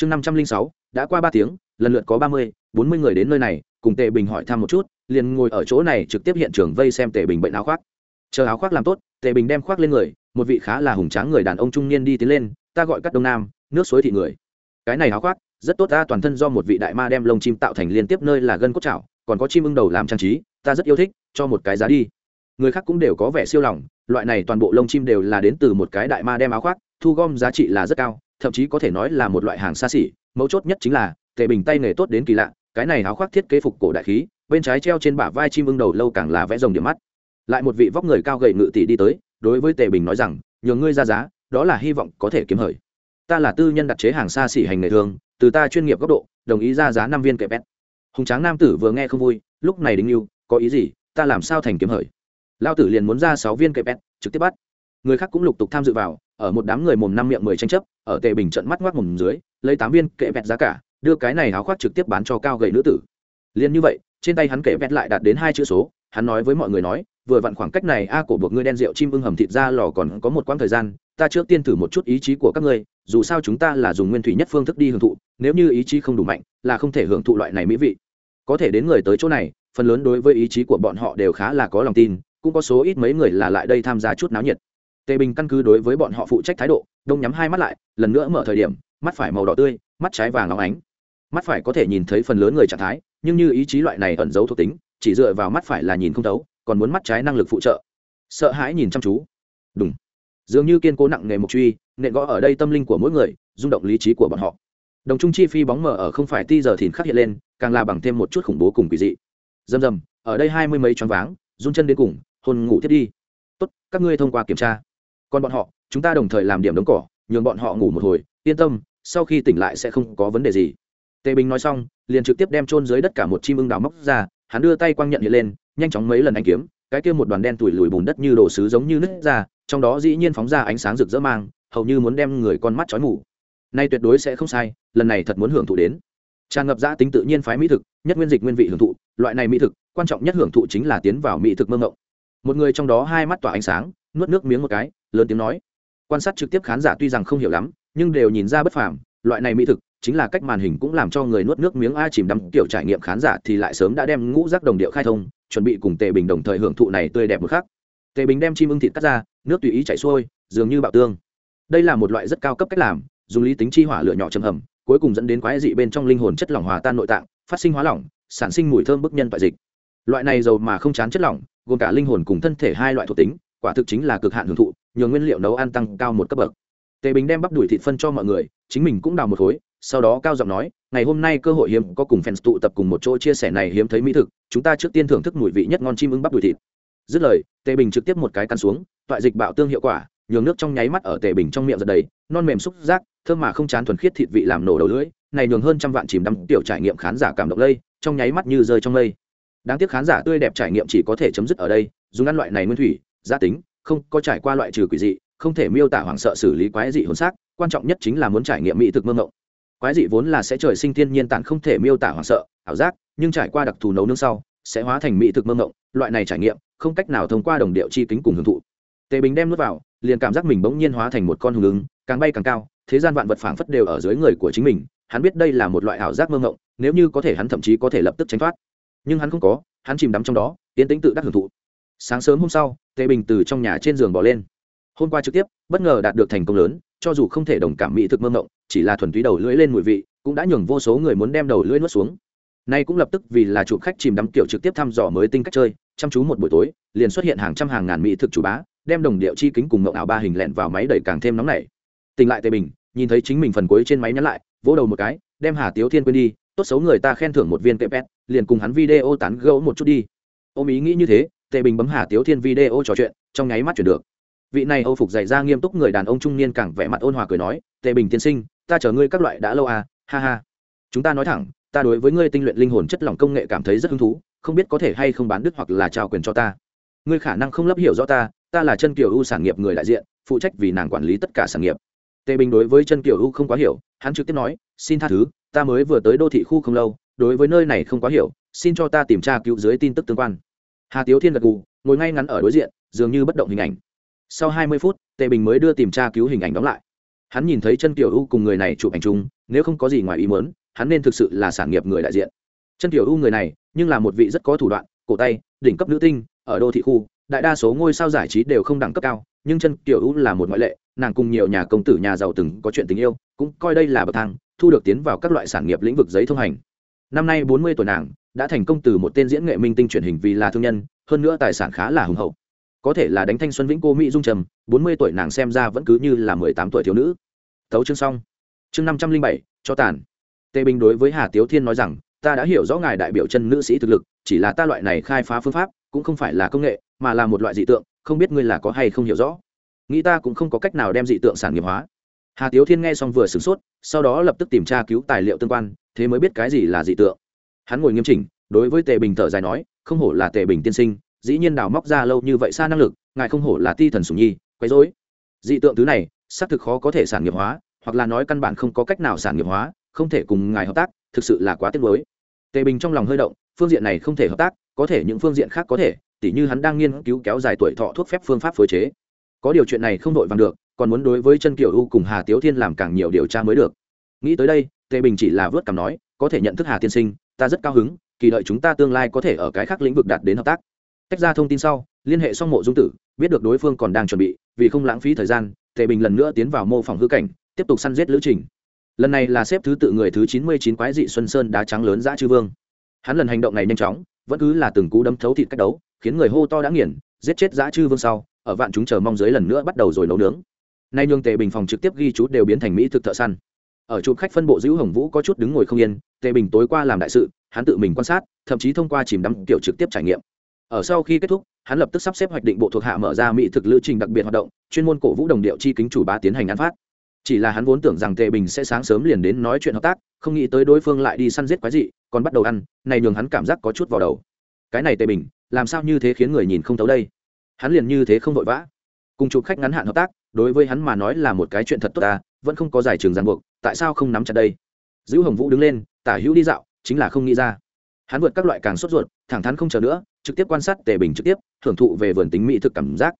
chương năm trăm linh sáu, đã qua ba tiếng, lần lượt có ba mươi, bốn mươi người đến nơi này, cùng tề bình hỏi thăm một chút, liền ngồi ở chỗ này trực tiếp hiện trường vây xem tề bình bệnh áo khoác. Chờ áo khoác làm tốt, tề bình đem khoác lên người, một vị khá là hùng tráng người đàn ông trung niên đi tiến lên, ta gọi các đông nam, nước suối thị người. Cái này áo khoác, rất tốt ta, toàn thân do một vị đại ma đem lông chim tạo thành liên tiếp nơi là gân cốt chảo, còn có chim ưng đầu làm trang trí, ta rất yêu thích, cho một cái giá đi. Người khác cũng đều có vẻ siêu lòng, loại này toàn bộ lông chim đều là đến từ một cái đại ma đem áo khoác, thu gom giá trị là rất cao thậm chí có thể nói là một loại hàng xa xỉ, mấu chốt nhất chính là, tề bình tay nghề tốt đến kỳ lạ, cái này áo khoác thiết kế phục cổ đại khí, bên trái treo trên bả vai chim ưng đầu lâu càng là vẽ rồng điểm mắt. Lại một vị vóc người cao gầy ngự tỷ đi tới, đối với tề bình nói rằng, nhường ngươi ra giá, đó là hy vọng có thể kiếm hời. Ta là tư nhân đặt chế hàng xa xỉ hành nghề thường, từ ta chuyên nghiệp góc độ, đồng ý ra giá năm viên kệ pet hùng tráng nam tử vừa nghe không vui, lúc này đính yêu, có ý gì? Ta làm sao thành kiếm hời? Lao tử liền muốn ra sáu viên kệ pet trực tiếp bắt. Người khác cũng lục tục tham dự vào ở một đám người mồm năm miệng mười tranh chấp, ở tề bình trận mắt ngoác mồm dưới, lấy tám viên kệ vẹt giá cả, đưa cái này áo khoác trực tiếp bán cho cao gầy nữ tử. Liền như vậy, trên tay hắn kệ vẹt lại đạt đến hai chữ số, hắn nói với mọi người nói, vừa vặn khoảng cách này, a, cổ buộc ngươi đen rượu chim ưng hầm thịt ra lò còn có một quãng thời gian, ta trước tiên thử một chút ý chí của các ngươi, dù sao chúng ta là dùng nguyên thủy nhất phương thức đi hưởng thụ, nếu như ý chí không đủ mạnh, là không thể hưởng thụ loại này mỹ vị. Có thể đến người tới chỗ này, phần lớn đối với ý chí của bọn họ đều khá là có lòng tin, cũng có số ít mấy người là lại đây tham gia chút náo nhiệt tề bình căn cứ đối với bọn họ phụ trách thái độ, đông nhắm hai mắt lại, lần nữa mở thời điểm, mắt phải màu đỏ tươi, mắt trái vàng óng ánh. Mắt phải có thể nhìn thấy phần lớn người trạng thái, nhưng như ý chí loại này ẩn giấu thuộc tính, chỉ dựa vào mắt phải là nhìn không thấu, còn muốn mắt trái năng lực phụ trợ. Sợ hãi nhìn chăm chú. Đúng dường như kiên cố nặng nghề mục truy, nện gõ ở đây tâm linh của mỗi người, rung động lý trí của bọn họ. Đồng trung chi phi bóng mờ ở không phải ti giờ thìn khắc hiện lên, càng là bằng thêm một chút khủng bố cùng quỷ dị. Dầm dầm ở đây hai mươi mấy choáng váng, run chân đến cùng hôn ngủ thiết đi. Tốt, các ngươi thông qua kiểm tra còn bọn họ, chúng ta đồng thời làm điểm đống cỏ, nhường bọn họ ngủ một hồi, yên tâm, sau khi tỉnh lại sẽ không có vấn đề gì. Tề bình nói xong, liền trực tiếp đem trôn dưới đất cả một chim ưng đào móc ra, hắn đưa tay quang nhận hiện lên, nhanh chóng mấy lần anh kiếm, cái kia một đoàn đen tủi lùi bùn đất như đồ sứ giống như nứt ra, trong đó dĩ nhiên phóng ra ánh sáng rực rỡ mang, hầu như muốn đem người con mắt chói mù. Nay tuyệt đối sẽ không sai, lần này thật muốn hưởng thụ đến. Tràn ngập giã tính tự nhiên phái mỹ thực, nhất nguyên dịch nguyên vị hưởng thụ, loại này mỹ thực, quan trọng nhất hưởng thụ chính là tiến vào mỹ thực mơ ngộng một người trong đó hai mắt tỏa ánh sáng, nuốt nước miếng một cái lớn tiếng nói. Quan sát trực tiếp khán giả tuy rằng không hiểu lắm, nhưng đều nhìn ra bất phàm, loại này mỹ thực, chính là cách màn hình cũng làm cho người nuốt nước miếng a chìm đắm. Kiểu trải nghiệm khán giả thì lại sớm đã đem ngũ rác đồng điệu khai thông, chuẩn bị cùng tề bình đồng thời hưởng thụ này tươi đẹp một khắc. Tề bình đem chim ưng thịt cắt ra, nước tùy ý chảy xuôi, dường như bạo tương. Đây là một loại rất cao cấp cách làm, dùng lý tính chi hỏa lửa nhỏ chầm hầm, cuối cùng dẫn đến quái dị bên trong linh hồn chất lỏng hòa tan nội tạng, phát sinh hóa lỏng, sản sinh mùi thơm bức nhân toại dịch. Loại này dầu mà không chán chất lỏng, gồm cả linh hồn cùng thân thể hai loại thuộc tính, quả thực chính là cực hạn hưởng thụ nhường nguyên liệu nấu ăn tăng cao một cấp bậc. Tề bình đem bắp đuổi thịt phân cho mọi người, chính mình cũng đào một khối, sau đó cao giọng nói, ngày hôm nay cơ hội hiếm có cùng fans tụ tập cùng một chỗ chia sẻ này hiếm thấy mỹ thực, chúng ta trước tiên thưởng thức mùi vị nhất ngon chim ưng bắp đùi thịt. Dứt lời, tề bình trực tiếp một cái căn xuống, toại dịch bạo tương hiệu quả, nhường nước trong nháy mắt ở tề bình trong miệng giật đầy, non mềm xúc giác, thơm mà không chán thuần khiết thịt vị làm nổ đầu lưỡi, này nhường hơn trăm vạn chìm đắm tiểu trải nghiệm khán giả cảm động lây, trong nháy mắt như rơi trong lây đáng tiếc khán giả tươi đẹp trải nghiệm chỉ có thể chấm dứt ở đây, dùng ăn loại này nguyên thủy gia tính không có trải qua loại trừ quỷ dị, không thể miêu tả hoảng sợ xử lý quái dị hồn xác, quan trọng nhất chính là muốn trải nghiệm mỹ thực mơ ngộng quái dị vốn là sẽ trời sinh thiên nhiên tản không thể miêu tả hoảng sợ, ảo giác, nhưng trải qua đặc thù nấu nương sau, sẽ hóa thành mỹ thực mơ ngộng loại này trải nghiệm, không cách nào thông qua đồng điệu chi kính cùng hưởng thụ. Tề bình đem nước vào, liền cảm giác mình bỗng nhiên hóa thành một con hùng ứng, càng bay càng cao, thế gian vạn vật phảng phất đều ở dưới người của chính mình, hắn biết đây là một loại ảo giác mơ ngộng nếu như có thể hắn thậm chí có thể lập tức tránh thoát. Nhưng hắn không có, hắn chìm đắm trong đó tiến tĩnh tự đắc hưởng thụ. Sáng sớm hôm sau tề bình từ trong nhà trên giường bỏ lên. Hôm qua trực tiếp, bất ngờ đạt được thành công lớn, cho dù không thể đồng cảm mỹ thực mơ ngộng chỉ là thuần túy đầu lưỡi lên mùi vị, cũng đã nhường vô số người muốn đem đầu lưỡi nuốt xuống. Nay cũng lập tức vì là chủ khách chìm đắm kiểu trực tiếp thăm dò mới tinh cách chơi, chăm chú một buổi tối, liền xuất hiện hàng trăm hàng ngàn mỹ thực chủ bá, đem đồng điệu chi kính cùng mộng ảo ba hình lẹn vào máy đẩy càng thêm nóng nảy. Tỉnh lại tề bình, nhìn thấy chính mình phần cuối trên máy nhắn lại, vỗ đầu một cái, đem hà tiếu thiên quên đi, tốt xấu người ta khen thưởng một viên kẹp pet, liền cùng hắn video tán gẫu một chút đi. Ôm ý nghĩ như thế tề bình bấm hà tiếu thiên video trò chuyện, trong nháy mắt chuyển được. Vị này âu phục dày ra nghiêm túc người đàn ông trung niên càng vẻ mặt ôn hòa cười nói, tề bình tiên sinh, ta chở ngươi các loại đã lâu à ha ha. Chúng ta nói thẳng, ta đối với ngươi tinh luyện linh hồn chất lỏng công nghệ cảm thấy rất hứng thú, không biết có thể hay không bán đứt hoặc là trao quyền cho ta. Ngươi khả năng không lấp hiểu rõ ta ta là chân kiều u sản nghiệp người đại diện, phụ trách vì nàng quản lý tất cả sản nghiệp. Tề bình đối với chân kiều u không quá hiểu, hắn trực tiếp nói, xin tha thứ, ta mới vừa tới đô thị khu không lâu, đối với nơi này không quá hiểu, xin cho ta tìm tra cứu dưới tin tức tương quan hà tiếu thiên gật gù, ngồi ngay ngắn ở đối diện, dường như bất động hình ảnh. Sau hai mươi phút, tề bình mới đưa tìm tra cứu hình ảnh đóng lại. Hắn nhìn thấy chân Tiểu u cùng người này chụp ảnh chung, nếu không có gì ngoài ý muốn, hắn nên thực sự là sản nghiệp người đại diện. Chân tiểu u người này, nhưng là một vị rất có thủ đoạn, cổ tay, đỉnh cấp nữ tinh, ở đô thị khu, đại đa số ngôi sao giải trí đều không đẳng cấp cao, nhưng chân tiểu u là một ngoại lệ, nàng cùng nhiều nhà công tử, nhà giàu từng có chuyện tình yêu, cũng coi đây là bậc thang, thu được tiến vào các loại sản nghiệp lĩnh vực giấy thông hành. Năm nay bốn mươi tuổi nàng đã thành công từ một tên diễn nghệ minh tinh truyền hình vì là thương nhân, hơn nữa tài sản khá là hùng hậu. Có thể là đánh thanh xuân vĩnh cô mỹ dung trầm, bốn mươi tuổi nàng xem ra vẫn cứ như là mười tám tuổi thiếu nữ. Tấu chương xong. Chương năm trăm linh bảy, cho tàn. Tề bình đối với hà tiếu thiên nói rằng, ta đã hiểu rõ ngài đại biểu chân nữ sĩ thực lực, chỉ là ta loại này khai phá phương pháp, cũng không phải là công nghệ, mà là một loại dị tượng, không biết ngươi là có hay không hiểu rõ. Nghĩ ta cũng không có cách nào đem dị tượng sản nghiệp hóa. Hà tiếu thiên nghe xong vừa sửng sốt, sau đó lập tức tìm tra cứu tài liệu tương quan, thế mới biết cái gì là dị tượng hắn ngồi nghiêm chỉnh, đối với tề bình thở dài nói, không hổ là tề bình tiên sinh, dĩ nhiên đào móc ra lâu như vậy xa năng lực, ngài không hổ là ti thần sùng nhi, quấy dối dị tượng thứ này, xác thực khó có thể sản nghiệp hóa, hoặc là nói căn bản không có cách nào sản nghiệp hóa, không thể cùng ngài hợp tác, thực sự là quá tiếc lối tề bình trong lòng hơi động, phương diện này không thể hợp tác, có thể những phương diện khác có thể, tỉ như hắn đang nghiên cứu kéo dài tuổi thọ thuốc phép phương pháp phối chế. Có điều chuyện này không đội vàng được, còn muốn đối với chân kiểu u cùng hà tiếu thiên làm càng nhiều điều tra mới được. Nghĩ tới đây, tề bình chỉ là vớt cảm nói, có thể nhận thức hà tiên sinh ta rất cao hứng, kỳ đợi chúng ta tương lai có thể ở cái khác lĩnh vực đạt đến hợp tác. Tách ra thông tin sau, liên hệ xong mộ dung tử, biết được đối phương còn đang chuẩn bị, vì không lãng phí thời gian, tề bình lần nữa tiến vào mô phỏng hư cảnh, tiếp tục săn giết lữ trình. Lần này là xếp thứ tự người thứ chín mươi chín quái dị xuân sơn đá trắng lớn giã chư vương. Hắn lần hành động này nhanh chóng, vẫn cứ là từng cú đấm thấu thịt cách đấu, khiến người hô to đã nghiền, giết chết giã chư vương sau, ở vạn chúng chờ mong dưới lần nữa bắt đầu rồi nấu nướng. Nay nhường tề bình phòng trực tiếp ghi chú đều biến thành mỹ thực thợ săn ở chụp khách phân bộ dữ hồng vũ có chút đứng ngồi không yên, tề bình tối qua làm đại sự, hắn tự mình quan sát, thậm chí thông qua chìm đắm kiểu trực tiếp trải nghiệm. Ở sau khi kết thúc, hắn lập tức sắp xếp hoạch định bộ thuộc hạ mở ra mỹ thực lữ trình đặc biệt hoạt động, chuyên môn cổ vũ đồng điệu chi kính chủ bá tiến hành án phát. Chỉ là hắn vốn tưởng rằng tề bình sẽ sáng sớm liền đến nói chuyện hợp tác, không nghĩ tới đối phương lại đi săn giết quái dị, còn bắt đầu ăn, này nhường hắn cảm giác có chút vào đầu. Cái này tề bình, làm sao như thế khiến người nhìn không thấu đây? Hắn liền như thế không vội vã. Cùng chụp khách ngắn hạn hợp tác, đối với hắn mà nói là một cái chuyện thật tốt ta, vẫn không có giải trường ràng buộc tại sao không nắm chặt đây? Giữ hồng vũ đứng lên, tả hữu đi dạo, chính là không nghĩ ra. Hắn vượt các loại càng sốt ruột, thẳng thắn không chờ nữa, trực tiếp quan sát tề bình trực tiếp, thưởng thụ về vườn tính mỹ thực cảm giác.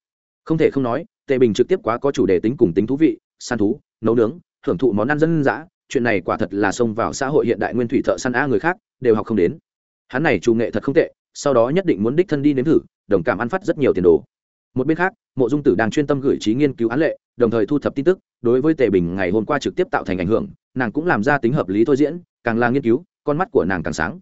Không thể không nói, tề bình trực tiếp quá có chủ đề tính cùng tính thú vị, săn thú, nấu nướng, thưởng thụ món ăn dân dã, chuyện này quả thật là xông vào xã hội hiện đại nguyên thủy thợ săn a người khác, đều học không đến. Hắn này chủ nghệ thật không tệ, sau đó nhất định muốn đích thân đi nếm thử, đồng cảm ăn phát rất nhiều tiền đồ. Một bên khác, mộ dung tử đang chuyên tâm gửi trí nghiên cứu án lệ đồng thời thu thập tin tức, đối với tề bình ngày hôm qua trực tiếp tạo thành ảnh hưởng, nàng cũng làm ra tính hợp lý thôi diễn, càng là nghiên cứu, con mắt của nàng càng sáng.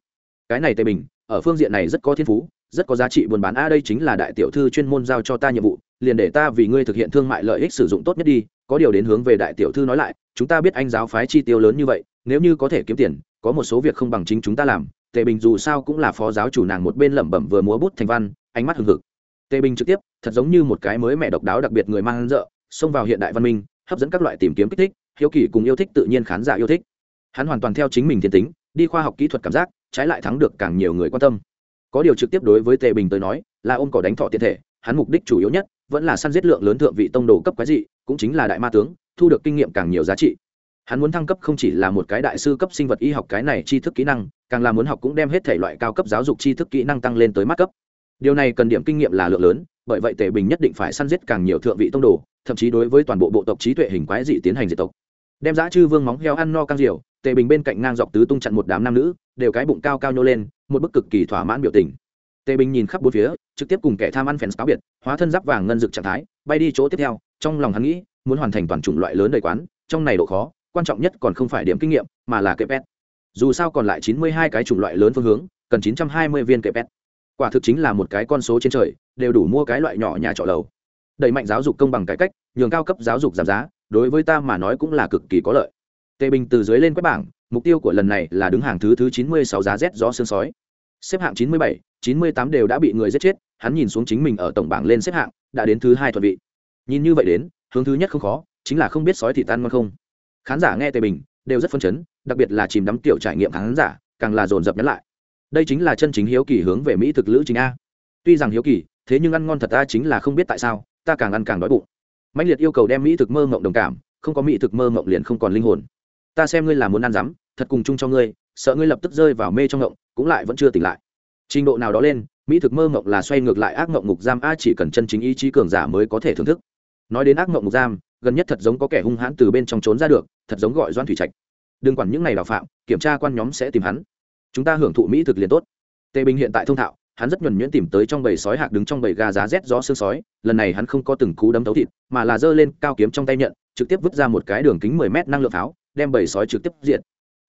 Cái này tề bình, ở phương diện này rất có thiên phú, rất có giá trị buôn bán. A, đây chính là đại tiểu thư chuyên môn giao cho ta nhiệm vụ, liền để ta vì ngươi thực hiện thương mại lợi ích sử dụng tốt nhất đi, có điều đến hướng về đại tiểu thư nói lại, chúng ta biết anh giáo phái chi tiêu lớn như vậy, nếu như có thể kiếm tiền, có một số việc không bằng chính chúng ta làm. Tề bình dù sao cũng là phó giáo chủ nàng một bên lẩm bẩm vừa múa bút thành văn, ánh mắt hừng hực. Tề bình trực tiếp, thật giống như một cái mới mẹ độc đáo đặc biệt người mang rợ xông vào hiện đại văn minh, hấp dẫn các loại tìm kiếm kích thích, hiếu kỳ cùng yêu thích tự nhiên khán giả yêu thích. Hắn hoàn toàn theo chính mình thiên tính, đi khoa học kỹ thuật cảm giác, trái lại thắng được càng nhiều người quan tâm. Có điều trực tiếp đối với tề bình tới nói, là ôm cỏ đánh thọ tiện thể, hắn mục đích chủ yếu nhất vẫn là săn giết lượng lớn thượng vị tông đồ cấp quái dị, cũng chính là đại ma tướng, thu được kinh nghiệm càng nhiều giá trị. Hắn muốn thăng cấp không chỉ là một cái đại sư cấp sinh vật y học cái này tri thức kỹ năng, càng là muốn học cũng đem hết thể loại cao cấp giáo dục tri thức kỹ năng tăng lên tới mắt cấp. Điều này cần điểm kinh nghiệm là lượng lớn bởi vậy tề bình nhất định phải săn giết càng nhiều thượng vị tông đồ, thậm chí đối với toàn bộ bộ tộc trí tuệ hình quái dị tiến hành diệt tộc. Đem giã chư vương móng heo ăn no căng diều, tề bình bên cạnh ngang dọc tứ tung chặn một đám nam nữ, đều cái bụng cao cao nhô lên, một bức cực kỳ thỏa mãn biểu tình. Tề bình nhìn khắp bốn phía, trực tiếp cùng kẻ tham ăn phèn cáo biệt, hóa thân giáp vàng ngân dực trạng thái, bay đi chỗ tiếp theo, trong lòng hắn nghĩ, muốn hoàn thành toàn chủng loại lớn đầy quán, trong này độ khó, quan trọng nhất còn không phải điểm kinh nghiệm, mà là kệ pet dù sao còn lại chín mươi hai cái chủng loại lớn phương hướng, cần chín trăm hai mươi viên kệ pet quả thực chính là một cái con số trên trời, đều đủ mua cái loại nhỏ nhà trọ lầu. Đẩy mạnh giáo dục công bằng cải cách, nhường cao cấp giáo dục giảm giá, đối với ta mà nói cũng là cực kỳ có lợi. Tề bình từ dưới lên quét bảng, mục tiêu của lần này là đứng hàng thứ thứ chín mươi sáu giá rét gió sương sói. Xếp hạng chín mươi bảy, chín mươi tám đều đã bị người giết chết, hắn nhìn xuống chính mình ở tổng bảng lên xếp hạng, đã đến thứ hai thuận vị. Nhìn như vậy đến, hướng thứ nhất không khó, chính là không biết sói thì tan ngon không. Khán giả nghe tề bình, đều rất phân chấn, đặc biệt là chìm đắm tiểu trải nghiệm khán giả, càng là dồn dập nhắn lại đây chính là chân chính hiếu kỳ hướng về mỹ thực lữ chính a. Tuy rằng hiếu kỳ, thế nhưng ăn ngon thật ta chính là không biết tại sao, ta càng ăn càng đói bụng. Mạnh liệt yêu cầu đem mỹ thực mơ mộng đồng cảm, không có mỹ thực mơ mộng liền không còn linh hồn. Ta xem ngươi là muốn ăn rắm, thật cùng chung cho ngươi, sợ ngươi lập tức rơi vào mê trong mộng, cũng lại vẫn chưa tỉnh lại. Trình độ nào đó lên, mỹ thực mơ mộng là xoay ngược lại ác mộng ngục giam a chỉ cần chân chính ý chí cường giả mới có thể thưởng thức. Nói đến ác mộng ngục giam, gần nhất thật giống có kẻ hung hãn từ bên trong trốn ra được, thật giống gọi doan thủy trạch. Đừng quản những ngày đào phạm, kiểm tra quan nhóm sẽ tìm hắn chúng ta hưởng thụ mỹ thực liền tốt. Tề bình hiện tại thông thạo, hắn rất nhuần nhuyễn tìm tới trong bầy sói hạc đứng trong bầy gà giá rét gió xương sói, lần này hắn không có từng cú đấm thấu thịt, mà là giơ lên cao kiếm trong tay nhận, trực tiếp vứt ra một cái đường kính mười mét năng lượng pháo, đem bầy sói trực tiếp diện.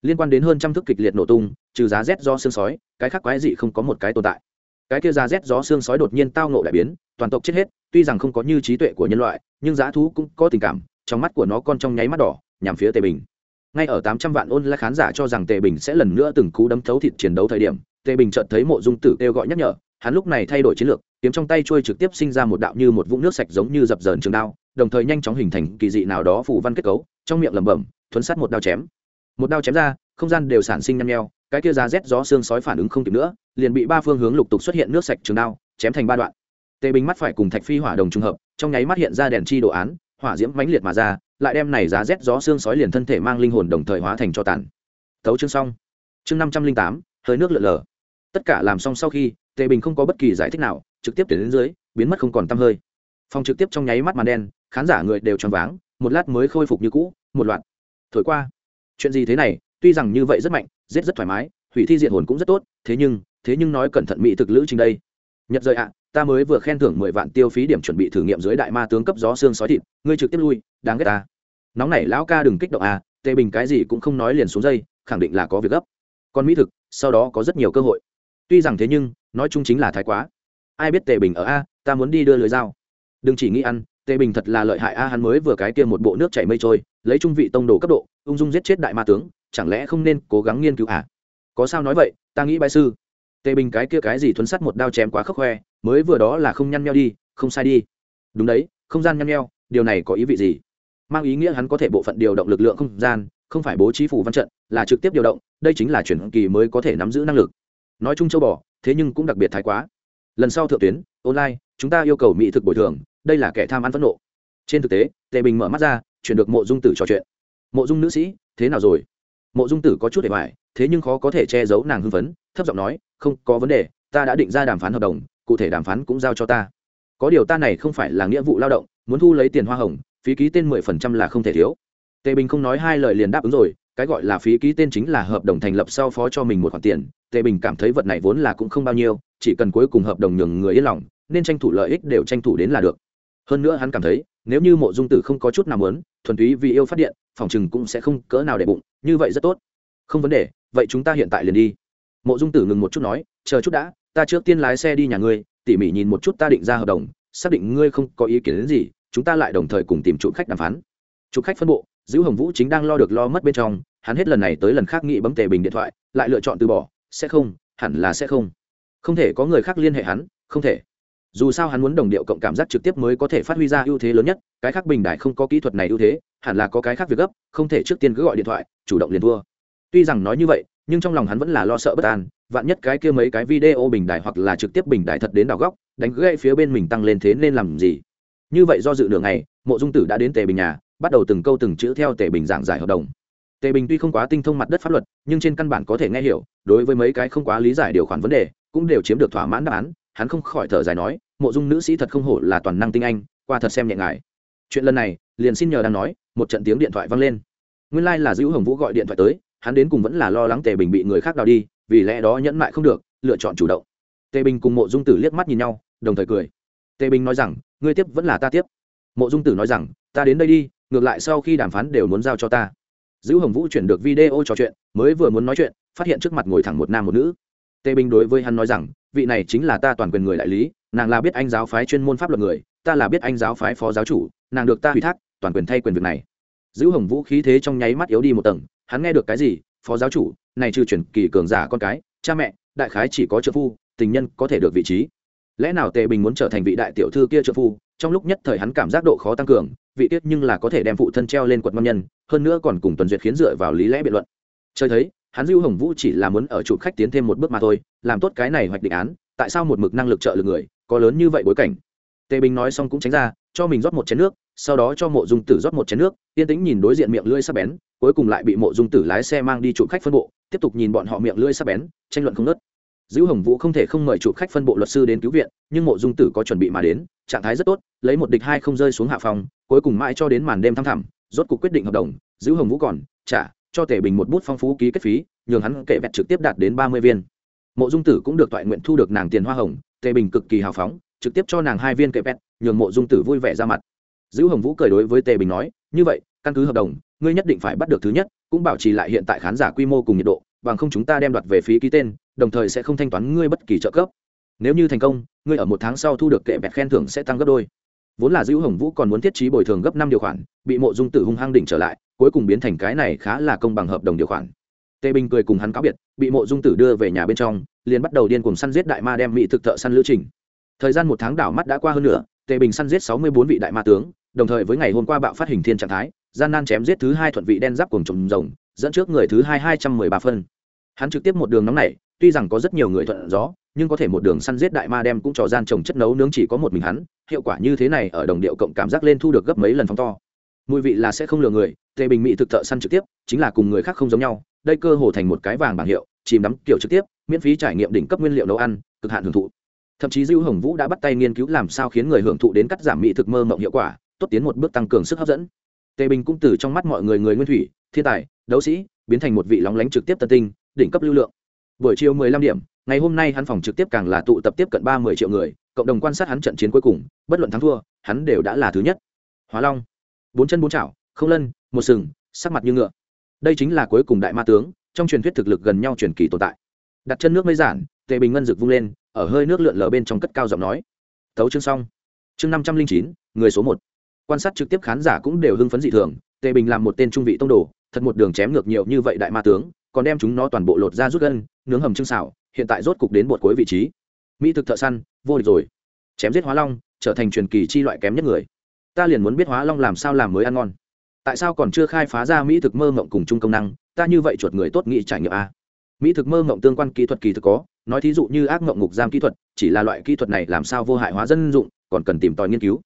liên quan đến hơn trăm thước kịch liệt nổ tung, trừ giá rét do xương sói, cái khác quái dị không có một cái tồn tại. Cái kia giá rét gió xương sói đột nhiên tao nộ đại biến, toàn tộc chết hết, tuy rằng không có như trí tuệ của nhân loại, nhưng giá thú cũng có tình cảm, trong mắt của nó con trong nháy mắt đỏ, nhằm phía tề bình ngay ở tám trăm vạn ôn là khán giả cho rằng tề bình sẽ lần nữa từng cú đấm thấu thịt chiến đấu thời điểm, tề bình chợt thấy mộ dung tử kêu gọi nhắc nhở, hắn lúc này thay đổi chiến lược, kiếm trong tay trôi trực tiếp sinh ra một đạo như một vũng nước sạch giống như dập dờn trường đao, đồng thời nhanh chóng hình thành kỳ dị nào đó phủ văn kết cấu, trong miệng lẩm bẩm, thuấn sát một đao chém. Một đao chém ra, không gian đều sản sinh nhăm nheo, cái kia giá rét gió xương sói phản ứng không kịp nữa, liền bị ba phương hướng lục tục xuất hiện nước sạch trường đao, chém thành ba đoạn. Tề bình mắt phải cùng thạch phi hỏa đồng trùng hợp, trong nháy mắt hiện ra đèn chi đồ án, hỏa diễm mãnh liệt mà ra lại đem này giá rét gió xương sói liền thân thể mang linh hồn đồng thời hóa thành cho tàn. Tấu chương xong. Chương năm trăm linh tám, hơi nước lượn lờ. Tất cả làm xong sau khi, tề bình không có bất kỳ giải thích nào, trực tiếp tuyển đến dưới, biến mất không còn tăm hơi. Phòng trực tiếp trong nháy mắt màn đen, khán giả người đều tròn váng, một lát mới khôi phục như cũ, một loạt. Thổi qua. Chuyện gì thế này? Tuy rằng như vậy rất mạnh, giết rất thoải mái, hủy thi diện hồn cũng rất tốt, thế nhưng thế nhưng nói cẩn thận mỹ thực lữ trình đây nhật rời ạ, ta mới vừa khen thưởng mười vạn tiêu phí điểm chuẩn bị thử nghiệm dưới đại ma tướng cấp gió xương sói thịt, ngươi trực tiếp lui, đáng ghét ta. Nóng này lão ca đừng kích động à tề bình cái gì cũng không nói liền xuống dây, khẳng định là có việc gấp. Còn mỹ thực, sau đó có rất nhiều cơ hội. Tuy rằng thế nhưng, nói chung chính là thái quá. Ai biết tề bình ở a, ta muốn đi đưa lưới dao. Đừng chỉ nghĩ ăn, tề bình thật là lợi hại a, hắn mới vừa cái kia một bộ nước chảy mây trôi, lấy trung vị tông đồ cấp độ, ung dung giết chết đại ma tướng, chẳng lẽ không nên cố gắng nghiên cứu à? Có sao nói vậy, ta nghĩ bại sư tề bình cái kia cái gì thuấn sắt một đao chém quá khốc khoe mới vừa đó là không nhăn nheo đi không sai đi. Đúng đấy không gian nhăn nheo điều này có ý vị gì? Mang ý nghĩa hắn có thể bộ phận điều động lực lượng không gian không phải bố trí phủ văn trận là trực tiếp điều động đây chính là chuyển kỳ mới có thể nắm giữ năng lực. Nói chung châu bò thế nhưng cũng đặc biệt thái quá. Lần sau thượng tuyến online chúng ta yêu cầu mỹ thực bồi thường đây là kẻ tham ăn phẫn nộ. Trên thực tế tề bình mở mắt ra chuyển được mộ dung tử trò chuyện. Mộ dung nữ sĩ thế nào rồi? Mộ dung tử có chút để bài, thế nhưng khó có thể che giấu nàng hưng phấn thấp giọng nói không có vấn đề, ta đã định ra đàm phán hợp đồng, cụ thể đàm phán cũng giao cho ta. Có điều ta này không phải là nghĩa vụ lao động, muốn thu lấy tiền hoa hồng, phí ký tên mười phần trăm là không thể thiếu. Tề bình không nói hai lời liền đáp ứng rồi, cái gọi là phí ký tên chính là hợp đồng thành lập sau phó cho mình một khoản tiền. Tề bình cảm thấy vật này vốn là cũng không bao nhiêu, chỉ cần cuối cùng hợp đồng nhường người yên lòng, nên tranh thủ lợi ích đều tranh thủ đến là được. Hơn nữa hắn cảm thấy, nếu như mộ dung tử không có chút nào muốn, thuần túy vì yêu phát điện, phòng chừng cũng sẽ không cỡ nào để bụng, như vậy rất tốt. Không vấn đề, vậy chúng ta hiện tại liền đi mộ dung tử ngừng một chút nói, chờ chút đã, ta trước tiên lái xe đi nhà ngươi, tỉ mỉ nhìn một chút ta định ra hợp đồng, xác định ngươi không có ý kiến đến gì, chúng ta lại đồng thời cùng tìm chủ khách đàm phán. Chủ khách phân bộ giữ hồng vũ chính đang lo được lo mất bên trong, hắn hết lần này tới lần khác nghĩ bấm tề bình điện thoại, lại lựa chọn từ bỏ, sẽ không, hẳn là sẽ không. Không thể có người khác liên hệ hắn, không thể. Dù sao hắn muốn đồng điệu cộng cảm giác trực tiếp mới có thể phát huy ra ưu thế lớn nhất, cái khác bình đại không có kỹ thuật này ưu thế, hẳn là có cái khác việc gấp, không thể trước tiên cứ gọi điện thoại, chủ động liền thua. Tuy rằng nói như vậy nhưng trong lòng hắn vẫn là lo sợ bất an, vạn nhất cái kia mấy cái video bình đại hoặc là trực tiếp bình đại thật đến đào góc, đánh gãy phía bên mình tăng lên thế nên làm gì? Như vậy do dự nửa ngày, mộ dung tử đã đến tề bình nhà, bắt đầu từng câu từng chữ theo tề bình giảng giải hợp đồng. Tề bình tuy không quá tinh thông mặt đất pháp luật, nhưng trên căn bản có thể nghe hiểu, đối với mấy cái không quá lý giải điều khoản vấn đề, cũng đều chiếm được thỏa mãn đáp án, hắn không khỏi thở dài nói, mộ dung nữ sĩ thật không hổ là toàn năng tinh anh, qua thật xem nhẹ ngài. Chuyện lần này, liền xin nhờ đang nói, một trận tiếng điện thoại vang lên. Nguyên lai là dữ hồng vũ gọi điện thoại tới hắn đến cùng vẫn là lo lắng tề bình bị người khác đào đi, vì lẽ đó nhẫn mại không được, lựa chọn chủ động. Tề bình cùng mộ dung tử liếc mắt nhìn nhau, đồng thời cười. Tề bình nói rằng, ngươi tiếp vẫn là ta tiếp. Mộ dung tử nói rằng, ta đến đây đi, ngược lại sau khi đàm phán đều muốn giao cho ta. Giữ hồng vũ chuyển được video trò chuyện, mới vừa muốn nói chuyện, phát hiện trước mặt ngồi thẳng một nam một nữ. Tề bình đối với hắn nói rằng, vị này chính là ta toàn quyền người đại lý, nàng là biết anh giáo phái chuyên môn pháp luật người, ta là biết anh giáo phái phó giáo chủ, nàng được ta ủy thác, toàn quyền thay quyền việc này. Giữ hồng vũ khí thế trong nháy mắt yếu đi một tầng hắn nghe được cái gì, phó giáo chủ, này trừ chuyển kỳ cường giả con cái, cha mẹ, đại khái chỉ có trợ phu, tình nhân có thể được vị trí. Lẽ nào tề bình muốn trở thành vị đại tiểu thư kia trợ phu, trong lúc nhất thời hắn cảm giác độ khó tăng cường, vị tiết nhưng là có thể đem phụ thân treo lên quật ngon nhân, hơn nữa còn cùng tuần duyệt khiến dựa vào lý lẽ biện luận. Chơi thấy, hắn dưu hồng vũ chỉ là muốn ở chủ khách tiến thêm một bước mà thôi, làm tốt cái này hoạch định án, tại sao một mực năng lực trợ lực người, có lớn như vậy bối cảnh? Tề bình nói xong cũng tránh ra, cho mình rót một chén nước sau đó cho mộ dung tử rót một chén nước, yên tĩnh nhìn đối diện miệng lưỡi sắc bén, cuối cùng lại bị mộ dung tử lái xe mang đi chủ khách phân bộ, tiếp tục nhìn bọn họ miệng lưỡi sắc bén, tranh luận không nớt dữ hồng vũ không thể không mời chủ khách phân bộ luật sư đến cứu viện, nhưng mộ dung tử có chuẩn bị mà đến, trạng thái rất tốt, lấy một địch hai không rơi xuống hạ phòng, cuối cùng mãi cho đến màn đêm thăng thẳm, rốt cuộc quyết định hợp đồng dữ hồng vũ còn, trả, cho tề bình một bút phong phú ký kết phí, nhường hắn kệ vẹt trực tiếp đạt đến ba mươi viên. Mộ dung tử cũng được toại nguyện thu được nàng tiền hoa hồng, tề bình cực kỳ hào phóng, trực tiếp cho nàng hai viên kệ vẹt, nhường mộ dung tử vui vẻ ra mặt. Dữ hồng vũ cười đối với tề bình nói, như vậy, căn cứ hợp đồng, ngươi nhất định phải bắt được thứ nhất, cũng bảo trì lại hiện tại khán giả quy mô cùng nhiệt độ, bằng không chúng ta đem đoạt về phí ký tên, đồng thời sẽ không thanh toán ngươi bất kỳ trợ cấp. Nếu như thành công, ngươi ở một tháng sau thu được kệ bẹt khen thưởng sẽ tăng gấp đôi. Vốn là dữ hồng vũ còn muốn thiết trí bồi thường gấp năm điều khoản, bị mộ dung tử hung hăng đỉnh trở lại, cuối cùng biến thành cái này khá là công bằng hợp đồng điều khoản. Tề bình cười cùng hắn cáo biệt, bị mộ dung tử đưa về nhà bên trong, liền bắt đầu điên cùng săn giết đại ma đem mỹ thực thợ săn lữ trình. Thời gian một tháng đảo mắt đã qua hơn nữa tề bình săn giết sáu mươi bốn vị đại ma tướng, đồng thời với ngày hôm qua bạo phát hình thiên trạng thái, gian nan chém giết thứ hai thuận vị đen giáp cùng trồng rồng, dẫn trước người thứ hai hai trăm mười ba phân. Hắn trực tiếp một đường nóng này tuy rằng có rất nhiều người thuận gió, nhưng có thể một đường săn giết đại ma đem cũng trò gian trồng chất nấu nướng chỉ có một mình hắn, hiệu quả như thế này ở đồng điệu cộng cảm giác lên thu được gấp mấy lần phóng to. Mùi vị là sẽ không lừa người, tề bình mỹ thực thợ săn trực tiếp, chính là cùng người khác không giống nhau, đây cơ hồ thành một cái vàng bảng hiệu, chìm đắm kiểu trực tiếp, miễn phí trải nghiệm đỉnh cấp nguyên liệu nấu ăn, cực hạn hưởng thụ thậm chí dư hồng vũ đã bắt tay nghiên cứu làm sao khiến người hưởng thụ đến cắt giảm mỹ thực mơ mộng hiệu quả, tốt tiến một bước tăng cường sức hấp dẫn. Tề bình cũng từ trong mắt mọi người người nguyên thủy, thiên tài, đấu sĩ, biến thành một vị lóng lánh trực tiếp tân tinh, đỉnh cấp lưu lượng. Buổi chiều 15 điểm, ngày hôm nay hắn phòng trực tiếp càng là tụ tập tiếp cận ba mươi triệu người, cộng đồng quan sát hắn trận chiến cuối cùng, bất luận thắng thua, hắn đều đã là thứ nhất. Hóa long, bốn chân bốn chảo, không lân, một sừng, sắc mặt như ngựa. Đây chính là cuối cùng đại ma tướng, trong truyền thuyết thực lực gần nhau truyền kỳ tồn tại. Đặt chân nước mây giản, tề bình ngân dực vung lên ở hơi nước lượn lờ bên trong cất cao giọng nói. Thấu chương xong. Chương năm trăm linh chín, người số một. Quan sát trực tiếp khán giả cũng đều hưng phấn dị thường, tề bình làm một tên trung vị tông đồ, thật một đường chém ngược nhiều như vậy đại ma tướng, còn đem chúng nó toàn bộ lột ra rút gân, nướng hầm trưng xảo hiện tại rốt cục đến bột cuối vị trí. Mỹ thực thợ săn, vô địch rồi. Chém giết hóa long, trở thành truyền kỳ chi loại kém nhất người. Ta liền muốn biết hóa long làm sao làm mới ăn ngon. Tại sao còn chưa khai phá ra mỹ thực mơ mộng cùng chung công năng, ta như vậy chuột người tốt nghị trải nghiệm a mỹ thực mơ mộng tương quan kỹ thuật kỳ thực có, nói thí dụ như ác mộng ngục giam kỹ thuật, chỉ là loại kỹ thuật này làm sao vô hại hóa dân dụng, còn cần tìm tòi nghiên cứu.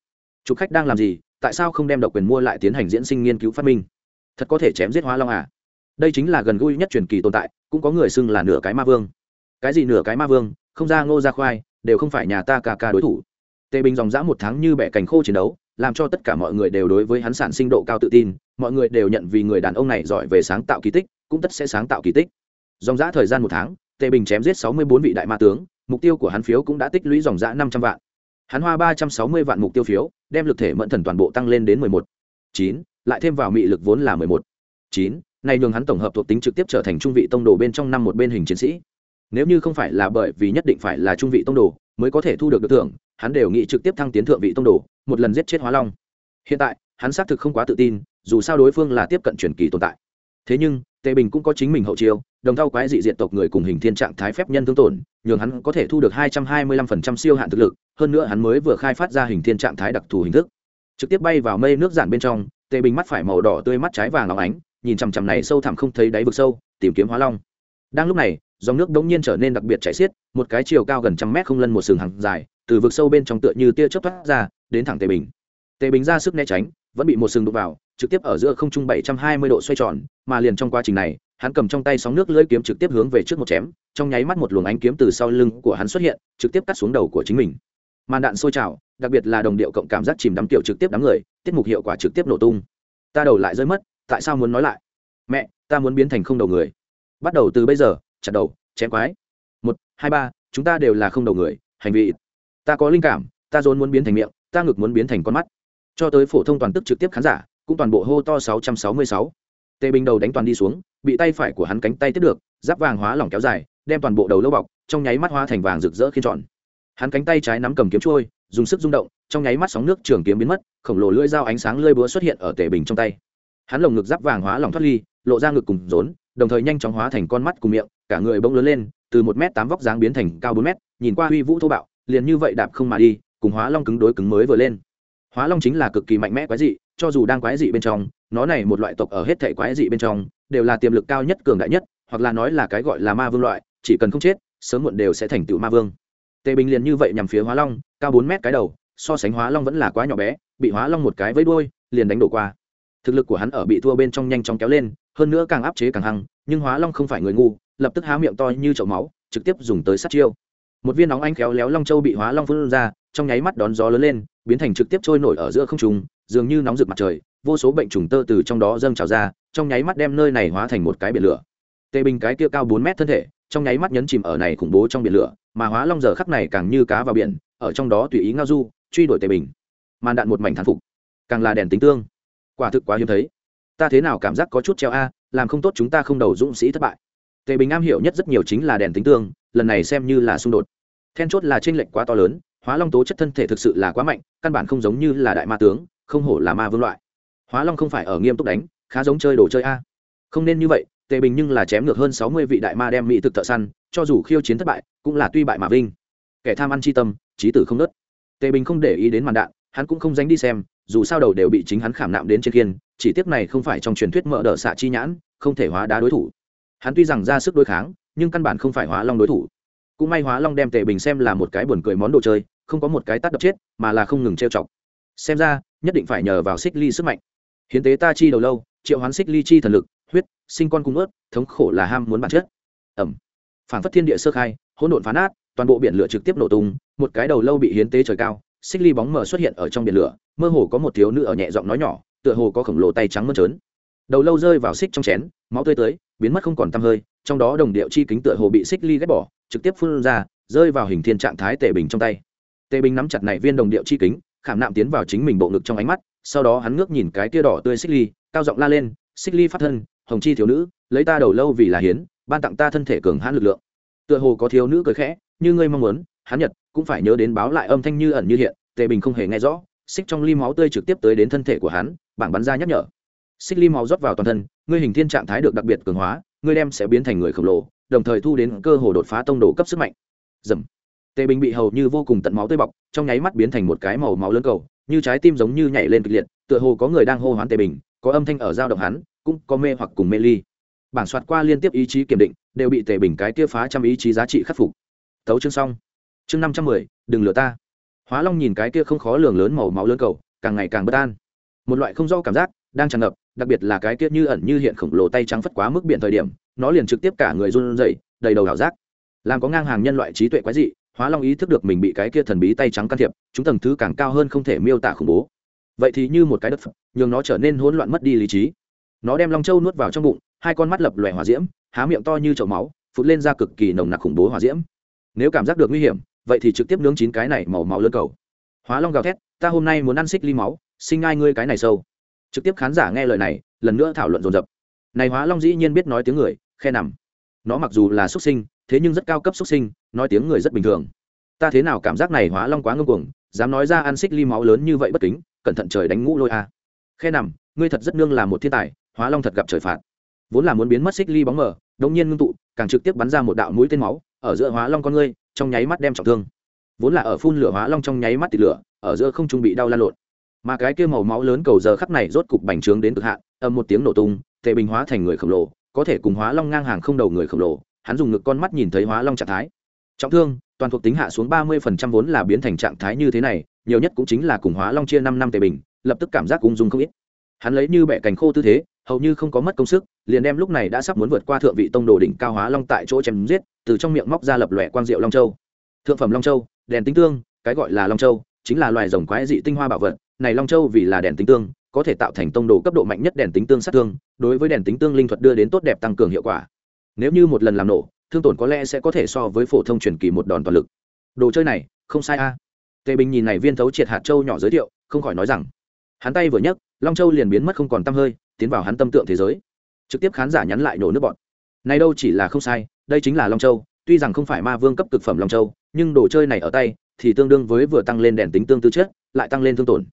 Chụp khách đang làm gì, tại sao không đem độc quyền mua lại tiến hành diễn sinh nghiên cứu phát minh? Thật có thể chém giết hóa long à? Đây chính là gần gũi nhất truyền kỳ tồn tại, cũng có người xưng là nửa cái ma vương. Cái gì nửa cái ma vương? Không ra ngô ra khoai, đều không phải nhà ta ca ca đối thủ. Tề bình dòng dã một tháng như bẻ cành khô chiến đấu, làm cho tất cả mọi người đều đối với hắn sản sinh độ cao tự tin, mọi người đều nhận vì người đàn ông này giỏi về sáng tạo kỳ tích, cũng tất sẽ sáng tạo kỳ tích dòng giã thời gian một tháng, tề bình chém giết sáu mươi bốn vị đại ma tướng, mục tiêu của hắn phiếu cũng đã tích lũy dòng giã năm trăm vạn. Hắn hoa ba trăm sáu mươi vạn mục tiêu phiếu, đem lực thể mẫn thần toàn bộ tăng lên đến mười một. Chín, lại thêm vào mị lực vốn là mười một. Chín, này nhường hắn tổng hợp thuộc tính trực tiếp trở thành trung vị tông đồ bên trong năm một bên hình chiến sĩ. Nếu như không phải là bởi vì nhất định phải là trung vị tông đồ mới có thể thu được được thưởng, hắn đều nghĩ trực tiếp thăng tiến thượng vị tông đồ, một lần giết chết hóa long. Hiện tại, hắn xác thực không quá tự tin, dù sao đối phương là tiếp cận truyền kỳ tồn tại thế nhưng, tề bình cũng có chính mình hậu chiêu, đồng thau quái dị diện tộc người cùng hình thiên trạng thái phép nhân thương tổn, nhường hắn có thể thu được hai trăm hai mươi lăm phần trăm siêu hạn thực lực, hơn nữa hắn mới vừa khai phát ra hình thiên trạng thái đặc thù hình thức. Trực tiếp bay vào mây nước giản bên trong, tề bình mắt phải màu đỏ tươi mắt trái vàng óng ánh, nhìn chằm chằm này sâu thẳm không thấy đáy vực sâu, tìm kiếm hóa long. Đang lúc này, dòng nước đống nhiên trở nên đặc biệt chảy xiết, một cái chiều cao gần trăm mét không lân một sừng hàng dài, từ vực sâu bên trong tựa như tia chớp thoát ra, đến thẳng tề bình. Tề bình ra sức né tránh, vẫn bị một sừng đục vào trực tiếp ở giữa không trung bảy trăm hai mươi độ xoay tròn, mà liền trong quá trình này, hắn cầm trong tay sóng nước lưỡi kiếm trực tiếp hướng về trước một chém, trong nháy mắt một luồng ánh kiếm từ sau lưng của hắn xuất hiện, trực tiếp cắt xuống đầu của chính mình. Màn đạn sôi trào, đặc biệt là đồng điệu cộng cảm giác chìm đắm kiểu trực tiếp đám người, tiết mục hiệu quả trực tiếp nổ tung. Ta đầu lại rơi mất, tại sao muốn nói lại? Mẹ, ta muốn biến thành không đầu người. Bắt đầu từ bây giờ, chặt đầu, chém quái. Một, hai, ba, chúng ta đều là không đầu người, hành vi. Ta có linh cảm, ta dồn muốn biến thành miệng, ta ngực muốn biến thành con mắt. Cho tới phổ thông toàn tức trực tiếp khán giả cũng toàn bộ hô to sáu trăm sáu mươi sáu. Tề bình đầu đánh toàn đi xuống, bị tay phải của hắn cánh tay tiếp được, giáp vàng hóa lỏng kéo dài, đem toàn bộ đầu lâu bọc, trong nháy mắt hóa thành vàng rực rỡ khiên tròn. Hắn cánh tay trái nắm cầm kiếm trôi, dùng sức rung động, trong nháy mắt sóng nước trường kiếm biến mất, khổng lồ lưỡi dao ánh sáng lơi búa xuất hiện ở tề bình trong tay. Hắn lồng ngực giáp vàng hóa lỏng thoát ly, lộ ra ngực cùng rốn, đồng thời nhanh chóng hóa thành con mắt cùng miệng, cả người bỗng lớn lên, từ một m tám vóc dáng biến thành cao bốn m nhìn qua huy vũ thô bạo, liền như vậy đạp không mà đi, cùng hóa long cứng đối cứng mới vừa lên. Hóa long chính là cực kỳ mạnh mẽ quái dị cho dù đang quái dị bên trong, nó này một loại tộc ở hết thể quái dị bên trong, đều là tiềm lực cao nhất cường đại nhất, hoặc là nói là cái gọi là ma vương loại, chỉ cần không chết, sớm muộn đều sẽ thành tựu ma vương. Tề bình liền như vậy nhằm phía hóa long, cao bốn mét cái đầu, so sánh hóa long vẫn là quá nhỏ bé, bị hóa long một cái với đuôi, liền đánh đổ qua. Thực lực của hắn ở bị thua bên trong nhanh chóng kéo lên, hơn nữa càng áp chế càng hăng, nhưng hóa long không phải người ngu, lập tức há miệng to như chậu máu, trực tiếp dùng tới sát chiêu. Một viên nóng anh khéo léo long châu bị hóa long phun ra, trong nháy mắt đón gió lớn lên, biến thành trực tiếp trôi nổi ở giữa không trùng dường như nóng rực mặt trời, vô số bệnh trùng tơ từ trong đó dâng trào ra, trong nháy mắt đem nơi này hóa thành một cái biển lửa. Tề bình cái kia cao bốn mét thân thể, trong nháy mắt nhấn chìm ở này khủng bố trong biển lửa, mà hóa long giờ khắc này càng như cá vào biển, ở trong đó tùy ý ngao du, truy đuổi tề bình. Màn đạn một mảnh thán phục. Càng là đèn tính tương. Quả thực quá hiếm thấy. Ta thế nào cảm giác có chút treo a, làm không tốt chúng ta không đầu dũng sĩ thất bại. Tề bình am hiểu nhất rất nhiều chính là đèn tính tương, lần này xem như là xung đột. Then chốt là t r ê n lệch quá to lớn, hóa long tố chất thân thể thực sự là quá mạnh, căn bản không giống như là đại ma tướng không hổ là ma vương loại. Hóa long không phải ở nghiêm túc đánh, khá giống chơi đồ chơi a. Không nên như vậy, tề bình nhưng là chém ngược hơn sáu mươi vị đại ma đem mỹ thực thợ săn, cho dù khiêu chiến thất bại, cũng là tuy bại mà vinh. Kẻ tham ăn c h i tâm trí tử không nớt tề bình không để ý đến màn đạn, hắn cũng không dánh đi xem, dù sao đầu đều bị chính hắn khảm nạm đến trên kiên chỉ tiếc này không phải trong truyền thuyết mỡ đỡ xạ chi nhãn, không thể hóa đá đối thủ. Hắn tuy rằng ra sức đối kháng, nhưng căn bản không phải hóa long đối thủ. Cũng may hóa long đem tề bình xem là một cái buồn cười món đồ chơi, không có một cái tắt đập chết, mà là không ngừng trêu chọc xem ra, nhất định phải nhờ vào xích ly sức mạnh. Hiến tế ta chi đầu lâu, triệu hoán xích ly chi thần lực, huyết, sinh con cung ớt thống khổ là ham muốn bản chất. Ẩm. Phản phất thiên địa sơ khai, hỗn độn phá nát, toàn bộ biển lửa trực tiếp nổ tung, một cái đầu lâu bị hiến tế trời cao, xích ly bóng mờ xuất hiện ở trong biển lửa, mơ hồ có một thiếu nữ ở nhẹ giọng nói nhỏ, tựa hồ có khổng lồ tay trắng mơn trớn. Đầu lâu rơi vào xích trong chén, máu tươi tới, biến mất không còn tăm hơi, trong đó đồng điệu chi kính tựa hồ bị xích ly ghép bỏ, trực tiếp phun ra, rơi vào hình thiên trạng thái tề bình trong tay. Tề bình nắm chặt này viên đồng điệu chi kính khảm nạm tiến vào chính mình bộ ngực trong ánh mắt, sau đó hắn ngước nhìn cái tia đỏ tươi xích ly, cao giọng la lên, xích ly phát thân, hồng chi thiếu nữ, lấy ta đầu lâu vì là hiến, ban tặng ta thân thể cường hãn lực lượng. Tựa hồ có thiếu nữ cười khẽ, như ngươi mong muốn, hắn nhật cũng phải nhớ đến báo lại âm thanh như ẩn như hiện, tề bình không hề nghe rõ, xích trong ly máu tươi trực tiếp tới đến thân thể của hắn, bảng bắn ra nhắc nhở. Xích ly máu rót vào toàn thân, ngươi hình thiên trạng thái được đặc biệt cường hóa, ngươi đem sẽ biến thành người khổng lồ, đồng thời thu đến cơ hồ đột phá tông đồ cấp sức mạnh. Dầm tề bình bị hầu như vô cùng tận máu tươi bọc, trong nháy mắt biến thành một cái màu máu lớn cầu, như trái tim giống như nhảy lên kịch liệt, tựa hồ có người đang hô hoán tề bình, có âm thanh ở dao động hắn, cũng có mê hoặc cùng mê ly. Bản soạt qua liên tiếp ý chí kiểm định, đều bị tề bình cái kia phá trăm ý chí giá trị khắc phục. Tấu chương xong. Chương năm trăm mười, đừng lừa ta. Hóa long nhìn cái kia không khó lường lớn màu máu lớn cầu, càng ngày càng bất an. Một loại không do cảm giác đang tràn ngập, đặc biệt là cái kia như ẩn như hiện khổng lồ tay trắng phất quá mức biển thời điểm, nó liền trực tiếp cả người run rẩy, đầy đầu đảo giác. Làm có ngang hàng nhân loại trí tuệ quái dị hóa long ý thức được mình bị cái kia thần bí tay trắng can thiệp, chúng tầng thứ càng cao hơn không thể miêu tả khủng bố. Vậy thì như một cái đất phật, nhường nó trở nên hỗn loạn mất đi lý trí. Nó đem long châu nuốt vào trong bụng, hai con mắt lập lòe hỏa diễm, há miệng to như chậu máu, phụt lên ra cực kỳ nồng nặc khủng bố hỏa diễm. Nếu cảm giác được nguy hiểm, vậy thì trực tiếp nướng chín cái này màu máu lớn cầu. Hóa long gào thét, ta hôm nay muốn ăn xích ly máu sinh ai ngươi cái này sâu. Trực tiếp khán giả nghe lời này, lần nữa thảo luận dồn dập. Này hóa long dĩ nhiên biết nói tiếng người, khe nằm nó mặc dù là xuất sinh, thế nhưng rất cao cấp xuất sinh, nói tiếng người rất bình thường. Ta thế nào cảm giác này hóa long quá ngưng cuồng, dám nói ra ăn xích ly máu lớn như vậy bất kính, cẩn thận trời đánh ngũ lôi a. À. khe nằm, ngươi thật rất nương là một thiên tài, hóa long thật gặp trời phạt. Vốn là muốn biến mất xích ly bóng mờ, đống nhiên ngưng tụ, càng trực tiếp bắn ra một đạo mũi tên máu, ở giữa hóa long con ngươi, trong nháy mắt đem trọng thương. Vốn là ở phun lửa hóa long trong nháy mắt tịt lửa, ở giữa không trung bị đau lan lộn. Mà cái kia màu máu lớn cầu giờ khắc này rốt cục bành trướng đến cực hạn, ầm một tiếng nổ tung tề bình hóa thành người khổng lồ có thể cùng hóa long ngang hàng không đầu người khổng lồ, hắn dùng ngực con mắt nhìn thấy hóa long trạng thái. Trọng thương, toàn thuộc tính hạ xuống ba mươi phần trăm vốn là biến thành trạng thái như thế này, nhiều nhất cũng chính là cùng hóa long chia năm năm tề bình, lập tức cảm giác ung dung không ít. Hắn lấy như bẻ cành khô tư thế, hầu như không có mất công sức, liền đem lúc này đã sắp muốn vượt qua thượng vị tông đồ đỉnh cao hóa long tại chỗ chém giết, từ trong miệng móc ra lập lòe quang diệu long châu. Thượng phẩm long châu, đèn tính tương, cái gọi là long châu, chính là loài rồng quái dị tinh hoa bảo vật, này long châu vì là đèn tính tương có thể tạo thành tông đồ cấp độ mạnh nhất đèn tính tương sát thương, đối với đèn tính tương linh thuật đưa đến tốt đẹp tăng cường hiệu quả. Nếu như một lần làm nổ, thương tổn có lẽ sẽ có thể so với phổ thông truyền kỳ một đòn toàn lực. Đồ chơi này, không sai a. Tề bình nhìn này viên thấu triệt hạt châu nhỏ giới thiệu, không khỏi nói rằng, hắn tay vừa nhấc, long châu liền biến mất không còn t hơi, tiến vào hắn tâm tượng thế giới. Trực tiếp khán giả nhắn lại nổ nước bọn. Này đâu chỉ là không sai, đây chính là long châu, tuy rằng không phải ma vương cấp cực phẩm long châu, nhưng đồ chơi này ở tay thì tương đương với vừa tăng lên đèn tính tương tư chất, lại tăng lên thương tổn.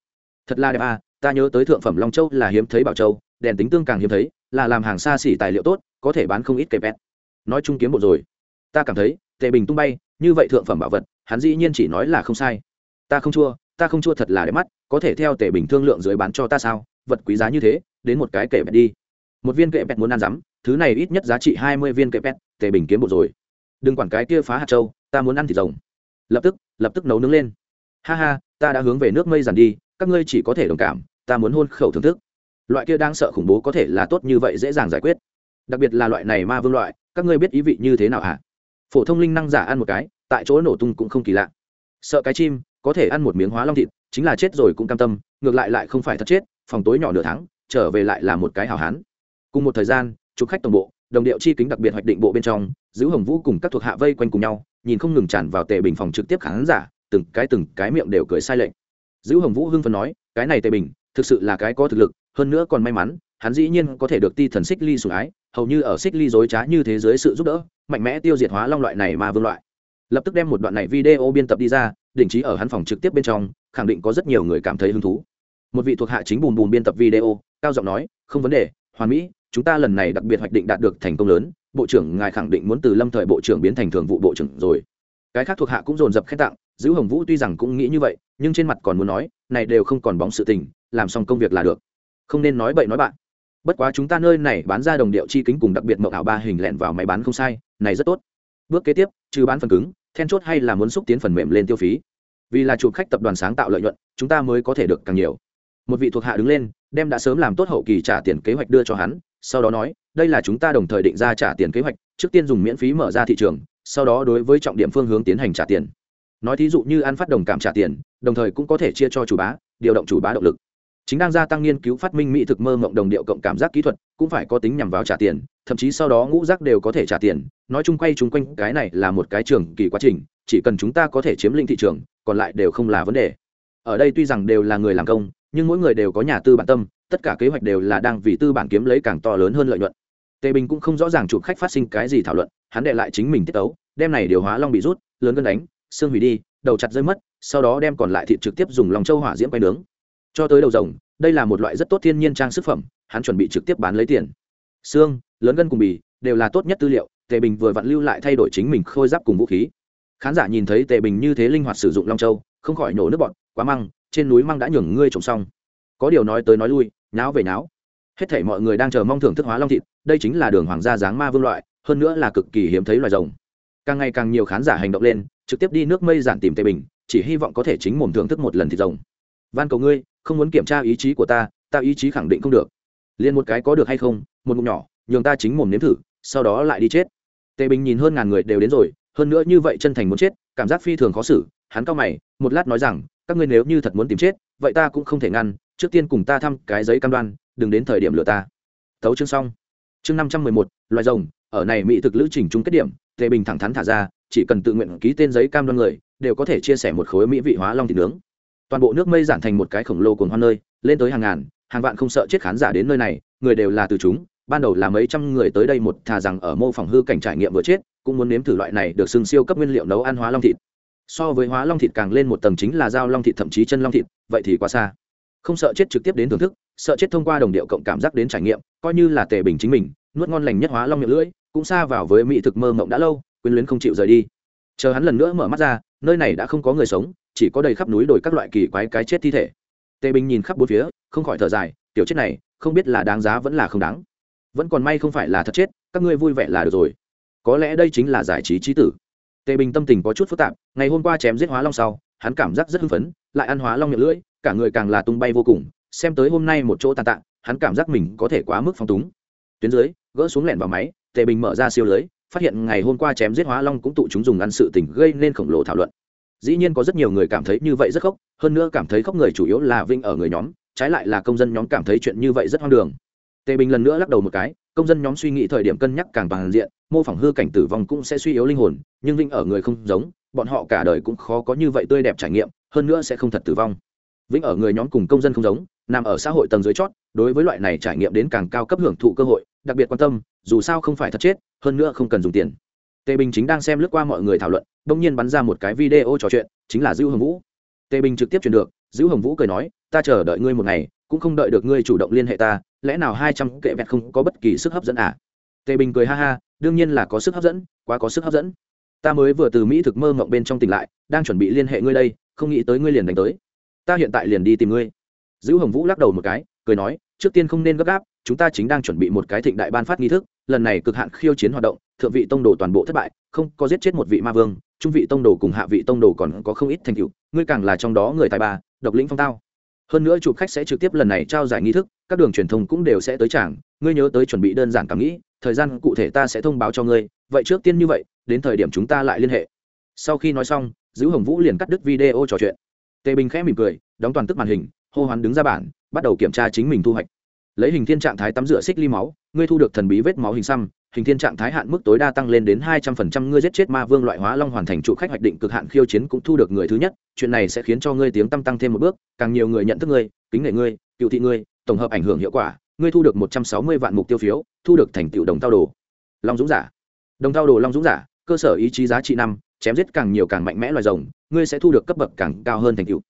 Thật là đẹp à ta nhớ tới thượng phẩm long châu là hiếm thấy bảo châu, đèn tính tương càng hiếm thấy, là làm hàng xa xỉ tài liệu tốt, có thể bán không ít cây pet. Nói chung kiếm bộ rồi. Ta cảm thấy tề bình tung bay, như vậy thượng phẩm bảo vật, hắn dĩ nhiên chỉ nói là không sai. Ta không chua, ta không chua thật là đẹp mắt, có thể theo tề bình thương lượng dưới bán cho ta sao? Vật quý giá như thế, đến một cái kệ pet đi. Một viên kệ pet muốn ăn rắm, thứ này ít nhất giá trị hai mươi viên kệ pet tề bình kiếm bộ rồi. Đừng quản cái kia phá hạt châu, ta muốn ăn thịt rồng. Lập tức lập tức nấu nướng lên. Ha ha, ta đã hướng về nước mây dàn đi các ngươi chỉ có thể đồng cảm, ta muốn hôn khẩu thưởng thức. Loại kia đang sợ khủng bố có thể là tốt như vậy dễ dàng giải quyết. Đặc biệt là loại này ma vương loại, các ngươi biết ý vị như thế nào hả? Phổ thông linh năng giả ăn một cái, tại chỗ nổ tung cũng không kỳ lạ. Sợ cái chim, có thể ăn một miếng hóa long thịt, chính là chết rồi cũng cam tâm, ngược lại lại không phải thật chết, phòng tối nhỏ nửa tháng, trở về lại là một cái hào hán. Cùng một thời gian, chụp khách tổng bộ, đồng điệu chi kính đặc biệt hoạch định bộ bên trong, giữ hồng vũ cùng các thuộc hạ vây quanh cùng nhau, nhìn không ngừng tràn vào tề bình phòng trực tiếp khán giả, từng cái từng cái miệng đều cười sai lệch. Dữ hồng vũ hưng phần nói, cái này tề bình, thực sự là cái có thực lực, hơn nữa còn may mắn, hắn dĩ nhiên có thể được ti thần xích ly sủng ái, hầu như ở xích ly dối trá như thế giới sự giúp đỡ, mạnh mẽ tiêu diệt hóa long loại này mà vương loại. Lập tức đem một đoạn này video biên tập đi ra đỉnh trí ở hắn phòng trực tiếp bên trong, khẳng định có rất nhiều người cảm thấy hứng thú. Một vị thuộc hạ chính bùn bùn biên tập video, cao giọng nói, không vấn đề, hoàn mỹ, chúng ta lần này đặc biệt hoạch định đạt được thành công lớn, bộ trưởng ngài khẳng định muốn từ lâm thời bộ trưởng biến thành thường vụ bộ trưởng rồi. Cái khác thuộc hạ cũng dồn dập khen tặng giữ hồng vũ tuy rằng cũng nghĩ như vậy, nhưng trên mặt còn muốn nói, này đều không còn bóng sự tình, làm xong công việc là được. Không nên nói bậy nói bạn. Bất quá chúng ta nơi này bán ra đồng điệu chi kính cùng đặc biệt mậu ảo ba hình lẹn vào máy bán không sai, này rất tốt. Bước kế tiếp, trừ bán phần cứng, then chốt hay là muốn xúc tiến phần mềm lên tiêu phí. Vì là chụp khách tập đoàn sáng tạo lợi nhuận, chúng ta mới có thể được càng nhiều. Một vị thuộc hạ đứng lên, đem đã sớm làm tốt hậu kỳ trả tiền kế hoạch đưa cho hắn, sau đó nói, đây là chúng ta đồng thời định ra trả tiền kế hoạch, trước tiên dùng miễn phí mở ra thị trường, sau đó đối với trọng điểm phương hướng tiến hành trả tiền nói thí dụ như ăn phát đồng cảm trả tiền, đồng thời cũng có thể chia cho chủ bá, điều động chủ bá động lực. Chính đang gia tăng nghiên cứu phát minh mỹ thực mơ mộng đồng điệu cộng cảm giác kỹ thuật, cũng phải có tính nhằm vào trả tiền, thậm chí sau đó ngũ giác đều có thể trả tiền. Nói chung quay chung quanh, cái này là một cái trường kỳ quá trình, chỉ cần chúng ta có thể chiếm lĩnh thị trường, còn lại đều không là vấn đề. Ở đây tuy rằng đều là người làm công, nhưng mỗi người đều có nhà tư bản tâm, tất cả kế hoạch đều là đang vì tư bản kiếm lấy càng to lớn hơn lợi nhuận. Tề bình cũng không rõ ràng chụp khách phát sinh cái gì thảo luận, hắn đệ lại chính mình tiết tấu, đem này điều hóa long bị rút, lớn cân đánh xương hủy đi, đầu chặt rơi mất, sau đó đem còn lại thịt trực tiếp dùng lòng châu hỏa diễm quay nướng. Cho tới đầu rồng, đây là một loại rất tốt thiên nhiên trang sức phẩm, hắn chuẩn bị trực tiếp bán lấy tiền. Xương, lớn gân cùng bì, đều là tốt nhất tư liệu, tề bình vừa vặn lưu lại thay đổi chính mình khôi giáp cùng vũ khí. Khán giả nhìn thấy tề bình như thế linh hoạt sử dụng long châu, không khỏi nổ nước bọn quá măng, trên núi măng đã nhường ngươi trồng xong. Có điều nói tới nói lui, nháo về nháo. Hết thảy mọi người đang chờ mong thưởng thức hóa long thịt, đây chính là đường hoàng gia dáng ma vương loại, hơn nữa là cực kỳ hiếm thấy loài rồng. Càng ngày càng nhiều khán giả hành động lên trực tiếp đi nước mây giản tìm tề bình, chỉ hy vọng có thể chính mồm thưởng thức một lần thịt rồng. Van cầu ngươi, không muốn kiểm tra ý chí của ta ta ý chí khẳng định không được. Liền một cái có được hay không, một ngụm nhỏ, nhường ta chính mồm nếm thử, sau đó lại đi chết. Tề bình nhìn hơn ngàn người đều đến rồi, hơn nữa như vậy chân thành muốn chết, cảm giác phi thường khó xử, hắn cao mày, một lát nói rằng, các ngươi nếu như thật muốn tìm chết, vậy ta cũng không thể ngăn, trước tiên cùng ta thăm cái giấy cam đoan, đừng đến thời điểm lừa ta. Tấu chương xong. Chương năm trăm mười một, loài rồng, ở này mỹ thực lữ trình chung kết điểm, tề bình thẳng thắn thả ra chỉ cần tự nguyện ký tên giấy cam đoan người, đều có thể chia sẻ một khối mỹ vị hóa long thịt nướng. Toàn bộ nước mây giản thành một cái khổng lồ cồn hoa nơi, lên tới hàng ngàn, hàng vạn không sợ chết khán giả đến nơi này, người đều là từ chúng, ban đầu là mấy trăm người tới đây một thà rằng ở mô phỏng hư cảnh trải nghiệm vừa chết, cũng muốn nếm thử loại này được xưng siêu cấp nguyên liệu nấu ăn hóa long thịt. So với hóa long thịt càng lên một tầng chính là dao long thịt thậm chí chân long thịt, vậy thì quá xa. Không sợ chết trực tiếp đến thưởng thức, sợ chết thông qua đồng điệu cộng cảm giác đến trải nghiệm, coi như là tề bình chính mình, nuốt ngon lành nhất hóa long miệng lưỡi, cũng xa vào với mỹ thực mơ mộng đã lâu quyến luyến không chịu rời đi. Chờ hắn lần nữa mở mắt ra, nơi này đã không có người sống, chỉ có đầy khắp núi đồi các loại kỳ quái cái chết thi thể. Tề bình nhìn khắp bốn phía, không khỏi thở dài, tiểu chết này, không biết là đáng giá vẫn là không đáng. Vẫn còn may không phải là thật chết, các ngươi vui vẻ là được rồi. Có lẽ đây chính là giải trí trí tử. Tề bình tâm tình có chút phức tạp, ngày hôm qua chém giết hóa long sau, hắn cảm giác rất hưng phấn, lại ăn hóa long miệng lưỡi, cả người càng là tung bay vô cùng, xem tới hôm nay một chỗ tàn tạ, hắn cảm giác mình có thể quá mức phong túng. Tuyến dưới, gỡ xuống lẻn vào máy, tề bình mở ra siêu lưới phát hiện ngày hôm qua chém giết hóa long cũng tụ chúng dùng ăn sự tình gây nên khổng lồ thảo luận. Dĩ nhiên có rất nhiều người cảm thấy như vậy rất khóc, hơn nữa cảm thấy khóc người chủ yếu là vinh ở người nhóm, trái lại là công dân nhóm cảm thấy chuyện như vậy rất hoang đường. Tề bình lần nữa lắc đầu một cái, công dân nhóm suy nghĩ thời điểm cân nhắc càng bằng diện, mô phỏng hư cảnh tử vong cũng sẽ suy yếu linh hồn, nhưng vinh ở người không giống, bọn họ cả đời cũng khó có như vậy tươi đẹp trải nghiệm, hơn nữa sẽ không thật tử vong. Vĩnh ở người nhóm cùng công dân không giống, nằm ở xã hội tầng dưới chót đối với loại này trải nghiệm đến càng cao cấp hưởng thụ cơ hội, đặc biệt quan tâm, dù sao không phải thật chết, hơn nữa không cần dùng tiền. Tề bình chính đang xem lướt qua mọi người thảo luận, bỗng nhiên bắn ra một cái video trò chuyện, chính là dữ hồng vũ. Tề bình trực tiếp truyền được dữ hồng vũ cười nói, ta chờ đợi ngươi một ngày, cũng không đợi được ngươi chủ động liên hệ ta, lẽ nào hai trăm kệ vẹt không có bất kỳ sức hấp dẫn à? Tề bình cười ha ha, đương nhiên là có sức hấp dẫn, quá có sức hấp dẫn. Ta mới vừa từ mỹ thực mơ mộng bên trong tỉnh lại, đang chuẩn bị liên hệ ngươi đây, không nghĩ tới ngươi liền đánh tới. Ta hiện tại liền đi tìm ngươi. Dữ hồng vũ lắc đầu một cái cười nói, trước tiên không nên gấp gáp, chúng ta chính đang chuẩn bị một cái thịnh đại ban phát nghi thức, lần này cực hạn khiêu chiến hoạt động, thượng vị tông đồ toàn bộ thất bại, không có giết chết một vị ma vương, trung vị tông đồ cùng hạ vị tông đồ còn có không ít thành tựu, ngươi càng là trong đó người tài ba, độc lĩnh phong tao. Hơn nữa chụp khách sẽ trực tiếp lần này trao giải nghi thức, các đường truyền thông cũng đều sẽ tới chàng ngươi nhớ tới chuẩn bị đơn giản cảm nghĩ, thời gian cụ thể ta sẽ thông báo cho ngươi, vậy trước tiên như vậy, đến thời điểm chúng ta lại liên hệ. Sau khi nói xong dữ hồng vũ liền cắt đứt video trò chuyện tề bình khẽ mỉm cười, đóng toàn tức màn hình, hô hoán đứng ra bản bắt đầu kiểm tra chính mình thu hoạch. Lấy hình thiên trạng thái tắm rửa xích ly máu, ngươi thu được thần bí vết máu hình xăm, hình thiên trạng thái hạn mức tối đa tăng lên đến hai trăm phần trăm, ngươi giết chết ma vương loại hóa long hoàn thành trụ khách hoạch định cực hạn khiêu chiến cũng thu được người thứ nhất, chuyện này sẽ khiến cho ngươi tiếng tăm tăng thêm một bước, càng nhiều người nhận thức ngươi, kính nể ngươi, cựu thị ngươi, tổng hợp ảnh hưởng hiệu quả, ngươi thu được một trăm sáu mươi vạn mục tiêu phiếu, thu được thành tựu đồng thao đồ. Long dũng giả. Đồng thao đồ long dũng giả, cơ sở ý chí giá trị năm chém giết càng nhiều càng mạnh mẽ loài rồng, ngươi sẽ thu được cấp bậc càng cao hơn thành tựu.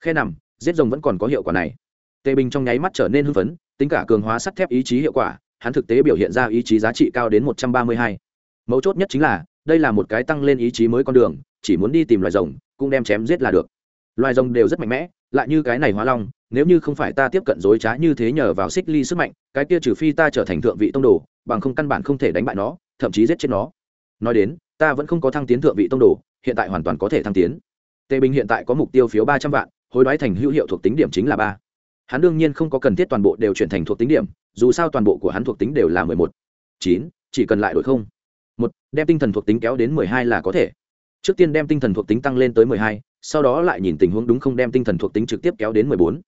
Khe nằm, giết rồng vẫn còn có hiệu quả này. Tề bình trong nháy mắt trở nên hưng phấn, tính cả cường hóa sắt thép ý chí hiệu quả, hắn thực tế biểu hiện ra ý chí giá trị cao đến một trăm ba mươi hai. Mấu chốt nhất chính là, đây là một cái tăng lên ý chí mới con đường, chỉ muốn đi tìm loài rồng, cũng đem chém giết là được. Loài rồng đều rất mạnh mẽ, lại như cái này hóa long, nếu như không phải ta tiếp cận dối trá như thế nhờ vào xích ly sức mạnh, cái kia trừ phi ta trở thành thượng vị tông đồ, bằng không căn bản không thể đánh bại nó, thậm chí giết chết nó. Nói đến ta vẫn không có thăng tiến thượng vị tông đồ, hiện tại hoàn toàn có thể thăng tiến. Tề bình hiện tại có mục tiêu phiếu ba trăm vạn, hối đoái thành hữu hiệu thuộc tính điểm chính là ba. Hắn đương nhiên không có cần thiết toàn bộ đều chuyển thành thuộc tính điểm, dù sao toàn bộ của hắn thuộc tính đều là mười một. Chín, chỉ cần lại đổi không. Một, đem tinh thần thuộc tính kéo đến mười hai là có thể. Trước tiên đem tinh thần thuộc tính tăng lên tới mười hai, sau đó lại nhìn tình huống đúng không đem tinh thần thuộc tính trực tiếp kéo đến mười bốn.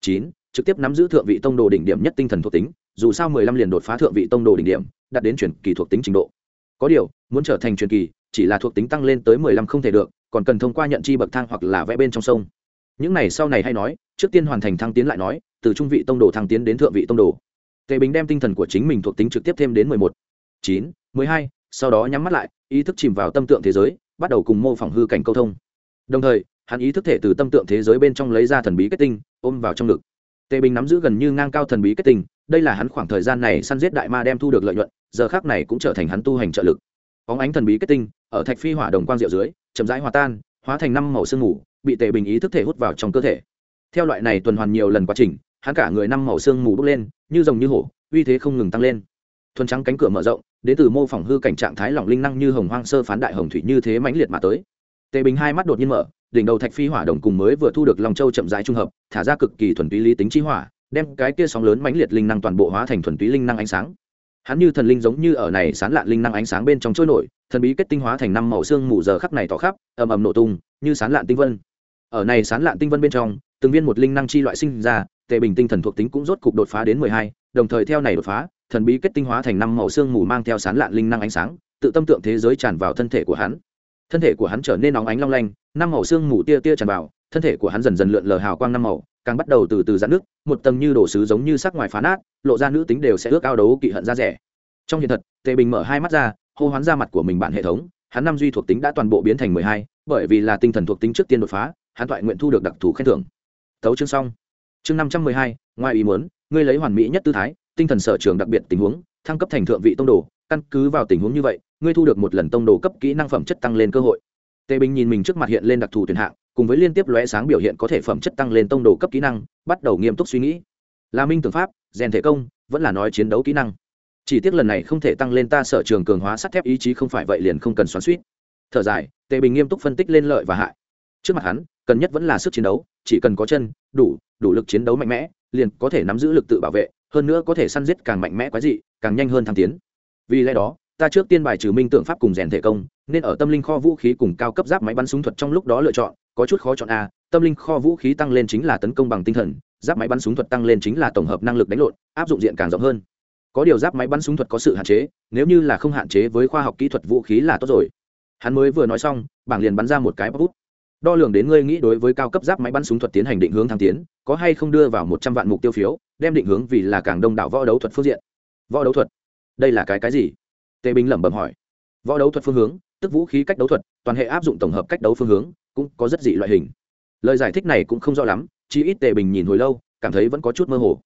Chín, trực tiếp nắm giữ thượng vị tông đồ đỉnh điểm nhất tinh thần thuộc tính, dù sao mười lăm liền đột phá thượng vị tông đồ đỉnh điểm, đạt đến chuyển kỳ thuộc tính trình độ có điều, muốn trở thành truyền kỳ, chỉ là thuộc tính tăng lên tới mười lăm không thể được, còn cần thông qua nhận chi bậc thang hoặc là vẽ bên trong sông. Những này sau này hay nói, trước tiên hoàn thành thăng tiến lại nói, từ trung vị tông đồ thăng tiến đến thượng vị tông đồ. Tề bình đem tinh thần của chính mình thuộc tính trực tiếp thêm đến mười một, chín, mười hai, sau đó nhắm mắt lại, ý thức chìm vào tâm tượng thế giới, bắt đầu cùng mô phỏng hư cảnh câu thông. Đồng thời, hắn ý thức thể từ tâm tượng thế giới bên trong lấy ra thần bí kết tinh, ôm vào trong ngực. Tề bình nắm giữ gần như ngang cao thần bí kết tinh đây là hắn khoảng thời gian này săn giết đại ma đem thu được lợi nhuận, giờ khác này cũng trở thành hắn tu hành trợ lực. Óng ánh thần bí kết tinh, ở thạch phi hỏa đồng quang diệu dưới, chậm rãi hòa tan, hóa thành năm màu sương mù, bị tề bình ý thức thể hút vào trong cơ thể. Theo loại này tuần hoàn nhiều lần quá trình, hắn cả người năm màu xương mù bốc lên, như rồng như hổ, uy thế không ngừng tăng lên. Thuần trắng cánh cửa mở rộng, đến từ mô phỏng hư cảnh trạng thái lỏng linh năng như hồng hoang sơ phán đại hồng thủy như thế mãnh liệt mà tới. Tề bình hai mắt đột nhiên mở, đỉnh đầu thạch phi hỏa đồng cùng mới vừa thu được lòng châu chậm rãi trung hợp, thả ra cực kỳ thuần túy lý tính chi hỏa đem cái kia sóng lớn mãnh liệt linh năng toàn bộ hóa thành thuần túy linh năng ánh sáng. Hắn như thần linh giống như ở này sán lạn linh năng ánh sáng bên trong trôi nổi, thần bí kết tinh hóa thành năm màu xương mù giờ khắc này tỏ khắp, ầm ầm nổ tung, như sán lạn tinh vân. Ở này sán lạn tinh vân bên trong, từng viên một linh năng chi loại sinh ra, tề bình tinh thần thuộc tính cũng rốt cục đột phá đến mười hai, đồng thời theo này đột phá, thần bí kết tinh hóa thành năm màu xương mù mang theo sán lạn linh năng ánh sáng, tự tâm tượng thế giới tràn vào thân thể của hắn. Thân thể của hắn trở nên nóng ánh long lanh, năm màu xương mù tia tia tràn vào, thân thể của hắn dần dần lượn lờ hào quang năm màu càng bắt đầu từ từ giãn nước, một tầng như đổ sứ giống như sắc ngoài phá nát, lộ ra nữ tính đều sẽ ước ao đấu kỵ hận ra rẻ. Trong hiện thật, tề bình mở hai mắt ra, hô hoán ra mặt của mình bản hệ thống, hắn năm duy thuộc tính đã toàn bộ biến thành mười hai, bởi vì là tinh thần thuộc tính trước tiên đột phá, hắn thoại nguyện thu được đặc thù khen thưởng. Tấu chương xong. Chương năm trăm mười hai, ngoài ý muốn, ngươi lấy hoàn mỹ nhất tư thái, tinh thần sở trường đặc biệt tình huống, thăng cấp thành thượng vị tông đồ, căn cứ vào tình huống như vậy, ngươi thu được một lần tông đồ cấp kỹ năng phẩm chất tăng lên cơ hội. Tề bình nhìn mình trước mặt hiện lên đặc thù tuyển hạng cùng với liên tiếp lóe sáng biểu hiện có thể phẩm chất tăng lên tông đồ cấp kỹ năng, bắt đầu nghiêm túc suy nghĩ. Là minh tưởng pháp, rèn thể công, vẫn là nói chiến đấu kỹ năng. Chỉ tiếc lần này không thể tăng lên ta sở trường cường hóa sắt thép ý chí không phải vậy liền không cần xoắn suýt thở dài, tề bình nghiêm túc phân tích lên lợi và hại. Trước mặt hắn, cần nhất vẫn là sức chiến đấu, chỉ cần có chân, đủ đủ lực chiến đấu mạnh mẽ, liền có thể nắm giữ lực tự bảo vệ, hơn nữa có thể săn giết càng mạnh mẽ quái dị, càng nhanh hơn thăng tiến. Vì lẽ đó ta trước tiên bài trừ minh tượng pháp cùng rèn thể công, nên ở tâm linh kho vũ khí cùng cao cấp giáp máy bắn súng thuật trong lúc đó lựa chọn, có chút khó chọn a, tâm linh kho vũ khí tăng lên chính là tấn công bằng tinh thần, giáp máy bắn súng thuật tăng lên chính là tổng hợp năng lực đánh lộn, áp dụng diện càng rộng hơn. Có điều giáp máy bắn súng thuật có sự hạn chế, nếu như là không hạn chế với khoa học kỹ thuật vũ khí là tốt rồi. Hắn mới vừa nói xong, bảng liền bắn ra một cái bút. Đo lường đến ngươi nghĩ đối với cao cấp giáp máy bắn súng thuật tiến hành định hướng thăng tiến, có hay không đưa vào một trăm vạn mục tiêu phiếu, đem định hướng vì là càng đông đảo võ đấu thuật phương diện. Võ đấu thuật? Đây là cái cái gì? Tề bình lẩm bẩm hỏi. Võ đấu thuật phương hướng, tức vũ khí cách đấu thuật, toàn hệ áp dụng tổng hợp cách đấu phương hướng, cũng có rất dị loại hình. Lời giải thích này cũng không rõ lắm chỉ ít tề bình nhìn hồi lâu, cảm thấy vẫn có chút mơ hồ.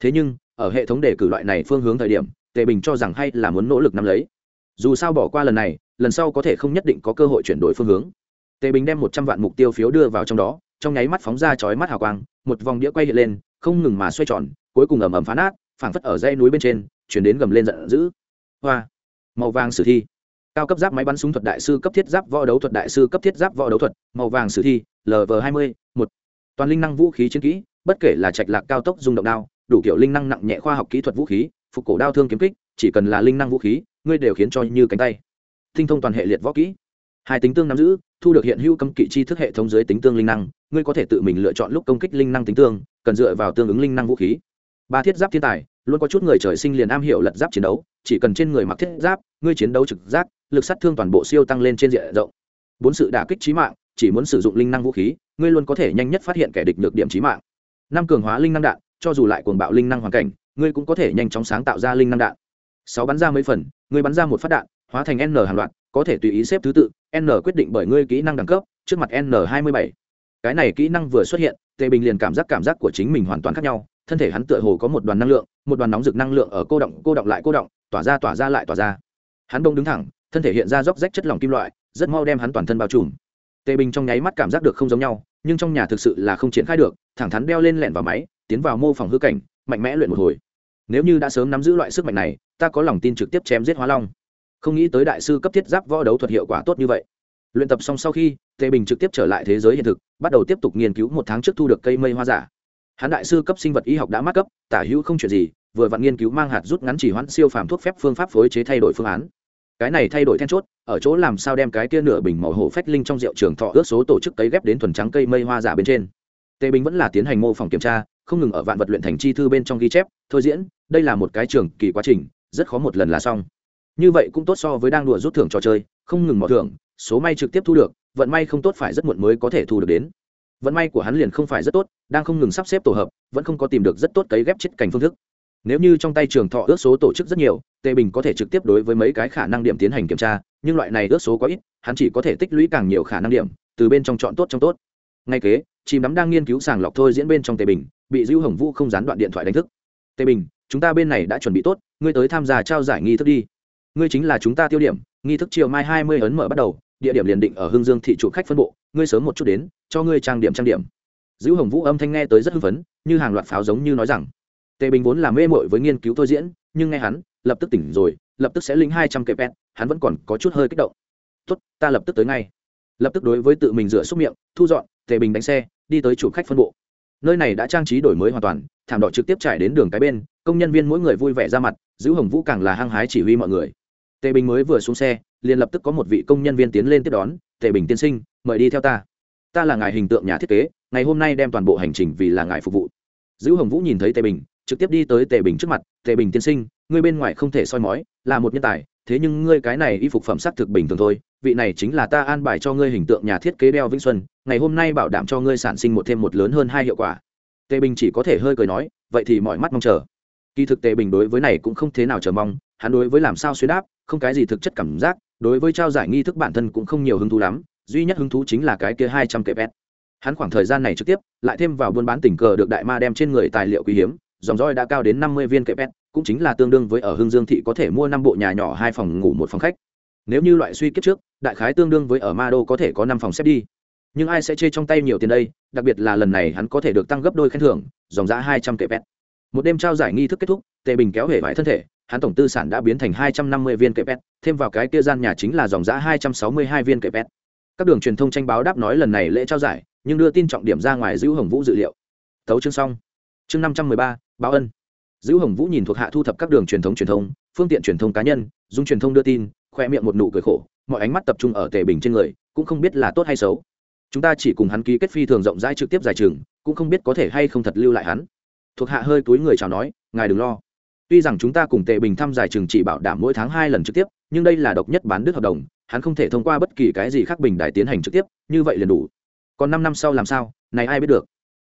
Thế nhưng, ở hệ thống đề cử loại này phương hướng thời điểm, tề bình cho rằng hay là muốn nỗ lực nắm lấy. Dù sao bỏ qua lần này, lần sau có thể không nhất định có cơ hội chuyển đổi phương hướng. Tề bình đem một trăm vạn mục tiêu phiếu đưa vào trong đó, trong nháy mắt phóng ra chói mắt hào quang, một vòng đĩa quay hiện lên, không ngừng mà xoay tròn, cuối cùng ầm ầm phá nát, phảng phất ở dãy núi bên trên, chuyển đến gầm lên giận dữ. Hoa! Màu vàng sử thi. Cao cấp giáp máy bắn súng thuật đại sư cấp thiết giáp võ đấu thuật đại sư cấp thiết giáp võ đấu thuật, màu vàng sử thi lv hai mươi một toàn linh năng vũ khí chiến kỹ, bất kể là trạch lạc cao tốc dùng động đao, đủ kiểu linh năng nặng nhẹ khoa học kỹ thuật vũ khí, phục cổ đao thương kiếm kích, chỉ cần là linh năng vũ khí, ngươi đều khiến cho như cánh tay. Tinh thông toàn hệ liệt võ kỹ. Hai tính tương nắm giữ, thu được hiện hữu cấm kỵ chi thức hệ thống dưới tính tương linh năng, ngươi có thể tự mình lựa chọn lúc công kích linh năng tính tương, cần dựa vào tương ứng linh năng vũ khí. Ba thiết giáp thiên tài, luôn có chút người trời sinh liền am hiểu lật giáp chiến đấu, chỉ cần trên người mặc thiết giáp ngươi chiến đấu trực giác, lực sát thương toàn bộ siêu tăng lên trên diện rộng. Bốn sự đả kích trí mạng, chỉ muốn sử dụng linh năng vũ khí, ngươi luôn có thể nhanh nhất phát hiện kẻ địch nhược điểm trí mạng. Năm cường hóa linh năng đạn, cho dù lại cuồng bạo linh năng hoàn cảnh, ngươi cũng có thể nhanh chóng sáng tạo ra linh năng đạn. Sáu bắn ra mấy phần, ngươi bắn ra một phát đạn, hóa thành n hàng loạt, có thể tùy ý xếp thứ tự, n quyết định bởi ngươi kỹ năng đẳng cấp, trước mặt n hai mươi bảy. Cái này kỹ năng vừa xuất hiện, tề bình liền cảm giác cảm giác của chính mình hoàn toàn khác nhau, thân thể hắn tựa hồ có một đoàn năng lượng, một đoàn nóng rực năng lượng ở cô động cô động lại cô động, tỏa ra tỏa ra lại tỏa ra hắn đông đứng thẳng, thân thể hiện ra róc rách chất lỏng kim loại, rất mau đem hắn toàn thân bao trùm. Tề bình trong nháy mắt cảm giác được không giống nhau, nhưng trong nhà thực sự là không triển khai được, thẳng thắn đeo lên lẹn vào máy, tiến vào mô phỏng hư cảnh, mạnh mẽ luyện một hồi. Nếu như đã sớm nắm giữ loại sức mạnh này, ta có lòng tin trực tiếp chém giết hóa long. Không nghĩ tới đại sư cấp thiết giáp võ đấu thuật hiệu quả tốt như vậy. Luyện tập xong sau khi, tề bình trực tiếp trở lại thế giới hiện thực, bắt đầu tiếp tục nghiên cứu một tháng trước thu được cây mây hoa giả. Hắn đại sư cấp sinh vật y học đã mắc cấp, tả hữu không chuyện gì vừa vặn nghiên cứu mang hạt rút ngắn chỉ hoãn siêu phàm thuốc phép phương pháp phối chế thay đổi phương án. Cái này thay đổi then chốt, ở chỗ làm sao đem cái kia nửa bình màu hổ phách linh trong rượu trường thọ ước số tổ chức cấy ghép đến thuần trắng cây mây hoa giả bên trên. Tề bình vẫn là tiến hành mô phỏng kiểm tra, không ngừng ở vạn vật luyện thành chi thư bên trong ghi chép, thôi diễn, đây là một cái trường kỳ quá trình, rất khó một lần là xong. Như vậy cũng tốt so với đang đùa rút thưởng trò chơi, không ngừng mỏ thưởng, số may trực tiếp thu được, vận may không tốt phải rất muộn mới có thể thu được đến. Vận may của hắn liền không phải rất tốt, đang không ngừng sắp xếp tổ hợp, vẫn không có tìm được rất tốt cấy ghép chết cảnh phương thức nếu như trong tay trường thọ ước số tổ chức rất nhiều, tề bình có thể trực tiếp đối với mấy cái khả năng điểm tiến hành kiểm tra, nhưng loại này ước số quá ít, hắn chỉ có thể tích lũy càng nhiều khả năng điểm, từ bên trong chọn tốt trong tốt. Ngay kế chìm đắm đang nghiên cứu sàng lọc thôi diễn bên trong tề bình, bị dữ hồng vũ không gián đoạn điện thoại đánh thức. Tề bình, chúng ta bên này đã chuẩn bị tốt, ngươi tới tham gia trao giải nghi thức đi. Ngươi chính là chúng ta tiêu điểm, nghi thức chiều mai hai mươi ấn mở bắt đầu, địa điểm liền định ở hương dương thị trụ khách phân bộ, ngươi sớm một chút đến, cho ngươi trang điểm trang điểm. Dữ hồng vũ âm thanh nghe tới rất hưng phấn, như hàng loạt pháo giống như nói rằng tề bình vốn là mê mội với nghiên cứu thôi diễn, nhưng nghe hắn, lập tức tỉnh rồi, lập tức sẽ lính hai trăm kẹp pet hắn vẫn còn có chút hơi kích động. Tốt, ta lập tức tới ngay. Lập tức đối với tự mình rửa xúc miệng, thu dọn, tề bình đánh xe, đi tới chủ khách phân bộ. Nơi này đã trang trí đổi mới hoàn toàn, thảm đỏ trực tiếp trải đến đường cái bên, công nhân viên mỗi người vui vẻ ra mặt, giữ hồng vũ càng là hăng hái chỉ huy mọi người. Tề bình mới vừa xuống xe, liền lập tức có một vị công nhân viên tiến lên tiếp đón, tề bình tiên sinh, mời đi theo ta. Ta là ngài hình tượng nhà thiết kế, ngày hôm nay đem toàn bộ hành trình vì là ngài phục vụ. Giữ hồng vũ nhìn thấy tề bình trực tiếp đi tới tề bình trước mặt, tề bình tiên sinh, ngươi bên ngoài không thể soi mói, là một nhân tài, thế nhưng ngươi cái này y phục phẩm sắc thực bình thường thôi, vị này chính là ta an bài cho ngươi hình tượng nhà thiết kế đeo vĩnh xuân, ngày hôm nay bảo đảm cho ngươi sản sinh một thêm một lớn hơn hai hiệu quả. Tề bình chỉ có thể hơi cười nói, vậy thì mọi mắt mong chờ. Kỳ thực tề bình đối với này cũng không thế nào chờ mong, hắn đối với làm sao xuyên đáp, không cái gì thực chất cảm giác, đối với trao giải nghi thức bản thân cũng không nhiều hứng thú lắm, duy nhất hứng thú chính là cái kia hai trăm kẹp s hắn khoảng thời gian này trực tiếp, lại thêm vào buôn bán tình cờ được đại ma đem trên người tài liệu quý hiếm dòng roi đã cao đến năm mươi viên kẹp s cũng chính là tương đương với ở hương dương thị có thể mua năm bộ nhà nhỏ hai phòng ngủ một phòng khách. Nếu như loại suy kiếp trước, đại khái tương đương với ở ma đô có thể có năm phòng xếp đi. Nhưng ai sẽ chê trong tay nhiều tiền đây, đặc biệt là lần này hắn có thể được tăng gấp đôi khen thưởng, dòng giá hai trăm kệ pet một đêm trao giải nghi thức kết thúc, tề bình kéo về vải thân thể, hắn tổng tư sản đã biến thành hai trăm năm mươi viên kệ pet thêm vào cái kia gian nhà chính là dòng giá hai trăm sáu mươi hai viên kệ pet các đường truyền thông tranh báo đáp nói lần này lễ trao giải, nhưng đưa tin trọng điểm ra ngoài giữ hồng vũ dự liệu. Thấu chương xong. Chương năm trăm mười ba báo ân. Giữ hồng vũ nhìn thuộc hạ thu thập các đường truyền thống truyền thông, phương tiện truyền thông cá nhân, dùng truyền thông đưa tin, khoe miệng một nụ cười khổ, mọi ánh mắt tập trung ở tề bình trên người, cũng không biết là tốt hay xấu. Chúng ta chỉ cùng hắn ký kết phi thường rộng rãi trực tiếp giải trường cũng không biết có thể hay không thật lưu lại hắn. Thuộc hạ hơi túi người chào nói, ngài đừng lo. Tuy rằng chúng ta cùng tề bình thăm giải trường chỉ bảo đảm mỗi tháng hai lần trực tiếp, nhưng đây là độc nhất bán đứt hợp đồng, hắn không thể thông qua bất kỳ cái gì khác bình đại tiến hành trực tiếp, như vậy liền đủ. Còn năm năm sau làm sao? Này ai biết được?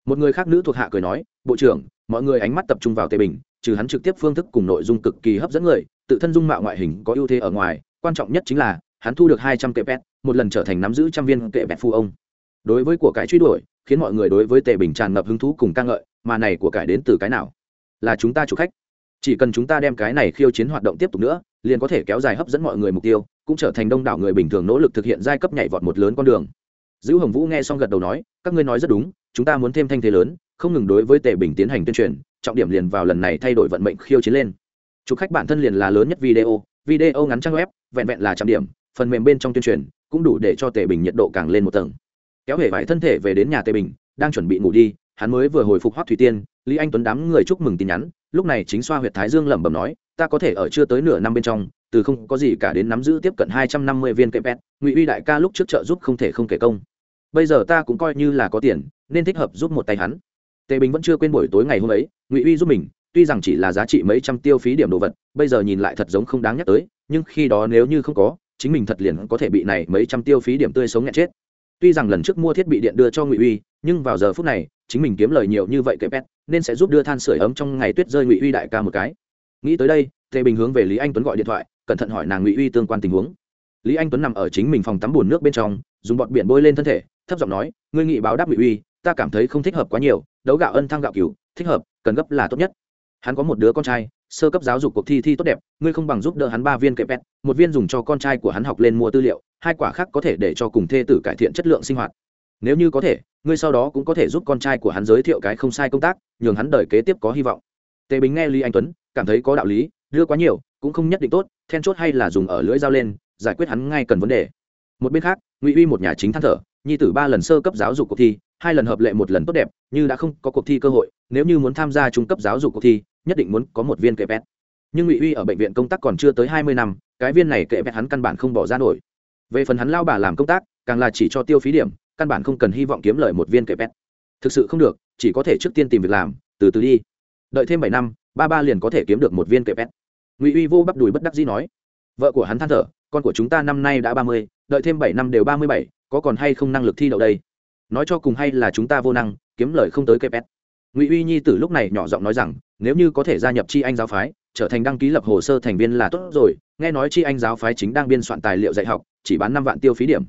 Một người khác nữ thuộc hạ cười nói bộ trưởng, mọi người ánh mắt tập trung vào tề bình, trừ hắn trực tiếp phương thức cùng nội dung cực kỳ hấp dẫn người, tự thân dung mạo ngoại hình có ưu thế ở ngoài, quan trọng nhất chính là, hắn thu được hai trăm kệ pet, một lần trở thành nắm giữ trăm viên kệ pet phu ông. Đối với của cái truy đuổi, khiến mọi người đối với tề bình tràn ngập hứng thú cùng ca ngợi, mà này của cải đến từ cái nào? Là chúng ta chủ khách. Chỉ cần chúng ta đem cái này khiêu chiến hoạt động tiếp tục nữa, liền có thể kéo dài hấp dẫn mọi người mục tiêu, cũng trở thành đông đảo người bình thường nỗ lực thực hiện giai cấp nhảy vọt một lớn con đường. Dữ hồng vũ nghe xong gật đầu nói, các ngươi nói rất đúng, chúng ta muốn thêm thanh thế lớn không ngừng đối với tề bình tiến hành tuyên truyền, trọng điểm liền vào lần này thay đổi vận mệnh khiêu chiến lên. Chụp khách bản thân liền là lớn nhất video video ngắn trang web, vẹn vẹn là trăm điểm, phần mềm bên trong tuyên truyền cũng đủ để cho tề bình nhiệt độ càng lên một tầng. Kéo hể vải thân thể về đến nhà tề bình, đang chuẩn bị ngủ đi, hắn mới vừa hồi phục hoác thủy tiên, lý anh tuấn đám người chúc mừng tin nhắn, lúc này chính xoa huyệt thái dương lẩm bẩm nói, ta có thể ở chưa tới nửa năm bên trong, từ không có gì cả đến nắm giữ tiếp cận hai trăm năm mươi viên cây pet ngụy uy đại ca lúc trước trợ giúp không thể không kể công. Bây giờ ta cũng coi như là có tiền, nên thích hợp giúp một tay hắn tề bình vẫn chưa quên buổi tối ngày hôm ấy, ngụy uy giúp mình, tuy rằng chỉ là giá trị mấy trăm tiêu phí điểm đồ vật, bây giờ nhìn lại thật giống không đáng nhắc tới, nhưng khi đó nếu như không có, chính mình thật liền có thể bị này mấy trăm tiêu phí điểm tươi sống nhẹ chết. Tuy rằng lần trước mua thiết bị điện đưa cho ngụy uy, nhưng vào giờ phút này, chính mình kiếm lời nhiều như vậy kệ pet nên sẽ giúp đưa than sửa ấm trong ngày tuyết rơi ngụy uy đại ca một cái. Nghĩ tới đây, tề bình hướng về lý anh tuấn gọi điện thoại, cẩn thận hỏi nàng ngụy uy tương quan tình huống. Lý anh tuấn nằm ở chính mình phòng tắm bùn nước bên trong, dùng bọt biển bôi lên thân thể, thấp giọng nói, ngươi nghị báo đáp ngụy uy, ta cảm thấy không thích hợp quá nhiều đấu gạo ân thăng gạo cửu thích hợp, cần gấp là tốt nhất. Hắn có một đứa con trai, sơ cấp giáo dục cuộc thi thi tốt đẹp, ngươi không bằng giúp đỡ hắn ba viên kệ pet một viên dùng cho con trai của hắn học lên mua tư liệu, hai quả khác có thể để cho cùng thê tử cải thiện chất lượng sinh hoạt. Nếu như có thể, ngươi sau đó cũng có thể giúp con trai của hắn giới thiệu cái không sai công tác, nhường hắn đời kế tiếp có hy vọng. Tề bình nghe lý anh tuấn, cảm thấy có đạo lý, đưa quá nhiều, cũng không nhất định tốt, then chốt hay là dùng ở lưỡi dao lên, giải quyết hắn ngay cần vấn đề. Một bên khác, ngụy uy một nhà chính than thở, nhi tử ba lần sơ cấp giáo dục cuộc thi hai lần hợp lệ một lần tốt đẹp, như đã không có cuộc thi cơ hội, nếu như muốn tham gia trung cấp giáo dục cuộc thi, nhất định muốn có một viên kệ pet nhưng ngụy uy ở bệnh viện công tác còn chưa tới hai mươi năm, cái viên này kệ pet hắn căn bản không bỏ ra nổi. Về phần hắn lao bà làm công tác, càng là chỉ cho tiêu phí điểm, căn bản không cần hy vọng kiếm lời một viên kệ pet thực sự không được, chỉ có thể trước tiên tìm việc làm, từ từ đi. Đợi thêm bảy năm, ba ba liền có thể kiếm được một viên kệ pet ngụy uy vô bắp đùi bất đắc dĩ nói, vợ của hắn than thở, con của chúng ta năm nay đã ba mươi, đợi thêm bảy năm đều ba mươi bảy, có còn hay không năng lực thi đậu đây? Nói cho cùng hay là chúng ta vô năng, kiếm lời không tới cây pet ngụy uy nhi tử lúc này nhỏ giọng nói rằng, nếu như có thể gia nhập chi anh giáo phái, trở thành đăng ký lập hồ sơ thành viên là tốt rồi, nghe nói chi anh giáo phái chính đang biên soạn tài liệu dạy học, chỉ bán năm vạn tiêu phí điểm.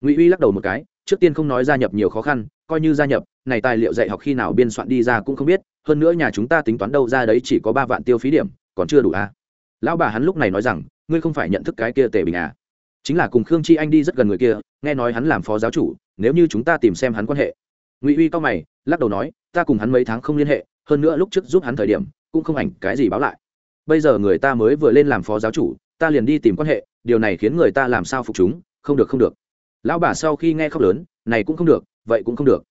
Ngụy uy lắc đầu một cái, trước tiên không nói gia nhập nhiều khó khăn, coi như gia nhập, này tài liệu dạy học khi nào biên soạn đi ra cũng không biết, hơn nữa nhà chúng ta tính toán đâu ra đấy chỉ có ba vạn tiêu phí điểm, còn chưa đủ à. lão bà hắn lúc này nói rằng, ngươi không phải nhận thức cái kia tề bình à? Chính là cùng khương chi anh đi rất gần người kia, nghe nói hắn làm phó giáo chủ nếu như chúng ta tìm xem hắn quan hệ. Ngụy uy cao mày, lắc đầu nói, ta cùng hắn mấy tháng không liên hệ, hơn nữa lúc trước giúp hắn thời điểm, cũng không ảnh cái gì báo lại. Bây giờ người ta mới vừa lên làm phó giáo chủ, ta liền đi tìm quan hệ, điều này khiến người ta làm sao phục chúng, không được không được. Lão bà sau khi nghe khóc lớn, này cũng không được, vậy cũng không được.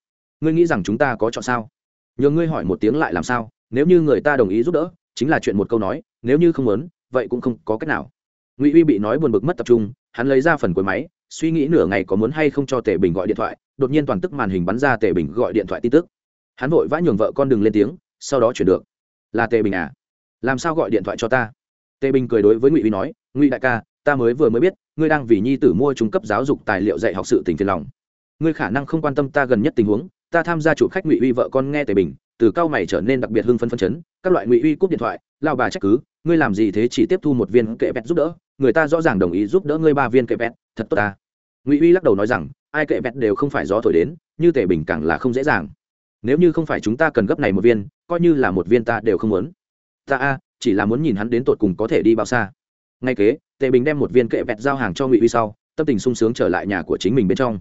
Ngươi nghĩ rằng chúng ta có chọn sao? Nhờ ngươi hỏi một tiếng lại làm sao, nếu như người ta đồng ý giúp đỡ, chính là chuyện một câu nói, nếu như không muốn, vậy cũng không có cách nào. Ngụy uy bị nói buồn bực mất tập trung, hắn lấy ra phần cuối máy suy nghĩ nửa ngày có muốn hay không cho tề bình gọi điện thoại, đột nhiên toàn tức màn hình bắn ra tề bình gọi điện thoại tin tức. Hắn vội vã nhường vợ con đừng lên tiếng, sau đó chuyển được. Là tề bình à? Làm sao gọi điện thoại cho ta? Tề bình cười đối với ngụy uy nói, ngụy đại ca, ta mới vừa mới biết, ngươi đang vì nhi tử mua trung cấp giáo dục tài liệu dạy học sự tình phiền lòng. Ngươi khả năng không quan tâm ta gần nhất tình huống, ta tham gia chủ khách ngụy uy vợ con nghe tề bình, từ cao mày trở nên đặc biệt hưng phân phân chấn, các loại ngụy uy cúp điện thoại, lao bà trách cứ, ngươi làm gì thế chỉ tiếp thu một viên kệ bẹt giúp đỡ, người ta rõ ràng đồng ý giúp đỡ ngươi ba viên kệ bẹt, thật tốt ta ngụy uy lắc đầu nói rằng, ai kệ bẹt đều không phải gió thổi đến, như tề bình càng là không dễ dàng. Nếu như không phải chúng ta cần gấp này một viên, coi như là một viên ta đều không muốn. Ta a, chỉ là muốn nhìn hắn đến tột cùng có thể đi bao xa. Ngay kế tề bình đem một viên kệ bẹt giao hàng cho ngụy uy sau, tâm tình sung sướng trở lại nhà của chính mình bên trong.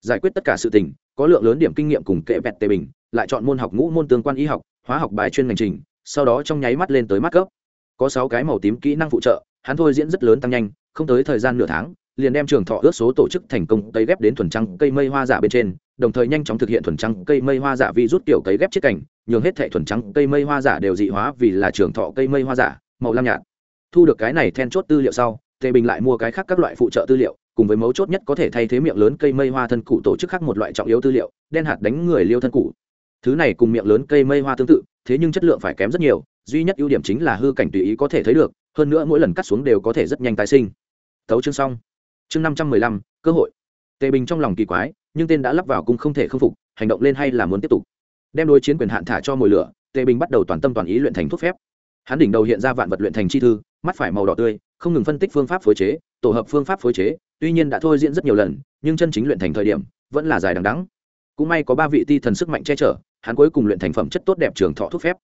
Giải quyết tất cả sự tình, có lượng lớn điểm kinh nghiệm cùng kệ bẹt tề bình, lại chọn môn học ngũ môn tương quan y học, hóa học bài chuyên ngành trình, sau đó trong nháy mắt lên tới mắt cấp. Có sáu cái màu tím kỹ năng phụ trợ, hắn thôi diễn rất lớn tăng nhanh, không tới thời gian nửa tháng liền đem trường thọ ước số tổ chức thành công cấy ghép đến thuần trăng cây mây hoa giả bên trên, đồng thời nhanh chóng thực hiện thuần trăng cây mây hoa giả vi rút tiểu cấy ghép chiếc cảnh nhường hết thệ thuần trăng cây mây hoa giả đều dị hóa vì là trường thọ cây mây hoa giả, màu lam nhạt. Thu được cái này then chốt tư liệu sau, tề bình lại mua cái khác các loại phụ trợ tư liệu, cùng với mấu chốt nhất có thể thay thế miệng lớn cây mây hoa thân cụ tổ chức khác một loại trọng yếu tư liệu, đen hạt đánh người liêu thân cụ. Thứ này cùng miệng lớn cây mây hoa tương tự, thế nhưng chất lượng phải kém rất nhiều, duy nhất ưu điểm chính là hư cảnh tùy ý có thể thấy được, hơn nữa mỗi lần cắt xuống đều có thể rất nhanh tái sinh. Thấu chương xong chương năm trăm mười lăm, cơ hội. Tề bình trong lòng kỳ quái, nhưng tên đã lắp vào cũng không thể khâm phục, hành động lên hay là muốn tiếp tục? Đem đối chiến quyền hạn thả cho mồi lửa, tề bình bắt đầu toàn tâm toàn ý luyện thành thuốc phép. Hắn đỉnh đầu hiện ra vạn vật luyện thành chi thư, mắt phải màu đỏ tươi, không ngừng phân tích phương pháp phối chế, tổ hợp phương pháp phối chế, tuy nhiên đã thôi diễn rất nhiều lần, nhưng chân chính luyện thành thời điểm, vẫn là dài đằng đắng cũng may có ba vị ti thần sức mạnh che chở, hắn cuối cùng luyện thành phẩm chất tốt đẹp trường thọ thuốc phép.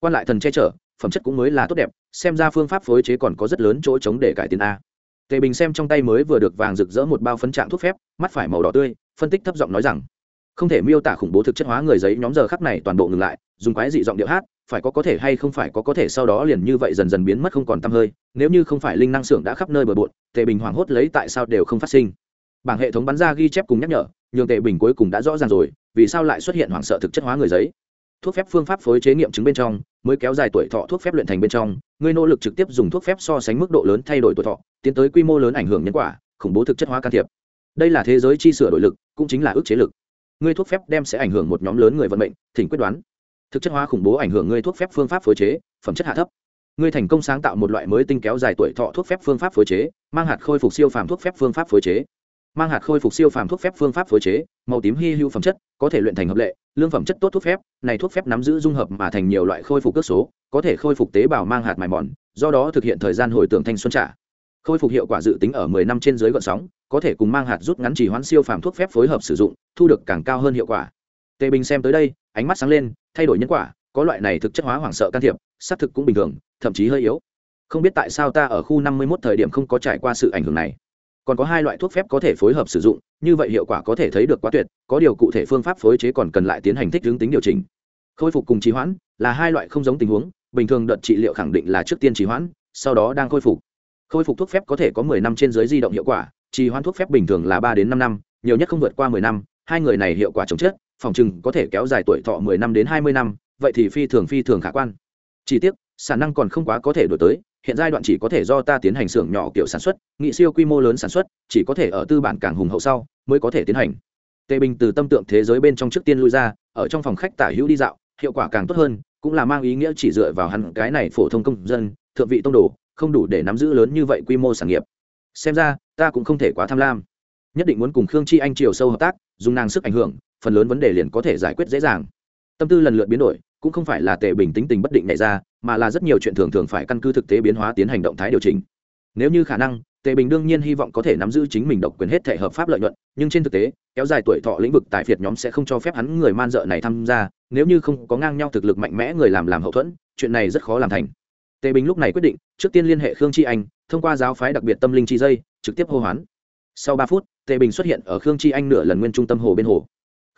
Quan lại thần che chở, phẩm chất cũng mới là tốt đẹp, xem ra phương pháp phối chế còn có rất lớn chỗ chống để cải tiến a tề bình xem trong tay mới vừa được vàng rực rỡ một bao phấn trạng thuốc phép, mắt phải màu đỏ tươi, phân tích thấp giọng nói rằng, không thể miêu tả khủng bố thực chất hóa người giấy nhóm giờ khắc này toàn bộ ngừng lại, dùng quái dị giọng điệu hát, phải có có thể hay không phải có có thể sau đó liền như vậy dần dần biến mất không còn t hơi, nếu như không phải linh năng xưởng đã khắp nơi bờ bộn, tề bình hoảng hốt lấy tại sao đều không phát sinh. Bảng hệ thống bắn ra ghi chép cùng nhắc nhở, nhường tề bình cuối cùng đã rõ ràng rồi, vì sao lại xuất hiện hoảng sợ thực chất hóa người giấy. Thuốc phép phương pháp phối chế nghiệm chứng bên trong, mới kéo dài tuổi thọ thuốc phép luyện thành bên trong ngươi nỗ lực trực tiếp dùng thuốc phép so sánh mức độ lớn thay đổi tuổi thọ tiến tới quy mô lớn ảnh hưởng nhân quả, khủng bố thực chất hóa can thiệp. Đây là thế giới chi sửa đổi lực, cũng chính là ước chế lực. Ngươi thuốc phép đem sẽ ảnh hưởng một nhóm lớn người vận mệnh, thỉnh quyết đoán. Thực chất hóa khủng bố ảnh hưởng ngươi thuốc phép phương pháp phối chế, phẩm chất hạ thấp. Ngươi thành công sáng tạo một loại mới tinh kéo dài tuổi thọ thuốc phép phương pháp phối chế, mang hạt khôi phục siêu phàm thuốc phép phương pháp phối chế. Mang hạt khôi phục siêu phàm thuốc phép phương pháp phối chế, màu tím hy hữu phẩm chất, có thể luyện thành hợp lệ, lương phẩm chất tốt thuốc phép, này thuốc phép nắm giữ dung hợp mà thành nhiều loại khôi phục cước số, có thể khôi phục tế bào mang hạt mài mòn, do đó thực hiện thời gian hồi tưởng thanh xuân trả khôi phục hiệu quả dự tính ở 10 năm trên dưới gợn sóng, có thể cùng mang hạt rút ngắn chỉ hoãn siêu phàm thuốc phép phối hợp sử dụng, thu được càng cao hơn hiệu quả. Tề bình xem tới đây, ánh mắt sáng lên, thay đổi nhân quả, có loại này thực chất hóa hoảng sợ can thiệp, xác thực cũng bình thường, thậm chí hơi yếu. Không biết tại sao ta ở khu 51 thời điểm không có trải qua sự ảnh hưởng này. Còn có hai loại thuốc phép có thể phối hợp sử dụng, như vậy hiệu quả có thể thấy được quá tuyệt, có điều cụ thể phương pháp phối chế còn cần lại tiến hành thích hướng tính điều chỉnh. Khôi phục cùng trì hoãn là hai loại không giống tình huống, bình thường đợt trị liệu khẳng định là trước tiên trì hoãn, sau đó đang khôi phục khôi phục thuốc phép có thể có 10 năm trên dưới di động hiệu quả, trì hoãn thuốc phép bình thường là ba đến năm năm, nhiều nhất không vượt qua 10 năm, hai người này hiệu quả chống chết phòng chừng có thể kéo dài tuổi thọ 10 năm đến 20 năm, vậy thì phi thường phi thường khả quan. Chi tiết sản năng còn không quá có thể đổi tới, hiện giai đoạn chỉ có thể do ta tiến hành xưởng nhỏ kiểu sản xuất, nghị siêu quy mô lớn sản xuất, chỉ có thể ở tư bản càng hùng hậu sau, mới có thể tiến hành. Tề bình từ tâm tượng thế giới bên trong trước tiên lui ra, ở trong phòng khách tả hữu đi dạo, hiệu quả càng tốt hơn, cũng là mang ý nghĩa chỉ dựa vào hắn cái này phổ thông công dân, thượng vị tông đồ không đủ để nắm giữ lớn như vậy quy mô sản nghiệp. Xem ra, ta cũng không thể quá tham lam. Nhất định muốn cùng khương chi anh chiều sâu hợp tác, dùng nàng sức ảnh hưởng, phần lớn vấn đề liền có thể giải quyết dễ dàng. Tâm tư lần lượt biến đổi, cũng không phải là tề bình tính tình bất định nảy ra, mà là rất nhiều chuyện thường thường phải căn cứ thực tế biến hóa tiến hành động thái điều chỉnh. Nếu như khả năng, tề bình đương nhiên hy vọng có thể nắm giữ chính mình độc quyền hết thể hợp pháp lợi nhuận, nhưng trên thực tế, kéo dài tuổi thọ lĩnh vực tài phiệt nhóm sẽ không cho phép hắn người man dợ này tham gia, nếu như không có ngang nhau thực lực mạnh mẽ người làm làm hậu thuẫn, chuyện này rất khó làm thành tề bình lúc này quyết định, trước tiên liên hệ khương chi anh, thông qua giáo phái đặc biệt tâm linh chi dây, trực tiếp hô hoán. Sau ba phút, tề bình xuất hiện ở khương chi anh nửa lần nguyên trung tâm hồ bên hồ.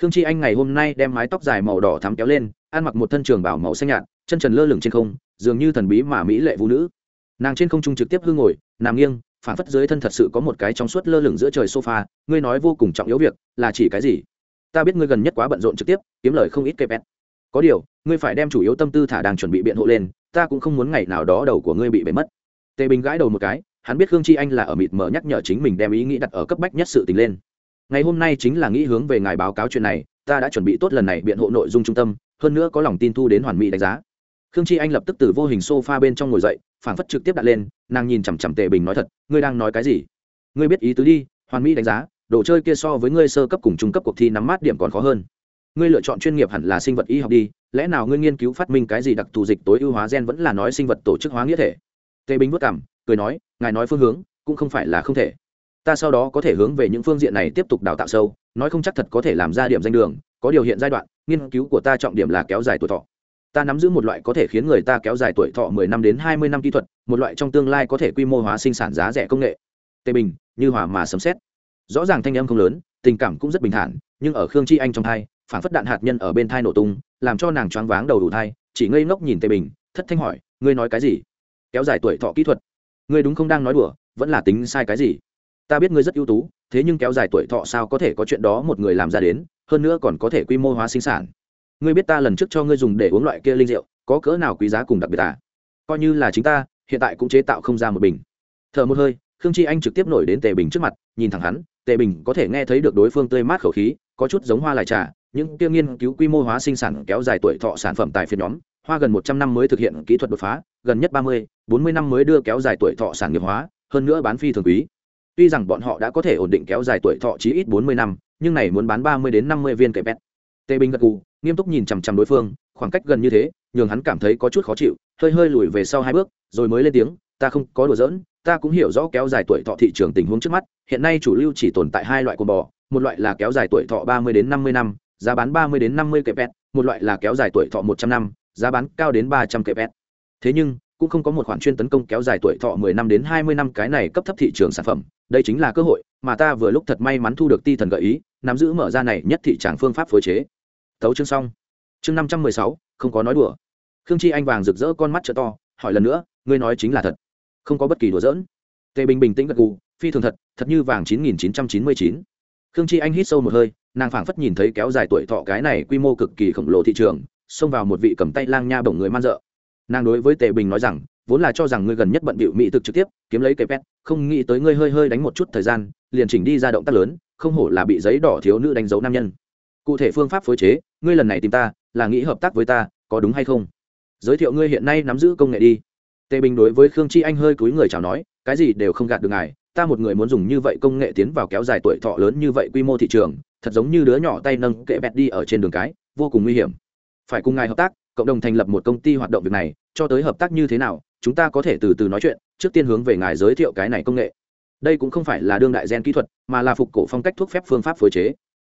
Khương chi anh ngày hôm nay đem mái tóc dài màu đỏ thắm kéo lên, ăn mặc một thân trường bảo màu xanh nhạt, chân trần lơ lửng trên không, dường như thần bí mà mỹ lệ vũ nữ. Nàng trên không trung trực tiếp hư ngồi, nằm nghiêng, phản phất dưới thân thật sự có một cái trong suốt lơ lửng giữa trời sofa, ngươi nói vô cùng trọng yếu việc, là chỉ cái gì? Ta biết ngươi gần nhất quá bận rộn trực tiếp, kiếm lời không ít kẹp bẹt. có điều, ngươi phải đem chủ yếu tâm tư thả đang chuẩn bị biện hộ lên ta cũng không muốn ngày nào đó đầu của ngươi bị bể mất. Tề bình gãi đầu một cái, hắn biết khương chi anh là ở mịt mờ nhắc nhở chính mình đem ý nghĩ đặt ở cấp bách nhất sự tình lên. Ngày hôm nay chính là nghĩ hướng về ngài báo cáo chuyện này, ta đã chuẩn bị tốt lần này biện hộ nội dung trung tâm, hơn nữa có lòng tin thu đến hoàn mỹ đánh giá. Khương chi anh lập tức từ vô hình sofa bên trong ngồi dậy, phản phất trực tiếp đặt lên, nàng nhìn chằm chằm tề bình nói thật, ngươi đang nói cái gì? Ngươi biết ý tứ đi, hoàn mỹ đánh giá, đồ chơi kia so với ngươi sơ cấp cùng trung cấp cuộc thi nắm mát điểm còn khó hơn ngươi lựa chọn chuyên nghiệp hẳn là sinh vật y học đi, lẽ nào ngươi nghiên cứu phát minh cái gì đặc thù dịch tối ưu hóa gen vẫn là nói sinh vật tổ chức hóa nghĩa thể? Tề bình vất cảm cười nói, ngài nói phương hướng, cũng không phải là không thể. Ta sau đó có thể hướng về những phương diện này tiếp tục đào tạo sâu, nói không chắc thật có thể làm ra điểm danh đường, có điều hiện giai đoạn, nghiên cứu của ta trọng điểm là kéo dài tuổi thọ. Ta nắm giữ một loại có thể khiến người ta kéo dài tuổi thọ 10 năm đến 20 năm kỹ thuật, một loại trong tương lai có thể quy mô hóa sinh sản giá rẻ công nghệ. Tề bình, như hòa mà sấm xét rõ ràng thanh âm không lớn, tình cảm cũng rất bình thản, nhưng ở khương chi anh trong hai phản phất đạn hạt nhân ở bên thai nổ tung, làm cho nàng choáng váng đầu đủ thai, chỉ ngây ngốc nhìn tề bình, thất thanh hỏi, ngươi nói cái gì? Kéo dài tuổi thọ kỹ thuật. Ngươi đúng không đang nói đùa, vẫn là tính sai cái gì? Ta biết ngươi rất ưu tú, thế nhưng kéo dài tuổi thọ sao có thể có chuyện đó một người làm ra đến, hơn nữa còn có thể quy mô hóa sinh sản. Ngươi biết ta lần trước cho ngươi dùng để uống loại kia linh rượu, có cỡ nào quý giá cùng đặc biệt à? Coi như là chính ta, hiện tại cũng chế tạo không ra một bình. Thở một hơi, khương chi anh trực tiếp nổi đến tề bình trước mặt, nhìn thẳng hắn, tề bình có thể nghe thấy được đối phương tươi mát khẩu khí, có chút giống hoa lại trà những kia nghiên cứu quy mô hóa sinh sản kéo dài tuổi thọ sản phẩm tài phiên nhóm, hoa gần một trăm năm mới thực hiện kỹ thuật đột phá, gần nhất ba mươi, bốn mươi năm mới đưa kéo dài tuổi thọ sản nghiệp hóa, hơn nữa bán phi thường quý. Tuy rằng bọn họ đã có thể ổn định kéo dài tuổi thọ chí ít bốn mươi năm, nhưng này muốn bán ba mươi đến năm mươi viên kệ pet tề bình gật gù, nghiêm túc nhìn chằm chằm đối phương, khoảng cách gần như thế, nhường hắn cảm thấy có chút khó chịu, hơi hơi lùi về sau hai bước, rồi mới lên tiếng, ta không có đùa giỡn, ta cũng hiểu rõ kéo dài tuổi thọ thị trường tình huống trước mắt, hiện nay chủ lưu chỉ tồn tại hai loại cồn bò, một loại là kéo dài tuổi thọ ba mươi đến năm mươi năm giá bán ba mươi đến năm mươi kẹp pet một loại là kéo dài tuổi thọ một trăm năm giá bán cao đến ba trăm kẹp pet thế nhưng cũng không có một khoản chuyên tấn công kéo dài tuổi thọ 10 năm đến 20 năm cái này cấp thấp thị trường sản phẩm, đây chính là cơ hội mà ta vừa lúc thật may mắn thu được ti thần gợi ý, nắm giữ mở ra này nhất thị trường phương pháp phối chế. Tấu chương xong. Chương 516, không có nói đùa. Khương Chi Anh vàng rực rỡ con mắt trợ to, hỏi lần nữa, ngươi nói chính là thật? Không có bất kỳ đùa giỡn. Tề Bình bình tĩnh gật gù, phi thường thật, thật như vàng 9999. Khương Chi Anh hít sâu một hơi, nàng phảng phất nhìn thấy kéo dài tuổi thọ cái này quy mô cực kỳ khổng lồ thị trường, xông vào một vị cầm tay lang nha bổng người man dợ. Nàng đối với tề bình nói rằng vốn là cho rằng ngươi gần nhất bận bịu mỹ thực trực tiếp kiếm lấy cây pet không nghĩ tới ngươi hơi hơi đánh một chút thời gian liền chỉnh đi ra động tác lớn không hổ là bị giấy đỏ thiếu nữ đánh dấu nam nhân. Cụ thể phương pháp phối chế ngươi lần này tìm ta là nghĩ hợp tác với ta có đúng hay không? Giới thiệu ngươi hiện nay nắm giữ công nghệ đi. Tề bình đối với khương chi anh hơi cúi người chào nói cái gì đều không gạt được ngài ta một người muốn dùng như vậy công nghệ tiến vào kéo dài tuổi thọ lớn như vậy quy mô thị trường thật giống như đứa nhỏ tay nâng kệ bẹt đi ở trên đường cái, vô cùng nguy hiểm. Phải cùng ngài hợp tác, cộng đồng thành lập một công ty hoạt động việc này, cho tới hợp tác như thế nào, chúng ta có thể từ từ nói chuyện, trước tiên hướng về ngài giới thiệu cái này công nghệ. Đây cũng không phải là đương đại gen kỹ thuật, mà là phục cổ phong cách thuốc phép phương pháp phối chế.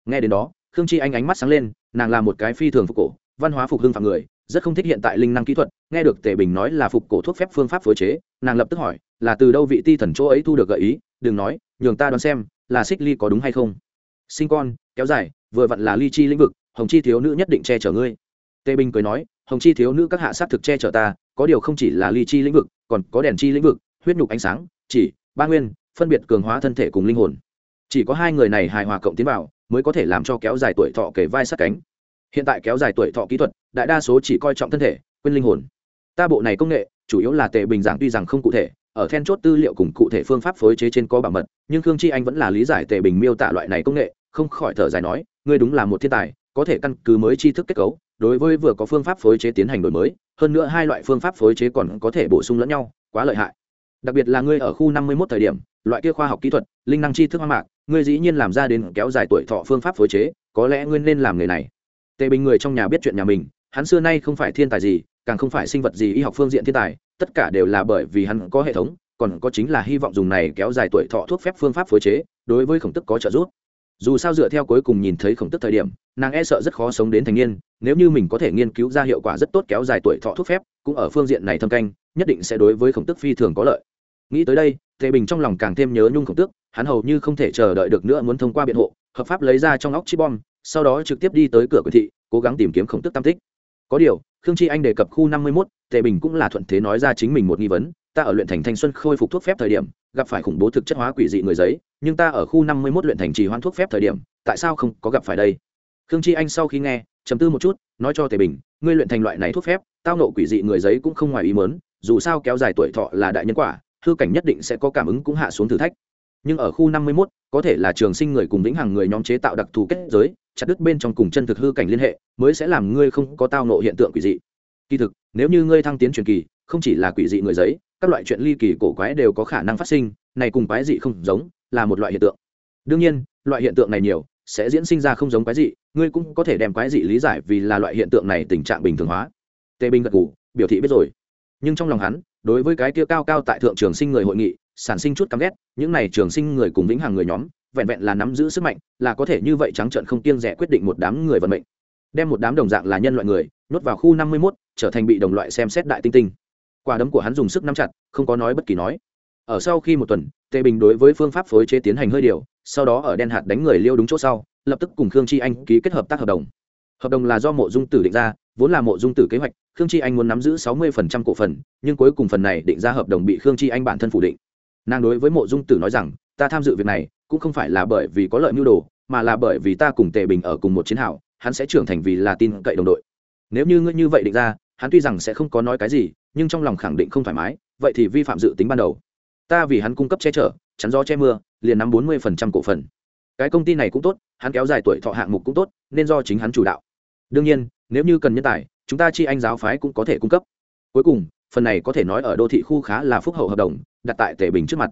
Nghe đến đó, khương chi anh ánh mắt sáng lên, nàng là một cái phi thường phục cổ, văn hóa phục hưng phạm người, rất không thích hiện tại linh năng kỹ thuật, nghe được tề bình nói là phục cổ thuốc phép phương pháp phối chế, nàng lập tức hỏi, là từ đâu vị ti thần chỗ ấy thu được gợi ý, đừng nói, nhường ta đoán xem, là xích ly có đúng hay không sinh con, kéo dài, vừa vặn là ly chi lĩnh vực, hồng chi thiếu nữ nhất định che chở ngươi. Tề bình cười nói, hồng chi thiếu nữ các hạ sát thực che chở ta, có điều không chỉ là ly chi lĩnh vực, còn có đèn chi lĩnh vực, huyết nhục ánh sáng, chỉ, ba nguyên, phân biệt cường hóa thân thể cùng linh hồn. Chỉ có hai người này hài hòa cộng tiến vào, mới có thể làm cho kéo dài tuổi thọ kể vai sát cánh. Hiện tại kéo dài tuổi thọ kỹ thuật, đại đa số chỉ coi trọng thân thể, quên linh hồn. Ta bộ này công nghệ, chủ yếu là tề bình giảng tuy rằng không cụ thể ở then chốt tư liệu cùng cụ thể phương pháp phối chế trên có bảo mật, nhưng khương chi anh vẫn là lý giải tề bình miêu tả loại này công nghệ, không khỏi thở dài nói, ngươi đúng là một thiên tài, có thể căn cứ mới tri thức kết cấu, đối với vừa có phương pháp phối chế tiến hành đổi mới, hơn nữa hai loại phương pháp phối chế còn có thể bổ sung lẫn nhau, quá lợi hại. Đặc biệt là ngươi ở khu năm mươi một thời điểm, loại kia khoa học kỹ thuật, linh năng tri thức hoang mạc, ngươi dĩ nhiên làm ra đến kéo dài tuổi thọ phương pháp phối chế, có lẽ ngươi nên làm nghề này. Tề bình người trong nhà biết chuyện nhà mình, hắn xưa nay không phải thiên tài gì, càng không phải sinh vật gì y học phương diện thiên tài tất cả đều là bởi vì hắn có hệ thống, còn có chính là hy vọng dùng này kéo dài tuổi thọ thuốc phép phương pháp phối chế, đối với khổng tức có trợ giúp. Dù sao dựa theo cuối cùng nhìn thấy khổng tức thời điểm, nàng e sợ rất khó sống đến thành niên, nếu như mình có thể nghiên cứu ra hiệu quả rất tốt kéo dài tuổi thọ thuốc phép, cũng ở phương diện này thâm canh, nhất định sẽ đối với khổng tức phi thường có lợi. Nghĩ tới đây, tề bình trong lòng càng thêm nhớ nhung khổng tước hắn hầu như không thể chờ đợi được nữa muốn thông qua biện hộ, hợp pháp lấy ra trong óc chip bom, sau đó trực tiếp đi tới cửa quyền thị, cố gắng tìm kiếm khổng tức tam tích. Có điều, khương chi anh đề cập khu năm mươi mốt tề bình cũng là thuận thế nói ra chính mình một nghi vấn, ta ở luyện thành thanh xuân khôi phục thuốc phép thời điểm, gặp phải khủng bố thực chất hóa quỷ dị người giấy, nhưng ta ở khu năm mươi mốt luyện thành trì hoãn thuốc phép thời điểm, tại sao không có gặp phải đây? Khương chi anh sau khi nghe chấm tư một chút, nói cho tề bình, ngươi luyện thành loại này thuốc phép, tao nộ quỷ dị người giấy cũng không ngoài ý mớn dù sao kéo dài tuổi thọ là đại nhân quả, hư cảnh nhất định sẽ có cảm ứng cũng hạ xuống thử thách. Nhưng ở khu năm mươi mốt, có thể là trường sinh người cùng vĩnh hằng người nhóm chế tạo đặc thù kết giới, chặt đứt bên trong cùng chân thực hư cảnh liên hệ, mới sẽ làm ngươi không có tao nộ hiện tượng quỷ dị. Kỳ thực nếu như ngươi thăng tiến truyền kỳ, không chỉ là quỷ dị người giấy, các loại chuyện ly kỳ cổ quái đều có khả năng phát sinh, này cùng quái dị không giống, là một loại hiện tượng. Đương nhiên, loại hiện tượng này nhiều, sẽ diễn sinh ra không giống quái dị, ngươi cũng có thể đem quái dị lý giải vì là loại hiện tượng này tình trạng bình thường hóa. Tề binh gật ngủ biểu thị biết rồi. Nhưng trong lòng hắn, đối với cái kia cao cao tại thượng trường sinh người hội nghị, sản sinh chút căm ghét, những này trường sinh người cùng vĩnh hằng người nhóm, vẹn vẹn là nắm giữ sức mạnh, là có thể như vậy trắng trợn không kiêng rẻ quyết định một đám người vận mệnh. Đem một đám đồng dạng là nhân loại người nhốt vào khu năm mươi 51, trở thành bị đồng loại xem xét đại tinh tinh. Quả đấm của hắn dùng sức nắm chặt không có nói bất kỳ nói. Ở sau khi một tuần tề bình đối với phương pháp phối chế tiến hành hơi điều sau đó ở đen hạt đánh người liêu đúng chỗ sau lập tức cùng khương chi anh ký kết hợp tác hợp đồng. Hợp đồng là do mộ dung tử định ra vốn là mộ dung tử kế hoạch khương chi anh muốn nắm giữ sáu mươi cổ phần nhưng cuối cùng phần này định ra hợp đồng bị khương chi anh bản thân phủ định. Nàng đối với mộ dung tử nói rằng ta tham dự việc này cũng không phải là bởi vì có lợi mưu đồ mà là bởi vì ta cùng tề bình ở cùng một chiến hào hắn sẽ trưởng thành vì là tin cậy đồng đội nếu như ngươi như vậy định ra, hắn tuy rằng sẽ không có nói cái gì, nhưng trong lòng khẳng định không thoải mái, vậy thì vi phạm dự tính ban đầu. Ta vì hắn cung cấp che chở, chắn gió che mưa, liền nắm bốn mươi phần trăm cổ phần. Cái công ty này cũng tốt, hắn kéo dài tuổi thọ hạng mục cũng tốt, nên do chính hắn chủ đạo. Đương nhiên, nếu như cần nhân tài, chúng ta chi anh giáo phái cũng có thể cung cấp. Cuối cùng, phần này có thể nói ở đô thị khu khá là phúc hậu hợp đồng, đặt tại tề bình trước mặt.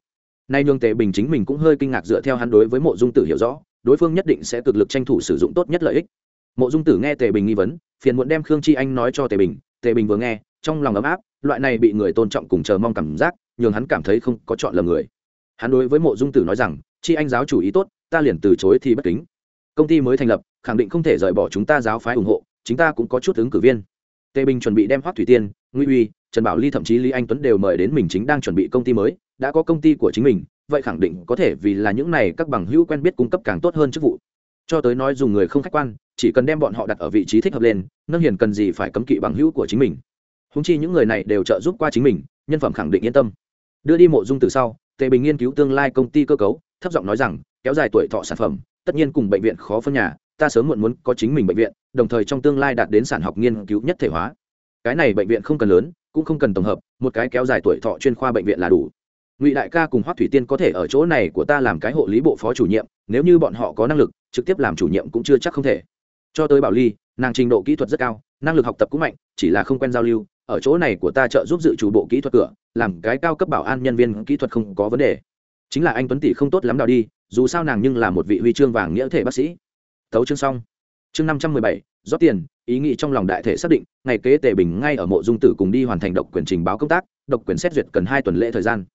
Nay nhường tề bình chính mình cũng hơi kinh ngạc dựa theo hắn đối với mộ dung tử hiểu rõ, đối phương nhất định sẽ cực lực tranh thủ sử dụng tốt nhất lợi ích mộ dung tử nghe tề bình nghi vấn, phiền muộn đem khương chi anh nói cho tề bình tề bình vừa nghe, trong lòng ấm áp, loại này bị người tôn trọng cùng chờ mong cảm giác, nhường hắn cảm thấy không có chọn lầm người. Hắn đối với mộ dung tử nói rằng, chi anh giáo chủ ý tốt, ta liền từ chối thì bất kính. Công ty mới thành lập, khẳng định không thể rời bỏ chúng ta giáo phái ủng hộ chúng ta cũng có chút ứng cử viên. Tề bình chuẩn bị đem hoác thủy tiên, nguy uy, trần bảo ly thậm chí lý anh tuấn đều mời đến mình chính đang chuẩn bị công ty mới, đã có công ty của chính mình, vậy khẳng định có thể vì là những này các bằng hữu quen biết cung cấp càng tốt hơn chức vụ cho tới nói dùng người không khách quan, chỉ cần đem bọn họ đặt ở vị trí thích hợp lên, nâng hiền cần gì phải cấm kỵ bằng hữu của chính mình. Húng chi những người này đều trợ giúp qua chính mình, nhân phẩm khẳng định yên tâm. Đưa đi mộ dung từ sau, tề bình nghiên cứu tương lai công ty cơ cấu, thấp giọng nói rằng, kéo dài tuổi thọ sản phẩm, tất nhiên cùng bệnh viện khó phân nhà, ta sớm muộn muốn có chính mình bệnh viện, đồng thời trong tương lai đạt đến sản học nghiên cứu nhất thể hóa. Cái này bệnh viện không cần lớn, cũng không cần tổng hợp, một cái kéo dài tuổi thọ chuyên khoa bệnh viện là đủ. Ngụy đại ca cùng hoác thủy tiên có thể ở chỗ này của ta làm cái hộ lý bộ phó chủ nhiệm, nếu như bọn họ có năng lực trực tiếp làm chủ nhiệm cũng chưa chắc không thể. Cho tới bảo ly, nàng trình độ kỹ thuật rất cao, năng lực học tập cũng mạnh, chỉ là không quen giao lưu, ở chỗ này của ta trợ giúp dự chủ bộ kỹ thuật cửa, làm cái cao cấp bảo an nhân viên kỹ thuật không có vấn đề. Chính là anh tuấn tỷ không tốt lắm đào đi, dù sao nàng nhưng là một vị huy chương vàng nghĩa thể bác sĩ. Tấu chương xong. Chương năm trăm mười bảy, rót tiền, ý nghĩ trong lòng đại thể xác định, ngày kế tề bình ngay ở mộ dung tử cùng đi hoàn thành độc quyền trình báo công tác, độc quyền xét duyệt cần hai tuần lễ thời gian.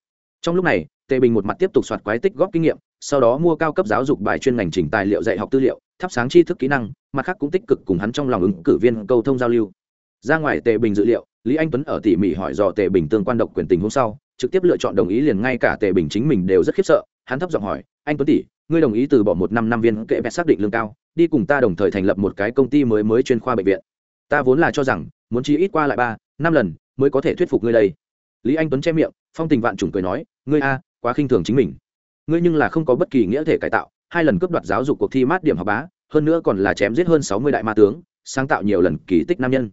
Trong lúc này, tề bình một mặt tiếp tục soạt quái tích góp kinh nghiệm sau đó mua cao cấp giáo dục bài chuyên ngành chỉnh tài liệu dạy học tư liệu, thắp sáng tri thức kỹ năng, mặt khác cũng tích cực cùng hắn trong lòng ứng cử viên câu thông giao lưu. Ra ngoài tề bình dự liệu, lý anh tuấn ở tỉ mỉ hỏi dò tề bình tương quan độc quyền tình hôm sau, trực tiếp lựa chọn đồng ý liền ngay cả tề bình chính mình đều rất khiếp sợ, hắn thấp giọng hỏi, anh tuấn tỷ, ngươi đồng ý từ bỏ một năm năm viên kệ bẹt xác định lương cao, đi cùng ta đồng thời thành lập một cái công ty mới mới chuyên khoa bệnh viện. Ta vốn là cho rằng, muốn chi ít qua lại ba, năm lần mới có thể thuyết phục ngươi đây. Lý anh tuấn che miệng, phong tình vạn chủng cười nói, ngươi a, quá khinh thường chính mình ngươi nhưng là không có bất kỳ nghĩa thể cải tạo, hai lần cướp đoạt giáo dục cuộc thi mát điểm học bá, hơn nữa còn là chém giết hơn sáu mươi đại ma tướng, sáng tạo nhiều lần kỳ tích nam nhân.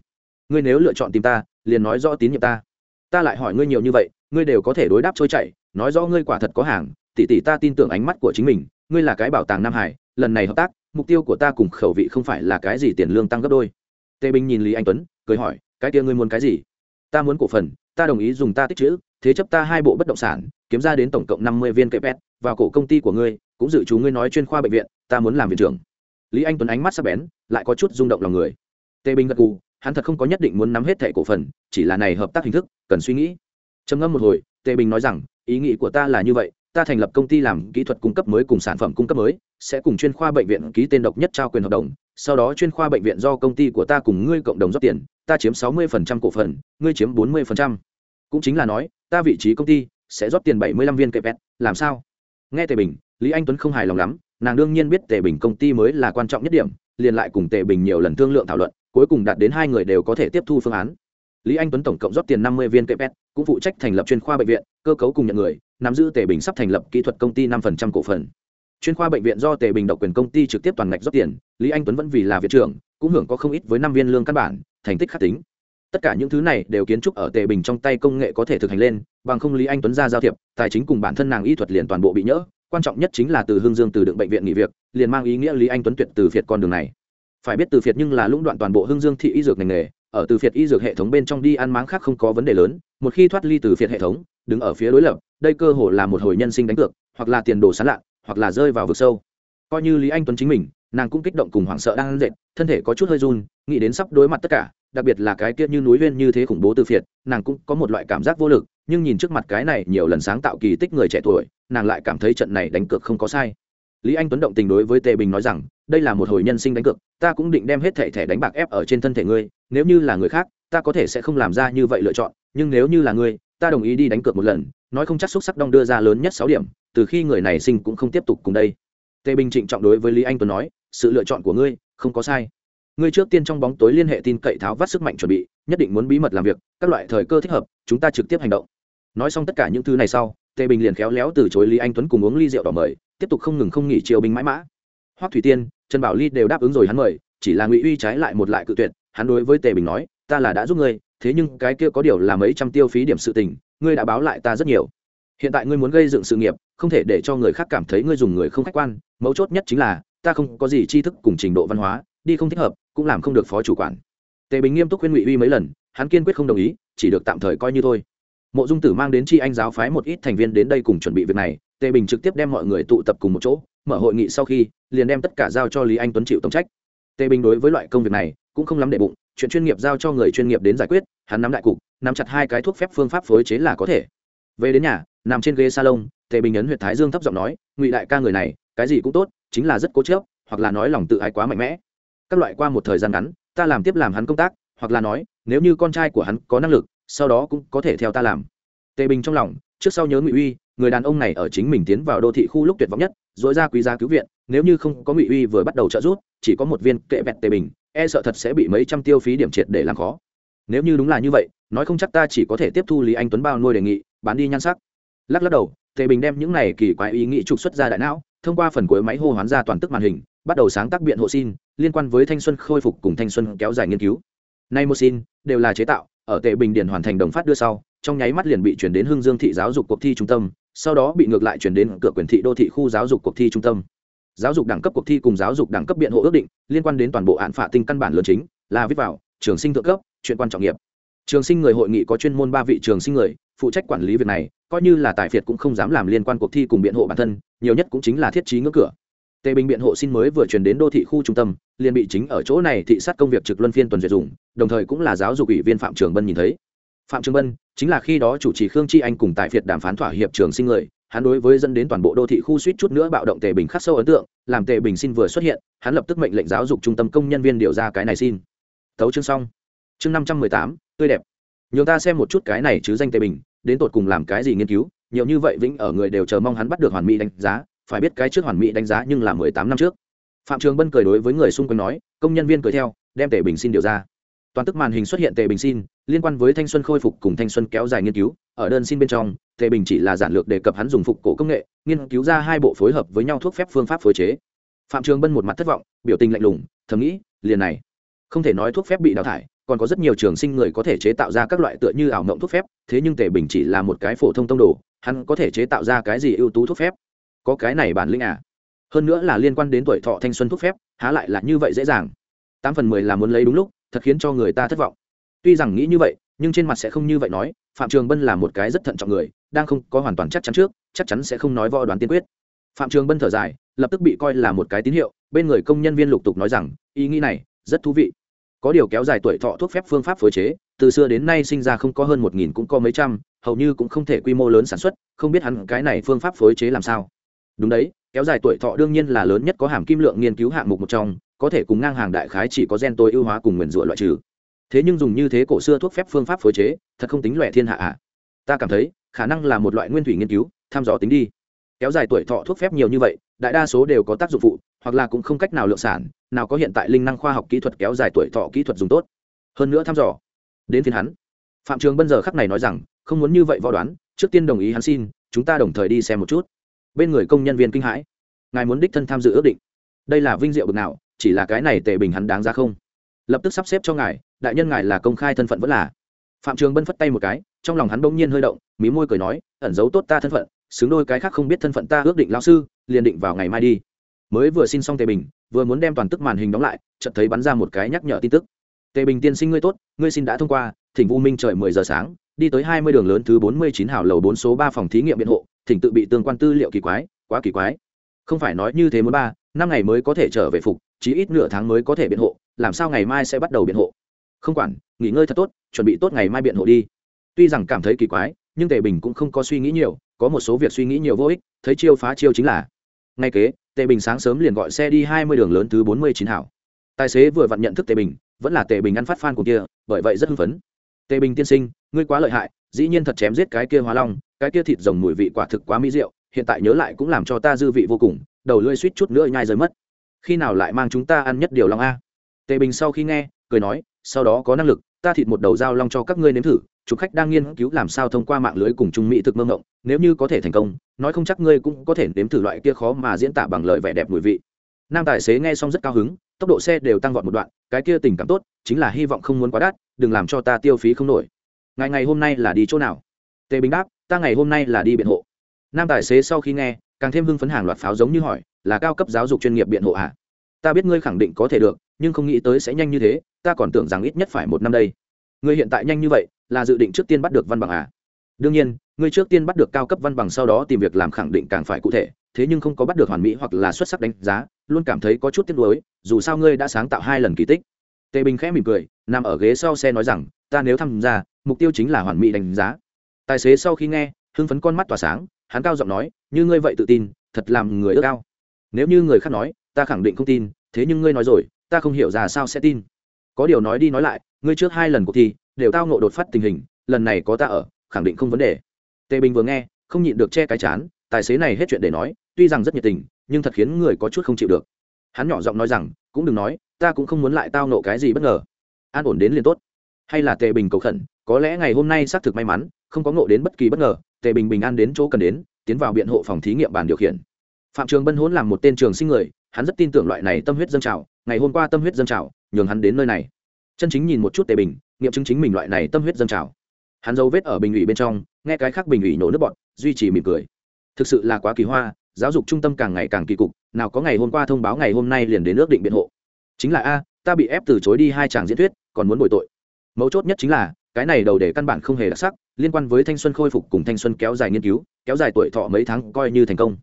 Ngươi nếu lựa chọn tìm ta, liền nói rõ tín nhiệm ta. Ta lại hỏi ngươi nhiều như vậy, ngươi đều có thể đối đáp trôi chảy, nói rõ ngươi quả thật có hàng, tỷ tỷ ta tin tưởng ánh mắt của chính mình, ngươi là cái bảo tàng nam hải, lần này hợp tác, mục tiêu của ta cùng khẩu vị không phải là cái gì tiền lương tăng gấp đôi. Tề bình nhìn lý anh tuấn, cười hỏi, cái kia ngươi muốn cái gì? Ta muốn cổ phần ta đồng ý dùng ta tích chữ, thế chấp ta hai bộ bất động sản, kiếm ra đến tổng cộng năm mươi viên cây pet cổ công ty của ngươi, cũng dự chú ngươi nói chuyên khoa bệnh viện, ta muốn làm viện trưởng. Lý anh tuấn ánh mắt sắc bén, lại có chút rung động lòng người. Tề bình gật cù hắn thật không có nhất định muốn nắm hết thẻ cổ phần, chỉ là này hợp tác hình thức, cần suy nghĩ. Trầm ngâm một hồi, tề bình nói rằng, ý nghĩ của ta là như vậy, ta thành lập công ty làm kỹ thuật cung cấp mới cùng sản phẩm cung cấp mới, sẽ cùng chuyên khoa bệnh viện ký tên độc nhất trao quyền hợp đồng, sau đó chuyên khoa bệnh viện do công ty của ta cùng ngươi cộng đồng rót tiền ta chiếm sáu mươi cổ phần, ngươi chiếm bốn mươi cũng chính là nói, ta vị trí công ty sẽ rót tiền bảy mươi lăm viên kẹp pet làm sao? Nghe tề bình, lý anh tuấn không hài lòng lắm, nàng đương nhiên biết tề bình công ty mới là quan trọng nhất điểm, liền lại cùng tề bình nhiều lần thương lượng thảo luận, cuối cùng đạt đến hai người đều có thể tiếp thu phương án. Lý anh tuấn tổng cộng rót tiền năm mươi viên kẹp pet cũng phụ trách thành lập chuyên khoa bệnh viện, cơ cấu cùng nhận người, nắm giữ tề bình sắp thành lập kỹ thuật công ty năm phần trăm cổ phần. Chuyên khoa bệnh viện do tề bình độc quyền công ty trực tiếp toàn ngạch rót tiền, lý anh tuấn vẫn vì là viện trưởng, cũng hưởng có không ít với năm viên lương căn bản thành tích khắc tính. Tất cả những thứ này đều kiến trúc ở tề bình trong tay công nghệ có thể thực hành lên, bằng không lý anh tuấn ra giao thiệp, tài chính cùng bản thân nàng y thuật liền toàn bộ bị nhỡ. Quan trọng nhất chính là từ hương dương từ đựng bệnh viện nghỉ việc, liền mang ý nghĩa lý anh tuấn tuyệt từ phiệt con đường này. Phải biết từ phiệt nhưng là lũng đoạn toàn bộ hương dương thị y dược ngành nghề, ở từ phiệt y dược hệ thống bên trong đi ăn máng khác không có vấn đề lớn, một khi thoát ly từ phiệt hệ thống, đứng ở phía đối lập, đây cơ hội là một hồi nhân sinh đánh cược, hoặc là tiền đồ sán lạ, hoặc là rơi vào vực sâu. Coi như lý anh tuấn chính mình nàng cũng kích động cùng hoảng sợ đang ăn dệt, thân thể có chút hơi run, nghĩ đến sắp đối mặt tất cả, đặc biệt là cái kia như núi viên như thế khủng bố từ phiệt, nàng cũng có một loại cảm giác vô lực, nhưng nhìn trước mặt cái này nhiều lần sáng tạo kỳ tích người trẻ tuổi, nàng lại cảm thấy trận này đánh cược không có sai. Lý anh tuấn động tình đối với tề bình nói rằng, đây là một hồi nhân sinh đánh cược, ta cũng định đem hết thẻ thẻ đánh bạc ép ở trên thân thể ngươi, nếu như là người khác, ta có thể sẽ không làm ra như vậy lựa chọn, nhưng nếu như là ngươi, ta đồng ý đi đánh cược một lần. Nói không chắc xúc sắc đong đưa ra lớn nhất sáu điểm, từ khi người này sinh cũng không tiếp tục cùng đây tề bình trịnh trọng đối với lý anh tuấn nói, sự lựa chọn của ngươi không có sai. Ngươi trước tiên trong bóng tối liên hệ tin cậy tháo vắt sức mạnh chuẩn bị, nhất định muốn bí mật làm việc, các loại thời cơ thích hợp, chúng ta trực tiếp hành động. Nói xong tất cả những thứ này sau, tề bình liền khéo léo từ chối lý anh tuấn cùng uống ly rượu đỏ mời, tiếp tục không ngừng không nghỉ chiều binh mãi mã. Hoắc thủy tiên, trần bảo ly đều đáp ứng rồi hắn mời, chỉ là ngụy uy trái lại một lại cự tuyệt, hắn đối với tề bình nói, ta là đã giúp ngươi, thế nhưng cái kia có điều là mấy trăm tiêu phí điểm sự tình, ngươi đã báo lại ta rất nhiều hiện tại ngươi muốn gây dựng sự nghiệp, không thể để cho người khác cảm thấy ngươi dùng người không khách quan, mấu chốt nhất chính là, ta không có gì tri thức cùng trình độ văn hóa, đi không thích hợp, cũng làm không được phó chủ quản. Tề bình nghiêm túc khuyên ngụy uy mấy lần, hắn kiên quyết không đồng ý, chỉ được tạm thời coi như thôi. Mộ dung tử mang đến chi anh giáo phái một ít thành viên đến đây cùng chuẩn bị việc này, tề bình trực tiếp đem mọi người tụ tập cùng một chỗ, mở hội nghị sau khi, liền đem tất cả giao cho lý anh tuấn chịu tổng trách. Tề bình đối với loại công việc này, cũng không lắm để bụng, chuyện chuyên nghiệp giao cho người chuyên nghiệp đến giải quyết, hắn nắm đại cục, nắm chặt hai cái thuốc phép phương pháp phối chế là có thể. Về đến nhà nằm trên ghế salon, tề bình ấn huyện thái dương thấp giọng nói, ngụy đại ca người này, cái gì cũng tốt, chính là rất cố chớp hoặc là nói lòng tự ái quá mạnh mẽ. Các loại qua một thời gian ngắn, ta làm tiếp làm hắn công tác, hoặc là nói, nếu như con trai của hắn có năng lực, sau đó cũng có thể theo ta làm. Tề bình trong lòng, trước sau nhớ ngụy uy, người đàn ông này ở chính mình tiến vào đô thị khu lúc tuyệt vọng nhất dội ra quý giá cứu viện, nếu như không có ngụy uy vừa bắt đầu trợ giúp, chỉ có một viên kệ vẹt tề bình e sợ thật sẽ bị mấy trăm tiêu phí điểm triệt để làm khó. Nếu như đúng là như vậy, nói không chắc ta chỉ có thể tiếp thu lý anh tuấn bao nuôi đề nghị, bán đi nhan sắc lắc lắc đầu, tề bình đem những này kỳ quái ý nghĩ trục xuất ra đại não, thông qua phần cuối máy hô hoán ra toàn tức màn hình, bắt đầu sáng tác biện hộ xin, liên quan với thanh xuân khôi phục cùng thanh xuân kéo dài nghiên cứu. Nay một xin, đều là chế tạo, ở tề bình điển hoàn thành đồng phát đưa sau, trong nháy mắt liền bị chuyển đến hương dương thị giáo dục cuộc thi trung tâm, sau đó bị ngược lại chuyển đến cửa quyền thị đô thị khu giáo dục cuộc thi trung tâm. Giáo dục đẳng cấp cuộc thi cùng giáo dục đẳng cấp biện hộ ước định, liên quan đến toàn bộ án phạt tinh căn bản lớn chính, là viết vào, trường sinh thượng cấp, chuyện quan trọng nghiệp. Trường sinh người hội nghị có chuyên môn ba vị trường sinh người phụ trách quản lý việc này, coi như là tài phiệt cũng không dám làm liên quan cuộc thi cùng biện hộ bản thân, nhiều nhất cũng chính là thiết trí ngưỡng cửa. Tề bình biện hộ xin mới vừa chuyển đến đô thị khu trung tâm, liền bị chính ở chỗ này thị sát công việc trực luân phiên tuần duyệt dùng, đồng thời cũng là giáo dục ủy viên phạm trường bân nhìn thấy. Phạm trường bân chính là khi đó chủ trì khương Chi anh cùng tài phiệt đàm phán thỏa hiệp trường sinh người, hắn đối với dẫn đến toàn bộ đô thị khu suýt chút nữa bạo động tề bình khắc sâu ấn tượng, làm tề bình xin vừa xuất hiện, hắn lập tức mệnh lệnh giáo dục trung tâm công nhân viên điều ra cái này xin. Thấu chương xong. Chương năm trăm mười tám, tươi đẹp nhường ta xem một chút cái này chứ danh tề bình, đến tột cùng làm cái gì nghiên cứu, nhiều như vậy vĩnh ở người đều chờ mong hắn bắt được hoàn mỹ đánh giá, phải biết cái trước hoàn mỹ đánh giá nhưng là mười tám năm trước. Phạm trường bân cười đối với người xung quanh nói, công nhân viên cười theo, đem tề bình xin điều ra. Toàn tức màn hình xuất hiện tề bình xin, liên quan với thanh xuân khôi phục cùng thanh xuân kéo dài nghiên cứu, ở đơn xin bên trong, tề bình chỉ là giản lược đề cập hắn dùng phục cổ công nghệ, nghiên cứu ra hai bộ phối hợp với nhau thuốc phép phương pháp phối chế. Phạm trường bân một mặt thất vọng, biểu tình lạnh lùng, thầm nghĩ, liền này, không thể nói thuốc phép bị đào thải còn có rất nhiều trường sinh người có thể chế tạo ra các loại tựa như ảo mộng thuốc phép, thế nhưng tề bình chỉ là một cái phổ thông tông đồ, hắn có thể chế tạo ra cái gì ưu tú thuốc phép? Có cái này bản lĩnh à? Hơn nữa là liên quan đến tuổi thọ thanh xuân thuốc phép, há lại là như vậy dễ dàng. Tám phần mười là muốn lấy đúng lúc, thật khiến cho người ta thất vọng. Tuy rằng nghĩ như vậy, nhưng trên mặt sẽ không như vậy nói, phạm trường bân là một cái rất thận trọng người, đang không có hoàn toàn chắc chắn trước, chắc chắn sẽ không nói võ đoán tiên quyết. Phạm trường bân thở dài, lập tức bị coi là một cái tín hiệu, bên người công nhân viên lục tục nói rằng, ý nghĩ này rất thú vị có điều kéo dài tuổi thọ thuốc phép phương pháp phối chế, từ xưa đến nay sinh ra không có hơn một nghìn cũng có mấy trăm, hầu như cũng không thể quy mô lớn sản xuất, không biết hắn cái này phương pháp phối chế làm sao. Đúng đấy, kéo dài tuổi thọ đương nhiên là lớn nhất có hàm kim lượng nghiên cứu hạng mục một trong, có thể cùng ngang hàng đại khái chỉ có gen tối ưu hóa cùng nguyền rủa loại trừ. Thế nhưng dùng như thế cổ xưa thuốc phép phương pháp phối chế, thật không tính loại thiên hạ ạ à. ta cảm thấy, khả năng là một loại nguyên thủy nghiên cứu thăm dò tính đi. Kéo dài tuổi thọ thuốc phép nhiều như vậy, đại đa số đều có tác dụng phụ, hoặc là cũng không cách nào lượng sản nào có hiện tại linh năng khoa học kỹ thuật kéo dài tuổi thọ kỹ thuật dùng tốt. Hơn nữa thăm dò. Đến phiên hắn. Phạm trường bân giờ khắc này nói rằng, không muốn như vậy võ đoán, trước tiên đồng ý hắn xin, chúng ta đồng thời đi xem một chút. Bên người công nhân viên kinh hãi. Ngài muốn đích thân tham dự ước định. Đây là vinh diệu bực nào, chỉ là cái này tề bình hắn đáng ra không? Lập tức sắp xếp cho ngài, đại nhân ngài là công khai thân phận vẫn là. Phạm trường bân phất tay một cái, trong lòng hắn bỗng nhiên hơi động, mí môi cười nói, ẩn giấu tốt ta thân phận, xứng đôi cái khác không biết thân phận ta ước định lao sư, liền định vào ngày mai đi mới vừa xin xong tề bình, vừa muốn đem toàn tức màn hình đóng lại, chợt thấy bắn ra một cái nhắc nhở tin tức. Tề bình tiên sinh ngươi tốt, ngươi xin đã thông qua, thỉnh vu minh trời mười giờ sáng, đi tới hai mươi đường lớn thứ bốn mươi chín hào lầu bốn số ba phòng thí nghiệm biện hộ, thỉnh tự bị tương quan tư liệu kỳ quái, quá kỳ quái. Không phải nói như thế muốn ba, năm ngày mới có thể trở về phục, chí ít nửa tháng mới có thể biện hộ, làm sao ngày mai sẽ bắt đầu biện hộ? Không quản, nghỉ ngơi thật tốt, chuẩn bị tốt ngày mai biện hộ đi. Tuy rằng cảm thấy kỳ quái, nhưng tề bình cũng không có suy nghĩ nhiều, có một số việc suy nghĩ nhiều vô ích, thấy chiêu phá chiêu chính là. Ngay kế tề bình sáng sớm liền gọi xe đi hai mươi đường lớn thứ bốn mươi chín hảo. Tài xế vừa vặn nhận thức tề bình, vẫn là tề bình ăn phát phan của kia, bởi vậy rất hưng phấn. Tề bình tiên sinh, ngươi quá lợi hại, dĩ nhiên thật chém giết cái kia hóa long, cái kia thịt rồng mùi vị quả thực quá mỹ rượu hiện tại nhớ lại cũng làm cho ta dư vị vô cùng, đầu lưỡi suýt chút nữa nhai rơi mất. Khi nào lại mang chúng ta ăn nhất điều long a? Tề bình sau khi nghe, cười nói, sau đó có năng lực, ta thịt một đầu dao long cho các ngươi nếm thử chủ khách đang nghiên cứu làm sao thông qua mạng lưới cùng trung mỹ thực mơ ngộng, nếu như có thể thành công, nói không chắc ngươi cũng có thể nếm thử loại kia khó mà diễn tả bằng lời vẻ đẹp mùi vị. Nam tài xế nghe xong rất cao hứng, tốc độ xe đều tăng vọt một đoạn, cái kia tình cảm tốt, chính là hy vọng không muốn quá đắt, đừng làm cho ta tiêu phí không nổi. Ngày ngày hôm nay là đi chỗ nào? Tề bình đáp, ta ngày hôm nay là đi biện hộ. Nam tài xế sau khi nghe, càng thêm hưng phấn hàng loạt pháo giống như hỏi, là cao cấp giáo dục chuyên nghiệp biện hộ ạ ta biết ngươi khẳng định có thể được, nhưng không nghĩ tới sẽ nhanh như thế, ta còn tưởng rằng ít nhất phải một năm đây. Ngươi hiện tại nhanh như vậy là dự định trước tiên bắt được văn bằng à? Đương nhiên, ngươi trước tiên bắt được cao cấp văn bằng sau đó tìm việc làm khẳng định càng phải cụ thể, thế nhưng không có bắt được hoàn mỹ hoặc là xuất sắc đánh giá, luôn cảm thấy có chút tiếc nuối, dù sao ngươi đã sáng tạo hai lần kỳ tích. Tề bình khẽ mỉm cười, nằm ở ghế sau xe nói rằng, ta nếu tham gia, mục tiêu chính là hoàn mỹ đánh giá. Tài xế sau khi nghe, hưng phấn con mắt tỏa sáng, hắn cao giọng nói, như ngươi vậy tự tin, thật làm người ước cao nếu như người khác nói, ta khẳng định không tin, thế nhưng ngươi nói rồi, ta không hiểu ra sao sẽ tin. Có điều nói đi nói lại ngươi trước hai lần cuộc thi, đều tao ngộ đột phát tình hình, lần này có ta ở, khẳng định không vấn đề. Tề bình vừa nghe, không nhịn được che cái chán, tài xế này hết chuyện để nói, tuy rằng rất nhiệt tình, nhưng thật khiến người có chút không chịu được. Hắn nhỏ giọng nói rằng, cũng đừng nói, ta cũng không muốn lại tao nộ cái gì bất ngờ. An ổn đến liền tốt. Hay là tề bình cầu khẩn, có lẽ ngày hôm nay xác thực may mắn, không có ngộ đến bất kỳ bất ngờ, tề bình bình an đến chỗ cần đến, tiến vào biện hộ phòng thí nghiệm bàn điều khiển. Phạm trường bân hốn làm một tên trường sinh người, hắn rất tin tưởng loại này tâm huyết dân trào, ngày hôm qua tâm huyết dân trào, nhường hắn đến nơi này chân chính nhìn một chút tề bình, nghiệm chứng chính mình loại này tâm huyết dân trào. Hắn dấu vết ở bình ủy bên trong, nghe cái khác bình ủy nổ nước bọn duy trì mỉm cười. Thực sự là quá kỳ hoa, giáo dục trung tâm càng ngày càng kỳ cục, nào có ngày hôm qua thông báo ngày hôm nay liền đến ước định biện hộ. Chính là, a, ta bị ép từ chối đi hai chàng diễn thuyết, còn muốn bồi tội. Mấu chốt nhất chính là, cái này đầu để căn bản không hề đặc sắc, liên quan với thanh xuân khôi phục cùng thanh xuân kéo dài nghiên cứu, kéo dài tuổi thọ mấy tháng coi như thành công.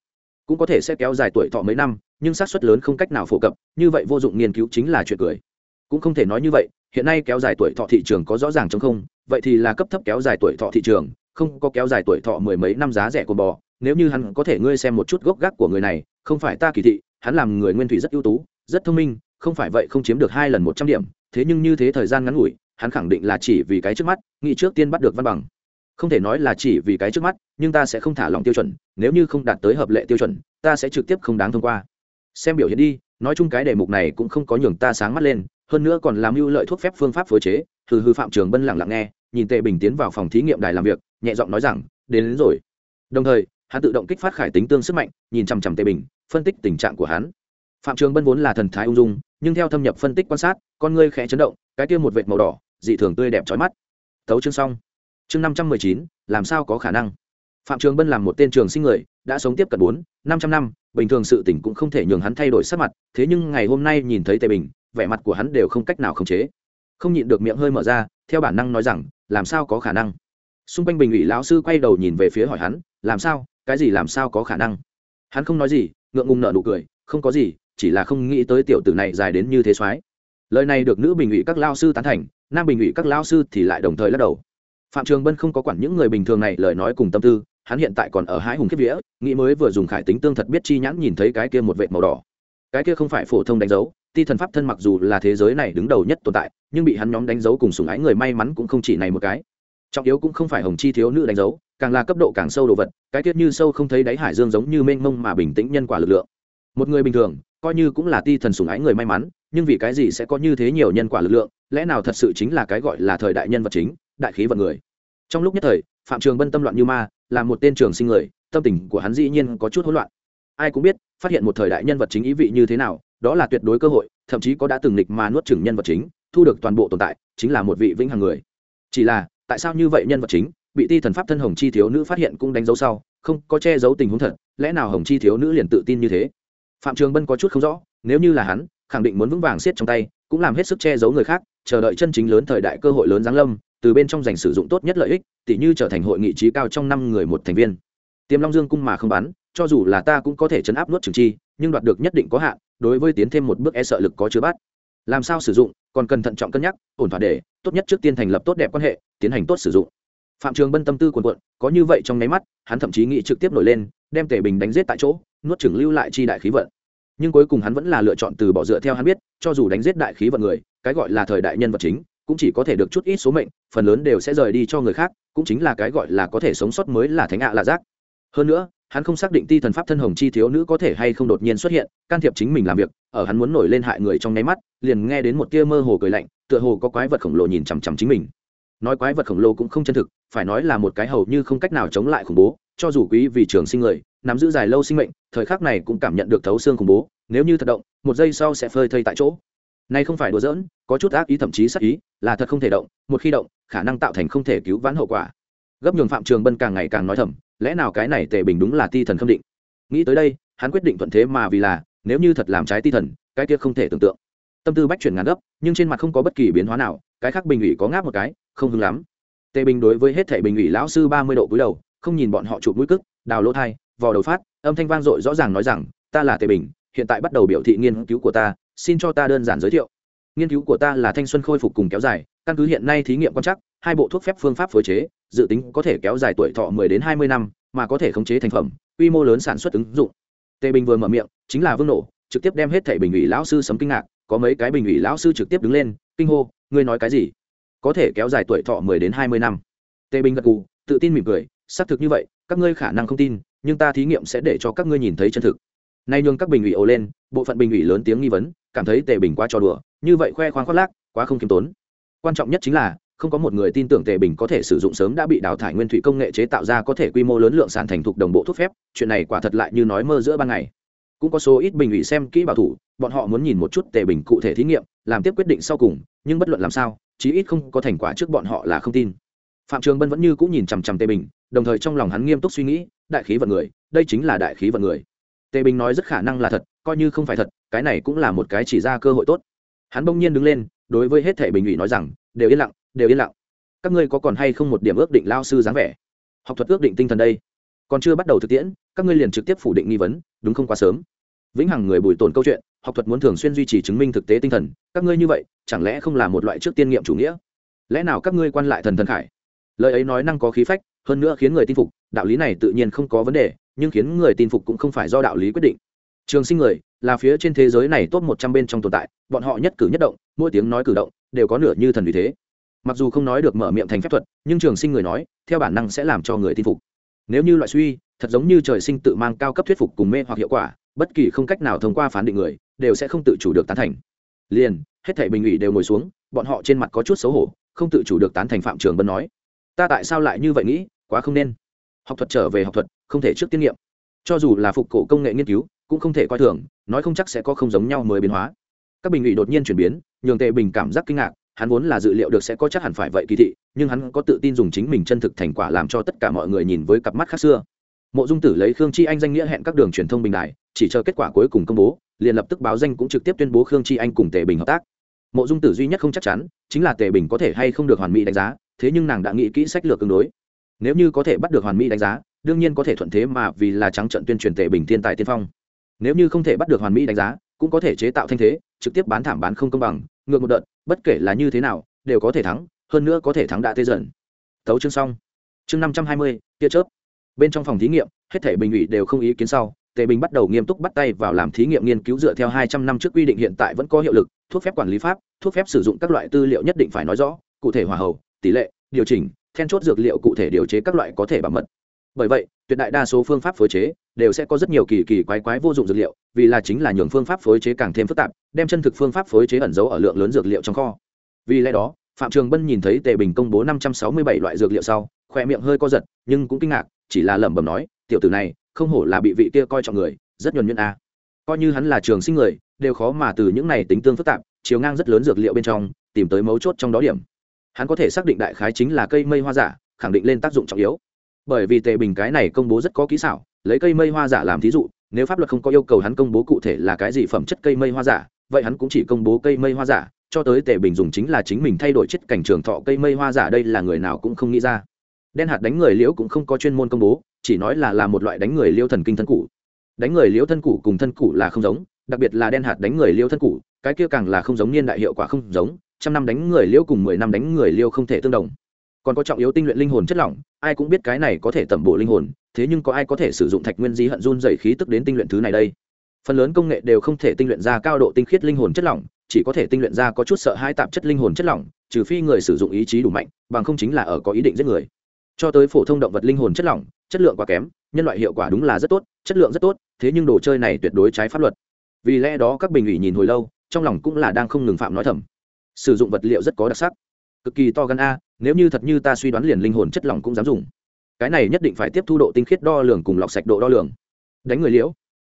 Cũng có thể sẽ kéo dài tuổi thọ mấy năm, nhưng xác suất lớn không cách nào phổ cập, như vậy vô dụng nghiên cứu chính là chuyện cười. Cũng không thể nói như vậy hiện nay kéo dài tuổi thọ thị trường có rõ ràng chống không? Vậy thì là cấp thấp kéo dài tuổi thọ thị trường, không có kéo dài tuổi thọ mười mấy năm giá rẻ của bò. Nếu như hắn có thể ngươi xem một chút gốc gác của người này, không phải ta kỳ thị, hắn làm người nguyên thủy rất ưu tú, rất thông minh, không phải vậy không chiếm được hai lần một trăm điểm. Thế nhưng như thế thời gian ngắn ngủi, hắn khẳng định là chỉ vì cái trước mắt, nghĩ trước tiên bắt được văn bằng. Không thể nói là chỉ vì cái trước mắt, nhưng ta sẽ không thả lòng tiêu chuẩn, nếu như không đạt tới hợp lệ tiêu chuẩn, ta sẽ trực tiếp không đáng thông qua. Xem biểu hiện đi, nói chung cái đề mục này cũng không có nhường ta sáng mắt lên hơn nữa còn làm mưu lợi thuốc phép phương pháp phối chế. Hừ hư phạm trường bân lặng lặng nghe nhìn tề bình tiến vào phòng thí nghiệm đài làm việc nhẹ giọng nói rằng đến, đến rồi. Đồng thời hắn tự động kích phát khải tính tương sức mạnh nhìn chằm chằm tề bình phân tích tình trạng của hắn. Phạm trường bân vốn là thần thái ung dung nhưng theo thâm nhập phân tích quan sát con ngươi khẽ chấn động cái kia một vệt màu đỏ dị thường tươi đẹp trói mắt. Tấu chương xong. Chương năm trăm mười chín làm sao có khả năng? Phạm trường bân làm một tên trường sinh người đã sống tiếp cận bốn năm trăm năm bình thường sự tỉnh cũng không thể nhường hắn thay đổi sắc mặt thế nhưng ngày hôm nay nhìn thấy tề bình vẻ mặt của hắn đều không cách nào khống chế. Không nhịn được miệng hơi mở ra, theo bản năng nói rằng, làm sao có khả năng? Xung quanh bình ủy lão sư quay đầu nhìn về phía hỏi hắn, làm sao? Cái gì làm sao có khả năng? Hắn không nói gì, ngượng ngùng nợ nụ cười, không có gì, chỉ là không nghĩ tới tiểu tử này dài đến như thế soái lời này được nữ bình ủy các lao sư tán thành, nam bình ủy các lao sư thì lại đồng thời lắc đầu. Phạm trường bân không có quản những người bình thường này lời nói cùng tâm tư, hắn hiện tại còn ở hai hùng kiếp vía, nghĩ mới vừa dùng khải tính tương thật biết chi nhãn nhìn thấy cái kia một vệt màu đỏ. Cái kia không phải phổ thông đánh dấu ti thần pháp thân mặc dù là thế giới này đứng đầu nhất tồn tại, nhưng bị hắn nhóm đánh dấu cùng sùng ái người may mắn cũng không chỉ này một cái. Trọng yếu cũng không phải hồng chi thiếu nữ đánh dấu, càng là cấp độ càng sâu đồ vật, cái tiết như sâu không thấy đáy hải dương giống như mênh mông mà bình tĩnh nhân quả lực lượng. Một người bình thường, coi như cũng là ti thần sùng ái người may mắn, nhưng vì cái gì sẽ có như thế nhiều nhân quả lực lượng, lẽ nào thật sự chính là cái gọi là thời đại nhân vật chính, đại khí vận người? Trong lúc nhất thời, phạm trường bân tâm loạn như ma, là một tên trường sinh người, tâm tình của hắn dĩ nhiên có chút hỗn loạn. Ai cũng biết, phát hiện một thời đại nhân vật chính ý vị như thế nào đó là tuyệt đối cơ hội, thậm chí có đã từng lịch mà nuốt chừng nhân vật chính, thu được toàn bộ tồn tại, chính là một vị vĩnh hằng người. Chỉ là, tại sao như vậy nhân vật chính, bị ti thần pháp thân hồng chi thiếu nữ phát hiện cũng đánh dấu sau, không có che giấu tình huống thật, lẽ nào hồng chi thiếu nữ liền tự tin như thế? Phạm trường bân có chút không rõ, nếu như là hắn, khẳng định muốn vững vàng siết trong tay, cũng làm hết sức che giấu người khác, chờ đợi chân chính lớn thời đại cơ hội lớn giáng lâm, từ bên trong giành sử dụng tốt nhất lợi ích tỷ như trở thành hội nghị trí cao trong năm người một thành viên. Tiềm long dương cung mà không bắn cho dù là ta cũng có thể chấn áp nuốt trừng chi, nhưng đoạt được nhất định có hạn, đối với tiến thêm một bước e sợ lực có chứa bắt. Làm sao sử dụng, còn cần thận trọng cân nhắc, ổn thỏa để, tốt nhất trước tiên thành lập tốt đẹp quan hệ, tiến hành tốt sử dụng. Phạm trường bân tâm tư quần quận có như vậy trong nháy mắt, hắn thậm chí nghĩ trực tiếp nổi lên, đem tể bình đánh giết tại chỗ, nuốt trừng lưu lại chi đại khí vận. Nhưng cuối cùng hắn vẫn là lựa chọn từ bỏ dựa theo hắn biết, cho dù đánh giết đại khí vận người, cái gọi là thời đại nhân vật chính, cũng chỉ có thể được chút ít số mệnh, phần lớn đều sẽ rời đi cho người khác, cũng chính là cái gọi là có thể sống sót mới là thánh ạ là giác. Hơn nữa hắn không xác định ti thần pháp thân hồng chi thiếu nữ có thể hay không đột nhiên xuất hiện, can thiệp chính mình làm việc, ở hắn muốn nổi lên hại người trong nháy mắt, liền nghe đến một tia mơ hồ cười lạnh, tựa hồ có quái vật khổng lồ nhìn chằm chằm chính mình. Nói quái vật khổng lồ cũng không chân thực, phải nói là một cái hầu như không cách nào chống lại khủng bố, cho dù quý vì trường sinh người, nắm giữ dài lâu sinh mệnh, thời khắc này cũng cảm nhận được thấu xương khủng bố, nếu như thật động, một giây sau sẽ phơi thây tại chỗ. Nay không phải đùa giỡn, có chút ác ý thậm chí sắc ý, là thật không thể động, một khi động, khả năng tạo thành không thể cứu vãn hậu quả. Gấp nhường phạm trường bân càng ngày càng nói thầm lẽ nào cái này tề bình đúng là ti thần khâm định? Nghĩ tới đây, hắn quyết định thuận thế mà vì là, nếu như thật làm trái ti thần, cái kia không thể tưởng tượng. Tâm tư bách chuyển ngàn gấp, nhưng trên mặt không có bất kỳ biến hóa nào, cái khác bình ủy có ngáp một cái, không hứng lắm. Tề bình đối với hết thảy bình ủy lão sư ba mươi độ cúi đầu, không nhìn bọn họ chụp mũi cức, đào lỗ thai, vò đầu phát, âm thanh vang dội rõ ràng nói rằng, ta là tề bình, hiện tại bắt đầu biểu thị nghiên cứu của ta, xin cho ta đơn giản giới thiệu. Nghiên cứu của ta là thanh xuân khôi phục cùng kéo dài, căn cứ hiện nay thí nghiệm quan chắc hai bộ thuốc phép phương pháp phối chế dự tính có thể kéo dài tuổi thọ 10 đến 20 năm, mà có thể khống chế thành phẩm, quy mô lớn sản xuất ứng dụng. Tề bình vừa mở miệng, chính là vương nổ, trực tiếp đem hết thảy bình ủy lão sư sấm kinh ngạc, có mấy cái bình ủy lão sư trực tiếp đứng lên, kinh hô, ngươi nói cái gì? Có thể kéo dài tuổi thọ 10 đến 20 năm. Tề bình gật gù, tự tin mỉm cười, xác thực như vậy, các ngươi khả năng không tin, nhưng ta thí nghiệm sẽ để cho các ngươi nhìn thấy chân thực. Nay nhường các bình ủy ồ lên, bộ phận bình ủy lớn tiếng nghi vấn, cảm thấy tề bình quá trò đùa, như vậy khoe khoang khoác lác, quá không kiêm tốn. Quan trọng nhất chính là không có một người tin tưởng tề bình có thể sử dụng sớm đã bị đào thải nguyên thủy công nghệ chế tạo ra có thể quy mô lớn lượng sản thành thục đồng bộ thuốc phép, chuyện này quả thật lại như nói mơ giữa ban ngày. Cũng có số ít bình ủy xem kỹ bảo thủ, bọn họ muốn nhìn một chút tề bình cụ thể thí nghiệm, làm tiếp quyết định sau cùng, nhưng bất luận làm sao, chí ít không có thành quả trước bọn họ là không tin. Phạm trường bân vẫn như cũng nhìn chằm chằm tề bình, đồng thời trong lòng hắn nghiêm túc suy nghĩ, đại khí vận người, đây chính là đại khí vận người. Tề bình nói rất khả năng là thật, coi như không phải thật, cái này cũng là một cái chỉ ra cơ hội tốt. Hắn bỗng nhiên đứng lên, đối với hết thể bình ủy nói rằng, đều yên lặng đều yên lặng. Các ngươi có còn hay không một điểm ước định lao sư dáng vẻ? Học thuật ước định tinh thần đây. Còn chưa bắt đầu thực tiễn, các ngươi liền trực tiếp phủ định nghi vấn, đúng không quá sớm. Vĩnh hằng người bùi tồn câu chuyện, học thuật muốn thường xuyên duy trì chứng minh thực tế tinh thần, các ngươi như vậy, chẳng lẽ không là một loại trước tiên nghiệm chủ nghĩa? Lẽ nào các ngươi quan lại thần thần khải? Lời ấy nói năng có khí phách, hơn nữa khiến người tin phục, đạo lý này tự nhiên không có vấn đề, nhưng khiến người tin phục cũng không phải do đạo lý quyết định. Trường sinh người, là phía trên thế giới này top một trăm bên trong tồn tại, bọn họ nhất cử nhất động, mỗi tiếng nói cử động, đều có nửa như thần vì thế mặc dù không nói được mở miệng thành phép thuật, nhưng trường sinh người nói, theo bản năng sẽ làm cho người tin phục. Nếu như loại suy, thật giống như trời sinh tự mang cao cấp thuyết phục cùng mê hoặc hiệu quả, bất kỳ không cách nào thông qua phán định người, đều sẽ không tự chủ được tán thành. Liền, hết thảy bình ủy đều ngồi xuống, bọn họ trên mặt có chút xấu hổ, không tự chủ được tán thành phạm trường bân nói, ta tại sao lại như vậy nghĩ, quá không nên. Học thuật trở về học thuật, không thể trước tiên nghiệm. Cho dù là phục cổ công nghệ nghiên cứu, cũng không thể coi thường, nói không chắc sẽ có không giống nhau mới biến hóa. Các bình ủy đột nhiên chuyển biến, nhường tệ bình cảm giác kinh ngạc hắn vốn là dự liệu được sẽ có chắc hẳn phải vậy kỳ thị, nhưng hắn có tự tin dùng chính mình chân thực thành quả làm cho tất cả mọi người nhìn với cặp mắt khác xưa. Mộ dung tử lấy khương chi anh danh nghĩa hẹn các đường truyền thông bình đại, chỉ chờ kết quả cuối cùng công bố, liền lập tức báo danh cũng trực tiếp tuyên bố khương chi anh cùng tề bình hợp tác. Mộ dung tử duy nhất không chắc chắn, chính là tề bình có thể hay không được hoàn mỹ đánh giá, thế nhưng nàng đã nghĩ kỹ sách lược tương đối. Nếu như có thể bắt được hoàn mỹ đánh giá, đương nhiên có thể thuận thế mà vì là trắng trận tuyên truyền tề bình thiên tài tiên phong. Nếu như không thể bắt được hoàn mỹ đánh giá, cũng có thể chế tạo thanh thế, trực tiếp bán thảm bán không công bằng, ngược một đợt bất kể là như thế nào, đều có thể thắng, hơn nữa có thể thắng đã tê dần. Tấu chương xong. Chương năm trăm hai mươi, tia chớp. Bên trong phòng thí nghiệm, hết thể bình ủy đều không ý kiến sau, tề bình bắt đầu nghiêm túc bắt tay vào làm thí nghiệm nghiên cứu dựa theo hai trăm năm trước quy định hiện tại vẫn có hiệu lực, thuốc phép quản lý pháp, thuốc phép sử dụng các loại tư liệu nhất định phải nói rõ, cụ thể hòa hậu, tỷ lệ, điều chỉnh, then chốt dược liệu cụ thể điều chế các loại có thể bảo mật bởi vậy, tuyệt đại đa số phương pháp phối chế đều sẽ có rất nhiều kỳ kỳ quái quái vô dụng dược liệu, vì là chính là nhường phương pháp phối chế càng thêm phức tạp, đem chân thực phương pháp phối chế ẩn giấu ở lượng lớn dược liệu trong kho. Vì lẽ đó, phạm trường bân nhìn thấy tề bình công bố năm trăm sáu mươi bảy loại dược liệu sau khoe miệng hơi co giật, nhưng cũng kinh ngạc, chỉ là lẩm bẩm nói, tiểu tử này, không hổ là bị vị kia coi trọng người, rất nhuần nhuyễn a. Coi như hắn là trường sinh người, đều khó mà từ những này tính tương phức tạp, chiều ngang rất lớn dược liệu bên trong, tìm tới mấu chốt trong đó điểm. Hắn có thể xác định đại khái chính là cây mây hoa giả, khẳng định lên tác dụng trọng yếu bởi vì tề bình cái này công bố rất có kỹ xảo, lấy cây mây hoa giả làm thí dụ, nếu pháp luật không có yêu cầu hắn công bố cụ thể là cái gì phẩm chất cây mây hoa giả, vậy hắn cũng chỉ công bố cây mây hoa giả, cho tới tề bình dùng chính là chính mình thay đổi chất cảnh trường thọ cây mây hoa giả đây là người nào cũng không nghĩ ra. Đen hạt đánh người liễu cũng không có chuyên môn công bố, chỉ nói là là một loại đánh người liêu thần kinh thân cụ. Đánh người liễu thân cụ cùng thân cụ là không giống, đặc biệt là đen hạt đánh người liễu thân cụ, cái kia càng là không giống niên đại hiệu quả không giống, trăm năm đánh người liễu cùng mười năm đánh người liễu không thể tương đồng còn có trọng yếu tinh luyện linh hồn chất lỏng, ai cũng biết cái này có thể tẩm bổ linh hồn, thế nhưng có ai có thể sử dụng thạch nguyên di hận run dày khí tức đến tinh luyện thứ này đây? Phần lớn công nghệ đều không thể tinh luyện ra cao độ tinh khiết linh hồn chất lỏng, chỉ có thể tinh luyện ra có chút sợ hai tạp chất linh hồn chất lỏng, trừ phi người sử dụng ý chí đủ mạnh, bằng không chính là ở có ý định giết người. Cho tới phổ thông động vật linh hồn chất lỏng, chất lượng quá kém, nhân loại hiệu quả đúng là rất tốt, chất lượng rất tốt, thế nhưng đồ chơi này tuyệt đối trái pháp luật. Vì lẽ đó các bình ủy nhìn hồi lâu, trong lòng cũng là đang không ngừng phạm nói thầm. Sử dụng vật liệu rất có đặc sắc. Cực kỳ to gan a nếu như thật như ta suy đoán liền linh hồn chất lỏng cũng dám dùng. Cái này nhất định phải tiếp thu độ tinh khiết đo lường cùng lọc sạch độ đo lường. Đánh người liễu.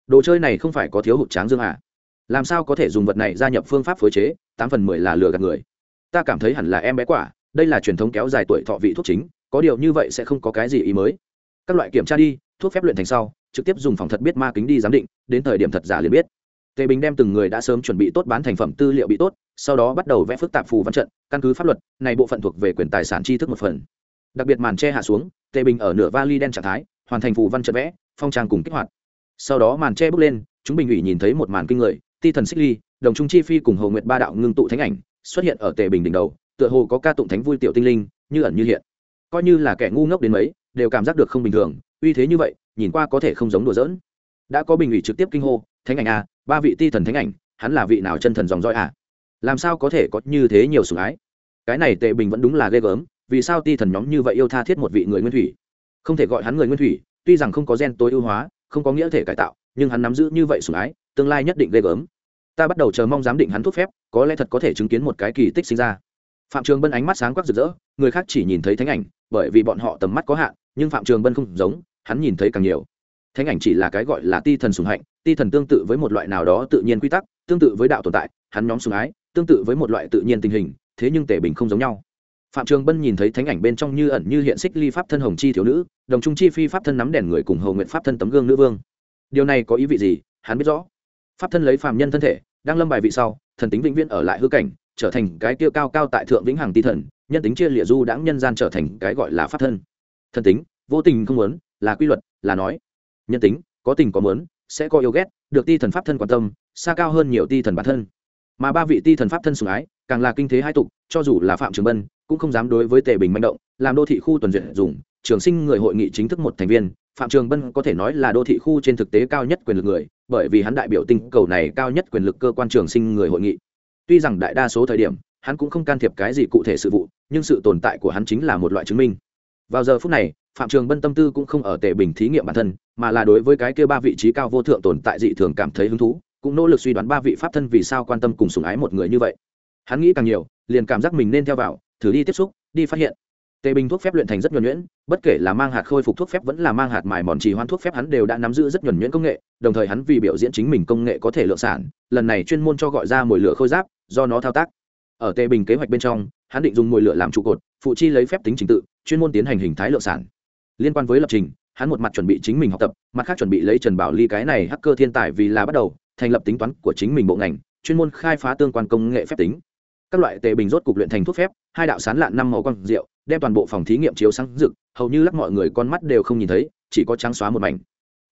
Đồ chơi này không phải có thiếu hụt tráng dương à? Làm sao có thể dùng vật này gia nhập phương pháp phối chế? Tám phần mười là lừa gạt người. Ta cảm thấy hẳn là em bé quả. Đây là truyền thống kéo dài tuổi thọ vị thuốc chính. Có điều như vậy sẽ không có cái gì ý mới. Các loại kiểm tra đi, thuốc phép luyện thành sau, trực tiếp dùng phòng thật biết ma kính đi giám định, đến thời điểm thật giả liền biết. Tề bình đem từng người đã sớm chuẩn bị tốt bán thành phẩm tư liệu bị tốt sau đó bắt đầu vẽ phức tạp phù văn trận, căn cứ pháp luật, này bộ phận thuộc về quyền tài sản tri thức một phần. Đặc biệt màn che hạ xuống, tề bình ở nửa vali đen trạng thái, hoàn thành phù văn trận vẽ, phong trang cùng kích hoạt. Sau đó màn che bước lên, chúng bình ủy nhìn thấy một màn kinh người, ti thần xích ly, đồng trung chi phi cùng hồ nguyệt ba đạo ngưng tụ thánh ảnh, xuất hiện ở tề bình đỉnh đầu, tựa hồ có ca tụng thánh vui tiểu tinh linh, như ẩn như hiện. Coi như là kẻ ngu ngốc đến mấy, đều cảm giác được không bình thường, uy thế như vậy, nhìn qua có thể không giống đùa giỡn. Đã có bình ủy trực tiếp kinh hô, thánh ảnh a ba vị ti thần thánh ảnh, hắn là vị nào chân thần dòng dõi à? Làm sao có thể có như thế nhiều sủng ái? Cái này tề bình vẫn đúng là ghê gớm, vì sao ti thần nhóm như vậy yêu tha thiết một vị người nguyên thủy? Không thể gọi hắn người nguyên thủy, tuy rằng không có gen tối ưu hóa, không có nghĩa thể cải tạo, nhưng hắn nắm giữ như vậy sủng ái, tương lai nhất định ghê gớm. Ta bắt đầu chờ mong giám định hắn thuốc phép, có lẽ thật có thể chứng kiến một cái kỳ tích sinh ra. Phạm trường bân ánh mắt sáng quắc rực rỡ, người khác chỉ nhìn thấy thánh ảnh, bởi vì bọn họ tầm mắt có hạn, nhưng phạm trường bân không giống, hắn nhìn thấy càng nhiều. Thánh ảnh chỉ là cái gọi là ti thần sùng hạnh, ti thần tương tự với một loại nào đó tự nhiên quy tắc, tương tự với đạo tồn tại, hắn nhóm sùng ái tương tự với một loại tự nhiên tình hình, thế nhưng tể bình không giống nhau. Phạm trường bân nhìn thấy thánh ảnh bên trong như ẩn như hiện xích ly pháp thân hồng chi thiếu nữ, đồng trung chi phi pháp thân nắm đèn người cùng hầu nguyện pháp thân tấm gương nữ vương. Điều này có ý vị gì? Hắn biết rõ. Pháp thân lấy phạm nhân thân thể, đang lâm bài vị sau, thần tính vĩnh viễn ở lại hư cảnh, trở thành cái kia cao cao tại thượng vĩnh hằng ti thần, nhân tính chia lịa du đãng nhân gian trở thành cái gọi là pháp thân. Thần tính, vô tình không muốn, là quy luật, là nói. Nhân tính, có tình có muốn, sẽ có yêu ghét, được ti thần pháp thân quan tâm, xa cao hơn nhiều ti thần bản thân mà ba vị ti thần pháp thân sủng ái, càng là kinh thế hai tục, cho dù là phạm trường bân, cũng không dám đối với tề bình manh động, làm đô thị khu tuần duyệt dùng, trường sinh người hội nghị chính thức một thành viên, phạm trường bân có thể nói là đô thị khu trên thực tế cao nhất quyền lực người, bởi vì hắn đại biểu tinh cầu này cao nhất quyền lực cơ quan trường sinh người hội nghị. Tuy rằng đại đa số thời điểm, hắn cũng không can thiệp cái gì cụ thể sự vụ, nhưng sự tồn tại của hắn chính là một loại chứng minh. Vào giờ phút này, phạm trường bân tâm tư cũng không ở tề bình thí nghiệm bản thân, mà là đối với cái kia ba vị trí cao vô thượng tồn tại dị thường cảm thấy hứng thú cũng nỗ lực suy đoán ba vị pháp thân vì sao quan tâm cùng sùng ái một người như vậy. Hắn nghĩ càng nhiều, liền cảm giác mình nên theo vào, thử đi tiếp xúc, đi phát hiện. Tề bình thuốc phép luyện thành rất nhuẩn nhuyễn, bất kể là mang hạt khôi phục thuốc phép vẫn là mang hạt mài mòn trì hoãn thuốc phép, hắn đều đã nắm giữ rất nhuẩn nhuyễn công nghệ, đồng thời hắn vì biểu diễn chính mình công nghệ có thể lượng sản, lần này chuyên môn cho gọi ra mồi lửa khôi giáp, do nó thao tác. Ở tề bình kế hoạch bên trong, hắn định dùng mồi lửa làm trụ cột, phụ chi lấy phép tính trình tự, chuyên môn tiến hành hình thái lượng sản. Liên quan với lập trình, hắn một mặt chuẩn bị chính mình học tập, mặt khác chuẩn bị lấy trần bảo ly cái này hacker thiên tài vì là bắt đầu thành lập tính toán của chính mình bộ ngành, chuyên môn khai phá tương quan công nghệ phép tính. Các loại tề bình rốt cục luyện thành thuốc phép, hai đạo sán lạn năm màu con rượu đem toàn bộ phòng thí nghiệm chiếu sáng rực, hầu như lắc mọi người con mắt đều không nhìn thấy, chỉ có trắng xóa một mảnh.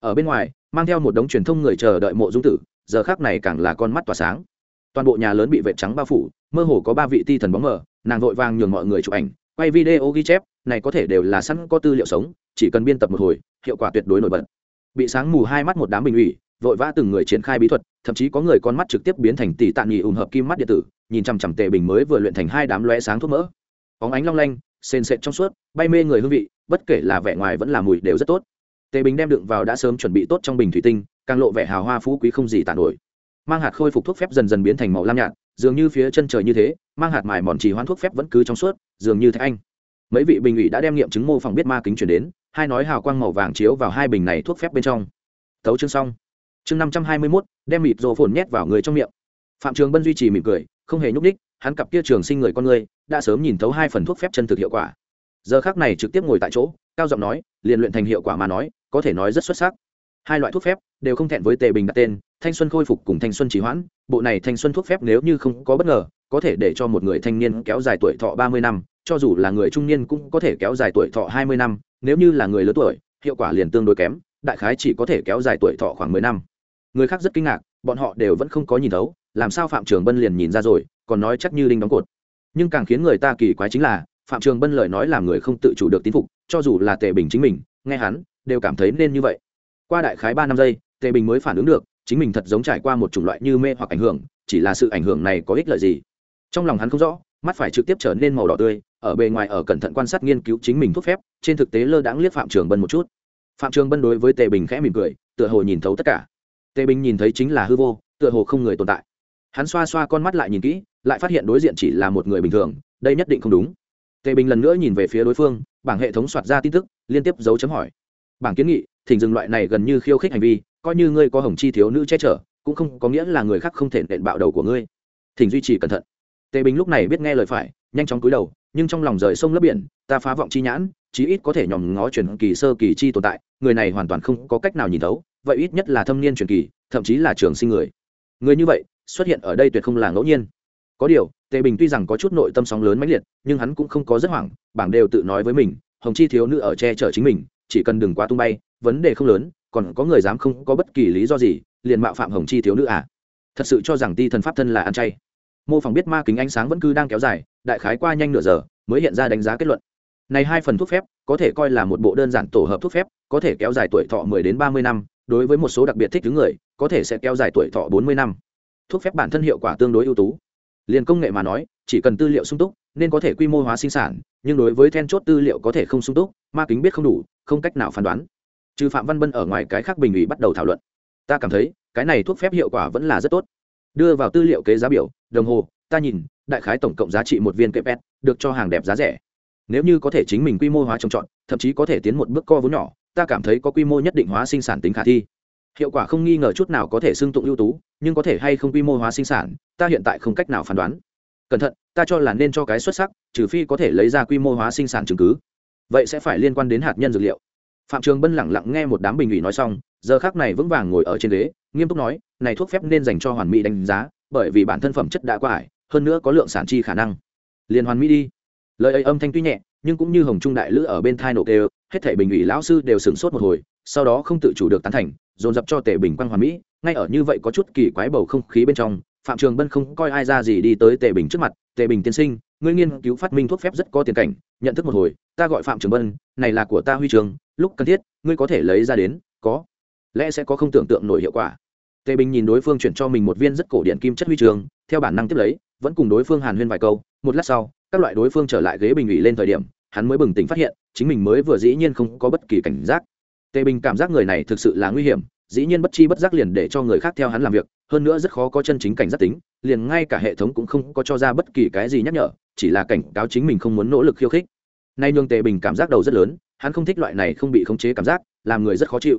Ở bên ngoài, mang theo một đống truyền thông người chờ đợi mộ dung tử, giờ khác này càng là con mắt tỏa sáng. Toàn bộ nhà lớn bị vệ trắng bao phủ, mơ hồ có ba vị ti thần bóng mờ, nàng vội vàng nhường mọi người chụp ảnh, quay video ghi chép, này có thể đều là sẵn có tư liệu sống, chỉ cần biên tập một hồi, hiệu quả tuyệt đối nổi bật. Bị sáng mù hai mắt một đám bình ủy vội vã từng người triển khai bí thuật, thậm chí có người con mắt trực tiếp biến thành tỷ tạ nghỉ ủng hợp kim mắt điện tử, nhìn chằm chằm tề bình mới vừa luyện thành hai đám loe sáng thuốc mỡ. Óng ánh long lanh, sền sệt trong suốt, bay mê người hương vị, bất kể là vẻ ngoài vẫn là mùi đều rất tốt. Tề bình đem đựng vào đã sớm chuẩn bị tốt trong bình thủy tinh, càng lộ vẻ hào hoa phú quý không gì tàn nổi. Mang hạt khôi phục thuốc phép dần dần biến thành màu lam nhạt, dường như phía chân trời như thế, mang hạt mài mòn trì hoãn thuốc phép vẫn cứ trong suốt, dường như thạch anh. Mấy vị bình ủy đã đem nghiệm chứng mô phỏng biết ma kính chuyển đến, hai nói hào quang màu vàng chiếu vào hai bình này thuốc phép bên trong. Tấu chương xong chương năm trăm hai mươi mốt, đem mịt rồ phồn nhét vào người trong miệng. Phạm trường bân duy trì mỉm cười, không hề nhúc ních hắn cặp kia trường sinh người con người, đã sớm nhìn thấu hai phần thuốc phép chân thực hiệu quả. Giờ khác này trực tiếp ngồi tại chỗ, cao giọng nói, liền luyện thành hiệu quả mà nói, có thể nói rất xuất sắc. Hai loại thuốc phép đều không thẹn với tề bình đặt tên, thanh xuân khôi phục cùng thanh xuân trì hoãn, bộ này thanh xuân thuốc phép nếu như không có bất ngờ, có thể để cho một người thanh niên kéo dài tuổi thọ ba mươi năm, cho dù là người trung niên cũng có thể kéo dài tuổi thọ hai mươi năm, nếu như là người lớn tuổi, hiệu quả liền tương đối kém, đại khái chỉ có thể kéo dài tuổi thọ khoảng mười năm người khác rất kinh ngạc, bọn họ đều vẫn không có nhìn thấu, làm sao phạm trường bân liền nhìn ra rồi, còn nói chắc như đinh đóng cột. Nhưng càng khiến người ta kỳ quái chính là, phạm trường bân lời nói làm người không tự chủ được tín phục, cho dù là tề bình chính mình, nghe hắn, đều cảm thấy nên như vậy. Qua đại khái ba năm giây, tề bình mới phản ứng được, chính mình thật giống trải qua một chủng loại như mê hoặc ảnh hưởng, chỉ là sự ảnh hưởng này có ích lợi gì? Trong lòng hắn không rõ, mắt phải trực tiếp trở nên màu đỏ tươi, ở bề ngoài ở cẩn thận quan sát nghiên cứu chính mình thuốc phép, trên thực tế lơ đãng liếc phạm trường bân một chút. Phạm trường bân đối với tề bình khẽ mỉm cười, tựa hồ nhìn thấu tất cả tề bình nhìn thấy chính là hư vô, tựa hồ không người tồn tại. Hắn xoa xoa con mắt lại nhìn kỹ, lại phát hiện đối diện chỉ là một người bình thường, đây nhất định không đúng. Tề bình lần nữa nhìn về phía đối phương, bảng hệ thống soạt ra tin tức, liên tiếp dấu chấm hỏi. Bảng kiến nghị, thỉnh dừng loại này gần như khiêu khích hành vi, coi như ngươi có hồng chi thiếu nữ che chở, cũng không có nghĩa là người khác không thể nện bạo đầu của ngươi. Thỉnh duy trì cẩn thận. Tề bình lúc này biết nghe lời phải, nhanh chóng cúi đầu, nhưng trong lòng rời sông lấp biển, ta phá vọng chi nhãn, chí ít có thể nhòm ngó truyền kỳ sơ kỳ chi tồn tại, người này hoàn toàn không có cách nào nhìn thấu vậy ít nhất là thâm niên truyền kỳ, thậm chí là trường sinh người. Người như vậy, xuất hiện ở đây tuyệt không là ngẫu nhiên. Có điều, tề bình tuy rằng có chút nội tâm sóng lớn mãnh liệt, nhưng hắn cũng không có rất hoảng, bảng đều tự nói với mình, hồng chi thiếu nữ ở che chở chính mình, chỉ cần đừng quá tung bay, vấn đề không lớn, còn có người dám không có bất kỳ lý do gì, liền mạo phạm hồng chi thiếu nữ à? Thật sự cho rằng ti thần pháp thân là ăn chay. Mô phỏng biết ma kính ánh sáng vẫn cứ đang kéo dài, đại khái qua nhanh nửa giờ, mới hiện ra đánh giá kết luận. Này hai phần thuốc phép, có thể coi là một bộ đơn giản tổ hợp thuốc phép, có thể kéo dài tuổi thọ 10 đến 30 năm đối với một số đặc biệt thích thứ người, có thể sẽ kéo dài tuổi thọ 40 năm. Thuốc phép bản thân hiệu quả tương đối ưu tú. Liền công nghệ mà nói, chỉ cần tư liệu sung túc, nên có thể quy mô hóa sinh sản, nhưng đối với then chốt tư liệu có thể không sung túc, ma kính biết không đủ, không cách nào phán đoán. Trừ phạm văn bân ở ngoài cái khác bình ủy bắt đầu thảo luận. Ta cảm thấy, cái này thuốc phép hiệu quả vẫn là rất tốt. Đưa vào tư liệu kế giá biểu, đồng hồ, ta nhìn, đại khái tổng cộng giá trị một viên kẹp pet được cho hàng đẹp giá rẻ. Nếu như có thể chính mình quy mô hóa trồng trọt, thậm chí có thể tiến một bước co vốn nhỏ ta cảm thấy có quy mô nhất định hóa sinh sản tính khả thi. Hiệu quả không nghi ngờ chút nào có thể xưng tụng ưu tú, nhưng có thể hay không quy mô hóa sinh sản, ta hiện tại không cách nào phán đoán. Cẩn thận, ta cho là nên cho cái xuất sắc, trừ phi có thể lấy ra quy mô hóa sinh sản chứng cứ. Vậy sẽ phải liên quan đến hạt nhân dược liệu. Phạm trường bân lẳng lặng nghe một đám bình ủy nói xong, giờ khác này vững vàng ngồi ở trên ghế, nghiêm túc nói, này thuốc phép nên dành cho hoàn mỹ đánh giá, bởi vì bản thân phẩm chất đã qua ải, hơn nữa có lượng sản chi khả năng. Liên hoàn mỹ đi. Lời ấy âm thanh tuy nhẹ, nhưng cũng như hồng trung đại lữ ở bên thai nổ đều hết thể bình ủy lão sư đều sửng sốt một hồi, sau đó không tự chủ được tán thành, dồn dập cho tề bình quang hoàn mỹ, ngay ở như vậy có chút kỳ quái bầu không khí bên trong, phạm trường bân không coi ai ra gì đi tới tề bình trước mặt tề bình tiên sinh, ngươi nghiên cứu phát minh thuốc phép rất có tiền cảnh, nhận thức một hồi, ta gọi phạm trường bân, này là của ta huy trường lúc cần thiết, ngươi có thể lấy ra đến, có, lẽ sẽ có không tưởng tượng nổi hiệu quả. Tề bình nhìn đối phương chuyển cho mình một viên rất cổ điện kim chất huy trường theo bản năng tiếp lấy, vẫn cùng đối phương hàn huyên vài câu, một lát sau, các loại đối phương trở lại ghế bình ủy lên thời điểm hắn mới bừng tỉnh phát hiện, chính mình mới vừa dĩ nhiên không có bất kỳ cảnh giác. Tề bình cảm giác người này thực sự là nguy hiểm, dĩ nhiên bất chi bất giác liền để cho người khác theo hắn làm việc, hơn nữa rất khó có chân chính cảnh giác tính, liền ngay cả hệ thống cũng không có cho ra bất kỳ cái gì nhắc nhở, chỉ là cảnh cáo chính mình không muốn nỗ lực khiêu khích. Nay nhường tề bình cảm giác đầu rất lớn, hắn không thích loại này không bị khống chế cảm giác, làm người rất khó chịu.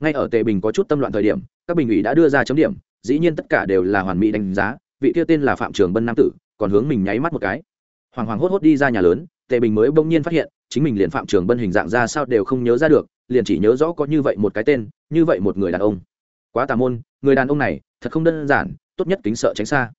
Ngay ở tề bình có chút tâm loạn thời điểm, các bình ủy đã đưa ra chấm điểm, dĩ nhiên tất cả đều là hoàn mỹ đánh giá, vị tiêu tên là phạm trường bân nam tử, còn hướng mình nháy mắt một cái. Hoàng hoàng hốt hốt đi ra nhà lớn tề bình mới bỗng nhiên phát hiện, chính mình liền phạm trường bân hình dạng ra sao đều không nhớ ra được, liền chỉ nhớ rõ có như vậy một cái tên, như vậy một người đàn ông. Quá tà môn, người đàn ông này, thật không đơn giản, tốt nhất kính sợ tránh xa.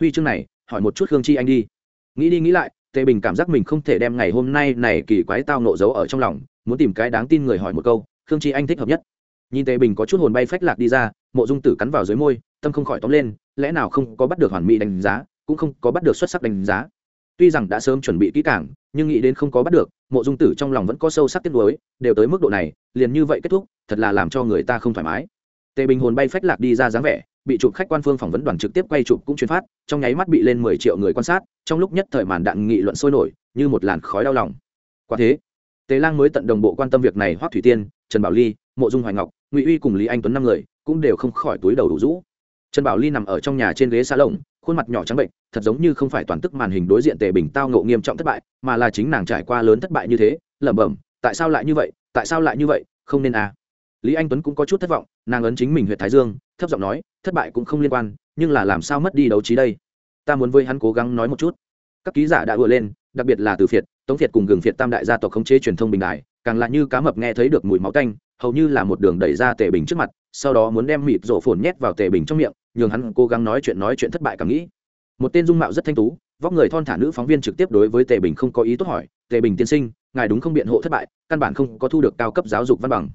Huy chương này, hỏi một chút Hương chi anh đi. Nghĩ đi nghĩ lại, tề bình cảm giác mình không thể đem ngày hôm nay này kỳ quái tao nộ giấu ở trong lòng, muốn tìm cái đáng tin người hỏi một câu, khương chi anh thích hợp nhất. Nhìn tề bình có chút hồn bay phách lạc đi ra, mộ dung tử cắn vào dưới môi, tâm không khỏi tóm lên, lẽ nào không có bắt được hoàn mỹ đánh giá, cũng không có bắt được xuất sắc đánh giá. Tuy rằng đã sớm chuẩn bị kỹ càng nhưng nghĩ đến không có bắt được, mộ dung tử trong lòng vẫn có sâu sắc tiếc nuối, đều tới mức độ này, liền như vậy kết thúc, thật là làm cho người ta không thoải mái. Tề bình hồn bay phách lạc đi ra dáng vẻ, bị chụp khách quan phương phỏng vấn đoàn trực tiếp quay chụp cũng truyền phát, trong nháy mắt bị lên mười triệu người quan sát, trong lúc nhất thời màn đạn nghị luận sôi nổi, như một làn khói đau lòng. Quả thế, tề lang mới tận đồng bộ quan tâm việc này hoắc thủy tiên, trần bảo ly, mộ dung hoài ngọc, ngụy uy cùng lý anh tuấn năm người, cũng đều không khỏi túi đầu đủ rũ trần bảo ly nằm ở trong nhà trên ghế xa lồng, khuôn mặt nhỏ trắng bệnh, thật giống như không phải toàn tức màn hình đối diện tề bình tao ngộ nghiêm trọng thất bại, mà là chính nàng trải qua lớn thất bại như thế, lẩm bẩm, tại sao lại như vậy? Tại sao lại như vậy? Không nên à. Lý anh tuấn cũng có chút thất vọng, nàng ấn chính mình huyện thái dương, thấp giọng nói, thất bại cũng không liên quan, nhưng là làm sao mất đi đấu trí đây? Ta muốn với hắn cố gắng nói một chút. Các ký giả đã ùa lên, đặc biệt là từ phiệt, tống phiệt cùng gừng phiệt tam đại gia tộc khống chế truyền thông bình đại càng là như cá mập nghe thấy được mùi máu tanh, hầu như là một đường đẩy ra tề bình trước mặt, sau đó muốn đem mịt rổ phồn nhét vào tề bình trong miệng nhường hắn cố gắng nói chuyện nói chuyện thất bại cảm nghĩ. Một tên dung mạo rất thanh tú, vóc người thon thả nữ phóng viên trực tiếp đối với tề bình không có ý tốt hỏi, tề bình tiên sinh, ngài đúng không biện hộ thất bại, căn bản không có thu được cao cấp giáo dục văn bằng.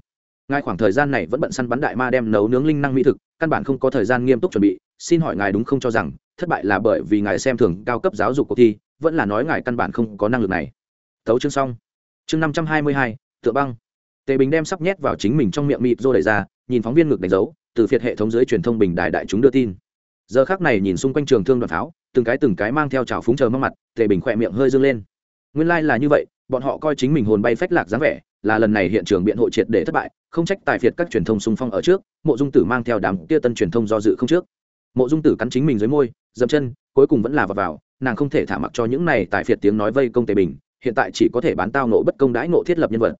Ngài khoảng thời gian này vẫn bận săn bắn đại ma đem nấu nướng linh năng mỹ thực, căn bản không có thời gian nghiêm túc chuẩn bị, xin hỏi ngài đúng không cho rằng, thất bại là bởi vì ngài xem thường cao cấp giáo dục cuộc thi, vẫn là nói ngài căn bản không có năng lực này. Tấu chương xong. Chương năm trăm hai mươi hai, tựa băng. Tề bình đem sắp nhét vào chính mình trong miệng mịt rô đẩy ra, nhìn phóng viên ngực đánh dấu từ phiệt hệ thống dưới truyền thông bình đại đại chúng đưa tin. Giờ khác này nhìn xung quanh trường thương đoàn pháo từng cái từng cái mang theo trào phúng chờ mong mặt tề bình khỏe miệng hơi dâng lên. Nguyên lai、like、là như vậy bọn họ coi chính mình hồn bay phách lạc dáng vẻ là lần này hiện trường biện hộ triệt để thất bại không trách tài phiệt các truyền thông xung phong ở trước mộ dung tử mang theo đám tia tân truyền thông do dự không trước. Mộ dung tử cắn chính mình dưới môi dậm chân cuối cùng vẫn là vào, vào nàng không thể thả mặc cho những này tài phiệt tiếng nói vây công tề bình hiện tại chỉ có thể bán tao nộ bất công đãi nộ thiết lập nhân vật.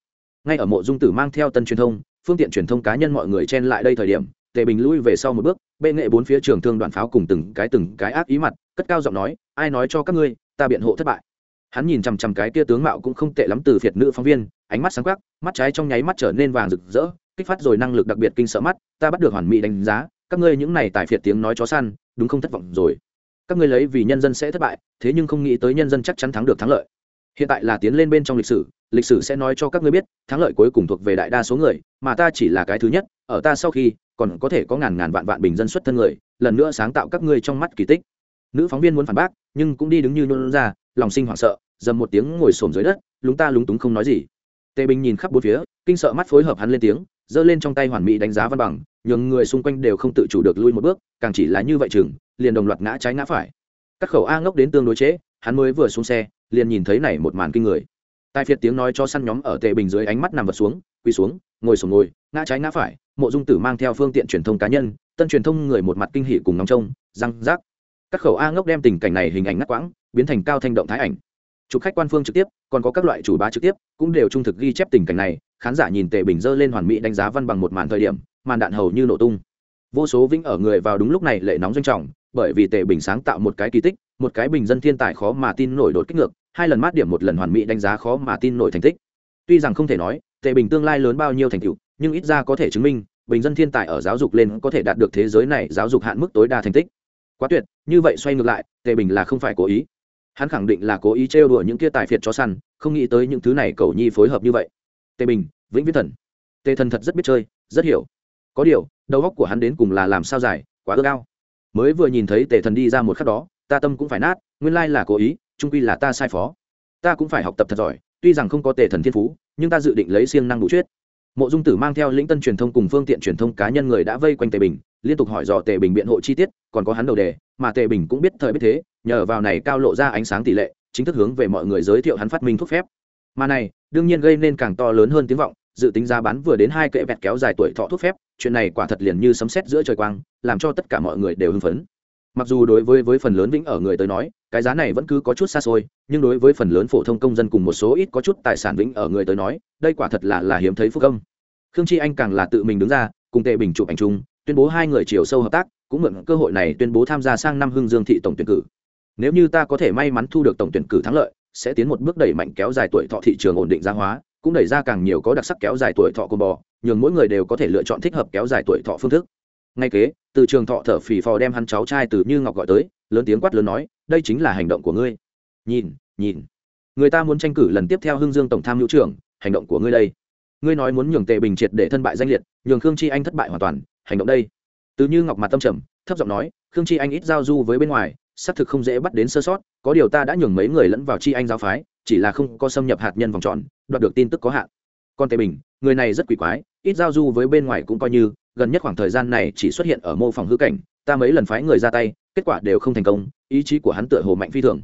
Ngay ở mộ dung tử mang theo tân truyền thông phương tiện truyền thông cá nhân mọi người chen lại đây thời điểm tề bình lui về sau một bước, bệ nghệ bốn phía trường thương đoàn pháo cùng từng cái từng cái ác ý mặt, cất cao giọng nói, ai nói cho các ngươi, ta biện hộ thất bại. Hắn nhìn chằm chằm cái kia tướng mạo cũng không tệ lắm từ phiệt nữ phóng viên, ánh mắt sáng quắc, mắt trái trong nháy mắt trở nên vàng rực rỡ, kích phát rồi năng lực đặc biệt kinh sợ mắt, ta bắt được hoàn mỹ đánh giá, các ngươi những này tại phiệt tiếng nói chó săn, đúng không thất vọng rồi. Các ngươi lấy vì nhân dân sẽ thất bại, thế nhưng không nghĩ tới nhân dân chắc chắn thắng được thắng lợi. Hiện tại là tiến lên bên trong lịch sử lịch sử sẽ nói cho các ngươi biết thắng lợi cuối cùng thuộc về đại đa số người mà ta chỉ là cái thứ nhất ở ta sau khi còn có thể có ngàn ngàn vạn vạn bình dân xuất thân người lần nữa sáng tạo các ngươi trong mắt kỳ tích. Nữ phóng viên muốn phản bác nhưng cũng đi đứng như nôn ra lòng sinh hoảng sợ dầm một tiếng ngồi xổm dưới đất lúng ta lúng túng không nói gì. Tề bình nhìn khắp bốn phía kinh sợ mắt phối hợp hắn lên tiếng giơ lên trong tay hoàn mỹ đánh giá văn bằng nhường người xung quanh đều không tự chủ được lui một bước càng chỉ là như vậy chừng liền đồng loạt ngã trái ngã phải. Các khẩu a ngốc đến tương đối chế, hắn mới vừa xuống xe liền nhìn thấy này một màn kinh người tài phiệt tiếng nói cho săn nhóm ở tề bình dưới ánh mắt nằm vật xuống, quỳ xuống, ngồi sổ ngồi, ngã trái ngã phải, mộ dung tử mang theo phương tiện truyền thông cá nhân, tân truyền thông người một mặt kinh hỉ cùng nóng trông, răng rác. Các khẩu a ngốc đem tình cảnh này hình ảnh ngắt quãng, biến thành cao thanh động thái ảnh. Chụp khách quan phương trực tiếp, còn có các loại chủ bá trực tiếp, cũng đều trung thực ghi chép tình cảnh này, khán giả nhìn tề bình dơ lên hoàn mỹ đánh giá văn bằng một màn thời điểm, màn đạn hầu như nổ tung. Vô số vĩnh ở người vào đúng lúc này lệ nóng doanh trọng, bởi vì tề bình sáng tạo một cái kỳ tích, một cái bình dân thiên tài khó mà tin nổi đột kích ngược hai lần mát điểm một lần hoàn mỹ đánh giá khó mà tin nổi thành tích. Tuy rằng không thể nói tề bình tương lai lớn bao nhiêu thành tựu, nhưng ít ra có thể chứng minh, bình dân thiên tài ở giáo dục lên có thể đạt được thế giới này giáo dục hạn mức tối đa thành tích. Quá tuyệt, như vậy xoay ngược lại tề bình là không phải cố ý. Hắn khẳng định là cố ý trêu đùa những kia tài phiệt cho săn, không nghĩ tới những thứ này cầu nhi phối hợp như vậy. Tề bình, vĩnh viễn thần. Tề thần thật rất biết chơi, rất hiểu. Có điều, đầu óc của hắn đến cùng là làm sao dài, quá ước ao. Mới vừa nhìn thấy tề thần đi ra một khắc đó ta tâm cũng phải nát, nguyên lai là cố ý, trung quy là ta sai phó. Ta cũng phải học tập thật giỏi, tuy rằng không có tề thần thiên phú, nhưng ta dự định lấy siêng năng đủ chuyết mộ dung tử mang theo lĩnh tân truyền thông cùng phương tiện truyền thông cá nhân người đã vây quanh tề bình, liên tục hỏi dò tề bình biện hộ chi tiết, còn có hắn đầu đề, mà tề bình cũng biết thời biết thế, nhờ vào này cao lộ ra ánh sáng tỷ lệ, chính thức hướng về mọi người giới thiệu hắn phát minh thuốc phép. Mà này, đương nhiên gây nên càng to lớn hơn tiếng vọng, dự tính giá bán vừa đến hai kệ vẹt kéo dài tuổi thọ thuốc phép, chuyện này quả thật liền như sấm sét giữa trời quang, làm cho tất cả mọi người đều hưng phấn mặc dù đối với với phần lớn vĩnh ở người tới nói, cái giá này vẫn cứ có chút xa xôi, nhưng đối với phần lớn phổ thông công dân cùng một số ít có chút tài sản vĩnh ở người tới nói, đây quả thật là là hiếm thấy phúc công khương chi anh càng là tự mình đứng ra, cùng tề bình chụp ảnh chung, tuyên bố hai người chiều sâu hợp tác, cũng mượn cơ hội này tuyên bố tham gia sang năm hưng dương thị tổng tuyển cử. Nếu như ta có thể may mắn thu được tổng tuyển cử thắng lợi, sẽ tiến một bước đẩy mạnh kéo dài tuổi thọ thị trường ổn định gia hóa, cũng đẩy ra càng nhiều có đặc sắc kéo dài tuổi thọ của bò, nhường mỗi người đều có thể lựa chọn thích hợp kéo dài tuổi thọ phương thức ngay kế, từ trường thọ thở phì phò đem hắn cháu trai từ như ngọc gọi tới, lớn tiếng quát lớn nói, đây chính là hành động của ngươi. Nhìn nhìn. Người ta muốn tranh cử lần tiếp theo hưng dương tổng tham hữu trưởng, hành động của ngươi đây. Ngươi nói muốn nhường tề bình triệt để thân bại danh liệt, nhường khương chi anh thất bại hoàn toàn, hành động đây. Từ như ngọc mặt tâm trầm, thấp giọng nói, khương chi anh ít giao du với bên ngoài, xác thực không dễ bắt đến sơ sót, có điều ta đã nhường mấy người lẫn vào chi anh giáo phái, chỉ là không có xâm nhập hạt nhân vòng tròn, đoạt được tin tức có hạn. Còn tề bình, người này rất quỷ quái, ít giao du với bên ngoài cũng coi như gần nhất khoảng thời gian này chỉ xuất hiện ở mô phòng hư cảnh, ta mấy lần phái người ra tay, kết quả đều không thành công, ý chí của hắn tựa hồ mạnh phi thường.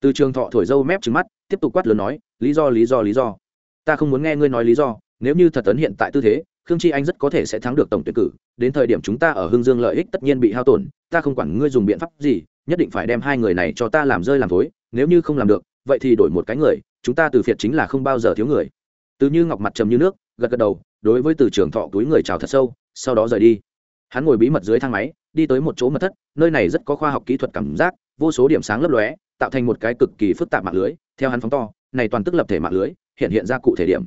Từ trường thọ thổi dâu mép trứng mắt, tiếp tục quát lớn nói, lý do lý do lý do. Ta không muốn nghe ngươi nói lý do, nếu như thật tấn hiện tại tư thế, khương chi anh rất có thể sẽ thắng được tổng tuyển cử, đến thời điểm chúng ta ở hưng dương lợi ích tất nhiên bị hao tổn, ta không quản ngươi dùng biện pháp gì, nhất định phải đem hai người này cho ta làm rơi làm thối, nếu như không làm được, vậy thì đổi một cái người, chúng ta từ phiệt chính là không bao giờ thiếu người. Từ như ngọc mặt trầm như nước, gật gật đầu, đối với từ trường thọ túi người chào thật sâu sau đó rời đi. Hắn ngồi bí mật dưới thang máy, đi tới một chỗ mật thất, nơi này rất có khoa học kỹ thuật cảm giác, vô số điểm sáng lấp lóe, tạo thành một cái cực kỳ phức tạp mạng lưới, theo hắn phóng to, này toàn tức lập thể mạng lưới, hiện hiện ra cụ thể điểm.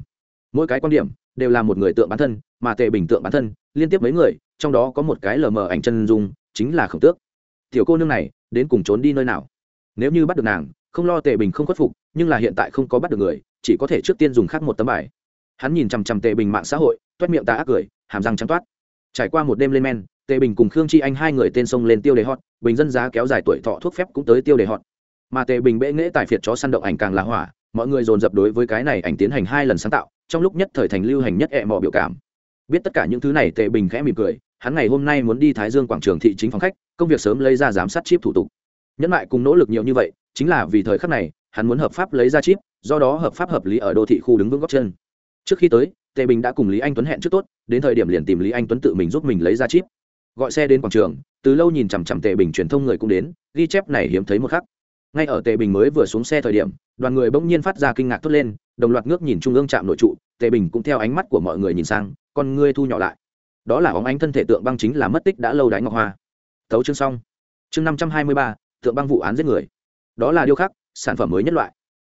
Mỗi cái quan điểm đều là một người tượng bản thân, mà tề bình tượng bản thân, liên tiếp mấy người, trong đó có một cái lờ mờ ảnh chân dung, chính là khổng tước. Tiểu cô nương này, đến cùng trốn đi nơi nào? Nếu như bắt được nàng, không lo tề bình không khuất phục, nhưng là hiện tại không có bắt được người, chỉ có thể trước tiên dùng khác một tấm bài. Hắn nhìn chằm chằm tề bình mạng xã hội, toét miệng ta ác cười, hàm răng trắng toát trải qua một đêm lên men, tề bình cùng khương chi anh hai người tên sông lên tiêu đề hot, bình dân giá kéo dài tuổi thọ thuốc phép cũng tới tiêu đề hot. Mà tề bình bệ nghễ tài phiệt chó săn động ảnh càng là hỏa, mọi người dồn dập đối với cái này ảnh tiến hành hai lần sáng tạo, trong lúc nhất thời thành lưu hành nhất ẹ mò biểu cảm. Biết tất cả những thứ này tề bình khẽ mỉm cười, hắn ngày hôm nay muốn đi thái dương quảng trường thị chính phòng khách, công việc sớm lấy ra giám sát chip thủ tục. Nhẫn lại cùng nỗ lực nhiều như vậy, chính là vì thời khắc này, hắn muốn hợp pháp lấy ra chip, do đó hợp pháp hợp lý ở đô thị khu đứng vững góc chân. Trước khi tới tề bình đã cùng lý anh tuấn hẹn trước tốt, đến thời điểm liền tìm lý anh tuấn tự mình giúp mình lấy ra chip. Gọi xe đến quảng trường, từ lâu nhìn chằm chằm tề bình truyền thông người cũng đến, ghi chép này hiếm thấy một khắc. Ngay ở tề bình mới vừa xuống xe thời điểm, đoàn người bỗng nhiên phát ra kinh ngạc thốt lên, đồng loạt ngước nhìn trung ương trạm nội trụ, tề bình cũng theo ánh mắt của mọi người nhìn sang, con ngươi thu nhỏ lại. Đó là óng ánh thân thể tượng băng chính là mất tích đã lâu đáy ngọc hoa. Thấu chương xong. Chương năm trăm hai mươi ba, tượng băng vụ án giết người. Đó là điêu khắc, sản phẩm mới nhất loại.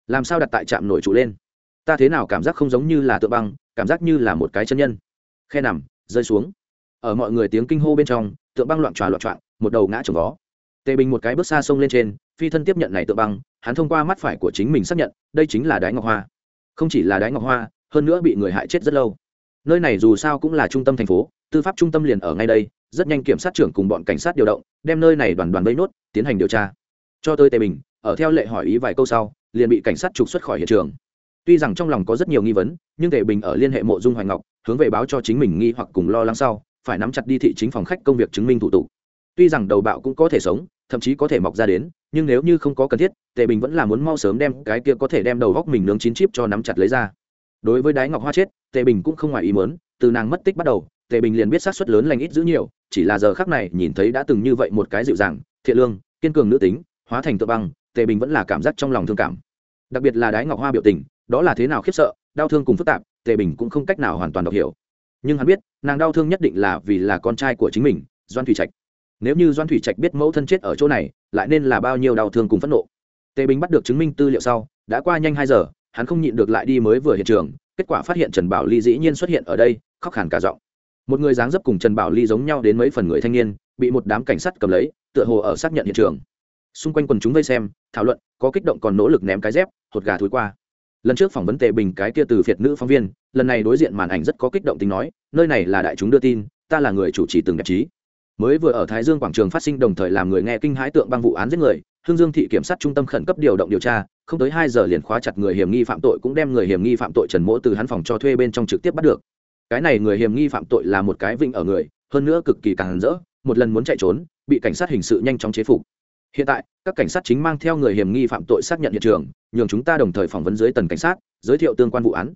Làm sao đặt tại trạm nổi trụ lên? Ta thế nào cảm giác không giống như là tượng băng cảm giác như là một cái chân nhân. Khe nằm, rơi xuống. Ở mọi người tiếng kinh hô bên trong, tượng băng loạn tròa loạn trọn, một đầu ngã trồng vó. Tề bình một cái bước xa sông lên trên, phi thân tiếp nhận này tượng băng, hắn thông qua mắt phải của chính mình xác nhận, đây chính là đái ngọc hoa. Không chỉ là đái ngọc hoa, hơn nữa bị người hại chết rất lâu. Nơi này dù sao cũng là trung tâm thành phố, tư pháp trung tâm liền ở ngay đây, rất nhanh kiểm sát trưởng cùng bọn cảnh sát điều động, đem nơi này đoàn đoàn vây nốt, tiến hành điều tra. Cho tới tề bình, ở theo lệ hỏi ý vài câu sau, liền bị cảnh sát trục xuất khỏi hiện trường tuy rằng trong lòng có rất nhiều nghi vấn, nhưng tề bình ở liên hệ mộ dung hoài ngọc, hướng về báo cho chính mình nghi hoặc cùng lo lắng sau, phải nắm chặt đi thị chính phòng khách công việc chứng minh thủ tục. Tuy rằng đầu bạo cũng có thể sống, thậm chí có thể mọc ra đến, nhưng nếu như không có cần thiết, tề bình vẫn là muốn mau sớm đem cái kia có thể đem đầu góc mình nướng chín chip cho nắm chặt lấy ra. Đối với đái ngọc hoa chết, tề bình cũng không ngoài ý mớn từ nàng mất tích bắt đầu, tề bình liền biết sát suất lớn lành ít giữ nhiều, chỉ là giờ khác này nhìn thấy đã từng như vậy một cái dịu dàng, thiện lương, kiên cường nữ tính, hóa thành tự băng, tề bình vẫn là cảm giác trong lòng thương cảm. Đặc biệt là đái ngọc hoa biểu tình đó là thế nào khiếp sợ, đau thương cùng phức tạp, tề bình cũng không cách nào hoàn toàn đọc hiểu. Nhưng hắn biết, nàng đau thương nhất định là vì là con trai của chính mình, doan thủy trạch. Nếu như doan thủy trạch biết mẫu thân chết ở chỗ này, lại nên là bao nhiêu đau thương cùng phẫn nộ. Tề bình bắt được chứng minh tư liệu sau, đã qua nhanh hai giờ, hắn không nhịn được lại đi mới vừa hiện trường, kết quả phát hiện trần bảo ly dĩ nhiên xuất hiện ở đây, khóc hẳn cả giọng. Một người dáng dấp cùng trần bảo ly giống nhau đến mấy phần người thanh niên, bị một đám cảnh sát cầm lấy, tựa hồ ở xác nhận hiện trường. Xung quanh quần chúng vây xem, thảo luận, có kích động còn nỗ lực ném cái dép, hột gà thối qua lần trước phỏng vấn tề bình cái kia từ phiệt nữ phóng viên, lần này đối diện màn ảnh rất có kích động tính nói, nơi này là đại chúng đưa tin, ta là người chủ trì từng đẹp trí. Mới vừa ở thái dương quảng trường phát sinh đồng thời làm người nghe kinh hãi tượng băng vụ án giết người, hương dương thị kiểm sát trung tâm khẩn cấp điều động điều tra, không tới hai giờ liền khóa chặt người hiểm nghi phạm tội cũng đem người hiểm nghi phạm tội trần mỗ từ hắn phòng cho thuê bên trong trực tiếp bắt được. Cái này người hiểm nghi phạm tội là một cái vinh ở người, hơn nữa cực kỳ càng rỡ, một lần muốn chạy trốn, bị cảnh sát hình sự nhanh chóng chế phục hiện tại, các cảnh sát chính mang theo người hiểm nghi phạm tội xác nhận hiện trường, nhường chúng ta đồng thời phỏng vấn dưới tần cảnh sát, giới thiệu tương quan vụ án.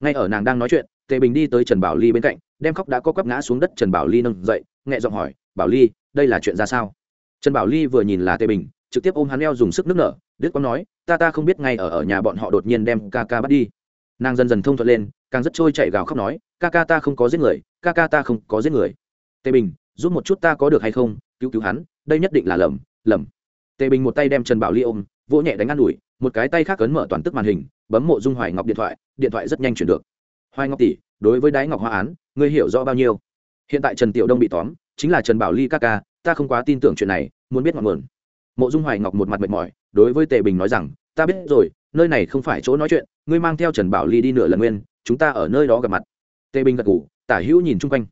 Ngay ở nàng đang nói chuyện, tề bình đi tới trần bảo ly bên cạnh, đem khóc đã có quắp ngã xuống đất trần bảo ly nâng dậy, nhẹ giọng hỏi, bảo ly, đây là chuyện ra sao? Trần bảo ly vừa nhìn là tề bình, trực tiếp ôm hắn eo dùng sức nước nở đức quang nói, ta ta không biết ngay ở ở nhà bọn họ đột nhiên đem ca ca bắt đi. Nàng dần dần thông thuận lên, càng rất trôi chạy gào khóc nói, ca ca ta không có giết người, ca ca ta không có giết người. Tề bình, giúp một chút ta có được hay không? Cứu cứu hắn, đây nhất định là lầm lầm tề bình một tay đem trần bảo ly ôm, vỗ nhẹ đánh ă n ủi, một cái tay khác ấn mở toàn tức màn hình, bấm mộ dung hoài ngọc điện thoại điện thoại rất nhanh chuyển được. Hoài ngọc tỷ, đối với đái ngọc hoa án, ngươi hiểu rõ bao nhiêu? Hiện tại trần tiểu đông bị tóm, chính là trần bảo ly ca ca, ta không quá tin tưởng chuyện này, muốn biết ngọn nguồn. Mộ dung hoài ngọc một mặt mệt mỏi, đối với tề bình nói rằng, ta biết rồi, nơi này không phải chỗ nói chuyện, ngươi mang theo trần bảo ly đi nửa lần nguyên, chúng ta ở nơi đó gặp mặt. Tề bình gật ngủ tả hữu nhìn chung quanh.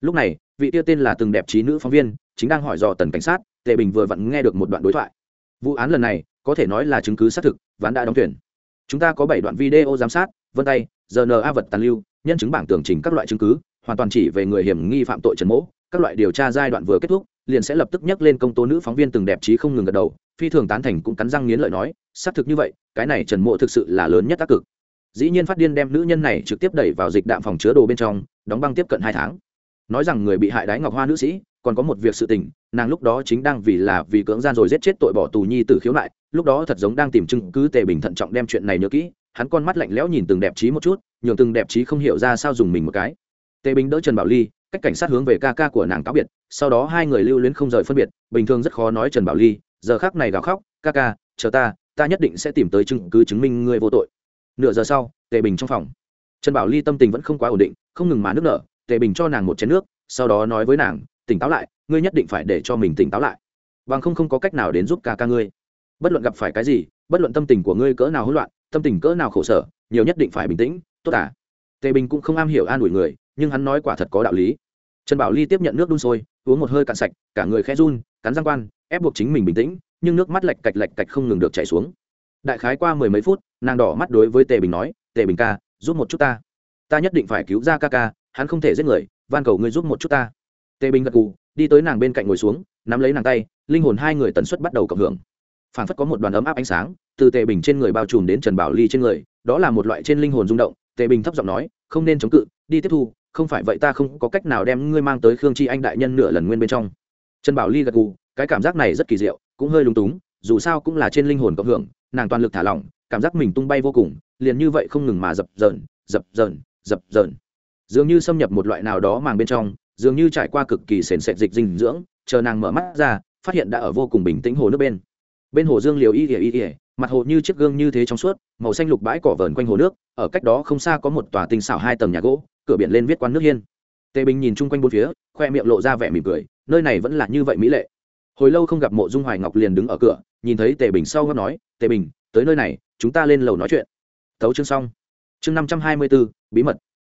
Lúc này, vị tiêu tên là từng đẹp trí nữ phóng viên, chính đang hỏi dò tần cảnh sát tề bình vừa vặn nghe được một đoạn đối thoại. Vụ án lần này, có thể nói là chứng cứ xác thực, ván đã đóng tuyển chúng ta có bảy đoạn video giám sát, vân tay rna vật tàn lưu, nhân chứng bảng tường trình các loại chứng cứ, hoàn toàn chỉ về người hiểm nghi phạm tội trần mỗ. Các loại điều tra giai đoạn vừa kết thúc, liền sẽ lập tức nhắc lên công tố nữ phóng viên từng đẹp trí không ngừng gật đầu, phi thường tán thành cũng cắn răng nghiến lợi nói, xác thực như vậy, cái này trần mộ thực sự là lớn nhất tác cực. Dĩ nhiên phát điên đem nữ nhân này trực tiếp đẩy vào dịch đạm phòng chứa đồ bên trong, đóng băng tiếp cận hai tháng. Nói rằng người bị hại đái ngọc hoa nữ sĩ còn có một việc sự tình, nàng lúc đó chính đang vì là vì cưỡng gian rồi giết chết tội bỏ tù nhi tử khiếu nại, lúc đó thật giống đang tìm chứng cứ tề bình thận trọng đem chuyện này nhớ kỹ, hắn con mắt lạnh lẽo nhìn từng đẹp trí một chút, nhường từng đẹp trí không hiểu ra sao dùng mình một cái. Tề bình đỡ trần bảo ly, cách cảnh sát hướng về ca ca của nàng cáo biệt, sau đó hai người lưu luyến không rời phân biệt, bình thường rất khó nói trần bảo ly, giờ khác này gào khóc, ca ca, chờ ta ta nhất định sẽ tìm tới chứng cứ chứng minh ngươi vô tội. Nửa giờ sau, tề bình trong phòng. Trần bảo ly tâm tình vẫn không quá ổn định, không ngừng mà nước nở, tề bình cho nàng một chén nước, sau đó nói với nàng tỉnh táo lại, ngươi nhất định phải để cho mình tỉnh táo lại. Bằng không không có cách nào đến giúp ca ca ngươi. Bất luận gặp phải cái gì, bất luận tâm tình của ngươi cỡ nào hỗn loạn, tâm tình cỡ nào khổ sở, nhiều nhất định phải bình tĩnh, tốt à? Tề bình cũng không am hiểu an ủi người, nhưng hắn nói quả thật có đạo lý. Trần bảo ly tiếp nhận nước đun sôi, uống một hơi cạn sạch, cả người khẽ run, cắn răng quan, ép buộc chính mình bình tĩnh, nhưng nước mắt lạch cạch lạch cạch không ngừng được chảy xuống. Đại khái qua mười mấy phút, nàng đỏ mắt đối với tề bình nói, tề bình ca, giúp một chút ta. Ta nhất định phải cứu ra ca ca, hắn không thể giết người, van cầu ngươi giúp một chút ta tề bình gật gù, đi tới nàng bên cạnh ngồi xuống, nắm lấy nàng tay, linh hồn hai người tần suất bắt đầu cộng hưởng. Phản phất có một đoàn ấm áp ánh sáng, từ tề bình trên người bao trùm đến trần bảo ly trên người, đó là một loại trên linh hồn rung động tề bình thấp giọng nói, không nên chống cự, đi tiếp thu, không phải vậy ta không có cách nào đem ngươi mang tới khương chi anh đại nhân nửa lần nguyên bên trong. Trần bảo ly gật gù, cái cảm giác này rất kỳ diệu, cũng hơi lung túng, dù sao cũng là trên linh hồn cộng hưởng, nàng toàn lực thả lỏng, cảm giác mình tung bay vô cùng, liền như vậy không ngừng mà dập dờn dập dờn dập dờn. Dường như xâm nhập một loại nào đó màng bên trong dường như trải qua cực kỳ sền sệt dịch dinh dưỡng, chờ nàng mở mắt ra, phát hiện đã ở vô cùng bình tĩnh hồ nước bên. Bên hồ dương liều y ỉa y ỉa mặt hồ như chiếc gương như thế trong suốt, màu xanh lục bãi cỏ vờn quanh hồ nước, ở cách đó không xa có một tòa tinh xảo hai tầng nhà gỗ, cửa biển lên viết quán nước hiên. Tề bình nhìn chung quanh bốn phía, khoe miệng lộ ra vẻ mỉm cười, nơi này vẫn là như vậy mỹ lệ. Hồi lâu không gặp mộ dung hoài ngọc liền đứng ở cửa, nhìn thấy tề bình sau ngóc nói, tề bình, tới nơi này, chúng ta lên lầu nói chuyện. Tấu chương xong. Chương năm trăm hai mươi bốn bí mật.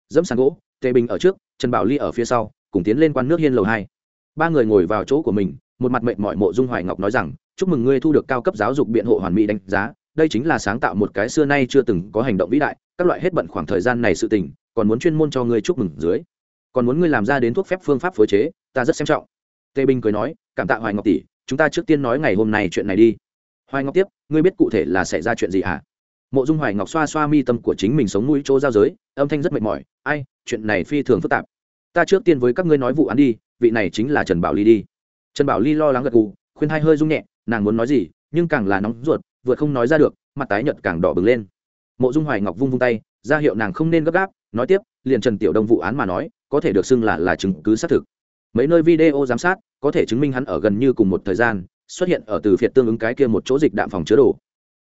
Dẫm sàn gỗ, tề bình ở trước, trần bảo ly ở phía sau cùng tiến lên quan nước hiên lầu hai. Ba người ngồi vào chỗ của mình, một mặt mệnh mọi mộ dung hoài ngọc nói rằng, chúc mừng ngươi thu được cao cấp giáo dục biện hộ hoàn mỹ đánh giá, đây chính là sáng tạo một cái xưa nay chưa từng có hành động vĩ đại, các loại hết bận khoảng thời gian này sự tình, còn muốn chuyên môn cho ngươi chúc mừng dưới. Còn muốn ngươi làm ra đến thuốc phép phương pháp phối chế, ta rất xem trọng. Tê binh cười nói, cảm tạ hoài ngọc tỷ, chúng ta trước tiên nói ngày hôm nay chuyện này đi. Hoài ngọc tiếp, ngươi biết cụ thể là xảy ra chuyện gì hả? Mộ dung hoài ngọc xoa xoa mi tâm của chính mình sống mũi chỗ giao giới, âm thanh rất mệt mỏi, ai, chuyện này phi thường phức tạp ta trước tiên với các ngươi nói vụ án đi, vị này chính là trần bảo ly đi. Trần bảo ly lo lắng gật gù, khuyên hai hơi rung nhẹ, nàng muốn nói gì, nhưng càng là nóng ruột vượt không nói ra được, mặt tái nhợt càng đỏ bừng lên. Mộ dung hoài ngọc vung vung tay, ra hiệu nàng không nên gấp gáp, nói tiếp, liền trần tiểu đông vụ án mà nói, có thể được xưng là là chứng cứ xác thực. Mấy nơi video giám sát, có thể chứng minh hắn ở gần như cùng một thời gian, xuất hiện ở từ phiệt tương ứng cái kia một chỗ dịch đạm phòng chứa đồ.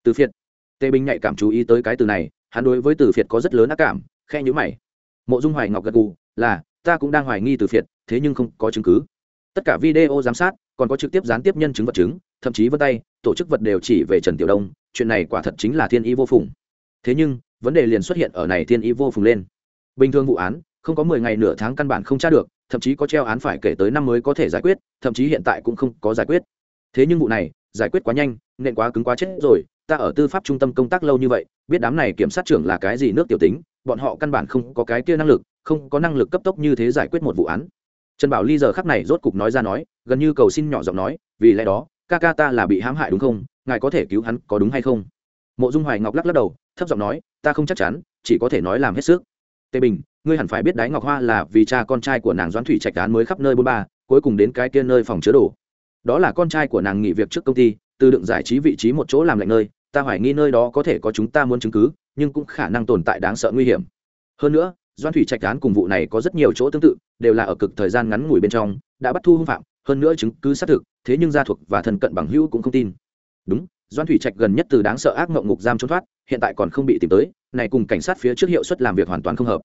Từ phiệt tề binh nhạy cảm chú ý tới cái từ này, hắn đối với từ phiệt có rất lớn ác cảm khe nhữ mày. Mộ dung hoài ngọc gật gù, là ta cũng đang hoài nghi từ phiệt, thế nhưng không có chứng cứ. Tất cả video giám sát, còn có trực tiếp gián tiếp nhân chứng vật chứng, thậm chí vân tay, tổ chức vật đều chỉ về trần tiểu đông, chuyện này quả thật chính là thiên ý vô phùng. Thế nhưng, vấn đề liền xuất hiện ở này thiên ý vô phùng lên. Bình thường vụ án, không có mười ngày nửa tháng căn bản không tra được, thậm chí có treo án phải kể tới năm mới có thể giải quyết, thậm chí hiện tại cũng không có giải quyết. Thế nhưng vụ này, giải quyết quá nhanh nên quá cứng quá chết rồi, ta ở tư pháp trung tâm công tác lâu như vậy, biết đám này kiểm sát trưởng là cái gì nước tiểu tính, bọn họ căn bản không có cái kia năng lực không có năng lực cấp tốc như thế giải quyết một vụ án. Trần bảo ly giờ khắc này rốt cục nói ra nói, gần như cầu xin nhỏ giọng nói, vì lẽ đó, ca ca ta là bị hãm hại đúng không? Ngài có thể cứu hắn có đúng hay không? Mộ dung hoài ngọc lắc lắc đầu, thấp giọng nói, ta không chắc chắn, chỉ có thể nói làm hết sức. Tề bình, ngươi hẳn phải biết đái ngọc hoa là vì cha con trai của nàng doãn thủy trạch án mới khắp nơi bôn ba, cuối cùng đến cái kia nơi phòng chứa đồ. Đó là con trai của nàng nghỉ việc trước công ty, từ đựng giải trí vị trí một chỗ làm lạnh nơi, ta hoài nghi nơi đó có thể có chúng ta muốn chứng cứ, nhưng cũng khả năng tồn tại đáng sợ nguy hiểm. Hơn nữa doan thủy trạch án cùng vụ này có rất nhiều chỗ tương tự, đều là ở cực thời gian ngắn ngủi bên trong, đã bắt thu hung phạm, hơn nữa chứng cứ xác thực, thế nhưng gia thuộc và thân cận bằng hữu cũng không tin. Đúng, doan thủy trạch gần nhất từ đáng sợ ác mộng ngục giam trốn thoát, hiện tại còn không bị tìm tới, này cùng cảnh sát phía trước hiệu suất làm việc hoàn toàn không hợp.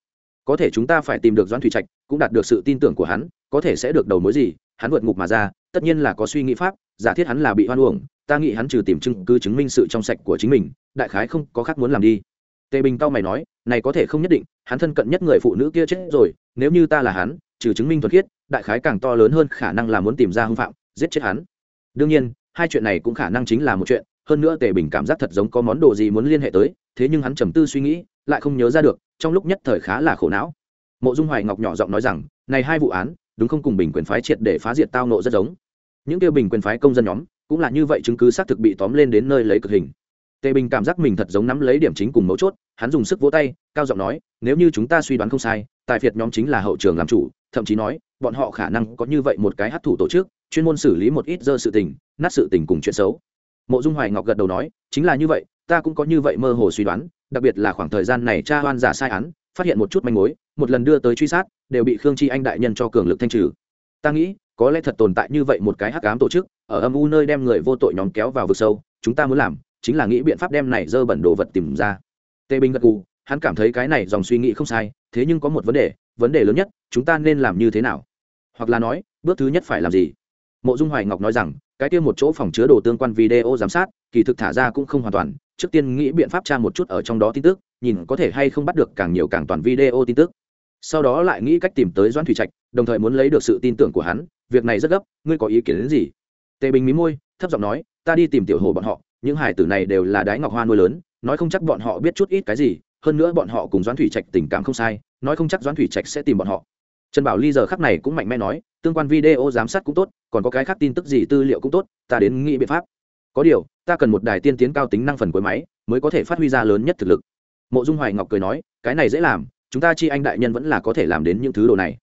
Có thể chúng ta phải tìm được doan thủy trạch, cũng đạt được sự tin tưởng của hắn, có thể sẽ được đầu mối gì, hắn vượt ngục mà ra, tất nhiên là có suy nghĩ pháp, giả thiết hắn là bị hoan uổng, ta nghĩ hắn trừ tìm chứng cứ chứng minh sự trong sạch của chính mình, đại khái không có khác muốn làm đi. Tề bình tao mày nói này có thể không nhất định, hắn thân cận nhất người phụ nữ kia chết rồi, nếu như ta là hắn, trừ chứng minh thuật khiết, đại khái càng to lớn hơn khả năng là muốn tìm ra hung phạm, giết chết hắn. Đương nhiên, hai chuyện này cũng khả năng chính là một chuyện, hơn nữa tề bình cảm giác thật giống có món đồ gì muốn liên hệ tới, thế nhưng hắn trầm tư suy nghĩ, lại không nhớ ra được, trong lúc nhất thời khá là khổ não. Mộ dung hoài ngọc nhỏ giọng nói rằng, này hai vụ án, đúng không cùng bình quyền phái triệt để phá diệt tao nộ rất giống. Những kêu bình quyền phái công dân nhóm, cũng là như vậy chứng cứ xác thực bị tóm lên đến nơi lấy cực hình tề bình cảm giác mình thật giống nắm lấy điểm chính cùng mấu chốt, hắn dùng sức vỗ tay, cao giọng nói, nếu như chúng ta suy đoán không sai, tài phiệt nhóm chính là hậu trường làm chủ, thậm chí nói, bọn họ khả năng có như vậy một cái hát thủ tổ chức, chuyên môn xử lý một ít dơ sự tình, nát sự tình cùng chuyện xấu. Mộ dung hoài ngọc gật đầu nói, chính là như vậy, ta cũng có như vậy mơ hồ suy đoán, đặc biệt là khoảng thời gian này cha hoan giả sai án, phát hiện một chút manh mối, một lần đưa tới truy sát, đều bị khương chi anh đại nhân cho cường lực thanh trừ. Ta nghĩ, có lẽ thật tồn tại như vậy một cái hắc ám tổ chức, ở âm u nơi đem người vô tội nhóm kéo vào vực sâu, chúng ta muốn làm chính là nghĩ biện pháp đem này dơ bẩn đồ vật tìm ra. Tề bình gật gù, hắn cảm thấy cái này dòng suy nghĩ không sai, thế nhưng có một vấn đề vấn đề lớn nhất, chúng ta nên làm như thế nào? Hoặc là nói, bước thứ nhất phải làm gì? Mộ dung hoài ngọc nói rằng, cái kia một chỗ phòng chứa đồ tương quan video giám sát, kỳ thực thả ra cũng không hoàn toàn, trước tiên nghĩ biện pháp tra một chút ở trong đó tin tức, nhìn có thể hay không bắt được càng nhiều càng toàn video tin tức. Sau đó lại nghĩ cách tìm tới doãn thủy trạch, đồng thời muốn lấy được sự tin tưởng của hắn, việc này rất gấp, ngươi có ý kiến đến gì? Tề bình mí môi, thấp giọng nói, ta đi tìm tiểu hồ bọn họ những hải tử này đều là đái ngọc hoa nuôi lớn, nói không chắc bọn họ biết chút ít cái gì, hơn nữa bọn họ cùng doãn thủy trạch tình cảm không sai, nói không chắc doãn thủy trạch sẽ tìm bọn họ. Trần bảo ly giờ khắc này cũng mạnh mẽ nói, tương quan video giám sát cũng tốt, còn có cái khác tin tức gì tư liệu cũng tốt, ta đến nghĩ biện pháp. Có điều, ta cần một đài tiên tiến cao tính năng phần cuối máy, mới có thể phát huy ra lớn nhất thực lực. Mộ dung hoài ngọc cười nói, cái này dễ làm, chúng ta chi anh đại nhân vẫn là có thể làm đến những thứ đồ này.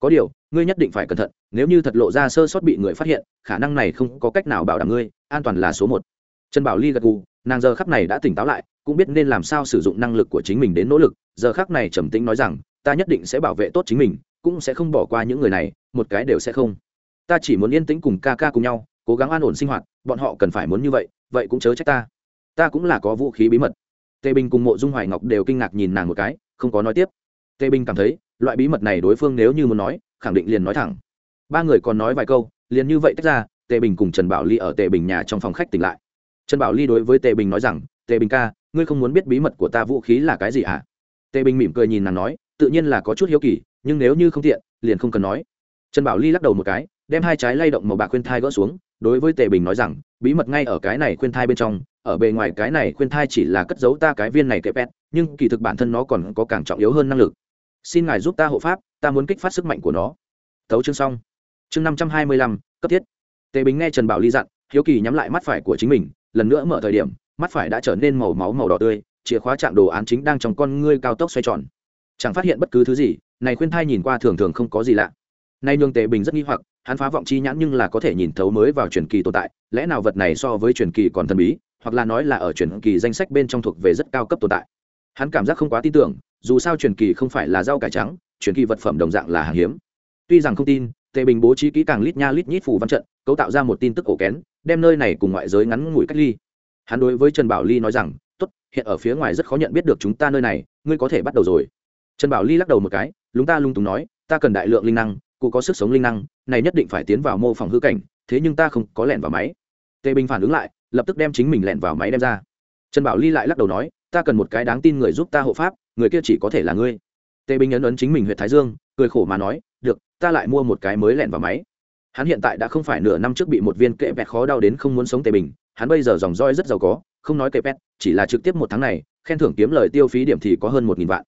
Có điều, ngươi nhất định phải cẩn thận, nếu như thật lộ ra sơ sót bị người phát hiện, khả năng này không có cách nào bảo đảm ngươi, an toàn là số một trần bảo ly gật gù, nàng giờ khắc này đã tỉnh táo lại, cũng biết nên làm sao sử dụng năng lực của chính mình đến nỗ lực, giờ khắc này trầm tĩnh nói rằng, ta nhất định sẽ bảo vệ tốt chính mình, cũng sẽ không bỏ qua những người này, một cái đều sẽ không. Ta chỉ muốn yên tĩnh cùng ca ca cùng nhau, cố gắng an ổn sinh hoạt, bọn họ cần phải muốn như vậy vậy cũng chớ trách ta. Ta cũng là có vũ khí bí mật. Tề bình cùng mộ dung hoài ngọc đều kinh ngạc nhìn nàng một cái, không có nói tiếp. Tề bình cảm thấy, loại bí mật này đối phương nếu như muốn nói, khẳng định liền nói thẳng. Ba người còn nói vài câu, liền như vậy tách ra, tề bình cùng trần bảo ly ở tề bình nhà trong phòng khách tỉnh lại trần bảo ly đối với tề bình nói rằng, tề bình ca, ngươi không muốn biết bí mật của ta vũ khí là cái gì hả? À? tề bình mỉm cười nhìn nàng nói, tự nhiên là có chút hiếu kỳ, nhưng nếu như không tiện, liền không cần nói. Trần bảo ly lắc đầu một cái, đem hai trái lay động màu bạc khuyên thai gỡ xuống, đối với tề bình nói rằng, bí mật ngay ở cái này khuyên thai bên trong, ở bề ngoài cái này khuyên thai chỉ là cất giấu ta cái viên này kẹp pet nhưng kỳ thực bản thân nó còn có càng trọng yếu hơn năng lực. Xin ngài giúp ta hộ pháp, ta muốn kích phát sức mạnh của nó. Thấu chương xong. Chương năm trăm hai mươi lăm, cấp thiết. Tề bình nghe trần bảo ly dặn, hiếu kỳ nhắm lại mắt phải của chính mình lần nữa mở thời điểm, mắt phải đã trở nên màu máu màu đỏ tươi, chìa khóa chạm đồ án chính đang trong con ngươi cao tốc xoay tròn. Chẳng phát hiện bất cứ thứ gì, này khuyên thai nhìn qua thường thường không có gì lạ. Nay nhường tề bình rất nghi hoặc, hắn phá vọng chi nhãn nhưng là có thể nhìn thấu mới vào truyền kỳ tồn tại, lẽ nào vật này so với truyền kỳ còn thần bí, hoặc là nói là ở truyền kỳ danh sách bên trong thuộc về rất cao cấp tồn tại. Hắn cảm giác không quá tin tưởng, dù sao truyền kỳ không phải là rau cải trắng, truyền kỳ vật phẩm đồng dạng là hàng hiếm. Tuy rằng không tin tề bình bố trí kỹ càng lít nha lít nhít phù văn trận, cấu tạo ra một tin tức ổ kén, đem nơi này cùng ngoại giới ngắn ngủi cách ly. Hắn đối với trần bảo ly nói rằng, tốt, hiện ở phía ngoài rất khó nhận biết được chúng ta nơi này, ngươi có thể bắt đầu rồi. Trần bảo ly lắc đầu một cái, lúng ta lung túng nói, ta cần đại lượng linh năng, cụ có sức sống linh năng, này nhất định phải tiến vào mô phỏng hư cảnh, thế nhưng ta không có lẻn vào máy. Tề bình phản ứng lại, lập tức đem chính mình lẻn vào máy đem ra. Trần bảo ly lại lắc đầu nói, ta cần một cái đáng tin người giúp ta hộ pháp, người kia chỉ có thể là ngươi. Tề bình ấn ấn chính mình huyện thái dương, cười khổ mà nói được, ta lại mua một cái mới lẻn vào máy. Hắn hiện tại đã không phải nửa năm trước bị một viên kệ pet khó đau đến không muốn sống tề bình, hắn bây giờ dòng roi rất giàu có, không nói kệ pet chỉ là trực tiếp một tháng này, khen thưởng kiếm lời tiêu phí điểm thì có hơn một nghìn vạn.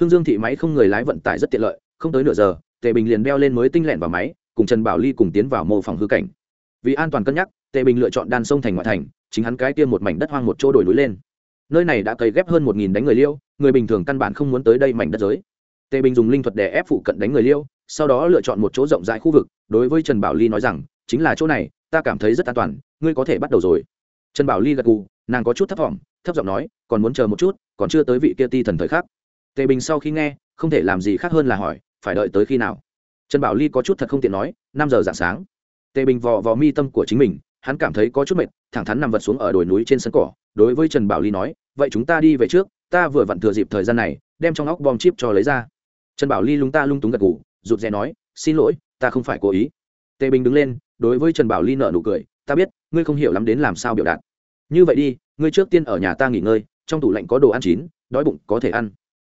Hương dương thị máy không người lái vận tải rất tiện lợi, không tới nửa giờ tề bình liền đeo lên mới tinh lẹn vào máy, cùng trần bảo ly cùng tiến vào mô phòng hư cảnh. Vì an toàn cân nhắc tề bình lựa chọn đan sông thành ngoại thành, chính hắn cái tiêm một mảnh đất hoang một chỗ đồi núi lên. Nơi này đã cấy ghép hơn một nghìn đánh người liêu, người bình thường căn bản không muốn tới đây mảnh đất giới. Tề bình dùng linh thuật để ép phụ cận đánh người liêu sau đó lựa chọn một chỗ rộng rãi khu vực, đối với trần bảo ly nói rằng, chính là chỗ này, ta cảm thấy rất an toàn, ngươi có thể bắt đầu rồi. Trần bảo ly gật gù, nàng có chút thấp t thấp giọng nói, còn muốn chờ một chút, còn chưa tới vị kia ti thần thời khắc. Tề bình sau khi nghe, không thể làm gì khác hơn là hỏi, phải đợi tới khi nào? Trần bảo ly có chút thật không tiện nói, năm giờ dạng sáng. Tề bình vò vò mi tâm của chính mình, hắn cảm thấy có chút mệt, thẳng thắn nằm vật xuống ở đồi núi trên sân cỏ, đối với trần bảo ly nói, vậy chúng ta đi về trước, ta vừa vặn thừa dịp thời gian này, đem trong óc bom chip cho lấy ra. Trần bảo ly lúng ta lung túng gật ngủ rụt rè nói, xin lỗi, ta không phải cố ý. Tề bình đứng lên, đối với trần bảo ly nợ nụ cười, ta biết, ngươi không hiểu lắm đến làm sao biểu đạt. Như vậy đi, ngươi trước tiên ở nhà ta nghỉ ngơi, trong tủ lạnh có đồ ăn chín, đói bụng có thể ăn.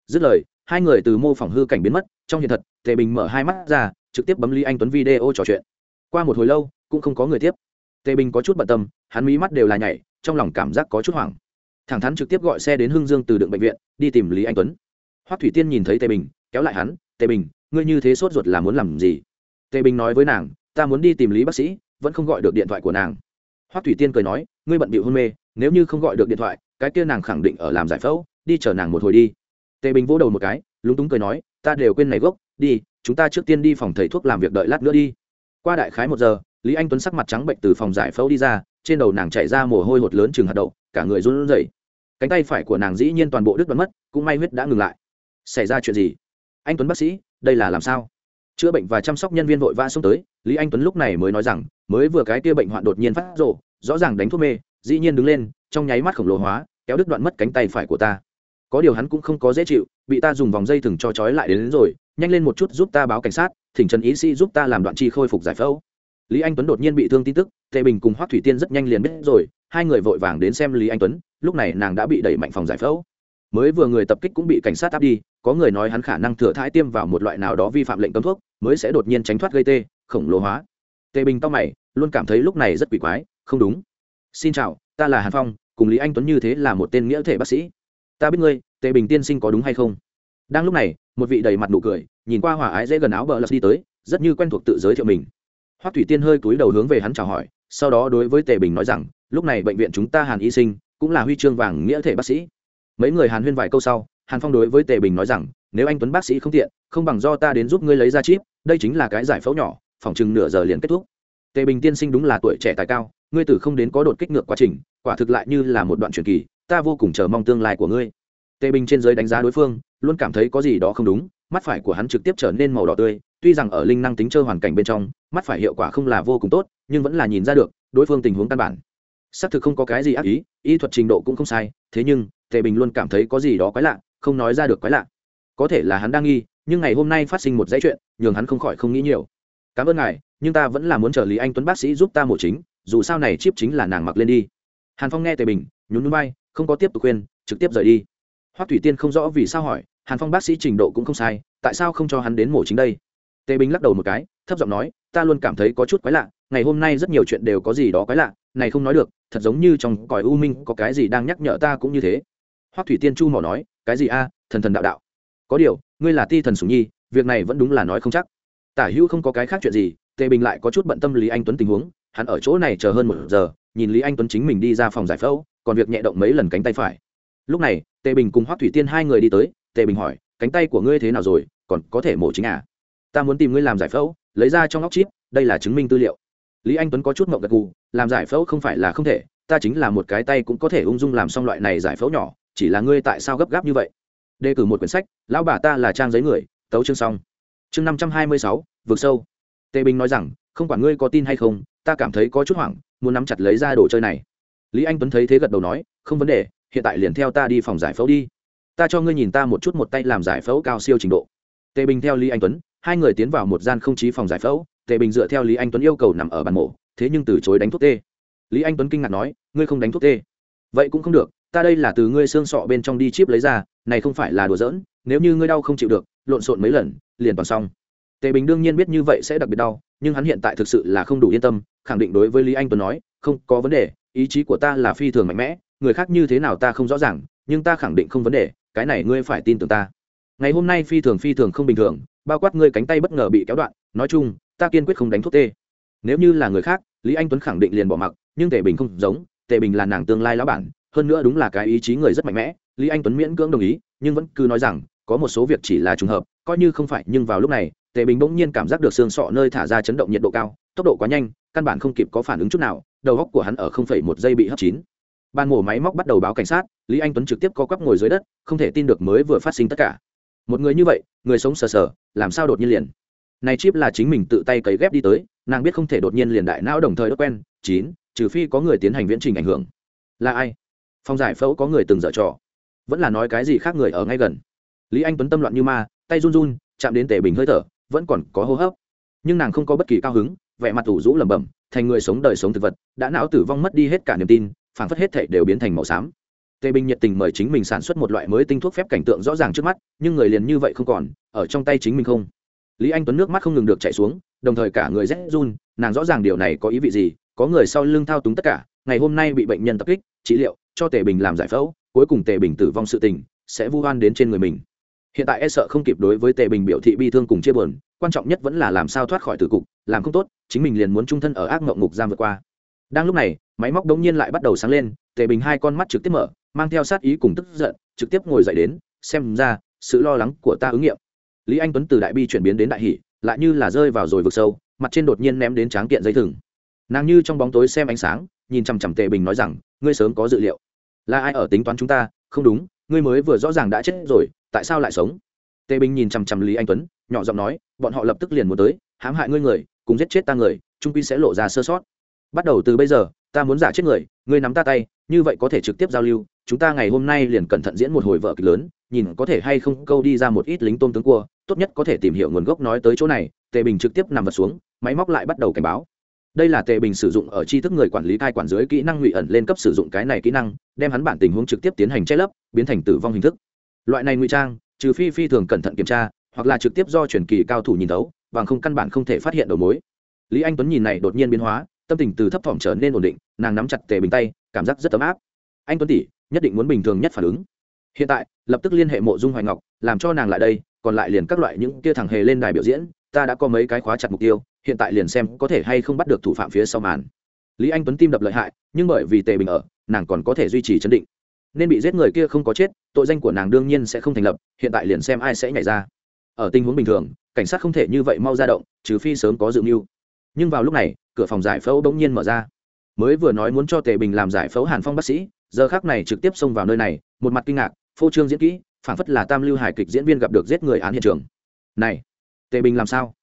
Dứt lời, hai người từ mô phỏng hư cảnh biến mất, trong hiện thật, tề bình mở hai mắt ra, trực tiếp bấm lý anh tuấn video trò chuyện. Qua một hồi lâu, cũng không có người tiếp. Tề bình có chút bận tâm, hắn mí mắt đều là nhảy, trong lòng cảm giác có chút hoảng. Thẳng thắn trực tiếp gọi xe đến hưng dương từ đựng bệnh viện, đi tìm lý anh tuấn. Hoắc thủy tiên nhìn thấy tề bình, kéo lại hắn, tề bình ngươi như thế sốt ruột là muốn làm gì? Tề bình nói với nàng, ta muốn đi tìm lý bác sĩ, vẫn không gọi được điện thoại của nàng. Hoắc thủy tiên cười nói, ngươi bận bịu hôn mê, nếu như không gọi được điện thoại, cái kia nàng khẳng định ở làm giải phẫu, đi chờ nàng một hồi đi. Tề bình vỗ đầu một cái, lúng túng cười nói, ta đều quên này gốc, đi, chúng ta trước tiên đi phòng thầy thuốc làm việc đợi lát nữa đi. Qua đại khái một giờ, lý anh tuấn sắc mặt trắng bệnh từ phòng giải phẫu đi ra, trên đầu nàng chạy ra mồ hôi hột lớn chừng hạt đậu, cả người run rẩy. Cánh tay phải của nàng dĩ nhiên toàn bộ đứt đoạn mất, cũng may huyết đã ngừng lại. Xảy ra chuyện gì? Anh tuấn bác sĩ đây là làm sao chữa bệnh và chăm sóc nhân viên vội vã xông tới lý anh tuấn lúc này mới nói rằng mới vừa cái kia bệnh hoạn đột nhiên phát rộ rõ ràng đánh thuốc mê dĩ nhiên đứng lên trong nháy mắt khổng lồ hóa kéo đứt đoạn mất cánh tay phải của ta có điều hắn cũng không có dễ chịu bị ta dùng vòng dây thừng cho trói lại đến, đến rồi nhanh lên một chút giúp ta báo cảnh sát thỉnh trần ý sĩ giúp ta làm đoạn chi khôi phục giải phẫu lý anh tuấn đột nhiên bị thương tin tức tề bình cùng hoác thủy tiên rất nhanh liền biết rồi hai người vội vàng đến xem lý anh tuấn lúc này nàng đã bị đẩy mạnh phòng giải phẫu mới vừa người tập kích cũng bị cảnh sát áp đi, có người nói hắn khả năng thừa thãi tiêm vào một loại nào đó vi phạm lệnh cấm thuốc, mới sẽ đột nhiên tránh thoát gây tê, khổng lồ hóa. Tề bình tóc mày, luôn cảm thấy lúc này rất quỷ quái, không đúng. Xin chào, ta là hàn phong, cùng lý anh tuấn như thế là một tên nghĩa thể bác sĩ. Ta biết ngươi tề bình tiên sinh có đúng hay không? Đang lúc này, một vị đầy mặt nụ cười, nhìn qua hỏa ái dễ gần áo bờ lật đi tới, rất như quen thuộc tự giới thiệu mình. Hoắc thủy tiên hơi cúi đầu hướng về hắn chào hỏi, sau đó đối với tề bình nói rằng, lúc này bệnh viện chúng ta hàn y sinh, cũng là huy chương vàng nghĩa thể bác sĩ mấy người hàn huyên vài câu sau, hàn phong đối với tề bình nói rằng, nếu anh tuấn bác sĩ không tiện, không bằng do ta đến giúp ngươi lấy ra chip, đây chính là cái giải phẫu nhỏ, phòng chừng nửa giờ liền kết thúc. Tề bình tiên sinh đúng là tuổi trẻ tài cao, ngươi tử không đến có đột kích ngược quá trình, quả thực lại như là một đoạn truyền kỳ, ta vô cùng chờ mong tương lai của ngươi. Tề bình trên giới đánh giá đối phương, luôn cảm thấy có gì đó không đúng, mắt phải của hắn trực tiếp trở nên màu đỏ tươi, tuy rằng ở linh năng tính chơi hoàn cảnh bên trong, mắt phải hiệu quả không là vô cùng tốt, nhưng vẫn là nhìn ra được, đối phương tình huống căn bản xác thực không có cái gì ác ý, y thuật trình độ cũng không sai, thế nhưng, tề bình luôn cảm thấy có gì đó quái lạ, không nói ra được quái lạ. Có thể là hắn đang nghi, nhưng ngày hôm nay phát sinh một dãy chuyện, nhường hắn không khỏi không nghĩ nhiều. Cảm ơn ngài, nhưng ta vẫn là muốn chờ lý anh tuấn bác sĩ giúp ta mổ chính, dù sao này chip chính là nàng mặc lên đi. Hàn phong nghe tề bình nhún núi bay không có tiếp tục khuyên, trực tiếp rời đi. Hoắc thủy tiên không rõ vì sao hỏi, hàn phong bác sĩ trình độ cũng không sai, tại sao không cho hắn đến mổ chính đây? Tề bình lắc đầu một cái, thấp giọng nói, ta luôn cảm thấy có chút quái lạ, ngày hôm nay rất nhiều chuyện đều có gì đó quái lạ, này không nói được thật giống như trong cõi u minh có cái gì đang nhắc nhở ta cũng như thế. Hoắc thủy tiên chu mỏ nói, cái gì a, thần thần đạo đạo. Có điều, ngươi là ti thần sủng nhi, việc này vẫn đúng là nói không chắc. Tả hữu không có cái khác chuyện gì, tề bình lại có chút bận tâm lý anh tuấn tình huống, hắn ở chỗ này chờ hơn một giờ, nhìn lý anh tuấn chính mình đi ra phòng giải phẫu, còn việc nhẹ động mấy lần cánh tay phải. Lúc này, tề bình cùng hoắc thủy tiên hai người đi tới, tề bình hỏi, cánh tay của ngươi thế nào rồi, còn có thể mổ chính à? Ta muốn tìm ngươi làm giải phẫu, lấy ra trong óc chip, đây là chứng minh tư liệu lý anh tuấn có chút mộng gật gù, làm giải phẫu không phải là không thể, ta chính là một cái tay cũng có thể ung dung làm xong loại này giải phẫu nhỏ, chỉ là ngươi tại sao gấp gáp như vậy? Đề cử một quyển sách, lão bà ta là trang giấy người, tấu chương xong. Chương năm trăm hai mươi sáu vượt sâu. Tề bình nói rằng, không quản ngươi có tin hay không, ta cảm thấy có chút hoảng, muốn nắm chặt lấy ra đồ chơi này. Lý anh tuấn thấy thế gật đầu nói, không vấn đề, hiện tại liền theo ta đi phòng giải phẫu đi. Ta cho ngươi nhìn ta một chút một tay làm giải phẫu cao siêu trình độ. Tề bình theo lý anh tuấn, hai người tiến vào một gian không chí phòng giải phẫu tề bình dựa theo lý anh tuấn yêu cầu nằm ở bàn mổ, thế nhưng từ chối đánh thuốc tê. Lý anh tuấn kinh ngạc nói, ngươi không đánh thuốc tê? Vậy cũng không được, ta đây là từ ngươi xương sọ bên trong đi chip lấy ra, này không phải là đùa giỡn, nếu như ngươi đau không chịu được, lộn xộn mấy lần, liền toàn xong. Tề bình đương nhiên biết như vậy sẽ đặc biệt đau, nhưng hắn hiện tại thực sự là không đủ yên tâm, khẳng định đối với lý anh tuấn nói, không có vấn đề, ý chí của ta là phi thường mạnh mẽ, người khác như thế nào ta không rõ ràng, nhưng ta khẳng định không vấn đề, cái này ngươi phải tin tưởng ta. Ngày hôm nay phi thường phi thường không bình thường, bao quát ngươi cánh tay bất ngờ bị kéo đoạn, nói chung ta kiên quyết không đánh thuốc tê. Nếu như là người khác, lý anh tuấn khẳng định liền bỏ mặc, nhưng tề bình không giống, tề bình là nàng tương lai lão bản, hơn nữa đúng là cái ý chí người rất mạnh mẽ, lý anh tuấn miễn cưỡng đồng ý, nhưng vẫn cứ nói rằng, có một số việc chỉ là trùng hợp, coi như không phải, nhưng vào lúc này, tề bình bỗng nhiên cảm giác được xương sọ nơi thả ra chấn động nhiệt độ cao, tốc độ quá nhanh, căn bản không kịp có phản ứng chút nào, đầu góc của hắn ở không phẩy một giây bị hấp chín. Ban mổ máy móc bắt đầu báo cảnh sát, lý anh tuấn trực tiếp co quắp ngồi dưới đất, không thể tin được mới vừa phát sinh tất cả. Một người như vậy, người sống sờ sờ, làm sao đột nhiên liền? Này chip là chính mình tự tay cấy ghép đi tới, nàng biết không thể đột nhiên liền đại não đồng thời đốt quen, chín, trừ phi có người tiến hành viễn trình ảnh hưởng. Là ai? Phòng giải phẫu có người từng dở trò. Vẫn là nói cái gì khác người ở ngay gần. Lý anh tuấn tâm loạn như ma, tay run run, chạm đến tề bình hơi thở, vẫn còn có hô hấp. Nhưng nàng không có bất kỳ cao hứng, vẻ mặt ủ rũ lẩm bẩm, thành người sống đời sống thực vật, đã não tử vong mất đi hết cả niềm tin phản phất hết thể đều biến thành màu xám. Tề bình nhiệt tình mời chính mình sản xuất một loại mới tinh thuốc phép cảnh tượng rõ ràng trước mắt, nhưng người liền như vậy không còn, ở trong tay chính mình không lý anh tuấn nước mắt không ngừng được chảy xuống, đồng thời cả người rét run, nàng rõ ràng điều này có ý vị gì, có người sau lưng thao túng tất cả, ngày hôm nay bị bệnh nhân tập kích, trị liệu, cho tề bình làm giải phẫu, cuối cùng tề bình tử vong sự tình sẽ vu oan đến trên người mình. Hiện tại e sợ không kịp đối với tề bình biểu thị bi thương cùng chia buồn, quan trọng nhất vẫn là làm sao thoát khỏi tử cục, làm không tốt, chính mình liền muốn trung thân ở ác mộng ngục giam vượt qua. Đang lúc này, máy móc đống nhiên lại bắt đầu sáng lên, tề bình hai con mắt trực tiếp mở, mang theo sát ý cùng tức giận, trực tiếp ngồi dậy đến, xem ra sự lo lắng của ta ứng nghiệm lý anh tuấn từ đại bi chuyển biến đến đại hỷ, lại như là rơi vào rồi vực sâu, mặt trên đột nhiên ném đến tráng kiện dây thừng. Nàng như trong bóng tối xem ánh sáng, nhìn chằm chằm tề bình nói rằng, ngươi sớm có dự liệu. Là ai ở tính toán chúng ta? Không đúng, ngươi mới vừa rõ ràng đã chết rồi, tại sao lại sống? Tề bình nhìn chằm chằm lý anh tuấn, nhỏ giọng nói, bọn họ lập tức liền muốn tới, hãm hại ngươi người, cùng giết chết ta người, trung quy sẽ lộ ra sơ sót. Bắt đầu từ bây giờ, ta muốn giả chết người, ngươi nắm ta tay, như vậy có thể trực tiếp giao lưu, chúng ta ngày hôm nay liền cẩn thận diễn một hồi vợ kịch lớn, nhìn có thể hay không câu đi ra một ít lính tôm tướng cua tốt nhất có thể tìm hiểu nguồn gốc nói tới chỗ này, tề bình trực tiếp nằm vật xuống, máy móc lại bắt đầu cảnh báo. Đây là tề bình sử dụng ở tri thức người quản lý cai quản dưới kỹ năng ngụy ẩn lên cấp sử dụng cái này kỹ năng, đem hắn bản tình huống trực tiếp tiến hành che lấp, biến thành tử vong hình thức. Loại này ngụy trang, trừ phi phi thường cẩn thận kiểm tra, hoặc là trực tiếp do truyền kỳ cao thủ nhìn tấu bằng không căn bản không thể phát hiện đầu mối. Lý anh tuấn nhìn này đột nhiên biến hóa, tâm tình từ thấp thỏm trở nên ổn định, nàng nắm chặt tề bình tay, cảm giác rất ấm áp. Anh tuấn tỷ, nhất định muốn bình thường nhất phản ứng. Hiện tại, lập tức liên hệ mộ dung hoài ngọc, làm cho nàng lại đây còn lại liền các loại những kia thằng hề lên đài biểu diễn, ta đã có mấy cái khóa chặt mục tiêu, hiện tại liền xem có thể hay không bắt được thủ phạm phía sau màn. Lý anh tuấn tim đập lợi hại, nhưng bởi vì tề bình ở, nàng còn có thể duy trì chấn định. Nên bị giết người kia không có chết, tội danh của nàng đương nhiên sẽ không thành lập, hiện tại liền xem ai sẽ nhảy ra. Ở tình huống bình thường, cảnh sát không thể như vậy mau ra động, trừ phi sớm có dự mưu. Nhưng vào lúc này, cửa phòng giải phẫu bỗng nhiên mở ra. Mới vừa nói muốn cho tề bình làm giải phẫu hàn phong bác sĩ, giờ khác này trực tiếp xông vào nơi này, một mặt kinh ngạc, phô trương diễn kỹ phảng phất là tam lưu hài kịch diễn viên gặp được giết người án hiện trường. Này, tề bình làm sao?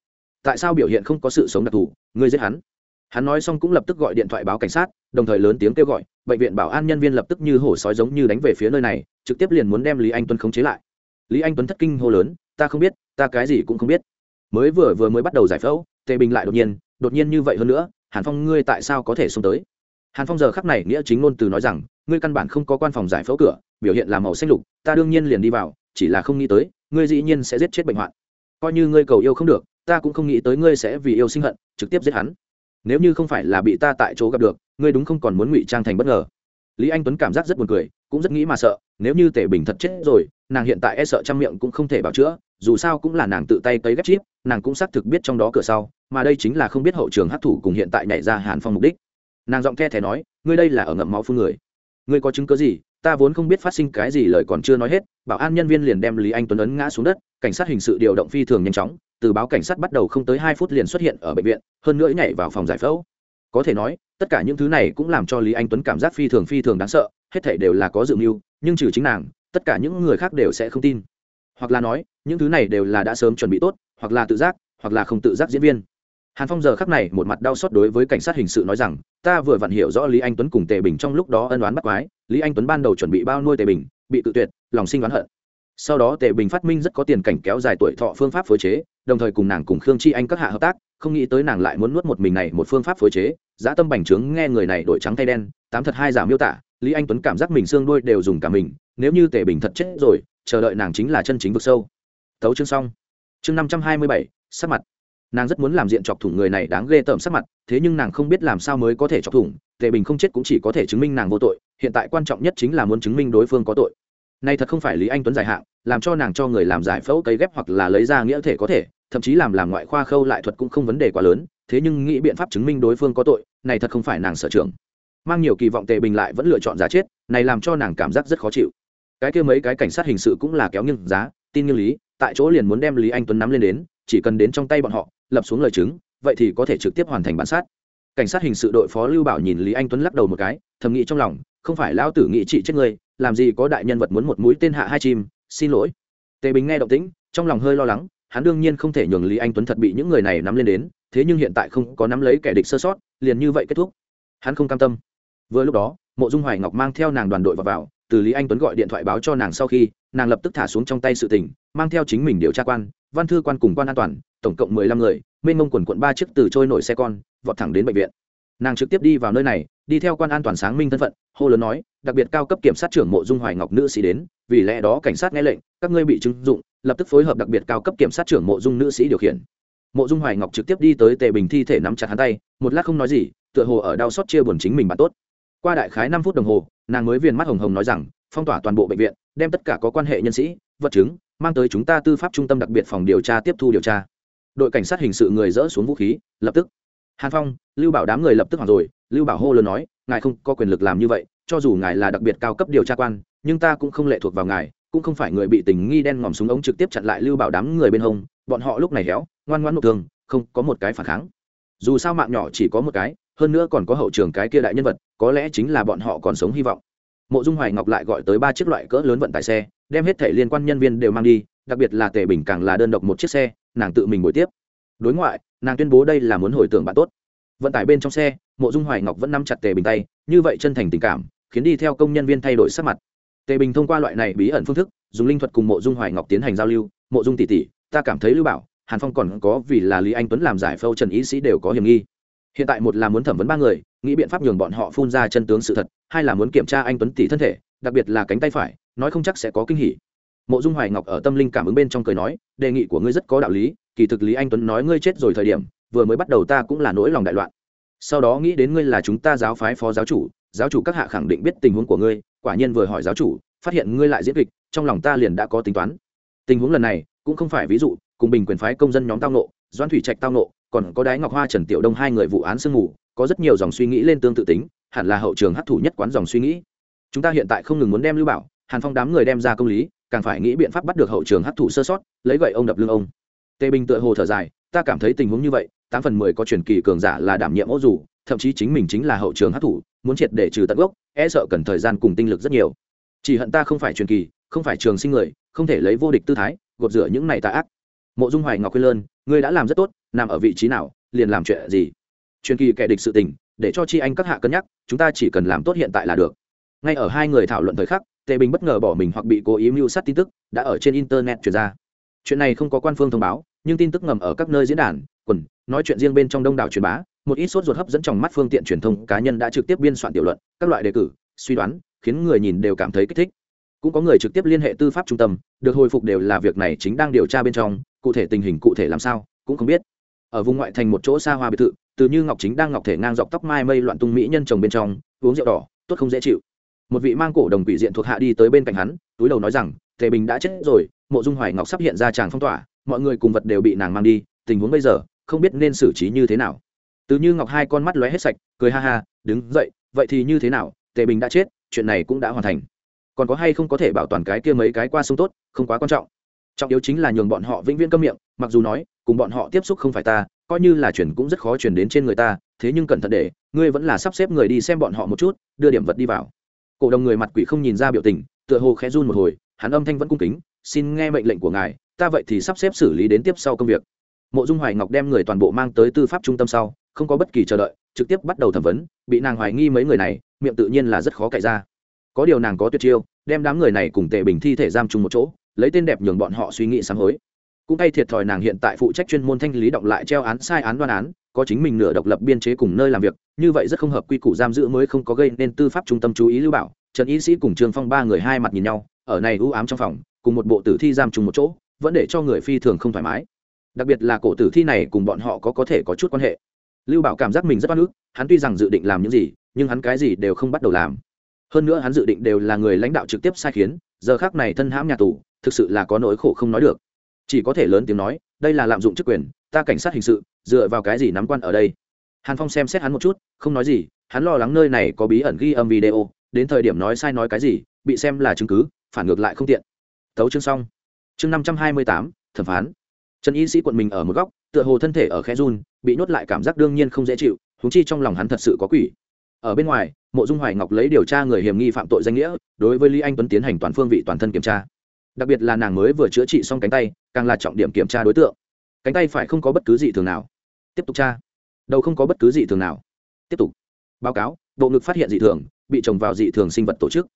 Tại sao biểu hiện không có sự sống đặc thù? Ngươi giết hắn. Hắn nói xong cũng lập tức gọi điện thoại báo cảnh sát, đồng thời lớn tiếng kêu gọi, bệnh viện bảo an nhân viên lập tức như hổ sói giống như đánh về phía nơi này, trực tiếp liền muốn đem lý anh tuấn khống chế lại. Lý anh tuấn thất kinh hô lớn, ta không biết, ta cái gì cũng không biết. Mới vừa vừa mới bắt đầu giải phẫu, tề bình lại đột nhiên đột nhiên như vậy hơn nữa, hàn phong ngươi tại sao có thể xông tới? Hàn phong giờ khắc này nghĩa chính ngôn từ nói rằng, ngươi căn bản không có quan phòng giải phẫu cửa, biểu hiện là màu xanh lục, ta đương nhiên liền đi vào, chỉ là không nghĩ tới, ngươi dĩ nhiên sẽ giết chết bệnh hoạn. Coi như ngươi cầu yêu không được, ta cũng không nghĩ tới ngươi sẽ vì yêu sinh hận, trực tiếp giết hắn. Nếu như không phải là bị ta tại chỗ gặp được, ngươi đúng không còn muốn ngụy trang thành bất ngờ. Lý anh tuấn cảm giác rất buồn cười, cũng rất nghĩ mà sợ, nếu như tể bình thật chết rồi, nàng hiện tại e sợ trăm miệng cũng không thể bảo chữa, dù sao cũng là nàng tự tay cấy ghép chip, nàng cũng xác thực biết trong đó cửa sau, mà đây chính là không biết hậu trường hát thủ cùng hiện tại nhảy ra hàn phong mục đích nàng giọng the thẻ nói, ngươi đây là ở ngậm máu phương người. Ngươi có chứng cớ gì? Ta vốn không biết phát sinh cái gì lời còn chưa nói hết. Bảo an nhân viên liền đem lý anh tuấn ấn ngã xuống đất, cảnh sát hình sự điều động phi thường nhanh chóng, từ báo cảnh sát bắt đầu không tới hai phút liền xuất hiện ở bệnh viện, hơn nữa nhảy vào phòng giải phẫu. Có thể nói, tất cả những thứ này cũng làm cho lý anh tuấn cảm giác phi thường phi thường đáng sợ, hết thể đều là có dự mưu, nhưng trừ chính nàng, tất cả những người khác đều sẽ không tin. Hoặc là nói, những thứ này đều là đã sớm chuẩn bị tốt, hoặc là tự giác, hoặc là không tự giác diễn viên hàn phong giờ khắc này một mặt đau xót đối với cảnh sát hình sự nói rằng, ta vừa vặn hiểu rõ lý anh tuấn cùng tề bình trong lúc đó ân oán bắt quái. Lý anh tuấn ban đầu chuẩn bị bao nuôi tề bình, bị tự tuyệt, lòng sinh oán hận. Sau đó tề bình phát minh rất có tiền cảnh kéo dài tuổi thọ phương pháp phối chế, đồng thời cùng nàng cùng khương chi anh các hạ hợp tác, không nghĩ tới nàng lại muốn nuốt một mình này một phương pháp phối chế. Giá tâm bành trướng nghe người này đổi trắng thay đen, tám thật hai giả miêu tả, lý anh tuấn cảm giác mình xương đôi đều dùng cả mình, nếu như tề bình thật chết rồi, chờ đợi nàng chính là chân chính vực sâu. Thấu chương xong. Chương năm trăm hai mươi bảy, sắc mặt nàng rất muốn làm diện chọc thủng người này đáng ghê tởm sắc mặt, thế nhưng nàng không biết làm sao mới có thể chọc thủng, tề bình không chết cũng chỉ có thể chứng minh nàng vô tội, hiện tại quan trọng nhất chính là muốn chứng minh đối phương có tội. Nay thật không phải lý anh tuấn dài hạn làm cho nàng cho người làm giải phẫu cấy ghép hoặc là lấy ra nghĩa thể có thể, thậm chí làm làm ngoại khoa khâu lại thuật cũng không vấn đề quá lớn, thế nhưng nghĩ biện pháp chứng minh đối phương có tội, này thật không phải nàng sở trường. Mang nhiều kỳ vọng tề bình lại vẫn lựa chọn giá chết, này làm cho nàng cảm giác rất khó chịu. Cái kia mấy cái cảnh sát hình sự cũng là kéo nghiêng giá, tin như lý, tại chỗ liền muốn đem lý anh tuấn nắm lên đến, chỉ cần đến trong tay bọn họ lập xuống lời chứng vậy thì có thể trực tiếp hoàn thành bản sát. Cảnh sát hình sự đội phó lưu bảo nhìn lý anh tuấn lắc đầu một cái thầm nghĩ trong lòng không phải lão tử nghĩ trị chết ngươi làm gì có đại nhân vật muốn một mũi tên hạ hai chim xin lỗi. Tề bình nghe động tĩnh trong lòng hơi lo lắng hắn đương nhiên không thể nhường lý anh tuấn thật bị những người này nắm lên đến thế nhưng hiện tại không có nắm lấy kẻ địch sơ sót liền như vậy kết thúc. Hắn không cam tâm. Vừa lúc đó mộ dung hoài ngọc mang theo nàng đoàn đội vào, vào từ lý anh tuấn gọi điện thoại báo cho nàng sau khi nàng lập tức thả xuống trong tay sự tình mang theo chính mình điều tra quan văn thư quan cùng quan an toàn tổng cộng mười lăm người, mênh mông quần quận ba chiếc từ trôi nổi xe con, vọt thẳng đến bệnh viện. Nàng trực tiếp đi vào nơi này, đi theo quan an toàn sáng minh thân phận, hô lớn nói, đặc biệt cao cấp kiểm sát trưởng mộ dung hoài ngọc nữ sĩ đến, vì lẽ đó cảnh sát nghe lệnh, các ngươi bị chứng dụng, lập tức phối hợp đặc biệt cao cấp kiểm sát trưởng mộ dung nữ sĩ điều khiển. Mộ dung hoài ngọc trực tiếp đi tới tề bình thi thể nắm chặt hắn tay, một lát không nói gì, tựa hồ ở đau xót chia buồn chính mình bạn tốt. Qua đại khái năm phút đồng hồ, nàng mới viền mắt hồng hồng nói rằng, phong tỏa toàn bộ bệnh viện, đem tất cả có quan hệ nhân sĩ, vật chứng, mang tới chúng ta tư pháp trung tâm đặc biệt phòng điều tra tiếp thu điều tra đội cảnh sát hình sự người dỡ xuống vũ khí, lập tức. Hàn phong, lưu bảo đám người lập tức hoảng rồi, lưu bảo hô lớn nói, ngài không có quyền lực làm như vậy, cho dù ngài là đặc biệt cao cấp điều tra quan, nhưng ta cũng không lệ thuộc vào ngài, cũng không phải người bị tình nghi đen ngòm súng ống trực tiếp chặn lại lưu bảo đám người bên hông, bọn họ lúc này héo, ngoan ngoãn nộp thường, không có một cái phản kháng. Dù sao mạng nhỏ chỉ có một cái, hơn nữa còn có hậu trường cái kia đại nhân vật, có lẽ chính là bọn họ còn sống hy vọng. Mộ dung hoài ngọc lại gọi tới ba chiếc loại cỡ lớn vận tải xe, đem hết thể liên quan nhân viên đều mang đi, đặc biệt là tề bình càng là đơn độc một chiếc xe nàng tự mình buổi tiếp. Đối ngoại, nàng tuyên bố đây là muốn hồi tưởng bạn tốt. Vận tải bên trong xe, mộ dung hoài ngọc vẫn nắm chặt tề bình tay, như vậy chân thành tình cảm, khiến đi theo công nhân viên thay đổi sắc mặt. Tề bình thông qua loại này bí ẩn phương thức, dùng linh thuật cùng mộ dung hoài ngọc tiến hành giao lưu. Mộ dung tỷ tỷ, ta cảm thấy lưu bảo, hàn phong còn có vì là lý anh tuấn làm giải phâu trần ý sĩ đều có hiểm nghi. Hiện tại một là muốn thẩm vấn ba người, nghĩ biện pháp nhường bọn họ phun ra chân tướng sự thật, hai là muốn kiểm tra anh tuấn tỷ thân thể, đặc biệt là cánh tay phải, nói không chắc sẽ có kinh hỉ mộ dung hoài ngọc ở tâm linh cảm ứng bên trong cười nói, đề nghị của ngươi rất có đạo lý, kỳ thực lý anh tuấn nói ngươi chết rồi thời điểm, vừa mới bắt đầu ta cũng là nỗi lòng đại loạn. Sau đó nghĩ đến ngươi là chúng ta giáo phái phó giáo chủ giáo chủ các hạ khẳng định biết tình huống của ngươi, quả nhiên vừa hỏi giáo chủ, phát hiện ngươi lại diễn kịch, trong lòng ta liền đã có tính toán. Tình huống lần này, cũng không phải ví dụ, cùng bình quyền phái công dân nhóm tao nộ doan thủy trạch tao nộ còn có đái ngọc hoa, trần tiểu đông hai người vụ án sương mù, có rất nhiều dòng suy nghĩ lên tương tự tính, hẳn là hậu trường hấp thụ nhất quán dòng suy nghĩ. Chúng ta hiện tại không ngừng muốn đem lưu bảo, hàn phong đám người đem ra công lý càng phải nghĩ biện pháp bắt được hậu trường hấp thụ sơ sót, lấy gậy ông đập lưng ông. Tề bình tựa hồ thở dài, ta cảm thấy tình huống như vậy, tám phần mười có truyền kỳ cường giả là đảm nhiệm ô dù, thậm chí chính mình chính là hậu trường hấp thụ, muốn triệt để trừ tận gốc e sợ cần thời gian cùng tinh lực rất nhiều. Chỉ hận ta không phải truyền kỳ, không phải trường sinh người, không thể lấy vô địch tư thái, gột rửa những này tà ác. Mộ dung hoài ngọc quên lơn, ngươi đã làm rất tốt, nằm ở vị trí nào, liền làm chuyện gì? Truyền kỳ kẻ địch sự tình, để cho chi anh các hạ cân nhắc, chúng ta chỉ cần làm tốt hiện tại là được. Ngay ở hai người thảo luận thời khắc tề bình bất ngờ bỏ mình hoặc bị cố ý mưu sát tin tức, đã ở trên internet truyền ra. Chuyện này không có quan phương thông báo, nhưng tin tức ngầm ở các nơi diễn đàn, quần, nói chuyện riêng bên trong đông đảo truyền bá, một ít sốt ruột hấp dẫn trong mắt phương tiện truyền thông cá nhân đã trực tiếp biên soạn tiểu luận, các loại đề cử, suy đoán, khiến người nhìn đều cảm thấy kích thích. Cũng có người trực tiếp liên hệ tư pháp trung tâm, được hồi phục đều là việc này chính đang điều tra bên trong, cụ thể tình hình cụ thể làm sao, cũng không biết. Ở vùng ngoại thành một chỗ xa hoa biệt thự, từ như ngọc chính đang ngọc thể ngang dọc tóc mai mây loạn tung mỹ nhân chồng bên trong, uống rượu đỏ, tốt không dễ chịu một vị mang cổ đồng quỷ diện thuộc hạ đi tới bên cạnh hắn, túi đầu nói rằng, tề bình đã chết rồi, mộ dung hoài ngọc sắp hiện ra tràng phong tỏa, mọi người cùng vật đều bị nàng mang đi, tình huống bây giờ, không biết nên xử trí như thế nào. Từ như ngọc hai con mắt lóe hết sạch, cười ha ha, đứng dậy, vậy thì như thế nào? Tề bình đã chết, chuyện này cũng đã hoàn thành. Còn có hay không có thể bảo toàn cái kia mấy cái qua sông tốt, không quá quan trọng. Trọng yếu chính là nhường bọn họ vĩnh viễn câm miệng, mặc dù nói, cùng bọn họ tiếp xúc không phải ta, coi như là chuyển cũng rất khó chuyển đến trên người ta, thế nhưng cẩn thận để, ngươi vẫn là sắp xếp người đi xem bọn họ một chút, đưa điểm vật đi vào cổ đồng người mặt quỷ không nhìn ra biểu tình, tựa hồ khẽ run một hồi, hắn âm thanh vẫn cung kính, xin nghe mệnh lệnh của ngài, ta vậy thì sắp xếp xử lý đến tiếp sau công việc. Mộ dung hoài ngọc đem người toàn bộ mang tới tư pháp trung tâm sau, không có bất kỳ chờ đợi, trực tiếp bắt đầu thẩm vấn, bị nàng hoài nghi mấy người này, miệng tự nhiên là rất khó cậy ra. Có điều nàng có tuyệt chiêu, đem đám người này cùng tề bình thi thể giam chung một chỗ, lấy tên đẹp nhường bọn họ suy nghĩ sáng hối. Cũng tay thiệt thòi nàng hiện tại phụ trách chuyên môn thanh lý động lại treo án sai án đoan án có chính mình nửa độc lập biên chế cùng nơi làm việc, như vậy rất không hợp quy củ giam giữ mới không có gây nên tư pháp trung tâm chú ý lưu bảo. Trần y sĩ cùng trương phong ba người hai mặt nhìn nhau, ở này u ám trong phòng, cùng một bộ tử thi giam chung một chỗ, vẫn để cho người phi thường không thoải mái. Đặc biệt là cổ tử thi này cùng bọn họ có có thể có chút quan hệ. Lưu bảo cảm giác mình rất oan ức, hắn tuy rằng dự định làm những gì, nhưng hắn cái gì đều không bắt đầu làm. Hơn nữa hắn dự định đều là người lãnh đạo trực tiếp sai khiến, giờ khác này thân hãm nhà tù, thực sự là có nỗi khổ không nói được. Chỉ có thể lớn tiếng nói, đây là lạm dụng chức quyền ta cảnh sát hình sự, dựa vào cái gì nắm quan ở đây? Hàn phong xem xét hắn một chút, không nói gì, hắn lo lắng nơi này có bí ẩn ghi âm video, đến thời điểm nói sai nói cái gì, bị xem là chứng cứ, phản ngược lại không tiện. Tấu chương xong. Chương năm trăm hai mươi tám, thẩm phán. Trần y sĩ quận mình ở một góc, tựa hồ thân thể ở khe run, bị nhốt lại cảm giác đương nhiên không dễ chịu húng chi trong lòng hắn thật sự có quỷ. Ở bên ngoài, mộ dung hoài ngọc lấy điều tra người hiểm nghi phạm tội danh nghĩa, đối với lý anh tuấn tiến hành toàn phương vị toàn thân kiểm tra. Đặc biệt là nàng mới vừa chữa trị xong cánh tay, càng là trọng điểm kiểm tra đối tượng cánh tay phải không có bất cứ gì thường nào. Tiếp tục tra. Đầu không có bất cứ gì thường nào. Tiếp tục. Báo cáo, bộ ngực phát hiện dị thường, bị trồng vào dị thường sinh vật tổ chức.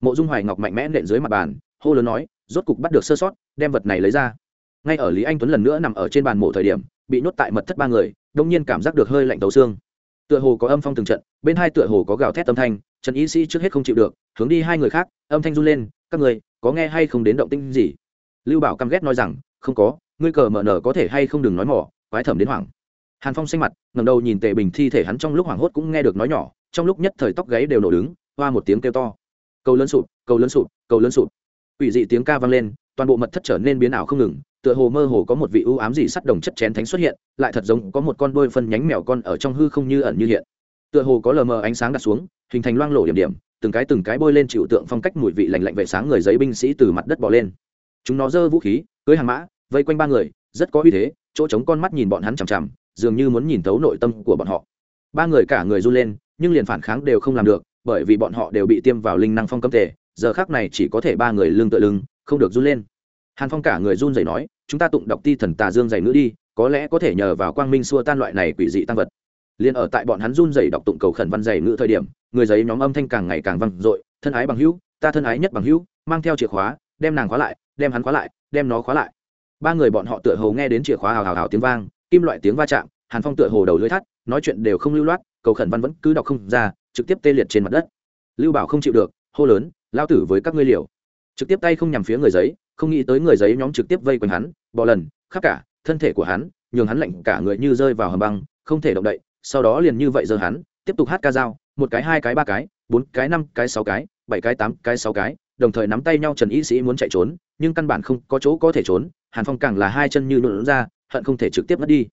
Mộ dung hoài ngọc mạnh mẽ nện dưới mặt bàn, hô lớn nói, rốt cục bắt được sơ sót, đem vật này lấy ra. Ngay ở lý anh tuấn lần nữa nằm ở trên bàn mộ thời điểm, bị nhốt tại mật thất ba người, đông nhiên cảm giác được hơi lạnh tấu xương. Tựa hồ có âm phong từng trận, bên hai tựa hồ có gào thét âm thanh, trần y sĩ trước hết không chịu được, hướng đi hai người khác, âm thanh run lên, các người, có nghe hay không đến động tinh gì? Lưu bảo căm ghét nói rằng, không có ngươi cờ mở nở có thể hay không đừng nói mỏ, quái thẩm đến hoảng. Hàn phong xanh mặt ngầm đầu nhìn tề bình thi thể hắn trong lúc hoảng hốt cũng nghe được nói nhỏ, trong lúc nhất thời tóc gáy đều nổ đứng, hoa một tiếng kêu to. Cầu lớn sụp, cầu lớn sụp, cầu lớn sụp. Ủy dị tiếng ca vang lên, toàn bộ mật thất trở nên biến ảo không ngừng, tựa hồ mơ hồ có một vị ưu ám dị sắt đồng chất chén thánh xuất hiện, lại thật giống có một con đôi phân nhánh mèo con ở trong hư không như ẩn như hiện. Tựa hồ có lờ mờ ánh sáng đặt xuống, hình thành loang lổ điểm điểm, từng cái từng cái bôi lên chịu tượng phong cách mùi vị lạnh lạnh vệ sáng người giấy binh sĩ từ mặt đất bỏ lên. Chúng nó giơ vũ khí, cưới hàng mã vây quanh ba người, rất có uy thế, chỗ trống con mắt nhìn bọn hắn chằm chằm, dường như muốn nhìn thấu nội tâm của bọn họ. Ba người cả người run lên, nhưng liền phản kháng đều không làm được, bởi vì bọn họ đều bị tiêm vào linh năng phong cấm tề, giờ khác này chỉ có thể ba người lưng tựa lưng, không được run lên. Hàn phong cả người run rẩy nói, chúng ta tụng đọc ti thần tà dương dày nữa đi, có lẽ có thể nhờ vào quang minh xua tan loại này quỷ dị tăng vật. Liền ở tại bọn hắn run rẩy đọc tụng cầu khẩn văn dày ngữ thời điểm, người giấy nhóm âm thanh càng ngày càng vang dội, thân ái bằng hữu, ta thân ái nhất bằng hữu, mang theo chìa khóa, đem nàng khóa lại, đem hắn khóa lại, đem nó khóa lại ba người bọn họ tựa hồ nghe đến chìa khóa hào hào hào tiếng vang, kim loại tiếng va chạm, hàn phong tựa hồ đầu lưới thắt, nói chuyện đều không lưu loát, cầu khẩn văn vẫn cứ đọc không ra, trực tiếp tê liệt trên mặt đất. Lưu bảo không chịu được, hô lớn lao tử với các ngươi liều. Trực tiếp tay không nhằm phía người giấy, không nghĩ tới người giấy nhóm trực tiếp vây quanh hắn, bò lần, khắp cả, thân thể của hắn, nhường hắn lạnh cả người như rơi vào hầm băng, không thể động đậy, sau đó liền như vậy giờ hắn, tiếp tục hát ca dao, một cái, hai cái, ba cái, bốn cái, năm cái, sáu cái, bảy cái, tám cái, sáu cái, đồng thời nắm tay nhau trần y sĩ muốn chạy trốn, nhưng căn bản không có chỗ có thể trốn hàn phong càng là hai chân như nhuộn ra, hận không thể trực tiếp mất đi.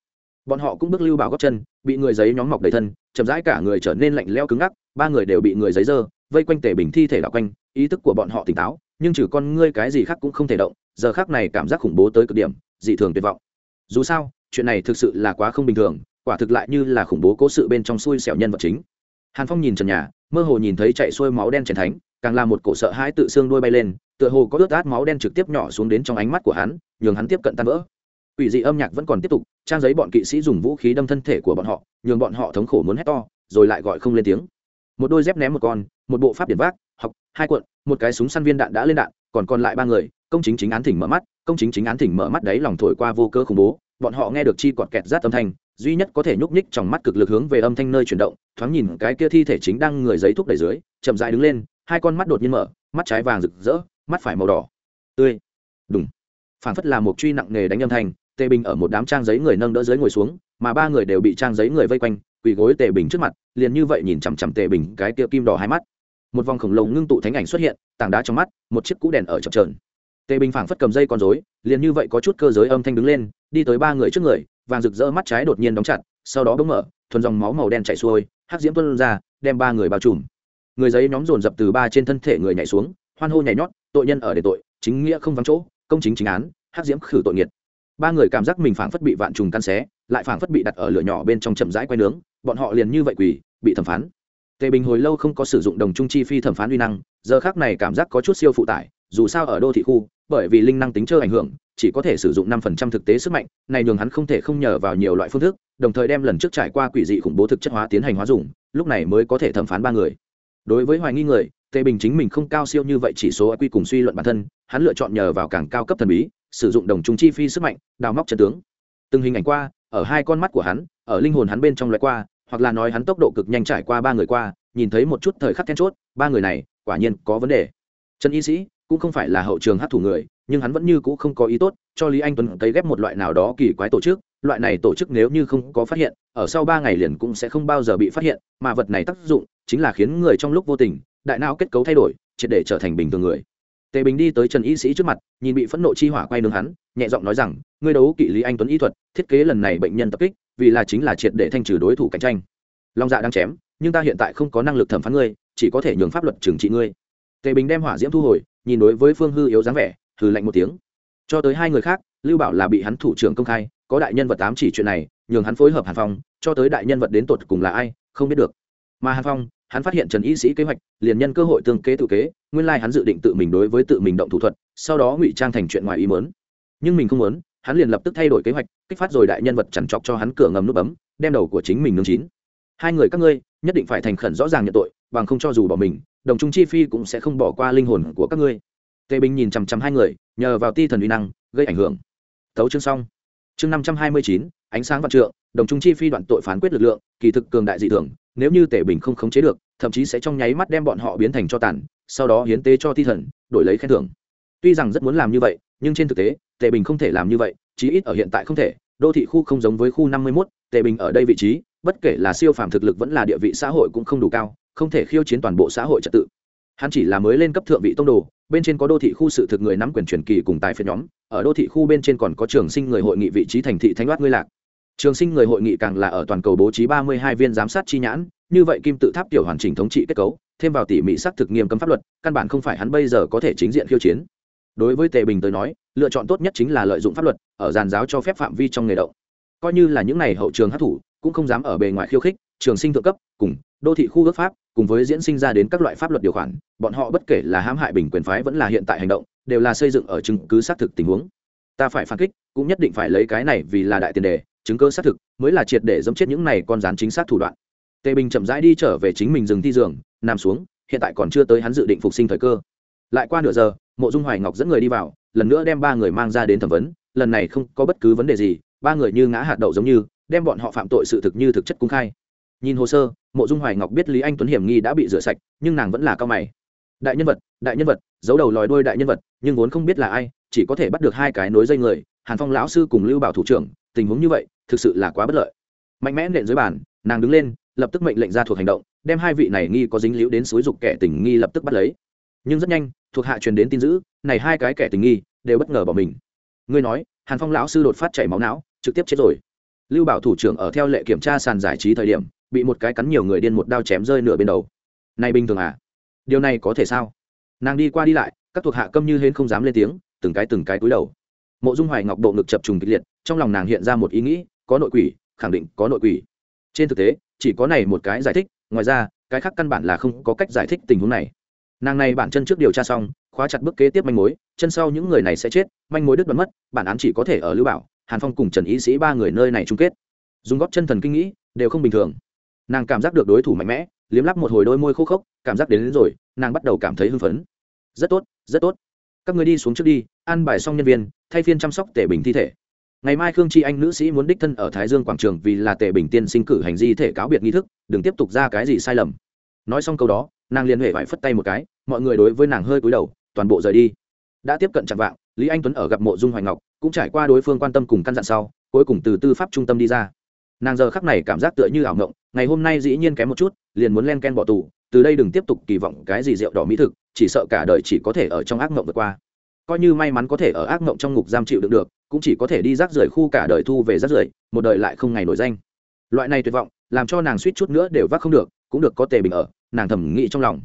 Bọn họ cũng bước lưu bảo góc chân, bị người giấy nhóm mọc đầy thân, chậm rãi cả người trở nên lạnh leo cứng ngắc, ba người đều bị người giấy dơ, vây quanh tể bình thi thể đạo quanh, ý thức của bọn họ tỉnh táo, nhưng trừ con ngươi cái gì khác cũng không thể động, giờ khác này cảm giác khủng bố tới cực điểm, dị thường tuyệt vọng. Dù sao, chuyện này thực sự là quá không bình thường, quả thực lại như là khủng bố cố sự bên trong xui xẻo nhân vật chính. Hàn phong nhìn trần nhà mơ hồ nhìn thấy chạy xuôi máu đen chèn thánh càng là một cổ sợ hãi tự xương đuôi bay lên tựa hồ có ướt át máu đen trực tiếp nhỏ xuống đến trong ánh mắt của hắn nhường hắn tiếp cận tan vỡ Quỷ dị âm nhạc vẫn còn tiếp tục, trang giấy bọn kỵ sĩ dùng vũ khí đâm thân thể của bọn họ, nhường bọn họ thống khổ muốn hét to, rồi lại gọi không lên tiếng. Một đôi dép ném một con, một bộ pháp điển vác, học, hai cuộn, một cái súng săn viên đạn đã lên đạn, còn còn lại ba người, công chính chính án thỉnh mở mắt, công chính chính án thỉnh mở mắt đấy lòng thổi qua vô cơ khủng bố, bọn họ nghe được chi quạt kẹt rát âm thanh, duy nhất có thể nhúc nhích trong mắt cực lực hướng về âm thanh nơi chuyển động, thoáng nhìn cái kia thi thể chính đang người giấy thúc đẩy dưới, chậm rãi đứng lên, hai con mắt đột nhiên mở, mắt trái vàng rực rỡ, mắt phải màu đỏ. Tươi. Đùng. Phản phất là một truy nặng nghề đánh âm thanh, tề bình ở một đám trang giấy người nâng đỡ dưới ngồi xuống mà ba người đều bị trang giấy người vây quanh quỳ gối tề bình trước mặt liền như vậy nhìn chằm chằm tề bình cái kia kim đỏ hai mắt một vòng khổng lồ ngưng tụ thánh ảnh xuất hiện tảng đá trong mắt một chiếc cũ đèn ở chập trờn tề bình phảng phất cầm dây con rối liền như vậy có chút cơ giới âm thanh đứng lên đi tới ba người trước người vàng rực rỡ mắt trái đột nhiên đóng chặt, sau đó bỗng mở, thuần dòng máu màu đen chảy xuôi, hắc diễm tuân ra, đem ba người bao trùm. Người giấy nhóm dồn dập từ ba trên thân thể người nhảy xuống, hoan hô nhảy nhót, tội nhân ở để tội, chính nghĩa không vắng chỗ, công chính chính án, hắc diễm khử tội nghiệt. Ba người cảm giác mình phảng phất bị vạn trùng căn xé, lại phảng phất bị đặt ở lửa nhỏ bên trong chậm rãi quay nướng, bọn họ liền như vậy quỳ, bị thẩm phán. Tề bình hồi lâu không có sử dụng đồng trung chi phi thẩm phán uy năng, giờ khác này cảm giác có chút siêu phụ tải, dù sao ở đô thị khu bởi vì linh năng tính chơi ảnh hưởng, chỉ có thể sử dụng năm phần trăm thực tế sức mạnh, này nhường hắn không thể không nhờ vào nhiều loại phương thức, đồng thời đem lần trước trải qua quỷ dị khủng bố thực chất hóa tiến hành hóa dùng, lúc này mới có thể thẩm phán ba người. Đối với hoài nghi người tề bình chính mình không cao siêu như vậy chỉ số quy cùng suy luận bản thân, hắn lựa chọn nhờ vào càng cao cấp thần bí, sử dụng đồng chúng chi phi sức mạnh, đào móc trận tướng. Từng hình ảnh qua, ở hai con mắt của hắn, ở linh hồn hắn bên trong loại qua, hoặc là nói hắn tốc độ cực nhanh trải qua ba người qua, nhìn thấy một chút thời khắc then chốt, ba người này quả nhiên có vấn đề. Trần y sĩ cũng không phải là hậu trường hát thủ người, nhưng hắn vẫn như c ũ không có ý tốt, cho lý anh tuấn cấy ghép một loại nào đó kỳ quái tổ chức. Loại này tổ chức nếu như không có phát hiện, ở sau ba ngày liền cũng sẽ không bao giờ bị phát hiện, mà vật này tác dụng chính là khiến người trong lúc vô tình, đại não kết cấu thay đổi, triệt để trở thành bình thường người. Tề bình đi tới trần y sĩ trước mặt, nhìn bị phẫn nộ chi hỏa quay nướng hắn, nhẹ giọng nói rằng, ngươi đấu kỵ lý anh tuấn y thuật, thiết kế lần này bệnh nhân tập kích, vì là chính là triệt để thanh trừ đối thủ cạnh tranh. Long dạ đang chém, nhưng ta hiện tại không có năng lực thẩm phán ngươi, chỉ có thể nhường pháp luật trừng trị ngươi. Tề bình đem hỏa diễm thu hồi nhìn đối với phương hư yếu dáng vẻ, hừ lạnh một tiếng. Cho tới hai người khác, lưu bảo là bị hắn thủ trưởng công khai, có đại nhân vật tám chỉ chuyện này, nhường hắn phối hợp hàn phong, cho tới đại nhân vật đến tột cùng là ai, không biết được. Mà hàn phong, hắn phát hiện trần y sĩ kế hoạch, liền nhân cơ hội tương kế tự kế, nguyên lai hắn dự định tự mình đối với tự mình động thủ thuật, sau đó ngụy trang thành chuyện ngoài ý mớn nhưng mình không muốn, hắn liền lập tức thay đổi kế hoạch, kích phát rồi đại nhân vật chằn chọc cho hắn cửa ngầm nút bấm, đem đầu của chính mình nương chín. Hai người các ngươi, nhất định phải thành khẩn rõ ràng nhận tội, bằng không cho dù bỏ mình đồng trung chi phi cũng sẽ không bỏ qua linh hồn của các ngươi. Tề bình nhìn chằm chằm hai người, nhờ vào ti thần uy năng, gây ảnh hưởng. Thấu chương xong. Chương năm trăm hai mươi chín, ánh sáng vạn trượng, đồng trung chi phi đoạn tội phán quyết lực lượng, kỳ thực cường đại dị thường, nếu như tề bình không khống chế được, thậm chí sẽ trong nháy mắt đem bọn họ biến thành cho tàn, sau đó hiến tế cho thi thần, đổi lấy khen thưởng. Tuy rằng rất muốn làm như vậy, nhưng trên thực tế, tề bình không thể làm như vậy, chí ít ở hiện tại không thể. Đô thị khu không giống với khu năm mươi mốt, tề bình ở đây vị trí, bất kể là siêu phàm thực lực vẫn là địa vị xã hội cũng không đủ cao không thể khiêu chiến toàn bộ xã hội trật tự. Hắn chỉ là mới lên cấp thượng vị tông đồ, bên trên có đô thị khu sự thực người nắm quyền truyền kỳ cùng tài phiệt nhóm, ở đô thị khu bên trên còn có trường sinh người hội nghị vị trí thành thị thánh đoát ngươi lạc. Trường sinh người hội nghị càng là ở toàn cầu bố trí ba mươi hai viên giám sát chi nhãn, như vậy kim tự tháp tiểu hoàn chỉnh thống trị kết cấu, thêm vào tỉ mỉ xác thực nghiêm cấm pháp luật, căn bản không phải hắn bây giờ có thể chính diện khiêu chiến. Đối với tề bình tới nói, lựa chọn tốt nhất chính là lợi dụng pháp luật, ở giàn giáo cho phép phạm vi trong nghề động. Coi như là những n à y hậu trường hát thủ cũng không dám ở bề ngoài khiêu khích, trường sinh thượng cấp, cùng đô thị khu ước pháp cùng với diễn sinh ra đến các loại pháp luật điều khoản, bọn họ bất kể là hãm hại bình quyền phái vẫn là hiện tại hành động, đều là xây dựng ở chứng cứ xác thực tình huống. Ta phải phản kích, cũng nhất định phải lấy cái này vì là đại tiền đề, chứng cơ xác thực mới là triệt để dẫm chết những này con rán chính xác thủ đoạn. Tề bình chậm rãi đi trở về chính mình dừng thi giường, nằm xuống, hiện tại còn chưa tới hắn dự định phục sinh thời cơ. Lại qua nửa giờ, mộ dung hoài ngọc dẫn người đi vào, lần nữa đem ba người mang ra đến thẩm vấn, lần này không có bất cứ vấn đề gì, ba người như ngã hạt đậu giống như, đem bọn họ phạm tội sự thực như thực chất cung khai nhìn hồ sơ, mộ dung hoài ngọc biết lý anh tuấn hiểm nghi đã bị rửa sạch, nhưng nàng vẫn là cao mày. Đại nhân vật, đại nhân vật, giấu đầu lòi đuôi đại nhân vật, nhưng vốn không biết là ai, chỉ có thể bắt được hai cái nối dây người, hàn phong lão sư cùng lưu bảo thủ trưởng, tình huống như vậy, thực sự là quá bất lợi. Mạnh mẽ nện dưới bàn, nàng đứng lên, lập tức mệnh lệnh ra thuộc hành động, đem hai vị này nghi có dính liễu đến suối dục kẻ tình nghi lập tức bắt lấy. Nhưng rất nhanh, thuộc hạ truyền đến tin dữ, này hai cái kẻ tình nghi đều bất ngờ bỏ mình. Ngươi nói, hàn phong lão sư đột phát chảy máu não, trực tiếp chết rồi. Lưu bảo thủ trưởng ở theo lệ kiểm tra sàn giải trí thời điểm bị một cái cắn nhiều người điên một đao chém rơi nửa bên đầu. Này bình thường à? Điều này có thể sao? Nàng đi qua đi lại, các thuộc hạ câm như hến không dám lên tiếng, từng cái từng cái cúi đầu. Mộ dung hoài ngọc bộ ngực chập trùng kịch liệt, trong lòng nàng hiện ra một ý nghĩ, có nội quỷ, khẳng định có nội quỷ. Trên thực tế, chỉ có này một cái giải thích, ngoài ra, cái khác căn bản là không có cách giải thích tình huống này. Nàng này bản chân trước điều tra xong, khóa chặt bước kế tiếp manh mối, chân sau những người này sẽ chết, manh mối đứt đoạn mất, bản án chỉ có thể ở lưu bảo, hàn phong cùng trần ý sĩ ba người nơi này chung kết. Dùng góp chân thần kinh nghĩ, đều không bình thường nàng cảm giác được đối thủ mạnh mẽ liếm lắp một hồi đôi môi khô khốc cảm giác đến, đến rồi nàng bắt đầu cảm thấy hưng phấn. Rất tốt rất tốt. Các người đi xuống trước đi ăn bài xong nhân viên thay phiên chăm sóc tể bình thi thể. Ngày mai khương chi anh nữ sĩ muốn đích thân ở thái dương quảng trường vì là tề bình tiên sinh cử hành di thể cáo biệt nghi thức đừng tiếp tục ra cái gì sai lầm. Nói xong câu đó nàng liền huệ vải phất tay một cái mọi người đối với nàng hơi cúi đầu toàn bộ rời đi. Đã tiếp cận chặt vạng lý anh tuấn ở gặp mộ dung hoài ngọc cũng trải qua đối phương quan tâm cùng căn dặn sau cuối cùng từ tư pháp trung tâm đi ra nàng giờ khắc này cảm giác tựa như ảo ngộng, ngày hôm nay dĩ nhiên kém một chút, liền muốn len ken bỏ tù, từ đây đừng tiếp tục kỳ vọng cái gì rượu đỏ mỹ thực, chỉ sợ cả đời chỉ có thể ở trong ác ngộng vượt qua. Coi như may mắn có thể ở ác ngộng trong ngục giam chịu đựng được, cũng chỉ có thể đi rác rưởi khu cả đời thu về rác rưởi, một đời lại không ngày nổi danh. Loại này tuyệt vọng, làm cho nàng suýt chút nữa đều vác không được, cũng được có tề bình ở, nàng thầm nghĩ trong lòng.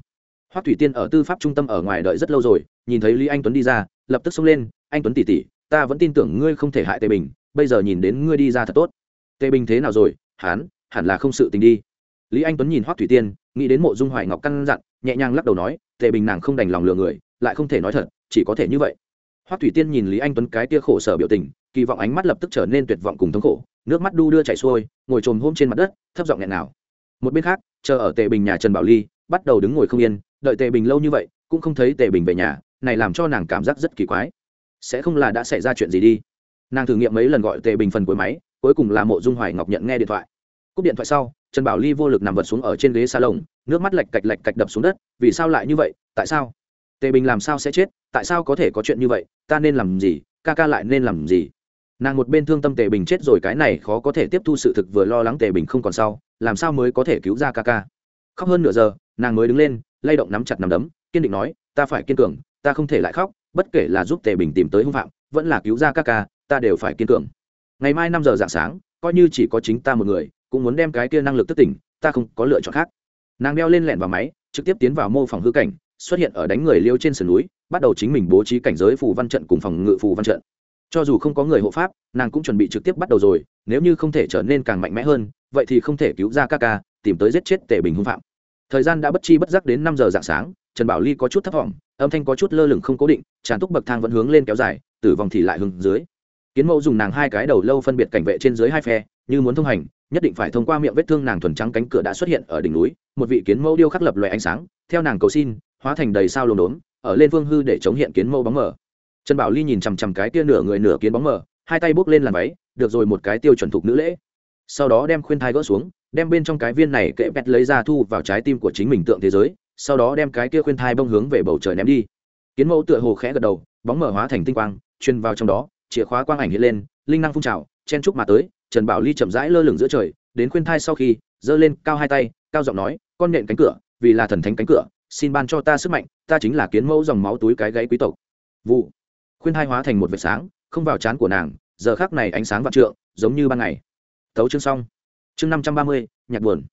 Hoắc thủy tiên ở tư pháp trung tâm ở ngoài đợi rất lâu rồi, nhìn thấy lý anh tuấn đi ra, lập tức xông lên, anh tuấn tỉ tỉ ta vẫn tin tưởng ngươi không thể hại tề bình, bây giờ nhìn đến ngươi đi ra thật tốt tề bình thế nào rồi? Hán, hẳn là không sự tình đi. Lý anh tuấn nhìn hoắc thủy tiên, nghĩ đến mộ dung hoài ngọc căn dặn, nhẹ nhàng lắc đầu nói, tề bình nàng không đành lòng lừa người, lại không thể nói thật, chỉ có thể như vậy. Hoắc thủy tiên nhìn lý anh tuấn cái tia khổ sở biểu tình, kỳ vọng ánh mắt lập tức trở nên tuyệt vọng cùng thống khổ, nước mắt đu đưa chảy xuôi, ngồi trồm hôm trên mặt đất, thấp giọng nghẹn nào một bên khác, chờ ở tề bình nhà trần bảo ly, bắt đầu đứng ngồi không yên, đợi tề bình lâu như vậy, cũng không thấy tề bình về nhà, này làm cho nàng cảm giác rất kỳ quái. Sẽ không là đã xảy ra chuyện gì đi. Nàng thử nghiệm mấy lần gọi tề bình phần cuối máy cuối cùng là mộ dung hoài ngọc nhận nghe điện thoại. Cúp điện thoại sau, trần bảo ly vô lực nằm vật xuống ở trên ghế salon, nước mắt lạch cạch lạch cạch đập xuống đất, vì sao lại như vậy? Tại sao? Tề bình làm sao sẽ chết? Tại sao có thể có chuyện như vậy? Ta nên làm gì? Ca ca lại nên làm gì? Nàng một bên thương tâm tề bình chết rồi, cái này khó có thể tiếp thu sự thực vừa lo lắng tề bình không còn sau, làm sao mới có thể cứu ra ca ca? Khóc hơn nửa giờ, nàng mới đứng lên, lay động nắm chặt nắm đấm, kiên định nói, ta phải kiên cường, ta không thể lại khóc, bất kể là giúp tề bình tìm tới hung phạm, vẫn là cứu ra ca ca, ta đều phải kiên cường ngày mai năm giờ dạng sáng, coi như chỉ có chính ta một người, cũng muốn đem cái kia năng lực thức tỉnh, ta không có lựa chọn khác. Nàng đeo lên lẹn vào máy, trực tiếp tiến vào mô phòng hư cảnh, xuất hiện ở đánh người liêu trên sườn núi, bắt đầu chính mình bố trí cảnh giới phù văn trận cùng phòng ngự phù văn trận. Cho dù không có người hộ pháp, nàng cũng chuẩn bị trực tiếp bắt đầu rồi, nếu như không thể trở nên càng mạnh mẽ hơn, vậy thì không thể cứu ra ca ca, tìm tới giết chết tề bình hung phạm. Thời gian đã bất chi bất giác đến năm giờ dạng sáng, trần bảo ly có chút thấp t âm thanh có chút lơ lửng không cố định tràn túc bậc thang vẫn hướng lên kéo dài, tử vong thì lại hướng dưới kiến mẫu dùng nàng hai cái đầu lâu phân biệt cảnh vệ trên dưới hai phe, như muốn thông hành, nhất định phải thông qua miệng vết thương nàng thuần trắng cánh cửa đã xuất hiện ở đỉnh núi, một vị kiến mẫu điêu khắc lập loại ánh sáng, theo nàng cầu xin, hóa thành đầy sao lồn đốn ở lên phương hư để chống hiện kiến mẫu bóng mờ. Trần bảo ly nhìn chằm chằm cái tia nửa người nửa kiến bóng mờ, hai tay bốc lên làm váy, được rồi một cái tiêu chuẩn thục nữ lễ. Sau đó đem khuyên thai gỡ xuống, đem bên trong cái viên này kệ bẹt lấy ra thu vào trái tim của chính mình tượng thế giới, sau đó đem cái kia khuyên thai bông hướng về bầu trời ném đi. Kiến mẫu tựa hồ khẽ gật đầu, bóng mở hóa thành tinh quang chuyên vào trong đó chìa khóa quang ảnh hiện lên, linh năng phun trào, chen trúc mà tới, trần bảo ly chậm rãi lơ lửng giữa trời, đến khuyên thai sau khi, giơ lên cao hai tay, cao giọng nói, con nện cánh cửa, vì là thần thánh cánh cửa, xin ban cho ta sức mạnh, ta chính là kiến mẫu dòng máu túi cái gáy quý tộc. Vụ. Khuyên thai hóa thành một vệt sáng, không vào trán của nàng, giờ khác này ánh sáng vạn trượng, giống như ban ngày. Tấu chương xong. Chương năm trăm ba mươi, nhạc buồn.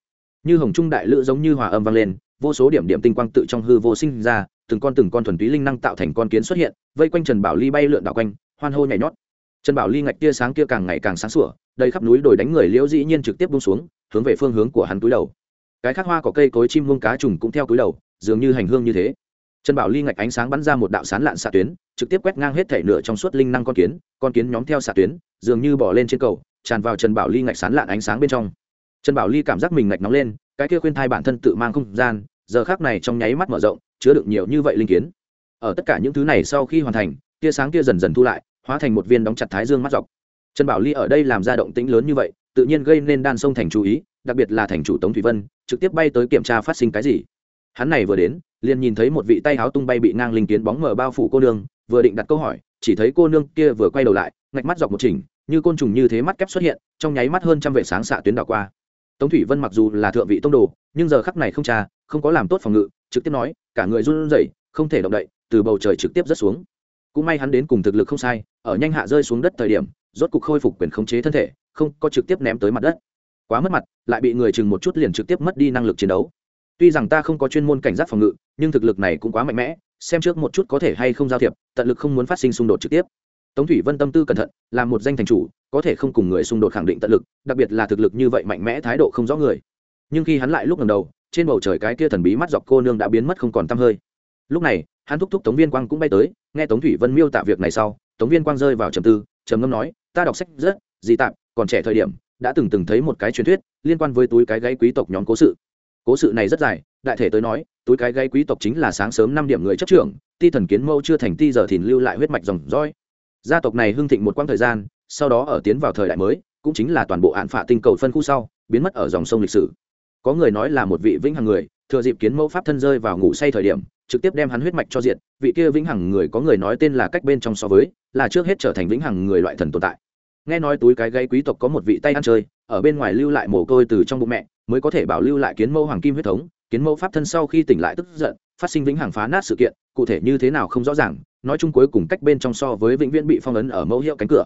Như hồng trung đại lữ giống như hòa âm vang lên, vô số điểm điểm tinh quang tự trong hư vô sinh ra từng con từng con thuần túy linh năng tạo thành con kiến xuất hiện, vây quanh trần bảo ly bay lượn đảo quanh, hoan hô nhảy nhót. Trần bảo ly ngạch tia sáng kia càng ngày càng sáng sủa, đầy khắp núi đồi đánh người liễu dĩ nhiên trực tiếp bung xuống, hướng về phương hướng của hắn túi đầu. Cái khác hoa có cây cối chim muông cá trùng cũng theo túi đầu, dường như hành hương như thế. Trần bảo ly ngạch ánh sáng bắn ra một đạo sán lạn xạ tuyến, trực tiếp quét ngang hết thể nửa trong suốt linh năng con kiến con kiến nhóm theo xạ tuyến, dường như bỏ lên trên cầu, tràn vào trần bảo ly ngạch sán lạn ánh sáng bên trong. Trần bảo ly cảm giác mình ngạch nóng lên, cái kia khuyên thai bản thân tự mang không gian giờ khác này trong nháy mắt mở rộng, chứa được nhiều như vậy linh kiến. Ở tất cả những thứ này sau khi hoàn thành, tia sáng kia dần dần thu lại, hóa thành một viên đóng chặt thái dương mắt dọc. Trần bảo ly ở đây làm ra động tĩnh lớn như vậy, tự nhiên gây nên đan sông thành chú ý, đặc biệt là thành chủ tống thủy vân, trực tiếp bay tới kiểm tra phát sinh cái gì. Hắn này vừa đến, liền nhìn thấy một vị tay háo tung bay bị ngang linh kiến bóng mờ bao phủ cô nương, vừa định đặt câu hỏi, chỉ thấy cô nương kia vừa quay đầu lại, ngạch mắt dọc một chỉnh, như côn trùng như thế mắt kép xuất hiện, trong nháy mắt hơn trăm vệ sáng xạ tuyến đảo qua. Tống thủy vân mặc dù là thượng vị tông đồ, nhưng giờ khắc này không trà không có làm tốt phòng ngự, trực tiếp nói, cả người run rẩy, không thể động đậy, từ bầu trời trực tiếp rớt xuống. Cũng may hắn đến cùng thực lực không sai, ở nhanh hạ rơi xuống đất thời điểm, rốt cục khôi phục quyền khống chế thân thể, không có trực tiếp ném tới mặt đất. Quá mất mặt, lại bị người chừng một chút liền trực tiếp mất đi năng lực chiến đấu. Tuy rằng ta không có chuyên môn cảnh giác phòng ngự, nhưng thực lực này cũng quá mạnh mẽ, xem trước một chút có thể hay không giao thiệp, tận lực không muốn phát sinh xung đột trực tiếp. Tống thủy vân tâm tư cẩn thận, là một danh thành chủ, có thể không cùng người xung đột khẳng định tận lực, đặc biệt là thực lực như vậy mạnh mẽ thái độ không rõ người. Nhưng khi hắn lại lúc lần đầu trên bầu trời cái kia thần bí mắt dọc cô nương đã biến mất không còn tăm hơi. Lúc này, hắn thúc thúc tống viên quang cũng bay tới, nghe tống thủy vân miêu tả việc này sau, tống viên quang rơi vào trầm tư, trầm ngâm nói, ta đọc sách rất dị tạm còn trẻ thời điểm, đã từng từng thấy một cái truyền thuyết liên quan với túi cái gáy quý tộc nhóm cố sự. Cố sự này rất dài, đại thể tới nói, túi cái gáy quý tộc chính là sáng sớm năm điểm người chấp trưởng, ti thần kiến mâu chưa thành ti giờ thìn lưu lại huyết mạch dòng roi gia tộc này hưng thịnh một quãng thời gian, sau đó ở tiến vào thời đại mới, cũng chính là toàn bộ hạn phạ tinh cầu phân khu sau, biến mất ở dòng sông lịch sử có người nói là một vị vĩnh hằng người, thừa dịp kiến mẫu pháp thân rơi vào ngủ say thời điểm, trực tiếp đem hắn huyết mạch cho diện vị kia vĩnh hằng người có người nói tên là cách bên trong so với, là trước hết trở thành vĩnh hằng người loại thần tồn tại. Nghe nói túi cái gây quý tộc có một vị tay ăn chơi, ở bên ngoài lưu lại mồ côi từ trong bụng mẹ, mới có thể bảo lưu lại kiến mẫu hoàng kim huyết thống, kiến mẫu pháp thân sau khi tỉnh lại tức giận, phát sinh vĩnh hằng phá nát sự kiện, cụ thể như thế nào không rõ ràng, nói chung cuối cùng cách bên trong so với vĩnh viễn bị phong ấn ở mẫu hiệu cánh cửa.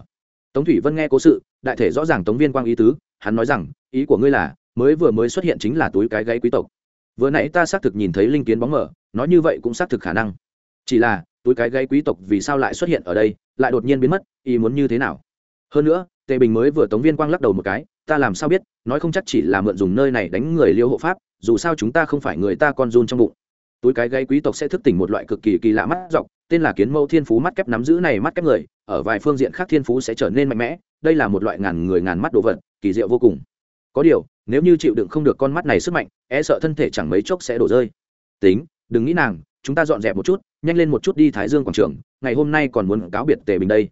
Tống thủy vân nghe cố sự, đại thể rõ ràng tống viên quang ý tứ, hắn nói rằng, ý của ngươi là mới vừa mới xuất hiện chính là túi cái gáy quý tộc. Vừa nãy ta xác thực nhìn thấy linh kiến bóng mở nói như vậy cũng xác thực khả năng. Chỉ là, túi cái gáy quý tộc vì sao lại xuất hiện ở đây, lại đột nhiên biến mất, ý muốn như thế nào? Hơn nữa, tề bình mới vừa tống viên quang lắc đầu một cái, ta làm sao biết, nói không chắc chỉ là mượn dùng nơi này đánh người liêu hộ pháp, dù sao chúng ta không phải người ta con run trong bụng. Túi cái gáy quý tộc sẽ thức tỉnh một loại cực kỳ kỳ lạ mắt dọc, tên là kiến mâu thiên phú mắt kép nắm giữ này mắt kép người, ở vài phương diện khác thiên phú sẽ trở nên mạnh mẽ, đây là một loại ngàn người ngàn mắt đồ vật, kỳ diệu vô cùng. Có điều nếu như chịu đựng không được con mắt này sức mạnh e sợ thân thể chẳng mấy chốc sẽ đổ rơi. Tính, đừng nghĩ nàng, chúng ta dọn dẹp một chút, nhanh lên một chút đi thái dương quảng trường, ngày hôm nay còn muốn cáo biệt tề bình đây.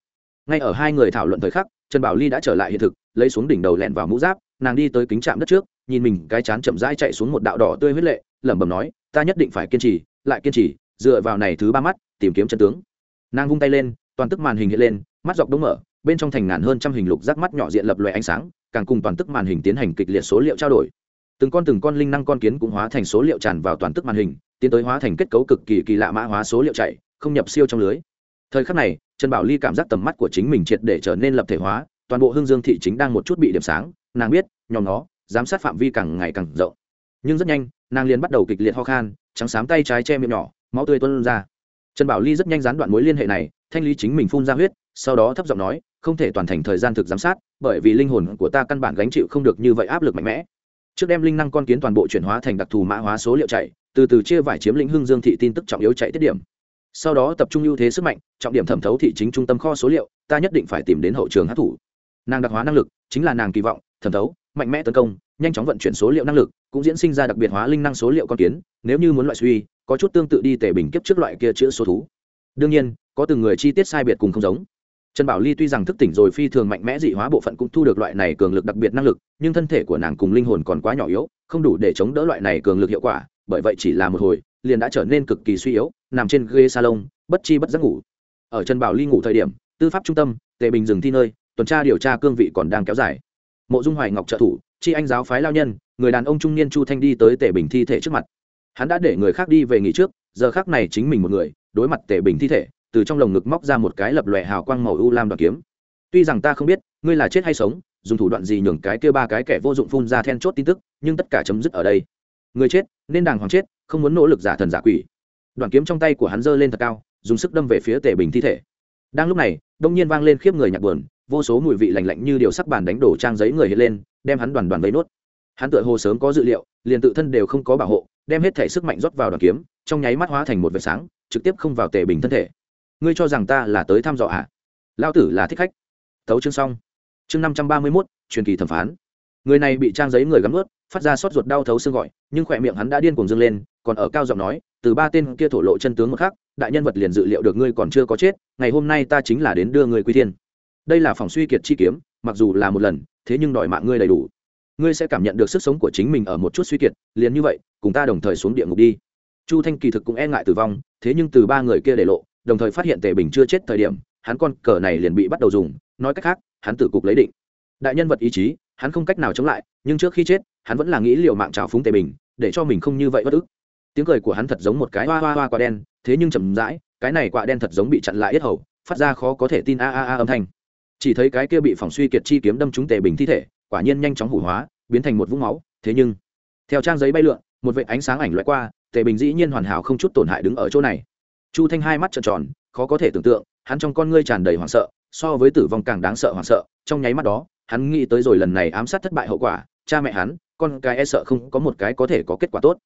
Ngay ở hai người thảo luận thời khắc, trần bảo ly đã trở lại hiện thực, lấy xuống đỉnh đầu lẹn vào mũ giáp, nàng đi tới kính trạm đất trước, nhìn mình cái chán chậm rãi chạy xuống một đạo đỏ tươi huyết lệ, lẩm bẩm nói, ta nhất định phải kiên trì, lại kiên trì, dựa vào này thứ ba mắt, tìm kiếm chân tướng. Nàng vung tay lên toàn tức màn hình hiện lên, mắt dọc đống mở, bên trong thành ngàn hơn trăm hình lục rác mắt nhỏ diện lập loè ánh sáng, càng cùng toàn tức màn hình tiến hành kịch liệt số liệu trao đổi. Từng con từng con linh năng con kiến cũng hóa thành số liệu tràn vào toàn tức màn hình, tiến tới hóa thành kết cấu cực kỳ kỳ lạ mã hóa số liệu chạy, không nhập siêu trong lưới. Thời khắc này, trần bảo ly cảm giác tầm mắt của chính mình triệt để trở nên lập thể hóa, toàn bộ hương dương thị chính đang một chút bị điểm sáng, nàng biết, nhóm nó, giám sát phạm vi càng ngày càng rộng. Nhưng rất nhanh, nàng liền bắt đầu kịch liệt ho khan, trắng xám tay trái che miệng nhỏ, máu tươi tuôn ra. Trần bảo ly rất nhanh gián đoạn mối liên hệ này thanh lý chính mình phun ra huyết, sau đó thấp giọng nói, không thể toàn thành thời gian thực giám sát, bởi vì linh hồn của ta căn bản gánh chịu không được như vậy áp lực mạnh mẽ. Trước đem linh năng con kiến toàn bộ chuyển hóa thành đặc thù mã hóa số liệu chạy, từ từ chia vải chiếm lĩnh hưng dương thị tin tức trọng yếu chạy tiết điểm. Sau đó tập trung ưu thế sức mạnh, trọng điểm thẩm thấu thị chính trung tâm kho số liệu, ta nhất định phải tìm đến hậu trường hát thủ nàng đặc hóa năng lực, chính là nàng kỳ vọng, thẩm thấu, mạnh mẽ tấn công, nhanh chóng vận chuyển số liệu năng lực, cũng diễn sinh ra đặc biệt hóa linh năng số liệu con kiến, nếu như muốn loại suy, có chút tương tự đi tể bình kiếp trước loại kia chữa số thú. Đương nhiên có từng người chi tiết sai biệt cùng không giống. Trần bảo ly tuy rằng thức tỉnh rồi phi thường mạnh mẽ dị hóa bộ phận cũng thu được loại này cường lực đặc biệt năng lực, nhưng thân thể của nàng cùng linh hồn còn quá nhỏ yếu, không đủ để chống đỡ loại này cường lực hiệu quả, bởi vậy chỉ là một hồi, liền đã trở nên cực kỳ suy yếu, nằm trên ghế salon, bất chi bất giác ngủ. Ở trần bảo ly ngủ thời điểm, tư pháp trung tâm, tề bình dừng thi nơi, tuần tra điều tra cương vị còn đang kéo dài. Mộ dung hoài ngọc trợ thủ chi anh giáo phái lao nhân, người đàn ông trung niên chu thanh đi tới tề bình thi thể trước mặt. Hắn đã để người khác đi về nghỉ trước, giờ khác này chính mình một người, đối mặt tề bình thi thể từ trong lồng ngực móc ra một cái lập lòe hào quang màu u lam đoạt kiếm. Tuy rằng ta không biết, ngươi là chết hay sống, dùng thủ đoạn gì nhường cái kia ba cái kẻ vô dụng phun ra then chốt tin tức, nhưng tất cả chấm dứt ở đây. Người chết, nên đàng hoàng chết, không muốn nỗ lực giả thần giả quỷ. Đoạn kiếm trong tay của hắn giơ lên thật cao, dùng sức đâm về phía tề bình thi thể. Đang lúc này, đông nhiên vang lên khiếp người nhạc buồn, vô số mùi vị lạnh lạnh như điều sắc bàn đánh đổ trang giấy người hiện lên, đem hắn đoàn đoàn vây nốt. Hắn tựa hồ sớm có dự liệu, liền tự thân đều không có bảo hộ, đem hết thể sức mạnh rót vào đoàn kiếm, trong nháy mắt hóa thành một vệt sáng, trực tiếp không vào tề bình thân thể ngươi cho rằng ta là tới thăm dò ạ à? lao tử là thích khách. Thấu chương xong. Chương năm trăm ba mươi mốt, truyền kỳ thẩm phán. Người này bị trang giấy người gắm ướt phát ra sót ruột đau thấu xương gọi, nhưng khỏe miệng hắn đã điên cuồng dâng lên, còn ở cao giọng nói, từ ba tên kia thổ lộ chân tướng một khắc, đại nhân vật liền dự liệu được ngươi còn chưa có chết, ngày hôm nay ta chính là đến đưa người quy thiên. Đây là phòng suy kiệt chi kiếm, mặc dù là một lần, thế nhưng đòi mạng ngươi đầy đủ. Ngươi sẽ cảm nhận được sức sống của chính mình ở một chút suy kiệt, liền như vậy, cùng ta đồng thời xuống địa ngục đi. Chu thanh kỳ thực cũng e ngại tử vong, thế nhưng từ ba người kia để lộ đồng thời phát hiện tề bình chưa chết thời điểm, hắn con cờ này liền bị bắt đầu dùng, nói cách khác, hắn tử cục lấy định. Đại nhân vật ý chí, hắn không cách nào chống lại, nhưng trước khi chết, hắn vẫn là nghĩ liệu mạng trào phúng tề bình, để cho mình không như vậy bất ức. Tiếng cười của hắn thật giống một cái hoa hoa hoa quả đen, thế nhưng chậm rãi, cái này quả đen thật giống bị chặn lại yết hầu, phát ra khó có thể tin a a a âm thanh. Chỉ thấy cái kia bị phòng suy kiệt chi kiếm đâm trúng tề bình thi thể, quả nhiên nhanh chóng hủ hóa, biến thành một vũng máu, thế nhưng, theo trang giấy bay lượn, một vệ ánh sáng ảnh loại qua, tề bình dĩ nhiên hoàn hảo không chút tổn hại đứng ở chỗ này chu thanh hai mắt trợn tròn, khó có thể tưởng tượng, hắn trong con ngươi tràn đầy hoảng sợ, so với tử vong càng đáng sợ hoảng sợ, trong nháy mắt đó, hắn nghĩ tới rồi lần này ám sát thất bại hậu quả, cha mẹ hắn, con cái e sợ không có một cái có thể có kết quả tốt.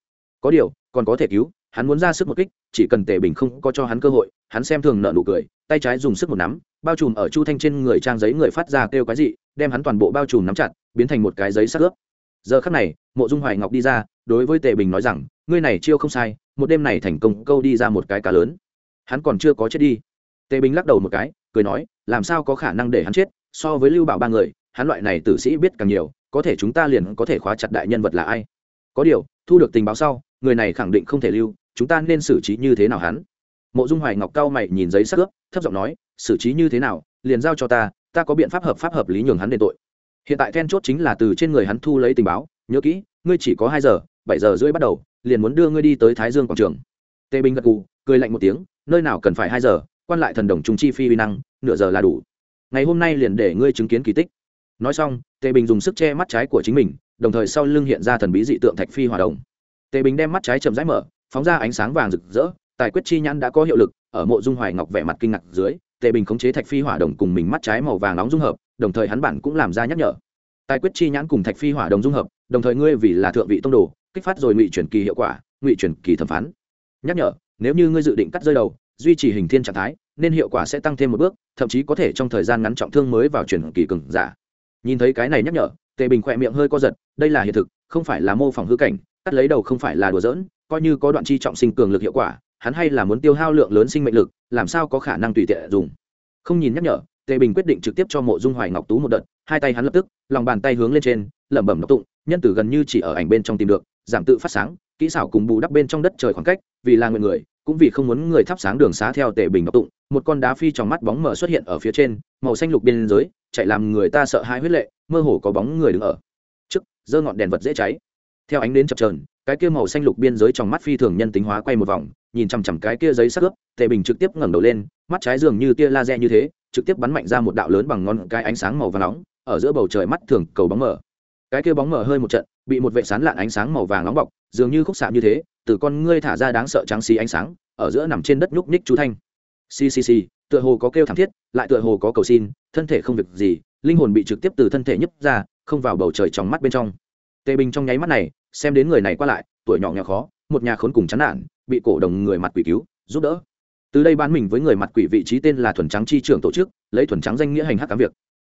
Có điều, còn có thể cứu, hắn muốn ra sức một kích, chỉ cần tề bình không có cho hắn cơ hội, hắn xem thường nợ nụ cười, tay trái dùng sức một nắm, bao trùm ở chu thanh trên người trang giấy người phát ra kêu cái gì, đem hắn toàn bộ bao trùm nắm chặt, biến thành một cái giấy sắc ướp giờ khắc này, mộ dung hoài ngọc đi ra, đối với tề bình nói rằng, ngươi này chiêu không sai, một đêm này thành công câu đi ra một cái cá lớn. Hắn còn chưa có chết đi. Tề bình lắc đầu một cái, cười nói, làm sao có khả năng để hắn chết? So với lưu bảo ba người, hắn loại này tử sĩ biết càng nhiều, có thể chúng ta liền có thể khóa chặt đại nhân vật là ai? Có điều, thu được tình báo sau, người này khẳng định không thể lưu, chúng ta nên xử trí như thế nào hắn? Mộ dung hoài ngọc cao mày nhìn giấy sắc ướp, thấp giọng nói, xử trí như thế nào? Liền giao cho ta ta có biện pháp hợp pháp hợp lý nhường hắn đền tội hiện tại then chốt chính là từ trên người hắn thu lấy tình báo nhớ kỹ ngươi chỉ có hai giờ bảy giờ rưỡi bắt đầu liền muốn đưa ngươi đi tới thái dương quảng trường. Tề bình gật cù, cười lạnh một tiếng nơi nào cần phải hai giờ quan lại thần đồng trung chi phi vi năng nửa giờ là đủ. Ngày hôm nay liền để ngươi chứng kiến kỳ tích. Nói xong tề bình dùng sức che mắt trái của chính mình đồng thời sau lưng hiện ra thần bí dị tượng thạch phi hòa đồng. Tề bình đem mắt trái chậm rãi mở phóng ra ánh sáng vàng rực rỡ tài quyết chi nhãn đã có hiệu lực ở mộ dung hoài ngọc vẻ mặt kinh ngạc dưới tề bình khống chế thạch phi hỏa đồng cùng mình mắt trái màu vàng nóng dung hợp đồng thời hắn bản cũng làm ra nhắc nhở. Tài quyết chi nhãn cùng thạch phi hỏa đồng dung hợp, đồng thời ngươi vì là thượng vị tông đồ, kích phát rồi ngụy chuyển kỳ hiệu quả, ngụy chuyển kỳ thẩm phán. Nhắc nhở, nếu như ngươi dự định cắt rơi đầu, duy trì hình thiên trạng thái, nên hiệu quả sẽ tăng thêm một bước, thậm chí có thể trong thời gian ngắn trọng thương mới vào chuyển kỳ cường giả. Nhìn thấy cái này nhắc nhở, tề bình khỏe miệng hơi co giật, đây là hiện thực, không phải là mô phỏng hư cảnh, cắt lấy đầu không phải là đùa giỡn, coi như có đoạn chi trọng sinh cường lực hiệu quả, hắn hay là muốn tiêu hao lượng lớn sinh mệnh lực, làm sao có khả năng tùy tiện dùng. Không nhìn nhắc nhở tề bình quyết định trực tiếp cho mộ dung hoài ngọc tú một đợt, hai tay hắn lập tức, lòng bàn tay hướng lên trên, lẩm bẩm ngọc tụng, nhân tử gần như chỉ ở ảnh bên trong tìm được, giảm tự phát sáng, kỹ xảo cùng bù đắp bên trong đất trời khoảng cách, vì là nguyện người, cũng vì không muốn người thắp sáng đường xá theo tề bình ngọc tụng, một con đá phi trong mắt bóng mở xuất hiện ở phía trên, màu xanh lục bên dưới chạy làm người ta sợ hãi huyết lệ, mơ hồ có bóng người đứng ở trước, giơ ngọn đèn vật dễ cháy. Theo ánh đến chập trờn cái kia màu xanh lục biên giới trong mắt phi thường nhân tính hóa quay một vòng, nhìn chằm chằm cái kia giấy sắc ướp, tề bình trực tiếp ngẩng đầu lên, mắt trái dường như tia laser như thế trực tiếp bắn mạnh ra một đạo lớn bằng ngón cái ánh sáng màu vàng nóng, ở giữa bầu trời mắt thường cầu bóng mở cái kia bóng mở hơi một trận, bị một vệ sán lạn ánh sáng màu vàng nóng bọc, dường như khúc xạ như thế, từ con ngươi thả ra đáng sợ trắng xí ánh sáng, ở giữa nằm trên đất nhúc nhích chú thanh. Ccc tựa hồ có kêu thảm thiết, lại tựa hồ có cầu xin, thân thể không việc gì, linh hồn bị trực tiếp từ thân thể nhấp ra, không vào bầu trời trong mắt bên trong. Tề bình trong nháy mắt này, xem đến người này qua lại, tuổi nhỏ nhỏ khó, một nhà khốn cùng chán nản, bị cổ đồng người mặt quỷ cứu, giúp đỡ từ đây bán mình với người mặt quỷ vị trí tên là thuần trắng chi trưởng tổ chức, lấy thuần trắng danh nghĩa hành hắc cám việc.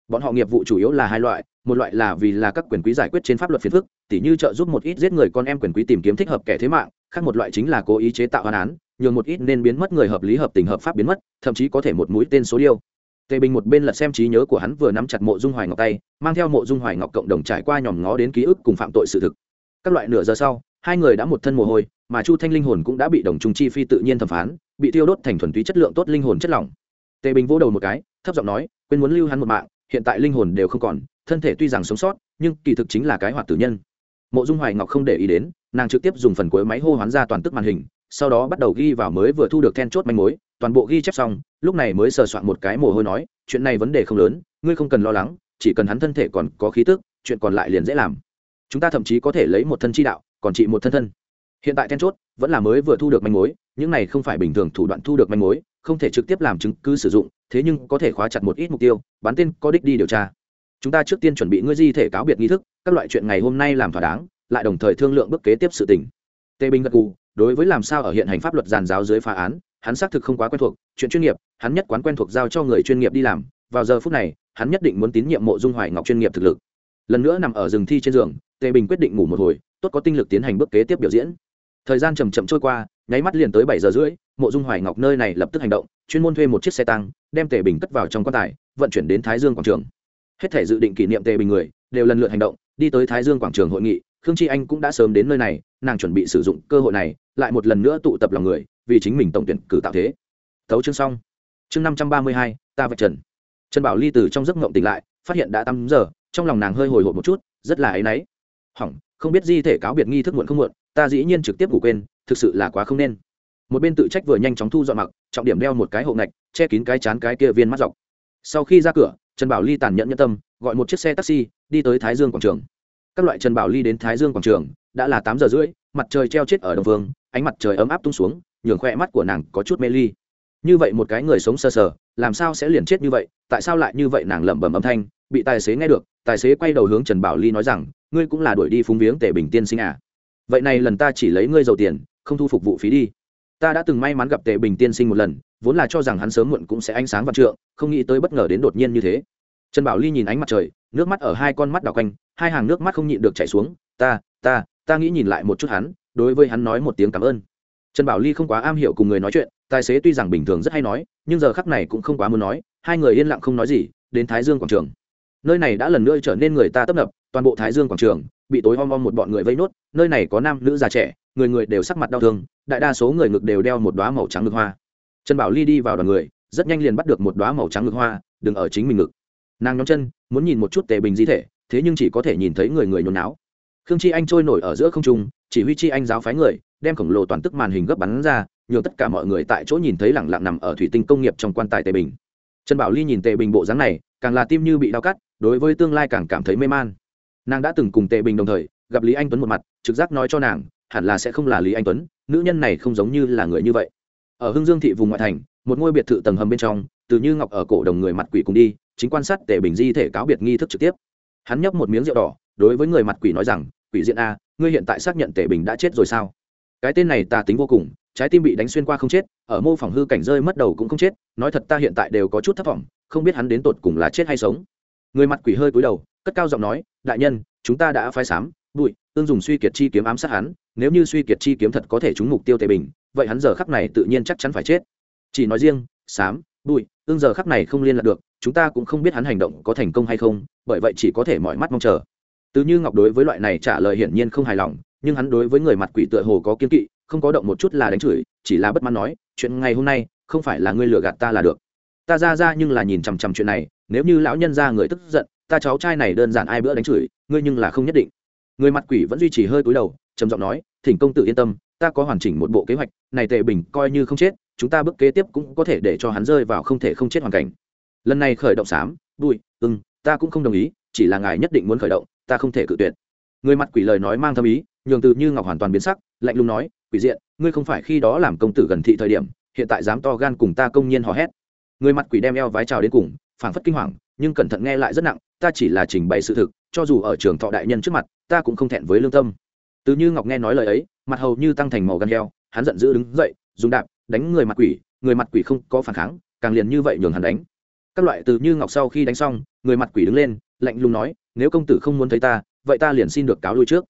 Bọn họ nghiệp vụ chủ yếu là hai loại, một loại là vì là các quyền quý giải quyết trên pháp luật phiền phức, tỉ như trợ giúp một ít giết người con em quyền quý tìm kiếm thích hợp kẻ thế mạng, khác một loại chính là cố ý chế tạo hoán án, nhường một ít nên biến mất người hợp lý hợp tình hợp pháp biến mất, thậm chí có thể một mũi tên số điêu. Tề bình một bên lật xem trí nhớ của hắn vừa nắm chặt mộ dung hoài ngọc tay, mang theo mộ dung hoài ngọc cộng đồng trải qua nhòm ngó đến ký ức cùng phạm tội sự thực. Các loại nửa giờ sau, hai người đã một thân mồ hôi mà chu thanh linh hồn cũng đã bị đồng trung chi phi tự nhiên thẩm phán, bị tiêu đốt thành thuần túy chất lượng tốt linh hồn chất lỏng. Tề bình vỗ đầu một cái, thấp giọng nói, quên muốn lưu hắn một mạng, hiện tại linh hồn đều không còn, thân thể tuy rằng sống sót, nhưng kỳ thực chính là cái hoạt tử nhân. Mộ dung hoài ngọc không để ý đến, nàng trực tiếp dùng phần cuối máy hô hoán ra toàn tức màn hình, sau đó bắt đầu ghi vào mới vừa thu được then chốt manh mối, toàn bộ ghi chép xong, lúc này mới sờ soạn một cái mồ hôi nói, chuyện này vấn đề không lớn, ngươi không cần lo lắng, chỉ cần hắn thân thể còn có khí tức, chuyện còn lại liền dễ làm. Chúng ta thậm chí có thể lấy một thân chi đạo, còn trị một thân thân hiện tại then chốt, vẫn là mới vừa thu được manh mối, những này không phải bình thường thủ đoạn thu được manh mối, không thể trực tiếp làm chứng cứ sử dụng, thế nhưng có thể khóa chặt một ít mục tiêu bắn tên, có đích đi điều tra. Chúng ta trước tiên chuẩn bị ngươi di thể cáo biệt nghi thức, các loại chuyện ngày hôm nay làm thỏa đáng, lại đồng thời thương lượng bước kế tiếp sự tình. Tề bình gật cù đối với làm sao ở hiện hành pháp luật giàn giáo dưới phá án, hắn xác thực không quá quen thuộc, chuyện chuyên nghiệp, hắn nhất quán quen thuộc giao cho người chuyên nghiệp đi làm, vào giờ phút này, hắn nhất định muốn tín nhiệm mộ dung hoài ngọc chuyên nghiệp thực lực. Lần nữa nằm ở rừng thi trên giường tề bình quyết định ngủ một hồi, tốt có tinh lực tiến hành bước kế tiếp biểu diễn thời gian chầm chậm trôi qua, nháy mắt liền tới bảy giờ rưỡi, mộ dung hoài ngọc nơi này lập tức hành động, chuyên môn thuê một chiếc xe tăng, đem tề bình cất vào trong quan tài, vận chuyển đến thái dương quảng trường. Hết thể dự định kỷ niệm tề bình người, đều lần lượt hành động, đi tới thái dương quảng trường hội nghị, khương chi anh cũng đã sớm đến nơi này, nàng chuẩn bị sử dụng cơ hội này, lại một lần nữa tụ tập lòng người, vì chính mình tổng tuyển cử tạo thế. Thấu chương xong. Chương năm trăm ba mươi hai, ta vạch trần. Trần bảo ly từ trong giấc ngộng tỉnh lại, phát hiện đã tám giờ, trong lòng nàng hơi hồi hộp một chút, rất là áy náy. Hỏng không biết di thể cáo biệt nghi thức muộn không muộn, ta dĩ nhiên trực tiếp ngủ quên, thực sự là quá không nên. Một bên tự trách vừa nhanh chóng thu dọn mặc, trọng điểm đeo một cái hộ ngạch, che kín cái chán cái kia viên mắt dọc. Sau khi ra cửa, trần bảo ly tàn nhẫn nhân tâm, gọi một chiếc xe taxi, đi tới thái dương quảng trường. Các loại trần bảo ly đến thái dương quảng trường, đã là tám giờ rưỡi, mặt trời treo chết ở đồng vương, ánh mặt trời ấm áp tung xuống, nhường khoe mắt của nàng có chút mê ly. Như vậy một cái người sống sờ sờ, làm sao sẽ liền chết như vậy, tại sao lại như vậy nàng lẩm bẩm âm thanh, bị tài xế nghe được, tài xế quay đầu hướng trần bảo ly nói rằng ngươi cũng là đuổi đi phúng viếng Tề bình tiên sinh à? Vậy này lần ta chỉ lấy ngươi giàu tiền, không thu phục vụ phí đi. Ta đã từng may mắn gặp tề bình tiên sinh một lần, vốn là cho rằng hắn sớm muộn cũng sẽ ánh sáng vạn trượng, không nghĩ tới bất ngờ đến đột nhiên như thế. Trần bảo ly nhìn ánh mặt trời, nước mắt ở hai con mắt đào quanh, hai hàng nước mắt không nhịn được chảy xuống. Ta ta ta nghĩ nhìn lại một chút hắn, đối với hắn nói một tiếng cảm ơn. Trần bảo ly không quá am hiểu cùng người nói chuyện, tài xế tuy rằng bình thường rất hay nói, nhưng giờ khắc này cũng không quá muốn nói, hai người yên lặng không nói gì, đến thái dương quảng trường. Nơi này đã lần nữa trở nên người ta tấp nập toàn bộ thái dương quảng trường bị tối om om một bọn người vây nốt, nơi này có nam nữ già trẻ, người người đều sắc mặt đau thương, đại đa số người ngực đều đeo một đoá màu trắng ngực hoa. Trần bảo ly đi vào đoàn người, rất nhanh liền bắt được một đoá màu trắng ngực hoa đừng ở chính mình ngực. Nàng nhóm chân, muốn nhìn một chút tề bình di thể, thế nhưng chỉ có thể nhìn thấy người người nhốn náo khương chi anh trôi nổi ở giữa không trung, chỉ huy chi anh giáo phái người, đem khổng lồ toàn tức màn hình gấp bắn ra, nhường tất cả mọi người tại chỗ nhìn thấy lẳng lặng nằm ở thủy tinh công nghiệp trong quan tài tề bình. Trần bảo ly nhìn tề bình bộ dáng này, càng là tim như bị đau cắt, đối với tương lai càng cảm thấy mê man nàng đã từng cùng tề bình đồng thời gặp lý anh tuấn một mặt trực giác nói cho nàng hẳn là sẽ không là lý anh tuấn nữ nhân này không giống như là người như vậy ở hưng dương thị vùng ngoại thành một ngôi biệt thự tầng hầm bên trong từ như ngọc ở cổ đồng người mặt quỷ cùng đi chính quan sát tề bình di thể cáo biệt nghi thức trực tiếp hắn nhấp một miếng rượu đỏ đối với người mặt quỷ nói rằng quỷ diện a ngươi hiện tại xác nhận tề bình đã chết rồi sao cái tên này tà tính vô cùng trái tim bị đánh xuyên qua không chết ở mô phỏng hư cảnh rơi mất đầu cũng không chết nói thật ta hiện tại đều có chút thất vọng không biết hắn đến tột cùng là chết hay sống người mặt quỷ hơi cúi đầu cất cao giọng nói đại nhân, chúng ta đã phái sám, bụi, tương dùng suy kiệt chi kiếm ám sát hắn, nếu như suy kiệt chi kiếm thật có thể trúng mục tiêu tề bình, vậy hắn giờ khắc này tự nhiên chắc chắn phải chết. Chỉ nói riêng, sám, bụi, tương giờ khắc này không liên lạc được, chúng ta cũng không biết hắn hành động có thành công hay không, bởi vậy chỉ có thể mọi mắt mong chờ. Từ như ngọc đối với loại này trả lời hiển nhiên không hài lòng, nhưng hắn đối với người mặt quỷ tựa hồ có kiên kỵ, không có động một chút là đánh chửi, chỉ là bất mãn nói, chuyện ngày hôm nay, không phải là ngươi lừa gạt ta là được. Ta ra ra nhưng là nhìn chằm chằm chuyện này, nếu như lão nhân ra người tức giận ta cháu trai này đơn giản ai bữa đánh chửi, ngươi nhưng là không nhất định. Người mặt quỷ vẫn duy trì hơi cúi đầu, trầm giọng nói, thỉnh công tử yên tâm, ta có hoàn chỉnh một bộ kế hoạch, này tệ bình coi như không chết, chúng ta bước kế tiếp cũng có thể để cho hắn rơi vào không thể không chết hoàn cảnh. Lần này khởi động sám, bụi, ưng, ta cũng không đồng ý, chỉ là ngài nhất định muốn khởi động, ta không thể cự tuyệt. Người mặt quỷ lời nói mang thâm ý, nhường từ như ngọc hoàn toàn biến sắc, lạnh lùng nói, quỷ diện, ngươi không phải khi đó làm công tử gần thị thời điểm, hiện tại dám to gan cùng ta công nhiên hò hét. Người mặt quỷ đem eo vái trào đến cùng, phảng phất kinh hoàng, nhưng cẩn thận nghe lại rất nặng ta chỉ là trình bày sự thực, cho dù ở trường thọ đại nhân trước mặt, ta cũng không thẹn với lương tâm. Từ như ngọc nghe nói lời ấy, mặt hầu như tăng thành màu gan heo, hắn giận dữ đứng dậy, dùng đạp, đánh người mặt quỷ, người mặt quỷ không có phản kháng, càng liền như vậy nhường hắn đánh. Các loại từ như ngọc sau khi đánh xong, người mặt quỷ đứng lên, lạnh lùng nói, nếu công tử không muốn thấy ta, vậy ta liền xin được cáo lui trước.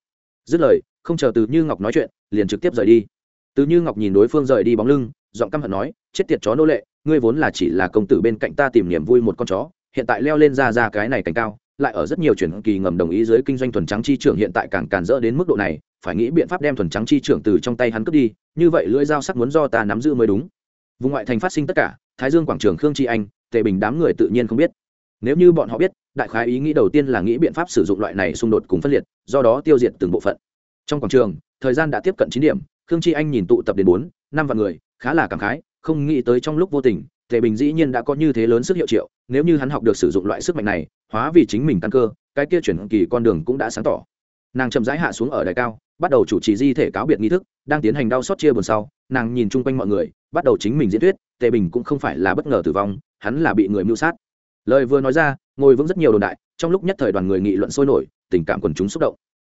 Dứt lời, không chờ từ như ngọc nói chuyện, liền trực tiếp rời đi. Từ như ngọc nhìn đối phương rời đi bóng lưng, giọng căm hận nói, chết tiệt chó nô lệ, ngươi vốn là chỉ là công tử bên cạnh ta tìm niềm vui một con chó hiện tại leo lên ra ra cái này cảnh cao, lại ở rất nhiều chuyển kỳ ngầm đồng ý dưới kinh doanh thuần trắng chi trưởng hiện tại càng càn rỡ đến mức độ này, phải nghĩ biện pháp đem thuần trắng chi trưởng từ trong tay hắn cướp đi, như vậy lưỡi dao sắc muốn do ta nắm giữ mới đúng. Vùng ngoại thành phát sinh tất cả, thái dương quảng trường khương tri anh, tề bình đám người tự nhiên không biết. Nếu như bọn họ biết, đại khái ý nghĩ đầu tiên là nghĩ biện pháp sử dụng loại này xung đột cùng phân liệt, do đó tiêu diệt từng bộ phận. Trong quảng trường, thời gian đã tiếp cận chín điểm, khương tri anh nhìn tụ tập đến bốn, năm vạn người, khá là cảm khái, không nghĩ tới trong lúc vô tình tề bình dĩ nhiên đã có như thế lớn sức hiệu triệu, nếu như hắn học được sử dụng loại sức mạnh này, hóa vì chính mình căn cơ, cái kia chuyển kỳ con đường cũng đã sáng tỏ. Nàng chậm rãi hạ xuống ở đài cao, bắt đầu chủ trì di thể cáo biệt nghi thức, đang tiến hành đau xót chia buồn sau, nàng nhìn chung quanh mọi người, bắt đầu chính mình diễn thuyết, tề bình cũng không phải là bất ngờ tử vong, hắn là bị người mưu sát. Lời vừa nói ra, ngồi vững rất nhiều đồn đại, trong lúc nhất thời đoàn người nghị luận sôi nổi, tình cảm quần chúng xúc động.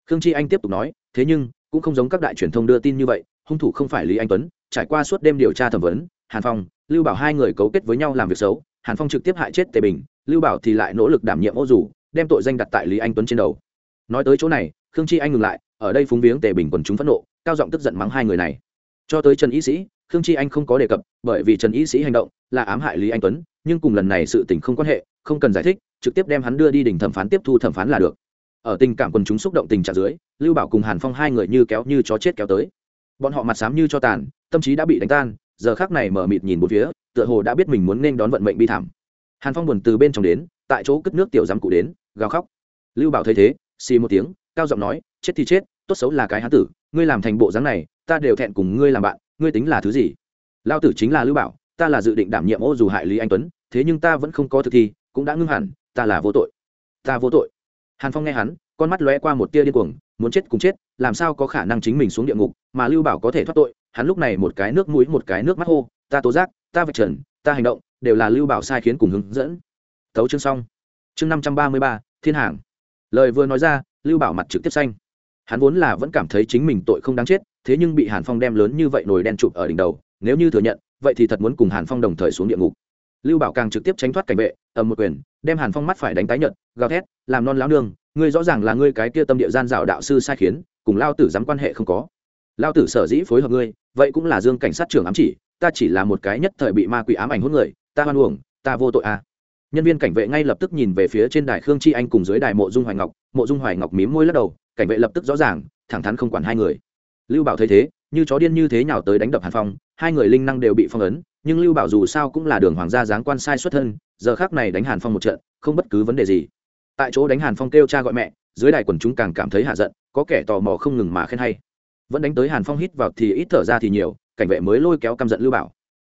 Khương chi anh tiếp tục nói, thế nhưng, cũng không giống các đại truyền thông đưa tin như vậy, hung thủ không phải lý anh tuấn, trải qua suốt đêm điều tra thẩm vấn, hàn phong lưu bảo hai người cấu kết với nhau làm việc xấu, hàn phong trực tiếp hại chết tề bình, lưu bảo thì lại nỗ lực đảm nhiệm ô dù đem tội danh đặt tại lý anh tuấn trên đầu. Nói tới chỗ này, khương chi anh ngừng lại, ở đây phúng viếng tề bình quần chúng phẫn nộ, cao giọng tức giận mắng hai người này. Cho tới trần y sĩ, khương chi anh không có đề cập, bởi vì trần y sĩ hành động là ám hại lý anh tuấn, nhưng cùng lần này sự tình không quan hệ, không cần giải thích, trực tiếp đem hắn đưa đi đỉnh thẩm phán tiếp thu thẩm phán là được. Ở tình cảm quần chúng xúc động tình trạng dưới, lưu bảo cùng hàn phong hai người như kéo như chó chết kéo tới. Bọn họ mặt sám như cho tàn, tâm trí đã bị đánh tan giờ khác này mở mịt nhìn một phía, tựa hồ đã biết mình muốn nên đón vận mệnh bi thảm. Hàn phong buồn từ bên trong đến, tại chỗ cất nước tiểu giám cụ đến, gào khóc. Lưu bảo thấy thế, xì một tiếng, cao giọng nói, chết thì chết, tốt xấu là cái hán tử, ngươi làm thành bộ dáng này, ta đều thẹn cùng ngươi làm bạn, ngươi tính là thứ gì? Lao tử chính là lưu bảo, ta là dự định đảm nhiệm ô dù hại lý anh tuấn, thế nhưng ta vẫn không có thực thi, cũng đã ngưng hẳn, ta là vô tội. Ta vô tội. Hàn phong nghe hắn, con mắt lóe qua một tia điên cuồng, muốn chết cùng chết, làm sao có khả năng chính mình xuống địa ngục, mà lưu bảo có thể thoát tội hắn lúc này một cái nước mũi, một cái nước mắt hô, ta tố giác, ta vạch trần, ta hành động, đều là lưu bảo sai khiến cùng hướng dẫn. Tấu chương xong. Chương năm trăm ba mươi ba, thiên hàng. Lời vừa nói ra, lưu bảo mặt trực tiếp xanh. Hắn vốn là vẫn cảm thấy chính mình tội không đáng chết, thế nhưng bị hàn phong đem lớn như vậy nồi đen chụp ở đỉnh đầu, nếu như thừa nhận, vậy thì thật muốn cùng hàn phong đồng thời xuống địa ngục. Lưu bảo càng trực tiếp tránh thoát cảnh vệ, ầm một quyền, đem hàn phong mắt phải đánh tái nhận gào thét, làm non lão nương, ngươi rõ ràng là ngươi cái kia tâm địa gian dạo đạo sư sai khiến, cùng lao tử dám quan hệ không có lao tử sở dĩ phối hợp ngươi, vậy cũng là dương cảnh sát trưởng ám chỉ, ta chỉ là một cái nhất thời bị ma quỷ ám ảnh hôn người, ta hoan uổng, ta vô tội à. nhân viên cảnh vệ ngay lập tức nhìn về phía trên đài khương chi anh cùng dưới đài mộ dung hoài ngọc, mộ dung hoài ngọc mím môi lắc đầu, cảnh vệ lập tức rõ ràng, thẳng thắn không quản hai người. Lưu bảo thấy thế, như chó điên như thế nhào tới đánh đập hàn phong, hai người linh năng đều bị phong ấn, nhưng lưu bảo dù sao cũng là đường hoàng gia giáng quan sai xuất thân, giờ khác này đánh hàn phong một trận, không bất cứ vấn đề gì. Tại chỗ đánh hàn phong kêu cha gọi mẹ, dưới đài quần chúng càng cảm thấy hạ giận, có kẻ tò mò không ngừng mà khen hay vẫn đánh tới hàn phong hít vào thì ít thở ra thì nhiều, cảnh vệ mới lôi kéo căm giận lưu bảo.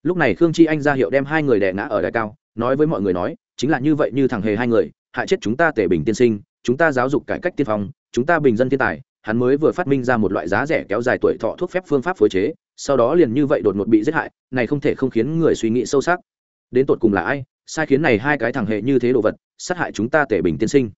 Lúc này khương chi anh ra hiệu đem hai người đè ngã ở đại cao, nói với mọi người nói, chính là như vậy như thằng hề hai người, hại chết chúng ta tể bình tiên sinh, chúng ta giáo dục cải cách tiên phong, chúng ta bình dân thiên tài, hắn mới vừa phát minh ra một loại giá rẻ kéo dài tuổi thọ thuốc phép phương pháp phối chế, sau đó liền như vậy đột ngột bị giết hại, này không thể không khiến người suy nghĩ sâu sắc. Đến tột cùng là ai, sai khiến này hai cái thằng hệ như thế đồ vật, sát hại chúng ta tề bình tiên sinh.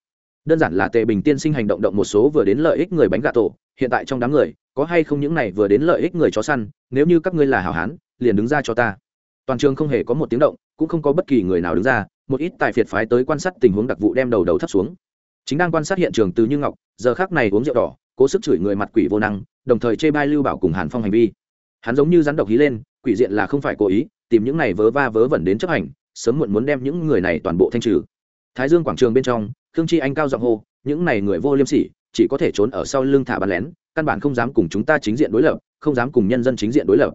Đơn giản là tề bình tiên sinh hành động động một số vừa đến lợi ích người bánh gà tổ, hiện tại trong đám người có hay không những này vừa đến lợi ích người chó săn, nếu như các ngươi là hảo hán, liền đứng ra cho ta. Toàn trường không hề có một tiếng động, cũng không có bất kỳ người nào đứng ra, một ít tài phiệt phái tới quan sát tình huống đặc vụ đem đầu đầu thấp xuống. Chính đang quan sát hiện trường từ như ngọc, giờ khác này uống rượu đỏ, cố sức chửi người mặt quỷ vô năng, đồng thời chê bai lưu bảo cùng hàn phong hành vi. Hắn giống như rắn độc hí lên, quỷ diện là không phải cố ý, tìm những này vớ va vớ vẩn đến chấp hành, sớm muộn muốn đem những người này toàn bộ thanh trừ. Thái dương quảng trường bên trong, khương chi anh cao giọng hô, những này người vô liêm sỉ, chỉ có thể trốn ở sau lưng thả bắn lén căn bản không dám cùng chúng ta chính diện đối lập, không dám cùng nhân dân chính diện đối lập.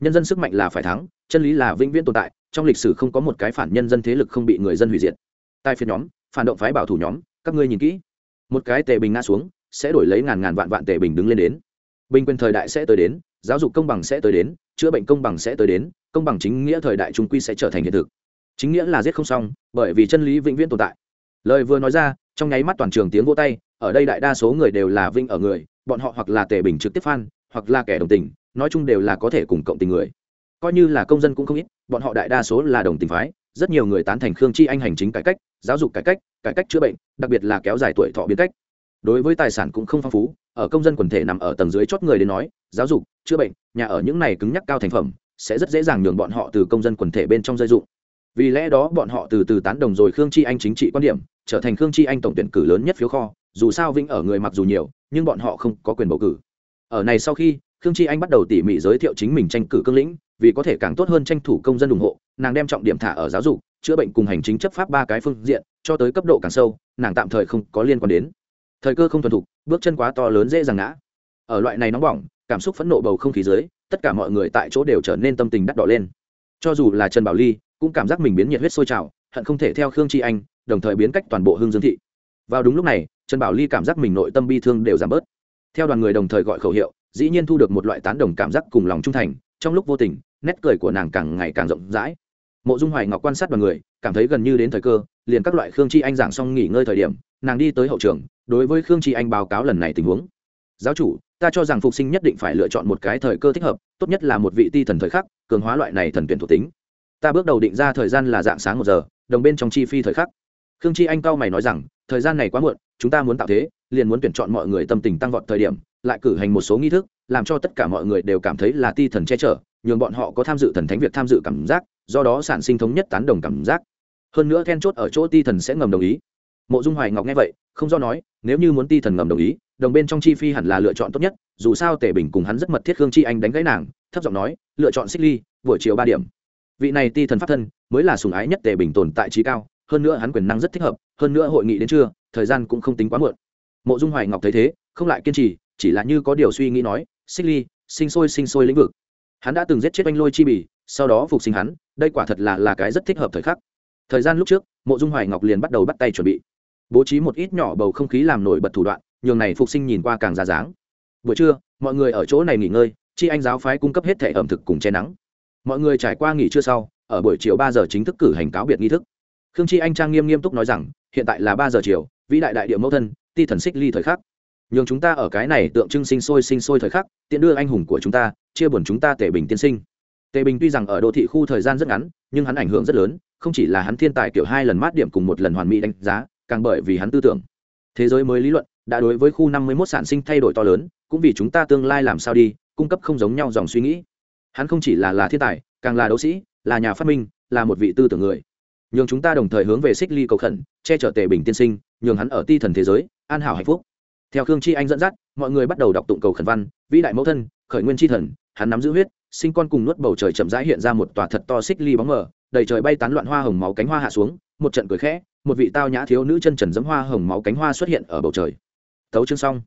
Nhân dân sức mạnh là phải thắng, chân lý là vĩnh viễn tồn tại, trong lịch sử không có một cái phản nhân dân thế lực không bị người dân hủy diệt. Tai phiên nhóm, phản động phái bảo thủ nhóm, các ngươi nhìn kỹ. Một cái tệ bình ngã xuống, sẽ đổi lấy ngàn ngàn vạn vạn tệ bình đứng lên đến. Bình quyền thời đại sẽ tới đến, giáo dục công bằng sẽ tới đến, chữa bệnh công bằng sẽ tới đến, công bằng chính nghĩa thời đại trung quy sẽ trở thành hiện thực. Chính nghĩa là giết không xong, bởi vì chân lý vĩnh viễn tồn tại. Lời vừa nói ra, trong nháy mắt toàn trường tiếng vô tay, ở đây đại đa số người đều là vinh ở người bọn họ hoặc là tề bình trực tiếp phan hoặc là kẻ đồng tình, nói chung đều là có thể cùng cộng tình người. Coi như là công dân cũng không ít, bọn họ đại đa số là đồng tình phái, rất nhiều người tán thành khương chi anh hành chính cải cách, giáo dục cải cách cải cách chữa bệnh, đặc biệt là kéo dài tuổi thọ biến cách. Đối với tài sản cũng không phong phú, ở công dân quần thể nằm ở tầng dưới chót người đến nói, giáo dục, chữa bệnh, nhà ở những này cứng nhắc cao thành phẩm, sẽ rất dễ dàng nhường bọn họ từ công dân quần thể bên trong dây dụng. Vì lẽ đó bọn họ từ từ tán đồng rồi khương chi anh chính trị quan điểm, trở thành khương chi anh tổng tuyển cử lớn nhất phiếu kho, dù sao vinh ở người mặc dù nhiều nhưng bọn họ không có quyền bầu cử. Ở này sau khi, khương chi anh bắt đầu tỉ mỉ giới thiệu chính mình tranh cử cương lĩnh, vì có thể càng tốt hơn tranh thủ công dân ủng hộ, nàng đem trọng điểm thả ở giáo dục, chữa bệnh cùng hành chính chấp pháp ba cái phương diện, cho tới cấp độ càng sâu, nàng tạm thời không có liên quan đến. Thời cơ không thuần thục, bước chân quá to lớn dễ dàng ngã. Ở loại này nóng bỏng, cảm xúc phẫn nộ bầu không khí dưới, tất cả mọi người tại chỗ đều trở nên tâm tình đắt đỏ lên. Cho dù là trần bảo ly, cũng cảm giác mình biến nhiệt huyết sôi trào, hận không thể theo khương chi anh, đồng thời biến cách toàn bộ hương dương thị. Vào đúng lúc này trần bảo ly cảm giác mình nội tâm bi thương đều giảm bớt. Theo đoàn người đồng thời gọi khẩu hiệu, dĩ nhiên thu được một loại tán đồng cảm giác cùng lòng trung thành, trong lúc vô tình, nét cười của nàng càng ngày càng rộng rãi. Mộ dung hoài ngọc quan sát đoàn người, cảm thấy gần như đến thời cơ, liền các loại khương chi anh giảng xong nghỉ ngơi thời điểm, nàng đi tới hậu trường, đối với khương chi anh báo cáo lần này tình huống. Giáo chủ, ta cho rằng phục sinh nhất định phải lựa chọn một cái thời cơ thích hợp, tốt nhất là một vị ti thần thời khắc, cường hóa loại này thần tuyển thuộc tính. Ta bước đầu định ra thời gian là dạng sáng một giờ, đồng bên trong chi phi thời khắc khương chi anh cao mày nói rằng, thời gian này quá muộn, chúng ta muốn tạo thế, liền muốn tuyển chọn mọi người tâm tình tăng vọt thời điểm, lại cử hành một số nghi thức, làm cho tất cả mọi người đều cảm thấy là ti thần che chở, nhường bọn họ có tham dự thần thánh việc tham dự cảm giác, do đó sản sinh thống nhất tán đồng cảm giác. Hơn nữa then chốt ở chỗ ti thần sẽ ngầm đồng ý. Mộ dung hoài ngọc nghe vậy, không do nói, nếu như muốn ti thần ngầm đồng ý, đồng bên trong chi phi hẳn là lựa chọn tốt nhất, dù sao tề bình cùng hắn rất mật thiết khương chi anh đánh gãy nàng, thấp giọng nói, lựa chọn xích ly, buổi chiều ba điểm. Vị này ti thần pháp thân, mới là sùng ái nhất tề bình tồn tại trí cao hơn nữa hắn quyền năng rất thích hợp, hơn nữa hội nghị đến trưa, thời gian cũng không tính quá muộn. Mộ dung hoài ngọc thấy thế, không lại kiên trì, chỉ là như có điều suy nghĩ nói, xích ly, sinh sôi sinh sôi lĩnh vực. Hắn đã từng giết chết oanh lôi chi bỉ sau đó phục sinh hắn, đây quả thật là là cái rất thích hợp thời khắc. Thời gian lúc trước, mộ dung hoài ngọc liền bắt đầu bắt tay chuẩn bị. Bố trí một ít nhỏ bầu không khí làm nổi bật thủ đoạn, nhường này phục sinh nhìn qua càng ra dáng. Buổi trưa, mọi người ở chỗ này nghỉ ngơi, chi anh giáo phái cung cấp hết thẻ ẩm thực cùng che nắng. Mọi người trải qua nghỉ trưa sau, ở buổi chiều ba giờ chính thức cử hành cáo biệt nghi thức khương chi anh trang nghiêm nghiêm túc nói rằng, hiện tại là ba giờ chiều, vĩ đại đại địa mẫu thân, ti thần xích ly thời khắc. Nhường chúng ta ở cái này tượng trưng sinh sôi sinh sôi thời khắc, tiện đưa anh hùng của chúng ta, chia buồn chúng ta tề bình tiên sinh. Tề bình tuy rằng ở đô thị khu thời gian rất ngắn, nhưng hắn ảnh hưởng rất lớn, không chỉ là hắn thiên tài kiểu hai lần mát điểm cùng một lần hoàn mỹ đánh giá, càng bởi vì hắn tư tưởng. Thế giới mới lý luận, đã đối với khu năm mươi 51 sản sinh thay đổi to lớn, cũng vì chúng ta tương lai làm sao đi, cung cấp không giống nhau dòng suy nghĩ. Hắn không chỉ là là thiên tài, càng là đấu sĩ, là nhà phát minh, là một vị tư tưởng người nhường chúng ta đồng thời hướng về xích ly cầu khẩn, che chở tề bình tiên sinh, nhường hắn ở ti thần thế giới, an hảo hạnh phúc. Theo khương chi anh dẫn dắt, mọi người bắt đầu đọc tụng cầu khẩn văn, vĩ đại mẫu thân, khởi nguyên chi thần, hắn nắm giữ huyết, sinh con cùng nuốt bầu trời chậm rãi hiện ra một tòa thật to xích ly bóng mờ, đầy trời bay tán loạn hoa hồng máu cánh hoa hạ xuống, một trận cười khẽ, một vị tao nhã thiếu nữ chân trần dẫm hoa hồng máu cánh hoa xuất hiện ở bầu trời. Thấu chương xong.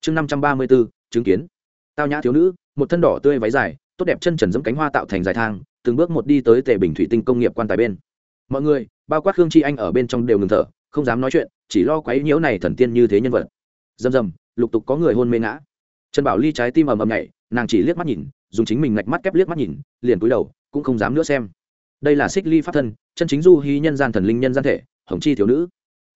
Chương năm trăm ba mươi bốn chứng kiến. Tao nhã thiếu nữ, một thân đỏ tươi váy dài, tốt đẹp chân trần dẫm cánh hoa tạo thành dài thang, từng bước một đi tới tề bình thủy tinh công nghiệp quan tài bên mọi người, bao quát khương chi anh ở bên trong đều ngừng thở, không dám nói chuyện, chỉ lo quấy nhiễu này thần tiên như thế nhân vật. Dầm dầm lục tục có người hôn mê ngã. Trần bảo ly trái tim ầm ầm nhảy, nàng chỉ liếc mắt nhìn, dùng chính mình ngạch mắt kép liếc mắt nhìn, liền cúi đầu, cũng không dám nữa xem. Đây là xích ly pháp thân, chân chính du hí nhân gian thần linh nhân gian thể, hồng chi thiếu nữ.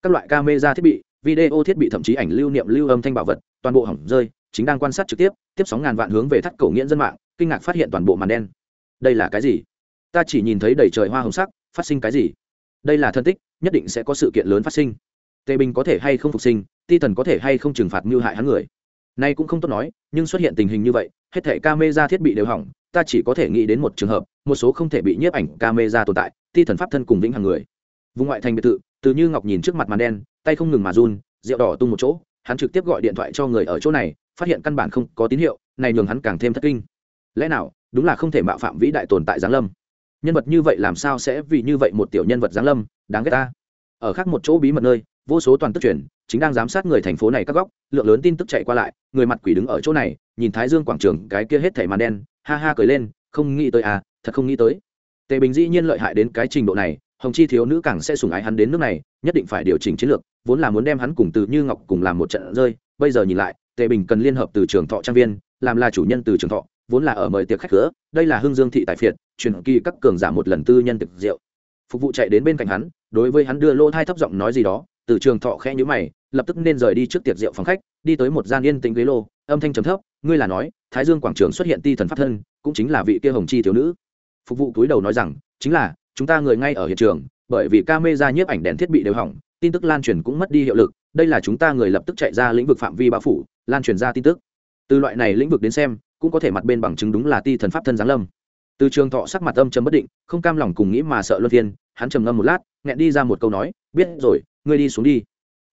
Các loại camera thiết bị, video thiết bị thậm chí ảnh lưu niệm lưu âm thanh bảo vật, toàn bộ hỏng rơi, chính đang quan sát trực tiếp tiếp sóng ngàn vạn hướng về thắt cầu nghiễn dân mạng, kinh ngạc phát hiện toàn bộ màn đen. Đây là cái gì? Ta chỉ nhìn thấy đầy trời hoa hồng sắc phát sinh cái gì? Đây là thân tích, nhất định sẽ có sự kiện lớn phát sinh. Tề bình có thể hay không phục sinh, ti thần có thể hay không trừng phạt mưu hại hắn người? Nay cũng không tốt nói, nhưng xuất hiện tình hình như vậy, hết thảy camera thiết bị đều hỏng, ta chỉ có thể nghĩ đến một trường hợp, một số không thể bị nhiếp ảnh camera tồn tại, ti thần pháp thân cùng vĩnh hằng người. Vùng ngoại thành biệt thự, từ như ngọc nhìn trước mặt màn đen, tay không ngừng mà run, rượu đỏ tung một chỗ, hắn trực tiếp gọi điện thoại cho người ở chỗ này, phát hiện căn bản không có tín hiệu, này nhường hắn càng thêm thất kinh. Lẽ nào, đúng là không thể mạo phạm vĩ đại tồn tại giáng lâm? Nhân vật như vậy làm sao sẽ vì như vậy một tiểu nhân vật giáng lâm, đáng ghét ta? Ở khác một chỗ bí mật nơi, vô số toàn tức truyền, chính đang giám sát người thành phố này các góc, lượng lớn tin tức chạy qua lại, người mặt quỷ đứng ở chỗ này, nhìn thái dương quảng trường, cái kia hết thảy màn đen, ha ha cười lên, không nghĩ tới à thật không nghĩ tới. Tề bình dĩ nhiên lợi hại đến cái trình độ này, hồng chi thiếu nữ càng sẽ sủng ái hắn đến nước này, nhất định phải điều chỉnh chiến lược, vốn là muốn đem hắn cùng từ như ngọc cùng làm một trận rơi, bây giờ nhìn lại, tề bình cần liên hợp từ trường thọ trang viên, làm là chủ nhân từ trường thọ, vốn là ở mời tiệc khách cửa, đây là hương dương thị tại phiệt truyền kỳ các cường giả một lần tư nhân thực rượu. Phục vụ chạy đến bên cạnh hắn, đối với hắn đưa lỗ thai thấp giọng nói gì đó, từ trường thọ khẽ nhữ mày, lập tức nên rời đi trước tiệc rượu phòng khách, đi tới một gian yên tĩnh ghế lô, âm thanh trầm thấp, ngươi là nói, thái dương quảng trường xuất hiện ti thần pháp thân, cũng chính là vị kia hồng chi thiếu nữ. Phục vụ túi đầu nói rằng, chính là, chúng ta người ngay ở hiện trường, bởi vì ca mê ra nhiếp ảnh đèn thiết bị đều hỏng, tin tức lan truyền cũng mất đi hiệu lực, đây là chúng ta người lập tức chạy ra lĩnh vực phạm vi bao phủ, lan truyền ra tin tức. Từ loại này lĩnh vực đến xem, cũng có thể mặt bên bằng chứng đúng là ti thần pháp thân giáng lâm từ trường thọ sắc mặt âm chấm bất định, không cam lòng cùng nghĩ mà sợ luân phiên hắn trầm ngâm một lát, nghẹn đi ra một câu nói, biết rồi, ngươi đi xuống đi.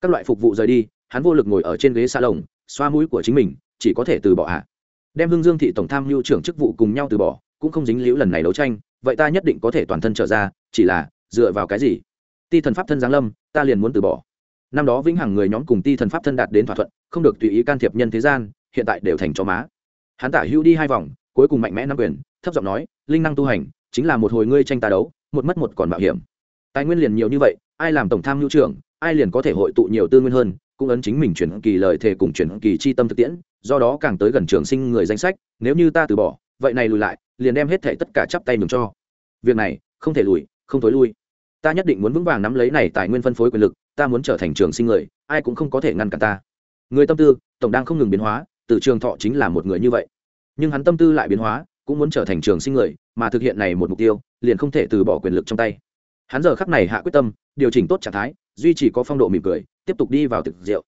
Các loại phục vụ rời đi, hắn vô lực ngồi ở trên ghế xa lồng, xoa mũi của chính mình, chỉ có thể từ bỏ hạ đem hương dương thị tổng tham mưu trưởng chức vụ cùng nhau từ bỏ, cũng không dính liễu lần này đấu tranh, vậy ta nhất định có thể toàn thân trở ra, chỉ là, dựa vào cái gì? Ti thần pháp thân giáng lâm, ta liền muốn từ bỏ. Năm đó vĩnh hằng người nhóm cùng ti thần pháp thân đạt đến thỏa thuận, không được tùy ý can thiệp nhân thế gian, hiện tại đều thành chó má. Hắn tả hữu đi hai vòng, cuối cùng mạnh mẽ nắm quyền thấp giọng nói, linh năng tu hành chính là một hồi ngươi tranh ta đấu, một mất một còn mạo hiểm. Tài nguyên liền nhiều như vậy, ai làm tổng tham mưu trưởng, ai liền có thể hội tụ nhiều tư nguyên hơn, cũng ấn chính mình chuyển kỳ lời thề cùng chuyển kỳ chi tâm thực tiễn, do đó càng tới gần trường sinh người danh sách, nếu như ta từ bỏ, vậy này lùi lại, liền đem hết thể tất cả chắp tay mừng cho. Việc này, không thể lùi, không thối lui. Ta nhất định muốn vững vàng nắm lấy này tài nguyên phân phối quyền lực, ta muốn trở thành trường sinh người, ai cũng không có thể ngăn cản ta. Người tâm tư, tổng đang không ngừng biến hóa, từ trường thọ chính là một người như vậy. Nhưng hắn tâm tư lại biến hóa cũng muốn trở thành trường sinh người, mà thực hiện này một mục tiêu, liền không thể từ bỏ quyền lực trong tay. Hắn giờ khắc này hạ quyết tâm, điều chỉnh tốt trạng thái, duy trì có phong độ mỉm cười, tiếp tục đi vào thực rượu.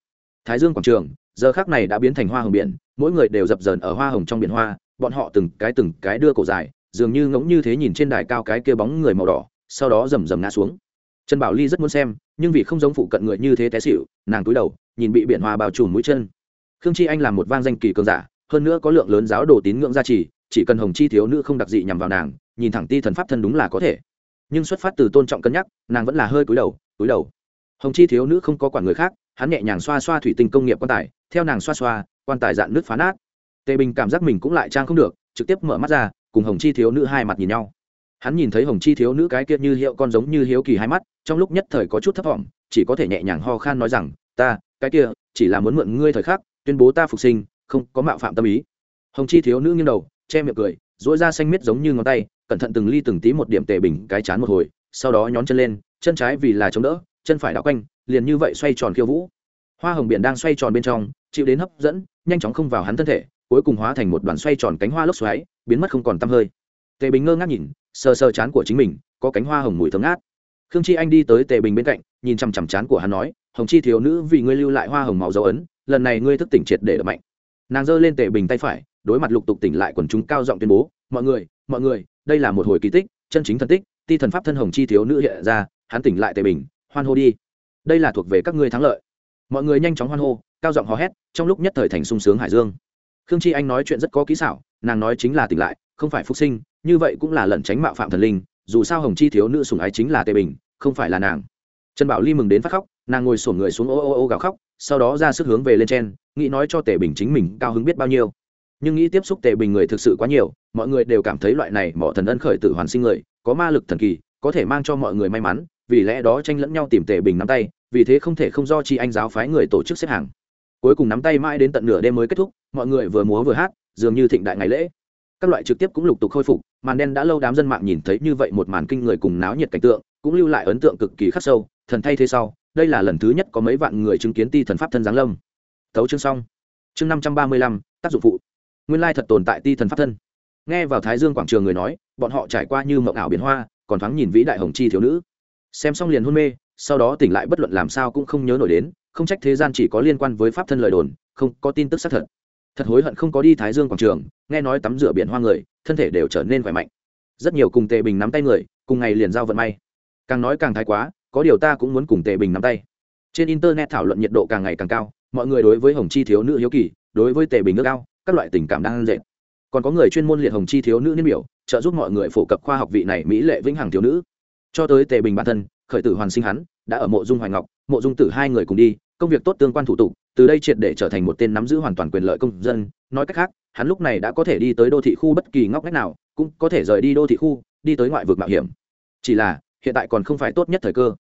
Thái dương quảng trường, giờ khắc này đã biến thành hoa hồng biển, mỗi người đều dập dờn ở hoa hồng trong biển hoa, bọn họ từng cái từng cái đưa cổ dài, dường như ngỗng như thế nhìn trên đài cao cái kia bóng người màu đỏ, sau đó rầm rầm ngã xuống. Trần bảo ly rất muốn xem, nhưng vì không giống phụ cận người như thế té xịu nàng cúi đầu, nhìn bị biển hoa bao trùm mũi chân. Khương chi anh là một vang danh kỳ cường giả, hơn nữa có lượng lớn giáo đồ tín ngưỡng gia trì chỉ cần hồng chi thiếu nữ không đặc dị nhằm vào nàng, nhìn thẳng ti thần pháp thân đúng là có thể. Nhưng xuất phát từ tôn trọng cân nhắc, nàng vẫn là hơi cúi đầu cúi đầu. Hồng chi thiếu nữ không có quản người khác, hắn nhẹ nhàng xoa xoa thủy tinh công nghiệp quan tài, theo nàng xoa xoa, quan tài dạn nước phá nát. Tề bình cảm giác mình cũng lại trang không được, trực tiếp mở mắt ra, cùng hồng chi thiếu nữ hai mặt nhìn nhau. Hắn nhìn thấy hồng chi thiếu nữ cái kia như hiệu con giống như hiếu kỳ hai mắt, trong lúc nhất thời có chút thấp thỏm chỉ có thể nhẹ nhàng ho khan nói rằng, ta, cái kia, chỉ là muốn mượn ngươi thời khắc, tuyên bố ta phục sinh, không có mạo phạm tâm ý. Hồng chi thiếu nữ nghiêng đầu che miệng cười dỗi ra xanh miết giống như ngón tay, cẩn thận từng ly từng tí một điểm tề bình cái chán một hồi, sau đó nhón chân lên, chân trái vì là chống đỡ, chân phải đảo quanh, liền như vậy xoay tròn khiêu vũ. Hoa hồng biển đang xoay tròn bên trong, chịu đến hấp dẫn, nhanh chóng không vào hắn thân thể, cuối cùng hóa thành một đoàn xoay tròn cánh hoa lốc xoáy, biến mất không còn tăm hơi. Tề bình ngơ ngác nhìn, sờ sờ chán của chính mình, có cánh hoa hồng mùi thơm ngát. Khương chi anh đi tới tề bình bên cạnh, nhìn chằm chằm chán của hắn nói, hồng chi thiếu nữ vì ngươi lưu lại hoa hồng màu dấu ấn, lần này ngươi thức tỉnh triệt để đập mạnh. Nàng giơ lên tề bình tay phải đối mặt lục tục tỉnh lại quần chúng cao giọng tuyên bố, mọi người mọi người, đây là một hồi kỳ tích, chân chính thần tích, ti thần pháp thân hồng chi thiếu nữ hiện ra, hắn tỉnh lại tề bình, hoan hô đi. Đây là thuộc về các ngươi thắng lợi. Mọi người nhanh chóng hoan hô, cao giọng hò hét, trong lúc nhất thời thành sung sướng hải dương. Khương chi anh nói chuyện rất có kỹ xảo, nàng nói chính là tỉnh lại, không phải phục sinh, như vậy cũng là lẩn tránh mạo phạm thần linh, dù sao hồng chi thiếu nữ sùng ái chính là tề bình, không phải là nàng. Trần bảo ly mừng đến phát khóc, nàng ngồi sổn người xuống ô ô ô gào khóc, sau đó ra sức hướng về lên trên, nghĩ nói cho tề bình chính mình cao hứng biết bao nhiêu nhưng nghĩ tiếp xúc tề bình người thực sự quá nhiều, mọi người đều cảm thấy loại này mỏ thần ân khởi tử hoàn sinh người, có ma lực thần kỳ, có thể mang cho mọi người may mắn, vì lẽ đó tranh lẫn nhau tìm tề bình nắm tay, vì thế không thể không do chi anh giáo phái người tổ chức xếp hàng. Cuối cùng nắm tay mãi đến tận nửa đêm mới kết thúc, mọi người vừa múa vừa hát, dường như thịnh đại ngày lễ. Các loại trực tiếp cũng lục tục khôi phục, màn đen đã lâu đám dân mạng nhìn thấy như vậy một màn kinh người cùng náo nhiệt cảnh tượng, cũng lưu lại ấn tượng cực kỳ khắc sâu, thần thay thế sau, đây là lần thứ nhất có mấy vạn người chứng kiến ti thần pháp thân giáng lâm. Thấu chương xong. Chương năm trăm ba mươi lăm, tác dụng phụ nguyên lai thật tồn tại ti thần pháp thân. Nghe vào thái dương quảng trường người nói, bọn họ trải qua như mộng ảo biến hoa, còn thoáng nhìn vĩ đại hồng chi thiếu nữ. Xem xong liền hôn mê, sau đó tỉnh lại bất luận làm sao cũng không nhớ nổi đến, không trách thế gian chỉ có liên quan với pháp thân lời đồn, không có tin tức xác thật. Thật hối hận không có đi thái dương quảng trường, nghe nói tắm rửa biển hoa người, thân thể đều trở nên khỏe mạnh. Rất nhiều cùng tề bình nắm tay người, cùng ngày liền giao vận may. Càng nói càng thái quá, có điều ta cũng muốn cùng tề bình nắm tay. Trên internet thảo luận nhiệt độ càng ngày càng cao, mọi người đối với hồng chi thiếu nữ hiếu kỳ, đối với tề bình ước cao các loại tình cảm đang dệt. Còn có người chuyên môn liệt hồng chi thiếu nữ niên biểu, trợ giúp mọi người phổ cập khoa học vị này mỹ lệ vĩnh hằng thiếu nữ. Cho tới tề bình bản thân, khởi tử hoàn sinh hắn, đã ở mộ dung hoài ngọc, mộ dung tử hai người cùng đi, công việc tốt tương quan thủ tục, từ đây triệt để trở thành một tên nắm giữ hoàn toàn quyền lợi công dân. Nói cách khác, hắn lúc này đã có thể đi tới đô thị khu bất kỳ ngóc ngách nào, cũng có thể rời đi đô thị khu, đi tới ngoại vực mạo hiểm. Chỉ là, hiện tại còn không phải tốt nhất thời cơ.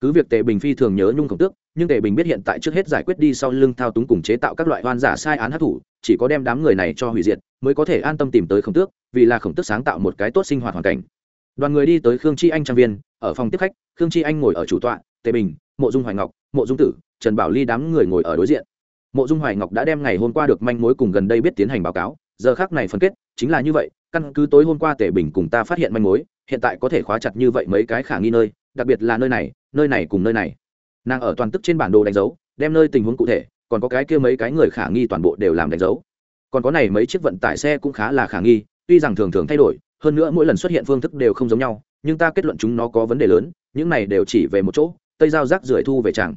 Cứ việc tề bình phi thường nhớ nhung khổng tước nhưng tề bình biết hiện tại trước hết giải quyết đi sau lưng thao túng cùng chế tạo các loại hoan giả sai án hát thủ chỉ có đem đám người này cho hủy diệt, mới có thể an tâm tìm tới khổng tước, vì là khổng tước sáng tạo một cái tốt sinh hoạt hoàn cảnh. Đoàn người đi tới khương chi anh trang viên, ở phòng tiếp khách, khương chi anh ngồi ở chủ tọa, tề bình, mộ dung hoài ngọc, mộ dung tử, trần bảo ly đám người ngồi ở đối diện. Mộ dung hoài ngọc đã đem ngày hôm qua được manh mối cùng gần đây biết tiến hành báo cáo, giờ khác này phân kết, chính là như vậy, căn cứ tối hôm qua tề bình cùng ta phát hiện manh mối, hiện tại có thể khóa chặt như vậy mấy cái khả nghi nơi, đặc biệt là nơi này nơi này cùng nơi này nàng ở toàn tức trên bản đồ đánh dấu, đem nơi tình huống cụ thể, còn có cái kia mấy cái người khả nghi toàn bộ đều làm đánh dấu. Còn có này mấy chiếc vận tải xe cũng khá là khả nghi, tuy rằng thường thường thay đổi, hơn nữa mỗi lần xuất hiện phương thức đều không giống nhau, nhưng ta kết luận chúng nó có vấn đề lớn, những này đều chỉ về một chỗ, tây giao rác rưởi thu về chẳng.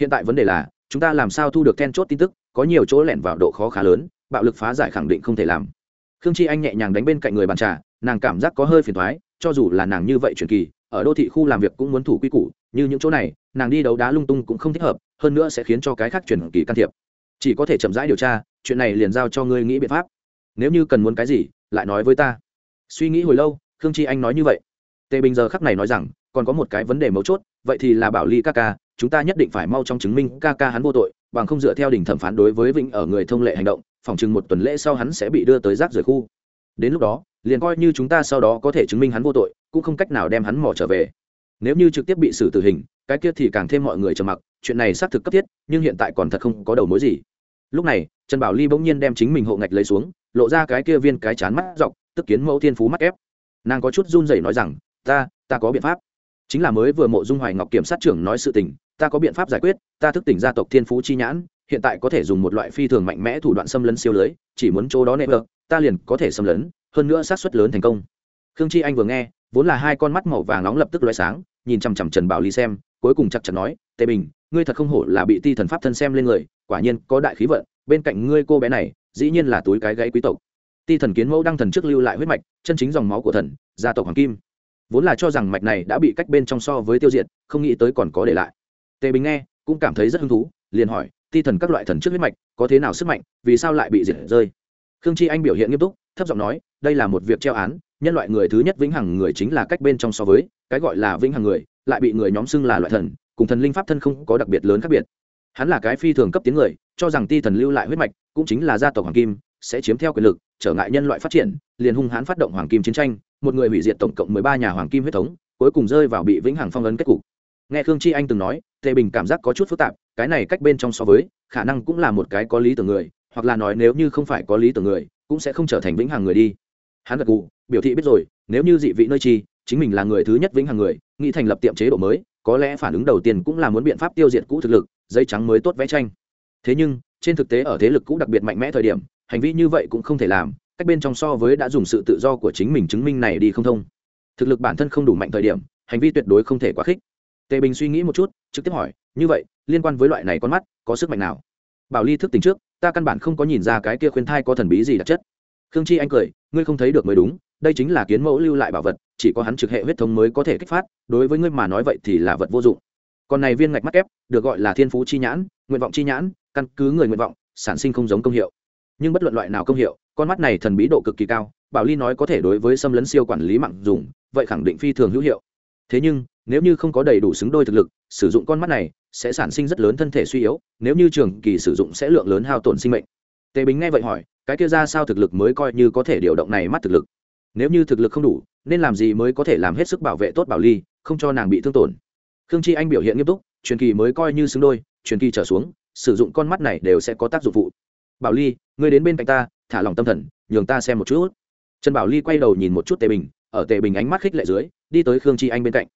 Hiện tại vấn đề là, chúng ta làm sao thu được then chốt tin tức, có nhiều chỗ lẻn vào độ khó khá lớn, bạo lực phá giải khẳng định không thể làm. Khương chi anh nhẹ nhàng đánh bên cạnh người bàn trà, nàng cảm giác có hơi phiền thoái cho dù là nàng như vậy truyền kỳ, ở đô thị khu làm việc cũng muốn thủ quy củ như những chỗ này, nàng đi đấu đá lung tung cũng không thích hợp, hơn nữa sẽ khiến cho cái khác truyền kỳ can thiệp. Chỉ có thể chậm rãi điều tra, chuyện này liền giao cho ngươi nghĩ biện pháp. Nếu như cần muốn cái gì, lại nói với ta. Suy nghĩ hồi lâu, khương chi anh nói như vậy. Tề bình giờ khắc này nói rằng, còn có một cái vấn đề mấu chốt, vậy thì là bảo ly ca ca, chúng ta nhất định phải mau trong chứng minh ca ca hắn vô tội, bằng không dựa theo đình thẩm phán đối với vĩnh ở người thông lệ hành động, phòng chừng một tuần lễ sau hắn sẽ bị đưa tới rác rời khu. Đến lúc đó, liền coi như chúng ta sau đó có thể chứng minh hắn vô tội, cũng không cách nào đem hắn mỏ trở về nếu như trực tiếp bị xử tử hình, cái kia thì càng thêm mọi người trầm mặc, chuyện này xác thực cấp thiết, nhưng hiện tại còn thật không có đầu mối gì. Lúc này, trần bảo ly bỗng nhiên đem chính mình hộ ngạch lấy xuống, lộ ra cái kia viên cái chán mắt dọc, tức kiến mẫu thiên phú mắt ép nàng có chút run rẩy nói rằng, ta ta có biện pháp. Chính là mới vừa mộ dung hoài ngọc kiểm sát trưởng nói sự tình, ta có biện pháp giải quyết, ta thức tỉnh gia tộc thiên phú chi nhãn, hiện tại có thể dùng một loại phi thường mạnh mẽ thủ đoạn xâm lấn siêu lưới, chỉ muốn chỗ đó nệ vợ, ta liền có thể xâm lấn, hơn nữa sát xuất lớn thành công. Khương chi anh vừa nghe, vốn là hai con mắt màu vàng nóng lập tức lóe sáng nhìn chằm chằm trần bảo ly xem, cuối cùng chặt chặt nói, tề bình, ngươi thật không hổ là bị ti thần pháp thân xem lên người, quả nhiên có đại khí vận, bên cạnh ngươi cô bé này, dĩ nhiên là túi cái gãy quý tộc. Ti thần kiến mẫu đăng thần trước lưu lại huyết mạch, chân chính dòng máu của thần, gia tộc hoàng kim. Vốn là cho rằng mạch này đã bị cách bên trong so với tiêu diệt, không nghĩ tới còn có để lại. Tề bình nghe, cũng cảm thấy rất hứng thú, liền hỏi, ti thần các loại thần trước huyết mạch, có thế nào sức mạnh, vì sao lại bị diệt rơi? Khương chi anh biểu hiện nghiêm túc, thấp giọng nói, đây là một việc treo án nhân loại người thứ nhất vĩnh hằng người chính là cách bên trong so với, cái gọi là vĩnh hằng người, lại bị người nhóm xưng là loại thần, cùng thần linh pháp thân không có đặc biệt lớn khác biệt. Hắn là cái phi thường cấp tiếng người, cho rằng ti thần lưu lại huyết mạch, cũng chính là gia tộc hoàng kim, sẽ chiếm theo quyền lực, trở ngại nhân loại phát triển, liền hung hãn phát động hoàng kim chiến tranh, một người hủy diệt tổng cộng mười ba nhà hoàng kim huyết thống, cuối cùng rơi vào bị vĩnh hằng phong ấn kết cục. Nghe khương chi anh từng nói, tề bình cảm giác có chút phức tạp, cái này cách bên trong so với, khả năng cũng là một cái có lý tưởng người, hoặc là nói nếu như không phải có lý tưởng người, cũng sẽ không trở thành vĩnh hằng người đi hắn gật gù, biểu thị biết rồi, nếu như dị vị nơi chi, chính mình là người thứ nhất vĩnh hằng người, nghĩ thành lập tiệm chế độ mới, có lẽ phản ứng đầu tiên cũng là muốn biện pháp tiêu diệt cũ thực lực, dây trắng mới tốt vẽ tranh. Thế nhưng, trên thực tế ở thế lực cũ đặc biệt mạnh mẽ thời điểm, hành vi như vậy cũng không thể làm, cách bên trong so với đã dùng sự tự do của chính mình chứng minh này đi không thông. Thực lực bản thân không đủ mạnh thời điểm, hành vi tuyệt đối không thể quá khích. Tề bình suy nghĩ một chút, trực tiếp hỏi, như vậy, liên quan với loại này con mắt, có sức mạnh nào? Bảo ly thức tính trước, ta căn bản không có nhìn ra cái kia khuyên thai có thần bí gì đặc chất khương chi anh cười, ngươi không thấy được mới đúng, đây chính là kiến mẫu lưu lại bảo vật, chỉ có hắn trực hệ huyết thống mới có thể kích phát, đối với ngươi mà nói vậy thì là vật vô dụng. Còn này viên ngạch mắt kép, được gọi là thiên phú chi nhãn, nguyện vọng chi nhãn, căn cứ người nguyện vọng, sản sinh không giống công hiệu. Nhưng bất luận loại nào công hiệu, con mắt này thần bí độ cực kỳ cao, bảo ly nói có thể đối với xâm lấn siêu quản lý mạng dùng, vậy khẳng định phi thường hữu hiệu. Thế nhưng, nếu như không có đầy đủ xứng đôi thực lực, sử dụng con mắt này sẽ sản sinh rất lớn thân thể suy yếu, nếu như trường kỳ sử dụng sẽ lượng lớn hao tổn sinh mệnh. Tề bình nghe vậy hỏi cái kia ra sao thực lực mới coi như có thể điều động này mắt thực lực. Nếu như thực lực không đủ, nên làm gì mới có thể làm hết sức bảo vệ tốt bảo ly, không cho nàng bị thương tổn. Khương chi anh biểu hiện nghiêm túc, truyền kỳ mới coi như xứng đôi, truyền kỳ trở xuống, sử dụng con mắt này đều sẽ có tác dụng phụ. Bảo ly, ngươi đến bên cạnh ta, thả lòng tâm thần, nhường ta xem một chút. Trần bảo ly quay đầu nhìn một chút tề bình, ở tề bình ánh mắt khích lệ dưới, đi tới khương chi anh bên cạnh.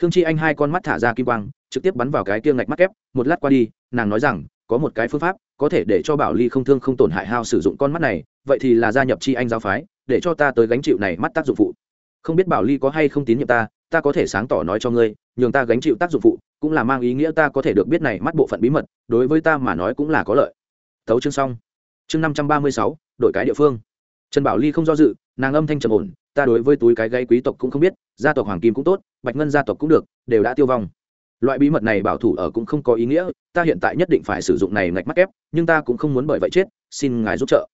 Khương chi anh hai con mắt thả ra kim quang, trực tiếp bắn vào cái kia ngạch mắt kép, một lát qua đi, nàng nói rằng, có một cái phương pháp có thể để cho bảo ly không thương không tổn hại hao sử dụng con mắt này, vậy thì là gia nhập chi anh giáo phái, để cho ta tới gánh chịu này mắt tác dụng phụ. Không biết bảo ly có hay không tín nhiệm ta ta có thể sáng tỏ nói cho ngươi, nhường ta gánh chịu tác dụng phụ, cũng là mang ý nghĩa ta có thể được biết này mắt bộ phận bí mật, đối với ta mà nói cũng là có lợi. Tấu chương xong. Chương năm trăm ba mươi sáu, đổi cái địa phương. Trần bảo ly không do dự, nàng âm thanh trầm ổn, ta đối với túi cái gáy quý tộc cũng không biết, gia tộc hoàng kim cũng tốt, bạch ngân gia tộc cũng được, đều đã tiêu vong loại bí mật này bảo thủ ở cũng không có ý nghĩa, ta hiện tại nhất định phải sử dụng này ngạch mắt ép nhưng ta cũng không muốn bởi vậy chết, xin ngài giúp trợ.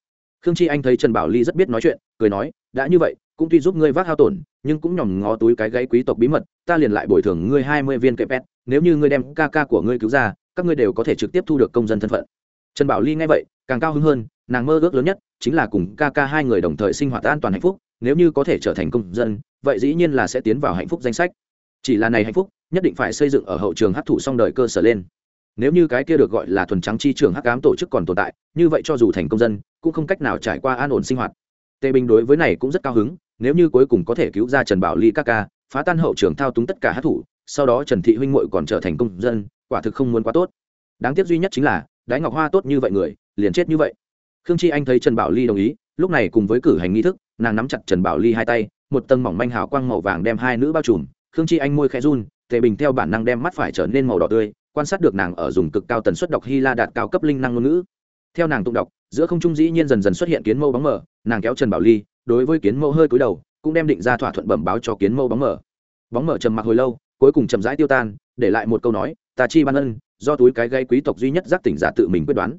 Khương chi anh thấy trần bảo ly rất biết nói chuyện, cười nói, đã như vậy, cũng tuy giúp ngươi vác hao tổn, nhưng cũng nhòm ngó túi cái gáy quý tộc bí mật, ta liền lại bồi thường ngươi hai mươi viên kẹp pet nếu như ngươi đem ca ca của ngươi cứu ra, các ngươi đều có thể trực tiếp thu được công dân thân phận. Trần bảo ly nghe vậy, càng cao hứng hơn, nàng mơ ước lớn nhất chính là cùng ca ca hai người đồng thời sinh hoạt an toàn hạnh phúc, nếu như có thể trở thành công dân, vậy dĩ nhiên là sẽ tiến vào hạnh phúc danh sách. Chỉ là này hạnh phúc nhất định phải xây dựng ở hậu trường hấp thụ xong đời cơ sở lên. Nếu như cái kia được gọi là thuần trắng chi trường hắc ám tổ chức còn tồn tại, như vậy cho dù thành công dân, cũng không cách nào trải qua an ổn sinh hoạt. Tề bình đối với này cũng rất cao hứng, nếu như cuối cùng có thể cứu ra trần bảo ly các ca, phá tan hậu trường thao túng tất cả hát thủ, sau đó trần thị huynh muội còn trở thành công dân, quả thực không muốn quá tốt. Đáng tiếc duy nhất chính là, đái ngọc hoa tốt như vậy người, liền chết như vậy. Khương chi anh thấy trần bảo ly đồng ý, lúc này cùng với cử hành nghi thức, nàng nắm chặt trần bảo ly hai tay, một tầng mỏng manh hào quang màu vàng đem hai nữ bao trùm. Khương chi anh môi khẽ run tề bình theo bản năng đem mắt phải trở nên màu đỏ tươi, quan sát được nàng ở dùng cực cao tần suất đọc hy la đạt cao cấp linh năng ngôn ngữ. Theo nàng tụng đọc, giữa không trung dĩ nhiên dần dần xuất hiện kiến mâu bóng mờ, nàng kéo trần bảo ly, đối với kiến mâu hơi cúi đầu, cũng đem định ra thỏa thuận bẩm báo cho kiến mâu bóng mờ. Bóng mờ trầm mặc hồi lâu, cuối cùng chậm rãi tiêu tan, để lại một câu nói, ta chi ban ân, do túi cái gây quý tộc duy nhất giác tỉnh giả tự mình quyết đoán.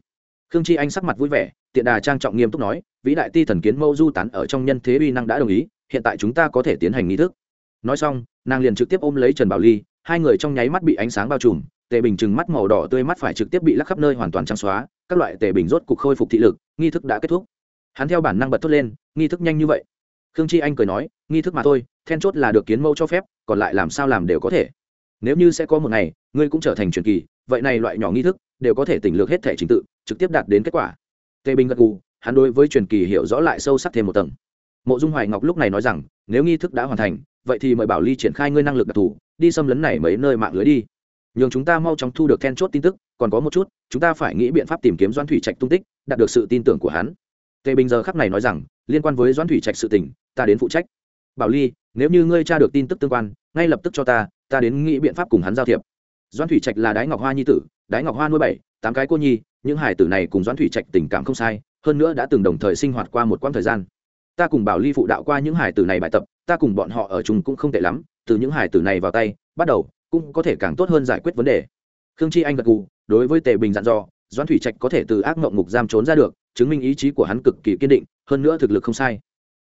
Khương chi anh sắc mặt vui vẻ, tiện đà trang trọng nghiêm túc nói, vĩ đại ti thần kiến mâu du tán ở trong nhân thế uy năng đã đồng ý, hiện tại chúng ta có thể tiến hành nghi thức nói xong, nàng liền trực tiếp ôm lấy trần bảo ly, hai người trong nháy mắt bị ánh sáng bao trùm, tề bình chừng mắt màu đỏ tươi mắt phải trực tiếp bị lắc khắp nơi hoàn toàn trắng xóa, các loại tề bình rốt cục khôi phục thị lực, nghi thức đã kết thúc. Hắn theo bản năng bật thốt lên, nghi thức nhanh như vậy. Khương chi anh cười nói, nghi thức mà thôi, then chốt là được kiến mâu cho phép, còn lại làm sao làm đều có thể. Nếu như sẽ có một ngày, ngươi cũng trở thành truyền kỳ, vậy này loại nhỏ nghi thức, đều có thể tỉnh lược hết thể trình tự, trực tiếp đạt đến kết quả. Tề bình gật gù, hắn đối với truyền kỳ hiểu rõ lại sâu sắc thêm một tầng mộ dung hoài ngọc lúc này nói rằng, nếu nghi thức đã hoàn thành, vậy thì mời bảo ly triển khai ngươi năng lực đặc thù, đi xâm lấn này mấy nơi mạng lưới đi. Nhường chúng ta mau chóng thu được then chốt tin tức, còn có một chút, chúng ta phải nghĩ biện pháp tìm kiếm doan thủy trạch tung tích, đạt được sự tin tưởng của hắn. Tề bình giờ khắc này nói rằng, liên quan với doan thủy trạch sự tình, ta đến phụ trách. Bảo ly, nếu như ngươi tra được tin tức tương quan, ngay lập tức cho ta ta đến nghĩ biện pháp cùng hắn giao thiệp. Doan thủy trạch là đái ngọc hoa nhi tử, đái ngọc hoa nuôi bảy, tám cái cô nhi, những hải tử này cùng doan thủy trạch tình cảm không sai, hơn nữa đã từng đồng thời sinh hoạt qua một quãng thời gian ta cùng bảo ly phụ đạo qua những hải tử này bài tập, ta cùng bọn họ ở chung cũng không tệ lắm, từ những hải tử này vào tay, bắt đầu cũng có thể càng tốt hơn giải quyết vấn đề. Khương chi anh gật gù, đối với tề bình dặn dò, doãn thủy trạch có thể từ ác mộng ngục giam trốn ra được, chứng minh ý chí của hắn cực kỳ kiên định, hơn nữa thực lực không sai.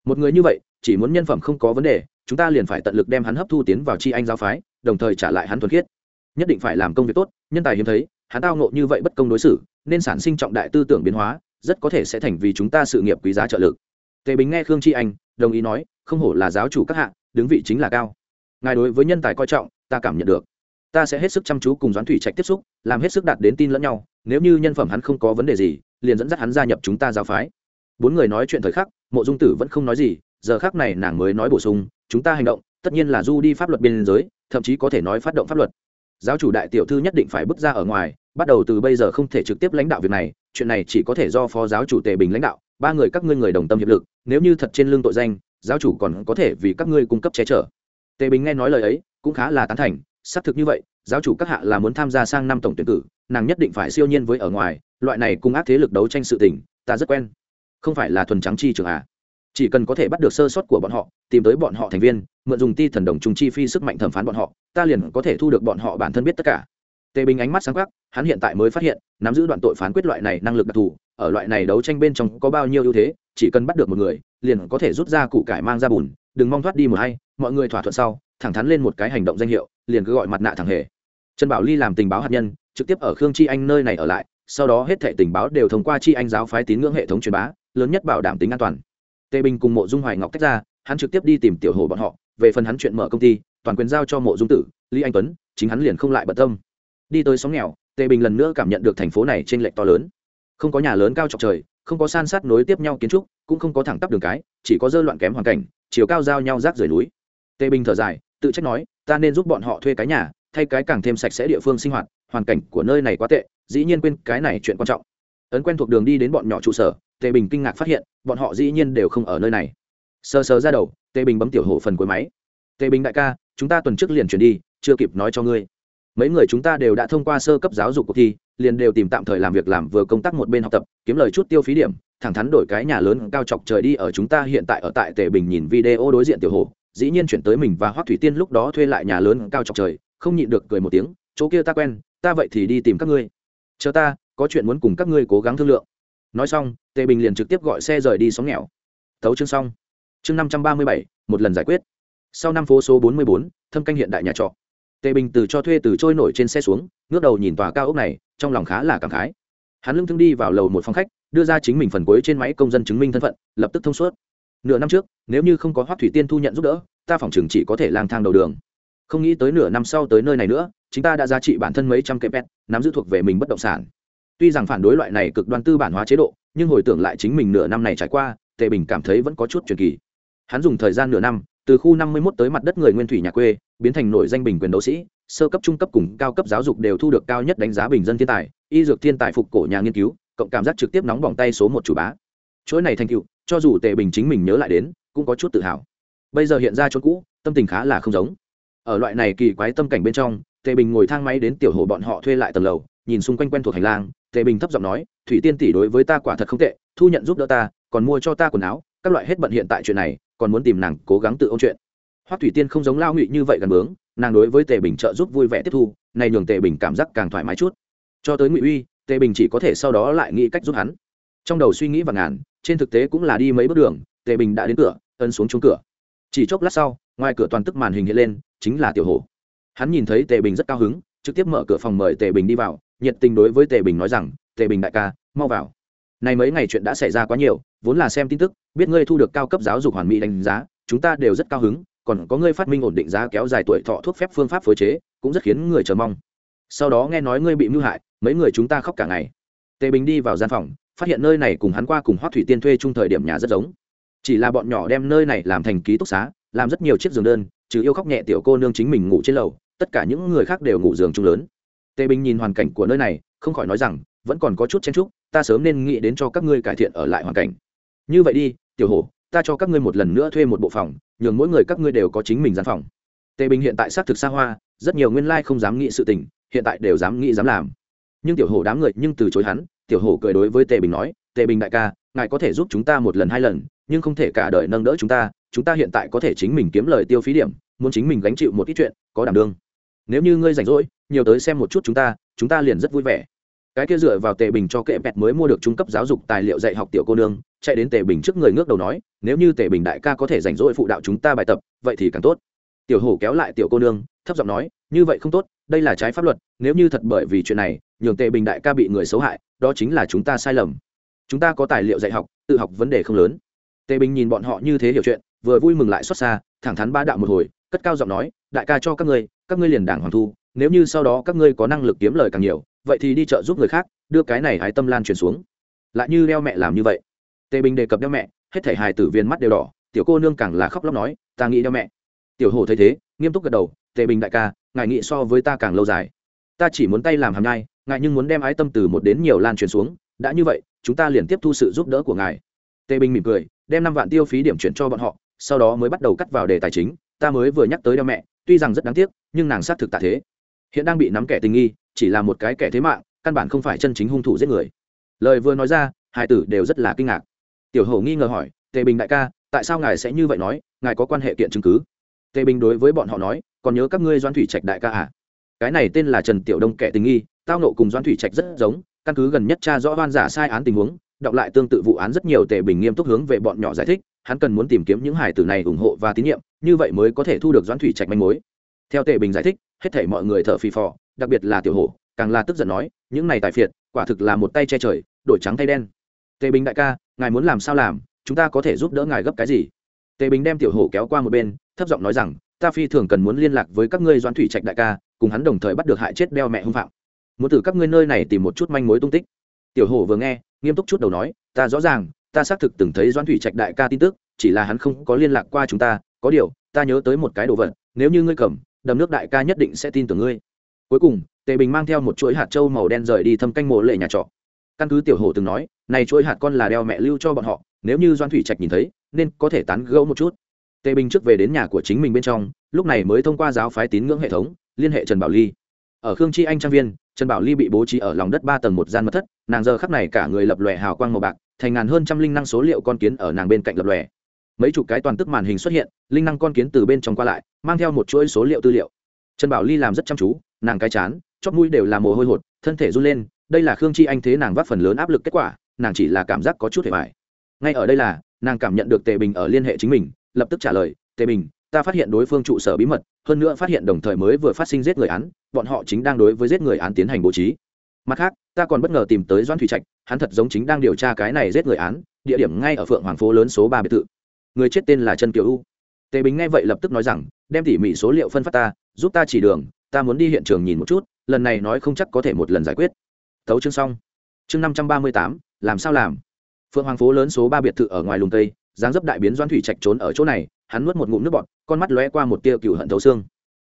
Một người như vậy, chỉ muốn nhân phẩm không có vấn đề, chúng ta liền phải tận lực đem hắn hấp thu tiến vào chi anh giáo phái, đồng thời trả lại hắn thuần khiết. Nhất định phải làm công việc tốt, nhân tài hiếm thấy, hắn tao ngộ như vậy bất công đối xử, nên sản sinh trọng đại tư tưởng biến hóa, rất có thể sẽ thành vì chúng ta sự nghiệp quý giá trợ lực tề bình nghe khương chi anh, đồng ý nói, không hổ là giáo chủ các hạ, đứng vị chính là cao. Ngài đối với nhân tài coi trọng, ta cảm nhận được. Ta sẽ hết sức chăm chú cùng doãn thủy trạch tiếp xúc, làm hết sức đạt đến tin lẫn nhau. Nếu như nhân phẩm hắn không có vấn đề gì, liền dẫn dắt hắn gia nhập chúng ta giáo phái. Bốn người nói chuyện thời khắc, mộ dung tử vẫn không nói gì, giờ khắc này nàng mới nói bổ sung, chúng ta hành động, tất nhiên là du đi pháp luật biên giới, thậm chí có thể nói phát động pháp luật. Giáo chủ đại tiểu thư nhất định phải bước ra ở ngoài, bắt đầu từ bây giờ không thể trực tiếp lãnh đạo việc này, chuyện này chỉ có thể do phó giáo chủ tề bình lãnh đạo, ba người các ngươi người đồng tâm hiệp lực nếu như thật trên lưng tội danh, giáo chủ còn có thể vì các ngươi cung cấp che chở. Tề bình nghe nói lời ấy, cũng khá là tán thành, xác thực như vậy, giáo chủ các hạ là muốn tham gia sang năm tổng tuyển cử, nàng nhất định phải siêu nhiên với ở ngoài, loại này cung ác thế lực đấu tranh sự tình, ta rất quen. Không phải là thuần trắng chi trường à? Chỉ cần có thể bắt được sơ sót của bọn họ, tìm tới bọn họ thành viên, mượn dùng ti thần đồng trùng chi phi sức mạnh thẩm phán bọn họ, ta liền có thể thu được bọn họ bản thân biết tất cả. Tề bình ánh mắt sáng khắc hắn hiện tại mới phát hiện, nắm giữ đoạn tội phán quyết loại này năng lực đặc thù ở loại này đấu tranh bên trong có bao nhiêu ưu thế, chỉ cần bắt được một người, liền có thể rút ra củ cải mang ra bùn, đừng mong thoát đi một hay mọi người thỏa thuận sau, thẳng thắn lên một cái hành động danh hiệu, liền cứ gọi mặt nạ thằng hề. Trần bảo ly làm tình báo hạt nhân, trực tiếp ở khương chi anh nơi này ở lại, sau đó hết thệ tình báo đều thông qua chi anh giáo phái tín ngưỡng hệ thống truyền bá, lớn nhất bảo đảm tính an toàn. Tề bình cùng mộ dung hoài ngọc tách ra, hắn trực tiếp đi tìm tiểu hồ bọn họ, về phần hắn chuyện mở công ty, toàn quyền giao cho mộ dung tử, lý anh tuấn, chính hắn liền không lại bận tâm. Đi tới sóng nghèo, tề bình lần nữa cảm nhận được thành phố này trên lệch to lớn không có nhà lớn cao trọc trời, không có san sát nối tiếp nhau kiến trúc, cũng không có thẳng tắp đường cái, chỉ có dơ loạn kém hoàn cảnh, chiều cao giao nhau rác rời núi. Tề bình thở dài, tự trách nói, ta nên giúp bọn họ thuê cái nhà, thay cái càng thêm sạch sẽ địa phương sinh hoạt, hoàn cảnh của nơi này quá tệ, dĩ nhiên quên cái này chuyện quan trọng. Ấn quen thuộc đường đi đến bọn nhỏ trụ sở tề bình kinh ngạc phát hiện, bọn họ dĩ nhiên đều không ở nơi này. Sờ sờ ra đầu tề bình bấm tiểu hộ phần cuối máy. Tề bình đại ca, chúng ta tuần trước liền chuyển đi, chưa kịp nói cho ngươi. Mấy người chúng ta đều đã thông qua sơ cấp giáo dục cuộc thi liền đều tìm tạm thời làm việc làm vừa công tác một bên học tập, kiếm lời chút tiêu phí điểm, thẳng thắn đổi cái nhà lớn cao chọc trời đi ở chúng ta hiện tại ở tại tề bình nhìn video đối diện tiểu hồ, dĩ nhiên chuyển tới mình và hoắc thủy tiên lúc đó thuê lại nhà lớn cao chọc trời, không nhịn được cười một tiếng, chỗ kia ta quen, ta vậy thì đi tìm các ngươi. Chờ ta, có chuyện muốn cùng các ngươi cố gắng thương lượng. Nói xong, tề bình liền trực tiếp gọi xe rời đi sóng nghèo. Tấu chương xong. Chương năm trăm ba mươi bảy, một lần giải quyết. Sau năm phố số bốn mươi bốn, thâm canh hiện đại nhà trọ tề bình từ cho thuê từ trôi nổi trên xe xuống, ngước đầu nhìn tòa cao ốc này, trong lòng khá là cảm khái. Hắn lưng thương đi vào lầu một phòng khách, đưa ra chính mình phần cuối trên máy công dân chứng minh thân phận, lập tức thông suốt. Nửa năm trước, nếu như không có hoác thủy tiên thu nhận giúp đỡ, ta phòng chừng chỉ có thể lang thang đầu đường. Không nghĩ tới nửa năm sau tới nơi này nữa chúng ta đã giá trị bản thân mấy trăm cây pet nắm giữ thuộc về mình bất động sản. Tuy rằng phản đối loại này cực đoan tư bản hóa chế độ, nhưng hồi tưởng lại chính mình nửa năm này trải qua, tề bình cảm thấy vẫn có chút truyền kỳ. Hắn dùng thời gian nửa năm từ khu năm mươi 51 tới mặt đất người nguyên thủy nhà quê, biến thành nổi danh bình quyền đấu sĩ, sơ cấp, trung cấp cùng cao cấp giáo dục đều thu được cao nhất đánh giá bình dân thiên tài, y dược thiên tài phục cổ nhà nghiên cứu, cộng cảm giác trực tiếp nóng bỏng tay số một chủ bá. Chuỗi này thành tựu, cho dù tề bình chính mình nhớ lại đến, cũng có chút tự hào. Bây giờ hiện ra chỗ cũ, tâm tình khá là không giống. Ở loại này kỳ quái tâm cảnh bên trong, tề bình ngồi thang máy đến tiểu hồ bọn họ thuê lại tầng lầu, nhìn xung quanh quen thuộc hành lang, tề bình thấp giọng nói, thủy tiên tỷ đối với ta quả thật không tệ, thu nhận giúp đỡ ta, còn mua cho ta quần áo, các loại hết bận hiện tại chuyện này còn muốn tìm nàng cố gắng tự ôn chuyện. Hoắc thủy tiên không giống lao ngụy như vậy gần bướng, nàng đối với tề bình trợ giúp vui vẻ tiếp thu, này nhường tề bình cảm giác càng thoải mái chút. Cho tới ngụy uy, tề bình chỉ có thể sau đó lại nghĩ cách giúp hắn. Trong đầu suy nghĩ và ngàn, trên thực tế cũng là đi mấy bước đường, tề bình đã đến cửa ân xuống chung cửa. Chỉ chốc lát sau, ngoài cửa toàn tức màn hình hiện lên, chính là tiểu hồ hắn nhìn thấy tề bình rất cao hứng, trực tiếp mở cửa phòng mời tề bình đi vào, nhiệt tình đối với tề bình nói rằng, tề bình đại ca, mau vào. Này mấy ngày chuyện đã xảy ra quá nhiều vốn là xem tin tức, biết ngươi thu được cao cấp giáo dục hoàn mỹ đánh giá, chúng ta đều rất cao hứng, còn có ngươi phát minh ổn định giá kéo dài tuổi thọ thuốc phép phương pháp phối chế, cũng rất khiến người chờ mong. Sau đó nghe nói ngươi bị mưu hại, mấy người chúng ta khóc cả ngày. Tề bình đi vào gian phòng, phát hiện nơi này cùng hắn qua cùng hoác thủy tiên thuê chung thời điểm nhà rất giống. Chỉ là bọn nhỏ đem nơi này làm thành ký túc xá, làm rất nhiều chiếc giường đơn, trừ yêu khóc nhẹ tiểu cô nương chính mình ngủ trên lầu, tất cả những người khác đều ngủ giường chung lớn. Tề bình nhìn hoàn cảnh của nơi này, không khỏi nói rằng, vẫn còn có chút chen chúc, ta sớm nên nghĩ đến cho các ngươi cải thiện ở lại hoàn cảnh như vậy đi, tiểu hổ, ta cho các ngươi một lần nữa thuê một bộ phòng, nhường mỗi người các ngươi đều có chính mình gian phòng. Tề bình hiện tại xác thực xa hoa, rất nhiều nguyên lai không dám nghĩ sự tình, hiện tại đều dám nghĩ dám làm. Nhưng tiểu hổ đám người nhưng từ chối hắn, tiểu hổ cười đối với tề bình nói, tề bình đại ca, ngài có thể giúp chúng ta một lần hai lần, nhưng không thể cả đời nâng đỡ chúng ta chúng ta hiện tại có thể chính mình kiếm lời tiêu phí điểm, muốn chính mình gánh chịu một ít chuyện, có đảm đương. Nếu như ngươi rảnh rỗi, nhiều tới xem một chút chúng ta chúng ta liền rất vui vẻ cái kia dựa vào tề bình cho kệ bẹt mới mua được trung cấp giáo dục tài liệu dạy học tiểu cô nương, chạy đến tề bình trước người ngước đầu nói, nếu như tề bình đại ca có thể rảnh rỗi phụ đạo chúng ta bài tập, vậy thì càng tốt. Tiểu hổ kéo lại tiểu cô nương, thấp giọng nói, như vậy không tốt, đây là trái pháp luật, nếu như thật bởi vì chuyện này, nhường tề bình đại ca bị người xấu hại, đó chính là chúng ta sai lầm. Chúng ta có tài liệu dạy học, tự học vấn đề không lớn. Tề bình nhìn bọn họ như thế hiểu chuyện, vừa vui mừng lại xót xa, thẳng thắn ba đạo một hồi, cất cao giọng nói, đại ca cho các ngươi các ngươi liền đảng hoàng thu, nếu như sau đó các ngươi có năng lực kiếm lời càng nhiều vậy thì đi chợ giúp người khác, đưa cái này hái tâm lan truyền xuống. Lại như đeo mẹ làm như vậy. Tề bình đề cập đeo mẹ, hết thể hài tử viên mắt đều đỏ, tiểu cô nương càng là khóc lóc nói, ta nghĩ đeo mẹ. Tiểu hồ thấy thế, nghiêm túc gật đầu, tề bình đại ca, ngài nghĩ so với ta càng lâu dài. Ta chỉ muốn tay làm hàm nhai, ngài nhưng muốn đem ái tâm từ một đến nhiều lan truyền xuống, đã như vậy, chúng ta liền tiếp thu sự giúp đỡ của ngài. Tề bình mỉm cười, đem năm vạn tiêu phí điểm chuyển cho bọn họ, sau đó mới bắt đầu cắt vào đề tài chính, ta mới vừa nhắc tới đeo mẹ, tuy rằng rất đáng tiếc, nhưng nàng xác thực tạ thế hiện đang bị nắm kẻ tình nghi, chỉ là một cái kẻ thế mạng, căn bản không phải chân chính hung thủ giết người. Lời vừa nói ra, hai tử đều rất là kinh ngạc. Tiểu hổ nghi ngờ hỏi, tề bình đại ca, tại sao ngài sẽ như vậy nói? Ngài có quan hệ kiện chứng cứ? Tề bình đối với bọn họ nói, còn nhớ các ngươi doan thủy trạch đại ca à? Cái này tên là trần tiểu đông kẻ tình nghi, tao nộ cùng doan thủy trạch rất giống, căn cứ gần nhất cha rõ oan giả sai án tình huống, đọc lại tương tự vụ án rất nhiều tề bình nghiêm túc hướng về bọn nhỏ giải thích, hắn cần muốn tìm kiếm những hải tử này ủng hộ và tín nhiệm, như vậy mới có thể thu được doãn thủy trạch manh mối. Theo tề bình giải thích hết thể mọi người thở phì phò, đặc biệt là tiểu hổ, càng là tức giận nói, những này tài phiệt, quả thực là một tay che trời, đổi trắng tay đen. Tề bình đại ca, ngài muốn làm sao làm, chúng ta có thể giúp đỡ ngài gấp cái gì? Tề bình đem tiểu hổ kéo qua một bên, thấp giọng nói rằng, ta phi thường cần muốn liên lạc với các ngươi doãn thủy trạch đại ca, cùng hắn đồng thời bắt được hại chết đeo mẹ hung phạm. Muốn từ các ngươi nơi này tìm một chút manh mối tung tích. Tiểu hổ vừa nghe, nghiêm túc chút đầu nói, ta rõ ràng, ta xác thực từng thấy doãn thủy trạch đại ca tin tức, chỉ là hắn không có liên lạc qua chúng ta, có điều, ta nhớ tới một cái đồ vật, nếu như ngươi cầm đầm nước đại ca nhất định sẽ tin tưởng ngươi. Cuối cùng, tề bình mang theo một chuỗi hạt trâu màu đen rời đi thâm canh mộ lệ nhà trọ. Căn cứ tiểu hổ từng nói, này chuỗi hạt con là đeo mẹ lưu cho bọn họ, nếu như doan thủy trạch nhìn thấy, nên có thể tán gẫu một chút. Tề bình trước về đến nhà của chính mình bên trong, lúc này mới thông qua giáo phái tín ngưỡng hệ thống, liên hệ trần bảo ly. Ở khương chi anh trang viên, trần bảo ly bị bố trí ở lòng đất ba tầng một gian mật thất, nàng giờ khắp này cả người lập lòe hào quang màu bạc, thành ngàn hơn trăm linh năng số liệu con kiến ở nàng bên cạnh lập lòe. Mấy chục cái toàn tức màn hình xuất hiện, linh năng con kiến từ bên trong qua lại mang theo một chuỗi số liệu tư liệu. Trần bảo ly làm rất chăm chú, nàng cái chán chót mũi đều là mồ hôi hột, thân thể run lên, đây là khương chi anh thế nàng vác phần lớn áp lực kết quả, nàng chỉ là cảm giác có chút hề vải ngay ở đây là, nàng cảm nhận được tề bình ở liên hệ chính mình, lập tức trả lời, tề bình, ta phát hiện đối phương trụ sở bí mật, hơn nữa phát hiện đồng thời mới vừa phát sinh giết người án, bọn họ chính đang đối với giết người án tiến hành bố trí. Mặt khác, ta còn bất ngờ tìm tới doan thủy trạch, hắn thật giống chính đang điều tra cái này giết người án, địa điểm ngay ở phượng hoàng phố lớn số ba biệt thự. Người chết tên là trần kiều u. Tề bình nghe vậy lập tức nói rằng đem tỉ mỉ số liệu phân phát ta, giúp ta chỉ đường, ta muốn đi hiện trường nhìn một chút, lần này nói không chắc có thể một lần giải quyết. Thấu chương xong. Chương năm trăm ba mươi tám, làm sao làm? Phượng hoàng phố lớn số ba biệt thự ở ngoài lùng tây dáng dấp đại biến doan thủy trạch trốn ở chỗ này, hắn nuốt một ngụm nước bọt, con mắt lóe qua một tia cựu hận thấu xương.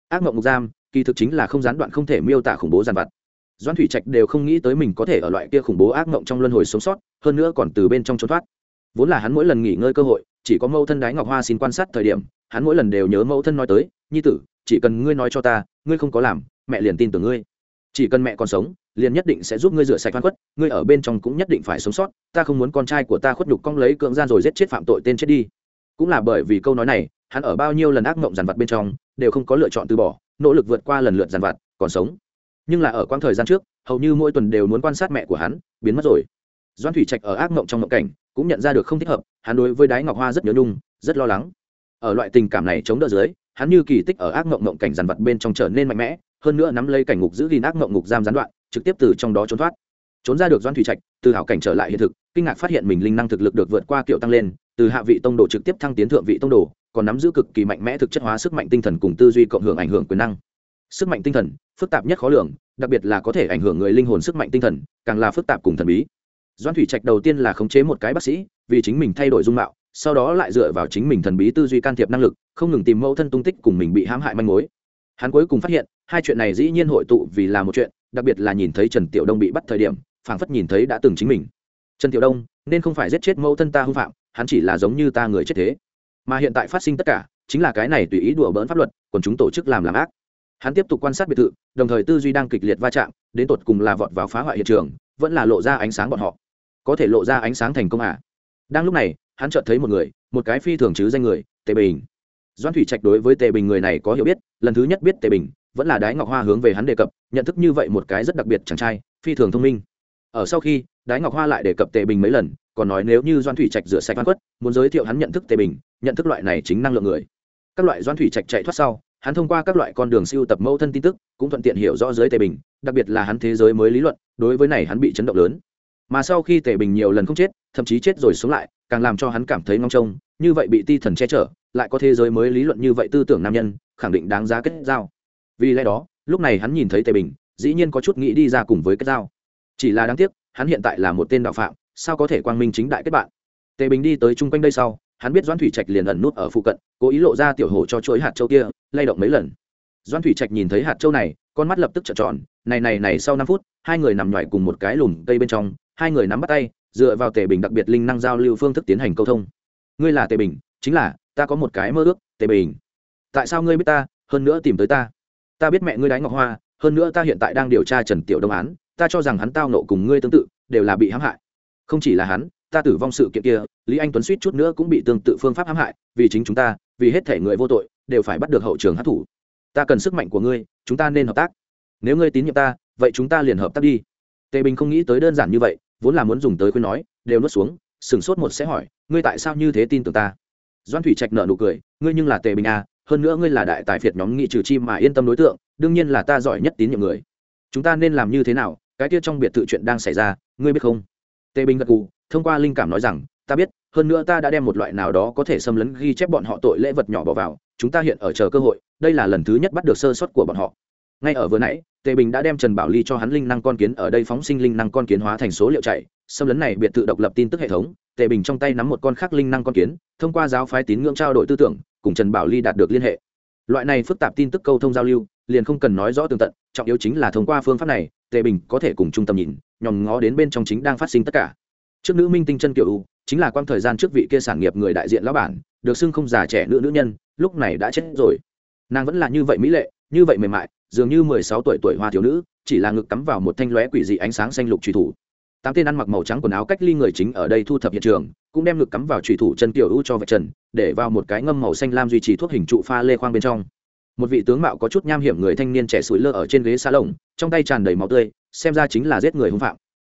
Ác mộng ngục giam, kỳ thực chính là không gián đoạn không thể miêu tả khủng bố giàn vặt. Doan thủy trạch đều không nghĩ tới mình có thể ở loại kia khủng bố ác mộng trong luân hồi sống sót, hơn nữa còn từ bên trong trốn thoát vốn là hắn mỗi lần nghỉ ngơi cơ hội, chỉ có mẫu thân đái ngọc hoa xin quan sát thời điểm, hắn mỗi lần đều nhớ mẫu thân nói tới, nhi tử, chỉ cần ngươi nói cho ta, ngươi không có làm, mẹ liền tin tưởng ngươi. Chỉ cần mẹ còn sống, liền nhất định sẽ giúp ngươi rửa sạch văn khuất, ngươi ở bên trong cũng nhất định phải sống sót, ta không muốn con trai của ta khuất nhục cong lấy cưỡng gian rồi giết chết phạm tội tên chết đi. Cũng là bởi vì câu nói này, hắn ở bao nhiêu lần ác mộng dàn vặt bên trong, đều không có lựa chọn từ bỏ, nỗ lực vượt qua lần lượt dàn vặt, còn sống. Nhưng là ở quãng thời gian trước, hầu như mỗi tuần đều muốn quan sát mẹ của hắn, biến mất rồi. Doan thủy trạch ở ác mộng trong mộng cảnh cũng nhận ra được không thích hợp, hắn đối với đái ngọc hoa rất nhớ nhung, rất lo lắng. Ở loại tình cảm này chống đỡ dưới, hắn như kỳ tích ở ác mộng mộng cảnh dàn vật bên trong trở nên mạnh mẽ, hơn nữa nắm lấy cảnh ngục giữ gìn ác mộng ngục giam gián đoạn, trực tiếp từ trong đó trốn thoát. Trốn ra được doan thủy trạch, từ hảo cảnh trở lại hiện thực, kinh ngạc phát hiện mình linh năng thực lực được vượt qua kiểu tăng lên, từ hạ vị tông đồ trực tiếp thăng tiến thượng vị tông đồ, còn nắm giữ cực kỳ mạnh mẽ thực chất hóa sức mạnh tinh thần cùng tư duy cộng hưởng ảnh hưởng quyền năng. Sức mạnh tinh thần, phức tạp nhất khó lường, đặc biệt là có thể ảnh hưởng người linh hồn sức mạnh tinh thần, càng là phức tạp cùng thần bí doan thủy trạch đầu tiên là khống chế một cái bác sĩ, vì chính mình thay đổi dung mạo, sau đó lại dựa vào chính mình thần bí tư duy can thiệp năng lực, không ngừng tìm mẫu thân tung tích cùng mình bị hãm hại manh mối. Hắn cuối cùng phát hiện, hai chuyện này dĩ nhiên hội tụ vì là một chuyện, đặc biệt là nhìn thấy trần tiểu đông bị bắt thời điểm, phảng phất nhìn thấy đã từng chính mình. Trần tiểu đông, nên không phải giết chết mẫu thân ta hung phạm, hắn chỉ là giống như ta người chết thế. Mà hiện tại phát sinh tất cả, chính là cái này tùy ý đùa bỡn pháp luật, còn chúng tổ chức làm làm ác. Hắn tiếp tục quan sát biệt thự, đồng thời tư duy đang kịch liệt va chạm, đến tột cùng là vọt vào phá hoại hiện trường, vẫn là lộ ra ánh sáng bọn họ có thể lộ ra ánh sáng thành công à. Đang lúc này, hắn chợt thấy một người, một cái phi thường chứ danh người, tề bình. Doan thủy trạch đối với tề bình người này có hiểu biết, lần thứ nhất biết tề bình, vẫn là đái ngọc hoa hướng về hắn đề cập, nhận thức như vậy một cái rất đặc biệt chàng trai, phi thường thông minh. Ở sau khi, đái ngọc hoa lại đề cập tề bình mấy lần, còn nói nếu như doan thủy trạch rửa sạch văn quất muốn giới thiệu hắn nhận thức tề bình, nhận thức loại này chính năng lượng người. Các loại doan thủy trạch chạy thoát sau, hắn thông qua các loại con đường siêu tập mẫu thân tin tức, cũng thuận tiện hiểu rõ giới tề bình, đặc biệt là hắn thế giới mới lý luận, đối với này hắn bị chấn động lớn mà sau khi tề bình nhiều lần không chết, thậm chí chết rồi sống lại, càng làm cho hắn cảm thấy ngong trông, như vậy bị ti thần che chở, lại có thế giới mới lý luận như vậy tư tưởng nam nhân, khẳng định đáng giá kết giao. Vì lẽ đó, lúc này hắn nhìn thấy tề bình, dĩ nhiên có chút nghĩ đi ra cùng với kết giao. Chỉ là đáng tiếc, hắn hiện tại là một tên đạo phạm, sao có thể quang minh chính đại kết bạn? Tề bình đi tới chung quanh đây sau, hắn biết doan thủy trạch liền ẩn nút ở phụ cận, cố ý lộ ra tiểu hồ cho chuỗi hạt châu kia, lay động mấy lần. Doan thủy trạch nhìn thấy hạt châu này, con mắt lập tức trợn tròn, này này này, sau năm phút hai người nằm nhoài cùng một cái lùm cây bên trong, hai người nắm bắt tay, dựa vào tề bình đặc biệt linh năng giao lưu phương thức tiến hành câu thông. Ngươi là tề bình, chính là, ta có một cái mơ ước, tề bình. Tại sao ngươi biết ta, hơn nữa tìm tới ta? Ta biết mẹ ngươi đánh ngọc hoa, hơn nữa ta hiện tại đang điều tra trần tiểu đông án, ta cho rằng hắn tao nộ cùng ngươi tương tự, đều là bị hãm hại. Không chỉ là hắn, ta tử vong sự kiện kia, lý anh tuấn suýt chút nữa cũng bị tương tự phương pháp hãm hại, vì chính chúng ta, vì hết thể người vô tội, đều phải bắt được hậu trường hát thủ ta cần sức mạnh của ngươi, chúng ta nên hợp tác. Nếu ngươi tín nhiệm ta vậy chúng ta liền hợp tác đi. Tề bình không nghĩ tới đơn giản như vậy, vốn là muốn dùng tới khuyên nói, đều nuốt xuống sừng sốt một sẽ hỏi, ngươi tại sao như thế tin tưởng ta? Doan thủy trạch nợ nụ cười, ngươi nhưng là tề bình à hơn nữa ngươi là đại tài phiệt nhóm nghị trừ chi mà yên tâm đối tượng, đương nhiên là ta giỏi nhất tín nhiệm người. Chúng ta nên làm như thế nào? Cái kia trong biệt thự chuyện đang xảy ra, ngươi biết không? Tề bình gật gù, thông qua linh cảm nói rằng, ta biết, hơn nữa ta đã đem một loại nào đó có thể xâm lấn ghi chép bọn họ tội lễ vật nhỏ bỏ vào, chúng ta hiện ở chờ cơ hội, đây là lần thứ nhất bắt được sơ suất của bọn họ ngay ở vừa nãy, tề bình đã đem trần bảo ly cho hắn linh năng con kiến ở đây phóng sinh linh năng con kiến hóa thành số liệu chạy. Xâm lấn này biệt thự độc lập tin tức hệ thống, tề bình trong tay nắm một con khác linh năng con kiến, thông qua giáo phái tín ngưỡng trao đổi tư tưởng, cùng trần bảo ly đạt được liên hệ. Loại này phức tạp tin tức câu thông giao lưu, liền không cần nói rõ tường tận, trọng yếu chính là thông qua phương pháp này, tề bình có thể cùng trung tâm nhìn, nhòm ngó đến bên trong chính đang phát sinh tất cả. Trước nữ minh tinh chân kiểu u, chính là quang thời gian trước vị kia sản nghiệp người đại diện lão bản, được xưng không già trẻ nữ nữ nhân, lúc này đã chết rồi. Nàng vẫn là như vậy mỹ lệ, như vậy mềm mại dường như mười sáu tuổi tuổi hoa thiếu nữ, chỉ là ngực cắm vào một thanh lóe quỷ dị ánh sáng xanh lục truy thủ. Tám tên ăn mặc màu trắng quần áo cách ly người chính ở đây thu thập hiện trường, cũng đem ngực cắm vào truy thủ chân tiểu u cho vạch trần, để vào một cái ngâm màu xanh lam duy trì thuốc hình trụ pha lê khoang bên trong. Một vị tướng mạo có chút nham hiểm người thanh niên trẻ sủi lơ ở trên ghế xa lồng trong tay tràn đầy máu tươi, xem ra chính là giết người hung phạm.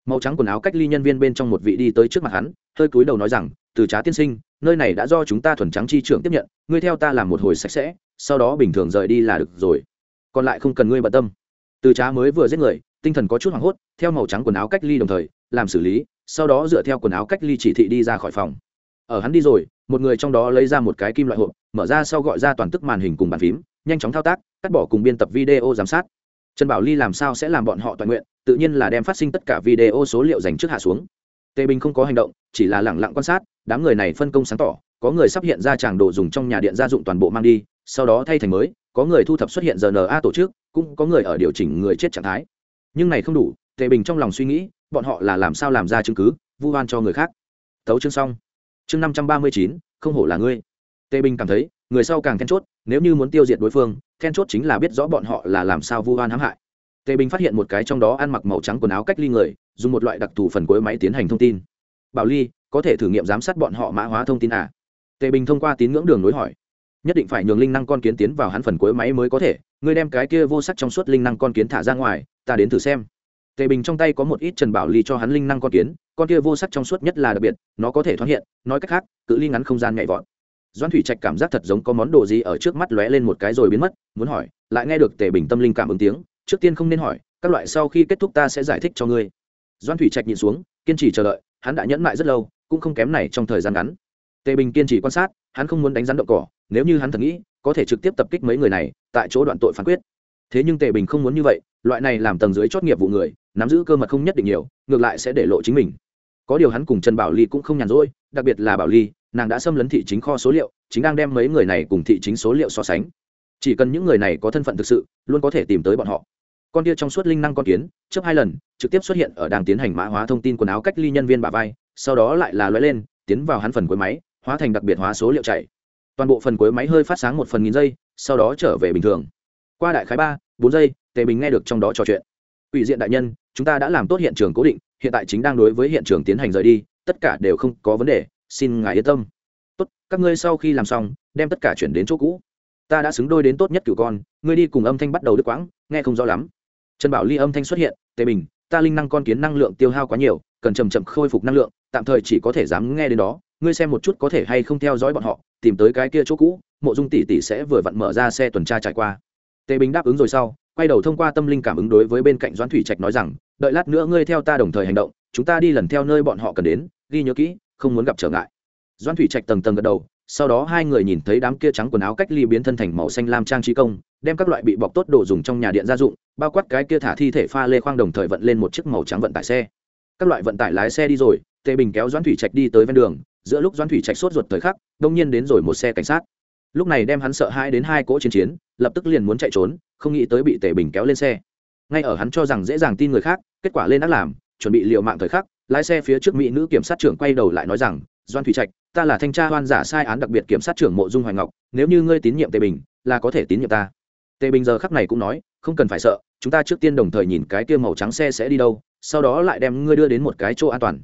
Màu trắng quần áo cách ly nhân viên bên trong một vị đi tới trước mặt hắn, hơi cúi đầu nói rằng, từ trá tiên sinh, nơi này đã do chúng ta thuần trắng chi trưởng tiếp nhận, ngươi theo ta làm một hồi sạch sẽ, sau đó bình thường rời đi là được rồi còn lại không cần ngươi bận tâm. Từ trá mới vừa giết người, tinh thần có chút hoảng hốt, theo màu trắng quần áo cách ly đồng thời, làm xử lý, sau đó dựa theo quần áo cách ly chỉ thị đi ra khỏi phòng. Ở hắn đi rồi, một người trong đó lấy ra một cái kim loại hộp, mở ra sau gọi ra toàn tức màn hình cùng bàn phím, nhanh chóng thao tác, cắt bỏ cùng biên tập video giám sát. Trần bảo ly làm sao sẽ làm bọn họ toàn nguyện, tự nhiên là đem phát sinh tất cả video số liệu dành trước hạ xuống. Tề bình không có hành động, chỉ là lẳng lặng quan sát, đám người này phân công sáng tỏ, có người sắp hiện ra tràng đồ dùng trong nhà điện gia dụng toàn bộ mang đi, sau đó thay thành mới có người thu thập xuất hiện rna tổ chức, cũng có người ở điều chỉnh người chết trạng thái. Nhưng này không đủ, tề bình trong lòng suy nghĩ, bọn họ là làm sao làm ra chứng cứ, vu oan cho người khác. Tấu chương xong. Chương năm trăm ba mươi chín, không hổ là ngươi. Tề bình cảm thấy, người sau càng then chốt, nếu như muốn tiêu diệt đối phương, then chốt chính là biết rõ bọn họ là làm sao vu oan hãm hại. Tề bình phát hiện một cái trong đó ăn mặc màu trắng quần áo cách ly người, dùng một loại đặc thù phần cuối máy tiến hành thông tin. Bảo ly, có thể thử nghiệm giám sát bọn họ mã hóa thông tin à? Tề bình thông qua tín ngưỡng đường nối hỏi nhất định phải nhường linh năng con kiến tiến vào hắn phần cuối máy mới có thể. Ngươi đem cái kia vô sắc trong suốt linh năng con kiến thả ra ngoài, ta đến thử xem. Tề bình trong tay có một ít trần bảo ly cho hắn linh năng con kiến, con kia vô sắc trong suốt nhất là đặc biệt, nó có thể thoát hiện, nói cách khác, cự ly ngắn không gian nhạy vọt. Doan thủy trạch cảm giác thật giống có món đồ gì ở trước mắt lóe lên một cái rồi biến mất, muốn hỏi, lại nghe được tề bình tâm linh cảm ứng tiếng, trước tiên không nên hỏi, các loại sau khi kết thúc ta sẽ giải thích cho ngươi. Doan thủy trạch nhìn xuống, kiên trì chờ đợi, hắn đã nhẫn mại rất lâu, cũng không kém này trong thời gian ngắn. Tề bình kiên trì quan sát, hắn không muốn đánh rắn đậu cỏ nếu như hắn thật nghĩ, có thể trực tiếp tập kích mấy người này, tại chỗ đoạn tội phán quyết. Thế nhưng tề bình không muốn như vậy, loại này làm tầng dưới chót nghiệp vụ người, nắm giữ cơ mật không nhất định nhiều, ngược lại sẽ để lộ chính mình. Có điều hắn cùng trần bảo ly cũng không nhàn rỗi, đặc biệt là bảo ly, nàng đã xâm lấn thị chính kho số liệu, chính đang đem mấy người này cùng thị chính số liệu so sánh. Chỉ cần những người này có thân phận thực sự, luôn có thể tìm tới bọn họ. Con tia trong suốt linh năng con kiến chấp hai lần, trực tiếp xuất hiện ở đang tiến hành mã hóa thông tin quần áo cách ly nhân viên bà vai, sau đó lại là lóe lên, tiến vào hắn phần cuối máy, hóa thành đặc biệt hóa số liệu chạy toàn bộ phần cuối máy hơi phát sáng một phần nghìn giây, sau đó trở về bình thường. Qua đại khái ba, bốn giây, tề bình nghe được trong đó trò chuyện. Ủy diện đại nhân, chúng ta đã làm tốt hiện trường cố định, hiện tại chính đang đối với hiện trường tiến hành rời đi, tất cả đều không có vấn đề, xin ngài yên tâm. Tốt, các ngươi sau khi làm xong, đem tất cả chuyển đến chỗ cũ. Ta đã xứng đôi đến tốt nhất cửu con, ngươi đi cùng âm thanh bắt đầu đứt quãng, nghe không rõ lắm. Trần bảo ly âm thanh xuất hiện, tề bình, ta linh năng con kiến năng lượng tiêu hao quá nhiều, cần chầm chậm khôi phục năng lượng, tạm thời chỉ có thể dám nghe đến đó ngươi xem một chút có thể hay không theo dõi bọn họ, tìm tới cái kia chỗ cũ, mộ dung tỷ tỷ sẽ vừa vặn mở ra xe tuần tra trải qua. Tề bình đáp ứng rồi sau, quay đầu thông qua tâm linh cảm ứng đối với bên cạnh doãn thủy trạch nói rằng, đợi lát nữa ngươi theo ta đồng thời hành động, chúng ta đi lần theo nơi bọn họ cần đến, ghi nhớ kỹ, không muốn gặp trở ngại. Doãn thủy trạch tầng tầng gật đầu, sau đó hai người nhìn thấy đám kia trắng quần áo cách ly biến thân thành màu xanh lam trang trí công, đem các loại bị bọc tốt đồ dùng trong nhà điện gia dụng, bao quát cái kia thả thi thể pha lê khoang đồng thời vận lên một chiếc màu trắng vận tải xe. Các loại vận tải lái xe đi rồi, tề bình kéo doãn thủy trạch đi tới ven đường giữa lúc doãn thủy trạch sốt ruột thời khắc, đông nhiên đến rồi một xe cảnh sát. Lúc này đem hắn sợ hai đến hai cỗ chiến chiến, lập tức liền muốn chạy trốn, không nghĩ tới bị tề bình kéo lên xe. Ngay ở hắn cho rằng dễ dàng tin người khác, kết quả lên đã làm, chuẩn bị liệu mạng thời khắc, lái xe phía trước mỹ nữ kiểm sát trưởng quay đầu lại nói rằng doan thủy trạch, ta là thanh tra hoan giả sai án đặc biệt kiểm sát trưởng mộ dung hoài ngọc, nếu như ngươi tín nhiệm tề bình, là có thể tín nhiệm ta. Tề bình giờ khắc này cũng nói, không cần phải sợ, chúng ta trước tiên đồng thời nhìn cái tiêu màu trắng xe sẽ đi đâu, sau đó lại đem ngươi đưa đến một cái chỗ an toàn.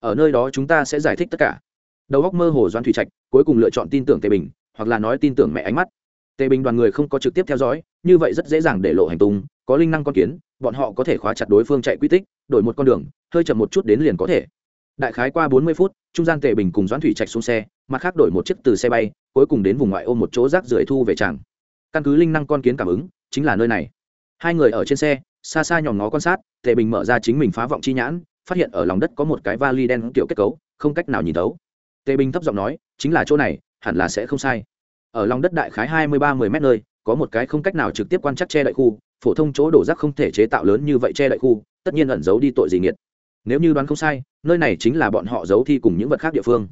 Ở nơi đó chúng ta sẽ giải thích tất cả đầu góc mơ hồ doan thủy trạch, cuối cùng lựa chọn tin tưởng tề bình, hoặc là nói tin tưởng mẹ ánh mắt. Tề bình đoàn người không có trực tiếp theo dõi, như vậy rất dễ dàng để lộ hành tung, có linh năng con kiến, bọn họ có thể khóa chặt đối phương chạy quy tích, đổi một con đường, hơi chậm một chút đến liền có thể. Đại khái qua bốn mươi phút, trung gian tề bình cùng doãn thủy trạch xuống xe, mặt khác đổi một chiếc từ xe bay, cuối cùng đến vùng ngoại ô một chỗ rác rưởi thu về tràng. Căn cứ linh năng con kiến cảm ứng, chính là nơi này. Hai người ở trên xe, xa xa nhòm ngó quan sát, tề bình mở ra chính mình phá vọng chi nhãn, phát hiện ở lòng đất có một cái vali đen kiểu kết cấu, không cách nào nhìn thấu tề bình thấp giọng nói, chính là chỗ này, hẳn là sẽ không sai. Ở lòng đất đại khái hai mươi ba mươi m nơi, có một cái không cách nào trực tiếp quan trắc che đậy khu, phổ thông chỗ đổ rác không thể chế tạo lớn như vậy che đậy khu, tất nhiên ẩn giấu đi tội gì nghiệt. Nếu như đoán không sai, nơi này chính là bọn họ giấu thi cùng những vật khác địa phương.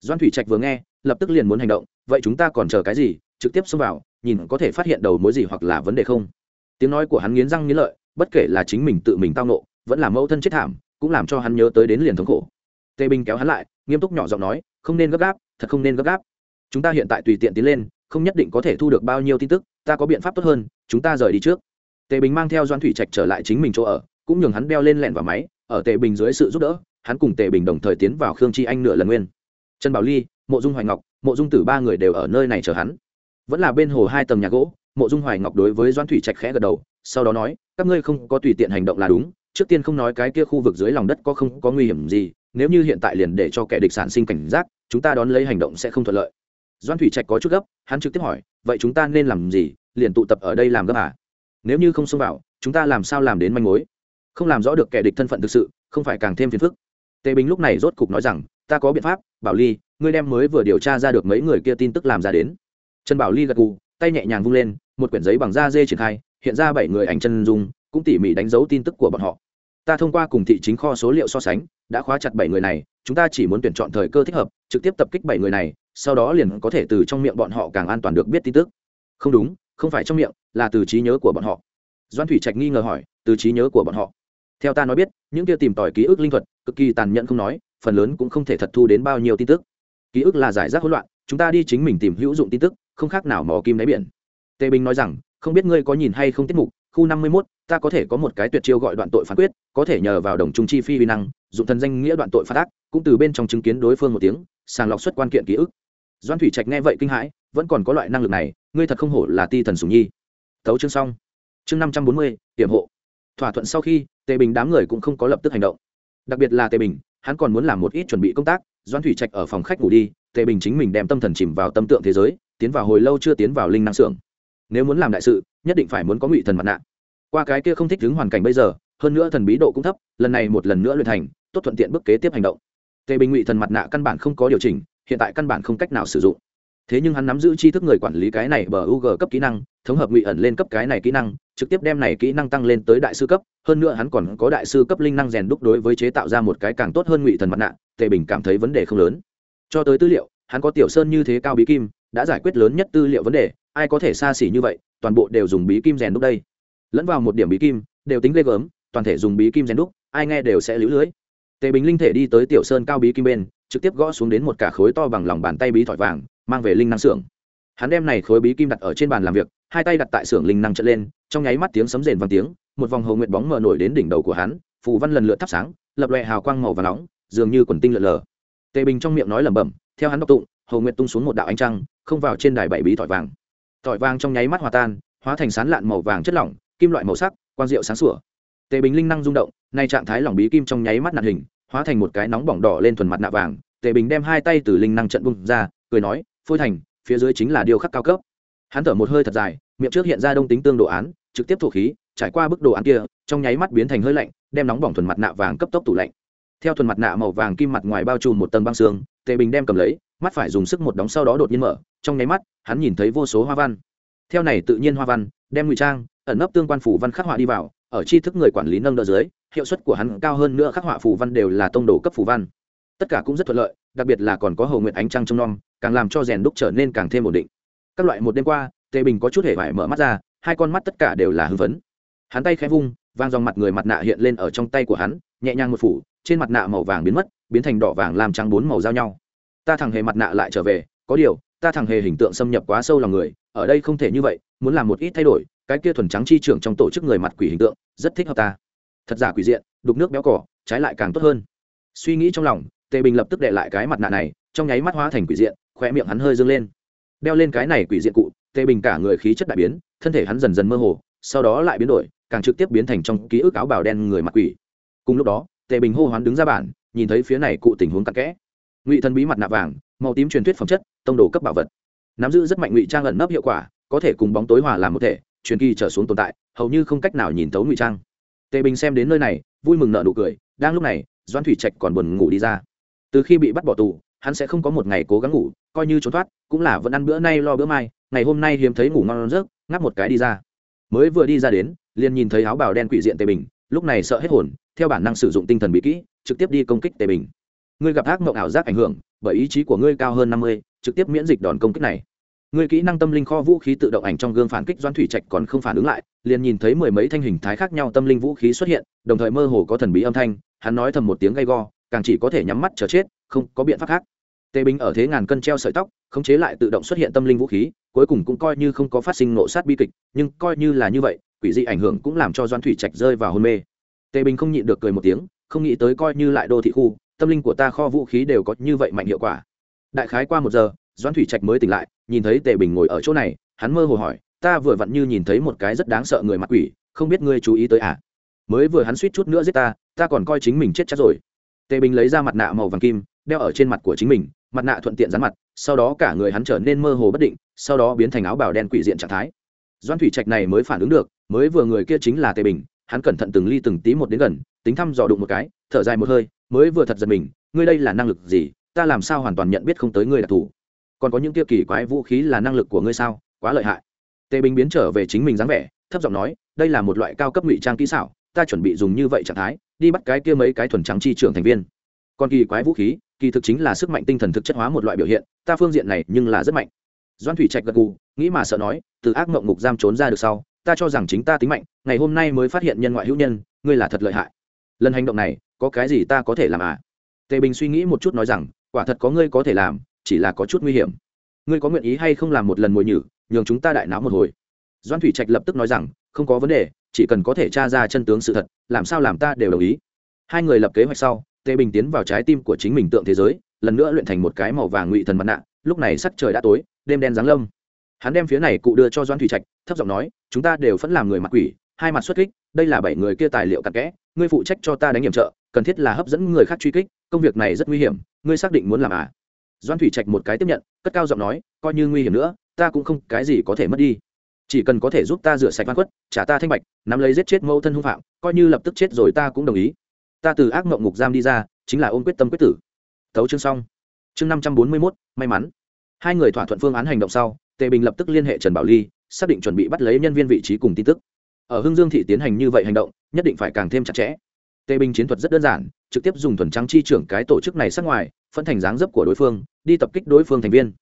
Doan thủy trạch vừa nghe, lập tức liền muốn hành động, vậy chúng ta còn chờ cái gì, trực tiếp xông vào, nhìn có thể phát hiện đầu mối gì hoặc là vấn đề không? Tiếng nói của hắn nghiến răng nghiến lợi, bất kể là chính mình tự mình tao nộ vẫn là mẫu thân chết thảm, cũng làm cho hắn nhớ tới đến liền thống khổ. Tề bình kéo hắn lại, nghiêm túc nhỏ giọng nói không nên gấp gáp, thật không nên gấp gáp. Chúng ta hiện tại tùy tiện tiến lên, không nhất định có thể thu được bao nhiêu tin tức, ta có biện pháp tốt hơn, chúng ta rời đi trước. Tề bình mang theo doan thủy trạch trở lại chính mình chỗ ở, cũng nhường hắn đeo lên lẹn vào máy, ở tề bình dưới sự giúp đỡ, hắn cùng tề bình đồng thời tiến vào khương chi anh nửa lần nguyên. Trần bảo ly, mộ dung hoài ngọc, mộ dung tử ba người đều ở nơi này chờ hắn. Vẫn là bên hồ hai tầng nhà gỗ, mộ dung hoài ngọc đối với doan thủy trạch khẽ gật đầu, sau đó nói, các ngươi không có tùy tiện hành động là đúng, trước tiên không nói cái kia khu vực dưới lòng đất có không có nguy hiểm gì nếu như hiện tại liền để cho kẻ địch sản sinh cảnh giác, chúng ta đón lấy hành động sẽ không thuận lợi. Doan thủy trạch có chút gấp, hắn trực tiếp hỏi, vậy chúng ta nên làm gì? Liền tụ tập ở đây làm gấp à? Nếu như không xông vào, chúng ta làm sao làm đến manh mối? Không làm rõ được kẻ địch thân phận thực sự, không phải càng thêm phiền phức. Tề bình lúc này rốt cục nói rằng, ta có biện pháp, bảo ly, ngươi đem mới vừa điều tra ra được mấy người kia tin tức làm ra đến. Trần bảo ly gật gù, tay nhẹ nhàng vung lên, một quyển giấy bằng da dê triển khai, hiện ra bảy người ảnh chân dung, cũng tỉ mỉ đánh dấu tin tức của bọn họ ta thông qua cùng thị chính kho số liệu so sánh, đã khóa chặt bảy người này, chúng ta chỉ muốn tuyển chọn thời cơ thích hợp, trực tiếp tập kích bảy người này, sau đó liền có thể từ trong miệng bọn họ càng an toàn được biết tin tức. Không đúng, không phải trong miệng, là từ trí nhớ của bọn họ. Doan thủy trạch nghi ngờ hỏi, từ trí nhớ của bọn họ. Theo ta nói biết, những kia tìm tòi ký ức linh thuật, cực kỳ tàn nhẫn không nói, phần lớn cũng không thể thật thu đến bao nhiêu tin tức. Ký ức là giải rác hỗn loạn, chúng ta đi chính mình tìm hữu dụng tin tức, không khác nào mò kim đáy biển. Tề bình nói rằng, không biết ngươi có nhìn hay không tiết mục khu năm mươi mốt, ta có thể có một cái tuyệt chiêu gọi đoạn tội phán quyết, có thể nhờ vào đồng trung chi phi vi năng, dụng thần danh nghĩa đoạn tội phát ác, cũng từ bên trong chứng kiến đối phương một tiếng, sàng lọc xuất quan kiện ký ức. Doan thủy trạch nghe vậy kinh hãi, vẫn còn có loại năng lực này, ngươi thật không hổ là ti thần sùng nhi. Tấu chương xong. Chương năm trăm bốn mươi hiểm hộ. Thỏa thuận sau khi, tề bình đám người cũng không có lập tức hành động. Đặc biệt là tề bình, hắn còn muốn làm một ít chuẩn bị công tác, doan thủy trạch ở phòng khách ngủ đi, tề bình chính mình đem tâm thần chìm vào tâm tượng thế giới, tiến vào hồi lâu chưa tiến vào linh năng xưởng. Nếu muốn làm đại sự, nhất định phải muốn có ngụy thần mặt nạ qua cái kia không thích đứng hoàn cảnh bây giờ, hơn nữa thần bí độ cũng thấp, lần này một lần nữa luyện thành, tốt thuận tiện bước kế tiếp hành động. Tề bình ngụy thần mặt nạ căn bản không có điều chỉnh, hiện tại căn bản không cách nào sử dụng. Thế nhưng hắn nắm giữ tri thức người quản lý cái này bờ u g cấp kỹ năng, thống hợp ngụy ẩn lên cấp cái này kỹ năng, trực tiếp đem này kỹ năng tăng lên tới đại sư cấp, hơn nữa hắn còn có đại sư cấp linh năng rèn đúc đối với chế tạo ra một cái càng tốt hơn ngụy thần mặt nạ, tề bình cảm thấy vấn đề không lớn. Cho tới tư liệu, hắn có tiểu sơn như thế cao bí kim, đã giải quyết lớn nhất tư liệu vấn đề, ai có thể xa xỉ như vậy, toàn bộ đều dùng bí kim rèn đúc đây lẫn vào một điểm bí kim, đều tính ghê gớm, toàn thể dùng bí kim rèn đúc, ai nghe đều sẽ lũ lưới. Tề bình linh thể đi tới tiểu sơn cao bí kim bên, trực tiếp gõ xuống đến một cả khối to bằng lòng bàn tay bí thỏi vàng, mang về linh năng xưởng. Hắn đem này khối bí kim đặt ở trên bàn làm việc, hai tay đặt tại xưởng linh năng trận lên, trong nháy mắt tiếng sấm rền vang tiếng, một vòng hầu nguyệt bóng mờ nổi đến đỉnh đầu của hắn, phù văn lần lượt thắp sáng, lập loè hào quang màu và nóng, dường như quần tinh lượn lờ. Tề bình trong miệng nói lẩm bẩm, theo hắn đọc tụng hầu nguyệt tung xuống một đạo ánh trăng, không vào trên đài bảy bí thỏi vàng. Thỏi vàng trong nháy mắt hòa tan, hóa thành sán lạn màu vàng chất lỏng kim loại màu sắc, quang diệu sáng sủa. Tề bình linh năng rung động, nay trạng thái lỏng bí kim trong nháy mắt nặn hình, hóa thành một cái nóng bỏng đỏ lên thuần mặt nạ vàng. Tề bình đem hai tay từ linh năng trận bung ra, cười nói, phôi thành, phía dưới chính là điều khắc cao cấp. Hắn thở một hơi thật dài, miệng trước hiện ra đông tính tương đồ án, trực tiếp thổ khí, trải qua bức đồ án kia, trong nháy mắt biến thành hơi lạnh, đem nóng bỏng thuần mặt nạ vàng cấp tốc tủ lạnh. Theo thuần mặt nạ màu vàng kim mặt ngoài bao trùm một tầng băng xương, tề bình đem cầm lấy, mắt phải dùng sức một đóng sau đó đột nhiên mở, trong nháy mắt, hắn nhìn thấy vô số hoa văn. Theo này tự nhiên hoa văn đem ngụy trang, ẩn nấp tương quan phủ văn khắc họa đi vào, ở tri thức người quản lý nâng đỡ dưới, hiệu suất của hắn cao hơn nữa khắc họa phủ văn đều là tông đồ cấp phủ văn. Tất cả cũng rất thuận lợi, đặc biệt là còn có hầu nguyện ánh trăng trong non càng làm cho rèn đúc trở nên càng thêm ổn định. Các loại một đêm qua, tề bình có chút hề vải mở mắt ra, hai con mắt tất cả đều là hưng phấn. Hắn tay khẽ vung, vang dòng mặt người mặt nạ hiện lên ở trong tay của hắn, nhẹ nhàng một phủ, trên mặt nạ màu vàng biến mất, biến thành đỏ vàng làm trắng bốn màu giao nhau. Ta thằng hề mặt nạ lại trở về, có điều, ta thằng hề hình tượng xâm nhập quá sâu lòng người, ở đây không thể như vậy muốn làm một ít thay đổi, cái kia thuần trắng chi trưởng trong tổ chức người mặt quỷ hình tượng, rất thích hợp ta. Thật giả quỷ diện, đục nước béo cỏ, trái lại càng tốt hơn. Suy nghĩ trong lòng, tề bình lập tức đệ lại cái mặt nạ này, trong nháy mắt hóa thành quỷ diện khoe miệng hắn hơi dâng lên. Đeo lên cái này quỷ diện cụ, tề bình cả người khí chất đại biến, thân thể hắn dần dần mơ hồ, sau đó lại biến đổi, càng trực tiếp biến thành trong ký ức áo bào đen người mặt quỷ. Cùng lúc đó, tề bình hô hoán đứng ra bản nhìn thấy phía này cụ tình huống cặn kẽ. Ngụy thân bí mặt nạ vàng, màu tím truyền thuyết phẩm chất, tông đồ cấp bảo vật. Nắm giữ rất mạnh ngụy trang ẩn nấp hiệu quả có thể cùng bóng tối hòa làm một thể, truyền kỳ trở xuống tồn tại, hầu như không cách nào nhìn thấu ngụy trang. Tề bình xem đến nơi này, vui mừng nợ nụ cười, đang lúc này doan thủy trạch còn buồn ngủ đi ra. Từ khi bị bắt bỏ tù, hắn sẽ không có một ngày cố gắng ngủ, coi như trốn thoát, cũng là vẫn ăn bữa nay lo bữa mai, ngày hôm nay hiếm thấy ngủ ngon rớt ngáp một cái đi ra. Mới vừa đi ra đến, liền nhìn thấy áo bào đen quỷ diện tề bình, lúc này sợ hết hồn, theo bản năng sử dụng tinh thần bị kỹ, trực tiếp đi công kích tề bình. Ngươi gặp ác mộng ảo giác ảnh hưởng, bởi ý chí của ngươi cao hơn năm mươi, trực tiếp miễn dịch đòn công kích này. Người kỹ năng tâm linh kho vũ khí tự động ảnh trong gương phản kích doan thủy trạch còn không phản ứng lại, liền nhìn thấy mười mấy thanh hình thái khác nhau tâm linh vũ khí xuất hiện, đồng thời mơ hồ có thần bí âm thanh, hắn nói thầm một tiếng gay go, càng chỉ có thể nhắm mắt chờ chết, không có biện pháp khác. Tề bình ở thế ngàn cân treo sợi tóc, khống chế lại tự động xuất hiện tâm linh vũ khí, cuối cùng cũng coi như không có phát sinh nộ sát bi kịch, nhưng coi như là như vậy, quỷ dị ảnh hưởng cũng làm cho doan thủy trạch rơi vào hôn mê. Tề bình không nhịn được cười một tiếng, không nghĩ tới coi như lại đô thị khu, tâm linh của ta kho vũ khí đều có như vậy mạnh hiệu quả. Đại khái qua một giờ doan thủy trạch mới tỉnh lại nhìn thấy tề bình ngồi ở chỗ này, hắn mơ hồ hỏi, ta vừa vặn như nhìn thấy một cái rất đáng sợ người mặt quỷ, không biết ngươi chú ý tới à? Mới vừa hắn suýt chút nữa giết ta ta còn coi chính mình chết chắc rồi. Tề bình lấy ra mặt nạ màu vàng kim, đeo ở trên mặt của chính mình, mặt nạ thuận tiện dán mặt, sau đó cả người hắn trở nên mơ hồ bất định, sau đó biến thành áo bào đen quỷ diện trạng thái. Doan thủy trạch này mới phản ứng được, mới vừa người kia chính là tề bình, hắn cẩn thận từng ly từng tí một đến gần, tính thăm dò đụng một cái, thở dài một hơi, mới vừa thật giật mình, ngươi đây là năng lực gì? Ta làm sao hoàn toàn nhận biết không tới ngươi đặc thù còn có những kia kỳ quái vũ khí là năng lực của ngươi sao? Quá lợi hại. Tề bình biến trở về chính mình dáng vẻ, thấp giọng nói, đây là một loại cao cấp ngụy trang kỹ xảo, ta chuẩn bị dùng như vậy trạng thái, đi bắt cái kia mấy cái thuần trắng chi trưởng thành viên. Còn kỳ quái vũ khí, kỳ thực chính là sức mạnh tinh thần thực chất hóa một loại biểu hiện, ta phương diện này nhưng là rất mạnh. Doan thủy trạch gật gù, nghĩ mà sợ nói, từ ác mộng ngục giam trốn ra được sau, ta cho rằng chính ta tính mạnh, ngày hôm nay mới phát hiện nhân ngoại hữu nhân, ngươi là thật lợi hại. Lần hành động này, có cái gì ta có thể làm à? Tề bình suy nghĩ một chút nói rằng, quả thật có ngươi có thể làm chỉ là có chút nguy hiểm. Ngươi có nguyện ý hay không làm một lần mồi nhử, nhường chúng ta đại náo một hồi? Doan thủy trạch lập tức nói rằng, không có vấn đề, chỉ cần có thể tra ra chân tướng sự thật, làm sao làm ta đều đồng ý. Hai người lập kế hoạch sau, tề bình tiến vào trái tim của chính mình tượng thế giới, lần nữa luyện thành một cái màu vàng ngụy thần mặt nạ, lúc này sắc trời đã tối, đêm đen giáng lâm. Hắn đem phía này cụ đưa cho doan thủy trạch, thấp giọng nói, chúng ta đều vẫn làm người mặt quỷ, hai mặt xuất kích, đây là bảy người kia tài liệu cặn kẽ, ngươi phụ trách cho ta đánh hiểm trợ, cần thiết là hấp dẫn người khác truy kích, công việc này rất nguy hiểm, ngươi xác định muốn làm à? Doan thủy trạch một cái tiếp nhận cất cao giọng nói coi như nguy hiểm nữa ta cũng không cái gì có thể mất đi. Chỉ cần có thể giúp ta rửa sạch văn khuất, trả ta thanh bạch nắm lấy giết chết mẫu thân hung phạm coi như lập tức chết rồi ta cũng đồng ý. Ta từ ác mộng ngục giam đi ra chính là ôm quyết tâm quyết tử. Tấu chương xong. Chương năm trăm bốn mươi mốt may mắn. Hai người thỏa thuận phương án hành động sau tề bình lập tức liên hệ trần bảo ly xác định chuẩn bị bắt lấy nhân viên vị trí cùng tin tức. Ở hưng dương thị tiến hành như vậy hành động nhất định phải càng thêm chặt chẽ. Tề bình chiến thuật rất đơn giản trực tiếp dùng thuần trắng chi trưởng cái tổ chức này sát ngoài, phân thành dáng dấp của đối phương, đi tập kích đối phương thành viên.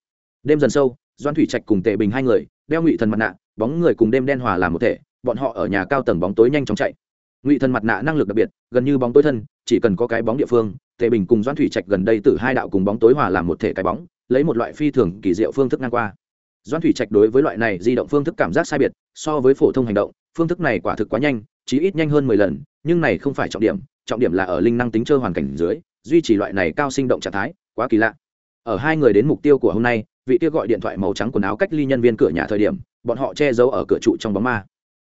Đêm dần sâu doan thủy trạch cùng tề bình hai người, đeo ngụy thần mặt nạ, bóng người cùng đêm đen hòa làm một thể, bọn họ ở nhà cao tầng bóng tối nhanh chóng chạy. Ngụy thần mặt nạ năng lực đặc biệt, gần như bóng tối thân, chỉ cần có cái bóng địa phương, tề bình cùng doan thủy trạch gần đây từ hai đạo cùng bóng tối hòa làm một thể cái bóng, lấy một loại phi thường kỳ diệu phương thức ngang qua. Doan thủy trạch đối với loại này di động phương thức cảm giác sai biệt, so với phổ thông hành động, phương thức này quả thực quá nhanh, chí ít nhanh hơn mười lần, nhưng này không phải trọng điểm trọng điểm là ở linh năng tính chơi hoàn cảnh dưới, duy trì loại này cao sinh động trạng thái, quá kỳ lạ. Ở hai người đến mục tiêu của hôm nay, vị kia gọi điện thoại màu trắng quần áo cách ly nhân viên cửa nhà thời điểm, bọn họ che giấu ở cửa trụ trong bóng ma.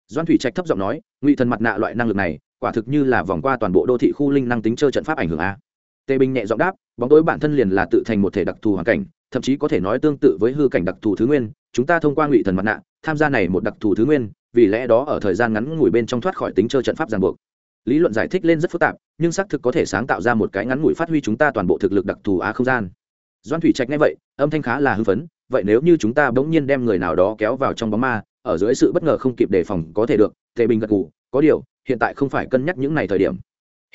Doan thủy trạch thấp giọng nói, ngụy thần mặt nạ loại năng lực này, quả thực như là vòng qua toàn bộ đô thị khu linh năng tính chơi trận pháp ảnh hưởng a. Tề bình nhẹ giọng đáp, bóng tối bản thân liền là tự thành một thể đặc thù hoàn cảnh, thậm chí có thể nói tương tự với hư cảnh đặc thù thứ nguyên, chúng ta thông qua ngụy thần mặt nạ, tham gia này một đặc thù thứ nguyên, vì lẽ đó ở thời gian ngắn ngủi bên trong thoát khỏi tính chơi trận pháp ràng buộc lý luận giải thích lên rất phức tạp, nhưng xác thực có thể sáng tạo ra một cái ngắn ngủi phát huy chúng ta toàn bộ thực lực đặc thù á không gian. Doan thủy trạch nghe vậy, âm thanh khá là hưng phấn, vậy nếu như chúng ta bỗng nhiên đem người nào đó kéo vào trong bóng ma, ở dưới sự bất ngờ không kịp đề phòng có thể được, tề bình gật gù, có điều, hiện tại không phải cân nhắc những này thời điểm.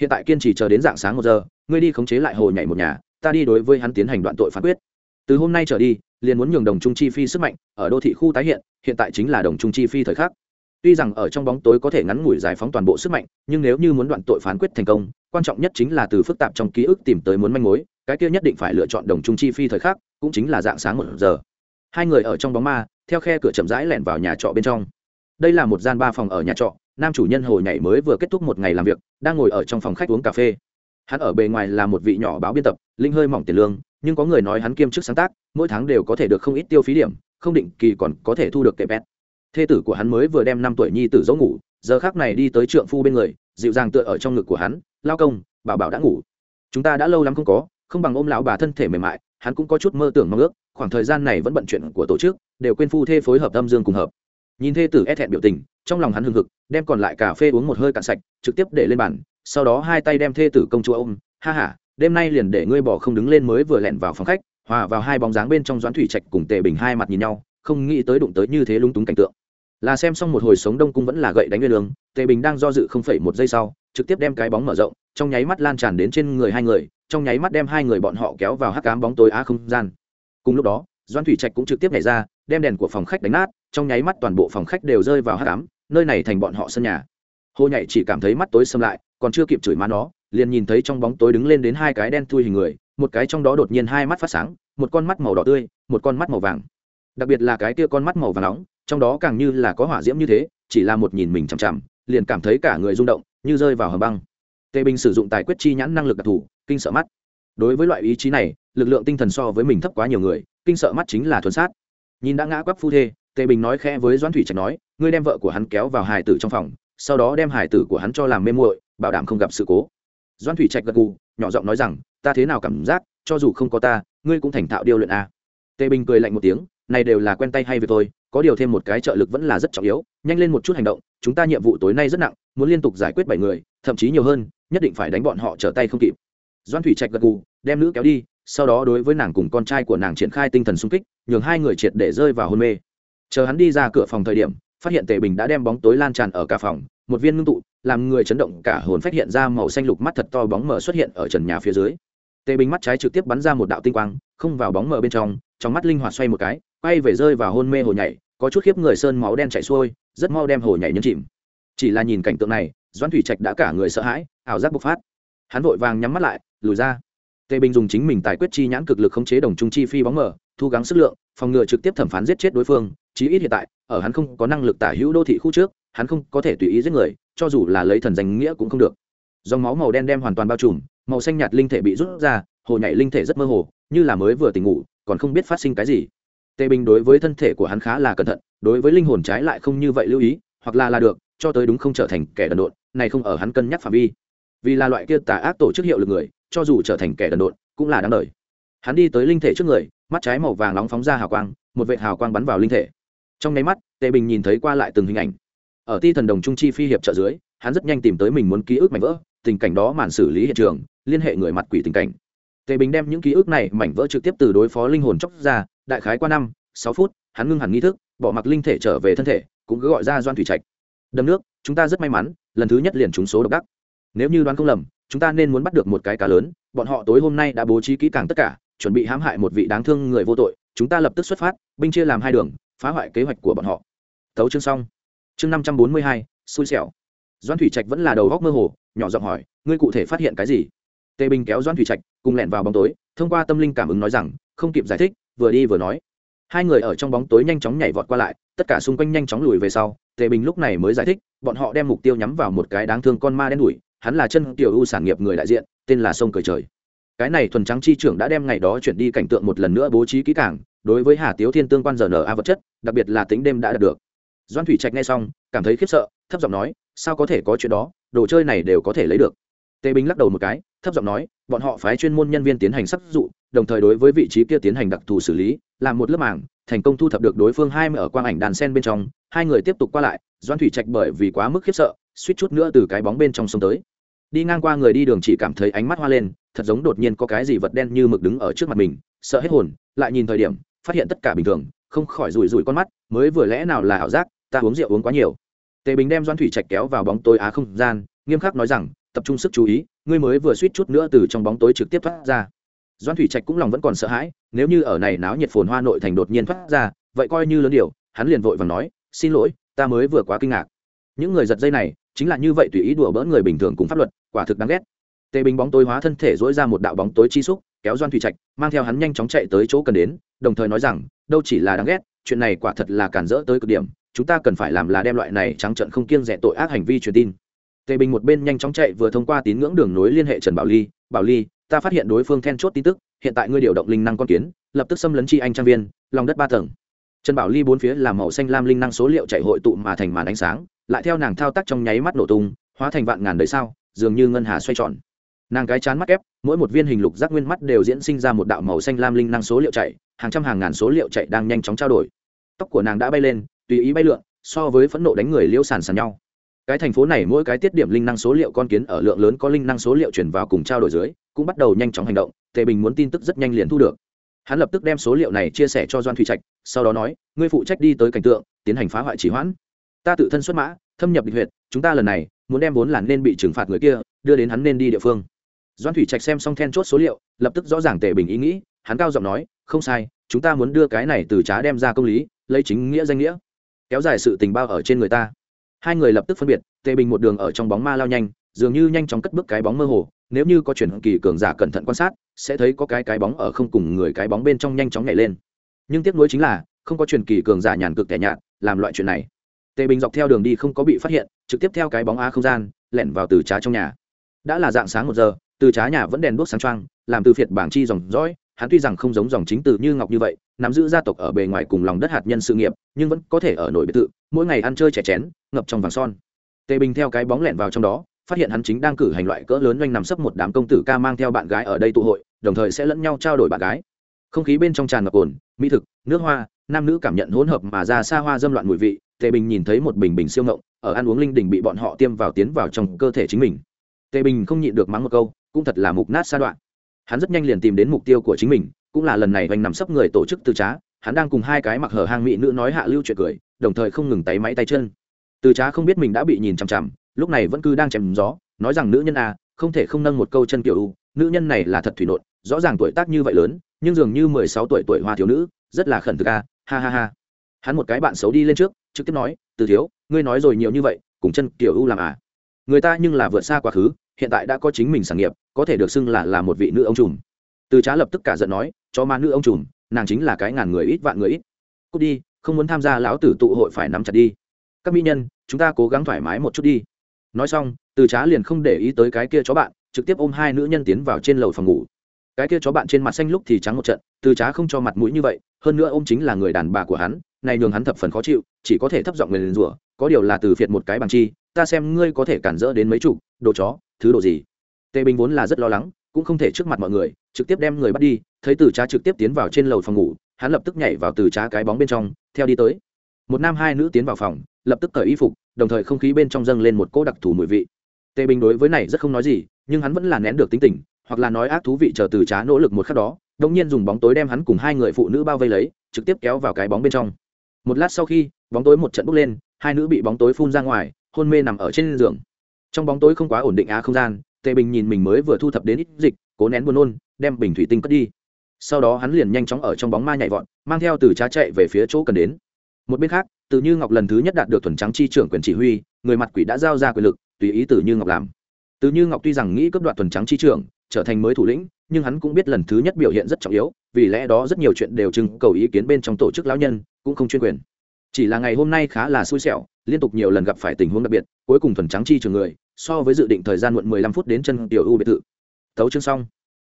Hiện tại kiên trì chờ đến dạng sáng một giờ, ngươi đi khống chế lại hồ nhảy một nhà, ta đi đối với hắn tiến hành đoạn tội phán quyết. Từ hôm nay trở đi, liền muốn nhường đồng trung chi phi sức mạnh, ở đô thị khu tái hiện hiện tại chính là đồng trung chi phi thời khắc tuy rằng ở trong bóng tối có thể ngắn ngủi giải phóng toàn bộ sức mạnh, nhưng nếu như muốn đoạn tội phán quyết thành công, quan trọng nhất chính là từ phức tạp trong ký ức tìm tới muốn manh mối, cái kia nhất định phải lựa chọn đồng trung chi phi thời khắc, cũng chính là dạng sáng một giờ. Hai người ở trong bóng ma, theo khe cửa chậm rãi lẻn vào nhà trọ bên trong. Đây là một gian ba phòng ở nhà trọ, nam chủ nhân hồi nhảy mới vừa kết thúc một ngày làm việc, đang ngồi ở trong phòng khách uống cà phê. Hắn ở bề ngoài là một vị nhỏ báo biên tập, linh hơi mỏng tiền lương, nhưng có người nói hắn kiêm chức sáng tác, mỗi tháng đều có thể được không ít tiêu phí điểm, không định kỳ còn có thể thu được kệ pet thê tử của hắn mới vừa đem năm tuổi nhi tử giấu ngủ, giờ khác này đi tới trượng phu bên người, dịu dàng tựa ở trong ngực của hắn, lao công bảo bảo đã ngủ. Chúng ta đã lâu lắm không có, không bằng ôm lão bà thân thể mềm mại, hắn cũng có chút mơ tưởng mong ước, khoảng thời gian này vẫn bận chuyện của tổ chức, đều quên phu thê phối hợp âm dương cùng hợp. Nhìn thê tử e thẹn biểu tình, trong lòng hắn hừng hực, đem còn lại cà phê uống một hơi cạn sạch, trực tiếp để lên bàn, sau đó hai tay đem thê tử công chúa ôm, ha ha, đêm nay liền để ngươi bỏ không đứng lên mới vừa lẻn vào phòng khách, hòa vào hai bóng dáng bên trong doãn thủy trạch cùng tề bình hai mặt nhìn nhau, không nghĩ tới đụng tới như thế lung túng cảnh tượng là xem xong một hồi sống đông cung vẫn là gậy đánh nguyên lương, tề bình đang do dự không phẩy một giây sau, trực tiếp đem cái bóng mở rộng, trong nháy mắt lan tràn đến trên người hai người, trong nháy mắt đem hai người bọn họ kéo vào hắc cám bóng tối á không gian. Cùng lúc đó doan thủy trạch cũng trực tiếp nhảy ra, đem đèn của phòng khách đánh nát, trong nháy mắt toàn bộ phòng khách đều rơi vào hắc cám nơi này thành bọn họ sân nhà. Hồ nhảy chỉ cảm thấy mắt tối xâm lại, còn chưa kịp chửi má nó, liền nhìn thấy trong bóng tối đứng lên đến hai cái đen thui hình người, một cái trong đó đột nhiên hai mắt phát sáng, một con mắt màu đỏ tươi, một con mắt màu vàng. Đặc biệt là cái kia con mắt màu vàng nóng trong đó càng như là có hỏa diễm như thế, chỉ là một nhìn mình chằm chằm, liền cảm thấy cả người rung động, như rơi vào hầm băng. Tề bình sử dụng tài quyết chi nhãn năng lực đặc thù, kinh sợ mắt. Đối với loại ý chí này, lực lượng tinh thần so với mình thấp quá nhiều người, kinh sợ mắt chính là thuần sát. Nhìn đã ngã quắp phu thê tề bình nói khẽ với doãn thủy trạch nói, ngươi đem vợ của hắn kéo vào hải tử trong phòng, sau đó đem hải tử của hắn cho làm mê muội, bảo đảm không gặp sự cố. Doãn thủy trạch gật gù, nhỏ giọng nói rằng, ta thế nào cảm giác, cho dù không có ta, ngươi cũng thành thạo điêu luyện a. Tề bình cười lạnh một tiếng, này đều là quen tay hay với tôi có điều thêm một cái trợ lực vẫn là rất trọng yếu, nhanh lên một chút hành động, chúng ta nhiệm vụ tối nay rất nặng, muốn liên tục giải quyết bảy người, thậm chí nhiều hơn, nhất định phải đánh bọn họ trở tay không kịp. Doan thủy trạch gật gù, đem nữ kéo đi, sau đó đối với nàng cùng con trai của nàng triển khai tinh thần sung kích, nhường hai người triệt để rơi vào hôn mê. Chờ hắn đi ra cửa phòng thời điểm, phát hiện tề bình đã đem bóng tối lan tràn ở cả phòng, một viên ngưng tụ, làm người chấn động, cả hồn phát hiện ra màu xanh lục mắt thật to bóng mờ xuất hiện ở trần nhà phía dưới. Tề bình mắt trái trực tiếp bắn ra một đạo tinh quang, không vào bóng mờ bên trong trong mắt linh hoạt xoay một cái, quay về rơi vào hôn mê hồ nhảy có chút khiếp người sơn máu đen chảy xuôi, rất mau đem hồ nhảy nhấn chìm. Chỉ là nhìn cảnh tượng này, doãn thủy trạch đã cả người sợ hãi, ảo giác bộc phát. Hắn vội vàng nhắm mắt lại, lùi ra. Tề bình dùng chính mình tài quyết chi nhãn cực lực khống chế đồng trung chi phi bóng mờ, thu gắng sức lượng, phòng ngừa trực tiếp thẩm phán giết chết đối phương, chí ít hiện tại, ở hắn không có năng lực tả hữu đô thị khu trước, hắn không có thể tùy ý giết người, cho dù là lấy thần danh nghĩa cũng không được. Dòng máu màu đen đem hoàn toàn bao trùm, màu xanh nhạt linh thể bị rút ra, hồ nhảy linh thể rất mơ hồ, như là mới vừa tỉnh ngủ, còn không biết phát sinh cái gì tề bình đối với thân thể của hắn khá là cẩn thận, đối với linh hồn trái lại không như vậy lưu ý, hoặc là là được, cho tới đúng không trở thành kẻ đần độn, này không ở hắn cân nhắc phạm vi. Vì là loại kia tà ác tổ chức hiệu lực người, cho dù trở thành kẻ đần độn, cũng là đáng đời. Hắn đi tới linh thể trước người, mắt trái màu vàng nóng phóng ra hào quang, một vệt hào quang bắn vào linh thể. Trong nháy mắt, tề bình nhìn thấy qua lại từng hình ảnh. Ở ti thần đồng trung chi phi hiệp trợ dưới, hắn rất nhanh tìm tới mình muốn ký ức mảnh vỡ, tình cảnh đó màn xử lý hiện trường, liên hệ người mặt quỷ tình cảnh. Tề bình đem những ký ức này mảnh vỡ trực tiếp từ đối phó linh hồn chóc ra đại khái qua năm, sáu phút, hắn ngưng hẳn nghi thức, bỏ mặc linh thể trở về thân thể, cũng cứ gọi ra doan thủy trạch. Đầm nước, chúng ta rất may mắn, lần thứ nhất liền trúng số độc đắc. Nếu như đoán không lầm, chúng ta nên muốn bắt được một cái cá lớn, bọn họ tối hôm nay đã bố trí kỹ càng tất cả, chuẩn bị hãm hại một vị đáng thương người vô tội, chúng ta lập tức xuất phát, binh chia làm hai đường, phá hoại kế hoạch của bọn họ. Thấu chương xong. Chương năm trăm bốn mươi hai, xui xẻo. Doan thủy trạch vẫn là đầu góc mơ hồ, nhỏ giọng hỏi, ngươi cụ thể phát hiện cái gì? Tề bình kéo doan thủy trạch, cùng lẹn vào bóng tối, thông qua tâm linh cảm ứng nói rằng, không kịp giải thích vừa đi vừa nói. Hai người ở trong bóng tối nhanh chóng nhảy vọt qua lại, tất cả xung quanh nhanh chóng lùi về sau, tề bình lúc này mới giải thích, bọn họ đem mục tiêu nhắm vào một cái đáng thương con ma đen đủi hắn là chân tiểu ưu sản nghiệp người đại diện, tên là sông cười trời. Cái này thuần trắng chi trưởng đã đem ngày đó chuyển đi cảnh tượng một lần nữa bố trí kỹ càng, đối với hà tiếu thiên tương quan giờ n a vật chất, đặc biệt là tính đêm đã đạt được. Doan thủy trạch nghe xong, cảm thấy khiếp sợ, thấp giọng nói, sao có thể có chuyện đó, đồ chơi này đều có thể lấy được. Tề bình lắc đầu một cái, thấp giọng nói, bọn họ phái chuyên môn nhân viên tiến hành sắc dụ đồng thời đối với vị trí kia tiến hành đặc thù xử lý, làm một lớp màng, thành công thu thập được đối phương hai mươi ở quang ảnh đàn sen bên trong. Hai người tiếp tục qua lại doan thủy trạch bởi vì quá mức khiếp sợ, suýt chút nữa từ cái bóng bên trong sông tới. Đi ngang qua người đi đường chỉ cảm thấy ánh mắt hoa lên, thật giống đột nhiên có cái gì vật đen như mực đứng ở trước mặt mình, sợ hết hồn, lại nhìn thời điểm, phát hiện tất cả bình thường, không khỏi rủi rủi con mắt, mới vừa lẽ nào là ảo giác, ta uống rượu uống quá nhiều. Tề bình đem doan thủy trạch kéo vào bóng tối á không gian, nghiêm khắc nói rằng, tập trung sức chú ý, ngươi mới vừa suýt chút nữa từ trong bóng tối trực tiếp thoát ra doan thủy trạch cũng lòng vẫn còn sợ hãi, nếu như ở này náo nhiệt phồn hoa nội thành đột nhiên thoát ra, vậy coi như lớn điều, hắn liền vội và nói, xin lỗi, ta mới vừa quá kinh ngạc. Những người giật dây này, chính là như vậy tùy ý đùa bỡn người bình thường cùng pháp luật, quả thực đáng ghét. Tề bình bóng tối hóa thân thể dỗi ra một đạo bóng tối chi xúc, kéo doan thủy trạch, mang theo hắn nhanh chóng chạy tới chỗ cần đến, đồng thời nói rằng, đâu chỉ là đáng ghét, chuyện này quả thật là cản rỡ tới cực điểm, chúng ta cần phải làm là đem loại này trắng trận không kiêng rẻ tội ác hành vi truyền tin. Tề bình một bên nhanh chóng chạy vừa thông qua tín ngưỡng đường nối liên hệ trần bảo ly bảo ly, ta phát hiện đối phương then chốt tin tức, hiện tại ngươi điều động linh năng con kiến, lập tức xâm lấn chi anh trang viên, lòng đất ba tầng. Trần bảo ly bốn phía làm màu xanh lam linh năng số liệu chạy hội tụ mà thành màn ánh sáng, lại theo nàng thao tác trong nháy mắt nổ tung, hóa thành vạn ngàn đời sao, dường như ngân hà xoay tròn. Nàng cái chán mắt ép, mỗi một viên hình lục giác nguyên mắt đều diễn sinh ra một đạo màu xanh lam linh năng số liệu chạy, hàng trăm hàng ngàn số liệu chạy đang nhanh chóng trao đổi. Tóc của nàng đã bay lên, tùy ý bay lượn, so với phẫn nộ đánh người liễu sàn sàn nhau cái thành phố này mỗi cái tiết điểm linh năng số liệu con kiến ở lượng lớn có linh năng số liệu chuyển vào cùng trao đổi dưới, cũng bắt đầu nhanh chóng hành động, tề bình muốn tin tức rất nhanh liền thu được. Hắn lập tức đem số liệu này chia sẻ cho doan thủy trạch, sau đó nói, ngươi phụ trách đi tới cảnh tượng, tiến hành phá hoại chỉ hoãn. Ta tự thân xuất mã, thâm nhập địch huyệt, chúng ta lần này, muốn đem vốn là nên bị trừng phạt người kia, đưa đến hắn nên đi địa phương. Doan thủy trạch xem xong then chốt số liệu, lập tức rõ ràng tề bình ý nghĩ, hắn cao giọng nói, không sai, chúng ta muốn đưa cái này từ trá đem ra công lý, lấy chính nghĩa danh nghĩa, kéo dài sự tình bao ở trên người ta hai người lập tức phân biệt, tề bình một đường ở trong bóng ma lao nhanh, dường như nhanh chóng cất bước cái bóng mơ hồ, nếu như có chuyển kỳ cường giả cẩn thận quan sát, sẽ thấy có cái cái bóng ở không cùng người cái bóng bên trong nhanh chóng nhảy lên. Nhưng tiếc nuối chính là, không có truyền kỳ cường giả nhàn cực tẻ nhạt, làm loại chuyện này. Tề bình dọc theo đường đi không có bị phát hiện, trực tiếp theo cái bóng á không gian, lẻn vào từ trá trong nhà. Đã là dạng sáng một giờ, từ trá nhà vẫn đèn đuốc sáng trăng làm từ phiệt bảng chi dòng dõi, hắn tuy rằng không giống dòng chính từ như ngọc như vậy nắm giữ gia tộc ở bề ngoài cùng lòng đất hạt nhân sự nghiệp, nhưng vẫn có thể ở nổi biệt tự mỗi ngày ăn chơi trẻ chén, ngập trong vàng son. Tề bình theo cái bóng lẻn vào trong đó, phát hiện hắn chính đang cử hành loại cỡ lớn doanh nằm sấp một đám công tử ca mang theo bạn gái ở đây tụ hội, đồng thời sẽ lẫn nhau trao đổi bạn gái. Không khí bên trong tràn ngập ồn, mỹ thực, nước hoa, nam nữ cảm nhận hỗn hợp mà ra xa hoa dâm loạn mùi vị, tề bình nhìn thấy một bình bình siêu ngộng, ở ăn uống linh đình bị bọn họ tiêm vào tiến vào trong cơ thể chính mình. Tề bình không nhịn được mắng một câu, cũng thật là mục nát sa đoạn. Hắn rất nhanh liền tìm đến mục tiêu của chính mình cũng là lần này hoành nằm sấp người tổ chức từ trá, hắn đang cùng hai cái mặc hở hang mỹ nữ nói hạ lưu chuyện cười, đồng thời không ngừng tay máy tay chân. Từ trá không biết mình đã bị nhìn chằm chằm, lúc này vẫn cứ đang chém gió, nói rằng nữ nhân a không thể không nâng một câu chân kiểu u, nữ nhân này là thật thủy nộn, rõ ràng tuổi tác như vậy lớn, nhưng dường như mười sáu tuổi tuổi hoa thiếu nữ, rất là khẩn thực a ha ha ha. Hắn một cái bạn xấu đi lên trước, trực tiếp nói, từ thiếu, ngươi nói rồi nhiều như vậy, cùng chân kiểu u làm à? Người ta nhưng là vượt xa quá khứ, hiện tại đã có chính mình sản nghiệp, có thể được xưng là là một vị nữ ông trùm. Từ trá lập tức cả giận nói cho ma nữ ông trùm, nàng chính là cái ngàn người ít vạn người ít. Cút đi, không muốn tham gia lão tử tụ hội phải nắm chặt đi. Các mỹ nhân, chúng ta cố gắng thoải mái một chút đi. Nói xong, từ trá liền không để ý tới cái kia chó bạn, trực tiếp ôm hai nữ nhân tiến vào trên lầu phòng ngủ. Cái kia chó bạn trên mặt xanh lúc thì trắng một trận, từ trá không cho mặt mũi như vậy, hơn nữa ôm chính là người đàn bà của hắn, này nhường hắn thập phần khó chịu, chỉ có thể thấp giọng người liền rủa, có điều là từ phiệt một cái bằng chi, ta xem ngươi có thể cản rỡ đến mấy chục, đồ chó, thứ đồ gì? Tề bình vốn là rất lo lắng, cũng không thể trước mặt mọi người, trực tiếp đem người bắt đi thấy từ trá trực tiếp tiến vào trên lầu phòng ngủ, hắn lập tức nhảy vào từ trá cái bóng bên trong, theo đi tới. Một nam hai nữ tiến vào phòng, lập tức cởi y phục, đồng thời không khí bên trong dâng lên một cỗ đặc thù mùi vị. Tề bình đối với này rất không nói gì, nhưng hắn vẫn là nén được tính tình, hoặc là nói ác thú vị chờ từ trá nỗ lực một khắc đó đông nhiên dùng bóng tối đem hắn cùng hai người phụ nữ bao vây lấy, trực tiếp kéo vào cái bóng bên trong. Một lát sau khi, bóng tối một trận bốc lên, hai nữ bị bóng tối phun ra ngoài, hôn mê nằm ở trên giường. Trong bóng tối không quá ổn định á không gian, tề bình nhìn mình mới vừa thu thập đến ít dịch, cố nén buồn nôn, đem bình thủy tinh cất đi sau đó hắn liền nhanh chóng ở trong bóng ma nhảy vọt mang theo từ trá chạy về phía chỗ cần đến. Một bên khác từ như ngọc lần thứ nhất đạt được thuần trắng chi trưởng quyền chỉ huy người mặt quỷ đã giao ra quyền lực tùy ý từ như ngọc làm. Từ như ngọc tuy rằng nghĩ cấp đoạt thuần trắng chi trưởng trở thành mới thủ lĩnh nhưng hắn cũng biết lần thứ nhất biểu hiện rất trọng yếu vì lẽ đó rất nhiều chuyện đều trưng cầu ý kiến bên trong tổ chức lão nhân cũng không chuyên quyền. Chỉ là ngày hôm nay khá là xui xẻo liên tục nhiều lần gặp phải tình huống đặc biệt cuối cùng thuần trắng chi trường người so với dự định thời gian muộn 15 phút đến chân tiểu u biệt thự. Thấu chương xong.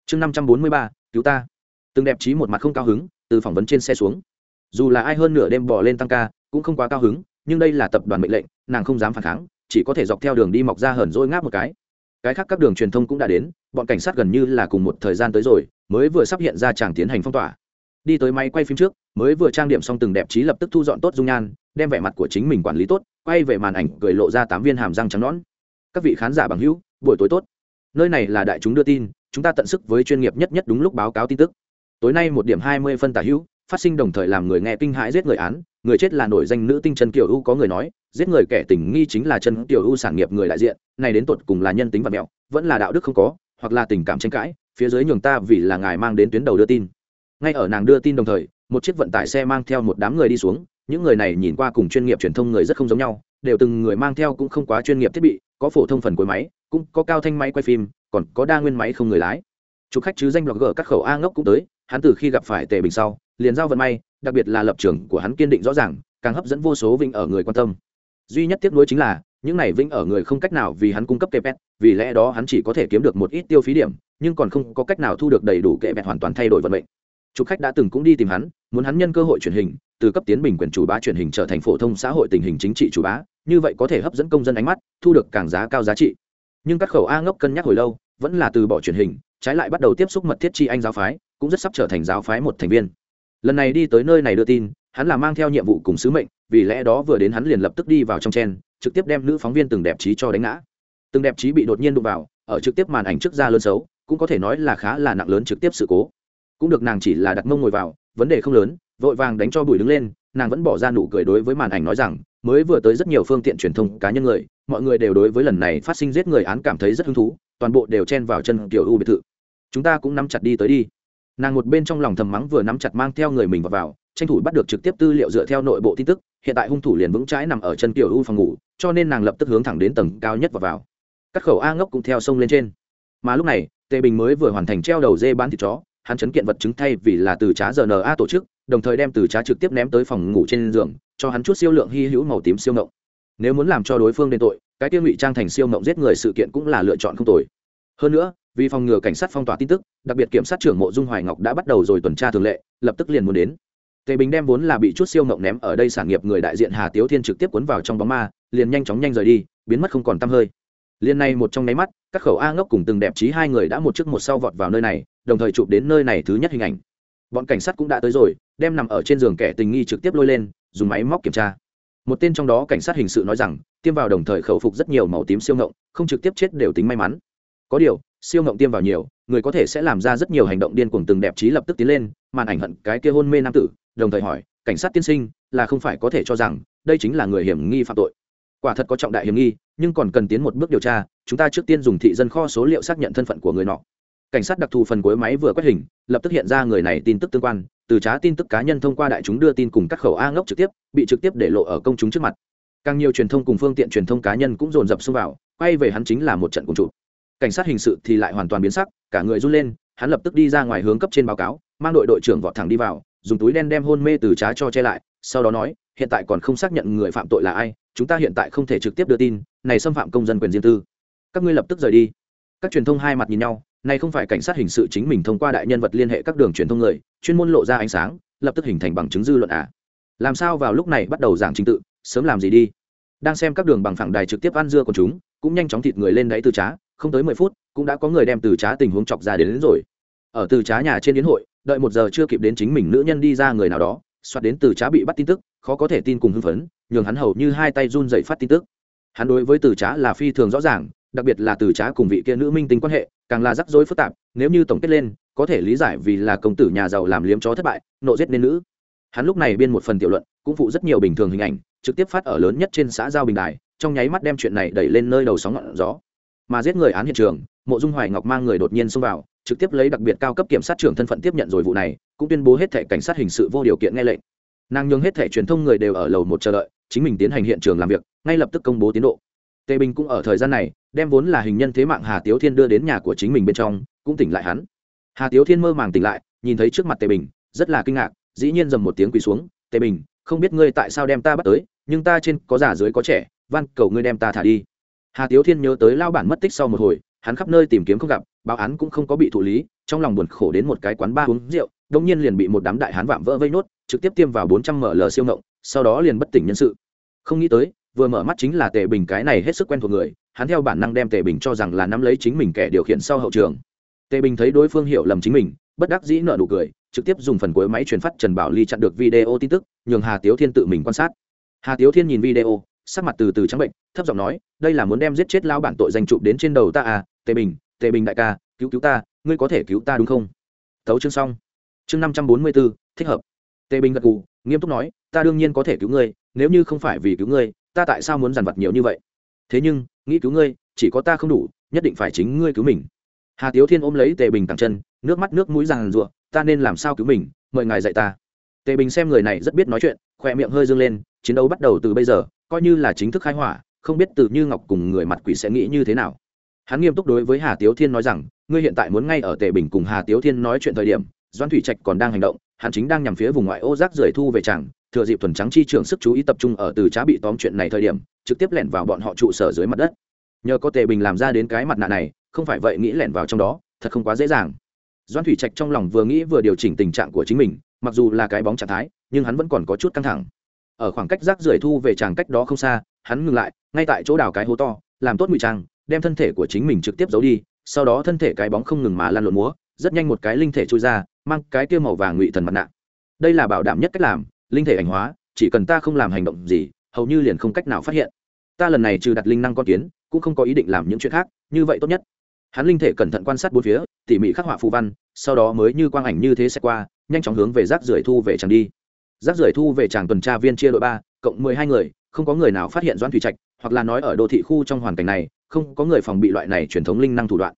Chương 543, cứu ta từng đẹp trí một mặt không cao hứng, từ phỏng vấn trên xe xuống. Dù là ai hơn nửa đêm bỏ lên tăng ca, cũng không quá cao hứng, nhưng đây là tập đoàn mệnh lệnh, nàng không dám phản kháng, chỉ có thể dọc theo đường đi mọc ra hờn dỗi ngáp một cái. Cái khác các đường truyền thông cũng đã đến, bọn cảnh sát gần như là cùng một thời gian tới rồi, mới vừa sắp hiện ra chàng tiến hành phong tỏa. Đi tới máy quay phim trước, mới vừa trang điểm xong từng đẹp trí lập tức thu dọn tốt dung nhan, đem vẻ mặt của chính mình quản lý tốt, quay về màn ảnh cười lộ ra tám viên hàm răng trắng nõn. Các vị khán giả bằng hữu, buổi tối tốt. Nơi này là đại chúng đưa tin, chúng ta tận sức với chuyên nghiệp nhất nhất đúng lúc báo cáo tin tức tối nay một điểm hai mươi phân tả hữu, phát sinh đồng thời làm người nghe kinh hãi giết người án, người chết là nổi danh nữ tinh chân kiều u có người nói, giết người kẻ tình nghi chính là chân kiều u sản nghiệp người đại diện này đến tột cùng là nhân tính và mẹo, vẫn là đạo đức không có, hoặc là tình cảm tranh cãi, phía dưới nhường ta vì là ngài mang đến tuyến đầu đưa tin. Ngay ở nàng đưa tin đồng thời, một chiếc vận tải xe mang theo một đám người đi xuống, những người này nhìn qua cùng chuyên nghiệp truyền thông người rất không giống nhau, đều từng người mang theo cũng không quá chuyên nghiệp thiết bị, có phổ thông phần cuối máy, cũng có cao thanh máy quay phim, còn có đa nguyên máy không người lái. Chụp khách chứ danh blogger các khẩu a ngốc cũng tới hắn từ khi gặp phải tề bình sau, liền giao vận may, đặc biệt là lập trường của hắn kiên định rõ ràng, càng hấp dẫn vô số vinh ở người quan tâm. Duy nhất tiếc nuối chính là, những này vinh ở người không cách nào vì hắn cung cấp kệ pet vì lẽ đó hắn chỉ có thể kiếm được một ít tiêu phí điểm, nhưng còn không có cách nào thu được đầy đủ kệ pet hoàn toàn thay đổi vận mệnh. Chụp khách đã từng cũng đi tìm hắn, muốn hắn nhân cơ hội truyền hình, từ cấp tiến bình quyền chủ bá truyền hình trở thành phổ thông xã hội tình hình chính trị chủ bá, như vậy có thể hấp dẫn công dân ánh mắt, thu được càng giá cao giá trị. Nhưng các khẩu a ngốc cân nhắc hồi lâu, vẫn là từ bỏ truyền hình, trái lại bắt đầu tiếp xúc mật thiết chi anh giáo phái cũng rất sắp trở thành giáo phái một thành viên. Lần này đi tới nơi này đưa tin, hắn là mang theo nhiệm vụ cùng sứ mệnh, vì lẽ đó vừa đến hắn liền lập tức đi vào trong chen, trực tiếp đem nữ phóng viên từng đẹp trí cho đánh ngã. Từng đẹp trí bị đột nhiên đụng vào, ở trực tiếp màn ảnh trước ra lớn xấu, cũng có thể nói là khá là nặng lớn trực tiếp sự cố. Cũng được nàng chỉ là đặt mông ngồi vào, vấn đề không lớn, vội vàng đánh cho bùi đứng lên, nàng vẫn bỏ ra nụ cười đối với màn ảnh nói rằng, mới vừa tới rất nhiều phương tiện truyền thông, cá nhân người, mọi người đều đối với lần này phát sinh giết người án cảm thấy rất hứng thú, toàn bộ đều chen vào chân tiểu u biệt thự. Chúng ta cũng nắm chặt đi tới đi nàng một bên trong lòng thầm mắng vừa nắm chặt mang theo người mình vào, vào tranh thủ bắt được trực tiếp tư liệu dựa theo nội bộ tin tức hiện tại hung thủ liền vững trái nằm ở chân tiểu u phòng ngủ cho nên nàng lập tức hướng thẳng đến tầng cao nhất và vào. Các khẩu a ngốc cũng theo sông lên trên. Mà lúc này tề bình mới vừa hoàn thành treo đầu dê bán thịt chó hắn chấn kiện vật chứng thay vì là từ trá rna tổ chức đồng thời đem từ trá trực tiếp ném tới phòng ngủ trên giường cho hắn chút siêu lượng hy hữu màu tím siêu ngộng. Nếu muốn làm cho đối phương đền tội cái tiêu ngụy trang thành siêu ngộng giết người sự kiện cũng là lựa chọn không tồi hơn nữa, vì phòng ngừa cảnh sát phong tỏa tin tức, đặc biệt kiểm sát trưởng mộ dung hoài ngọc đã bắt đầu rồi tuần tra thường lệ, lập tức liền muốn đến. Tề bình đem vốn là bị chút siêu mộng ném ở đây sản nghiệp người đại diện hà tiếu thiên trực tiếp cuốn vào trong bóng ma, liền nhanh chóng nhanh rời đi, biến mất không còn tăm hơi. Liền này một trong nháy mắt, các khẩu a ngốc cùng từng đẹp trí hai người đã một chiếc một sau vọt vào nơi này, đồng thời chụp đến nơi này thứ nhất hình ảnh. Bọn cảnh sát cũng đã tới rồi, đem nằm ở trên giường kẻ tình nghi trực tiếp lôi lên, dùng máy móc kiểm tra. Một tên trong đó cảnh sát hình sự nói rằng, tiêm vào đồng thời khẩu phục rất nhiều màu tím siêu ngộng không trực tiếp chết đều tính may mắn có điều, siêu ngộng tiêm vào nhiều, người có thể sẽ làm ra rất nhiều hành động điên cuồng từng đẹp trí lập tức tiến lên, màn ảnh hận cái kia hôn mê nam tử, đồng thời hỏi, cảnh sát tiên sinh, là không phải có thể cho rằng đây chính là người hiểm nghi phạm tội? Quả thật có trọng đại hiểm nghi, nhưng còn cần tiến một bước điều tra, chúng ta trước tiên dùng thị dân kho số liệu xác nhận thân phận của người nọ. Cảnh sát đặc thù phần cuối máy vừa quét hình, lập tức hiện ra người này tin tức tương quan, từ trá tin tức cá nhân thông qua đại chúng đưa tin cùng các khẩu a ngốc trực tiếp, bị trực tiếp để lộ ở công chúng trước mặt. Càng nhiều truyền thông cùng phương tiện truyền thông cá nhân cũng dồn dập xông vào, quay về hắn chính là một trận cùng chụp cảnh sát hình sự thì lại hoàn toàn biến sắc, cả người run lên, hắn lập tức đi ra ngoài hướng cấp trên báo cáo, mang đội đội trưởng vọt thẳng đi vào, dùng túi đen đem hôn mê từ trá cho che lại, sau đó nói, hiện tại còn không xác nhận người phạm tội là ai, chúng ta hiện tại không thể trực tiếp đưa tin, này xâm phạm công dân quyền riêng tư. Các ngươi lập tức rời đi. Các truyền thông hai mặt nhìn nhau, này không phải cảnh sát hình sự chính mình thông qua đại nhân vật liên hệ các đường truyền thông người, chuyên môn lộ ra ánh sáng, lập tức hình thành bằng chứng dư luận à. Làm sao vào lúc này bắt đầu giảng trình tự, sớm làm gì đi. Đang xem các đường bằng phẳng đài trực tiếp ăn dưa của chúng, cũng nhanh chóng thịt người lên đáy từ trá không tới mười phút cũng đã có người đem từ trá tình huống chọc ra đến, đến rồi. Ở từ trá nhà trên đến hội đợi một giờ chưa kịp đến chính mình nữ nhân đi ra người nào đó xoát đến từ trá bị bắt tin tức khó có thể tin cùng hưng phấn nhường hắn hầu như hai tay run dậy phát tin tức. Hắn đối với từ trá là phi thường rõ ràng đặc biệt là từ trá cùng vị kia nữ minh tính quan hệ càng là rắc rối phức tạp nếu như tổng kết lên có thể lý giải vì là công tử nhà giàu làm liếm chó thất bại nộ giết nên nữ. Hắn lúc này biên một phần tiểu luận cũng phụ rất nhiều bình thường hình ảnh trực tiếp phát ở lớn nhất trên xã giao bình đài trong nháy mắt đem chuyện này đẩy lên nơi đầu sóng ngọn gió mà giết người án hiện trường, mộ dung hoài ngọc mang người đột nhiên xông vào, trực tiếp lấy đặc biệt cao cấp kiểm sát trưởng thân phận tiếp nhận rồi vụ này, cũng tuyên bố hết thẻ cảnh sát hình sự vô điều kiện nghe lệnh. Nàng nhường hết thẻ truyền thông người đều ở lầu một chờ đợi, chính mình tiến hành hiện trường làm việc, ngay lập tức công bố tiến độ. Tề bình cũng ở thời gian này, đem vốn là hình nhân thế mạng hà tiếu thiên đưa đến nhà của chính mình bên trong, cũng tỉnh lại hắn. Hà tiếu thiên mơ màng tỉnh lại, nhìn thấy trước mặt tề bình, rất là kinh ngạc, dĩ nhiên dầm một tiếng quỳ xuống, tề bình, không biết ngươi tại sao đem ta bắt tới, nhưng ta trên có già dưới có trẻ, van cầu ngươi đem ta thả đi hà tiếu thiên nhớ tới lao bản mất tích sau một hồi, hắn khắp nơi tìm kiếm không gặp, báo án cũng không có bị thụ lý, trong lòng buồn khổ đến một cái quán ba uống rượu đông nhiên liền bị một đám đại hán vạm vỡ vây nốt, trực tiếp tiêm vào bốn trăm ml siêu ngộng, sau đó liền bất tỉnh nhân sự. Không nghĩ tới, vừa mở mắt chính là tề bình cái này hết sức quen thuộc người, hắn theo bản năng đem tề bình cho rằng là nắm lấy chính mình kẻ điều khiển sau hậu trường. Tề bình thấy đối phương hiểu lầm chính mình, bất đắc dĩ nợ nụ cười, trực tiếp dùng phần cuối máy truyền phát trần bảo ly chặn được video tin tức, nhường hà tiếu thiên tự mình quan sát. Hà tiếu thiên nhìn video sắc mặt từ từ trắng bệnh, thấp giọng nói, đây là muốn đem giết chết lao bản tội danh chụp đến trên đầu ta à tề bình tề bình đại ca, cứu cứu ta, ngươi có thể cứu ta đúng không? Thấu chương xong. Chương năm trăm bốn mươi bốn thích hợp. Tề bình gật gù, nghiêm túc nói, ta đương nhiên có thể cứu ngươi, nếu như không phải vì cứu ngươi, ta tại sao muốn dằn vặt nhiều như vậy? Thế nhưng, nghĩ cứu ngươi, chỉ có ta không đủ, nhất định phải chính ngươi cứu mình. Hà tiếu thiên ôm lấy tề bình tặng chân, nước mắt nước mũi ràng rụa ta nên làm sao cứu mình, mời ngài dạy ta. Tề bình xem người này rất biết nói chuyện khoe miệng hơi dâng lên, chiến đấu bắt đầu từ bây giờ coi như là chính thức khai hỏa, không biết từ như ngọc cùng người mặt quỷ sẽ nghĩ như thế nào. Hắn nghiêm túc đối với hà tiếu thiên nói rằng, ngươi hiện tại muốn ngay ở tề bình cùng hà tiếu thiên nói chuyện thời điểm doan thủy trạch còn đang hành động, hắn chính đang nhằm phía vùng ngoại ô rác rưởi thu về chẳng, thừa dịp thuần trắng chi trưởng sức chú ý tập trung ở từ trá bị tóm chuyện này thời điểm, trực tiếp lẻn vào bọn họ trụ sở dưới mặt đất. Nhờ có tề bình làm ra đến cái mặt nạ này, không phải vậy nghĩ lẻn vào trong đó, thật không quá dễ dàng. Doan thủy trạch trong lòng vừa nghĩ vừa điều chỉnh tình trạng của chính mình, mặc dù là cái bóng trạng thái, nhưng hắn vẫn còn có chút căng thẳng ở khoảng cách rác rưởi thu về tràng cách đó không xa, hắn ngừng lại, ngay tại chỗ đào cái hố to, làm tốt ngụy trang, đem thân thể của chính mình trực tiếp giấu đi, sau đó thân thể cái bóng không ngừng mà lan lộn múa, rất nhanh một cái linh thể trôi ra, mang cái kia màu vàng ngụy thần mặt nạ. Đây là bảo đảm nhất cách làm, linh thể ảnh hóa, chỉ cần ta không làm hành động gì, hầu như liền không cách nào phát hiện. Ta lần này trừ đặt linh năng con kiến, cũng không có ý định làm những chuyện khác, như vậy tốt nhất. Hắn linh thể cẩn thận quan sát bốn phía, tỉ mỉ khắc họa phù văn, sau đó mới như quang ảnh như thế sẽ qua, nhanh chóng hướng về rác rưởi thu về chẳng đi rác rưởi thu về tràng tuần tra viên chia đội ba, cộng mười hai người, không có người nào phát hiện doãn thủy trạch, hoặc là nói ở đô thị khu trong hoàn cảnh này, không có người phòng bị loại này truyền thống linh năng thủ đoạn.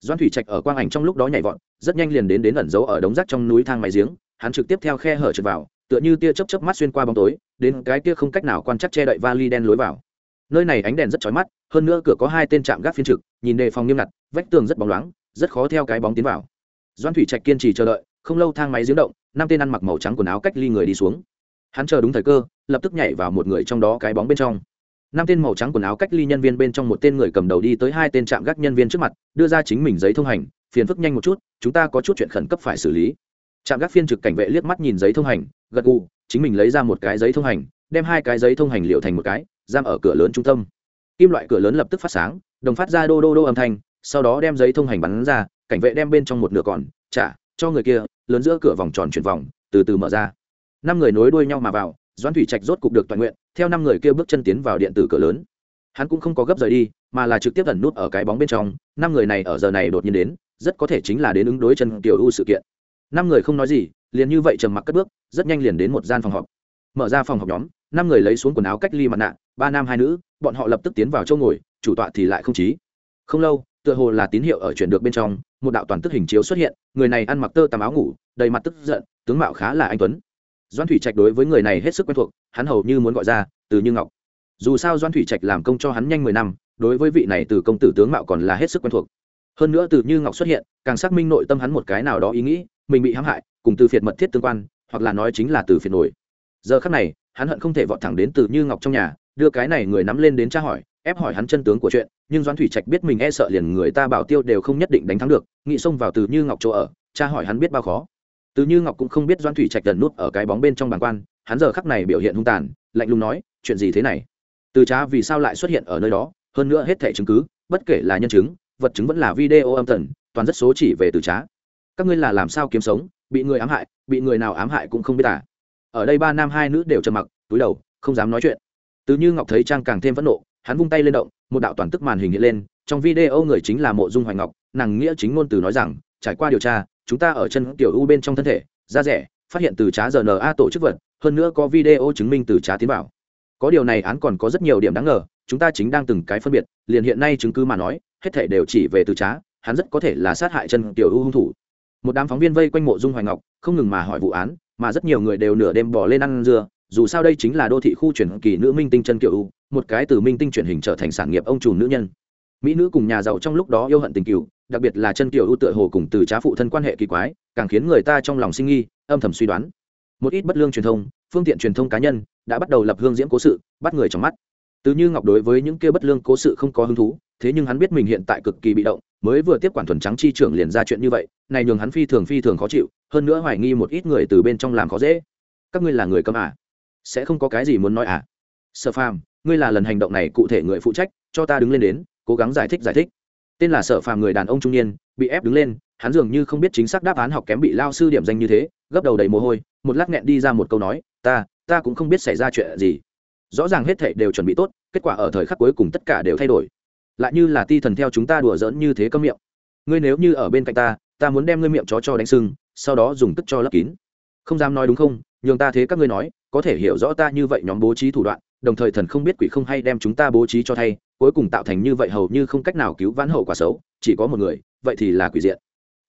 Doãn thủy trạch ở quang ảnh trong lúc đó nhảy vọt, rất nhanh liền đến đến ẩn giấu ở đống rác trong núi thang máy giếng, hắn trực tiếp theo khe hở trượt vào, tựa như tia chớp chớp mắt xuyên qua bóng tối, đến cái tia không cách nào quan chắc che đậy vali đen lối vào. Nơi này ánh đèn rất chói mắt, hơn nữa cửa có hai tên trạm gác phiên trực, nhìn đề phòng nghiêm ngặt, vách tường rất bóng loáng, rất khó theo cái bóng tiến vào. Doan thủy trạch kiên trì chờ đợi không lâu thang máy giếng động, năm tên ăn mặc màu trắng quần áo cách ly người đi xuống. Hắn chờ đúng thời cơ, lập tức nhảy vào một người trong đó cái bóng bên trong. Năm tên màu trắng quần áo cách ly nhân viên bên trong một tên người cầm đầu đi tới hai tên trạm gác nhân viên trước mặt, đưa ra chính mình giấy thông hành, phiền phức nhanh một chút, chúng ta có chút chuyện khẩn cấp phải xử lý. Trạm gác phiên trực cảnh vệ liếc mắt nhìn giấy thông hành, gật gù, chính mình lấy ra một cái giấy thông hành, đem hai cái giấy thông hành liệu thành một cái, giam ở cửa lớn trung tâm. Kim loại cửa lớn lập tức phát sáng, đồng phát ra đô đô đô âm thanh, sau đó đem giấy thông hành bắn ra, cảnh vệ đem bên trong một nửa còn, trả cho người kia, lớn giữa cửa vòng tròn chuyển vòng, từ từ mở ra. Năm người nối đuôi nhau mà vào, doãn thủy trạch rốt cục được toàn nguyện, theo năm người kia bước chân tiến vào điện tử cửa lớn. Hắn cũng không có gấp rời đi, mà là trực tiếp ẩn nút ở cái bóng bên trong, năm người này ở giờ này đột nhiên đến, rất có thể chính là đến ứng đối chân tiểu u sự kiện. Năm người không nói gì, liền như vậy trầm mặc cất bước, rất nhanh liền đến một gian phòng họp. Mở ra phòng họp nhóm, năm người lấy xuống quần áo cách ly mặt nạ, ba nam hai nữ, bọn họ lập tức tiến vào chỗ ngồi, chủ tọa thì lại không chí. Không lâu, tựa hồ là tín hiệu ở chuyển được bên trong một đạo toàn tức hình chiếu xuất hiện, người này ăn mặc tơ tằm áo ngủ, đầy mặt tức giận, tướng mạo khá là anh tuấn. Doan thủy trạch đối với người này hết sức quen thuộc, hắn hầu như muốn gọi ra, từ như ngọc. Dù sao doan thủy trạch làm công cho hắn nhanh mười năm, đối với vị này từ công tử tướng mạo còn là hết sức quen thuộc. Hơn nữa từ như ngọc xuất hiện, càng xác minh nội tâm hắn một cái nào đó ý nghĩ, mình bị hãm hại, cùng từ phiệt mật thiết tương quan, hoặc là nói chính là từ phiệt nổi. Giờ khắc này, hắn hận không thể vọt thẳng đến từ như ngọc trong nhà đưa cái này người nắm lên đến tra hỏi, ép hỏi hắn chân tướng của chuyện, nhưng doãn thủy trạch biết mình e sợ liền người ta bảo tiêu đều không nhất định đánh thắng được nghị xông vào từ như ngọc chỗ ở, tra hỏi hắn biết bao khó. Từ như ngọc cũng không biết doãn thủy trạch gần nút ở cái bóng bên trong bàn quan, hắn giờ khắc này biểu hiện hung tàn, lạnh lùng nói, chuyện gì thế này? Từ trá vì sao lại xuất hiện ở nơi đó? Hơn nữa hết thẻ chứng cứ, bất kể là nhân chứng, vật chứng vẫn là video âm thần toàn rất số chỉ về từ trá. Các ngươi là làm sao kiếm sống, bị người ám hại, bị người nào ám hại cũng không biết à? Ở đây ba nam hai nữ đều trầm mặc, túi đầu, không dám nói chuyện từ như ngọc thấy trang càng thêm phẫn nộ, hắn vung tay lên động, một đạo toàn tức màn hình hiện lên, trong video người chính là mộ dung hoài ngọc, nàng nghĩa chính ngôn từ nói rằng, trải qua điều tra, chúng ta ở chân tiểu u bên trong thân thể, da rẻ, phát hiện từ trá rna tổ chức vật, hơn nữa có video chứng minh từ trá tiến vào. Có điều này án còn có rất nhiều điểm đáng ngờ, chúng ta chính đang từng cái phân biệt, liền hiện nay chứng cứ mà nói, hết thảy đều chỉ về từ trá, hắn rất có thể là sát hại chân tiểu u hung thủ. Một đám phóng viên vây quanh mộ dung hoài ngọc, không ngừng mà hỏi vụ án, mà rất nhiều người đều nửa đêm bỏ lên ăn dưa dù sao đây chính là đô thị khu chuyển kỳ nữ minh tinh chân kiều u, một cái từ minh tinh chuyển hình trở thành sản nghiệp ông trùm nữ nhân. Mỹ nữ cùng nhà giàu trong lúc đó yêu hận tình cựu đặc biệt là chân kiều u tựa hồ cùng từ trá phụ thân quan hệ kỳ quái, càng khiến người ta trong lòng sinh nghi, âm thầm suy đoán. Một ít bất lương truyền thông, phương tiện truyền thông cá nhân đã bắt đầu lập hương diễm cố sự, bắt người trong mắt. Từ như ngọc đối với những kia bất lương cố sự không có hứng thú, thế nhưng hắn biết mình hiện tại cực kỳ bị động, mới vừa tiếp quản thuần trắng chi trưởng liền ra chuyện như vậy, này nhường hắn phi thường phi thường khó chịu, hơn nữa hoài nghi một ít người từ bên trong làm khó dễ. Các ngươi là người câm à? Sẽ không có cái gì muốn nói à? Sở phàm, ngươi là lần hành động này cụ thể người phụ trách, cho ta đứng lên đến, cố gắng giải thích giải thích. Tên là sở phàm người đàn ông trung niên, bị ép đứng lên, hắn dường như không biết chính xác đáp án học kém bị lao sư điểm danh như thế, gấp đầu đầy mồ hôi, một lát nghẹn đi ra một câu nói, ta ta cũng không biết xảy ra chuyện gì. Rõ ràng hết thảy đều chuẩn bị tốt, kết quả ở thời khắc cuối cùng tất cả đều thay đổi. Lại như là ti thần theo chúng ta đùa giỡn như thế câm miệng. Ngươi nếu như ở bên cạnh ta ta muốn đem ngươi miệng chó cho đánh sưng, sau đó dùng tức cho lấp kín. Không dám nói đúng không? Nhường ta thế các ngươi nói có thể hiểu rõ ta như vậy nhóm bố trí thủ đoạn, đồng thời thần không biết quỷ không hay đem chúng ta bố trí cho thay, cuối cùng tạo thành như vậy hầu như không cách nào cứu vãn hậu quả xấu, chỉ có một người, vậy thì là quỷ diện.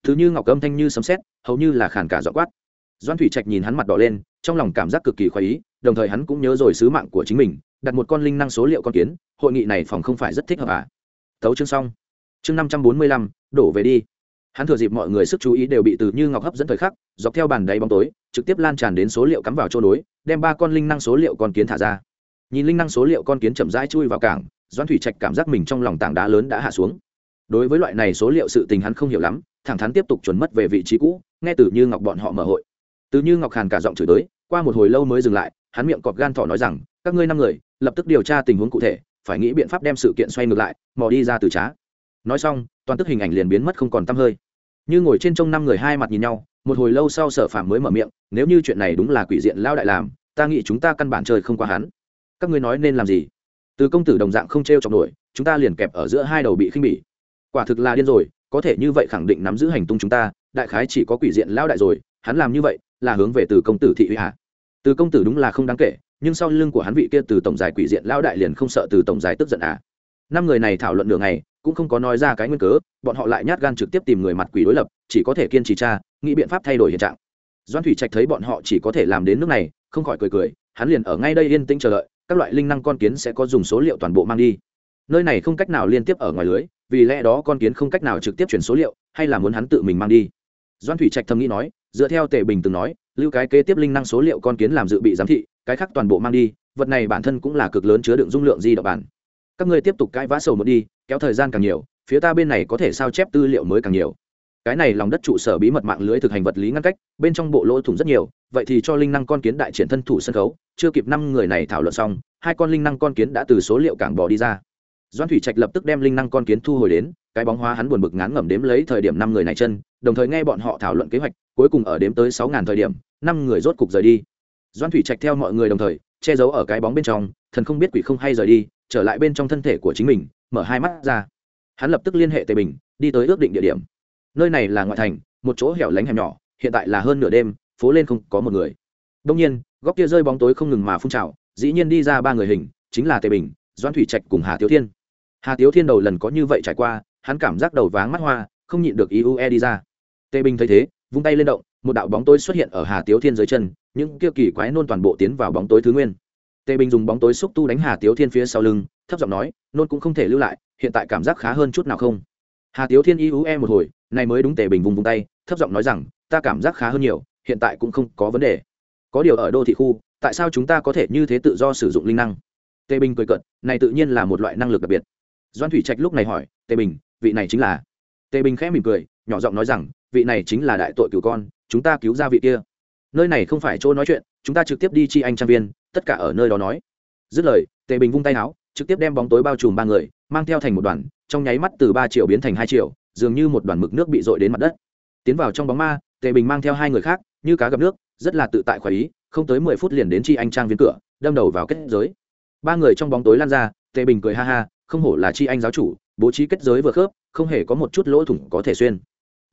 Thứ như ngọc âm thanh như sấm sét, hầu như là khàn cả dọ quát. Doan thủy trạch nhìn hắn mặt đỏ lên, trong lòng cảm giác cực kỳ khoái ý, đồng thời hắn cũng nhớ rồi sứ mạng của chính mình, đặt một con linh năng số liệu con kiến, hội nghị này phòng không phải rất thích hợp à? Thấu chương xong. Chương năm trăm bốn mươi lăm, đổ về đi. Hắn thừa dịp mọi người sức chú ý đều bị từ như ngọc hấp dẫn thời khắc, dọc theo bàn đáy bóng tối trực tiếp lan tràn đến số liệu cắm vào chỗ đối, đem ba con linh năng số liệu con kiến thả ra. Nhìn linh năng số liệu con kiến chậm rãi chui vào cảng, doãn thủy trạch cảm giác mình trong lòng tảng đá lớn đã hạ xuống. Đối với loại này số liệu sự tình hắn không hiểu lắm, thẳng thắn tiếp tục chuẩn mất về vị trí cũ, nghe từ như ngọc bọn họ mở hội. Từ như ngọc hàn cả giọng chửi tới, qua một hồi lâu mới dừng lại, hắn miệng cọp gan thỏ nói rằng, các ngươi năm người, lập tức điều tra tình huống cụ thể, phải nghĩ biện pháp đem sự kiện xoay ngược lại, mò đi ra từ trá. Nói xong, toàn tức hình ảnh liền biến mất không còn t hơi. Như ngồi trên trông năm người hai mặt nhìn nhau một hồi lâu sau sở phạm mới mở miệng, nếu như chuyện này đúng là quỷ diện lao đại làm, ta nghĩ chúng ta căn bản chơi không qua hắn. Các ngươi nói nên làm gì? Từ công tử đồng dạng không t r e o chọc nổi, chúng ta liền kẹp ở giữa hai đầu bị khinh bỉ. Quả thực là điên rồi, có thể như vậy khẳng định nắm giữ hành tung chúng ta, đại khái chỉ có quỷ diện lao đại rồi, hắn làm như vậy là hướng về từ công tử thị uy hạ. Từ công tử đúng là không đáng kể, nhưng sau lưng của hắn vị kia từ tổng giải quỷ diện lao đại liền không sợ từ tổng giải tức giận à. Năm người này thảo luận nửa ngày, cũng không có nói ra cái nguyên cớ, bọn họ lại nhát gan trực tiếp tìm người mặt quỷ đối lập, chỉ có thể kiên trì tra nghĩ biện pháp thay đổi hiện trạng. Doan thủy trạch thấy bọn họ chỉ có thể làm đến nước này, không khỏi cười cười, hắn liền ở ngay đây yên tĩnh chờ đợi, các loại linh năng con kiến sẽ có dùng số liệu toàn bộ mang đi. Nơi này không cách nào liên tiếp ở ngoài lưới, vì lẽ đó con kiến không cách nào trực tiếp chuyển số liệu, hay là muốn hắn tự mình mang đi. Doan thủy trạch thầm nghĩ nói, dựa theo tề bình từng nói, lưu cái kế tiếp linh năng số liệu con kiến làm dự bị giám thị, cái khác toàn bộ mang đi, vật này bản thân cũng là cực lớn chứa đựng dung lượng di động bản. Các ngươi tiếp tục cãi vã sầu một đi, kéo thời gian càng nhiều, phía ta bên này có thể sao chép tư liệu mới càng nhiều cái này lòng đất trụ sở bí mật mạng lưới thực hành vật lý ngăn cách, bên trong bộ lỗ thủng rất nhiều, vậy thì cho linh năng con kiến đại triển thân thủ sân khấu. Chưa kịp năm người này thảo luận xong, hai con linh năng con kiến đã từ số liệu cảng bỏ đi ra. Doan thủy trạch lập tức đem linh năng con kiến thu hồi đến, cái bóng hóa hắn buồn bực ngán ngẩm đếm lấy thời điểm năm người này chân, đồng thời nghe bọn họ thảo luận kế hoạch, cuối cùng ở đếm tới sáu ngàn thời điểm, năm người rốt cục rời đi. Doan thủy trạch theo mọi người đồng thời, che giấu ở cái bóng bên trong, thần không biết quỷ không hay rời đi, trở lại bên trong thân thể của chính mình, mở hai mắt ra. Hắn lập tức liên hệ tề bình, đi tới ước định địa điểm nơi này là ngoại thành, một chỗ hẻo lánh hẻm nhỏ, hiện tại là hơn nửa đêm, phố lên không có một người. Đông nhiên, góc kia rơi bóng tối không ngừng mà phun trào, dĩ nhiên đi ra ba người hình, chính là tề bình doan thủy trạch cùng hà tiếu thiên. Hà tiếu thiên đầu lần có như vậy trải qua, hắn cảm giác đầu váng mắt hoa, không nhịn được iue đi ra. Tề bình thấy thế, vung tay lên động, một đạo bóng tối xuất hiện ở hà tiếu thiên dưới chân, những kia kỳ quái nôn toàn bộ tiến vào bóng tối thứ nguyên. Tề bình dùng bóng tối xúc tu đánh hà tiếu thiên phía sau lưng, thấp giọng nói, nôn cũng không thể lưu lại, hiện tại cảm giác khá hơn chút nào không? Hà tiếu thiên iue một hồi, này mới đúng tề bình vùng vùng tay, thấp giọng nói rằng, ta cảm giác khá hơn nhiều, hiện tại cũng không có vấn đề. Có điều ở đô thị khu, tại sao chúng ta có thể như thế tự do sử dụng linh năng? Tề bình cười cận này tự nhiên là một loại năng lực đặc biệt. Doan thủy trạch lúc này hỏi, tề bình, vị này chính là? Tề bình khẽ mỉm cười, nhỏ giọng nói rằng, vị này chính là đại tội cứu con, chúng ta cứu ra vị kia. Nơi này không phải chỗ nói chuyện, chúng ta trực tiếp đi chi anh trang viên, tất cả ở nơi đó nói. Dứt lời, tề bình vung tay áo, trực tiếp đem bóng tối bao trùm ba người mang theo thành một đoàn, trong nháy mắt từ ba triệu biến thành hai triệu, dường như một đoàn mực nước bị dội đến mặt đất. Tiến vào trong bóng ma, tề bình mang theo hai người khác, như cá gặp nước, rất là tự tại khoái ý, không tới mười phút liền đến chi anh trang viên cửa, đâm đầu vào kết giới. Ba người trong bóng tối lan ra, tề bình cười ha ha, không hổ là chi anh giáo chủ, bố trí kết giới vừa khớp, không hề có một chút lỗ thủng có thể xuyên.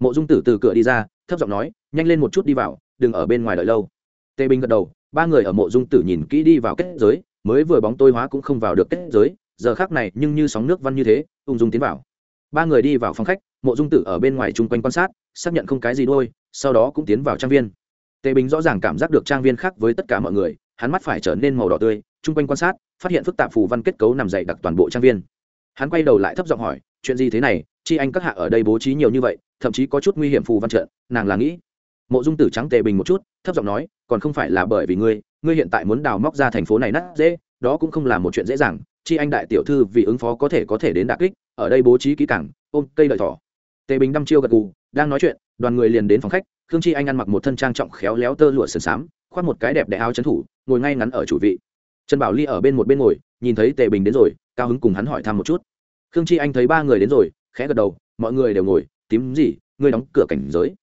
Mộ dung tử từ cửa đi ra, thấp giọng nói, nhanh lên một chút đi vào, đừng ở bên ngoài đợi lâu. Tề bình gật đầu, ba người ở mộ dung tử nhìn kỹ đi vào kết giới, mới vừa bóng tối hóa cũng không vào được kết giới giờ khác này nhưng như sóng nước văn như thế, ung dung tiến vào. Ba người đi vào phòng khách, mộ dung tử ở bên ngoài chung quanh quan sát, xác nhận không cái gì đôi, sau đó cũng tiến vào trang viên. Tề bình rõ ràng cảm giác được trang viên khác với tất cả mọi người, hắn mắt phải trở nên màu đỏ tươi, chung quanh quan sát, phát hiện phức tạp phù văn kết cấu nằm dày đặc toàn bộ trang viên. Hắn quay đầu lại thấp giọng hỏi, chuyện gì thế này? Chi anh các hạ ở đây bố trí nhiều như vậy, thậm chí có chút nguy hiểm phù văn trận, nàng là nghĩ. Mộ dung tử trắng tề bình một chút, thấp giọng nói, còn không phải là bởi vì ngươi ngươi hiện tại muốn đào móc ra thành phố này nát dễ đó cũng không là một chuyện dễ dàng, chi anh đại tiểu thư vì ứng phó có thể có thể đến đà kích, ở đây bố trí kỹ cảng ôm cây đợi thỏ. Tề bình đăm chiêu gật gù, đang nói chuyện, đoàn người liền đến phòng khách, khương chi anh ăn mặc một thân trang trọng khéo léo tơ lụa sườn xám, khoác một cái đẹp đẽ áo trấn thủ, ngồi ngay ngắn ở chủ vị. Trần bảo ly ở bên một bên ngồi, nhìn thấy tề bình đến rồi, cao hứng cùng hắn hỏi thăm một chút. Khương chi anh thấy ba người đến rồi, khẽ gật đầu, mọi người đều ngồi, tím gì, ngươi đóng cửa cảnh giới.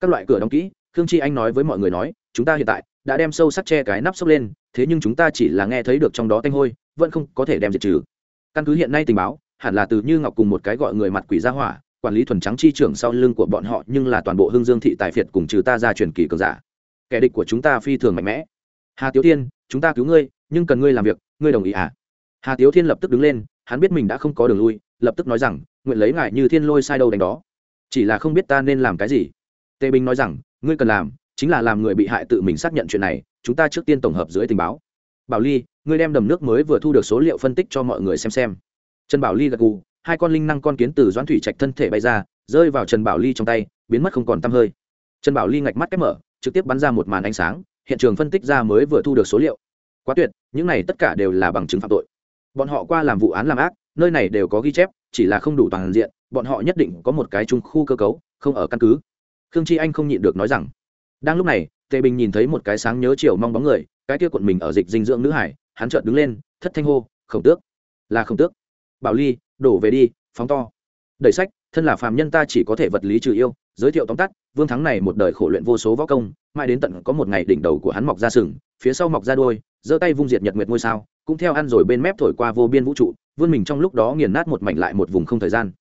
Các loại cửa đóng kỹ, khương chi anh nói với mọi người nói, chúng ta hiện tại đã đem sâu sắc che cái nắp sốc lên, thế nhưng chúng ta chỉ là nghe thấy được trong đó tanh hôi, vẫn không có thể đem diệt trừ. Căn cứ hiện nay tình báo, hẳn là từ như ngọc cùng một cái gọi người mặt quỷ gia hỏa, quản lý thuần trắng chi trưởng sau lưng của bọn họ, nhưng là toàn bộ hương dương thị tài phiệt cùng trừ ta ra truyền kỳ cường giả. Kẻ địch của chúng ta phi thường mạnh mẽ. Hà tiếu thiên, chúng ta cứu ngươi, nhưng cần ngươi làm việc, ngươi đồng ý à? Hà tiếu thiên lập tức đứng lên, hắn biết mình đã không có đường lui, lập tức nói rằng, nguyện lấy ngại như thiên lôi sai đâu đánh đó. Chỉ là không biết ta nên làm cái gì. Tề bình nói rằng, ngươi cần làm chính là làm người bị hại tự mình xác nhận chuyện này, chúng ta trước tiên tổng hợp dưới tình báo. Bảo ly, ngươi đem đầm nước mới vừa thu được số liệu phân tích cho mọi người xem xem. Trần bảo ly gật gù, hai con linh năng con kiến từ doãn thủy trạch thân thể bay ra, rơi vào trần bảo ly trong tay, biến mất không còn t hơi. Trần bảo ly ngạch mắt kép mở, trực tiếp bắn ra một màn ánh sáng, hiện trường phân tích ra mới vừa thu được số liệu. Quá tuyệt, những này tất cả đều là bằng chứng phạm tội. Bọn họ qua làm vụ án làm ác, nơi này đều có ghi chép, chỉ là không đủ toàn diện, bọn họ nhất định có một cái chung khu cơ cấu, không ở căn cứ. Khương chi anh không nhịn được nói rằng đang lúc này, tề bình nhìn thấy một cái sáng nhớ chiều mong bóng người, cái kia cuộn mình ở dịch dinh dưỡng nữ hải, hắn chợt đứng lên, thất thanh hô, khổng tước. Là khổng tước. Bảo ly, đổ về đi, phóng to. Đẩy sách, thân là phàm nhân ta chỉ có thể vật lý trừ yêu, giới thiệu tóm tắt, vương thắng này một đời khổ luyện vô số võ công, mãi đến tận có một ngày đỉnh đầu của hắn mọc ra sừng, phía sau mọc ra đôi giơ tay vung diệt nhật nguyệt ngôi sao, cũng theo ăn rồi bên mép thổi qua vô biên vũ trụ, vươn mình trong lúc đó nghiền nát một mảnh lại một vùng không thời gian.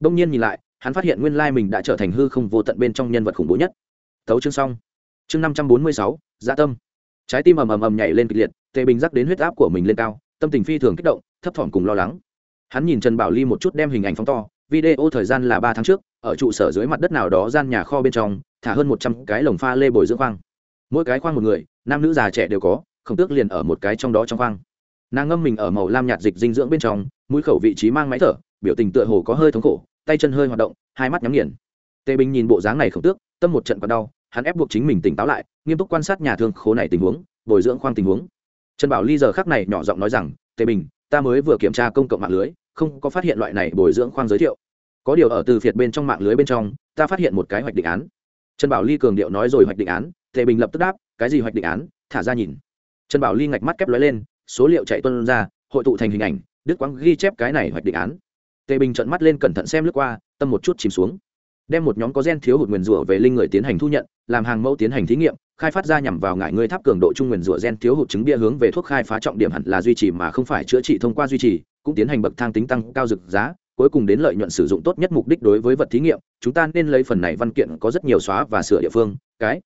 Đông nhiên nhìn lại, hắn phát hiện nguyên lai mình đã trở thành hư không vô tận bên trong nhân vật khủng bố nhất. Tấu chương xong chương năm trăm bốn mươi sáu gia dạ tâm. Trái tim ầm ầm ầm nhảy lên kịch liệt, tề bình dắt đến huyết áp của mình lên cao, tâm tình phi thường kích động, thấp thỏm cùng lo lắng. Hắn nhìn trần bảo ly một chút đem hình ảnh phóng to, video thời gian là ba tháng trước, ở trụ sở dưới mặt đất nào đó gian nhà kho bên trong, thả hơn một trăm cái lồng pha lê bồi dưỡng khoang. Mỗi cái khoang một người, nam nữ già trẻ đều có, không tước liền ở một cái trong đó trong khoang. Nàng ngâm mình ở màu lam nhạt dịch dinh dưỡng bên trong, mũi khẩu vị trí mang máy thở, biểu tình tựa hồ có hơi thống khổ, tay chân hơi hoạt động, hai mắt nhắm nghiền. Tề bình nhìn bộ dáng này khổng tước, tâm một trận còn đau hắn ép buộc chính mình tỉnh táo lại, nghiêm túc quan sát nhà thương khố này tình huống, bồi dưỡng khoang tình huống. Trần bảo ly giờ khắc này nhỏ giọng nói rằng, tề bình, ta mới vừa kiểm tra công cộng mạng lưới, không có phát hiện loại này bồi dưỡng khoang giới thiệu. Có điều ở từ phiệt bên trong mạng lưới bên trong, ta phát hiện một cái hoạch định án. Trần bảo ly cường điệu nói rồi hoạch định án, tề bình lập tức đáp, cái gì hoạch định án? Thả ra nhìn. Trần bảo ly ngạch mắt kép lóe lên, số liệu chạy tuân ra, hội tụ thành hình ảnh, đức quang ghi chép cái này hoạch định án. Tề bình trận mắt lên cẩn thận xem lướt qua, tâm một chút chìm xuống đem một nhóm có gen thiếu hụt nguyền rủa về linh người tiến hành thu nhận, làm hàng mẫu tiến hành thí nghiệm, khai phát ra nhằm vào ngại ngươi tháp cường độ trung nguyền rủa gen thiếu hụt chứng bia hướng về thuốc khai phá trọng điểm hẳn là duy trì mà không phải chữa trị thông qua duy trì, cũng tiến hành bậc thang tính tăng cao rực giá, cuối cùng đến lợi nhuận sử dụng tốt nhất mục đích đối với vật thí nghiệm, chúng ta nên lấy phần này văn kiện có rất nhiều xóa và sửa địa phương, cái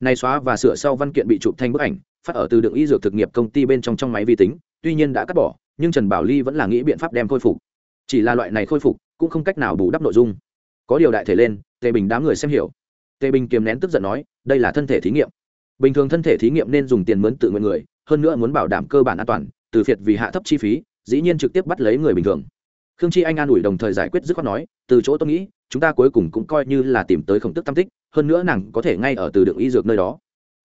này xóa và sửa sau văn kiện bị chụp thành bức ảnh, phát ở từ đường y dược thực nghiệp công ty bên trong trong máy vi tính, tuy nhiên đã cắt bỏ, nhưng trần bảo ly vẫn là nghĩ biện pháp đem khôi phục. Chỉ là loại này khôi phục, cũng không cách nào bù đắp nội dung có điều đại thể lên, tề bình đám người xem hiểu. Tề bình kiềm nén tức giận nói, đây là thân thể thí nghiệm. Bình thường thân thể thí nghiệm nên dùng tiền mướn tự nguyện người, hơn nữa muốn bảo đảm cơ bản an toàn, từ phiệt vì hạ thấp chi phí, dĩ nhiên trực tiếp bắt lấy người bình thường. Khương chi anh an ủi đồng thời giải quyết dứt khoát nói, từ chỗ tôi nghĩ, chúng ta cuối cùng cũng coi như là tìm tới khổng tức tam tích, hơn nữa nàng có thể ngay ở từ đường y dược nơi đó.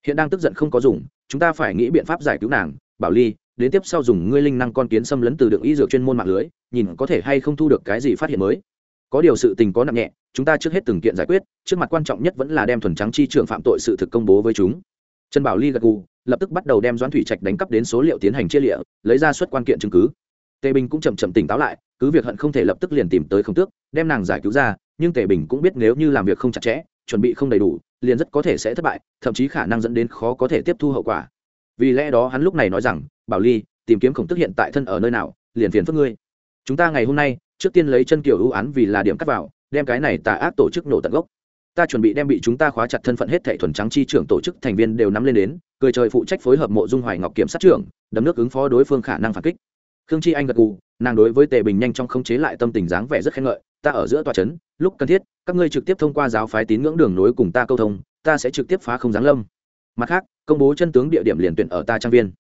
Hiện đang tức giận không có dùng, chúng ta phải nghĩ biện pháp giải cứu nàng. Bảo ly, đến tiếp sau dùng ngươi linh năng con kiến xâm lấn từ đường y dược chuyên môn mạng lưới, nhìn có thể hay không thu được cái gì phát hiện mới có điều sự tình có nặng nhẹ, chúng ta trước hết từng kiện giải quyết, trước mặt quan trọng nhất vẫn là đem thuần trắng chi trưởng phạm tội sự thực công bố với chúng. Trần bảo ly gật gù, lập tức bắt đầu đem doãn thủy trạch đánh cắp đến số liệu tiến hành chia lịa, lấy ra suất quan kiện chứng cứ. Tề bình cũng chậm chậm tỉnh táo lại, cứ việc hận không thể lập tức liền tìm tới không tước, đem nàng giải cứu ra, nhưng tề bình cũng biết nếu như làm việc không chặt chẽ, chuẩn bị không đầy đủ, liền rất có thể sẽ thất bại, thậm chí khả năng dẫn đến khó có thể tiếp thu hậu quả. Vì lẽ đó hắn lúc này nói rằng, bảo ly, tìm kiếm khổng tức hiện tại thân ở nơi nào, liền phiền phức ngươi. Chúng ta ngày hôm nay trước tiên lấy chân kiểu ưu án vì là điểm cắt vào, đem cái này tà ác tổ chức nổ tận gốc. Ta chuẩn bị đem bị chúng ta khóa chặt thân phận hết thệ thuần trắng chi trưởng tổ chức thành viên đều nắm lên đến, cười trời phụ trách phối hợp mộ dung hoài ngọc kiểm sát trưởng, đấm nước ứng phó đối phương khả năng phản kích. Khương chi anh gật gù, nàng đối với tề bình nhanh trong không chế lại tâm tình dáng vẻ rất khen ngợi, ta ở giữa tòa trấn, lúc cần thiết, các ngươi trực tiếp thông qua giáo phái tín ngưỡng đường nối cùng ta câu thông, ta sẽ trực tiếp phá không giáng lâm. Mặt khác, công bố chân tướng địa điểm liền tuyển ở ta trang viên.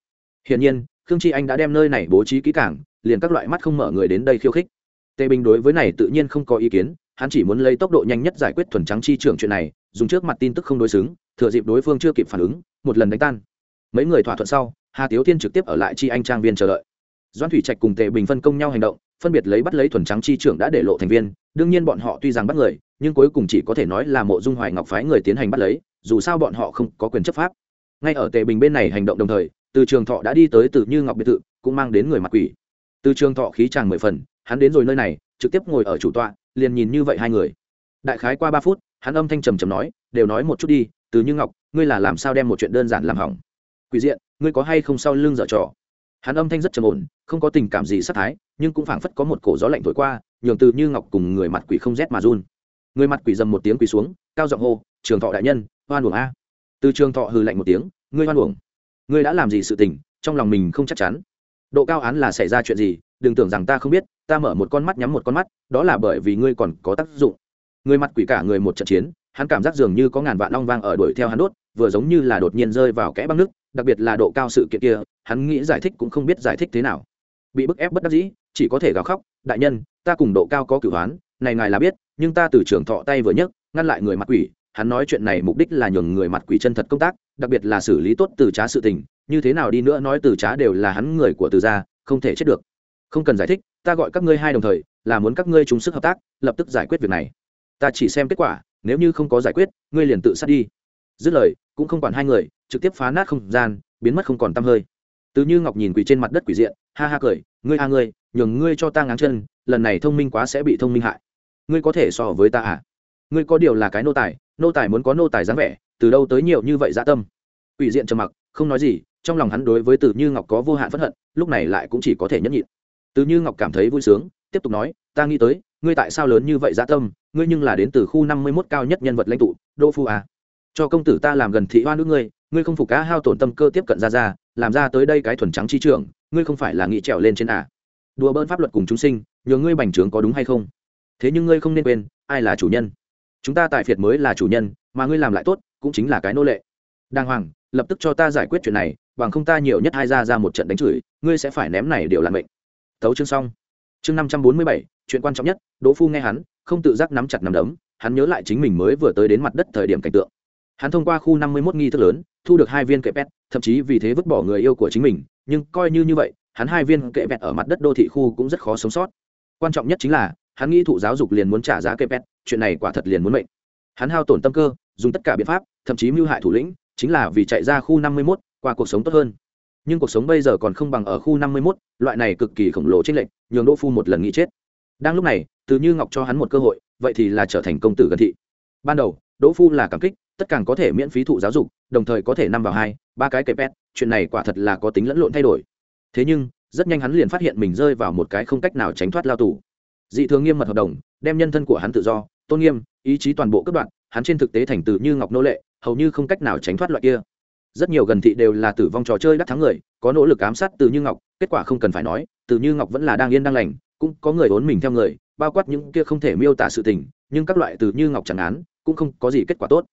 Hiển nhiên, khương chi anh đã đem nơi này bố trí kỹ cảng liền các loại mắt không mở người đến đây khiêu khích tề bình đối với này tự nhiên không có ý kiến, hắn chỉ muốn lấy tốc độ nhanh nhất giải quyết thuần trắng chi trưởng chuyện này, dùng trước mặt tin tức không đối xứng, thừa dịp đối phương chưa kịp phản ứng, một lần đánh tan. Mấy người thỏa thuận sau, hà tiếu thiên trực tiếp ở lại chi anh trang viên chờ đợi. Doan thủy trạch cùng tề bình phân công nhau hành động, phân biệt lấy bắt lấy thuần trắng chi trưởng đã để lộ thành viên, đương nhiên bọn họ tuy rằng bắt người, nhưng cuối cùng chỉ có thể nói là mộ dung hoài ngọc phái người tiến hành bắt lấy, dù sao bọn họ không có quyền chấp pháp. Ngay ở tề bình bên này hành động đồng thời, từ trường thọ đã đi tới từ như ngọc biệt thự, cũng mang đến người mặt quỷ. Từ trường thọ khí tràng mười phần hắn đến rồi nơi này, trực tiếp ngồi ở chủ tọa, liền nhìn như vậy hai người. Đại khái qua ba phút, hắn âm thanh trầm trầm nói, đều nói một chút đi, từ như ngọc, ngươi là làm sao đem một chuyện đơn giản làm hỏng? Quỷ diện, ngươi có hay không sau lưng dở trò? Hắn âm thanh rất trầm ổn, không có tình cảm gì sát thái, nhưng cũng phảng phất có một cổ gió lạnh thổi qua, nhường từ như ngọc cùng người mặt quỷ không rét mà run. Người mặt quỷ dầm một tiếng quỳ xuống, cao giọng hô, trường thọ đại nhân hoan uổng a. Từ trường thọ hừ lạnh một tiếng, ngươi hoan uổng? Ngươi đã làm gì sự tình, trong lòng mình không chắc chắn? Độ cao án là xảy ra chuyện gì đừng tưởng rằng ta không biết, ta mở một con mắt nhắm một con mắt, đó là bởi vì ngươi còn có tác dụng. Người mặt quỷ cả người một trận chiến, hắn cảm giác dường như có ngàn vạn long vang ở đuổi theo hắn đốt, vừa giống như là đột nhiên rơi vào kẽ băng nước, đặc biệt là độ cao sự kiện kia, hắn nghĩ giải thích cũng không biết giải thích thế nào. Bị bức ép bất đắc dĩ, chỉ có thể gào khóc, đại nhân, ta cùng độ cao có cửu hoán, này ngài là biết, nhưng ta từ trường thọ tay vừa nhấc, ngăn lại người mặt quỷ, hắn nói chuyện này mục đích là nhường người mặt quỷ chân thật công tác, đặc biệt là xử lý tốt từ trá sự tình, như thế nào đi nữa nói từ trá đều là hắn người của từ gia, không thể chết được không cần giải thích, ta gọi các ngươi hai đồng thời, là muốn các ngươi chung sức hợp tác, lập tức giải quyết việc này. Ta chỉ xem kết quả, nếu như không có giải quyết, ngươi liền tự sát đi. Dứt lời, cũng không quản hai người, trực tiếp phá nát không gian, biến mất không còn t hơi. Từ như ngọc nhìn quỷ trên mặt đất quỷ diện, ha ha cười, ngươi a ngươi, nhường ngươi cho ta ngáng chân, lần này thông minh quá sẽ bị thông minh hại. Ngươi có thể so với ta à? Ngươi có điều là cái nô tài nô tài muốn có nô tài dáng vẻ, từ đâu tới nhiều như vậy dã tâm? Quỷ diện trầm mặc, không nói gì, trong lòng hắn đối với từ như ngọc có vô hạn p hận, lúc này lại cũng chỉ có thể nhẫn nhịn từ như ngọc cảm thấy vui sướng, tiếp tục nói, ta nghĩ tới, ngươi tại sao lớn như vậy dã tâm, ngươi nhưng là đến từ khu năm mươi mốt cao nhất nhân vật lãnh tụ, đỗ phu à. cho công tử ta làm gần thị hoa nữ ngươi ngươi không phục cá hao tổn tâm cơ tiếp cận ra ra, làm ra tới đây cái thuần trắng chi trường ngươi không phải là nghĩ trèo lên trên à. đùa bỡn pháp luật cùng chúng sinh, nhờ ngươi bành trướng có đúng hay không thế nhưng ngươi không nên quên, ai là chủ nhân chúng ta tại phiệt mới là chủ nhân, mà ngươi làm lại tốt, cũng chính là cái nô lệ đàng hoàng, lập tức cho ta giải quyết chuyện này, bằng không ta nhiều nhất hai ra ra một trận đánh chửi, ngươi sẽ phải ném này điều làm mệnh tấu chương xong. Chương năm trăm bốn mươi bảy, chuyện quan trọng nhất, đỗ phu nghe hắn, không tự giác nắm chặt nắm đấm, hắn nhớ lại chính mình mới vừa tới đến mặt đất thời điểm cảnh tượng. Hắn thông qua khu năm mươi mốt nghi thức lớn, thu được hai viên kệ pet thậm chí vì thế vứt bỏ người yêu của chính mình, nhưng coi như như vậy, hắn hai viên kệ pet ở mặt đất đô thị khu cũng rất khó sống sót. Quan trọng nhất chính là, hắn nghĩ thụ giáo dục liền muốn trả giá kệ pet chuyện này quả thật liền muốn mệnh. Hắn hao tổn tâm cơ, dùng tất cả biện pháp, thậm chí mưu hại thủ lĩnh, chính là vì chạy ra khu năm mươi mốt, qua cuộc sống tốt hơn nhưng cuộc sống bây giờ còn không bằng ở khu năm mươi 51, loại này cực kỳ khổng lồ chênh lệch nhường đỗ phu một lần nghĩ chết. Đang lúc này từ như ngọc cho hắn một cơ hội vậy thì là trở thành công tử gần thị. Ban đầu đỗ phu là cảm kích tất cả có thể miễn phí thụ giáo dục đồng thời có thể năm vào hai ba cái kẹp pet chuyện này quả thật là có tính lẫn lộn thay đổi. Thế nhưng rất nhanh hắn liền phát hiện mình rơi vào một cái không cách nào tránh thoát lao tù. Dị thường nghiêm mật hợp đồng đem nhân thân của hắn tự do tôn nghiêm ý chí toàn bộ cấp đoạn hắn trên thực tế thành từ như ngọc nô lệ hầu như không cách nào tránh thoát loại kia rất nhiều gần thị đều là tử vong trò chơi đắc thắng người, có nỗ lực ám sát từ như ngọc, kết quả không cần phải nói, từ như ngọc vẫn là đang yên đang lành, cũng có người ốn mình theo người, bao quát những kia không thể miêu tả sự tình, nhưng các loại từ như ngọc chẳng án, cũng không có gì kết quả tốt.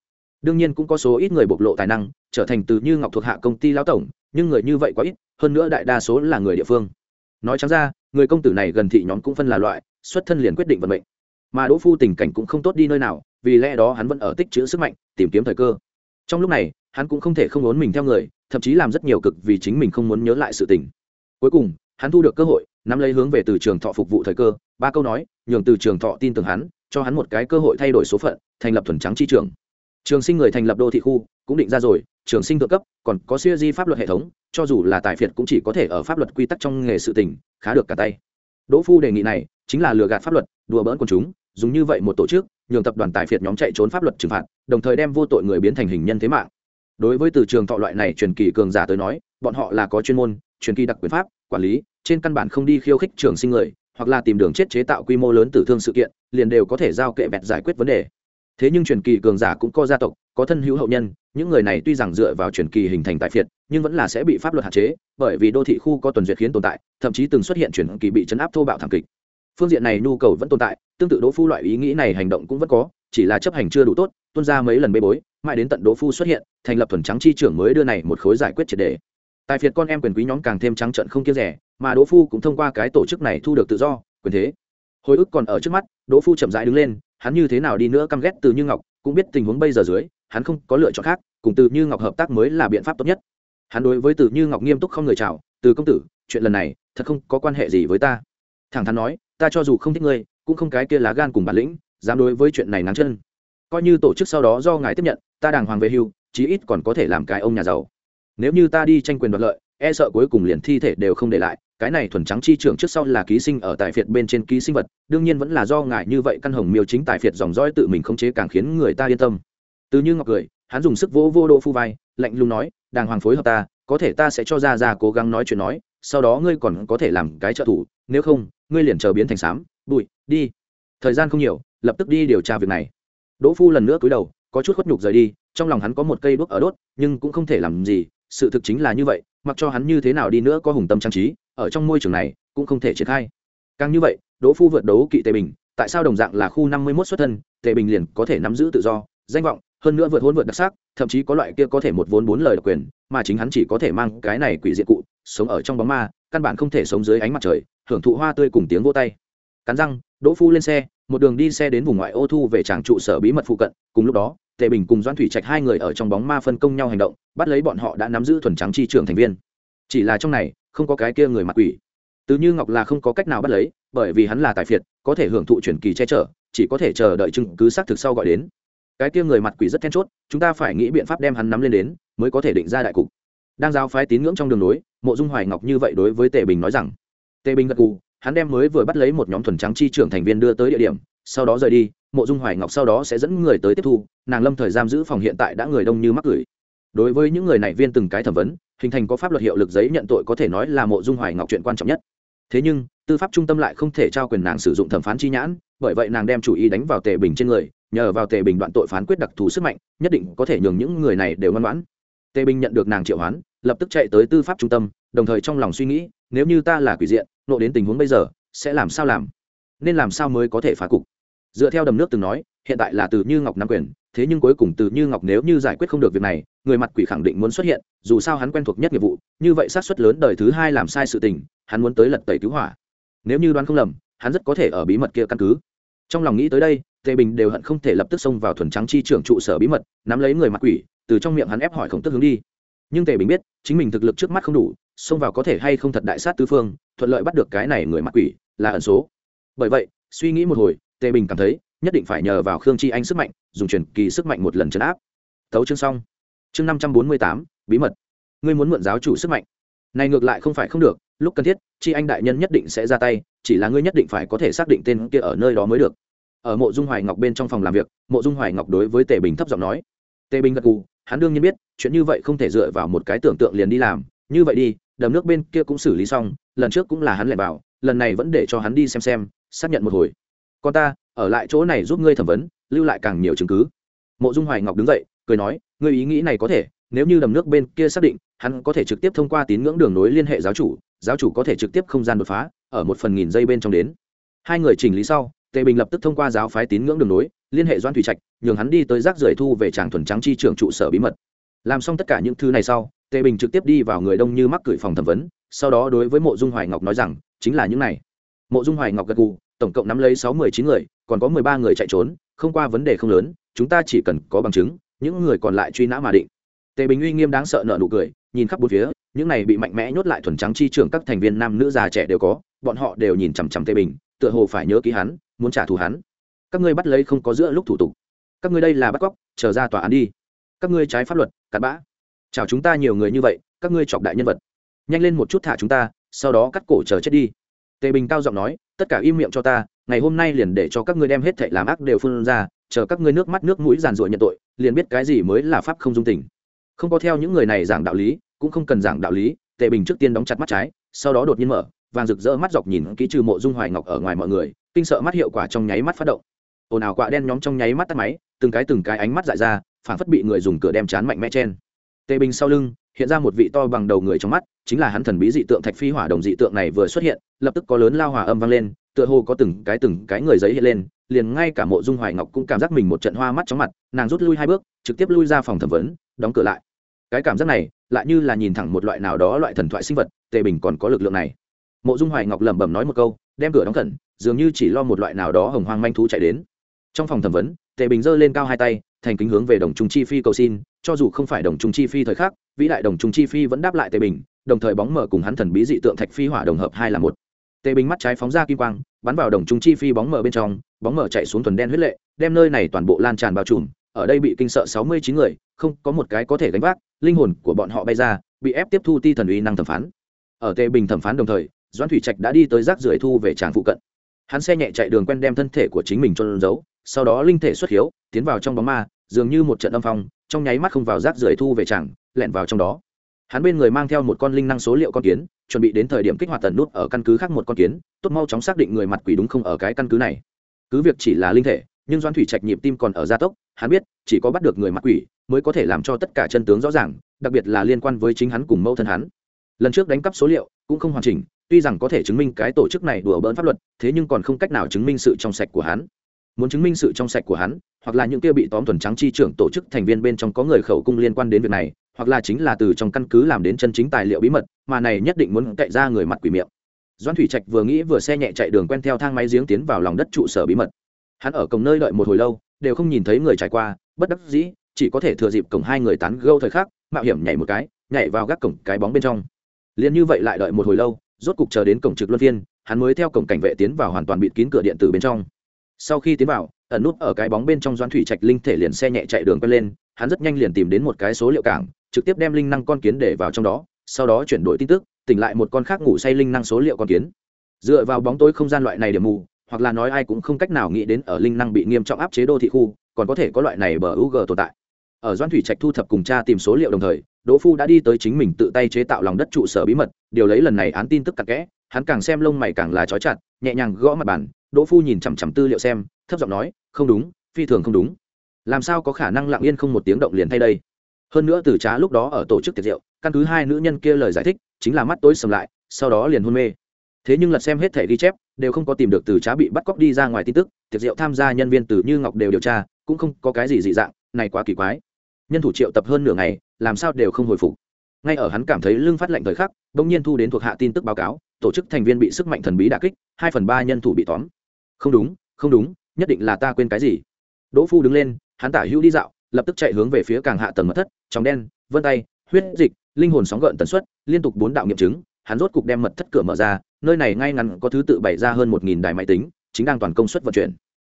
Đương nhiên cũng có số ít người bộc lộ tài năng, trở thành từ như ngọc thuộc hạ công ty lão tổng, nhưng người như vậy quá ít, hơn nữa đại đa số là người địa phương. Nói chẳng ra, người công tử này gần thị nhóm cũng phân là loại, xuất thân liền quyết định vận mệnh. Mà đỗ phu tình cảnh cũng không tốt đi nơi nào, vì lẽ đó hắn vẫn ở tích chữ sức mạnh, tìm kiếm thời cơ. Trong lúc này hắn cũng không thể không muốn mình theo người, thậm chí làm rất nhiều cực vì chính mình không muốn nhớ lại sự tình. Cuối cùng, hắn thu được cơ hội, nắm lấy hướng về từ trường thọ phục vụ thời cơ, ba câu nói, nhường từ trường thọ tin tưởng hắn, cho hắn một cái cơ hội thay đổi số phận, thành lập thuần trắng chi trường. Trường sinh người thành lập đô thị khu, cũng định ra rồi, trường sinh thượng cấp, còn có siêu di pháp luật hệ thống, cho dù là tài phiệt cũng chỉ có thể ở pháp luật quy tắc trong nghề sự tình, khá được cả tay. Đỗ phu đề nghị này, chính là lừa gạt pháp luật, đùa bỡn quần chúng, dùng như vậy một tổ chức, nhường tập đoàn tài phiệt nhóm chạy trốn pháp luật trừng phạt, đồng thời đem vô tội người biến thành hình nhân thế mạng đối với từ trường thọ loại này truyền kỳ cường giả tới nói, bọn họ là có chuyên môn, truyền kỳ đặc quyền pháp, quản lý, trên căn bản không đi khiêu khích trường sinh người, hoặc là tìm đường chết chế tạo quy mô lớn tử thương sự kiện, liền đều có thể giao kệ bẹt giải quyết vấn đề. Thế nhưng truyền kỳ cường giả cũng có gia tộc, có thân hữu hậu nhân, những người này tuy rằng dựa vào truyền kỳ hình thành tại phiệt, nhưng vẫn là sẽ bị pháp luật hạn chế, bởi vì đô thị khu có tuần duyệt khiến tồn tại, thậm chí từng xuất hiện truyền kỳ bị chấn áp thô bạo thảm kịch. Phương diện này nhu cầu vẫn tồn tại, tương tự đỗ phu loại ý nghĩ này hành động cũng vẫn có chỉ là chấp hành chưa đủ tốt tuân ra mấy lần bê bối, mãi đến tận đỗ phu xuất hiện, thành lập thuần trắng chi trưởng mới đưa này một khối giải quyết triệt đề. Tài phiệt con em quyền quý nhóm càng thêm trắng trận không kiêng rẻ, mà đỗ phu cũng thông qua cái tổ chức này thu được tự do, quyền thế. Hồi ức còn ở trước mắt, đỗ phu chậm rãi đứng lên, hắn như thế nào đi nữa căm ghét từ như ngọc, cũng biết tình huống bây giờ dưới, hắn không có lựa chọn khác, cùng từ như ngọc hợp tác mới là biện pháp tốt nhất. Hắn đối với từ như ngọc nghiêm túc không người chào, từ công tử, chuyện lần này thật không có quan hệ gì với ta. Thẳng thắn nói, ta cho dù không thích ngươi, cũng không cái kia lá gan cùng bản lĩnh dám đối với chuyện này nắng chân. Coi như tổ chức sau đó do ngài tiếp nhận, ta đàng hoàng về hưu, chí ít còn có thể làm cái ông nhà giàu. Nếu như ta đi tranh quyền đoạt lợi e sợ cuối cùng liền thi thể đều không để lại, cái này thuần trắng chi trưởng trước sau là ký sinh ở tại phiệt bên trên ký sinh vật, đương nhiên vẫn là do ngài như vậy căn hồng miêu chính tại phiệt dòng dõi tự mình không chế càng khiến người ta yên tâm. Từ như ngọc cười, hắn dùng sức vỗ vô độ phu vai, lạnh lùng nói, đàng hoàng phối hợp ta, có thể ta sẽ cho ra ra cố gắng nói chuyện nói, sau đó ngươi còn có thể làm cái trợ thủ, nếu không, ngươi liền chờ biến thành xám bụi, đi. Thời gian không nhiều lập tức đi điều tra việc này. Đỗ phu lần nữa cúi đầu, có chút khuất nhục rời đi, trong lòng hắn có một cây đuốc ở đốt, nhưng cũng không thể làm gì, sự thực chính là như vậy, mặc cho hắn như thế nào đi nữa có hùng tâm trang trí, ở trong môi trường này, cũng không thể triển khai. Càng như vậy, đỗ phu vượt đấu kỵ tề bình, tại sao đồng dạng là khu năm mươi 51 xuất thân, tề bình liền có thể nắm giữ tự do, danh vọng, hơn nữa vượt hôn vượt đặc sắc, thậm chí có loại kia có thể một vốn bốn lời độc quyền, mà chính hắn chỉ có thể mang cái này quỷ diện cụ, sống ở trong bóng ma, căn bản không thể sống dưới ánh mặt trời, hưởng thụ hoa tươi cùng tiếng vô tay. Cắn răng đỗ phu lên xe, một đường đi xe đến vùng ngoại ô thu về tràng trụ sở bí mật phụ cận, cùng lúc đó, tề bình cùng doãn thủy trạch hai người ở trong bóng ma phân công nhau hành động, bắt lấy bọn họ đã nắm giữ thuần trắng chi trưởng thành viên. Chỉ là trong này, không có cái kia người mặt quỷ. Từ như ngọc là không có cách nào bắt lấy, bởi vì hắn là tài phiệt, có thể hưởng thụ truyền kỳ che chở, chỉ có thể chờ đợi chứng cứ xác thực sau gọi đến. Cái kia người mặt quỷ rất then chốt, chúng ta phải nghĩ biện pháp đem hắn nắm lên đến, mới có thể định ra đại cục. Đang giao phái tín ngưỡng trong đường nối mộ dung hoài ngọc như vậy đối với tề bình nói rằng. Tề bình gật cù hắn đem mới vừa bắt lấy một nhóm thuần trắng chi trưởng thành viên đưa tới địa điểm, sau đó rời đi, mộ dung hoài ngọc sau đó sẽ dẫn người tới tiếp thu, nàng lâm thời giam giữ phòng hiện tại đã người đông như mắc gửi đối với những người này viên từng cái thẩm vấn, hình thành có pháp luật hiệu lực giấy nhận tội có thể nói là mộ dung hoài ngọc chuyện quan trọng nhất. Thế nhưng, tư pháp trung tâm lại không thể trao quyền nàng sử dụng thẩm phán chi nhãn, bởi vậy nàng đem chủ ý đánh vào tề bình trên người, nhờ vào tề bình đoạn tội phán quyết đặc thù sức mạnh, nhất định có thể nhường những người này đều ngoan ngoãn. Tề bình nhận được nàng triệu hoán, lập tức chạy tới tư pháp trung tâm, đồng thời trong lòng suy nghĩ nếu như ta là quỷ diện, nộ đến tình huống bây giờ, sẽ làm sao làm? Nên làm sao mới có thể phá cục? Dựa theo đầm nước từng nói, hiện tại là từ như ngọc nắm quyền, thế nhưng cuối cùng từ như ngọc nếu như giải quyết không được việc này, người mặt quỷ khẳng định muốn xuất hiện, dù sao hắn quen thuộc nhất nghiệp vụ, như vậy sát suất lớn đời thứ hai làm sai sự tình, hắn muốn tới lật tẩy cứu hỏa. Nếu như đoán không lầm, hắn rất có thể ở bí mật kia căn cứ. Trong lòng nghĩ tới đây, tề bình đều hận không thể lập tức xông vào thuần trắng chi trưởng trụ sở bí mật, nắm lấy người mặt quỷ, từ trong miệng hắn ép hỏi khổng tức hướng đi. Nhưng tề bình biết, chính mình thực lực trước mắt không đủ xông vào có thể hay không thật đại sát tứ phương, thuận lợi bắt được cái này người mặc quỷ, là ẩn số. Bởi vậy, suy nghĩ một hồi, tề bình cảm thấy, nhất định phải nhờ vào khương chi anh sức mạnh, dùng truyền kỳ sức mạnh một lần chấn áp. Thấu chương xong. Chương năm trăm bốn mươi tám, bí mật. Ngươi muốn mượn giáo chủ sức mạnh. Này ngược lại không phải không được, lúc cần thiết, chi anh đại nhân nhất định sẽ ra tay, chỉ là ngươi nhất định phải có thể xác định tên kia ở nơi đó mới được. Ở mộ dung hoài ngọc bên trong phòng làm việc, mộ dung hoài ngọc đối với tề bình thấp giọng nói. Tề bình gật gù, hắn đương nhiên biết, chuyện như vậy không thể dựa vào một cái tưởng tượng liền đi làm như vậy đi, đầm nước bên kia cũng xử lý xong, lần trước cũng là hắn lẻn vào, lần này vẫn để cho hắn đi xem xem, xác nhận một hồi. Con ta, ở lại chỗ này giúp ngươi thẩm vấn, lưu lại càng nhiều chứng cứ. Mộ dung hoài ngọc đứng dậy, cười nói, ngươi ý nghĩ này có thể, nếu như đầm nước bên kia xác định, hắn có thể trực tiếp thông qua tín ngưỡng đường nối liên hệ giáo chủ giáo chủ có thể trực tiếp không gian đột phá, ở một phần nghìn giây bên trong đến. Hai người chỉnh lý sau, tề bình lập tức thông qua giáo phái tín ngưỡng đường nối, liên hệ doan thủy trạch, nhường hắn đi tới rác rưởi thu về tràng thuần trắng chi trưởng trụ sở bí mật làm xong tất cả những thứ này sau, tề bình trực tiếp đi vào người đông như mắc cửi phòng thẩm vấn, sau đó đối với mộ dung hoài ngọc nói rằng, chính là những này. Mộ dung hoài ngọc gật gù, tổng cộng nắm lấy sáu mươi chín người, còn có mười ba người chạy trốn, không qua vấn đề không lớn, chúng ta chỉ cần có bằng chứng, những người còn lại truy nã mà định. Tề bình uy nghiêm đáng sợ nợ nụ cười, nhìn khắp bốn phía, những này bị mạnh mẽ nhốt lại thuần trắng chi trưởng các thành viên nam nữ già trẻ đều có, bọn họ đều nhìn chằm chằm tề bình, tựa hồ phải nhớ ký hắn, muốn trả thù hắn. Các ngươi bắt lấy không có giữa lúc thủ tục. Các ngươi đây là bắt cóc, chờ ra tòa án đi các ngươi trái pháp luật, cặn bã. Chào chúng ta nhiều người như vậy, các ngươi chọc đại nhân vật. Nhanh lên một chút thả chúng ta, sau đó cắt cổ chờ chết đi. Tề bình cao giọng nói, tất cả im miệng cho ta, ngày hôm nay liền để cho các ngươi đem hết thệ làm ác đều phun ra, chờ các ngươi nước mắt nước mũi giàn ruộng nhận tội, liền biết cái gì mới là pháp không dung tình. Không có theo những người này giảng đạo lý, cũng không cần giảng đạo lý, tề bình trước tiên đóng chặt mắt trái, sau đó đột nhiên mở, vàng rực rỡ mắt dọc nhìn kỹ trừ mộ dung hoài ngọc ở ngoài mọi người, kinh sợ mắt hiệu quả trong nháy mắt phát động. Ồn ào quạ đen nhóm trong nháy mắt tắt máy, từng cái từng cái ánh mắt dại ra phản phất bị người dùng cửa đem chán mạnh mẽ chen. Tề bình sau lưng, hiện ra một vị to bằng đầu người trong mắt, chính là hắn thần bí dị tượng thạch phi hỏa đồng dị tượng này vừa xuất hiện, lập tức có lớn lao hòa âm vang lên, tựa hồ có từng cái từng cái người giấy hiện lên, liền ngay cả mộ dung hoài ngọc cũng cảm giác mình một trận hoa mắt chóng mặt, nàng rút lui hai bước, trực tiếp lui ra phòng thẩm vấn, đóng cửa lại. Cái cảm giác này, lại như là nhìn thẳng một loại nào đó loại thần thoại sinh vật tề bình còn có lực lượng này. Mộ dung hoài ngọc lẩm bẩm nói một câu, đem cửa đóng cẩn dường như chỉ lo một loại nào đó hồng hoang manh thú chạy đến. Trong phòng thẩm vấn tề bình giơ lên cao hai tay thành kính hướng về đồng trung chi phi cầu xin, cho dù không phải đồng trung chi phi thời khắc, vĩ đại đồng trung chi phi vẫn đáp lại tề bình, đồng thời bóng mở cùng hắn thần bí dị tượng thạch phi hỏa đồng hợp hai là một. Tề bình mắt trái phóng ra kim quang, bắn vào đồng trung chi phi bóng mở bên trong, bóng mở chạy xuống thuần đen huyết lệ, đem nơi này toàn bộ lan tràn bao trùm, ở đây bị kinh sợ sáu mươi chín người, không có một cái có thể gánh vác, linh hồn của bọn họ bay ra, bị ép tiếp thu ti thần uy năng thẩm phán. Ở tề bình thẩm phán đồng thời, doãn thủy trạch đã đi tới rác rưởi thu về tràng phụ cận. Hắn xe nhẹ chạy đường quen đem thân thể của chính mình trôn giấu sau đó linh thể xuất hiếu, tiến vào trong bóng ma, dường như một trận âm phong, trong nháy mắt không vào rác rưởi thu về chẳng, lẹn vào trong đó. Hắn bên người mang theo một con linh năng số liệu con kiến, chuẩn bị đến thời điểm kích hoạt tần nút ở căn cứ khác một con kiến, tốt mau chóng xác định người mặt quỷ đúng không ở cái căn cứ này. Cứ việc chỉ là linh thể, nhưng doan thủy trạch nhịp tim còn ở gia tốc, hắn biết, chỉ có bắt được người mặt quỷ, mới có thể làm cho tất cả chân tướng rõ ràng, đặc biệt là liên quan với chính hắn cùng mâu thân hắn. Lần trước đánh cắp số liệu, cũng không hoàn chỉnh, tuy rằng có thể chứng minh cái tổ chức này đùa bỡn pháp luật, thế nhưng còn không cách nào chứng minh sự trong sạch của hắn muốn chứng minh sự trong sạch của hắn, hoặc là những kia bị tóm thuần trắng chi trưởng tổ chức thành viên bên trong có người khẩu cung liên quan đến việc này, hoặc là chính là từ trong căn cứ làm đến chân chính tài liệu bí mật, mà này nhất định muốn cậy ra người mặt quỷ miệng. Doan thủy trạch vừa nghĩ vừa xe nhẹ chạy đường quen theo thang máy giếng tiến vào lòng đất trụ sở bí mật. Hắn ở cổng nơi đợi một hồi lâu, đều không nhìn thấy người trải qua, bất đắc dĩ, chỉ có thể thừa dịp cổng hai người tán gâu thời khắc, mạo hiểm nhảy một cái, nhảy vào gác cổng cái bóng bên trong. Liền như vậy lại đợi một hồi lâu, rốt cục chờ đến cổng trực luân phiên, hắn mới theo cổng cảnh vệ tiến vào hoàn toàn bịt kín cửa điện tử bên trong sau khi tiến vào, ẩn nút ở cái bóng bên trong doan thủy trạch linh thể liền xe nhẹ chạy đường quen lên, hắn rất nhanh liền tìm đến một cái số liệu cảng, trực tiếp đem linh năng con kiến để vào trong đó, sau đó chuyển đổi tin tức, tỉnh lại một con khác ngủ say linh năng số liệu con kiến. Dựa vào bóng tối không gian loại này điểm mù, hoặc là nói ai cũng không cách nào nghĩ đến ở linh năng bị nghiêm trọng áp chế đô thị khu, còn có thể có loại này bờ g tồn tại. Ở doan thủy trạch thu thập cùng cha tìm số liệu đồng thời, đỗ phu đã đi tới chính mình tự tay chế tạo lòng đất trụ sở bí mật, điều lấy lần này án tin tức cặn kẽ, hắn càng xem lông mày càng là trói chặt, nhẹ nhàng gõ mặt bàn đỗ phu nhìn chằm chằm tư liệu xem, thấp giọng nói, không đúng, phi thường không đúng. Làm sao có khả năng lặng yên không một tiếng động liền thay đây? Hơn nữa từ trá lúc đó ở tổ chức tiệc rượu, căn cứ hai nữ nhân kia lời giải thích, chính là mắt tối sầm lại, sau đó liền hôn mê. Thế nhưng lật xem hết thẻ ghi chép, đều không có tìm được từ trá bị bắt cóc đi ra ngoài tin tức, tiệc rượu tham gia nhân viên từ như ngọc đều điều tra, cũng không có cái gì dị dạng, này quá kỳ quái. Nhân thủ triệu tập hơn nửa ngày, làm sao đều không hồi phục. Ngay ở hắn cảm thấy lưng phát lệnh thời khắc, bỗng nhiên thu đến thuộc hạ tin tức báo cáo, tổ chức thành viên bị sức mạnh thần bí đà kích, hai phần ba nhân thủ bị tóm không đúng không đúng, nhất định là ta quên cái gì. Đỗ phu đứng lên, hắn tả hữu đi dạo, lập tức chạy hướng về phía càng hạ tầng mật thất, trong đen, vân tay, huyết dịch, linh hồn sóng gợn tần suất, liên tục bốn đạo nghiệm chứng, hắn rốt cục đem mật thất cửa mở ra, nơi này ngay ngắn có thứ tự bày ra hơn một nghìn đài máy tính, chính đang toàn công suất vận chuyển.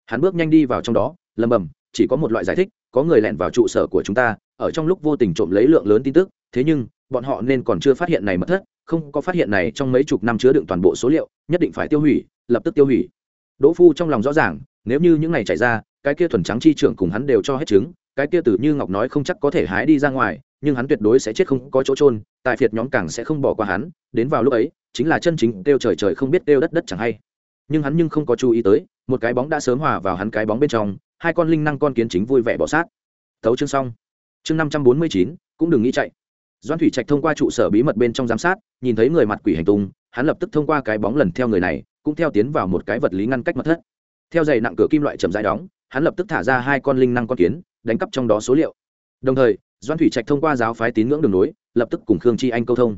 Hắn bước nhanh đi vào trong đó, lầm bầm, chỉ có một loại giải thích, có người lẻn vào trụ sở của chúng ta, ở trong lúc vô tình trộm lấy lượng lớn tin tức, thế nhưng, bọn họ nên còn chưa phát hiện này mật thất, không có phát hiện này trong mấy chục năm chứa đựng toàn bộ số liệu, nhất định phải tiêu hủy, lập tức tiêu hủy đỗ phu trong lòng rõ ràng nếu như những này chạy ra cái kia thuần trắng chi trưởng cùng hắn đều cho hết trứng, cái kia tử như ngọc nói không chắc có thể hái đi ra ngoài nhưng hắn tuyệt đối sẽ chết không có chỗ trôn tại phiệt nhóm càng sẽ không bỏ qua hắn đến vào lúc ấy chính là chân chính kêu trời trời không biết kêu đất đất chẳng hay. Nhưng hắn nhưng không có chú ý tới một cái bóng đã sớm hòa vào hắn cái bóng bên trong hai con linh năng con kiến chính vui vẻ bỏ sát. Thấu chương xong. Chương năm trăm bốn mươi chín cũng đừng nghĩ chạy. Doan thủy trạch thông qua trụ sở bí mật bên trong giám sát nhìn thấy người mặt quỷ hành tung hắn lập tức thông qua cái bóng lần theo người này cũng theo tiến vào một cái vật lý ngăn cách mật thất. Theo dày nặng cửa kim loại chậm dài đóng, hắn lập tức thả ra hai con linh năng con kiến, đánh cắp trong đó số liệu. Đồng thời doan thủy trạch thông qua giáo phái tín ngưỡng đường nối, lập tức cùng khương chi anh câu thông.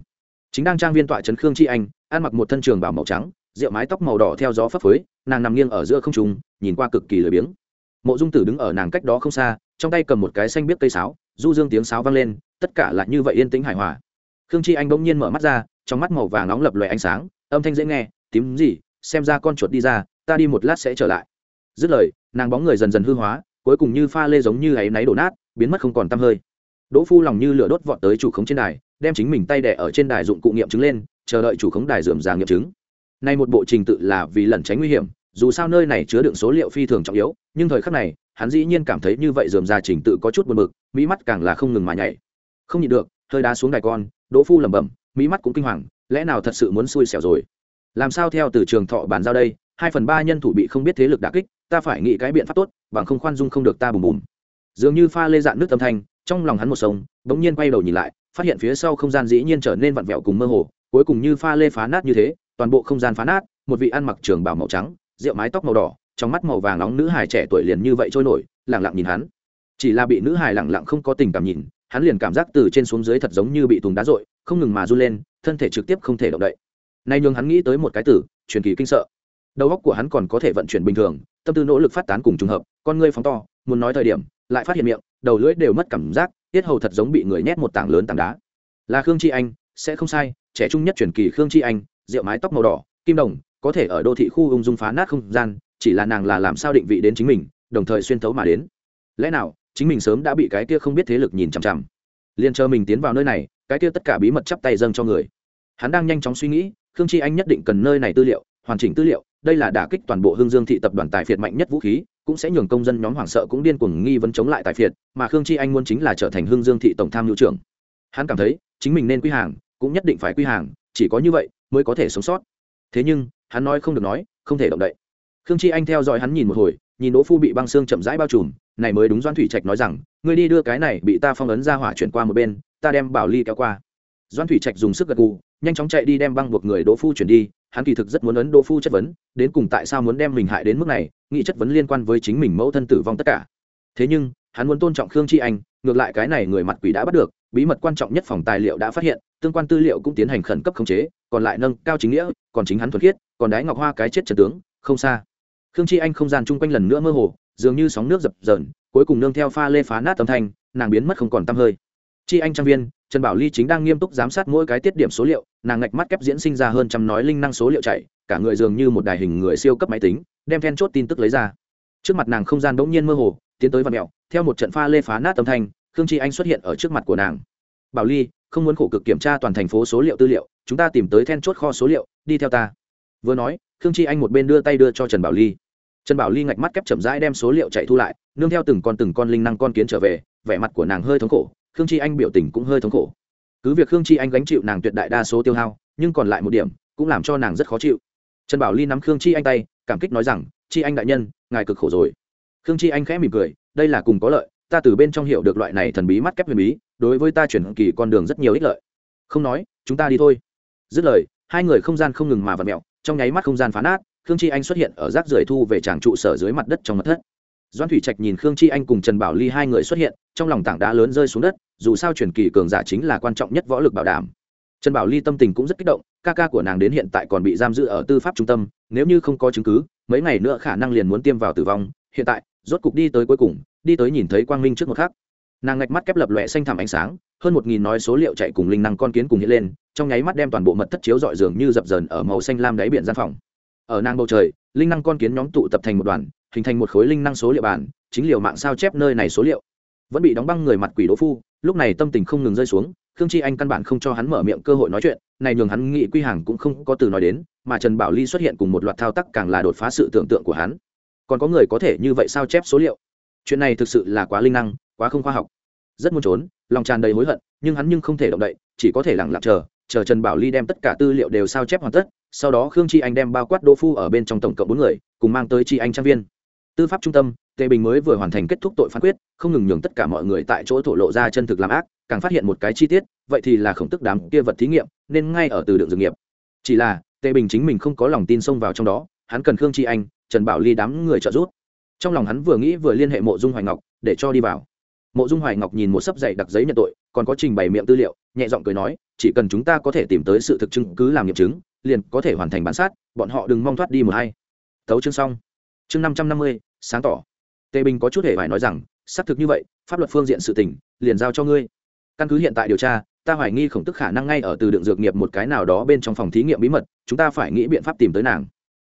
Chính đang trang viên tọa trấn khương chi anh, ăn mặc một thân trường bảo màu trắng, rượu mái tóc màu đỏ theo gió phấp phới, nàng nằm nghiêng ở giữa không trùng nhìn qua cực kỳ lười biếng. Mộ dung tử đứng ở nàng cách đó không xa, trong tay cầm một cái xanh biết cây sáo, du dương tiếng sáo vang lên, tất cả là như vậy yên tĩnh hài hòa. Khương chi anh bỗng nhiên mở mắt ra, trong mắt màu vàng nóng lập loè ánh sáng, âm thanh dễ nghe, tím gì xem ra con chuột đi ra, ta đi một lát sẽ trở lại. Dứt lời, nàng bóng người dần dần hư hóa, cuối cùng như pha lê giống như áy náy đổ nát, biến mất không còn tăm hơi. Đỗ phu lòng như lửa đốt vọt tới chủ khống trên đài, đem chính mình tay đẻ ở trên đài dụng cụ nghiệm chứng lên, chờ đợi chủ khống đài dườm già nghiệm chứng. Nay một bộ trình tự là vì lẩn tránh nguy hiểm, dù sao nơi này chứa đựng số liệu phi thường trọng yếu, nhưng thời khắc này, hắn dĩ nhiên cảm thấy như vậy dườm già trình tự có chút buồn bực, mỹ mắt càng là không ngừng mà nhảy. Không nhịn được, hơi đá xuống đài con, đỗ phu lẩm bẩm, mỹ mắt cũng kinh hoàng, lẽ nào thật sự muốn xui xẻo rồi? Làm sao theo từ trường thọ bàn giao đây? Hai phần ba nhân thủ bị không biết thế lực đà kích, ta phải nghĩ cái biện pháp tốt, bằng không khoan dung không được ta bùm bùm. Dường như pha lê dạn nước âm thanh, trong lòng hắn một sông, bỗng nhiên quay đầu nhìn lại, phát hiện phía sau không gian dĩ nhiên trở nên vặn vẹo cùng mơ hồ, cuối cùng như pha lê phá nát như thế, toàn bộ không gian phá nát, một vị ăn mặc trường bảo màu trắng, rượu mái tóc màu đỏ, trong mắt màu vàng nóng nữ hài trẻ tuổi liền như vậy trôi nổi lẳng lặng nhìn hắn. Chỉ là bị nữ hài lẳng lặng không có tình cảm nhìn, hắn liền cảm giác từ trên xuống dưới thật giống như bị tùng đá rội, không ngừng mà run lên, thân thể trực tiếp không thể động đậy nay nhường hắn nghĩ tới một cái tử truyền kỳ kinh sợ. Đầu óc của hắn còn có thể vận chuyển bình thường, tâm tư nỗ lực phát tán cùng trùng hợp, con ngươi phóng to, muốn nói thời điểm, lại phát hiện miệng, đầu lưỡi đều mất cảm giác, tiết hầu thật giống bị người nhét một tảng lớn tảng đá. Là khương chi anh, sẽ không sai, trẻ trung nhất truyền kỳ khương chi anh, rượu mái tóc màu đỏ, kim đồng, có thể ở đô thị khu ung dung phá nát không gian, chỉ là nàng là làm sao định vị đến chính mình, đồng thời xuyên thấu mà đến. Lẽ nào, chính mình sớm đã bị cái kia không biết thế lực nhìn chằm chằm? Liền chờ mình tiến vào nơi này, cái kia tất cả bí mật chắp tay dâng cho người. Hắn đang nhanh chóng suy nghĩ khương chi anh nhất định cần nơi này tư liệu, hoàn chỉnh tư liệu, đây là đả kích toàn bộ hương dương thị tập đoàn tài phiệt mạnh nhất vũ khí, cũng sẽ nhường công dân nhóm hoảng sợ cũng điên cuồng nghi vấn chống lại tài phiệt, mà khương chi anh muốn chính là trở thành hương dương thị tổng tham mưu trưởng. Hắn cảm thấy, chính mình nên quy hàng, cũng nhất định phải quy hàng, chỉ có như vậy mới có thể sống sót. Thế nhưng, hắn nói không được nói, không thể động đậy. Khương chi anh theo dõi hắn nhìn một hồi, nhìn đỗ phu bị băng xương chậm rãi bao trùm, này mới đúng doan thủy trạch nói rằng, ngươi đi đưa cái này bị ta phong ấn ra hỏa chuyển qua một bên, ta đem bảo ly kéo qua doan thủy trạch dùng sức gật gù, nhanh chóng chạy đi đem băng buộc người đỗ phu chuyển đi. Hắn kỳ thực rất muốn ấn đỗ phu chất vấn, đến cùng tại sao muốn đem mình hại đến mức này, nghĩ chất vấn liên quan với chính mình mẫu thân tử vong tất cả. Thế nhưng, hắn muốn tôn trọng khương chi anh, ngược lại cái này người mặt quỷ đã bắt được, bí mật quan trọng nhất phòng tài liệu đã phát hiện, tương quan tư liệu cũng tiến hành khẩn cấp khống chế, còn lại nâng cao chính nghĩa, còn chính hắn thuần khiết, còn đái ngọc hoa cái chết trần tướng, không xa. Khương chi anh không gian chung quanh lần nữa mơ hồ, dường như sóng nước dập dờn, cuối cùng nương theo pha lê phá nát âm thanh, nàng biến mất không còn tăm hơi. Chi anh trang viên trần bảo ly chính đang nghiêm túc giám sát mỗi cái tiết điểm số liệu, nàng ngạch mắt kép diễn sinh ra hơn trăm nói linh năng số liệu chạy cả người dường như một đài hình người siêu cấp máy tính, đem then chốt tin tức lấy ra. Trước mặt nàng không gian đống nhiên mơ hồ, tiến tới và mẹo, theo một trận pha lê phá nát âm thanh, khương chi anh xuất hiện ở trước mặt của nàng. Bảo ly, không muốn khổ cực kiểm tra toàn thành phố số liệu tư liệu, chúng ta tìm tới then chốt kho số liệu, đi theo ta. Vừa nói, khương chi anh một bên đưa tay đưa cho trần bảo ly. Trần bảo ly ngạch mắt kép chậm rãi đem số liệu chạy thu lại, nương theo từng con từng con linh năng con kiến trở về, vẻ mặt của nàng hơi thống khổ khương chi anh biểu tình cũng hơi thống khổ. Cứ việc khương chi anh gánh chịu nàng tuyệt đại đa số tiêu hao, nhưng còn lại một điểm cũng làm cho nàng rất khó chịu. Trần bảo ly nắm khương chi anh tay, cảm kích nói rằng, chi anh đại nhân, ngài cực khổ rồi. Khương chi anh khẽ mỉm cười, đây là cùng có lợi, ta từ bên trong hiểu được loại này thần bí mắt kép huyền bí, đối với ta chuyển kỳ con đường rất nhiều ích lợi. Không nói, chúng ta đi thôi. Dứt lời, hai người không gian không ngừng mà vặt mẹo trong nháy mắt không gian phá nát, khương chi anh xuất hiện ở rác rưởi thu về tràng trụ sở dưới mặt đất trong mặt thất doan thủy trạch nhìn khương chi anh cùng trần bảo ly hai người xuất hiện, trong lòng tảng đá lớn rơi xuống đất, dù sao truyền kỳ cường giả chính là quan trọng nhất võ lực bảo đảm. Trần bảo ly tâm tình cũng rất kích động, ca ca của nàng đến hiện tại còn bị giam giữ ở tư pháp trung tâm, nếu như không có chứng cứ, mấy ngày nữa khả năng liền muốn tiêm vào tử vong. Hiện tại, rốt cục đi tới cuối cùng, đi tới nhìn thấy quang minh trước một khắc. Nàng ngạch mắt kép lập lòe xanh thẳm ánh sáng, hơn một nghìn nói số liệu chạy cùng linh năng con kiến cùng hiện lên, trong nháy mắt đem toàn bộ mật thất chiếu dọi dường như dập dờn ở màu xanh lam đáy biển gian phòng. Ở nàng bầu trời, linh năng con kiến nhóm tụ tập thành một đoàn hình thành một khối linh năng số liệu bản, chính liệu mạng sao chép nơi này số liệu. Vẫn bị đóng băng người mặt quỷ đỗ phu, lúc này tâm tình không ngừng rơi xuống, khương chi anh căn bản không cho hắn mở miệng cơ hội nói chuyện, này nhường hắn nghĩ quy hàng cũng không có từ nói đến, mà trần bảo ly xuất hiện cùng một loạt thao tác càng là đột phá sự tưởng tượng của hắn. Còn có người có thể như vậy sao chép số liệu? Chuyện này thực sự là quá linh năng, quá không khoa học. Rất muốn trốn, lòng tràn đầy hối hận, nhưng hắn nhưng không thể động đậy, chỉ có thể lặng lặng chờ chờ trần bảo ly đem tất cả tư liệu đều sao chép hoàn tất, sau đó khương chi anh đem bao quát đỗ phu ở bên trong tổng cộng bốn người, cùng mang tới chi anh trang viên tư pháp trung tâm, tề bình mới vừa hoàn thành kết thúc tội phán quyết, không ngừng nhường tất cả mọi người tại chỗ thổ lộ ra chân thực làm ác, càng phát hiện một cái chi tiết, vậy thì là khổng tức đám kia vật thí nghiệm, nên ngay ở từ đường dược nghiệp. Chỉ là, tề bình chính mình không có lòng tin xông vào trong đó, hắn cần khương chi anh, trần bảo ly đám người trợ giúp. Trong lòng hắn vừa nghĩ vừa liên hệ mộ dung hoài ngọc, để cho đi vào. Mộ dung hoài ngọc nhìn một sấp dày đặc giấy nhận tội, còn có trình bày miệng tư liệu, nhẹ giọng cười nói, chỉ cần chúng ta có thể tìm tới sự thực chứng cứ làm nghiệm chứng, liền có thể hoàn thành bản sát, bọn họ đừng mong thoát đi một hay thấu chương xong chương năm trăm năm mươi, sáng tỏ. Tề bình có chút hề phải nói rằng, xác thực như vậy, pháp luật phương diện sự tình, liền giao cho ngươi. Căn cứ hiện tại điều tra, ta hoài nghi khổng tức khả năng ngay ở từ đựng dược nghiệp một cái nào đó bên trong phòng thí nghiệm bí mật, chúng ta phải nghĩ biện pháp tìm tới nàng.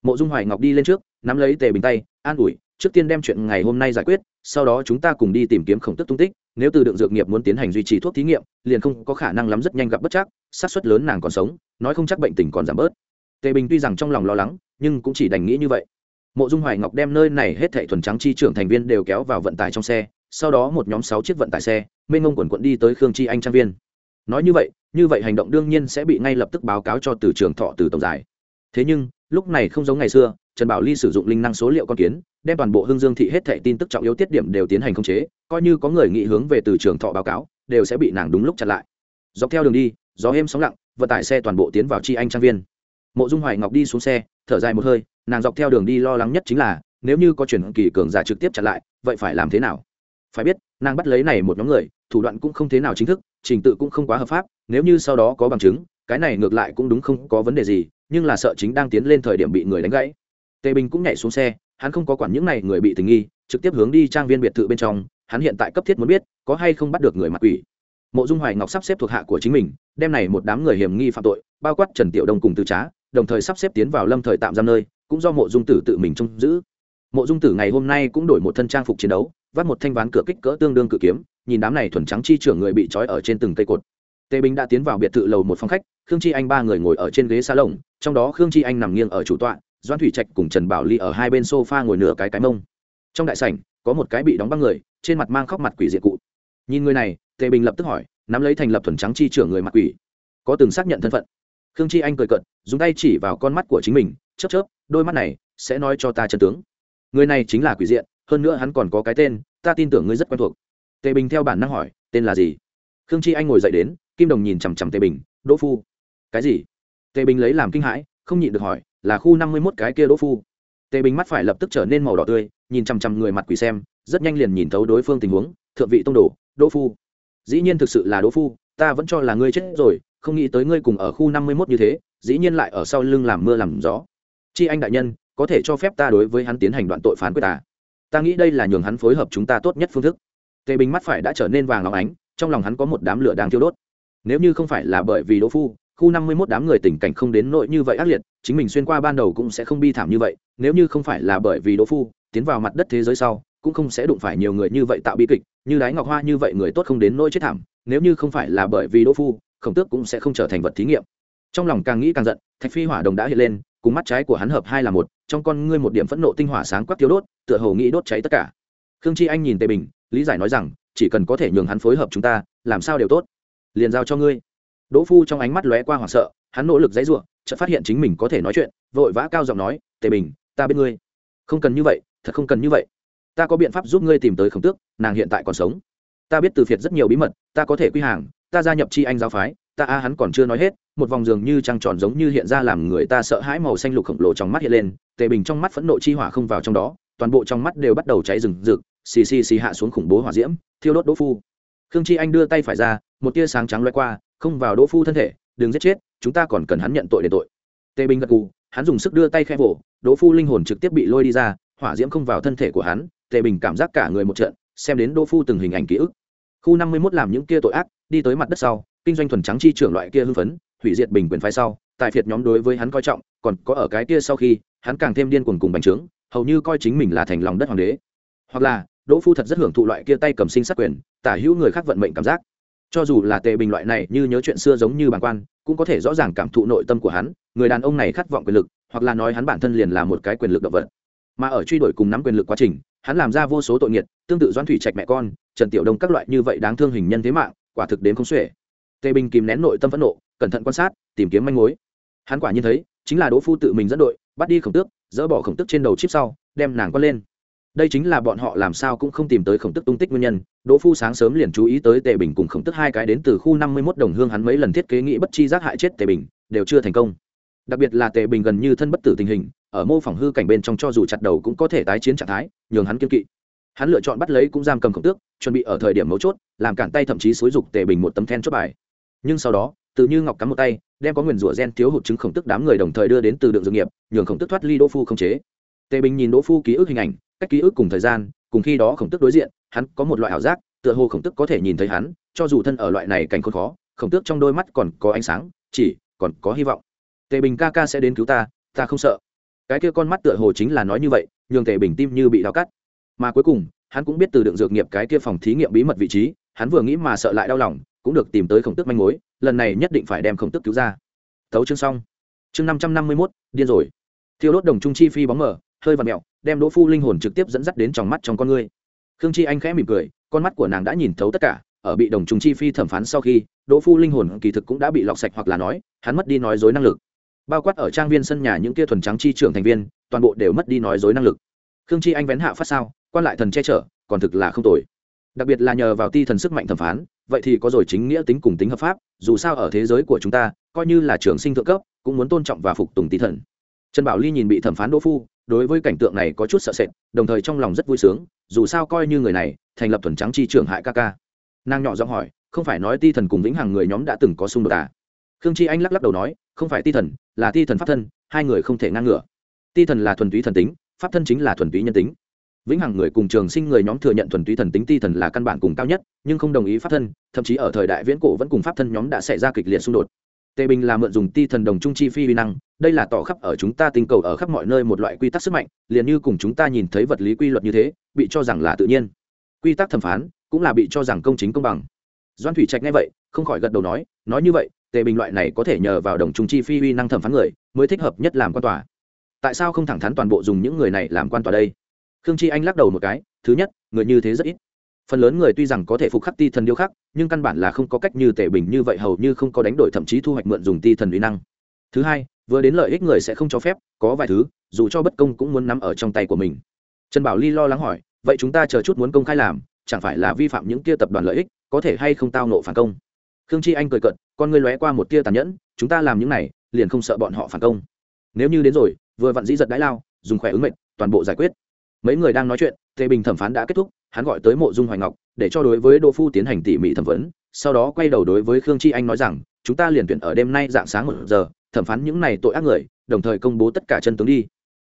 Mộ dung hoài ngọc đi lên trước, nắm lấy tề bình tay, an ủi, trước tiên đem chuyện ngày hôm nay giải quyết, sau đó chúng ta cùng đi tìm kiếm khổng tức tung tích, nếu từ đựng dược nghiệp muốn tiến hành duy trì thuốc thí nghiệm, liền không có khả năng lắm rất nhanh gặp bất chắc, xác suất lớn nàng còn sống, nói không chắc bệnh tình còn giảm bớt. Tề bình tuy rằng trong lòng lo lắng, nhưng cũng chỉ đành nghĩ như vậy mộ dung hoài ngọc đem nơi này hết thệ thuần trắng chi trưởng thành viên đều kéo vào vận tải trong xe, sau đó một nhóm sáu chiếc vận tải xe, mênh ngông quần quận đi tới khương chi anh trang viên. Nói như vậy như vậy hành động đương nhiên sẽ bị ngay lập tức báo cáo cho từ trường thọ từ tổng giải. Thế nhưng, lúc này không giống ngày xưa, trần bảo ly sử dụng linh năng số liệu con kiến, đem toàn bộ hương dương thị hết thệ tin tức trọng yếu tiết điểm đều tiến hành khống chế, coi như có người nghị hướng về từ trường thọ báo cáo, đều sẽ bị nàng đúng lúc chặn lại. Dọc theo đường đi, gió êm sóng lặng, vận tải xe toàn bộ tiến vào chi anh trang viên. Mộ dung hoài ngọc đi xuống xe, thở dài một hơi nàng dọc theo đường đi lo lắng nhất chính là, nếu như có chuyển kỳ cường giả trực tiếp chặn lại, vậy phải làm thế nào? Phải biết, nàng bắt lấy này một nhóm người, thủ đoạn cũng không thế nào chính thức, trình tự cũng không quá hợp pháp, nếu như sau đó có bằng chứng, cái này ngược lại cũng đúng không có vấn đề gì, nhưng là sợ chính đang tiến lên thời điểm bị người đánh gãy. Tề bình cũng nhảy xuống xe, hắn không có quản những này người bị tình nghi, trực tiếp hướng đi trang viên biệt thự bên trong, hắn hiện tại cấp thiết muốn biết, có hay không bắt được người mặt quỷ. Mộ dung hoài ngọc sắp xếp thuộc hạ của chính mình, đem này một đám người hiểm nghi phạm tội, bao quát trần tiểu đông cùng từ trá, đồng thời sắp xếp tiến vào lâm thời tạm giam nơi cũng do mộ dung tử tự mình trông giữ. Mộ dung tử ngày hôm nay cũng đổi một thân trang phục chiến đấu vắt một thanh ván cửa kích cỡ tương đương cự kiếm, nhìn đám này thuần trắng chi trưởng người bị trói ở trên từng cây cột. Tề bình đã tiến vào biệt thự lầu một phòng khách, khương chi anh ba người ngồi ở trên ghế xa lồng trong đó khương chi anh nằm nghiêng ở chủ tọa doan thủy trạch cùng trần bảo ly ở hai bên sofa ngồi nửa cái cái mông. Trong đại sảnh, có một cái bị đóng băng người, trên mặt mang khóc mặt quỷ diện cụ. Nhìn người này, tề bình lập tức hỏi, nắm lấy thành lập thuần trắng chi trưởng người mặt quỷ, có từng xác nhận thân phận? Khương chi anh cười cận dùng tay chỉ vào con mắt của chính mình chớp chớp, đôi mắt này sẽ nói cho ta chân tướng. Người này chính là quỷ diện, hơn nữa hắn còn có cái tên, ta tin tưởng ngươi rất quen thuộc. Tề bình theo bản năng hỏi, tên là gì? Khương chi anh ngồi dậy đến, kim đồng nhìn chằm chằm tề bình, đỗ phu. Cái gì? Tề bình lấy làm kinh hãi, không nhịn được hỏi, là khu năm mươi mốt cái kia đỗ phu? Tề bình mắt phải lập tức trở nên màu đỏ tươi, nhìn chằm chằm người mặt quỷ xem, rất nhanh liền nhìn thấu đối phương tình huống, thượng vị tông đồ, đỗ phu. Dĩ nhiên thực sự là đỗ phu, ta vẫn cho là ngươi chết rồi, không nghĩ tới ngươi cùng ở khu năm mươi mốt như thế, dĩ nhiên lại ở sau lưng làm mưa làm gió chi anh đại nhân, có thể cho phép ta đối với hắn tiến hành đoạn tội phán quyết ta ta nghĩ đây là nhường hắn phối hợp chúng ta tốt nhất phương thức. Tề bình mắt phải đã trở nên vàng óng ánh, trong lòng hắn có một đám lửa đang thiêu đốt. Nếu như không phải là bởi vì đỗ phu, khu năm mươi mốt đám người tình cảnh không đến nội như vậy ác liệt, chính mình xuyên qua ban đầu cũng sẽ không bi thảm như vậy. Nếu như không phải là bởi vì đỗ phu, tiến vào mặt đất thế giới sau, cũng không sẽ đụng phải nhiều người như vậy tạo bi kịch, như đái ngọc hoa như vậy người tốt không đến nỗi chết thảm. Nếu như không phải là bởi vì đỗ phu, khổng tước cũng sẽ không trở thành vật thí nghiệm. Trong lòng càng nghĩ càng giận, thạch phi hỏa đồng đã hiện lên cùng mắt trái của hắn hợp hai là một, trong con ngươi một điểm phẫn nộ tinh hỏa sáng quắc thiếu đốt, tựa hồ nghĩ đốt cháy tất cả. Khương chi anh nhìn tề bình, lý giải nói rằng, chỉ cần có thể nhường hắn phối hợp chúng ta, làm sao đều tốt. Liền giao cho ngươi. Đỗ phu trong ánh mắt lóe qua hoảng sợ, hắn nỗ lực dãy ruộng chợt phát hiện chính mình có thể nói chuyện, vội vã cao giọng nói, tề bình, ta biết ngươi. Không cần như vậy, thật không cần như vậy. Ta có biện pháp giúp ngươi tìm tới khổng tước, nàng hiện tại còn sống. Ta biết từ phiệt rất nhiều bí mật, ta có thể quy hàng, ta gia nhập chi anh giáo phái ta a hắn còn chưa nói hết một vòng giường như trăng tròn giống như hiện ra làm người ta sợ hãi màu xanh lục khổng lồ trong mắt hiện lên tề bình trong mắt phẫn nộ chi hỏa không vào trong đó toàn bộ trong mắt đều bắt đầu cháy rừng rực xì xì xì hạ xuống khủng bố hỏa diễm thiêu đốt đỗ phu. Khương chi anh đưa tay phải ra một tia sáng trắng loay qua không vào đỗ phu thân thể đừng giết chết chúng ta còn cần hắn nhận tội để tội. Tề bình gật cù, hắn dùng sức đưa tay khe vỗ đỗ phu linh hồn trực tiếp bị lôi đi ra hỏa diễm không vào thân thể của hắn tề bình cảm giác cả người một trận xem đến đỗ phu từng hình ảnh ký ức. Khu năm mươi mốt làm những kia tội ác đi tới mặt đất sau, kinh doanh thuần trắng chi trưởng loại kia hưng phấn, hủy diệt bình quyền phái sau, tại phiệt nhóm đối với hắn coi trọng, còn có ở cái kia sau khi, hắn càng thêm điên cuồng cùng bành trướng, hầu như coi chính mình là thành lòng đất hoàng đế. Hoặc là, đỗ phu thật rất hưởng thụ loại kia tay cầm sinh sát quyền, tả hữu người khác vận mệnh cảm giác. Cho dù là tề bình loại này như nhớ chuyện xưa giống như bàng quan, cũng có thể rõ ràng cảm thụ nội tâm của hắn, người đàn ông này khát vọng quyền lực, hoặc là nói hắn bản thân liền là một cái quyền lực động vật. Mà ở truy đuổi cùng nắm quyền lực quá trình, hắn làm ra vô số tội nghiệt, tương tự doãn thủy trạch mẹ con, trần tiểu đông các loại như vậy đáng thương hình nhân thế mạng quả thực đến không xuể. Tề bình kìm nén nội tâm phẫn nộ, cẩn thận quan sát, tìm kiếm manh mối. Hắn quả nhiên thấy, chính là đỗ phu tự mình dẫn đội, bắt đi khổng tước, dỡ bỏ khổng tước trên đầu chip sau, đem nàng con lên. Đây chính là bọn họ làm sao cũng không tìm tới khổng tức tung tích nguyên nhân. Đỗ phu sáng sớm liền chú ý tới tề bình cùng khổng tức hai cái đến từ khu năm mươi mốt đồng hương hắn mấy lần thiết kế nghĩ bất chi giác hại chết tề bình, đều chưa thành công. Đặc biệt là tề bình gần như thân bất tử tình hình, ở mô phỏng hư cảnh bên trong cho dù chặt đầu cũng có thể tái chiến trạng thái, nhường hắn kiên kỵ hắn lựa chọn bắt lấy cũng giam cầm khổng tước, chuẩn bị ở thời điểm mấu chốt, làm cản tay thậm chí xúi dục tề bình một tấm then chốt bài. Nhưng sau đó, từ như ngọc cắm một tay, đem có nguyền rủa gen thiếu hụt chứng khổng tức đám người đồng thời đưa đến từ đường dược nghiệp, nhường khổng tức thoát ly đỗ phu không chế. Tề bình nhìn đỗ phu ký ức hình ảnh, cách ký ức cùng thời gian, cùng khi đó khổng tức đối diện, hắn có một loại ảo giác, tựa hồ khổng tức có thể nhìn thấy hắn, cho dù thân ở loại này cảnh khốn khó, khổng tước trong đôi mắt còn có ánh sáng, chỉ còn có hy vọng. Tề bình ca ca sẽ đến cứu ta ta không sợ. Cái kia con mắt tựa hồ chính là nói như vậy, nhường tề bình tim như bị đau cắt mà cuối cùng, hắn cũng biết từ đựng dược nghiệp cái kia phòng thí nghiệm bí mật vị trí, hắn vừa nghĩ mà sợ lại đau lòng, cũng được tìm tới khổng tức manh mối, lần này nhất định phải đem khổng tức cứu ra. Thấu chương xong. Chương năm trăm năm mươi mốt, điên rồi. Thiêu đốt đồng trung chi phi bóng mở hơi và mẹo, đem đỗ phu linh hồn trực tiếp dẫn dắt đến trong mắt trong con ngươi. Khương chi anh khẽ mỉm cười, con mắt của nàng đã nhìn thấu tất cả, ở bị đồng trung chi phi thẩm phán sau khi, đỗ phu linh hồn kỳ thực cũng đã bị lọc sạch hoặc là nói, hắn mất đi nói dối năng lực. Bao quát ở trang viên sân nhà những kia thuần trắng chi trưởng thành viên, toàn bộ đều mất đi nói dối năng lực. Khương chi anh vén hạ phát sao quan lại thần che chở, còn thực là không tồi. Đặc biệt là nhờ vào ti thần sức mạnh thẩm phán, vậy thì có rồi chính nghĩa tính cùng tính hợp pháp, dù sao ở thế giới của chúng ta, coi như là trường sinh thượng cấp, cũng muốn tôn trọng và phục tùng ti thần. Trần bảo ly nhìn bị thẩm phán đỗ phu, đối với cảnh tượng này có chút sợ sệt, đồng thời trong lòng rất vui sướng, dù sao coi như người này, thành lập thuần trắng chi trưởng hại ca ca. Nàng nhỏ giọng hỏi, không phải nói ti thần cùng vĩnh hằng người nhóm đã từng có xung đột à? Khương chi anh lắc lắc đầu nói, không phải ti thần, là ti thần pháp thân, hai người không thể ngang ngửa. Ti thần là thuần túy thần tính, pháp thân chính là thuần túy nhân tính vĩnh hằng người cùng trường sinh người nhóm thừa nhận thuần túy thần tính ti thần là căn bản cùng cao nhất, nhưng không đồng ý pháp thân, thậm chí ở thời đại viễn cổ vẫn cùng pháp thân nhóm đã xảy ra kịch liệt xung đột. Tề bình là mượn dùng ti thần đồng trung chi phi vi năng, đây là tỏ khắp ở chúng ta tinh cầu ở khắp mọi nơi một loại quy tắc sức mạnh, liền như cùng chúng ta nhìn thấy vật lý quy luật như thế, bị cho rằng là tự nhiên. Quy tắc thẩm phán cũng là bị cho rằng công chính công bằng. Doan thủy trạch nghe vậy, không khỏi gật đầu nói nói như vậy, tề bình loại này có thể nhờ vào đồng trung chi phi uy năng thẩm phán người, mới thích hợp nhất làm quan tòa. Tại sao không thẳng thắn toàn bộ dùng những người này làm quan tòa đây? Khương chi anh lắc đầu một cái, thứ nhất, người như thế rất ít. Phần lớn người tuy rằng có thể phục khắc ti thần điêu khắc, nhưng căn bản là không có cách như tệ bình như vậy, hầu như không có đánh đổi thậm chí thu hoạch mượn dùng ti thần uy năng. Thứ hai, vừa đến lợi ích người sẽ không cho phép, có vài thứ, dù cho bất công cũng muốn nắm ở trong tay của mình. Trần bảo ly lo lắng hỏi, vậy chúng ta chờ chút muốn công khai làm, chẳng phải là vi phạm những kia tập đoàn lợi ích, có thể hay không tao nộ phản công? Khương chi anh cười cận con ngươi lóe qua một tia tàn nhẫn, chúng ta làm những này, liền không sợ bọn họ phản công. Nếu như đến rồi, vừa vặn dĩ giật đãi lao, dùng khỏe ứng mệnh, toàn bộ giải quyết mấy người đang nói chuyện, tề bình thẩm phán đã kết thúc, hắn gọi tới mộ dung hoài ngọc, để cho đối với đỗ phu tiến hành tỉ mỉ thẩm vấn, sau đó quay đầu đối với khương chi anh nói rằng, chúng ta liền tuyển ở đêm nay dạng sáng một giờ, thẩm phán những này tội ác người, đồng thời công bố tất cả chân tướng đi.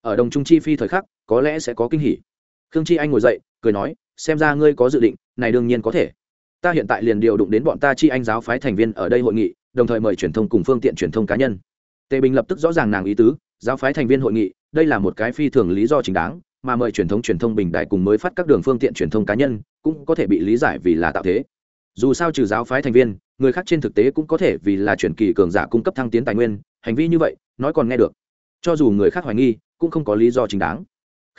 Ở đồng trung chi phi thời khắc, có lẽ sẽ có kinh hỉ. Khương chi anh ngồi dậy, cười nói, xem ra ngươi có dự định, này đương nhiên có thể. Ta hiện tại liền điều động đến bọn ta chi anh giáo phái thành viên ở đây hội nghị, đồng thời mời truyền thông cùng phương tiện truyền thông cá nhân. Tề bình lập tức rõ ràng nàng ý tứ, giáo phái thành viên hội nghị, đây là một cái phi thường lý do chính đáng mà mời truyền thống truyền thông bình đại cùng mới phát các đường phương tiện truyền thông cá nhân cũng có thể bị lý giải vì là tạo thế. Dù sao trừ giáo phái thành viên, người khác trên thực tế cũng có thể vì là truyền kỳ cường giả cung cấp thăng tiến tài nguyên, hành vi như vậy, nói còn nghe được. Cho dù người khác hoài nghi, cũng không có lý do chính đáng.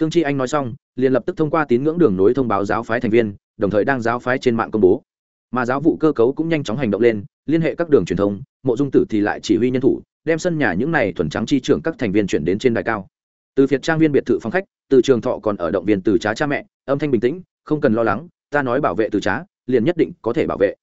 Khương chi anh nói xong, liền lập tức thông qua tín ngưỡng đường nối thông báo giáo phái thành viên, đồng thời đang giáo phái trên mạng công bố. Mà giáo vụ cơ cấu cũng nhanh chóng hành động lên, liên hệ các đường truyền thông, mộ dung tử thì lại chỉ huy nhân thủ, đem sân nhà những này thuần trắng chi trưởng các thành viên chuyển đến trên đài cao từ phiệt trang viên biệt thự phòng khách, từ trường thọ còn ở động viên từ trá cha mẹ, âm thanh bình tĩnh, không cần lo lắng, ta nói bảo vệ từ trá, liền nhất định có thể bảo vệ.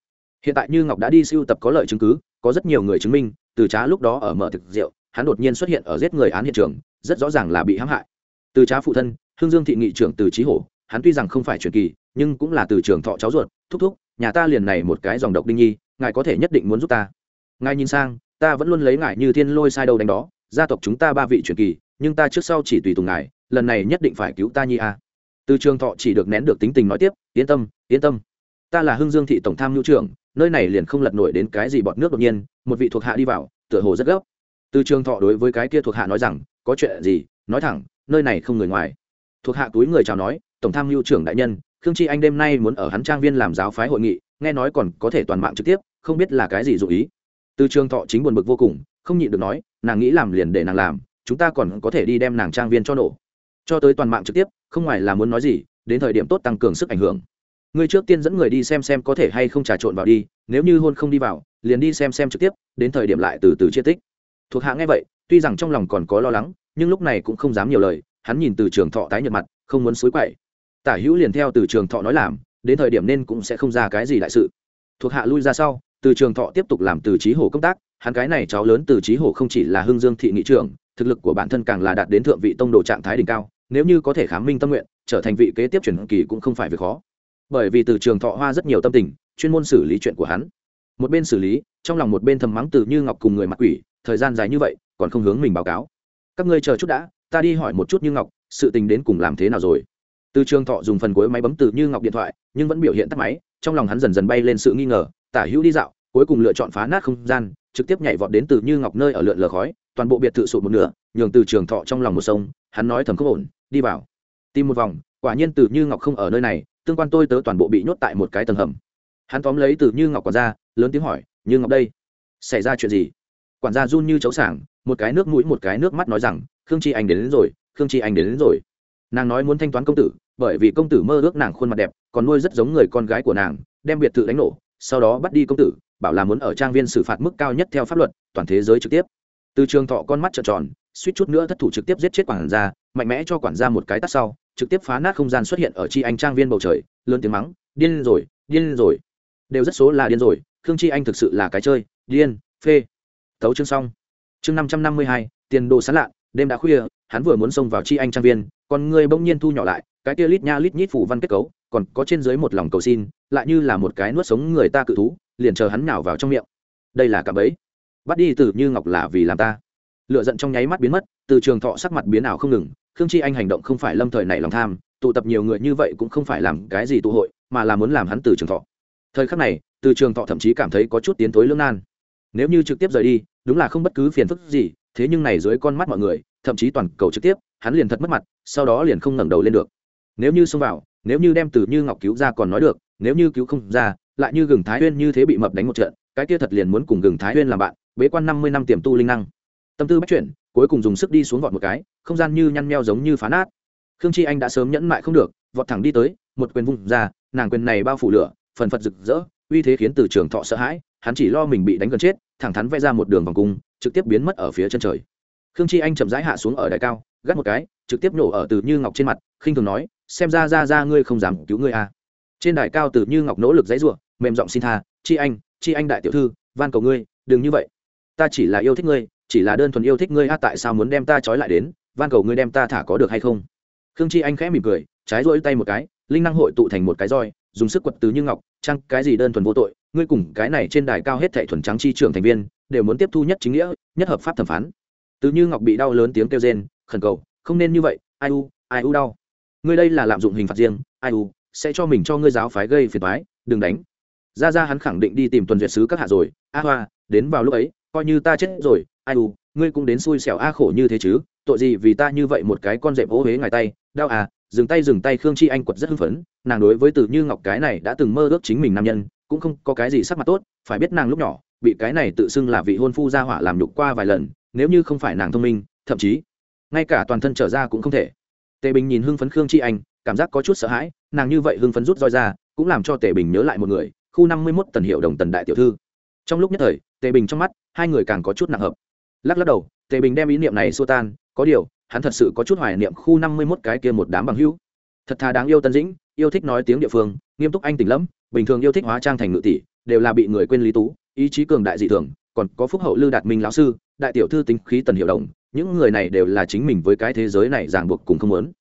Hiện tại như ngọc đã đi siêu tập có lợi chứng cứ, có rất nhiều người chứng minh, từ trá lúc đó ở mở thực rượu, hắn đột nhiên xuất hiện ở giết người án hiện trường, rất rõ ràng là bị hãm hại. Từ trá phụ thân, hương dương thị nghị trưởng từ trí hổ, hắn tuy rằng không phải truyền kỳ, nhưng cũng là từ trường thọ cháu ruột, thúc thúc, nhà ta liền này một cái dòng độc đinh nhi, ngài có thể nhất định muốn giúp ta. Ngài nhìn sang, ta vẫn luôn lấy ngài như thiên lôi sai đầu đánh đó, gia tộc chúng ta ba vị truyền kỳ nhưng ta trước sau chỉ tùy tùng ngài, lần này nhất định phải cứu ta nhi a. Từ trường thọ chỉ được nén được tính tình nói tiếp, yên tâm yên tâm. Ta là hưng dương thị tổng tham nhu trưởng, nơi này liền không lật nổi đến cái gì bọt nước đột nhiên, một vị thuộc hạ đi vào, tựa hồ rất gấp. Từ trường thọ đối với cái kia thuộc hạ nói rằng, có chuyện gì, nói thẳng, nơi này không người ngoài. Thuộc hạ túi người chào nói, tổng tham mưu trưởng đại nhân, khương chi anh đêm nay muốn ở hắn trang viên làm giáo phái hội nghị, nghe nói còn có thể toàn mạng trực tiếp, không biết là cái gì dụ ý. Từ trường thọ chính buồn bực vô cùng, không nhịn được nói, nàng nghĩ làm liền để nàng làm chúng ta còn có thể đi đem nàng trang viên cho nổ. Cho tới toàn mạng trực tiếp, không ngoài là muốn nói gì, đến thời điểm tốt tăng cường sức ảnh hưởng. Ngươi trước tiên dẫn người đi xem xem có thể hay không trà trộn vào đi, nếu như hôn không đi vào, liền đi xem xem trực tiếp, đến thời điểm lại từ từ chia tích. Thuộc hạ nghe vậy, tuy rằng trong lòng còn có lo lắng, nhưng lúc này cũng không dám nhiều lời, hắn nhìn từ trường thọ tái nhợt mặt, không muốn xối quậy. Tả hữu liền theo từ trường thọ nói làm, đến thời điểm nên cũng sẽ không ra cái gì đại sự. Thuộc hạ lui ra sau, từ trường thọ tiếp tục làm từ trí hồ công tác, hắn cái này cháu lớn từ trí hồ không chỉ là hưng dương thị nghị trưởng thực lực của bản thân càng là đạt đến thượng vị tông đồ trạng thái đỉnh cao, nếu như có thể khám minh tâm nguyện, trở thành vị kế tiếp truyền kỳ cũng không phải việc khó. Bởi vì từ trường thọ hoa rất nhiều tâm tình, chuyên môn xử lý chuyện của hắn. Một bên xử lý, trong lòng một bên thầm mắng từ như ngọc cùng người mặc quỷ, thời gian dài như vậy, còn không hướng mình báo cáo. Các ngươi chờ chút đã, ta đi hỏi một chút như ngọc, sự tình đến cùng làm thế nào rồi. Từ trường thọ dùng phần cuối máy bấm từ như ngọc điện thoại, nhưng vẫn biểu hiện tắt máy, trong lòng hắn dần dần bay lên sự nghi ngờ, tả hữu đi dạo, cuối cùng lựa chọn phá nát không gian, trực tiếp nhảy vọt đến từ như ngọc nơi ở lượn lờ khói toàn bộ biệt thự sụt một nửa nhường từ trường thọ trong lòng một sông hắn nói thầm không ổn đi vào. Tìm một vòng quả nhiên từ như ngọc không ở nơi này tương quan tôi tớ toàn bộ bị nhốt tại một cái tầng hầm. Hắn tóm lấy từ như ngọc quản ra lớn tiếng hỏi như ngọc đây xảy ra chuyện gì? Quản gia run như chấu sảng một cái nước mũi một cái nước mắt nói rằng khương chi anh đến, đến rồi khương chi anh đến, đến rồi. Nàng nói muốn thanh toán công tử bởi vì công tử mơ ước nàng khuôn mặt đẹp còn nuôi rất giống người con gái của nàng đem biệt thự đánh nổ sau đó bắt đi công tử bảo là muốn ở trang viên xử phạt mức cao nhất theo pháp luật toàn thế giới trực tiếp từ trường thọ con mắt trợn tròn, suýt chút nữa thất thủ trực tiếp giết chết quản gia, mạnh mẽ cho quản gia một cái tắt sau, trực tiếp phá nát không gian xuất hiện ở chi anh trang viên bầu trời, lớn tiếng mắng, điên rồi điên rồi. Đều rất số là điên rồi, khương chi anh thực sự là cái chơi, điên, phê. Tấu chương xong. Chương năm trăm năm mươi hai, tiền đồ sán lạ, đêm đã khuya, hắn vừa muốn xông vào chi anh trang viên còn người bỗng nhiên thu nhỏ lại, cái kia lít nha lít nhít phủ văn kết cấu, còn có trên dưới một lòng cầu xin, lại như là một cái nuốt sống người ta cự thú, liền chờ hắn nào vào trong miệng. Đây là cạm bẫy bắt đi từ như ngọc là vì làm ta. Lựa giận trong nháy mắt biến mất, từ trường thọ sắc mặt biến ảo không ngừng, khương chi anh hành động không phải lâm thời này lòng tham, tụ tập nhiều người như vậy cũng không phải làm cái gì tụ hội, mà là muốn làm hắn từ trường thọ. Thời khắc này, từ trường thọ thậm chí cảm thấy có chút tiến thối lưỡng nan. Nếu như trực tiếp rời đi, đúng là không bất cứ phiền phức gì, thế nhưng này dưới con mắt mọi người, thậm chí toàn cầu trực tiếp, hắn liền thật mất mặt, sau đó liền không ngẩng đầu lên được. Nếu như xông vào, nếu như đem từ như ngọc cứu ra còn nói được, nếu như cứu không ra, lại như gừng thái huyên như thế bị mập đánh một trận, cái kia thật liền muốn cùng gừng thái huyên làm bạn bế quan năm mươi năm tiềm tu linh năng. Tâm tư bắt chuyển, cuối cùng dùng sức đi xuống vọt một cái, không gian như nhăn nheo giống như phá nát. Khương chi anh đã sớm nhẫn mại không được, vọt thẳng đi tới, một quyền vung ra, nàng quyền này bao phủ lửa, phần phật rực rỡ, uy thế khiến từ trường thọ sợ hãi, hắn chỉ lo mình bị đánh gần chết, thẳng thắn vẽ ra một đường vòng cung, trực tiếp biến mất ở phía chân trời. Khương chi anh chậm rãi hạ xuống ở đại cao, gắt một cái, trực tiếp nổ ở từ như ngọc trên mặt, khinh thường nói, xem ra ra ra ngươi không dám cứu ngươi à. trên đài cao từ như ngọc nỗ lực dãy ruộng mềm giọng xin tha, chi anh chi anh đại tiểu thư, van cầu ngươi, đừng như vậy ta chỉ là yêu thích ngươi, chỉ là đơn thuần yêu thích ngươi, a, tại sao muốn đem ta trói lại đến? Van cầu ngươi đem ta thả có được hay không? Khương chi anh khẽ mỉm cười, trái rỗi tay một cái, linh năng hội tụ thành một cái roi, dùng sức quật tứ như ngọc, chăng cái gì đơn thuần vô tội, ngươi cùng cái này trên đài cao hết thệ thuần trắng chi trưởng thành viên, đều muốn tiếp thu nhất chính nghĩa, nhất hợp pháp thẩm phán. Tứ như ngọc bị đau lớn tiếng kêu rên, khẩn cầu, không nên như vậy, ai u ai u đau. Ngươi đây là lạm dụng hình phạt riêng, ai u, sẽ cho mình cho ngươi giáo phái gây phiền toái, đừng đánh. Ra ra hắn khẳng định đi tìm tuần duyệt sứ các hạ rồi, a hoa, đến vào lúc ấy coi như ta chết rồi, ai u, ngươi cũng đến xui xẻo a khổ như thế chứ, tội gì vì ta như vậy một cái con dẹp ố huế ngài tay, đau à dừng tay dừng tay khương chi anh quật rất hưng phấn, nàng đối với từ như ngọc cái này đã từng mơ ước chính mình nam nhân, cũng không có cái gì sắc mặt tốt, phải biết nàng lúc nhỏ, bị cái này tự xưng là vị hôn phu gia hỏa làm nhục qua vài lần, nếu như không phải nàng thông minh, thậm chí, ngay cả toàn thân trở ra cũng không thể. Tề bình nhìn hưng phấn khương chi anh, cảm giác có chút sợ hãi, nàng như vậy hưng phấn rút roi ra, cũng làm cho tề bình nhớ lại một người, khu năm mươi mốt tần hiệu đồng tần đại tiểu thư. Trong lúc nhất thời, tề bình trong mắt hai người càng có chút nặng hợp. Lắc lắc đầu, tề bình đem ý niệm này xua tan, có điều, hắn thật sự có chút hoài niệm khu năm mươi mốt cái kia một đám bằng hữu. Thật thà đáng yêu tân dĩnh, yêu thích nói tiếng địa phương, nghiêm túc anh tỉnh lẫm, bình thường yêu thích hóa trang thành ngự tỷ, đều là bị người quên lý tú, ý chí cường đại dị thường, còn có phúc hậu lư đạt minh lão sư, đại tiểu thư tính khí tần hiệu đồng, những người này đều là chính mình với cái thế giới này ràng buộc cùng không muốn.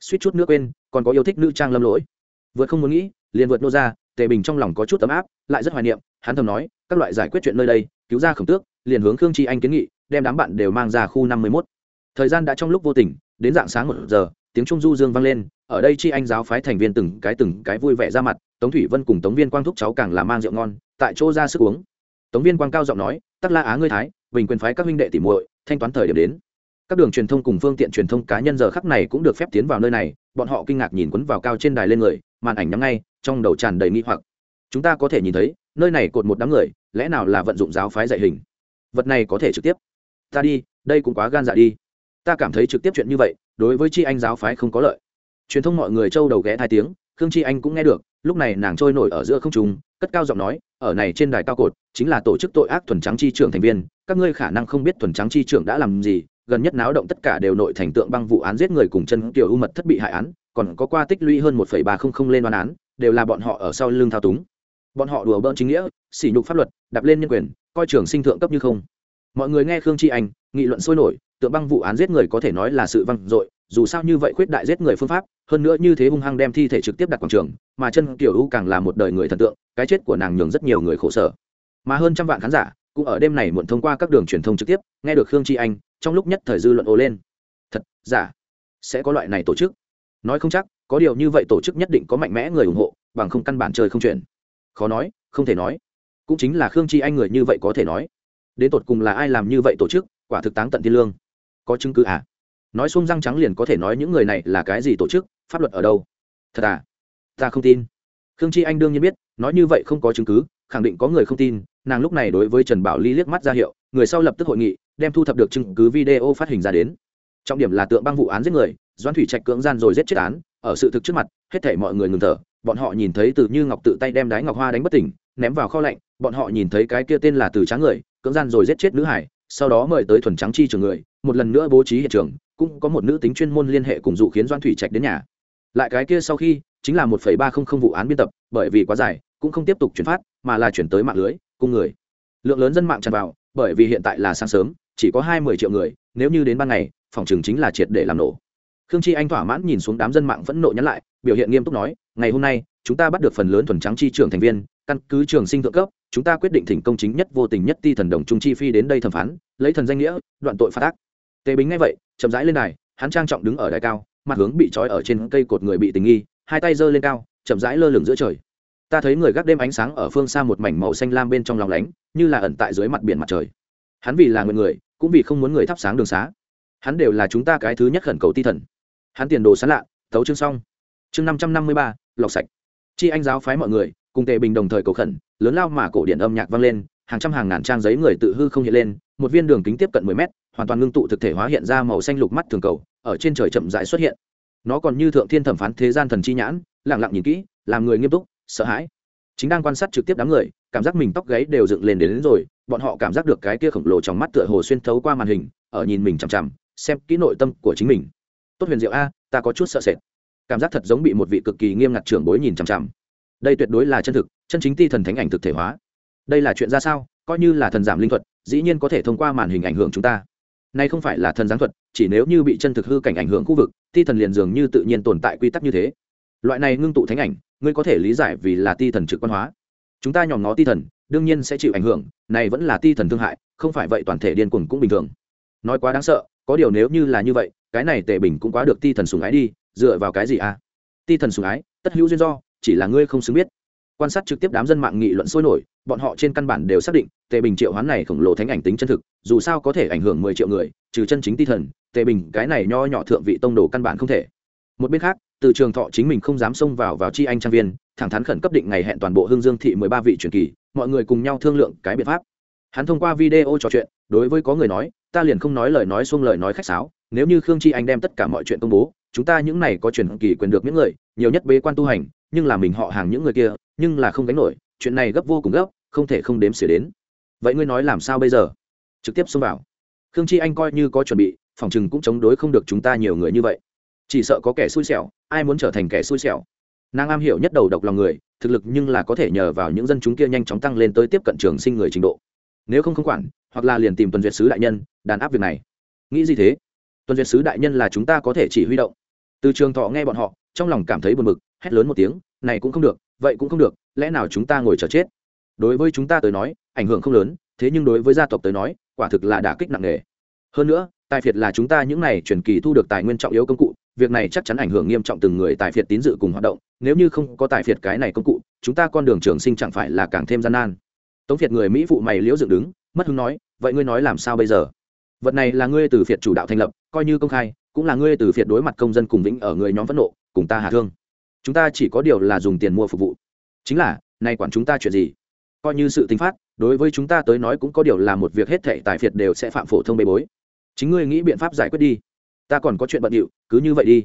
Suýt chút nữa quên, còn có yêu thích nữ trang lâm lỗi. Vượt không muốn nghĩ, liền vượt nô ra, tề bình trong lòng có chút ấm áp, lại rất hoài niệm, hắn thầm nói, các loại giải quyết chuyện nơi đây cứu ra khổng tước, liền hướng khương chi anh kiến nghị, đem đám bạn đều mang ra khu năm mươi mốt. Thời gian đã trong lúc vô tình, đến dạng sáng một giờ, tiếng trung du dương vang lên, ở đây chi anh giáo phái thành viên từng cái từng cái vui vẻ ra mặt, tống thủy vân cùng tống viên quang thúc cháu càng là mang rượu ngon, tại chỗ ra sức uống. Tống viên quang cao giọng nói, tắc la á ngươi thái, bình quyền phái các huynh đệ tỉ muội, thanh toán thời điểm đến. Các đường truyền thông cùng phương tiện truyền thông cá nhân giờ khắc này cũng được phép tiến vào nơi này, bọn họ kinh ngạc nhìn quấn vào cao trên đài lên người, màn ảnh nhắm ngay, trong đầu tràn đầy nghi hoặc. Chúng ta có thể nhìn thấy, nơi này cột một đám người lẽ nào là vận dụng giáo phái dạy hình? Vật này có thể trực tiếp. Ta đi, đây cũng quá gan dạ đi. Ta cảm thấy trực tiếp chuyện như vậy, đối với chi anh giáo phái không có lợi. Truyền thông mọi người trâu đầu ghé hai tiếng, khương chi anh cũng nghe được, lúc này nàng trôi nổi ở giữa không trung, cất cao giọng nói, ở này trên đài cao cột, chính là tổ chức tội ác thuần trắng chi trưởng thành viên, các ngươi khả năng không biết thuần trắng chi trưởng đã làm gì, gần nhất náo động tất cả đều nội thành tượng băng vụ án giết người cùng chân kiểu ưu mật thất bị hại án, còn có qua tích lũy hơn một ba không không lên đoán án, đều là bọn họ ở sau lưng thao túng bọn họ đùa bỡn chính nghĩa, sỉ nhục pháp luật, đạp lên nhân quyền, coi trường sinh thượng cấp như không. Mọi người nghe khương chi anh, nghị luận sôi nổi, tượng băng vụ án giết người có thể nói là sự văng dội, dù sao như vậy khuyết đại giết người phương pháp, hơn nữa như thế hung hăng đem thi thể trực tiếp đặt quảng trường, mà chân kiểu U càng là một đời người thần tượng, cái chết của nàng nhường rất nhiều người khổ sở. Mà hơn trăm vạn khán giả cũng ở đêm này muộn thông qua các đường truyền thông trực tiếp, nghe được khương chi anh, trong lúc nhất thời dư luận ồ lên. Thật, giả, sẽ có loại này tổ chức? Nói không chắc, có điều như vậy tổ chức nhất định có mạnh mẽ người ủng hộ, bằng không căn bản chơi không chuyển khó nói, không thể nói. Cũng chính là khương chi anh người như vậy có thể nói. Đến tột cùng là ai làm như vậy tổ chức, quả thực táng tận thiên lương. Có chứng cứ à? Nói xung răng trắng liền có thể nói những người này là cái gì tổ chức, pháp luật ở đâu? Thật à? Ta không tin. Khương chi anh đương nhiên biết, nói như vậy không có chứng cứ, khẳng định có người không tin. Nàng lúc này đối với trần bảo ly liếc mắt ra hiệu, người sau lập tức hội nghị, đem thu thập được chứng cứ video phát hình ra đến. Trọng điểm là tượng băng vụ án giết người, doãn thủy trạch cưỡng gian rồi giết chết án, ở sự thực trước mặt, hết thể mọi người ngừng thở bọn họ nhìn thấy từ như ngọc tự tay đem đái ngọc hoa đánh bất tỉnh, ném vào kho lạnh, bọn họ nhìn thấy cái kia tên là từ tráng người, cưỡng gian rồi giết chết nữ hải, sau đó mời tới thuần trắng chi trường người, một lần nữa bố trí hiện trường, cũng có một nữ tính chuyên môn liên hệ cùng dụ khiến doan thủy trạch đến nhà. Lại cái kia sau khi, chính là một ba không không vụ án biên tập, bởi vì quá dài, cũng không tiếp tục chuyển phát, mà là chuyển tới mạng lưới cung người. Lượng lớn dân mạng tràn vào, bởi vì hiện tại là sáng sớm, chỉ có hai mươi triệu người, nếu như đến ban ngày, phòng trường chính là triệt để làm nổ. Khương chi anh thỏa mãn nhìn xuống đám dân mạng phẫn nộ nhắn lại, biểu hiện nghiêm túc nói ngày hôm nay, chúng ta bắt được phần lớn thuần trắng chi trưởng thành viên, căn cứ trường sinh thượng cấp, chúng ta quyết định thỉnh công chính nhất vô tình nhất ti thần đồng trung chi phi đến đây thẩm phán, lấy thần danh nghĩa, đoạn tội phát ác. Tề bính nghe vậy, chậm rãi lên đài, hắn trang trọng đứng ở đài cao, mặt hướng bị trói ở trên cây cột người bị tình nghi, hai tay giơ lên cao, chậm rãi lơ lửng giữa trời. Ta thấy người gác đêm ánh sáng ở phương xa một mảnh màu xanh lam bên trong lòng lánh, như là ẩn tại dưới mặt biển mặt trời. Hắn vì là người người, cũng vì không muốn người thắp sáng đường xá. Hắn đều là chúng ta cái thứ nhất khẩn cầu ti thần. Hắn tiền đồ sán lạ, thấu chương xong chương năm trăm năm mươi ba lọc sạch. Chi anh giáo phái mọi người cùng tề bình đồng thời cầu khẩn lớn lao mà cổ điện âm nhạc vang lên hàng trăm hàng ngàn trang giấy người tự hư không hiện lên một viên đường kính tiếp cận mười mét hoàn toàn ngưng tụ thực thể hóa hiện ra màu xanh lục mắt thường cầu ở trên trời chậm rãi xuất hiện. Nó còn như thượng thiên thẩm phán thế gian thần chi nhãn lẳng lặng nhìn kỹ làm người nghiêm túc sợ hãi. Chính đang quan sát trực tiếp đám người cảm giác mình tóc gáy đều dựng lên đến, đến rồi bọn họ cảm giác được cái kia khổng lồ trong mắt tựa hồ xuyên thấu qua màn hình ở nhìn mình chằm chằm xem kỹ nội tâm của chính mình. Tốt huyền diệu a ta có chút sợ sệt cảm giác thật giống bị một vị cực kỳ nghiêm ngặt trưởng bối nhìn chằm chằm. Đây tuyệt đối là chân thực, chân chính ti thần thánh ảnh thực thể hóa. Đây là chuyện ra sao? Coi như là thần giảm linh thuật, dĩ nhiên có thể thông qua màn hình ảnh hưởng chúng ta. Nay không phải là thần giáng thuật, chỉ nếu như bị chân thực hư cảnh ảnh hưởng khu vực, ti thần liền dường như tự nhiên tồn tại quy tắc như thế. Loại này ngưng tụ thánh ảnh, ngươi có thể lý giải vì là ti thần trực quan hóa. Chúng ta nhòm ngó ti thần, đương nhiên sẽ chịu ảnh hưởng, này vẫn là ti thần thương hại, không phải vậy toàn thể điên cuồng cũng bình thường. Nói quá đáng sợ, có điều nếu như là như vậy, cái này tề bình cũng quá được ti thần sùng ái đi dựa vào cái gì à? Ti thần sùng ái, tất hữu duyên do, chỉ là ngươi không xứng biết. Quan sát trực tiếp đám dân mạng nghị luận sôi nổi, bọn họ trên căn bản đều xác định, tề bình triệu hoán này khổng lồ thánh ảnh tính chân thực, dù sao có thể ảnh hưởng mười triệu người, trừ chân chính ti thần, tề bình, cái này nho nhỏ thượng vị tông đồ căn bản không thể. Một bên khác, từ trường thọ chính mình không dám xông vào vào chi anh trang viên, thẳng thắn khẩn cấp định ngày hẹn toàn bộ hương dương thị mười ba vị truyền kỳ, mọi người cùng nhau thương lượng cái biện pháp. Hắn thông qua video trò chuyện, đối với có người nói, ta liền không nói lời nói xuông lời nói khách sáo, nếu như khương chi anh đem tất cả mọi chuyện công bố chúng ta những này có truyền kỳ quyền được những người, nhiều nhất bế quan tu hành, nhưng là mình họ hàng những người kia, nhưng là không gánh nổi, chuyện này gấp vô cùng gấp, không thể không đếm xỉa đến. Vậy ngươi nói làm sao bây giờ? Trực tiếp xông vào. Khương chi anh coi như có chuẩn bị, phòng chừng cũng chống đối không được chúng ta nhiều người như vậy. Chỉ sợ có kẻ xui xẻo, ai muốn trở thành kẻ xui xẻo? Nàng am hiểu nhất đầu độc lòng người, thực lực nhưng là có thể nhờ vào những dân chúng kia nhanh chóng tăng lên tới tiếp cận trường sinh người trình độ. Nếu không không quản, hoặc là liền tìm tuần duyệt sứ đại nhân, đàn áp việc này. Nghĩ gì thế? Tuần duyệt sứ đại nhân là chúng ta có thể chỉ huy động từ trường thọ nghe bọn họ, trong lòng cảm thấy buồn bực, hét lớn một tiếng, này cũng không được, vậy cũng không được, lẽ nào chúng ta ngồi chờ chết? Đối với chúng ta tới nói, ảnh hưởng không lớn, thế nhưng đối với gia tộc tới nói, quả thực là đả kích nặng nề. Hơn nữa, tài phiệt là chúng ta những này truyền kỳ thu được tài nguyên trọng yếu công cụ, việc này chắc chắn ảnh hưởng nghiêm trọng từng người tài phiệt tín dự cùng hoạt động, nếu như không có tài phiệt cái này công cụ, chúng ta con đường trường sinh chẳng phải là càng thêm gian nan. Tống phiệt người mỹ phụ mày liễu dựng đứng, mất hứng nói, vậy ngươi nói làm sao bây giờ? Vật này là ngươi từ phiệt chủ đạo thành lập, coi như công khai cũng là ngươi từ phiệt đối mặt công dân cùng vĩnh ở người nhóm phẫn nộ, cùng ta hạ thương. Chúng ta chỉ có điều là dùng tiền mua phục vụ. Chính là, nay quản chúng ta chuyện gì? Coi như sự tính phát, đối với chúng ta tới nói cũng có điều là một việc hết thệ tài phiệt đều sẽ phạm phổ thông bê bối. Chính ngươi nghĩ biện pháp giải quyết đi. Ta còn có chuyện bận điệu, cứ như vậy đi.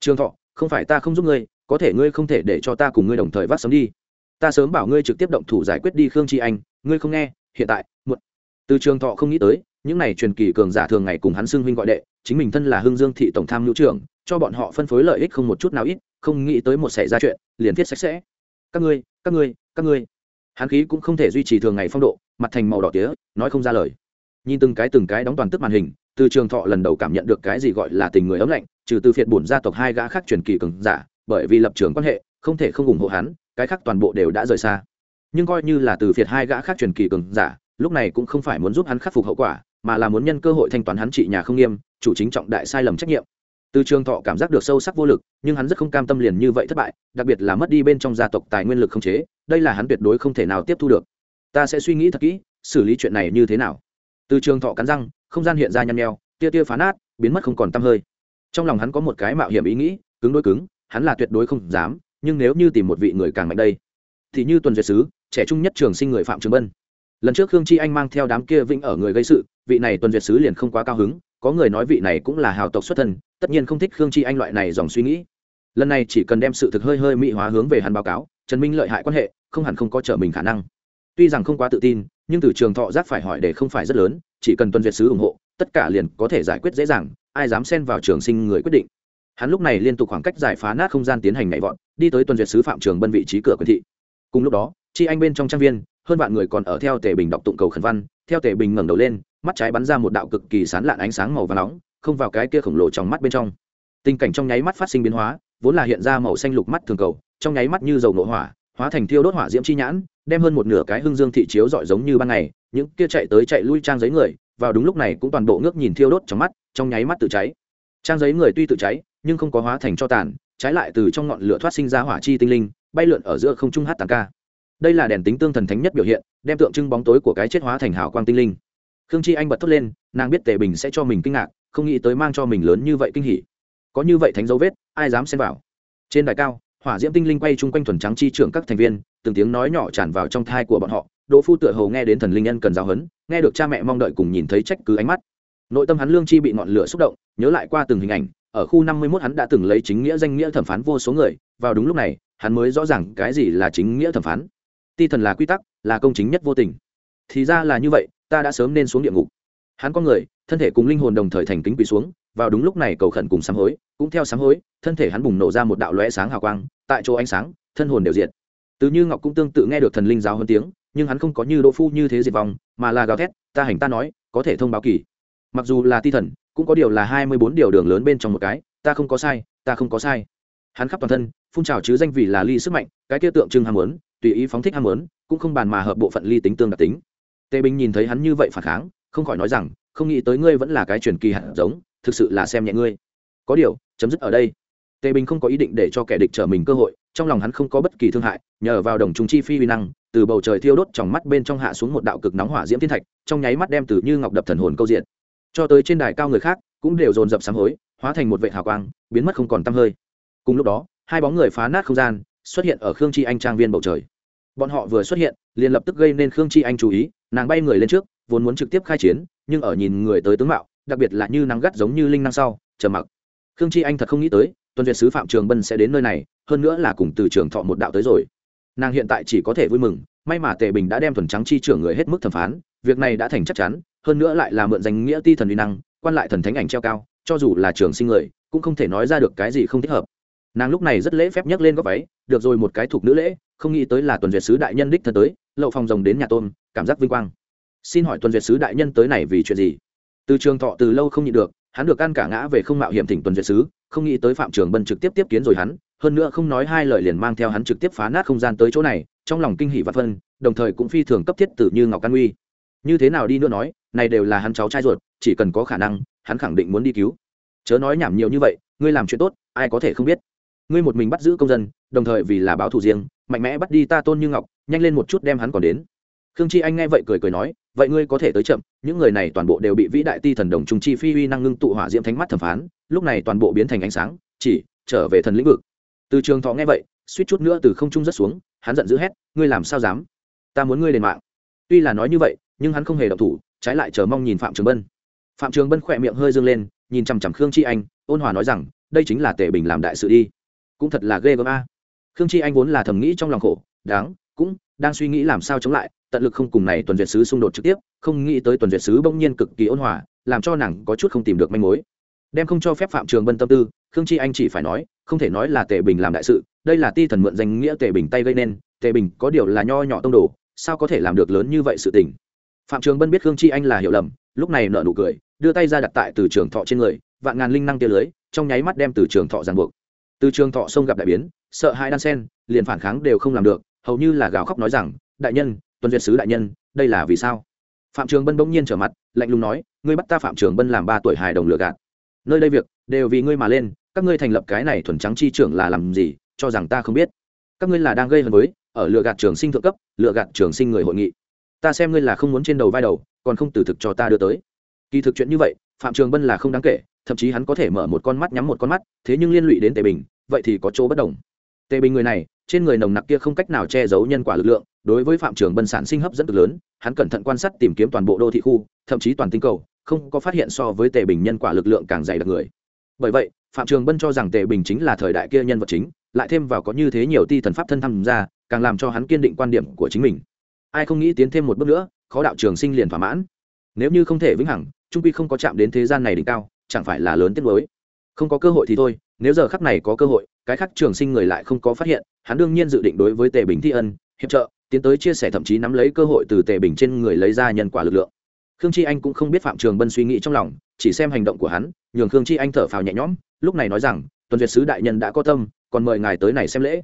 Trường thọ, không phải ta không giúp ngươi, có thể ngươi không thể để cho ta cùng ngươi đồng thời vác sống đi. Ta sớm bảo ngươi trực tiếp động thủ giải quyết đi khương tri anh, ngươi không nghe, hiện tại một từ trường thọ không nghĩ tới, những này truyền kỳ cường giả thường ngày cùng hắn xưng huynh gọi đệ chính mình thân là hưng dương thị tổng tham hữu trưởng, cho bọn họ phân phối lợi ích không một chút nào ít, không nghĩ tới một xảy ra chuyện, liền thiết sạch sẽ. Các ngươi các ngươi các ngươi. Hắn khí cũng không thể duy trì thường ngày phong độ, mặt thành màu đỏ tía, nói không ra lời. Nhìn từng cái từng cái đóng toàn tức màn hình, từ trường thọ lần đầu cảm nhận được cái gì gọi là tình người ấm lạnh, trừ từ phiệt bổn gia tộc hai gã khác truyền kỳ cường giả, bởi vì lập trường quan hệ, không thể không ủng hộ hắn, cái khác toàn bộ đều đã rời xa. Nhưng coi như là từ phiệt hai gã khác truyền kỳ cường giả, lúc này cũng không phải muốn giúp hắn khắc phục hậu quả mà là muốn nhân cơ hội thanh toán hắn trị nhà không nghiêm, chủ chính trọng đại sai lầm trách nhiệm. Từ trường thọ cảm giác được sâu sắc vô lực, nhưng hắn rất không cam tâm liền như vậy thất bại, đặc biệt là mất đi bên trong gia tộc tài nguyên lực không chế, đây là hắn tuyệt đối không thể nào tiếp thu được. Ta sẽ suy nghĩ thật kỹ, xử lý chuyện này như thế nào? Từ trường thọ cắn răng, không gian hiện ra nhăn nheo, tia tia phá nát, biến mất không còn t hơi. Trong lòng hắn có một cái mạo hiểm ý nghĩ, cứng đôi cứng, hắn là tuyệt đối không dám, nhưng nếu như tìm một vị người càng mạnh đây, thì như tuần duyệt sứ, trẻ trung nhất trường sinh người phạm trường bân lần trước khương chi anh mang theo đám kia vĩnh ở người gây sự, vị này tuần duyệt sứ liền không quá cao hứng, có người nói vị này cũng là hào tộc xuất thân, tất nhiên không thích khương chi anh loại này dòng suy nghĩ. Lần này chỉ cần đem sự thực hơi hơi mỹ hóa hướng về hắn báo cáo, trần minh lợi hại quan hệ, không hẳn không có trở mình khả năng. Tuy rằng không quá tự tin, nhưng từ trường thọ giác phải hỏi để không phải rất lớn, chỉ cần tuần duyệt sứ ủng hộ, tất cả liền có thể giải quyết dễ dàng, ai dám xen vào trường sinh người quyết định. Hắn lúc này liên tục khoảng cách giải phá nát không gian tiến hành nhảy vọt, đi tới tuần duyệt sứ phạm trường bân vị trí cửa quyền thị. Cùng lúc đó, chi anh bên trong trang viên hơn vạn người còn ở theo tề bình đọc tụng cầu khẩn văn, theo tề bình ngẩng đầu lên, mắt trái bắn ra một đạo cực kỳ sán lạn ánh sáng màu và nóng, không vào cái kia khổng lồ trong mắt bên trong. Tình cảnh trong nháy mắt phát sinh biến hóa, vốn là hiện ra màu xanh lục mắt thường cầu, trong nháy mắt như dầu nổ hỏa, hóa thành thiêu đốt hỏa diễm chi nhãn, đem hơn một nửa cái hưng dương thị chiếu dọi giống như ban ngày, những kia chạy tới chạy lui trang giấy người, vào đúng lúc này cũng toàn bộ ngước nhìn thiêu đốt trong mắt, trong nháy mắt tự cháy. Trang giấy người tuy tự cháy, nhưng không có hóa thành cho tàn, trái lại từ trong ngọn lửa thoát sinh ra hỏa chi tinh linh, bay lượn ở giữa không trung hát tàn ca đây là đèn tính tương thần thánh nhất biểu hiện đem tượng trưng bóng tối của cái chết hóa thành hào quang tinh linh. Khương chi anh bật thốt lên nàng biết tề bình sẽ cho mình kinh ngạc không nghĩ tới mang cho mình lớn như vậy kinh hỉ. Có như vậy thánh dấu vết ai dám xen vào? Trên đài cao hỏa diễm tinh linh quay chung quanh thuần trắng chi trưởng các thành viên từng tiếng nói nhỏ tràn vào trong thai của bọn họ đỗ phu tựa hầu nghe đến thần linh nhân cần giáo hấn, nghe được cha mẹ mong đợi cùng nhìn thấy trách cứ ánh mắt. Nội tâm hắn lương chi bị ngọn lửa xúc động nhớ lại qua từng hình ảnh ở khu năm mươi 51 hắn đã từng lấy chính nghĩa danh nghĩa thẩm phán vô số người vào đúng lúc này hắn mới rõ ràng cái gì là chính nghĩa thẩm phán ti thần là quy tắc, là công chính nhất vô tình. Thì ra là như vậy, ta đã sớm nên xuống địa ngục. Hắn con người, thân thể cùng linh hồn đồng thời thành kính quỳ xuống, vào đúng lúc này cầu khẩn cùng sám hối, cũng theo sám hối, thân thể hắn bùng nổ ra một đạo lóe sáng hào quang, tại chỗ ánh sáng, thân hồn đều diệt. Từ như ngọc cũng tương tự nghe được thần linh giáo hơn tiếng, nhưng hắn không có như đỗ phu như thế diệt vong, mà là gào thét, ta hành ta nói, có thể thông báo kỳ. Mặc dù là ti thần, cũng có điều là hai mươi bốn điều đường lớn bên trong một cái, ta không có sai, ta không có sai. Hắn khắp toàn thân, phun trào chứ danh vì là ly sức mạnh, cái kia tượng trưng ham muốn tùy ý phóng thích ham muốn, cũng không bàn mà hợp bộ phận ly tính tương đặc tính. Tề bình nhìn thấy hắn như vậy phản kháng, không khỏi nói rằng, không nghĩ tới ngươi vẫn là cái truyền kỳ hạt giống, thực sự là xem nhẹ ngươi. Có điều, chấm dứt ở đây. Tề bình không có ý định để cho kẻ địch trở mình cơ hội, trong lòng hắn không có bất kỳ thương hại, nhờ vào đồng trùng chi phi vi năng, từ bầu trời thiêu đốt trong mắt bên trong hạ xuống một đạo cực nóng hỏa diễm thiên thạch, trong nháy mắt đem từ như ngọc đập thần hồn câu diện cho tới trên đài cao người khác, cũng đều dồn dập sám hối, hóa thành một vệ hào quang, biến mất không còn tăm hơi. Cùng lúc đó, hai bóng người phá nát không gian, xuất hiện ở khương chi anh trang viên bầu trời bọn họ vừa xuất hiện, liền lập tức gây nên khương chi anh chú ý, nàng bay người lên trước, vốn muốn trực tiếp khai chiến, nhưng ở nhìn người tới tướng mạo, đặc biệt là như nắng gắt giống như linh năng sau chờ mặc. Khương chi anh thật không nghĩ tới, tuần duyệt sứ phạm trường bân sẽ đến nơi này, hơn nữa là cùng từ trường thọ một đạo tới rồi. Nàng hiện tại chỉ có thể vui mừng, may mà tề bình đã đem thuần trắng chi trưởng người hết mức thẩm phán, việc này đã thành chắc chắn, hơn nữa lại là mượn danh nghĩa ti thần uy năng, quan lại thần thánh ảnh treo cao, cho dù là trường sinh người, cũng không thể nói ra được cái gì không thích hợp nàng lúc này rất lễ phép nhấc lên góc váy, được rồi một cái thuộc nữ lễ, không nghĩ tới là tuần duyệt sứ đại nhân đích thân tới, lậu phòng rồng đến nhà tôn cảm giác vinh quang. Xin hỏi tuần duyệt sứ đại nhân tới này vì chuyện gì? Từ trường thọ từ lâu không nhịn được, hắn được ăn cả ngã về không mạo hiểm thỉnh tuần duyệt sứ, không nghĩ tới phạm trường bân trực tiếp tiếp kiến rồi hắn, hơn nữa không nói hai lời liền mang theo hắn trực tiếp phá nát không gian tới chỗ này, trong lòng kinh hỷ và phân, đồng thời cũng phi thường cấp thiết tử như ngọc căn uy. Như thế nào đi nữa nói, này đều là hắn cháu trai ruột, chỉ cần có khả năng, hắn khẳng định muốn đi cứu. Chớ nói nhảm nhiều như vậy, ngươi làm chuyện tốt, ai có thể không biết ngươi một mình bắt giữ công dân, đồng thời vì là báo thù riêng, mạnh mẽ bắt đi ta tôn như ngọc, nhanh lên một chút đem hắn còn đến. Khương chi anh nghe vậy cười cười nói, vậy ngươi có thể tới chậm, những người này toàn bộ đều bị vĩ đại ti thần đồng trung chi phi uy năng ngưng tụ hỏa diễm thánh mắt thẩm phán, lúc này toàn bộ biến thành ánh sáng, chỉ trở về thần lĩnh vực. Từ trường thọ nghe vậy, suýt chút nữa từ không trung rất xuống, hắn giận dữ hét, ngươi làm sao dám? Ta muốn ngươi đền mạng. Tuy là nói như vậy, nhưng hắn không hề động thủ, trái lại chờ mong nhìn phạm trường bân. Phạm trường bân khỏe miệng hơi dương lên, nhìn chằm chằm khương chi anh, ôn hòa nói rằng, đây chính là tề bình làm đại sự đi cũng thật là ghê gớm a. À. Khương chi anh vốn là thầm nghĩ trong lòng khổ, đáng, cũng đang suy nghĩ làm sao chống lại, tận lực không cùng này tuần duyệt sứ xung đột trực tiếp, không nghĩ tới tuần duyệt sứ bỗng nhiên cực kỳ ôn hòa, làm cho nàng có chút không tìm được manh mối. Đem không cho phép phạm trường bân tâm tư, khương chi anh chỉ phải nói, không thể nói là tề bình làm đại sự, đây là ti thần mượn danh nghĩa tề bình tay gây nên, tề bình có điều là nho nhỏ tông đồ, sao có thể làm được lớn như vậy sự tình? Phạm trường bân biết khương chi anh là hiểu lầm, lúc này nợ nụ cười, đưa tay ra đặt tại từ trường thọ trên người, vạn ngàn linh năng tia lưới, trong nháy mắt đem từ trường thọ giàn buộc từ trường thọ sông gặp đại biến, sợ hai đan sen, liền phản kháng đều không làm được, hầu như là gào khóc nói rằng, đại nhân, tuần duyệt sứ đại nhân, đây là vì sao? Phạm trường bân bỗng nhiên trở mặt, lạnh lùng nói, ngươi bắt ta phạm trường bân làm ba tuổi hài đồng lừa gạt. Nơi đây việc, đều vì ngươi mà lên, các ngươi thành lập cái này thuần trắng chi trưởng là làm gì, cho rằng ta không biết. Các ngươi là đang gây hấn với, ở lừa gạt trường sinh thượng cấp, lừa gạt trường sinh người hội nghị. Ta xem ngươi là không muốn trên đầu vai đầu, còn không từ thực cho ta đưa tới. Kỳ thực chuyện như vậy, phạm trường bân là không đáng kể thậm chí hắn có thể mở một con mắt nhắm một con mắt, thế nhưng liên lụy đến tề bình, vậy thì có chỗ bất đồng. Tề bình người này, trên người nồng nặc kia không cách nào che giấu nhân quả lực lượng, đối với phạm trường bân sản sinh hấp dẫn cực lớn, hắn cẩn thận quan sát tìm kiếm toàn bộ đô thị khu, thậm chí toàn tinh cầu, không có phát hiện so với tề bình nhân quả lực lượng càng dày đặc người. Bởi vậy, phạm trường bân cho rằng tề bình chính là thời đại kia nhân vật chính, lại thêm vào có như thế nhiều ti thần pháp thân tham gia, càng làm cho hắn kiên định quan điểm của chính mình. Ai không nghĩ tiến thêm một bước nữa, khó đạo trường sinh liền thỏa mãn. Nếu như không thể vĩnh hằng, trung quy không có chạm đến thế gian này đỉnh cao chẳng phải là lớn tiết mới. Không có cơ hội thì thôi, nếu giờ khắc này có cơ hội, cái khắc trường sinh người lại không có phát hiện, hắn đương nhiên dự định đối với tề bình thi ân, hiệp trợ, tiến tới chia sẻ thậm chí nắm lấy cơ hội từ tề bình trên người lấy ra nhân quả lực lượng. Khương chi anh cũng không biết phạm trường bân suy nghĩ trong lòng, chỉ xem hành động của hắn, nhường khương chi anh thở phào nhẹ nhõm, lúc này nói rằng, tuần duyệt sứ đại nhân đã có tâm, còn mời ngài tới này xem lễ.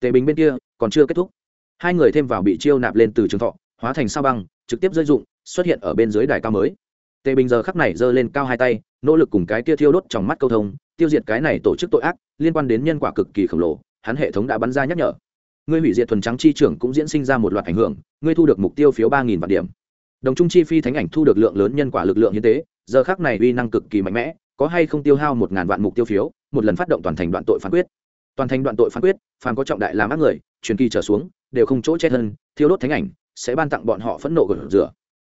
Tề bình bên kia, còn chưa kết thúc. Hai người thêm vào bị chiêu nạp lên từ trường thọ, hóa thành sao băng, trực tiếp rơi dụng, xuất hiện ở bên dưới đài cao mới. Tề bình giờ khắc này giơ lên cao hai tay nỗ lực cùng cái kia thiêu đốt trong mắt câu thông, tiêu diệt cái này tổ chức tội ác, liên quan đến nhân quả cực kỳ khổng lồ, hắn hệ thống đã bắn ra nhắc nhở. Ngươi hủy diệt thuần trắng chi trưởng cũng diễn sinh ra một loạt ảnh hưởng, ngươi thu được mục tiêu phiếu ba nghìn vạn điểm. Đồng trung chi phi thánh ảnh thu được lượng lớn nhân quả lực lượng hiến tế, giờ khác này uy năng cực kỳ mạnh mẽ, có hay không tiêu hao một ngàn vạn mục tiêu phiếu, một lần phát động toàn thành đoạn tội phán quyết. Toàn thành đoạn tội phán quyết, phàm có trọng đại làm ác người, truyền kỳ trở xuống, đều không chỗ che thân, thiêu đốt thánh ảnh, sẽ ban tặng bọn họ phẫn nộ gột rửa.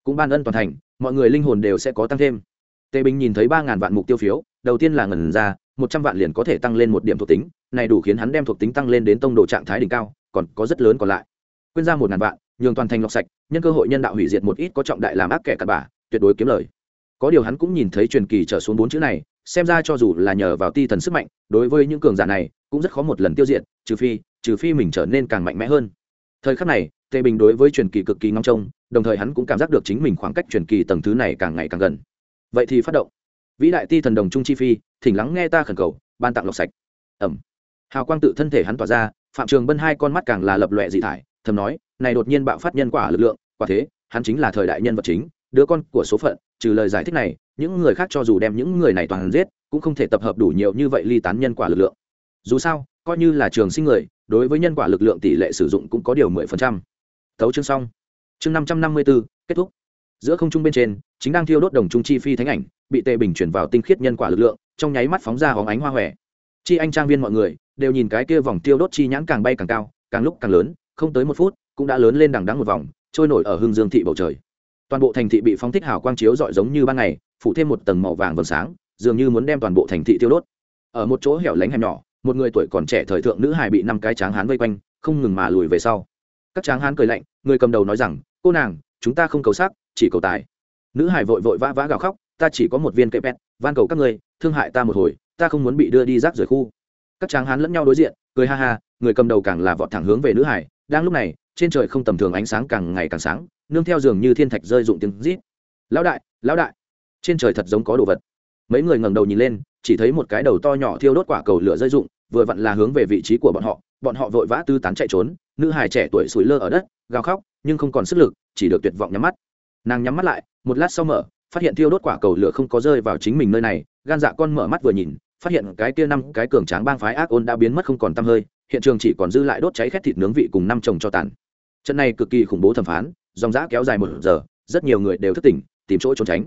Cũng ban ân toàn thành, mọi người linh hồn đều sẽ có tăng thêm tề bình nhìn thấy ba ngàn vạn mục tiêu phiếu, đầu tiên là ngần ra, một trăm vạn liền có thể tăng lên một điểm thuộc tính, này đủ khiến hắn đem thuộc tính tăng lên đến tông độ trạng thái đỉnh cao, còn có rất lớn còn lại. Quyên ra một ngàn vạn, nhường toàn thành lọc sạch, nhân cơ hội nhân đạo hủy diệt một ít có trọng đại làm ác kẻ cặn bả tuyệt đối kiếm lời. Có điều hắn cũng nhìn thấy truyền kỳ trở xuống bốn chữ này, xem ra cho dù là nhờ vào ti thần sức mạnh, đối với những cường giả này, cũng rất khó một lần tiêu diệt, trừ phi trừ phi mình trở nên càng mạnh mẽ hơn. Thời khắc này tề bình đối với truyền kỳ cực kỳ ngong trông, đồng thời hắn cũng cảm giác được chính mình khoảng cách truyền kỳ tầng thứ này càng ngày càng gần vậy thì phát động. Vĩ đại ti thần đồng trung chi phi, thỉnh lắng nghe ta khẩn cầu, ban tặng lọc sạch. Ẩm. Hào quang tự thân thể hắn tỏa ra, phạm trường bân hai con mắt càng là lập lòe dị thải, thầm nói, này đột nhiên bạo phát nhân quả lực lượng, quả thế, hắn chính là thời đại nhân vật chính, đứa con của số phận, trừ lời giải thích này, những người khác cho dù đem những người này toàn giết, cũng không thể tập hợp đủ nhiều như vậy ly tán nhân quả lực lượng. Dù sao, coi như là trường sinh người, đối với nhân quả lực lượng tỷ lệ sử dụng cũng có điều mười phần trăm. Tấu chương xong. Chương năm trăm năm mươi bốn kết thúc giữa không trung bên trên, chính đang thiêu đốt đồng trung chi phi thánh ảnh, bị tề bình chuyển vào tinh khiết nhân quả lực lượng, trong nháy mắt phóng ra hóng ánh hoa hòe. Chi anh trang viên mọi người đều nhìn cái kia vòng tiêu đốt chi nhãn càng bay càng cao, càng lúc càng lớn, không tới một phút, cũng đã lớn lên đằng đắng một vòng, trôi nổi ở hương dương thị bầu trời. Toàn bộ thành thị bị phóng thích hào quang chiếu rọi giống như ban ngày, phủ thêm một tầng màu vàng vầng sáng, dường như muốn đem toàn bộ thành thị tiêu đốt. Ở một chỗ hẻo lánh hẻm nhỏ, một người tuổi còn trẻ thời thượng nữ hài bị năm cái tráng hán vây quanh, không ngừng mà lùi về sau. Các tráng hán cười lạnh, người cầm đầu nói rằng, cô nàng chúng ta không cầu sắc, chỉ cầu tài. Nữ hải vội vội vã vã gào khóc, ta chỉ có một viên kẹp pet van cầu các ngươi, thương hại ta một hồi, ta không muốn bị đưa đi rác rời khu. Các tráng hán lẫn nhau đối diện, cười ha ha, người cầm đầu càng là vọt thẳng hướng về nữ hải, đang lúc này, trên trời không tầm thường ánh sáng càng ngày càng sáng, nương theo giường như thiên thạch rơi dụng tiếng rít. Lão đại lão đại. Trên trời thật giống có đồ vật. Mấy người ngẩng đầu nhìn lên, chỉ thấy một cái đầu to nhỏ thiêu đốt quả cầu lửa rơi dụng vừa vặn là hướng về vị trí của bọn họ. Bọn họ vội vã tư tán chạy trốn, nữ hài trẻ tuổi sủi lơ ở đất, gào khóc nhưng không còn sức lực, chỉ được tuyệt vọng nhắm mắt. Nàng nhắm mắt lại, một lát sau mở, phát hiện thiêu đốt quả cầu lửa không có rơi vào chính mình nơi này, gan dạ con mở mắt vừa nhìn, phát hiện cái kia năm cái cường tráng bang phái ác ôn đã biến mất không còn tăm hơi, hiện trường chỉ còn dư lại đốt cháy khét thịt nướng vị cùng năm chồng cho tàn. Trận này cực kỳ khủng bố thẩm phán, dòng giã kéo dài một giờ, rất nhiều người đều thức tỉnh, tìm chỗ trốn tránh.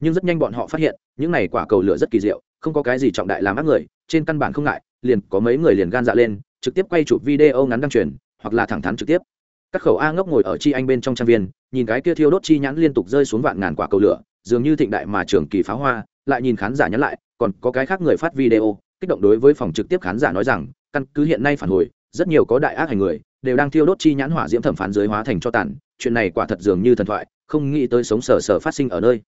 Nhưng rất nhanh bọn họ phát hiện, những này quả cầu lửa rất kỳ diệu, không có cái gì trọng đại làm ác người, trên căn bản không ngại, liền có mấy người liền gan dạ lên, trực tiếp quay chụp video ngắn đăng truyền, hoặc là thẳng thắn trực tiếp các khẩu a ngốc ngồi ở chi anh bên trong trang viên, nhìn cái kia thiêu đốt chi nhãn liên tục rơi xuống vạn ngàn quả cầu lửa, dường như thịnh đại mà trường kỳ pháo hoa, lại nhìn khán giả nhắn lại, còn có cái khác người phát video, kích động đối với phòng trực tiếp khán giả nói rằng, căn cứ hiện nay phản hồi, rất nhiều có đại ác hành người, đều đang thiêu đốt chi nhãn hỏa diễm thẩm phán dưới hóa thành cho tàn, chuyện này quả thật dường như thần thoại, không nghĩ tới sống sờ sờ phát sinh ở nơi.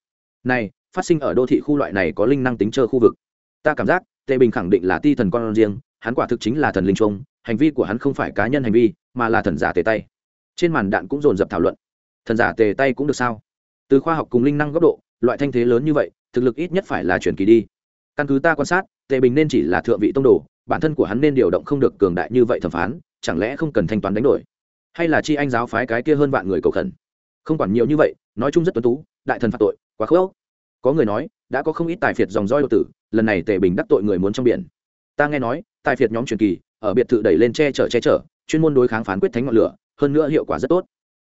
Này, phát sinh ở đô thị khu loại này có linh năng tính chơi khu vực. Ta cảm giác, tề bình khẳng định là ti thần con riêng, hắn quả thực chính là thần linh trung hành vi của hắn không phải cá nhân hành vi, mà là thần giả tề tay trên màn đạn cũng dồn dập thảo luận. Thần giả tề tay cũng được sao? Từ khoa học cùng linh năng góc độ, loại thanh thế lớn như vậy, thực lực ít nhất phải là chuyển kỳ đi. Căn cứ ta quan sát, tề bình nên chỉ là thượng vị tông đồ, bản thân của hắn nên điều động không được cường đại như vậy thẩm phán, chẳng lẽ không cần thanh toán đánh đổi? Hay là chi anh giáo phái cái kia hơn vạn người cầu khẩn? Không quản nhiều như vậy, nói chung rất tuấn tú, đại thần phạt tội, quá khứ có người nói, đã có không ít tài phiệt dòng roi đô tử, lần này tề bình đắc tội người muốn trong biển. Ta nghe nói, tài phiệt nhóm truyền kỳ, ở biệt thự đẩy lên che chở che chở, chuyên môn đối kháng phán quyết thánh ngọn lửa hơn nữa hiệu quả rất tốt.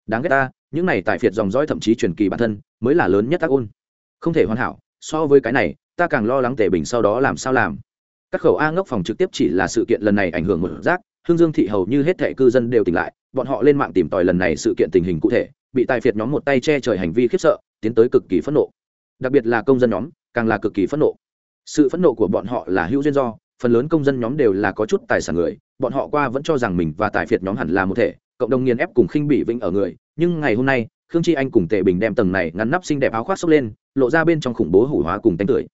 Đáng ghét ta, những này tài phiệt dòng dõi thậm chí truyền kỳ bản thân, mới là lớn nhất tác ôn. Không thể hoàn hảo, so với cái này, ta càng lo lắng tề bình sau đó làm sao làm. Các khẩu a ngốc phòng trực tiếp chỉ là sự kiện lần này ảnh hưởng một rác, hương dương thị hầu như hết thệ cư dân đều tỉnh lại, bọn họ lên mạng tìm tòi lần này sự kiện tình hình cụ thể, bị tài phiệt nhóm một tay che trời hành vi khiếp sợ, tiến tới cực kỳ phẫn nộ. Đặc biệt là công dân nhóm, càng là cực kỳ phẫn nộ. Sự phẫn nộ của bọn họ là hữu duyên do, phần lớn công dân nhóm đều là có chút tài sản người, bọn họ qua vẫn cho rằng mình và tài phiệt nhóm hẳn là một thể cộng đồng nghiền ép cùng khinh bị vĩnh ở người. Nhưng ngày hôm nay, khương chi anh cùng tề bình đem tầng này ngắn nắp xinh đẹp áo khoác xốc lên, lộ ra bên trong khủng bố hủ hóa cùng tánh tưởi.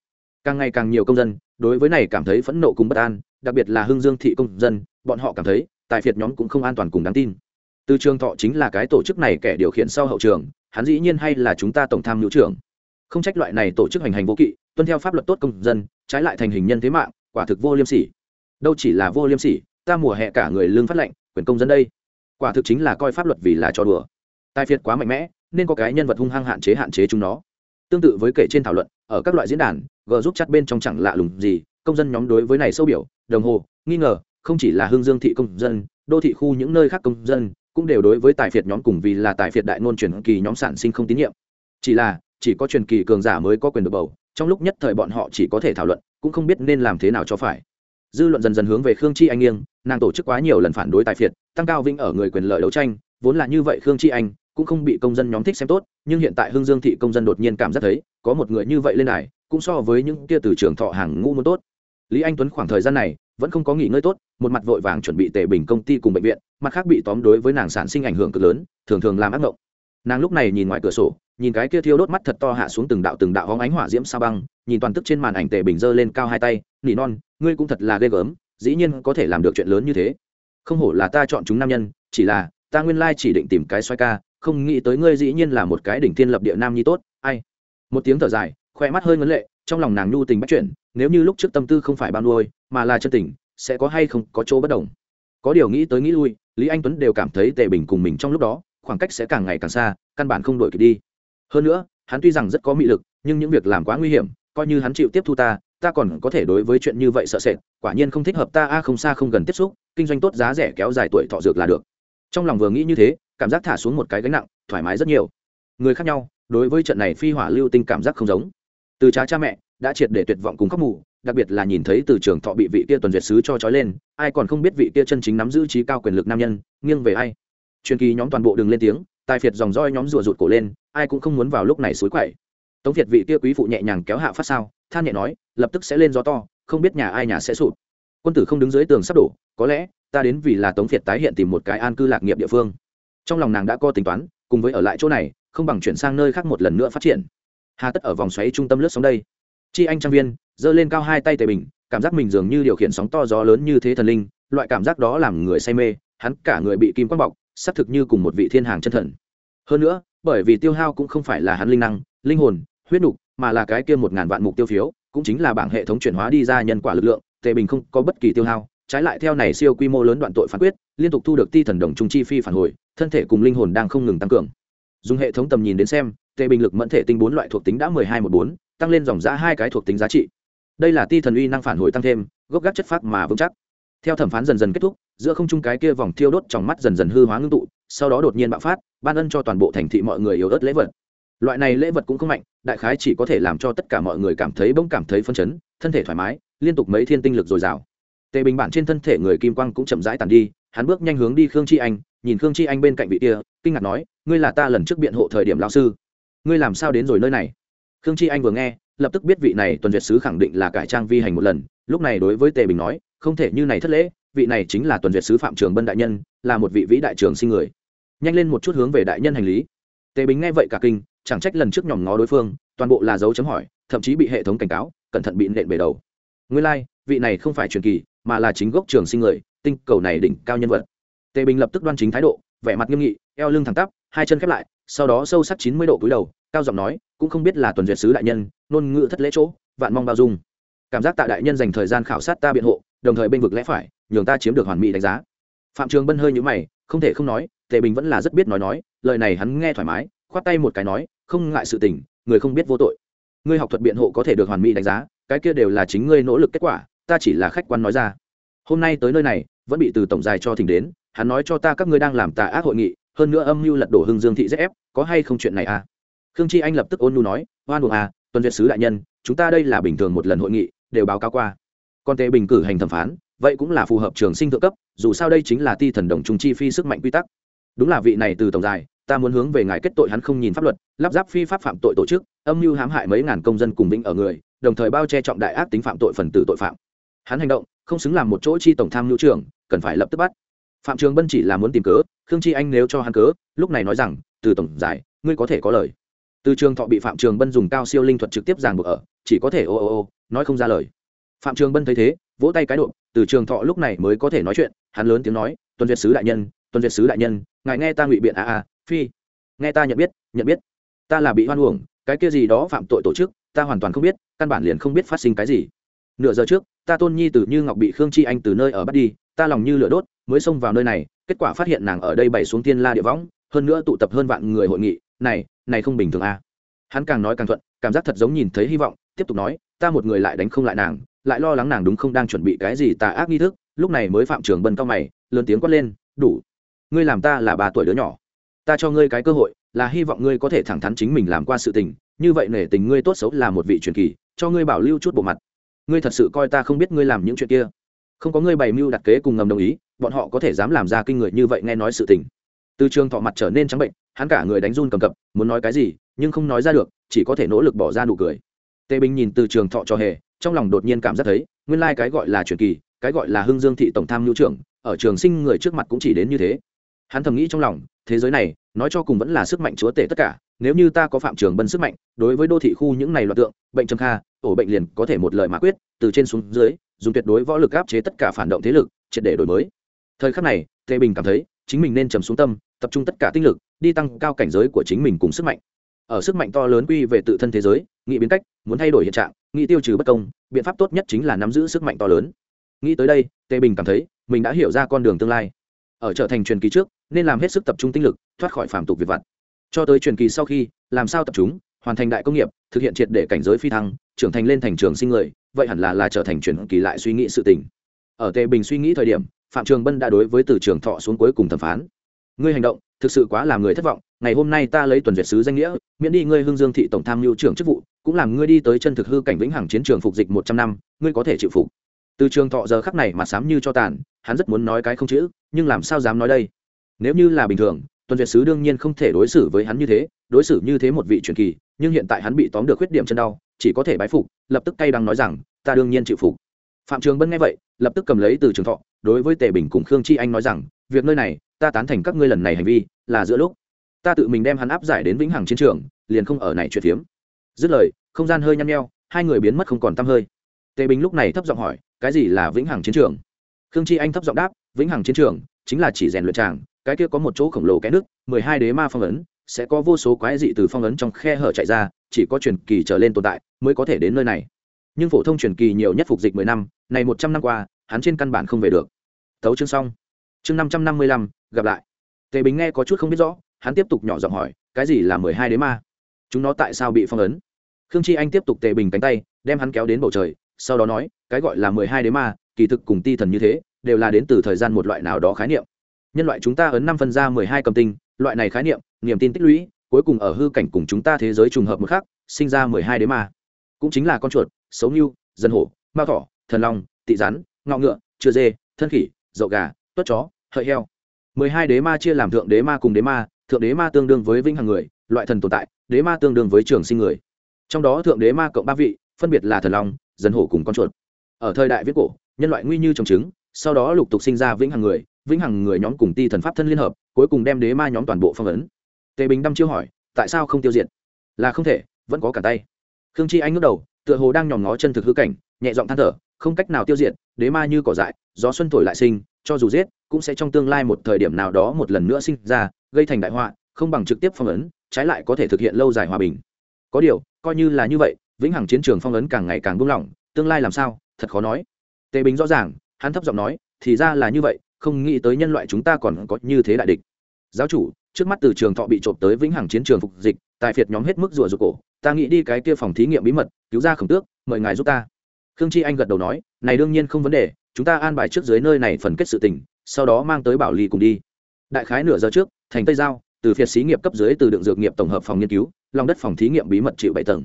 Càng ngày càng nhiều công dân, đối với này cảm thấy phẫn nộ cùng bất an, đặc biệt là hương dương thị công dân, bọn họ cảm thấy, tại phiệt nhóm cũng không an toàn cùng đáng tin. Từ trường thọ chính là cái tổ chức này kẻ điều khiển sau hậu trường, hắn dĩ nhiên hay là chúng ta tổng tham hữu trưởng. Không trách loại này tổ chức hành hành vô kỵ, tuân theo pháp luật tốt công dân, trái lại thành hình nhân thế mạng, quả thực vô liêm sỉ. Đâu chỉ là vô liêm sỉ, ta mùa hè cả người lương phát lệnh, quyền công dân đây quả thực chính là coi pháp luật vì là cho đùa. Tài phiệt quá mạnh mẽ, nên có cái nhân vật hung hăng hạn chế hạn chế chúng nó. Tương tự với kể trên thảo luận, ở các loại diễn đàn, g giúp chặt bên trong chẳng lạ lùng gì, công dân nhóm đối với này sâu biểu, đồng hồ, nghi ngờ, không chỉ là hương dương thị công dân, đô thị khu những nơi khác công dân, cũng đều đối với tài phiệt nhóm cùng vì là tài phiệt đại ngôn truyền kỳ nhóm sản sinh không tín nhiệm. Chỉ là, chỉ có truyền kỳ cường giả mới có quyền được bầu, trong lúc nhất thời bọn họ chỉ có thể thảo luận, cũng không biết nên làm thế nào cho phải. Dư luận dần dần hướng về khương chi anh nghiêng, nàng tổ chức quá nhiều lần phản đối tài phiệt tăng cao vinh ở người quyền lợi đấu tranh, vốn là như vậy khương chi anh, cũng không bị công dân nhóm thích xem tốt, nhưng hiện tại hương dương thị công dân đột nhiên cảm giác thấy, có một người như vậy lên này cũng so với những kia từ trường thọ hàng ngũ muốn tốt. Lý anh tuấn khoảng thời gian này, vẫn không có nghỉ ngơi tốt, một mặt vội vàng chuẩn bị tề bình công ty cùng bệnh viện, mặt khác bị tóm đối với nàng sản sinh ảnh hưởng cực lớn, thường thường làm ác mộng nàng lúc này nhìn ngoài cửa sổ, nhìn cái kia thiêu đốt mắt thật to hạ xuống từng đạo từng đạo hóng ánh hỏa diễm sao băng, nhìn toàn tức trên màn ảnh tề bình giơ lên cao hai tay, nỉ non, ngươi cũng thật là ghê gớm, dĩ nhiên có thể làm được chuyện lớn như thế không hổ là ta chọn chúng nam nhân, chỉ là, ta nguyên lai chỉ định tìm cái xoay ca, không nghĩ tới ngươi dĩ nhiên là một cái đỉnh thiên lập địa nam nhi tốt, ai? Một tiếng thở dài khoe mắt hơi ngấn lệ, trong lòng nàng nhu tình bắt chuyển, nếu như lúc trước tâm tư không phải bao nuôi, mà là chân tình, sẽ có hay không có chỗ bất đồng. Có điều nghĩ tới nghĩ lui, lý anh tuấn đều cảm thấy tề bình cùng mình trong lúc đó, khoảng cách sẽ càng ngày càng xa, căn bản không đổi kịp đi. Hơn nữa, hắn tuy rằng rất có mị lực, nhưng những việc làm quá nguy hiểm, coi như hắn chịu tiếp thu ta ta còn có thể đối với chuyện như vậy sợ sệt, quả nhiên không thích hợp ta, a, không xa không gần tiếp xúc kinh doanh tốt giá rẻ kéo dài tuổi thọ dược là được. Trong lòng vừa nghĩ như thế, cảm giác thả xuống một cái gánh nặng, thoải mái rất nhiều. Người khác nhau, đối với trận này phi hỏa lưu tinh cảm giác không giống. Từ cha cha mẹ, đã triệt để tuyệt vọng cùng khóc mù, đặc biệt là nhìn thấy từ trường thọ bị vị kia tuần duyệt sứ cho trói lên, ai còn không biết vị kia chân chính nắm giữ trí cao quyền lực nam nhân, nghiêng về ai. Truyền kỳ nhóm toàn bộ đừng lên tiếng tài phiệt dòng roi nhóm rùa rụt cổ lên, ai cũng không muốn vào lúc này xối quậy. Tống việt vị kia quý phụ nhẹ nhàng kéo hạ phát sao, than nhẹ nói, lập tức sẽ lên gió to, không biết nhà ai nhà sẽ sụp quân tử không đứng dưới tường sắp đổ, có lẽ, ta đến vì là tống việt tái hiện tìm một cái an cư lạc nghiệp địa phương. Trong lòng nàng đã có tính toán, cùng với ở lại chỗ này, không bằng chuyển sang nơi khác một lần nữa phát triển. Hà tất ở vòng xoáy trung tâm lướt sóng đây. Chi anh trang viên, giơ lên cao hai tay tề bình, cảm giác mình dường như điều khiển sóng to gió lớn như thế thần linh, loại cảm giác đó làm người say mê, hắn cả người bị kim quang bọc xác thực như cùng một vị thiên hàng chân thần. Hơn nữa, bởi vì tiêu hao cũng không phải là hắn linh năng, linh hồn, huyết nục, mà là cái kia một ngàn vạn mục tiêu phiếu, cũng chính là bảng hệ thống chuyển hóa đi ra nhân quả lực lượng tề bình không có bất kỳ tiêu hao, trái lại theo này siêu quy mô lớn đoạn tội phán quyết, liên tục thu được ti thần đồng trung chi phi phản hồi, thân thể cùng linh hồn đang không ngừng tăng cường. Dùng hệ thống tầm nhìn đến xem, tề bình lực mẫn thể tinh bốn loại thuộc tính đã mười hai một bốn, tăng lên dòng giá hai cái thuộc tính giá trị. Đây là ti thần uy năng phản hồi tăng thêm, gốc gác chất phác mà vững chắc. Theo thẩm phán dần dần kết thúc, giữa không trung cái kia vòng thiêu đốt trong mắt dần dần hư hóa ngưng tụ, sau đó đột nhiên bạo phát, ban ân cho toàn bộ thành thị mọi người yếu ớt lễ vật. Loại này lễ vật cũng không mạnh, đại khái chỉ có thể làm cho tất cả mọi người cảm thấy bỗng cảm thấy phân chấn, thân thể thoải mái liên tục mấy thiên tinh lực dồi dào. Tề bình bản trên thân thể người kim quang cũng chậm rãi tàn đi, hắn bước nhanh hướng đi khương chi anh, nhìn khương chi anh bên cạnh vị kia, kinh ngạc nói, ngươi là ta lần trước biện hộ thời điểm lao sư. Ngươi làm sao đến rồi nơi này? Khương chi anh vừa nghe, lập tức biết vị này tuần duyệt sứ khẳng định là cải trang vi hành một lần, lúc này đối với tề bình nói, không thể như này thất lễ, vị này chính là tuần duyệt sứ phạm trường bân đại nhân, là một vị vĩ đại trường sinh người. Nhanh lên một chút hướng về đại nhân hành lý. Tề bình nghe vậy cả kinh, chẳng trách lần trước nhòm ngó đối phương, toàn bộ là dấu chấm hỏi, thậm chí bị hệ thống cảnh cáo, cẩn thận bị nện bể đầu nguyên lai、like, vị này không phải truyền kỳ mà là chính gốc trường sinh người tinh cầu này đỉnh cao nhân vật. Tề bình lập tức đoan chính thái độ vẻ mặt nghiêm nghị eo lưng thẳng tắp hai chân khép lại sau đó sâu sắc chín mươi độ cúi đầu cao giọng nói cũng không biết là tuần duyệt sứ đại nhân nôn ngữ thất lễ chỗ vạn mong bao dung. Cảm giác tạ đại nhân dành thời gian khảo sát ta biện hộ đồng thời bênh vực lẽ phải nhường ta chiếm được hoàn mỹ đánh giá. Phạm trường bân hơi nhữ mày không thể không nói tề bình vẫn là rất biết nói nói lời này hắn nghe thoải mái khoát tay một cái nói không ngại sự tình người không biết vô tội ngươi học thuật biện hộ có thể được hoàn mỹ đánh giá, cái kia đều là chính ngươi nỗ lực kết quả, ta chỉ là khách quan nói ra. Hôm nay tới nơi này, vẫn bị từ tổng dài cho thỉnh đến, hắn nói cho ta các ngươi đang làm tà ác hội nghị, hơn nữa âm mưu lật đổ hưng dương thị dễ ép có hay không chuyện này à? Khương chi anh lập tức ôn nhu nói hoan buồng à tuần duyệt sứ đại nhân, chúng ta đây là bình thường một lần hội nghị, đều báo cáo qua. Còn tề bình cử hành thẩm phán, vậy cũng là phù hợp trường sinh thượng cấp, dù sao đây chính là ti thần đồng trung chi phi sức mạnh quy tắc. Đúng là vị này từ tổng dài ta muốn hướng về ngài kết tội hắn không nhìn pháp luật, lắp ráp phi pháp phạm tội tổ chức, âm mưu hãm hại mấy ngàn công dân cùng vĩnh ở người, đồng thời bao che trọng đại ác tính phạm tội phần tử tội phạm. Hắn hành động, không xứng làm một chỗ chi tổng tham mưu trưởng, cần phải lập tức bắt. Phạm trường bân chỉ là muốn tìm cớ, khương chi anh nếu cho hắn cớ, lúc này nói rằng, từ tổng giải, ngươi có thể có lời. Từ trường thọ bị phạm trường bân dùng cao siêu linh thuật trực tiếp giàn buộc ở, chỉ có thể ô ô ô, nói không ra lời. Phạm trường bân thấy thế, vỗ tay cái độ từ trường thọ lúc này mới có thể nói chuyện, hắn lớn tiếng nói, tuần duyệt sứ đại nhân, tuần duyệt sứ đại nhân, ngài nghe ta ngụy biện a a phi, nghe ta nhận biết nhận biết. Ta là bị hoan uổng, cái kia gì đó phạm tội tổ chức, ta hoàn toàn không biết, căn bản liền không biết phát sinh cái gì. Nửa giờ trước, ta tôn nhi từ như ngọc bị khương chi anh từ nơi ở bắt đi, ta lòng như lửa đốt, mới xông vào nơi này, kết quả phát hiện nàng ở đây bày xuống tiên la địa võng, hơn nữa tụ tập hơn vạn người hội nghị. Này này không bình thường à. hắn càng nói càng thuận, cảm giác thật giống nhìn thấy hy vọng, tiếp tục nói, ta một người lại đánh không lại nàng, lại lo lắng nàng đúng không đang chuẩn bị cái gì tà ác nghi thức, lúc này mới phạm trường bân cao mày, lớn tiếng quát lên, đủ. Ngươi làm ta là ba tuổi đứa nhỏ ta cho ngươi cái cơ hội, là hy vọng ngươi có thể thẳng thắn chính mình làm qua sự tình, như vậy nể tình ngươi tốt xấu là một vị truyền kỳ, cho ngươi bảo lưu chút bộ mặt. Ngươi thật sự coi ta không biết ngươi làm những chuyện kia. Không có ngươi bày mưu đặt kế cùng ngầm đồng ý, bọn họ có thể dám làm ra kinh người như vậy nghe nói sự tình. Từ trường thọ mặt trở nên trắng bệnh, hắn cả người đánh run cầm cập, muốn nói cái gì, nhưng không nói ra được, chỉ có thể nỗ lực bỏ ra nụ cười. Tề bình nhìn từ trường thọ cho hề, trong lòng đột nhiên cảm giác thấy, nguyên lai cái gọi là truyền kỳ, cái gọi là hưng dương thị tổng tham nhu trưởng, ở trường sinh người trước mặt cũng chỉ đến như thế. Hắn thầm nghĩ trong lòng thế giới này, nói cho cùng vẫn là sức mạnh chúa tể tất cả, nếu như ta có phạm trường bân sức mạnh, đối với đô thị khu những này loạt tượng, bệnh trầm kha, ổ bệnh liền có thể một lời mà quyết, từ trên xuống dưới, dùng tuyệt đối võ lực áp chế tất cả phản động thế lực, triệt để đổi mới. Thời khắc này, tề bình cảm thấy, chính mình nên trầm xuống tâm, tập trung tất cả tinh lực, đi tăng cao cảnh giới của chính mình cùng sức mạnh. Ở sức mạnh to lớn quy về tự thân thế giới, nghĩ biến cách, muốn thay đổi hiện trạng, nghĩ tiêu trừ bất công, biện pháp tốt nhất chính là nắm giữ sức mạnh to lớn. Nghĩ tới đây, tề bình cảm thấy, mình đã hiểu ra con đường tương lai. Ở trở thành truyền kỳ trước nên làm hết sức tập trung tinh lực, thoát khỏi phàm tục việc vặt. Cho tới truyền kỳ sau khi, làm sao tập trung, hoàn thành đại công nghiệp, thực hiện triệt để cảnh giới phi thăng, trưởng thành lên thành trường sinh người, vậy hẳn là là trở thành truyền kỳ lại suy nghĩ sự tình. Ở tề bình suy nghĩ thời điểm, phạm trường bân đã đối với từ trường thọ xuống cuối cùng thẩm phán. Ngươi hành động, thực sự quá làm người thất vọng, ngày hôm nay ta lấy tuần duyệt sứ danh nghĩa, miễn đi ngươi hương dương thị tổng tham mưu trưởng chức vụ, cũng làm ngươi đi tới chân thực hư cảnh vĩnh hằng chiến trường phục dịch một trăm năm, ngươi có thể chịu phục. Từ trường thọ giờ khắc này mà sám như cho tàn, hắn rất muốn nói cái không chữ, nhưng làm sao dám nói đây? Nếu như là bình thường, tuần duyệt sứ đương nhiên không thể đối xử với hắn như thế, đối xử như thế một vị truyền kỳ, nhưng hiện tại hắn bị tóm được khuyết điểm chân đau, chỉ có thể bái phục, lập tức cay đắng nói rằng, ta đương nhiên chịu phục. Phạm trường bân nghe vậy, lập tức cầm lấy từ trường thọ, đối với tề bình cùng khương chi anh nói rằng, việc nơi này, ta tán thành các ngươi lần này hành vi, là giữa lúc ta tự mình đem hắn áp giải đến vĩnh hằng chiến trường, liền không ở này chuyện phiếm. Dứt lời, không gian hơi nhăn nheo, hai người biến mất không còn t hơi. Tề bình lúc này thấp giọng hỏi, cái gì là vĩnh hằng chiến trường? Khương chi anh thấp giọng đáp, vĩnh hằng chiến trường chính là chỉ rèn luyện tràng cái kia có một chỗ khổng lồ cái nước, mười hai đế ma phong ấn, sẽ có vô số quái dị từ phong ấn trong khe hở chạy ra, chỉ có truyền kỳ trở lên tồn tại mới có thể đến nơi này. Nhưng phổ thông truyền kỳ nhiều nhất phục dịch mười năm, này một trăm năm qua, hắn trên căn bản không về được. Tấu chương xong. Chương năm trăm năm mươi lăm, gặp lại. Tề bình nghe có chút không biết rõ, hắn tiếp tục nhỏ giọng hỏi, cái gì là mười hai đế ma? Chúng nó tại sao bị phong ấn? Khương chi anh tiếp tục tề bình cánh tay, đem hắn kéo đến bầu trời, sau đó nói, cái gọi là mười hai đế ma, kỳ thực cùng ti thần như thế, đều là đến từ thời gian một loại nào đó khái niệm nhân loại chúng ta ấn năm phân ra mười hai cầm tinh, loại này khái niệm, niềm tin tích lũy, cuối cùng ở hư cảnh cùng chúng ta thế giới trùng hợp một khác, sinh ra mười hai đế ma. Cũng chính là con chuột, xấu nhưu dân hổ mao thỏ, thần long, tị rắn, ngọ ngựa, chưa dê, thân khỉ, dậu gà, tuất chó, hợi heo. Mười hai đế ma chia làm thượng đế ma cùng đế ma, thượng đế ma tương đương với vĩnh hằng người, loại thần tồn tại, đế ma tương đương với trường sinh người. Trong đó thượng đế ma cộng ba vị, phân biệt là thần long, dân hổ cùng con chuột. Ở thời đại viết cổ, nhân loại nguy như trồng trứng, sau đó lục tục sinh ra vĩnh hằng người vĩnh hằng người nhóm cùng ti thần pháp thân liên hợp, cuối cùng đem đế ma nhóm toàn bộ phong ấn. Tề bình đăm chiêu hỏi, tại sao không tiêu diệt? Là không thể, vẫn có cả tay. Khương chi anh ngước đầu, tựa hồ đang nhòm ngó chân thực hư cảnh, nhẹ giọng than thở, không cách nào tiêu diệt, đế ma như cỏ dại, gió xuân thổi lại sinh, cho dù giết, cũng sẽ trong tương lai một thời điểm nào đó một lần nữa sinh ra, gây thành đại họa, không bằng trực tiếp phong ấn, trái lại có thể thực hiện lâu dài hòa bình. Có điều, coi như là như vậy, vĩnh hằng chiến trường phong ấn càng ngày càng buông lỏng, tương lai làm sao? Thật khó nói. Tề bình rõ ràng, hắn thấp giọng nói, thì ra là như vậy không nghĩ tới nhân loại chúng ta còn có như thế đại địch. Giáo chủ, trước mắt từ trường thọ bị trộm tới vĩnh hằng chiến trường phục dịch, tài phiệt nhóm hết mức rủa rụt cổ. Ta nghĩ đi cái kia phòng thí nghiệm bí mật, cứu ra khổng tước, mời ngài giúp ta. Khương chi anh gật đầu nói, này đương nhiên không vấn đề, chúng ta an bài trước dưới nơi này phần kết sự tình, sau đó mang tới bảo ly cùng đi. Đại khái nửa giờ trước, thành tây giao, từ phiệt xí nghiệp cấp dưới từ đựng dược nghiệp tổng hợp phòng nghiên cứu, lòng đất phòng thí nghiệm bí mật chịu bảy tầng.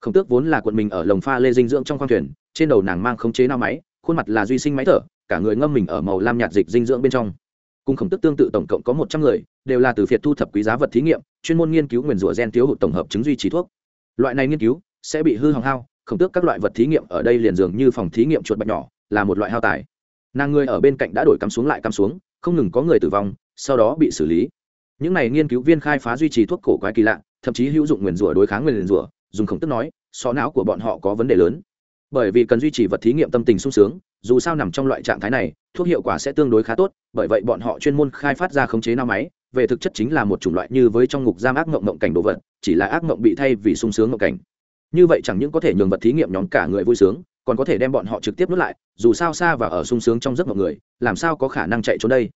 Khổng tước vốn là quận mình ở lồng pha lê dinh dưỡng trong khoang thuyền, trên đầu nàng mang khống chế nao máy, khuôn mặt là duy sinh máy thở cả người ngâm mình ở màu lam nhạt dịch dinh dưỡng bên trong. Cùng khổng tức tương tự tổng cộng có một trăm người, đều là từ phiệt thu thập quý giá vật thí nghiệm, chuyên môn nghiên cứu nguyền rủa gen thiếu hụt tổng hợp chứng duy trì thuốc. Loại này nghiên cứu sẽ bị hư hỏng hao, khổng tước các loại vật thí nghiệm ở đây liền dường như phòng thí nghiệm chuột bạch nhỏ, là một loại hao tài. Nàng người ở bên cạnh đã đổi cắm xuống lại cắm xuống, không ngừng có người tử vong, sau đó bị xử lý. Những này nghiên cứu viên khai phá duy trì thuốc cổ quái kỳ lạ, thậm chí hữu dụng nguyền rủa đối kháng nguyền rủa, dùng khổng tức nói, xó não của bọn họ có vấn đề lớn. Bởi vì cần duy trì vật thí nghiệm tâm tình sung sướng dù sao nằm trong loại trạng thái này, thuốc hiệu quả sẽ tương đối khá tốt, bởi vậy bọn họ chuyên môn khai phát ra khống chế nao máy, về thực chất chính là một chủng loại như với trong ngục giam ác mộng mộng cảnh đồ vật, chỉ là ác mộng bị thay vì sung sướng mộng cảnh. Như vậy chẳng những có thể nhường vật thí nghiệm nhóm cả người vui sướng, còn có thể đem bọn họ trực tiếp nuốt lại, dù sao xa và ở sung sướng trong giấc mộng người, làm sao có khả năng chạy trốn đây?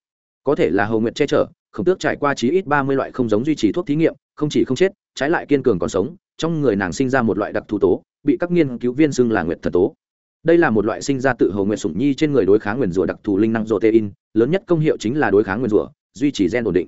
Có thể là hầu nguyện che chở, khổng tước trải qua chí ít ba mươi loại không giống duy trì thuốc thí nghiệm, không chỉ không chết, trái lại kiên cường còn sống, trong người nàng sinh ra một loại đặc thù tố, bị các nghiên cứu viên xưng là nguyệt thần tố đây là một loại sinh ra tự hầu nguyện sủng nhi trên người đối kháng nguyền rủa đặc thù linh năng protein, lớn nhất công hiệu chính là đối kháng nguyền rủa, duy trì gen ổn định.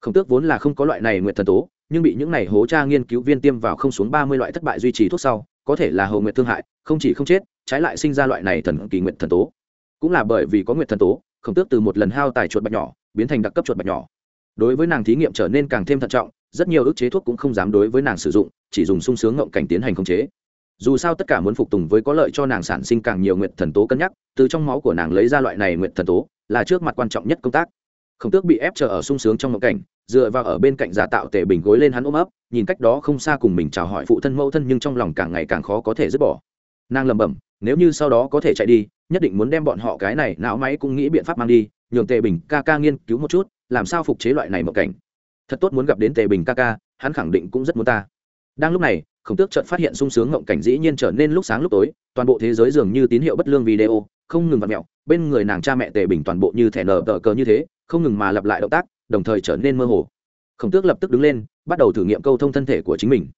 Khổng tước vốn là không có loại này nguyện thần tố, nhưng bị những này hố tra nghiên cứu viên tiêm vào không xuống ba mươi loại thất bại duy trì thuốc sau, có thể là hầu nguyện thương hại, không chỉ không chết, trái lại sinh ra loại này thần kỳ nguyện thần tố. Cũng là bởi vì có nguyện thần tố, khổng tước từ một lần hao tài chuột bạch nhỏ, biến thành đặc cấp chuột bạch nhỏ. Đối với nàng thí nghiệm trở nên càng thêm thận trọng, rất nhiều ức chế thuốc cũng không dám đối với nàng sử dụng, chỉ dùng sung sướng ngộng cảnh tiến hành khống chế dù sao tất cả muốn phục tùng với có lợi cho nàng sản sinh càng nhiều nguyện thần tố cân nhắc, từ trong máu của nàng lấy ra loại này nguyện thần tố, là trước mặt quan trọng nhất công tác. Khổng tước bị ép chờ ở sung sướng trong mộng cảnh, dựa vào ở bên cạnh giả tạo tề bình gối lên hắn ôm ấp, nhìn cách đó không xa cùng mình chào hỏi phụ thân mẫu thân nhưng trong lòng càng ngày càng khó có thể dứt bỏ. Nàng lẩm bẩm, nếu như sau đó có thể chạy đi, nhất định muốn đem bọn họ cái này não máy cũng nghĩ biện pháp mang đi, nhường tề bình ca ca nghiên cứu một chút, làm sao phục chế loại này mộng cảnh. Thật tốt muốn gặp đến tề bình ca ca, hắn khẳng định cũng rất muốn ta. Đang lúc này khổng tước chợt phát hiện sung sướng ngộng cảnh dĩ nhiên trở nên lúc sáng lúc tối, toàn bộ thế giới dường như tín hiệu bất lương video, không ngừng vặt mẹo bên người nàng cha mẹ tề bình toàn bộ như thẻ nở tờ cờ như thế, không ngừng mà lặp lại động tác, đồng thời trở nên mơ hồ. Khổng tước lập tức đứng lên, bắt đầu thử nghiệm câu thông thân thể của chính mình.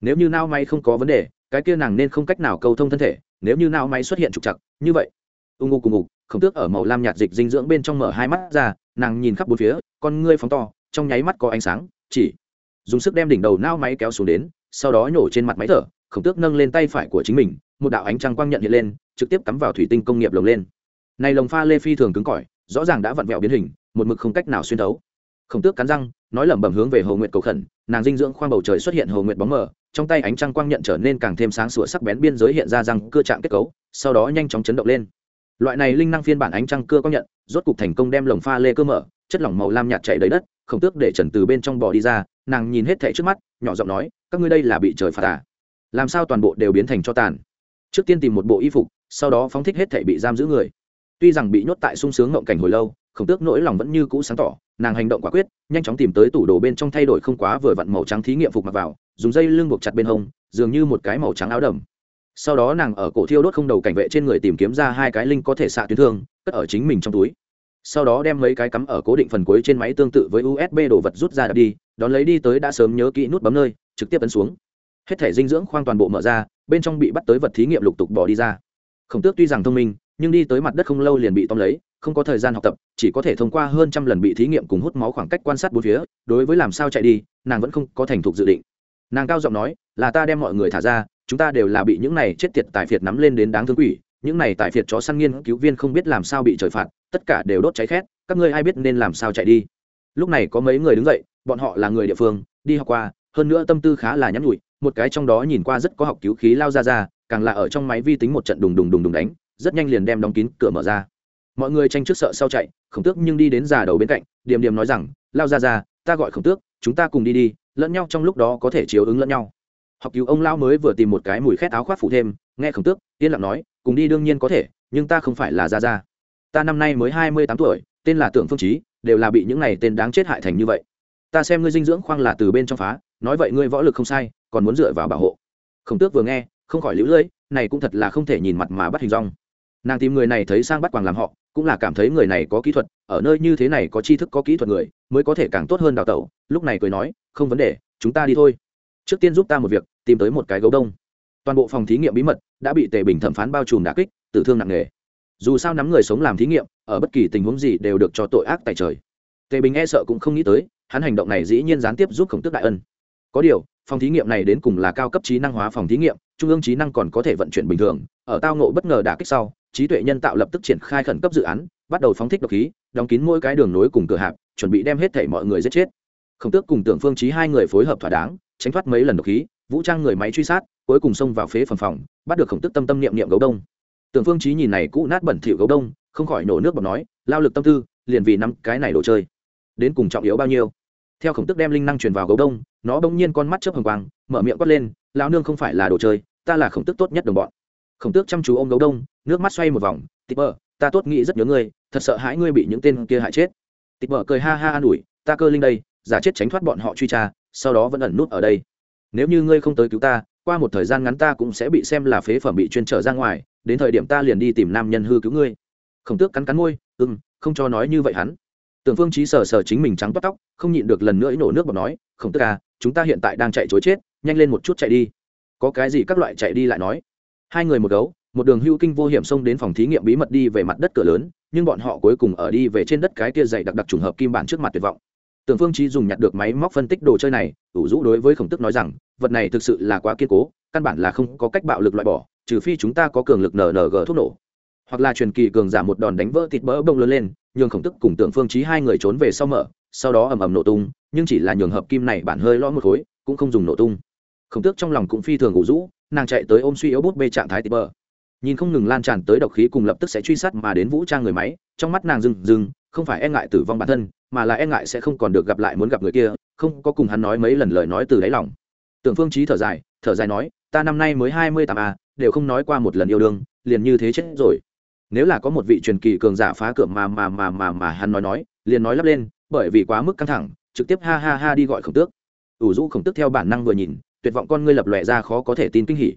Nếu như nao may không có vấn đề, cái kia nàng nên không cách nào câu thông thân thể, nếu như nao may xuất hiện trục chặt như vậy. Ưng ngô cùng ngục khổng tước ở màu lam nhạt dịch dinh dưỡng bên trong mở hai mắt ra, nàng nhìn khắp bốn phía, con ngươi phóng to, trong nháy mắt có ánh sáng, chỉ dùng sức đem đỉnh đầu nao máy kéo xuống đến sau đó nhổ trên mặt máy thở, khổng tước nâng lên tay phải của chính mình, một đạo ánh trăng quang nhận hiện lên, trực tiếp cắm vào thủy tinh công nghiệp lồng lên. Này lồng pha lê phi thường cứng cỏi, rõ ràng đã vặn vẹo biến hình, một mực không cách nào xuyên thấu. Khổng tước cắn răng, nói lẩm bẩm hướng về hồ nguyệt cầu khẩn, nàng dinh dưỡng khoang bầu trời xuất hiện hồ nguyệt bóng mờ, trong tay ánh trăng quang nhận trở nên càng thêm sáng sủa sắc bén biên giới hiện ra răng cưa trạng kết cấu, sau đó nhanh chóng chấn động lên. Loại này linh năng phiên bản ánh trăng cưa quang nhận, rốt cục thành công đem lồng pha lê cơ mở, chất lỏng màu lam nhạt chảy đầy đất, khổng tước để trần từ bên trong bò đi ra nàng nhìn hết thảy trước mắt, nhỏ giọng nói, các ngươi đây là bị trời phạt à? Làm sao toàn bộ đều biến thành cho tàn? Trước tiên tìm một bộ y phục, sau đó phóng thích hết thảy bị giam giữ người. Tuy rằng bị nhốt tại sung sướng ngộng cảnh hồi lâu khổng tước nỗi lòng vẫn như cũ sáng tỏ, nàng hành động quả quyết, nhanh chóng tìm tới tủ đồ bên trong thay đổi không quá vừa vặn màu trắng thí nghiệm phục mặc vào, dùng dây lưng buộc chặt bên hông, dường như một cái màu trắng áo đầm. Sau đó nàng ở cổ thiêu đốt không đầu cảnh vệ trên người tìm kiếm ra hai cái linh có thể xạ tuyến thương, cất ở chính mình trong túi. Sau đó đem mấy cái cắm ở cố định phần cuối trên máy tương tự với usb đồ vật rút ra đập đi đón lấy đi tới đã sớm nhớ kỹ nút bấm nơi, trực tiếp ấn xuống. Hết thể dinh dưỡng khoang toàn bộ mở ra, bên trong bị bắt tới vật thí nghiệm lục tục bỏ đi ra. Khổng tước tuy rằng thông minh, nhưng đi tới mặt đất không lâu liền bị tóm lấy, không có thời gian học tập, chỉ có thể thông qua hơn trăm lần bị thí nghiệm cùng hút máu khoảng cách quan sát bốn phía, đối với làm sao chạy đi, nàng vẫn không có thành thục dự định. Nàng cao giọng nói, là ta đem mọi người thả ra, chúng ta đều là bị những này chết tiệt tại phiệt nắm lên đến đáng thương quỷ, những này tại phiệt chó săn nghiên cứu viên không biết làm sao bị trời phạt, tất cả đều đốt cháy khét, các ngươi ai biết nên làm sao chạy đi? Lúc này có mấy người đứng dậy bọn họ là người địa phương, đi học qua, hơn nữa tâm tư khá là nhắn nhụi một cái trong đó nhìn qua rất có học cứu khí lao ra ra, càng là ở trong máy vi tính một trận đùng đùng đùng đùng đánh, rất nhanh liền đem đóng kín cửa mở ra. Mọi người tranh trước sợ sau chạy, khổng tước nhưng đi đến già đầu bên cạnh, điềm điềm nói rằng, lao ra ra, ta gọi khổng tước, chúng ta cùng đi đi, lẫn nhau trong lúc đó có thể chiếu ứng lẫn nhau. Học cứu ông lao mới vừa tìm một cái mùi khét áo khoác phụ thêm, nghe khổng tước, yên lặng nói, cùng đi đương nhiên có thể, nhưng ta không phải là ra ra. Ta năm nay mới hai mươi tám tuổi, tên là tưởng phương trí đều là bị những này tên đáng chết hại thành như vậy ta xem ngươi dinh dưỡng khoang là từ bên trong phá, nói vậy ngươi võ lực không sai, còn muốn dựa vào bảo hộ. Khổng tước vừa nghe, không khỏi lũ lưỡi này cũng thật là không thể nhìn mặt mà bắt hình rong nàng tìm người này thấy sang bắt quàng làm họ, cũng là cảm thấy người này có kỹ thuật, ở nơi như thế này có tri thức, có kỹ thuật người, mới có thể càng tốt hơn đào tẩu, lúc này cười nói, không vấn đề, chúng ta đi thôi. Trước tiên giúp ta một việc, tìm tới một cái gấu đông. Toàn bộ phòng thí nghiệm bí mật đã bị tề bình thẩm phán bao trùm đà kích, tử thương nặng nề. Dù sao nắm người sống làm thí nghiệm, ở bất kỳ tình huống gì đều được cho tội ác tại trời. Tề bình e sợ cũng không nghĩ tới hắn hành động này dĩ nhiên gián tiếp giúp khổng tước đại ân. Có điều, phòng thí nghiệm này đến cùng là cao cấp trí năng hóa phòng thí nghiệm, trung ương trí năng còn có thể vận chuyển bình thường, ở tao ngộ bất ngờ đả kích sau, trí tuệ nhân tạo lập tức triển khai khẩn cấp dự án, bắt đầu phóng thích độc khí, đóng kín mỗi cái đường nối cùng cửa hạp, chuẩn bị đem hết thể mọi người giết chết. Khổng tước cùng tưởng phương trí hai người phối hợp thỏa đáng, tránh thoát mấy lần độc khí, vũ trang người máy truy sát, cuối cùng xông vào phế phần phòng, bắt được khổng tức tâm tâm niệm niệm gấu đông. Tưởng phương trí nhìn này cũ nát bẩn thỉu gấu đông, không khỏi nổ nước bọt nói, lao lực tâm tư, liền vì năm cái này đồ chơi đến cùng trọng yếu bao nhiêu. Theo khổng tức đem linh năng truyền vào gấu đông nó bỗng nhiên con mắt chớp hồng quang mở miệng quát lên lão nương không phải là đồ chơi ta là khổng tức tốt nhất đồng bọn. Khổng tước chăm chú ôm gấu đông nước mắt xoay một vòng tịp bờ ta tốt nghĩ rất nhớ ngươi thật sợ hãi ngươi bị những tên kia hại chết. Tịp bờ cười ha ha an ủi ta cơ linh đây giả chết tránh thoát bọn họ truy tra sau đó vẫn ẩn nút ở đây. Nếu như ngươi không tới cứu ta qua một thời gian ngắn ta cũng sẽ bị xem là phế phẩm bị chuyên trở ra ngoài đến thời điểm ta liền đi tìm nam nhân hư cứu ngươi. Khổng tước cắn cắn môi ưng ừ, không cho nói như vậy hắn tưởng phương trí sờ sờ chính mình trắng tóc tóc, không nhịn được lần nữa nổ nước bọt nói không tức à chúng ta hiện tại đang chạy chối chết, nhanh lên một chút chạy đi. Có cái gì các loại chạy đi lại nói. Hai người một gấu, một đường hưu kinh vô hiểm xông đến phòng thí nghiệm bí mật đi về mặt đất cửa lớn, nhưng bọn họ cuối cùng ở đi về trên đất cái kia dày đặc đặc trùng hợp kim bản trước mặt tuyệt vọng. Tưởng phương trí dùng nhặt được máy móc phân tích đồ chơi này, ủ rũ đối với khổng tức nói rằng, vật này thực sự là quá kiên cố, căn bản là không có cách bạo lực loại bỏ, trừ phi chúng ta có cường lực nng thuốc nổ hoặc là truyền kỳ cường giả một đòn đánh vỡ thịt bỡ bông lớn lên, nhường khổng tức cùng tưởng phương trí hai người trốn về sau mở, sau đó ầm ầm nổ tung, nhưng chỉ là nhường hợp kim này bản hơi lo một khối, cũng không dùng nổ tung. Khổng tước trong lòng cũng phi thường ngủ rũ, nàng chạy tới ôm suy yếu bút bê trạng thái tịp bờ nhìn không ngừng lan tràn tới độc khí cùng lập tức sẽ truy sát mà đến vũ trang người máy, trong mắt nàng dừng dừng không phải e ngại tử vong bản thân, mà là e ngại sẽ không còn được gặp lại muốn gặp người kia, không có cùng hắn nói mấy lần lời nói từ đáy lòng. Tưởng phương trí thở dài thở dài nói, ta năm nay mới hai mươi tám a đều không nói qua một lần yêu đương, liền như thế chết rồi nếu là có một vị truyền kỳ cường giả phá cửa mà mà mà mà mà hắn nói nói, liền nói lắp lên, bởi vì quá mức căng thẳng, trực tiếp ha ha ha đi gọi khổng tước. Ủ rũ khổng tước theo bản năng vừa nhìn, tuyệt vọng con ngươi lập lòe ra khó có thể tin kinh hỉ.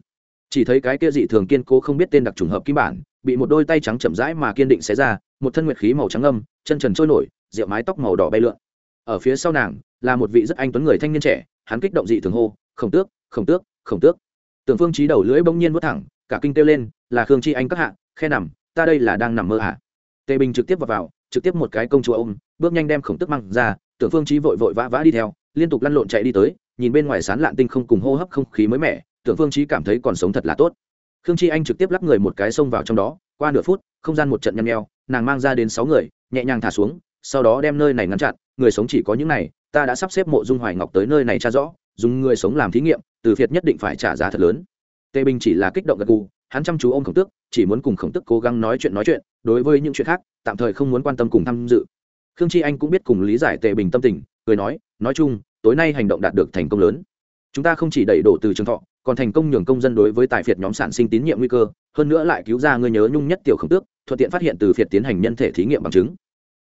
Chỉ thấy cái kia dị thường kiên cố không biết tên đặc trùng hợp kim bản, bị một đôi tay trắng chậm rãi mà kiên định xé ra, một thân nguyệt khí màu trắng âm chân trần trôi nổi, rượu mái tóc màu đỏ bay lượn. Ở phía sau nàng, là một vị rất anh tuấn người thanh niên trẻ, hắn kích động dị thường hô, khổng tước khổng tước khổng tước. Tưởng phương trí đầu lưỡi bỗng nhiên vút thẳng, cả kinh kêu lên, là khương chi anh các hạ, khe nằm ta đây là đang nằm mơ à? tề bình trực tiếp vào, vào trực tiếp một cái công chúa ôm bước nhanh đem khổng tước mang ra tưởng phương trí vội vội vã vã đi theo liên tục lăn lộn chạy đi tới nhìn bên ngoài sán lạn tinh không cùng hô hấp không khí mới mẻ tưởng phương trí cảm thấy còn sống thật là tốt khương chi anh trực tiếp lắp người một cái xông vào trong đó qua nửa phút không gian một trận nhăn nheo nàng mang ra đến sáu người nhẹ nhàng thả xuống sau đó đem nơi này ngăn chặn người sống chỉ có những này ta đã sắp xếp mộ dung hoài ngọc tới nơi này tra rõ dùng người sống làm thí nghiệm từ phiệt nhất định phải trả giá thật lớn tề bình chỉ là kích động gật gù hắn chăm chú ô m khổng tước, chỉ muốn cùng khổng tước cố gắng nói chuyện nói chuyện, đối với những chuyện khác, tạm thời không muốn quan tâm cùng tham dự. Khương chi anh cũng biết cùng lý giải tề bình tâm tình, cười nói nói chung, tối nay hành động đạt được thành công lớn. Chúng ta không chỉ đẩy đổ từ trường thọ, còn thành công nhường công dân đối với tài phiệt nhóm sản sinh tín nhiệm nguy cơ, hơn nữa lại cứu ra người nhớ nhung nhất tiểu khổng tước, thuận tiện phát hiện từ phiệt tiến hành nhân thể thí nghiệm bằng chứng.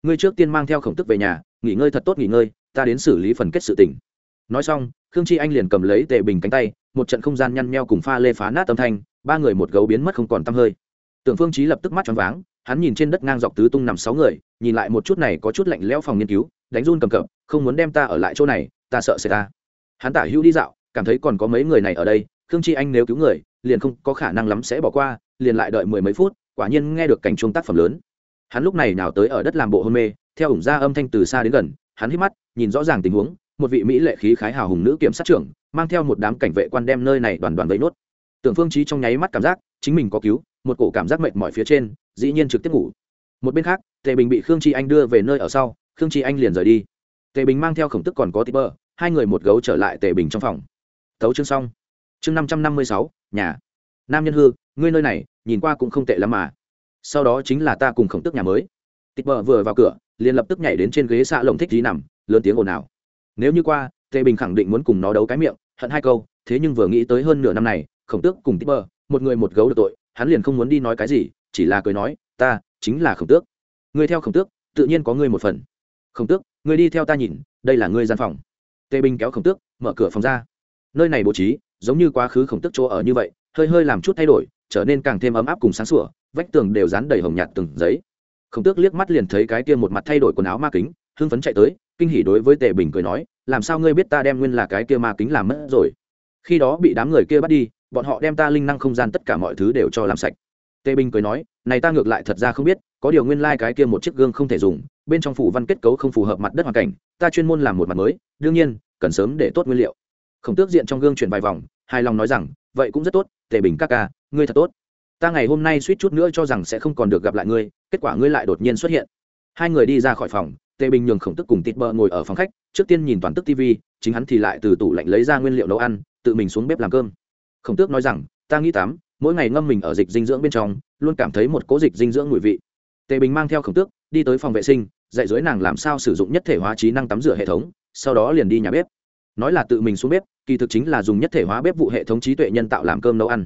Ngươi trước tiên mang theo khổng tước về nhà, nghỉ ngơi thật tốt nghỉ ngơi, ta đến xử lý phần kết sự tỉnh nói xong, khương chi anh liền cầm lấy tề bình cánh tay, một trận không gian nhăn nheo cùng pha lê phá nát âm thanh, ba người một gấu biến mất không còn t hơi. Tưởng phương trí lập tức mắt choáng váng, hắn nhìn trên đất ngang dọc tứ tung nằm sáu người, nhìn lại một chút này có chút lạnh lẽo phòng nghiên cứu, đánh run cầm cập, không muốn đem ta ở lại chỗ này, ta sợ sẽ ta hắn tả hữu đi dạo, cảm thấy còn có mấy người này ở đây, khương chi anh nếu cứu người, liền không có khả năng lắm sẽ bỏ qua, liền lại đợi mười mấy phút, quả nhiên nghe được cảnh chuông tác phẩm lớn. Hắn lúc này nào tới ở đất làm bộ hôn mê, theo ủng ra âm thanh từ xa đến gần, hắn hít mắt, nhìn rõ ràng tình huống một vị mỹ lệ khí khái hào hùng nữ kiểm sát trưởng, mang theo một đám cảnh vệ quan đem nơi này đoàn đoàn vẫy nốt. Tưởng phương trí trong nháy mắt cảm giác chính mình có cứu, một cổ cảm giác mệt mỏi phía trên, dĩ nhiên trực tiếp ngủ. Một bên khác, tề bình bị khương chi anh đưa về nơi ở sau, khương chi anh liền rời đi. Tề bình mang theo khổng tức còn có tí bơ, hai người một gấu trở lại tề bình trong phòng. Tấu chương xong. Chương năm trăm năm mươi sáu, nhà. Nam nhân hư, ngươi nơi này, nhìn qua cũng không tệ lắm mà. Sau đó chính là ta cùng khổng tức nhà mới. Tịch bờ vừa vào cửa, liền lập tức nhảy đến trên ghế xạ lồng thích tí nằm, lớn tiếng ồn ào nếu như qua, tề bình khẳng định muốn cùng nó đấu cái miệng, hận hai câu, thế nhưng vừa nghĩ tới hơn nửa năm này, khổng tước cùng Tích bờ một người một gấu được tội, hắn liền không muốn đi nói cái gì, chỉ là cười nói, ta, chính là khổng tước. Người theo khổng tước, tự nhiên có ngươi một phần. Khổng tước người đi theo ta nhìn, đây là ngươi gian phòng. Tề bình kéo khổng tước, mở cửa phòng ra. Nơi này bố trí, giống như quá khứ khổng tước chỗ ở như vậy, hơi hơi làm chút thay đổi, trở nên càng thêm ấm áp cùng sáng sủa, vách tường đều dán đầy hồng nhạt từng giấy. Khổng tước liếc mắt liền thấy cái kia một mặt thay đổi quần áo ma kính, hưng phấn chạy tới kinh hỉ đối với tề bình cười nói, làm sao ngươi biết ta đem nguyên là cái kia ma kính làm mất rồi? Khi đó bị đám người kia bắt đi, bọn họ đem ta linh năng không gian tất cả mọi thứ đều cho làm sạch. Tề bình cười nói, này ta ngược lại thật ra không biết, có điều nguyên lai、like、cái kia một chiếc gương không thể dùng, bên trong phủ văn kết cấu không phù hợp mặt đất hoàn cảnh, ta chuyên môn làm một mặt mới, đương nhiên, cần sớm để tốt nguyên liệu. Khổng tước diện trong gương chuyển vài vòng, hài lòng nói rằng, vậy cũng rất tốt, tề bình ca ca, ngươi thật tốt. Ta ngày hôm nay suýt chút nữa cho rằng sẽ không còn được gặp lại ngươi, kết quả ngươi lại đột nhiên xuất hiện. Hai người đi ra khỏi phòng tề bình nhường khổng tức cùng tịt bờ ngồi ở phòng khách, trước tiên nhìn toàn tức tv chính hắn thì lại từ tủ lạnh lấy ra nguyên liệu nấu ăn, tự mình xuống bếp làm cơm. Khổng tước nói rằng, ta nghĩ tám, mỗi ngày ngâm mình ở dịch dinh dưỡng bên trong, luôn cảm thấy một cố dịch dinh dưỡng mùi vị. Tề bình mang theo khổng tước, đi tới phòng vệ sinh, dạy dưới nàng làm sao sử dụng nhất thể hóa trí năng tắm rửa hệ thống, sau đó liền đi nhà bếp. Nói là tự mình xuống bếp, kỳ thực chính là dùng nhất thể hóa bếp vụ hệ thống trí tuệ nhân tạo làm cơm nấu ăn.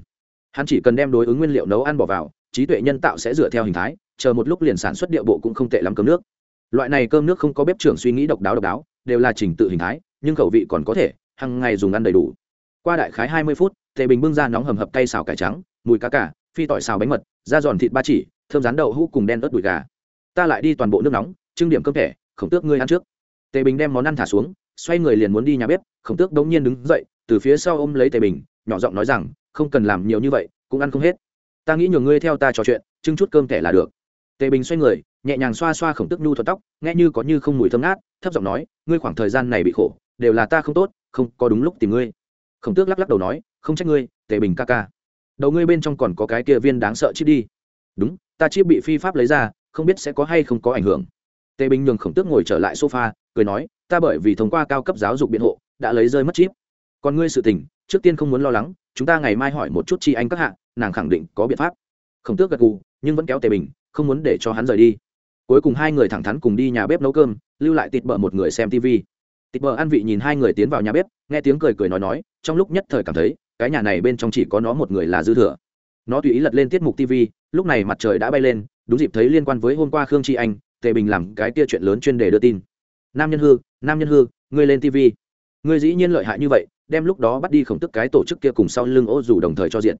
Hắn chỉ cần đem đối ứng nguyên liệu nấu ăn bỏ vào, trí tuệ nhân tạo sẽ dựa theo hình thái, chờ một lúc liền sản xuất điệu bộ cũng không tệ lắm cơm nước loại này cơm nước không có bếp trưởng suy nghĩ độc đáo độc đáo, đều là trình tự hình thái, nhưng khẩu vị còn có thể hàng ngày dùng ăn đầy đủ. Qua đại khái hai mươi phút, tề bình bưng ra nóng hầm hập cay xào cải trắng, mùi cá cả, phi tỏi xào bánh mật, da giòn thịt ba chỉ, thơm rán đậu hũ cùng đen ớt đùi gà. Ta lại đi toàn bộ nước nóng, trưng điểm cơm thẻ, khổng tước ngươi ăn trước. Tề bình đem món ăn thả xuống, xoay người liền muốn đi nhà bếp, khổng tước đống nhiên đứng dậy, từ phía sau ôm lấy tề bình, nhỏ giọng nói rằng, không cần làm nhiều như vậy, cũng ăn không hết. Ta nghĩ nhường ngươi theo ta trò chuyện, trưng chút cơm thẻ là được. Tề bình xoay người nhẹ nhàng xoa xoa khổng tước nhu thuật tóc, nghe như có như không mùi thơm ngát, thấp giọng nói, ngươi khoảng thời gian này bị khổ, đều là ta không tốt, không có đúng lúc tìm ngươi. Khổng tước lắc lắc đầu nói, không trách ngươi, tề bình ca ca. Đầu ngươi bên trong còn có cái kia viên đáng sợ chip đi. Đúng, ta chip bị phi pháp lấy ra, không biết sẽ có hay không có ảnh hưởng. Tề bình nhường khổng tước ngồi trở lại sofa, cười nói, ta bởi vì thông qua cao cấp giáo dục biện hộ, đã lấy rơi mất chip. Còn ngươi sự tình, trước tiên không muốn lo lắng, chúng ta ngày mai hỏi một chút chi anh các hạ, nàng khẳng định có biện pháp. Khổng tước gật gù, nhưng vẫn kéo tề bình, không muốn để cho hắn rời đi cuối cùng hai người thẳng thắn cùng đi nhà bếp nấu cơm, lưu lại tịt bợ một người xem tv tịt bợ ăn vị nhìn hai người tiến vào nhà bếp, nghe tiếng cười cười nói nói, trong lúc nhất thời cảm thấy, cái nhà này bên trong chỉ có nó một người là dư thừa. Nó tùy ý lật lên tiết mục tv lúc này mặt trời đã bay lên, đúng dịp thấy liên quan với hôm qua khương tri anh, tề bình làm cái tia chuyện lớn chuyên đề đưa tin. Nam nhân hư, nam nhân hư, ngươi lên tv ngươi dĩ nhiên lợi hại như vậy, đem lúc đó bắt đi khổng tức cái tổ chức kia cùng sau lưng ô dù đồng thời cho diện.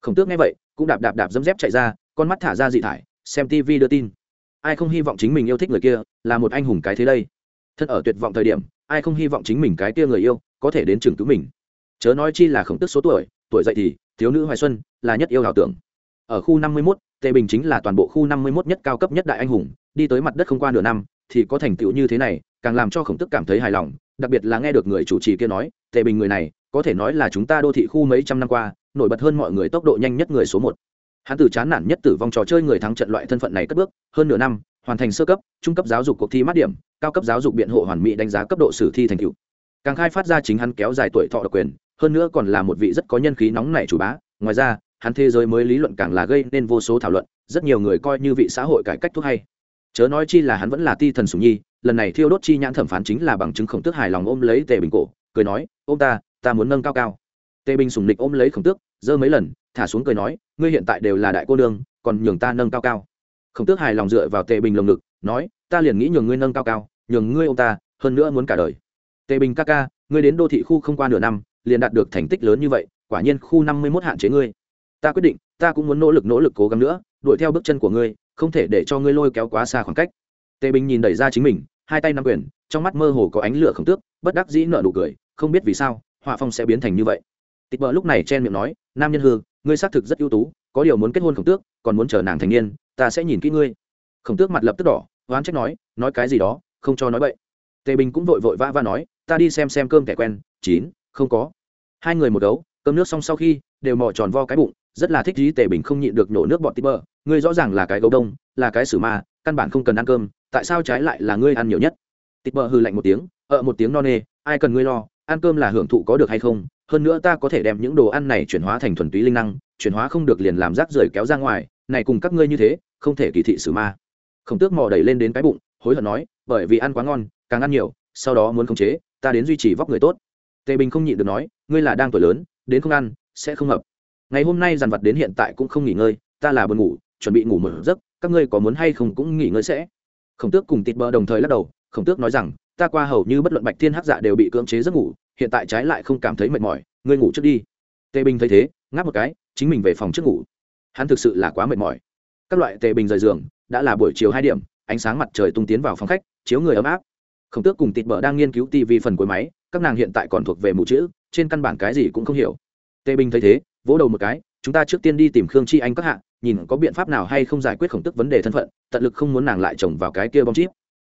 Khổng tước nghe vậy, cũng đạp đạp đạp dấm dép chạy ra, con mắt thả ra dị thải, xem tv đưa tin ai không hy vọng chính mình yêu thích người kia là một anh hùng cái thế đây. Thân ở tuyệt vọng thời điểm ai không hy vọng chính mình cái kia người yêu có thể đến trường cứu mình. Chớ nói chi là khổng tức số tuổi tuổi dậy thì thiếu nữ hoài xuân là nhất yêu ảo tưởng. Ở khu năm mươi 51, tề bình chính là toàn bộ khu năm mươi 51 nhất cao cấp nhất đại anh hùng đi tới mặt đất không qua nửa năm thì có thành tựu như thế này càng làm cho khổng tức cảm thấy hài lòng đặc biệt là nghe được người chủ trì kia nói tề bình người này có thể nói là chúng ta đô thị khu mấy trăm năm qua nổi bật hơn mọi người tốc độ nhanh nhất người số một hắn từ chán nản nhất tử vong trò chơi người thắng trận loại thân phận này cất bước, hơn nửa năm, hoàn thành sơ cấp, trung cấp giáo dục cuộc thi mát điểm, cao cấp giáo dục biện hộ hoàn mỹ đánh giá cấp độ sử thi thành tựu. Càng khai phát ra chính hắn kéo dài tuổi thọ độc quyền, hơn nữa còn là một vị rất có nhân khí nóng nảy chủ bá. Ngoài ra, hắn thế giới mới lý luận càng là gây nên vô số thảo luận, rất nhiều người coi như vị xã hội cải cách thuốc hay. Chớ nói chi là hắn vẫn là ti thần sùng nhi, lần này thiêu đốt chi nhãn thẩm phán chính là bằng chứng khổng tước hài lòng ôm lấy tề bình cổ, cười nói ôm ta ta muốn nâng cao cao. Tề bình sùng nịch ôm lấy khổng tước giơ mấy lần thả xuống cười nói, ngươi hiện tại đều là đại cô nương, còn nhường ta nâng cao cao. Khổng tước hài lòng dựa vào tề bình lồng ngực, nói, ta liền nghĩ nhường ngươi nâng cao cao, nhường ngươi ông ta, hơn nữa muốn cả đời. Tề bình ca ca, ngươi đến đô thị khu không qua nửa năm, liền đạt được thành tích lớn như vậy, quả nhiên khu năm mươi mốt hạn chế ngươi. Ta quyết định, ta cũng muốn nỗ lực nỗ lực cố gắng nữa, đuổi theo bước chân của ngươi, không thể để cho ngươi lôi kéo quá xa khoảng cách. Tề bình nhìn đẩy ra chính mình, hai tay nắm quyền, trong mắt mơ hồ có ánh lửa khổng tước, bất đắc dĩ nợ nụ cười, không biết vì sao, họa phong sẽ biến thành như vậy. Tịch bờ lúc này chen miệng nói nam nhân hư, ngươi xác thực rất ưu tú, có điều muốn kết hôn khổng tước, còn muốn chờ nàng thành niên, ta sẽ nhìn kỹ ngươi. Khổng tước mặt lập tức đỏ, oán trách nói nói cái gì đó, không cho nói vậy tề bình cũng vội vội vã vã nói, ta đi xem xem cơm kẻ quen, chín, không có. Hai người một gấu cơm nước xong sau khi, đều mò tròn vo cái bụng, rất là thích dí tề bình không nhịn được nổ nước bọt tí bơ. Ngươi rõ ràng là cái gấu đông, là cái sử ma, căn bản không cần ăn cơm, tại sao trái lại là ngươi ăn nhiều nhất? Tít bờ hư lạnh một tiếng ợ một tiếng no nê, ai cần ngươi lo, ăn cơm là hưởng thụ có được hay không? Hơn nữa ta có thể đem những đồ ăn này chuyển hóa thành thuần túy linh năng, chuyển hóa không được liền làm rác rưởi kéo ra ngoài, này cùng các ngươi như thế, không thể kỳ thị xử ma. Khổng tước mò đẩy lên đến cái bụng, hối hận nói, bởi vì ăn quá ngon, càng ăn nhiều, sau đó muốn khống chế, ta đến duy trì vóc người tốt. Tề bình không nhịn được nói, ngươi là đang tuổi lớn, đến không ăn, sẽ không hợp. Ngày hôm nay dàn vật đến hiện tại cũng không nghỉ ngơi, ta là buồn ngủ, chuẩn bị ngủ một giấc, các ngươi có muốn hay không cũng nghỉ ngơi sẽ. Khổng tước cùng tịt bờ đồng thời lắc đầu, khổng tước nói rằng, ta qua hầu như bất luận bạch thiên hắc dạ đều bị cưỡng chế giấc ngủ hiện tại trái lại không cảm thấy mệt mỏi, ngươi ngủ trước đi. Tề bình thấy thế, ngáp một cái, chính mình về phòng trước ngủ. Hắn thực sự là quá mệt mỏi. Các loại tề bình rời giường, đã là buổi chiều hai điểm, ánh sáng mặt trời tung tiến vào phòng khách, chiếu người ấm áp. Khổng tước cùng tịt bờ đang nghiên cứu tv phần cuối máy, các nàng hiện tại còn thuộc về mù chữ, trên căn bản cái gì cũng không hiểu. Tề bình thấy thế, vỗ đầu một cái, chúng ta trước tiên đi tìm khương chi anh các hạ, nhìn có biện pháp nào hay không giải quyết khổng tức vấn đề thân phận, tận lực không muốn nàng lại chồng vào cái kia bom chip.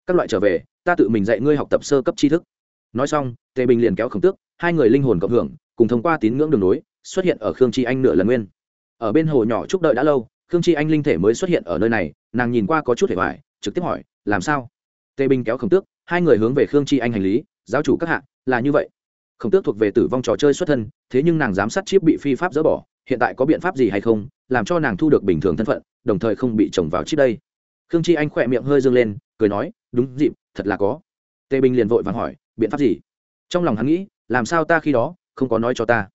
Các loại trở về, ta tự mình dạy ngươi học tập sơ cấp tri thức nói xong, tề bình liền kéo khổng tước, hai người linh hồn cộng hưởng, cùng thông qua tín ngưỡng đường nối, xuất hiện ở khương chi anh nửa lần nguyên. Ở bên hồ nhỏ chúc đợi đã lâu, khương chi anh linh thể mới xuất hiện ở nơi này, nàng nhìn qua có chút hề hoài, trực tiếp hỏi, làm sao? Tề bình kéo khổng tước, hai người hướng về khương chi anh hành lý, giáo chủ các hạ, là như vậy. Khổng tước thuộc về tử vong trò chơi xuất thân, thế nhưng nàng giám sát chip bị phi pháp dỡ bỏ, hiện tại có biện pháp gì hay không, làm cho nàng thu được bình thường thân phận, đồng thời không bị trồng vào chip đây. Khương chi anh khỏe miệng hơi dâng lên, cười nói, đúng dịp, thật là có. Tề bình liền vội vàng hỏi biện pháp gì? Trong lòng hắn nghĩ, làm sao ta khi đó không có nói cho ta?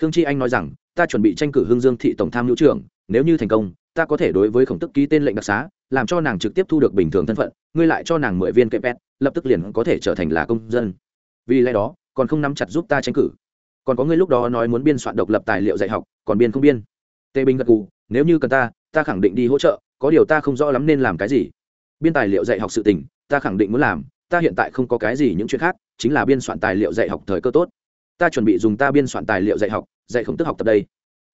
Khương chi anh nói rằng, ta chuẩn bị tranh cử hương dương thị tổng tham hữu trưởng, nếu như thành công, ta có thể đối với khổng tức ký tên lệnh đặc xá, làm cho nàng trực tiếp thu được bình thường thân phận, ngươi lại cho nàng mười viên kệ pet lập tức liền có thể trở thành là công dân. Vì lẽ đó, còn không nắm chặt giúp ta tranh cử. Còn có ngươi lúc đó nói muốn biên soạn độc lập tài liệu dạy học, còn biên không biên? Tề bình gật cù nếu như cần ta ta khẳng định đi hỗ trợ, có điều ta không rõ lắm nên làm cái gì. Biên tài liệu dạy học sự tình, ta khẳng định muốn làm ta hiện tại không có cái gì những chuyện khác, chính là biên soạn tài liệu dạy học thời cơ tốt. Ta chuẩn bị dùng ta biên soạn tài liệu dạy học, dạy khổng tức học tập đây.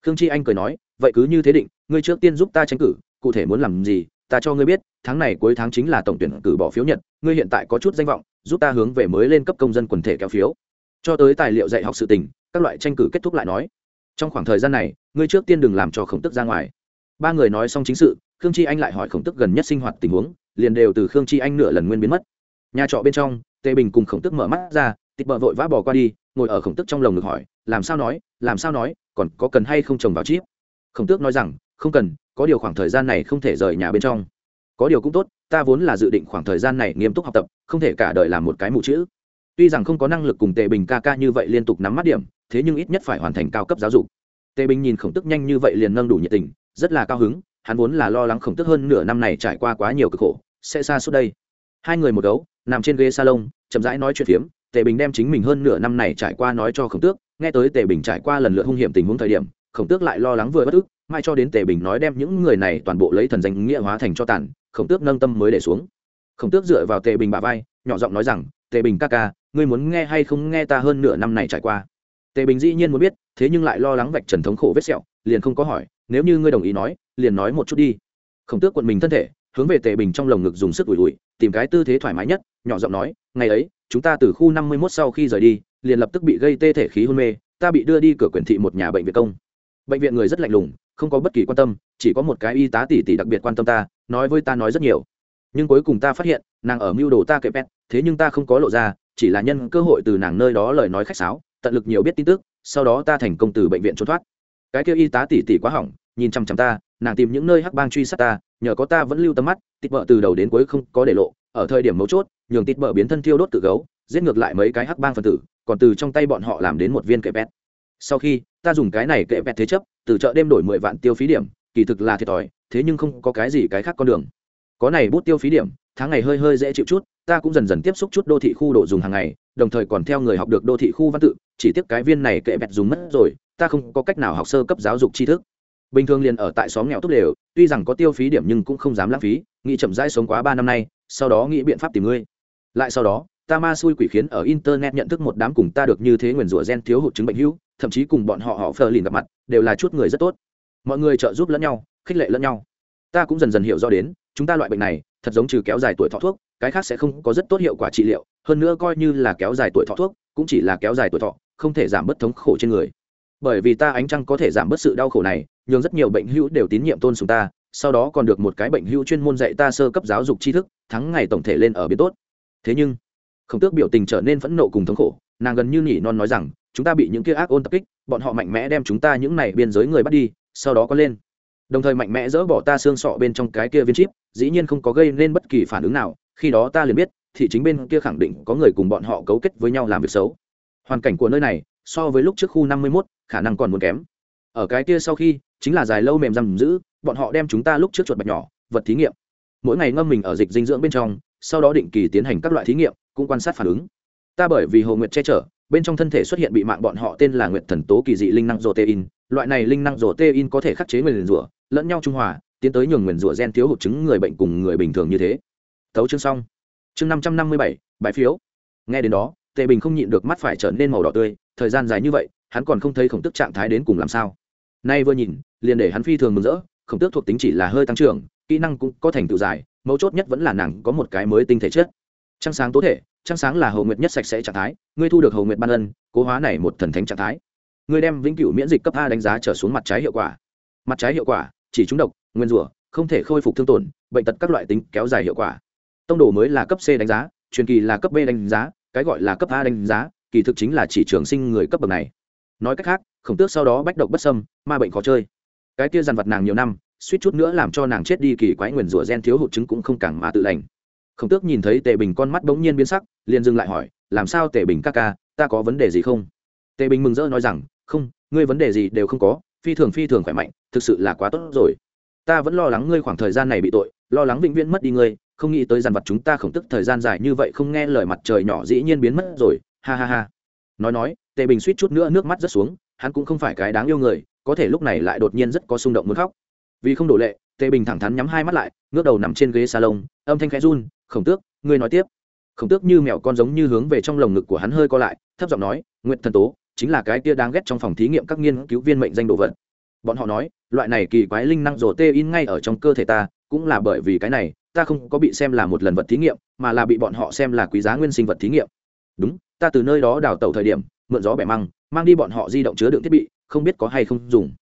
Khương chi anh cười nói, vậy cứ như thế định, ngươi trước tiên giúp ta tranh cử, cụ thể muốn làm gì, ta cho ngươi biết, tháng này cuối tháng chính là tổng tuyển cử bỏ phiếu nhật, ngươi hiện tại có chút danh vọng, giúp ta hướng về mới lên cấp công dân quần thể kéo phiếu. Cho tới tài liệu dạy học sự tình, các loại tranh cử kết thúc lại nói. Trong khoảng thời gian này, ngươi trước tiên đừng làm cho khổng tức ra ngoài. Ba người nói xong chính sự, khương chi anh lại hỏi khổng tức gần nhất sinh hoạt tình huống, liền đều từ khương chi anh nửa lần nguyên biến mất nhà trọ bên trong, tề bình cùng khổng tức mở mắt ra, tịch bợ vội vã bỏ qua đi, ngồi ở khổng tức trong lồng ngực hỏi, làm sao nói, làm sao nói, còn có cần hay không trồng vào chip? Khổng tước nói rằng, không cần, có điều khoảng thời gian này không thể rời nhà bên trong. Có điều cũng tốt, ta vốn là dự định khoảng thời gian này nghiêm túc học tập, không thể cả đời làm một cái mù chữ. Tuy rằng không có năng lực cùng tề bình ca ca như vậy liên tục nắm mắt điểm, thế nhưng ít nhất phải hoàn thành cao cấp giáo dục. Tề bình nhìn khổng tức nhanh như vậy liền nâng đủ nhiệt tình, rất là cao hứng, hắn vốn là lo lắng khổng tức hơn nửa năm này trải qua quá nhiều cực khổ, sẽ xa suốt đây hai người một gấu, nằm trên ghế salon, chậm rãi nói chuyện phiếm, tề bình đem chính mình hơn nửa năm này trải qua nói cho khổng tước, nghe tới tề bình trải qua lần lượt hung hiểm tình huống thời điểm, khổng tước lại lo lắng vừa bất ức, mai cho đến tề bình nói đem những người này toàn bộ lấy thần danh nghĩa hóa thành cho tàn, khổng tước nâng tâm mới để xuống. Khổng tước dựa vào tề bình bà vai, nhỏ giọng nói rằng, tề bình ca ca, ngươi muốn nghe hay không nghe ta hơn nửa năm này trải qua? Tề bình dĩ nhiên muốn biết, thế nhưng lại lo lắng vạch trần thống khổ vết sẹo, liền không có hỏi, nếu như ngươi đồng ý nói, liền nói một chút đi. Khổng tước quận mình thân thể hướng về tề bình trong lồng ngực dùng sức ủi ủi, tìm cái tư thế thoải mái nhất, nhỏ giọng nói, ngày ấy, chúng ta từ khu năm mươi mốt sau khi rời đi, liền lập tức bị gây tê thể khí hôn mê, ta bị đưa đi cửa quyển thị một nhà bệnh viện công. Bệnh viện người rất lạnh lùng, không có bất kỳ quan tâm, chỉ có một cái y tá tỷ tỷ đặc biệt quan tâm ta, nói với ta nói rất nhiều. Nhưng cuối cùng ta phát hiện, nàng ở mưu đồ ta kệ pet thế nhưng ta không có lộ ra, chỉ là nhân cơ hội từ nàng nơi đó lời nói khách sáo, tận lực nhiều biết tin tức, sau đó ta thành công từ bệnh viện trốn thoát. Cái kia y tá tỷ tỷ quá hỏng, nhìn chăm chăm ta, nàng tìm những nơi hắc bang truy sát ta nhờ có ta vẫn lưu tâm mắt, tịt bợ từ đầu đến cuối không có để lộ, ở thời điểm mấu chốt, nhường tịt bợ biến thân thiêu đốt tự gấu, giết ngược lại mấy cái hắc bang phần tử, còn từ trong tay bọn họ làm đến một viên kệ pet sau khi, ta dùng cái này kệ pet thế chấp, từ chợ đêm đổi mười vạn tiêu phí điểm, kỳ thực là thiệt thòi, thế nhưng không có cái gì cái khác con đường. Có này bút tiêu phí điểm, tháng ngày hơi hơi dễ chịu chút, ta cũng dần dần tiếp xúc chút đô thị khu đồ dùng hàng ngày, đồng thời còn theo người học được đô thị khu văn tự, chỉ tiếc cái viên này kệ bẹt dùng mất rồi, ta không có cách nào học sơ cấp giáo dục tri thức bình thường liền ở tại xóm nghèo tốt đều, tuy rằng có tiêu phí điểm nhưng cũng không dám lãng phí, nghĩ chậm rãi sống quá ba năm nay, sau đó nghĩ biện pháp tìm ngươi. Lại sau đó, ta ma xui quỷ khiến ở internet nhận thức một đám cùng ta được như thế nguyền rủa gen thiếu hụt chứng bệnh hữu, thậm chí cùng bọn họ họ phờ lìn gặp mặt, đều là chút người rất tốt. Mọi người trợ giúp lẫn nhau, khích lệ lẫn nhau. Ta cũng dần dần hiểu rõ đến, chúng ta loại bệnh này, thật giống trừ kéo dài tuổi thọ thuốc, cái khác sẽ không có rất tốt hiệu quả trị liệu, hơn nữa coi như là kéo dài tuổi thọ thuốc, cũng chỉ là kéo dài tuổi thọ, không thể giảm bớt thống khổ trên người. Bởi vì ta ánh trăng có thể giảm bớt sự đau khổ này nhưng rất nhiều bệnh hữu đều tín nhiệm tôn sùng ta sau đó còn được một cái bệnh hữu chuyên môn dạy ta sơ cấp giáo dục tri thức thắng ngày tổng thể lên ở biến tốt. Thế nhưng khổng tước biểu tình trở nên phẫn nộ cùng thống khổ nàng gần như nhỉ non nói rằng chúng ta bị những kia ác ôn tập kích bọn họ mạnh mẽ đem chúng ta những này biên giới người bắt đi sau đó có lên. Đồng thời mạnh mẽ dỡ bỏ ta xương sọ bên trong cái kia viên chip dĩ nhiên không có gây nên bất kỳ phản ứng nào khi đó ta liền biết thị chính bên kia khẳng định có người cùng bọn họ cấu kết với nhau làm việc xấu. Hoàn cảnh của nơi này so với lúc trước khu năm mươi 51, khả năng còn muốn kém. Ở cái kia sau khi chính là dài lâu mềm rằm giữ, bọn họ đem chúng ta lúc trước chuột bạch nhỏ, vật thí nghiệm. Mỗi ngày ngâm mình ở dịch dinh dưỡng bên trong, sau đó định kỳ tiến hành các loại thí nghiệm, cũng quan sát phản ứng. Ta bởi vì hồ nguyệt che chở, bên trong thân thể xuất hiện bị mạng bọn họ tên là nguyệt thần tố kỳ dị linh năng protein. Loại này linh năng protein có thể khắc chế nguyền rủa, lẫn nhau trung hòa, tiến tới nhường nguyền rủa gen thiếu hụt chứng người bệnh cùng người bình thường như thế. Thấu chương xong. Chương năm trăm năm mươi bảy, bài phiếu. Nghe đến đó, tề bình không nhịn được mắt phải trở nên màu đỏ tươi, thời gian dài như vậy, hắn còn không thấy khổng tức trạng thái đến cùng làm sao nay vừa nhìn, liền để hắn phi thường mừng rỡ, khổng tước thuộc tính chỉ là hơi tăng trưởng, kỹ năng cũng có thành tựu dài, mấu chốt nhất vẫn là nàng có một cái mới tinh thể chất. Trăng sáng tố thể, trăng sáng là hầu nguyệt nhất sạch sẽ trạng thái, ngươi thu được hầu nguyệt ban ân, cố hóa này một thần thánh trạng thái. Ngươi đem vĩnh cửu miễn dịch cấp a đánh giá trở xuống mặt trái hiệu quả. Mặt trái hiệu quả, chỉ trúng độc, nguyên rủa, không thể khôi phục thương tổn, bệnh tật các loại tính kéo dài hiệu quả. Tông đồ mới là cấp c đánh giá, truyền kỳ là cấp b đánh giá, cái gọi là cấp a đánh giá, kỳ thực chính là chỉ trường sinh người cấp bậc này. Nói cách khác khổng tước sau đó bách độc bất sâm ma bệnh khó chơi. Cái kia dằn vặt nàng nhiều năm, suýt chút nữa làm cho nàng chết đi kỳ quái nguyền rủa gen thiếu hụt chứng cũng không càng mà tự lành. Khổng tước nhìn thấy tề bình con mắt bỗng nhiên biến sắc, liền dừng lại hỏi, làm sao tề bình ca ca, ta có vấn đề gì không? Tề bình mừng rỡ nói rằng, không, ngươi vấn đề gì đều không có, phi thường phi thường khỏe mạnh, thực sự là quá tốt rồi. Ta vẫn lo lắng ngươi khoảng thời gian này bị tội, lo lắng vĩnh viễn mất đi ngươi, không nghĩ tới dàn vật chúng ta khổng tức thời gian dài như vậy không nghe lời mặt trời nhỏ dĩ nhiên biến mất rồi, ha ha ha. Nói nói, tề bình suýt chút nữa nước mắt rớt xuống hắn cũng không phải cái đáng yêu người, có thể lúc này lại đột nhiên rất có xung động muốn khóc. Vì không đổ lệ, tề bình thẳng thắn nhắm hai mắt lại, ngước đầu nằm trên ghế salon, âm thanh khẽ run, khổng tước, ngươi nói tiếp. Khổng tước như mẹo con giống như hướng về trong lồng ngực của hắn hơi co lại, thấp giọng nói nguyện thần tố, chính là cái kia đáng ghét trong phòng thí nghiệm các nghiên cứu viên mệnh danh đồ vật. Bọn họ nói, loại này kỳ quái linh năng rổ tê in ngay ở trong cơ thể ta, cũng là bởi vì cái này, ta không có bị xem là một lần vật thí nghiệm, mà là bị bọn họ xem là quý giá nguyên sinh vật thí nghiệm. Đúng, ta từ nơi đó đào tẩu thời điểm, mượn gió bẻ măng mang đi bọn họ di động chứa đựng thiết bị, không biết có hay không dùng.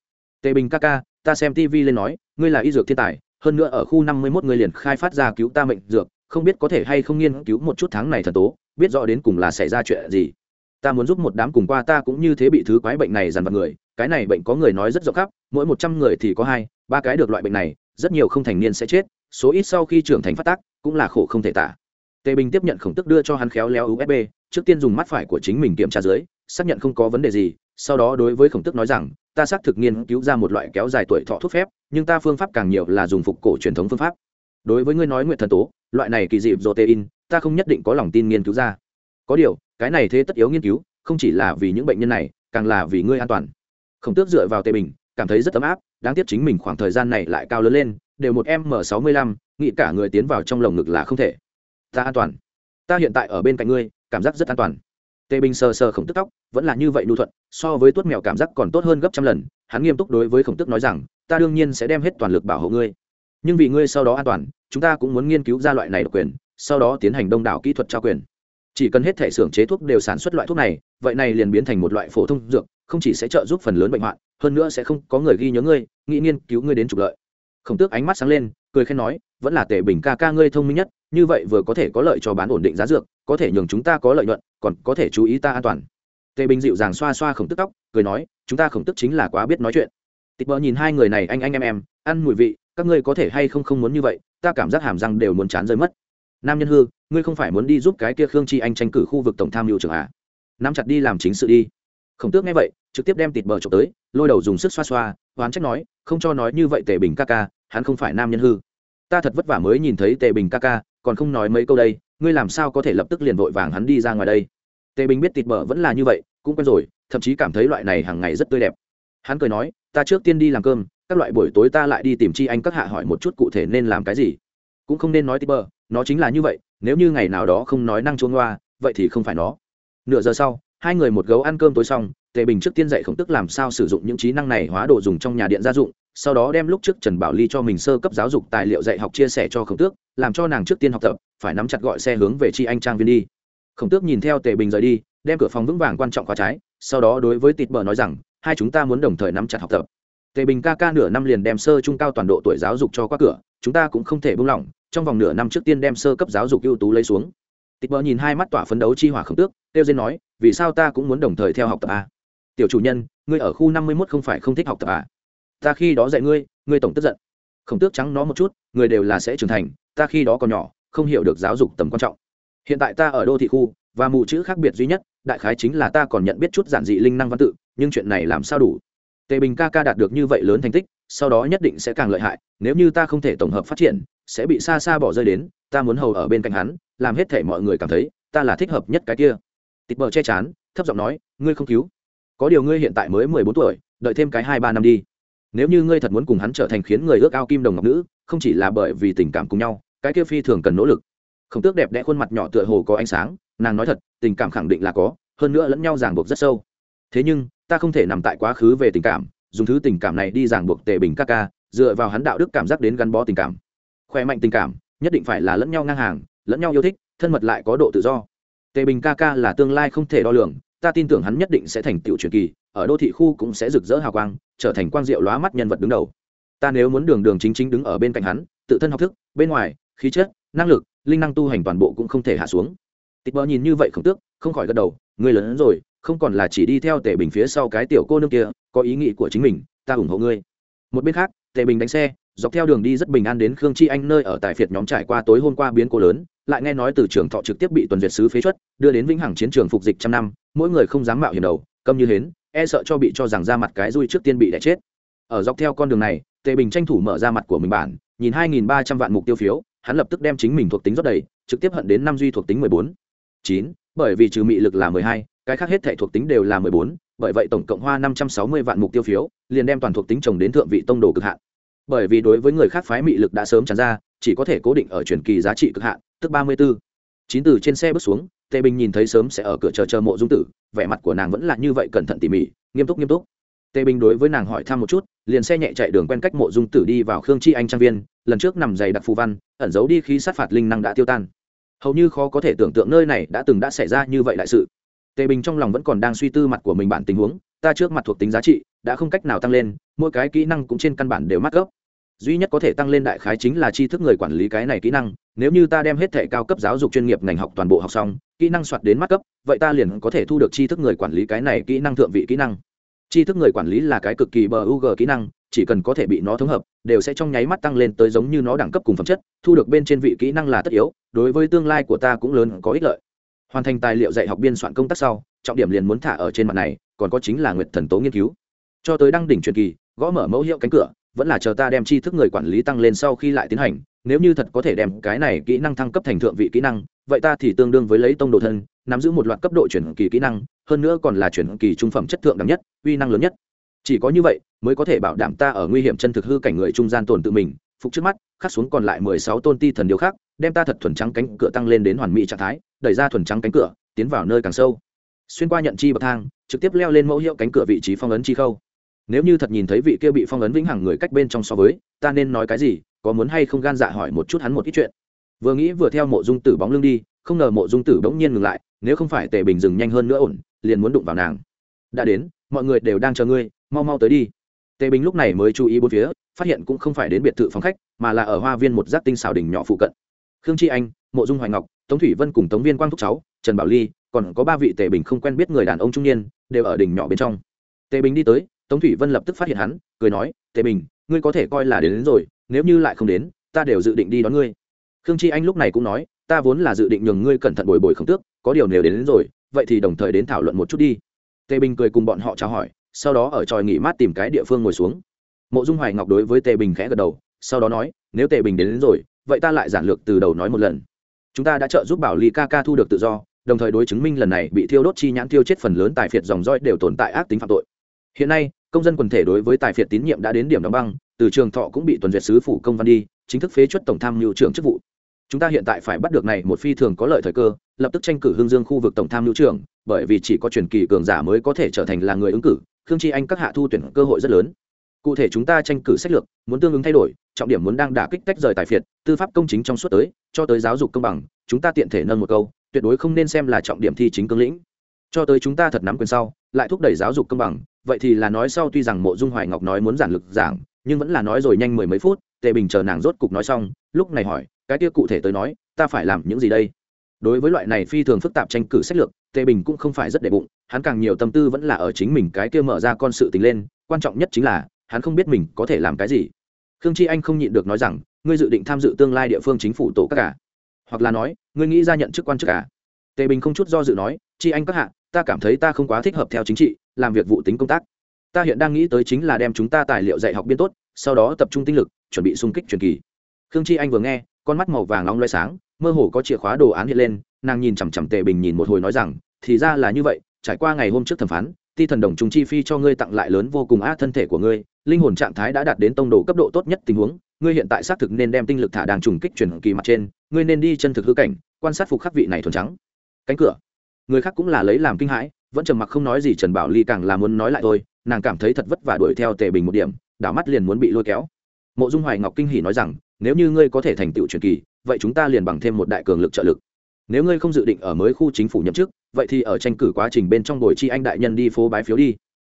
Tề bình ca ca, ta xem tv lên nói, ngươi là y dược thiên tài, hơn nữa ở khu năm mươi mốt ngươi liền khai phát ra cứu ta mệnh dược, không biết có thể hay không nghiên cứu một chút tháng này thần tố, biết rõ đến cùng là xảy ra chuyện gì. Ta muốn giúp một đám cùng qua ta cũng như thế bị thứ quái bệnh này dằn vặt người, cái này bệnh có người nói rất rộng khắp, mỗi một trăm người thì có hai, ba cái được loại bệnh này, rất nhiều không thành niên sẽ chết, số ít sau khi trưởng thành phát tác, cũng là khổ không thể tả. Tề bình tiếp nhận khổng tức đưa cho hắn khéo léo usb trước tiên dùng mắt phải của chính mình kiểm tra dưới xác nhận không có vấn đề gì, sau đó đối với khổng tức nói rằng, ta xác thực nghiên cứu ra một loại kéo dài tuổi thọ thuốc phép, nhưng ta phương pháp càng nhiều là dùng phục cổ truyền thống phương pháp. Đối với ngươi nói nguyện thần tố, loại này kỳ dịp protein, ta không nhất định có lòng tin nghiên cứu ra. Có điều, cái này thế tất yếu nghiên cứu, không chỉ là vì những bệnh nhân này, càng là vì ngươi an toàn. Khổng tước dựa vào tề bình, cảm thấy rất ấm áp, đáng tiếc chính mình khoảng thời gian này lại cao lớn lên, đều một m sáu mươi lăm, nghĩ cả người tiến vào trong lồng ngực là không thể. Ta an toàn. Ta hiện tại ở bên cạnh ngươi, cảm giác rất an toàn tề bình sờ sờ khổng tức tóc, vẫn là như vậy nhu thuận, so với tuốt mèo cảm giác còn tốt hơn gấp trăm lần, hắn nghiêm túc đối với khổng tức nói rằng, ta đương nhiên sẽ đem hết toàn lực bảo hộ ngươi. Nhưng vì ngươi sau đó an toàn, chúng ta cũng muốn nghiên cứu ra loại này độc quyền, sau đó tiến hành đông đảo kỹ thuật trao quyền. Chỉ cần hết thể xưởng chế thuốc đều sản xuất loại thuốc này, vậy này liền biến thành một loại phổ thông dược, không chỉ sẽ trợ giúp phần lớn bệnh hoạn, hơn nữa sẽ không có người ghi nhớ ngươi, nghĩ nghiên cứu ngươi đến trục lợi. Khổng tước ánh mắt sáng lên, cười khen nói, vẫn là tề bình ca ca ngươi thông minh nhất, như vậy vừa có thể có lợi cho bán ổn định giá dược, có thể nhường chúng ta có lợi nhuận còn có thể chú ý ta an toàn. Tề bình dịu dàng xoa xoa khổng tức tóc, cười nói, chúng ta khổng tức chính là quá biết nói chuyện. Tịch bỡ nhìn hai người này, anh anh, em em, ăn mùi vị, các ngươi có thể hay không không muốn như vậy, ta cảm giác hàm răng đều muốn chán rơi mất. Nam nhân hư, ngươi không phải muốn đi giúp cái kia khương chi anh tranh cử khu vực tổng tham mưu trưởng à? Nắm chặt đi làm chính sự đi. Khổng tước nghe vậy, trực tiếp đem tịt bờ trộm tới, lôi đầu dùng sức xoa xoa, oán trách nói, không cho nói như vậy tề bình ca ca, hắn không phải nam nhân hư. Ta thật vất vả mới nhìn thấy tề bình ca ca, còn không nói mấy câu đây ngươi làm sao có thể lập tức liền vội vàng hắn đi ra ngoài đây? Tề bình biết tịt bờ vẫn là như vậy, cũng quen rồi, thậm chí cảm thấy loại này hàng ngày rất tươi đẹp. Hắn cười nói, ta trước tiên đi làm cơm, các loại buổi tối ta lại đi tìm chi anh các hạ hỏi một chút cụ thể nên làm cái gì. Cũng không nên nói tịt bờ nó chính là như vậy, nếu như ngày nào đó không nói năng chuông loa, vậy thì không phải nó. Nửa giờ sau, hai người một gấu ăn cơm tối xong, tề bình trước tiên dạy khổng tức làm sao sử dụng những trí năng này hóa đồ dùng trong nhà điện gia dụng, sau đó đem lúc trước trần bảo ly cho mình sơ cấp giáo dục tài liệu dạy học chia sẻ cho khổng tước, làm cho nàng trước tiên học tập phải nắm chặt gọi xe hướng về chi anh trang viên đi. Khổng tước nhìn theo tề bình rời đi, đem cửa phòng vững vàng quan trọng khóa trái, sau đó đối với tịt bờ nói rằng, hai chúng ta muốn đồng thời nắm chặt học tập. Tề bình ca ca nửa năm liền đem sơ trung cao toàn độ tuổi giáo dục cho qua cửa, chúng ta cũng không thể buông lỏng, trong vòng nửa năm trước tiên đem sơ cấp giáo dục ưu tú lấy xuống. Tịt bờ nhìn hai mắt tỏa phấn đấu chi hỏa khổng tước tiêu dên nói, vì sao ta cũng muốn đồng thời theo học tập a tiểu chủ nhân, ngươi ở khu năm mươi mốt không phải không thích học tập à? Ta khi đó dạy ngươi ngươi tổng tức giận. Khổng tước trắng nó một chút, người đều là sẽ trưởng thành, ta khi đó còn nhỏ không hiểu được giáo dục tầm quan trọng. Hiện tại ta ở đô thị khu, và mù chữ khác biệt duy nhất, đại khái chính là ta còn nhận biết chút giản dị linh năng văn tự, nhưng chuyện này làm sao đủ? Tề bình ca ca đạt được như vậy lớn thành tích, sau đó nhất định sẽ càng lợi hại, nếu như ta không thể tổng hợp phát triển, sẽ bị xa xa bỏ rơi đến, ta muốn hầu ở bên cạnh hắn, làm hết thể mọi người cảm thấy, ta là thích hợp nhất cái kia. Tịt bờ che chán, thấp giọng nói, ngươi không cứu. Có điều ngươi hiện tại mới mười bốn tuổi, đợi thêm cái hai ba năm đi. Nếu như ngươi thật muốn cùng hắn trở thành khiến người ước ao kim đồng ngọc nữ, không chỉ là bởi vì tình cảm cùng nhau cái kia phi thường cần nỗ lực. Khổng tước đẹp đẽ khuôn mặt nhỏ tựa hồ có ánh sáng, nàng nói thật, tình cảm khẳng định là có, hơn nữa lẫn nhau ràng buộc rất sâu. Thế nhưng, ta không thể nằm tại quá khứ về tình cảm, dùng thứ tình cảm này đi ràng buộc tề bình ca ca, dựa vào hắn đạo đức cảm giác đến gắn bó tình cảm. Khoe mạnh tình cảm, nhất định phải là lẫn nhau ngang hàng, lẫn nhau yêu thích, thân mật lại có độ tự do. Tề bình ca ca là tương lai không thể đo lường, ta tin tưởng hắn nhất định sẽ thành tựu truyền kỳ, ở đô thị khu cũng sẽ rực rỡ hào quang, trở thành quang diệu lóa mắt nhân vật đứng đầu. Ta nếu muốn đường đường chính chính đứng ở bên cạnh hắn, tự thân học thức, bên ngoài khí chất, năng lực, linh năng tu hành toàn bộ cũng không thể hạ xuống. Tịch bờ nhìn như vậy không tước không khỏi gật đầu ngươi lớn hơn rồi, không còn là chỉ đi theo tề bình phía sau cái tiểu cô nương kia, có ý nghĩ của chính mình, ta ủng hộ ngươi. Một bên khác, tề bình đánh xe, dọc theo đường đi rất bình an đến khương chi anh nơi ở tại phiệt nhóm trải qua tối hôm qua biến cố lớn, lại nghe nói từ trường thọ trực tiếp bị tuần duyệt sứ phế chuất, đưa đến vĩnh hằng chiến trường phục dịch trăm năm, mỗi người không dám mạo hiểm đầu, câm như hến e sợ cho bị cho rằng ra mặt cái rui trước tiên bị đẻ chết. Ở dọc theo con đường này, tề bình tranh thủ mở ra mặt của mình bản, nhìn hai nghìn ba trăm vạn mục tiêu phiếu hắn lập tức đem chính mình thuộc tính rót đầy, trực tiếp hận đến năm duy thuộc tính mười bốn. Chín, bởi vì trừ mị lực là mười hai, cái khác hết thảy thuộc tính đều là mười bốn, bởi vậy tổng cộng hoa năm trăm sáu mươi vạn mục tiêu phiếu, liền đem toàn thuộc tính trồng đến thượng vị tông đồ cực hạn. Bởi vì đối với người khác phái mị lực đã sớm tràn ra, chỉ có thể cố định ở truyền kỳ giá trị cực hạn, tức ba mươi bốn chín từ trên xe bước xuống, tề bình nhìn thấy sớm sẽ ở cửa chờ chờ mộ dung tử, vẻ mặt của nàng vẫn là như vậy cẩn thận tỉ mỉ, nghiêm túc nghiêm túc. Tề bình đối với nàng hỏi thăm một chút, liền xe nhẹ chạy đường quen cách mộ dung tử đi vào khương chi anh trang viên lần trước nằm dày đặc phù văn, ẩn giấu đi khi sát phạt linh năng đã tiêu tan. Hầu như khó có thể tưởng tượng nơi này đã từng đã xảy ra như vậy đại sự. Tề bình trong lòng vẫn còn đang suy tư mặt của mình bản tình huống, ta trước mặt thuộc tính giá trị đã không cách nào tăng lên, mỗi cái kỹ năng cũng trên căn bản đều mắc gốc duy nhất có thể tăng lên đại khái chính là tri thức người quản lý cái này kỹ năng, nếu như ta đem hết thẻ cao cấp giáo dục chuyên nghiệp ngành học toàn bộ học xong, kỹ năng soạt đến mắt cấp vậy ta liền có thể thu được tri thức người quản lý cái này kỹ năng thượng vị kỹ năng. Tri thức người quản lý là cái cực kỳ bờ u g kỹ năng chỉ cần có thể bị nó thống hợp, đều sẽ trong nháy mắt tăng lên tới giống như nó đẳng cấp cùng phẩm chất, thu được bên trên vị kỹ năng là tất yếu, đối với tương lai của ta cũng lớn có ích lợi. Hoàn thành tài liệu dạy học biên soạn công tác sau, trọng điểm liền muốn thả ở trên mặt này, còn có chính là nguyệt thần tố nghiên cứu. Cho tới đăng đỉnh truyền kỳ, gõ mở mẫu hiệu cánh cửa, vẫn là chờ ta đem tri thức người quản lý tăng lên sau khi lại tiến hành, nếu như thật có thể đem cái này kỹ năng thăng cấp thành thượng vị kỹ năng, vậy ta thì tương đương với lấy tông đồ thân, nắm giữ một loạt cấp độ chuyển kỳ kỹ năng, hơn nữa còn là chuyển kỳ trung phẩm chất thượng đẳng nhất, uy năng lớn nhất chỉ có như vậy mới có thể bảo đảm ta ở nguy hiểm chân thực hư cảnh người trung gian tồn tự mình, phục trước mắt, khắc xuống còn lại mười sáu tôn ti thần điều khác, đem ta thật thuần trắng cánh cửa tăng lên đến hoàn mỹ trạng thái, đẩy ra thuần trắng cánh cửa, tiến vào nơi càng sâu. Xuyên qua nhận chi bậc thang, trực tiếp leo lên mẫu hiệu cánh cửa vị trí phong ấn chi khâu. Nếu như thật nhìn thấy vị kia bị phong ấn vĩnh hằng người cách bên trong so với, ta nên nói cái gì, có muốn hay không gan dạ hỏi một chút hắn một ít chuyện. Vừa nghĩ vừa theo mộ dung tử bóng lưng đi, không ngờ mộ dung tử bỗng nhiên ngừng lại, nếu không phải tề bình dừng nhanh hơn nữa ổn, liền muốn đụng vào nàng. Đã đến, mọi người đều đang chờ ngươi mau mau tới đi. Tề bình lúc này mới chú ý bốn phía phát hiện cũng không phải đến biệt thự phòng khách mà là ở hoa viên một giác tinh xào đỉnh nhỏ phụ cận. Khương tri anh mộ dung hoài ngọc tống thủy vân cùng tống viên quang thúc cháu trần bảo ly còn có ba vị tề bình không quen biết người đàn ông trung niên đều ở đỉnh nhỏ bên trong. Tề bình đi tới tống thủy vân lập tức phát hiện hắn cười nói tề bình ngươi có thể coi là đến, đến rồi nếu như lại không đến ta đều dự định đi đón ngươi. Khương chi anh lúc này cũng nói ta vốn là dự định nhường ngươi cẩn thận bồi bồi không tước có điều nếu đến, đến rồi vậy thì đồng thời đến thảo luận một chút đi. Tề bình cười cùng bọn họ chào hỏi sau đó ở tròi nghỉ mát tìm cái địa phương ngồi xuống. Mộ dung hoài ngọc đối với tề bình khẽ gật đầu sau đó nói nếu tề bình đến, đến rồi vậy ta lại giản lược từ đầu nói một lần. Chúng ta đã trợ giúp bảo ly ca ca thu được tự do đồng thời đối chứng minh lần này bị thiêu đốt chi nhãn tiêu chết phần lớn tài phiệt dòng roi đều tồn tại ác tính phạm tội. Hiện nay công dân quần thể đối với tài phiệt tín nhiệm đã đến điểm đóng băng từ trường thọ cũng bị tuần duyệt sứ phủ công văn đi chính thức phế chuất tổng tham mưu trưởng chức vụ. Chúng ta hiện tại phải bắt được này một phi thường có lợi thời cơ lập tức tranh cử hương dương khu vực tổng tham mưu trưởng bởi vì chỉ có truyền kỳ cường giả mới có thể trở thành là người ứng cử khương chi anh các hạ thu tuyển cơ hội rất lớn. Cụ thể chúng ta tranh cử sách lược, muốn tương ứng thay đổi, trọng điểm muốn đang đả kích tách rời tài phiệt, tư pháp công chính trong suốt tới, cho tới giáo dục công bằng, chúng ta tiện thể nâng một câu, tuyệt đối không nên xem là trọng điểm thi chính cương lĩnh. Cho tới chúng ta thật nắm quyền sau, lại thúc đẩy giáo dục công bằng, vậy thì là nói sau tuy rằng mộ dung hoài ngọc nói muốn giản lực giảng, nhưng vẫn là nói rồi nhanh mười mấy phút, tề bình chờ nàng rốt cục nói xong, lúc này hỏi, cái kia cụ thể tới nói, ta phải làm những gì đây? Đối với loại này phi thường phức tạp tranh cử sách lược tề bình cũng không phải rất đệ bụng, hắn càng nhiều tâm tư vẫn là ở chính mình cái kia mở ra con sự tình lên, quan trọng nhất chính là, hắn không biết mình có thể làm cái gì. Khương chi anh không nhịn được nói rằng, ngươi dự định tham dự tương lai địa phương chính phủ tổ các cả hoặc là nói, ngươi nghĩ ra nhận chức quan chức à? cả tề bình không chút do dự nói, chi anh các hạ, ta cảm thấy ta không quá thích hợp theo chính trị, làm việc vụ tính công tác. Ta hiện đang nghĩ tới chính là đem chúng ta tài liệu dạy học biên tốt, sau đó tập trung tinh lực, chuẩn bị xung kích truyền kỳ. Khương chi anh vừa nghe, con mắt màu vàng long loay sáng mơ hồ có chìa khóa đồ án hiện lên, nàng nhìn chằm chằm tề bình nhìn một hồi nói rằng, thì ra là như vậy, trải qua ngày hôm trước thẩm phán, ti thần đồng trùng chi phi cho ngươi tặng lại lớn vô cùng a thân thể của ngươi, linh hồn trạng thái đã đạt đến tông đồ cấp độ tốt nhất tình huống, ngươi hiện tại xác thực nên đem tinh lực thả đàng trùng kích truyền kỳ mặt trên, ngươi nên đi chân thực hư cảnh, quan sát phục khắc vị này thuần trắng. Cánh cửa. Người khác cũng là lấy làm kinh hãi, vẫn trầm mặc không nói gì trần bảo ly càng là muốn nói lại thôi, nàng cảm thấy thật vất vả đuổi theo tề bình một điểm, đảo mắt liền muốn bị lôi kéo. Mộ dung hoài ngọc kinh hỉ nói rằng, nếu như ngươi có thể thành tựu truyền kỳ vậy chúng ta liền bằng thêm một đại cường lực trợ lực. Nếu ngươi không dự định ở mới khu chính phủ nhậm chức, vậy thì ở tranh cử quá trình bên trong buổi chi anh đại nhân đi phố bái phiếu đi.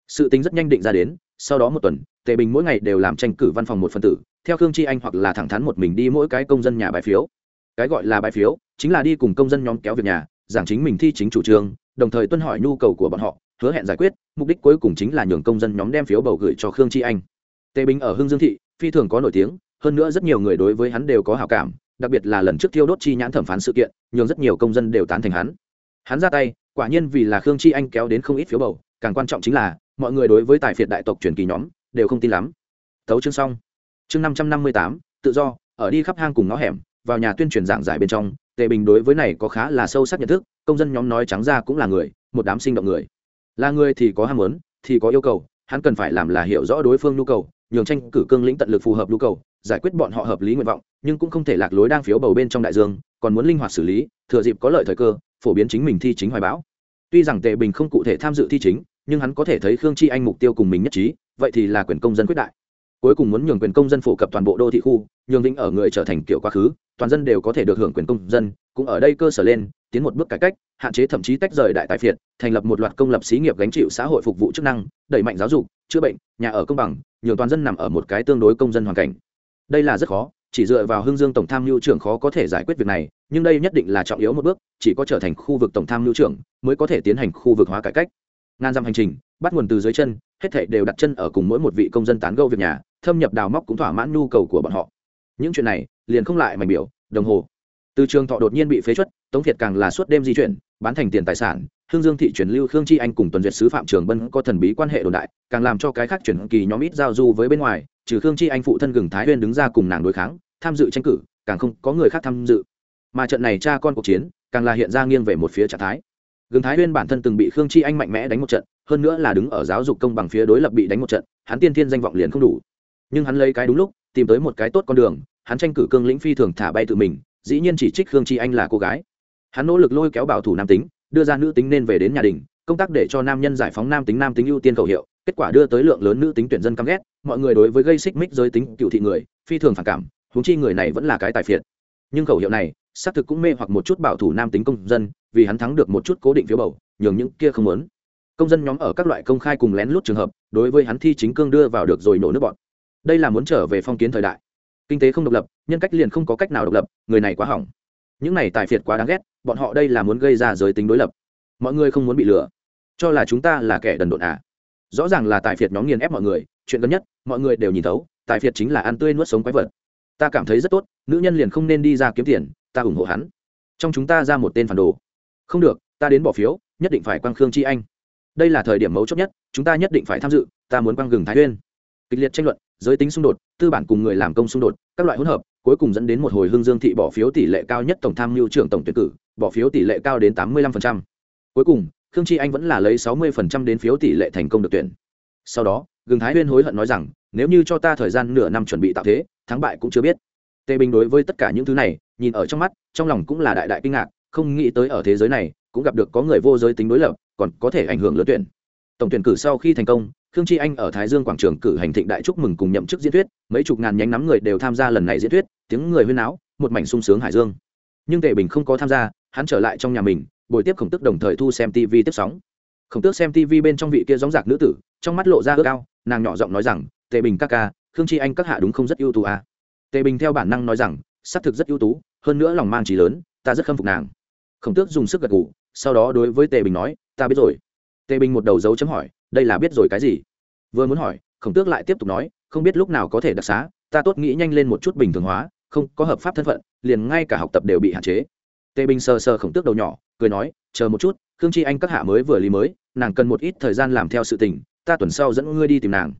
Sự tính rất nhanh định ra đến, sau đó một tuần, tề bình mỗi ngày đều làm tranh cử văn phòng một phân tử, theo khương chi anh hoặc là thẳng thắn một mình đi mỗi cái công dân nhà bài phiếu. Cái gọi là bài phiếu, chính là đi cùng công dân nhóm kéo việc nhà, giảng chính mình thi chính chủ trương, đồng thời tuân hỏi nhu cầu của bọn họ, hứa hẹn giải quyết, mục đích cuối cùng chính là nhường công dân nhóm đem phiếu bầu gửi cho khương chi anh. Tề bình ở hưng dương thị, phi thường có nổi tiếng, hơn nữa rất nhiều người đối với hắn đều có hảo cảm đặc biệt là lần trước thiêu đốt chi nhãn thẩm phán sự kiện, nhường rất nhiều công dân đều tán thành hắn. Hắn ra tay, quả nhiên vì là khương chi anh kéo đến không ít phiếu bầu, càng quan trọng chính là, mọi người đối với tài phiệt đại tộc truyền kỳ nhóm, đều không tin lắm. Tấu chương xong. Chương năm trăm năm mươi tám, tự do, ở đi khắp hang cùng ngõ hẻm, vào nhà tuyên truyền giảng giải bên trong, tề bình đối với này có khá là sâu sắc nhận thức, công dân nhóm nói trắng ra cũng là người, một đám sinh động người. Là người thì có ham muốn, thì có yêu cầu, hắn cần phải làm là hiểu rõ đối phương nhu cầu, nhường tranh cử cương lĩnh tận lực phù hợp nhu cầu giải quyết bọn họ hợp lý nguyện vọng, nhưng cũng không thể lạc lối đang phiếu bầu bên trong đại dương, còn muốn linh hoạt xử lý, thừa dịp có lợi thời cơ, phổ biến chính mình thi chính hoài bão. Tuy rằng tề bình không cụ thể tham dự thi chính, nhưng hắn có thể thấy khương chi anh mục tiêu cùng mình nhất trí, vậy thì là quyền công dân quyết đại. Cuối cùng muốn nhường quyền công dân phổ cập toàn bộ đô thị khu, nhường vĩnh ở người trở thành kiểu quá khứ, toàn dân đều có thể được hưởng quyền công dân, cũng ở đây cơ sở lên, tiến một bước cải cách, hạn chế thậm chí tách rời đại tài phiệt, thành lập một loạt công lập xí nghiệp gánh chịu xã hội phục vụ chức năng, đẩy mạnh giáo dục, chữa bệnh, nhà ở công bằng, nhường toàn dân nằm ở một cái tương đối công dân hoàn cảnh đây là rất khó, chỉ dựa vào hưng dương tổng tham mưu trưởng khó có thể giải quyết việc này, nhưng đây nhất định là trọng yếu một bước, chỉ có trở thành khu vực tổng tham mưu trưởng mới có thể tiến hành khu vực hóa cải cách. Ngàn dặm hành trình, bắt nguồn từ dưới chân, hết thảy đều đặt chân ở cùng mỗi một vị công dân tán gẫu việc nhà, thâm nhập đào móc cũng thỏa mãn nhu cầu của bọn họ. Những chuyện này liền không lại mảnh biểu, đồng hồ. Từ trường thọ đột nhiên bị phế chuất, tống thiệt càng là suốt đêm di chuyển bán thành tiền tài sản, hương dương thị chuyển lưu khương chi anh cùng tuần duyệt sứ phạm trường bân có thần bí quan hệ đồn đại, càng làm cho cái khác chuyển kỳ nhóm ít giao du với bên ngoài, trừ khương chi anh phụ thân gừng thái huyên đứng ra cùng nàng đối kháng, tham dự tranh cử, càng không có người khác tham dự. Mà trận này cha con cuộc chiến, càng là hiện ra nghiêng về một phía trạng thái. Gừng thái huyên bản thân từng bị khương chi anh mạnh mẽ đánh một trận, hơn nữa là đứng ở giáo dục công bằng phía đối lập bị đánh một trận, hắn tiên thiên danh vọng liền không đủ. Nhưng hắn lấy cái đúng lúc, tìm tới một cái tốt con đường, hắn tranh cử cương lĩnh phi thường thả bay tự mình, dĩ nhiên chỉ trích khương chi anh là cô gái hắn nỗ lực lôi kéo bảo thủ nam tính, đưa ra nữ tính nên về đến nhà đình, công tác để cho nam nhân giải phóng nam tính nam tính ưu tiên khẩu hiệu, kết quả đưa tới lượng lớn nữ tính tuyển dân căm ghét, mọi người đối với gây xích mích giới tính, cựu thị người, phi thường phản cảm, huống chi người này vẫn là cái tài phiệt. Nhưng khẩu hiệu này, xác thực cũng mê hoặc một chút bảo thủ nam tính công dân, vì hắn thắng được một chút cố định phiếu bầu, nhường những kia không muốn. Công dân nhóm ở các loại công khai cùng lén lút trường hợp, đối với hắn thi chính cương đưa vào được rồi nổ nước bọn. Đây là muốn trở về phong kiến thời đại. Kinh tế không độc lập, nhân cách liền không có cách nào độc lập, người này quá hỏng những này tài phiệt quá đáng ghét, bọn họ đây là muốn gây ra giới tính đối lập. Mọi người không muốn bị lừa. Cho là chúng ta là kẻ đần độn à? Rõ ràng là tài phiệt nhóm nghiền ép mọi người, chuyện gần nhất, mọi người đều nhìn thấu, tài phiệt chính là ăn tươi nuốt sống quái vật. Ta cảm thấy rất tốt, nữ nhân liền không nên đi ra kiếm tiền, ta ủng hộ hắn. Trong chúng ta ra một tên phản đồ. Không được, ta đến bỏ phiếu, nhất định phải quang khương chi anh. Đây là thời điểm mấu chốt nhất, chúng ta nhất định phải tham dự, ta muốn quang gừng thái nguyên. kịch liệt tranh luận, giới tính xung đột, tư bản cùng người làm công xung đột, các loại hỗn hợp cuối cùng dẫn đến một hồi hương dương thị bỏ phiếu tỷ lệ cao nhất tổng tham mưu trưởng tổng tuyển cử, bỏ phiếu tỷ lệ cao đến tám mươi 85%. cuối cùng, khương chi anh vẫn là lấy sáu 60% đến phiếu tỷ lệ thành công được tuyển. Sau đó, gừng thái huyên hối hận nói rằng, nếu như cho ta thời gian nửa năm chuẩn bị tạo thế, thắng bại cũng chưa biết. Tề bình đối với tất cả những thứ này, nhìn ở trong mắt, trong lòng cũng là đại đại kinh ngạc, không nghĩ tới ở thế giới này, cũng gặp được có người vô giới tính đối lập, còn có thể ảnh hưởng lớn tuyển. Tổng tuyển cử sau khi thành công khương chi anh ở thái dương quảng trường cử hành thịnh đại chúc mừng cùng nhậm chức diễn thuyết, mấy chục ngàn nhánh nắm người đều tham gia lần này diễn thuyết, tiếng người huyên áo một mảnh sung sướng hải dương. Nhưng tề bình không có tham gia, hắn trở lại trong nhà mình, buổi tiếp khổng tức đồng thời thu xem tv tiếp sóng. Khổng tước xem tv bên trong vị kia gióng giạc nữ tử, trong mắt lộ ra ước ao, nàng nhỏ giọng nói rằng, tề bình các ca, khương chi anh các hạ đúng không rất ưu tú à. tề bình theo bản năng nói rằng, xác thực rất ưu tú, hơn nữa lòng mang trí lớn, ta rất khâm phục nàng. Khổng tước dùng sức gật ngủ sau đó đối với tề bình nói, ta biết rồi. Tề bình một đầu dấu chấm hỏi đây là biết rồi cái gì? Vừa muốn hỏi, khổng tước lại tiếp tục nói, không biết lúc nào có thể đặc xá, ta tốt nghĩ nhanh lên một chút bình thường hóa, không có hợp pháp thân phận, liền ngay cả học tập đều bị hạn chế. Tề bình sờ sờ khổng tước đầu nhỏ, cười nói, chờ một chút, khương chi anh các hạ mới vừa lý mới, nàng cần một ít thời gian làm theo sự tình, ta tuần sau dẫn ngươi đi tìm nàng.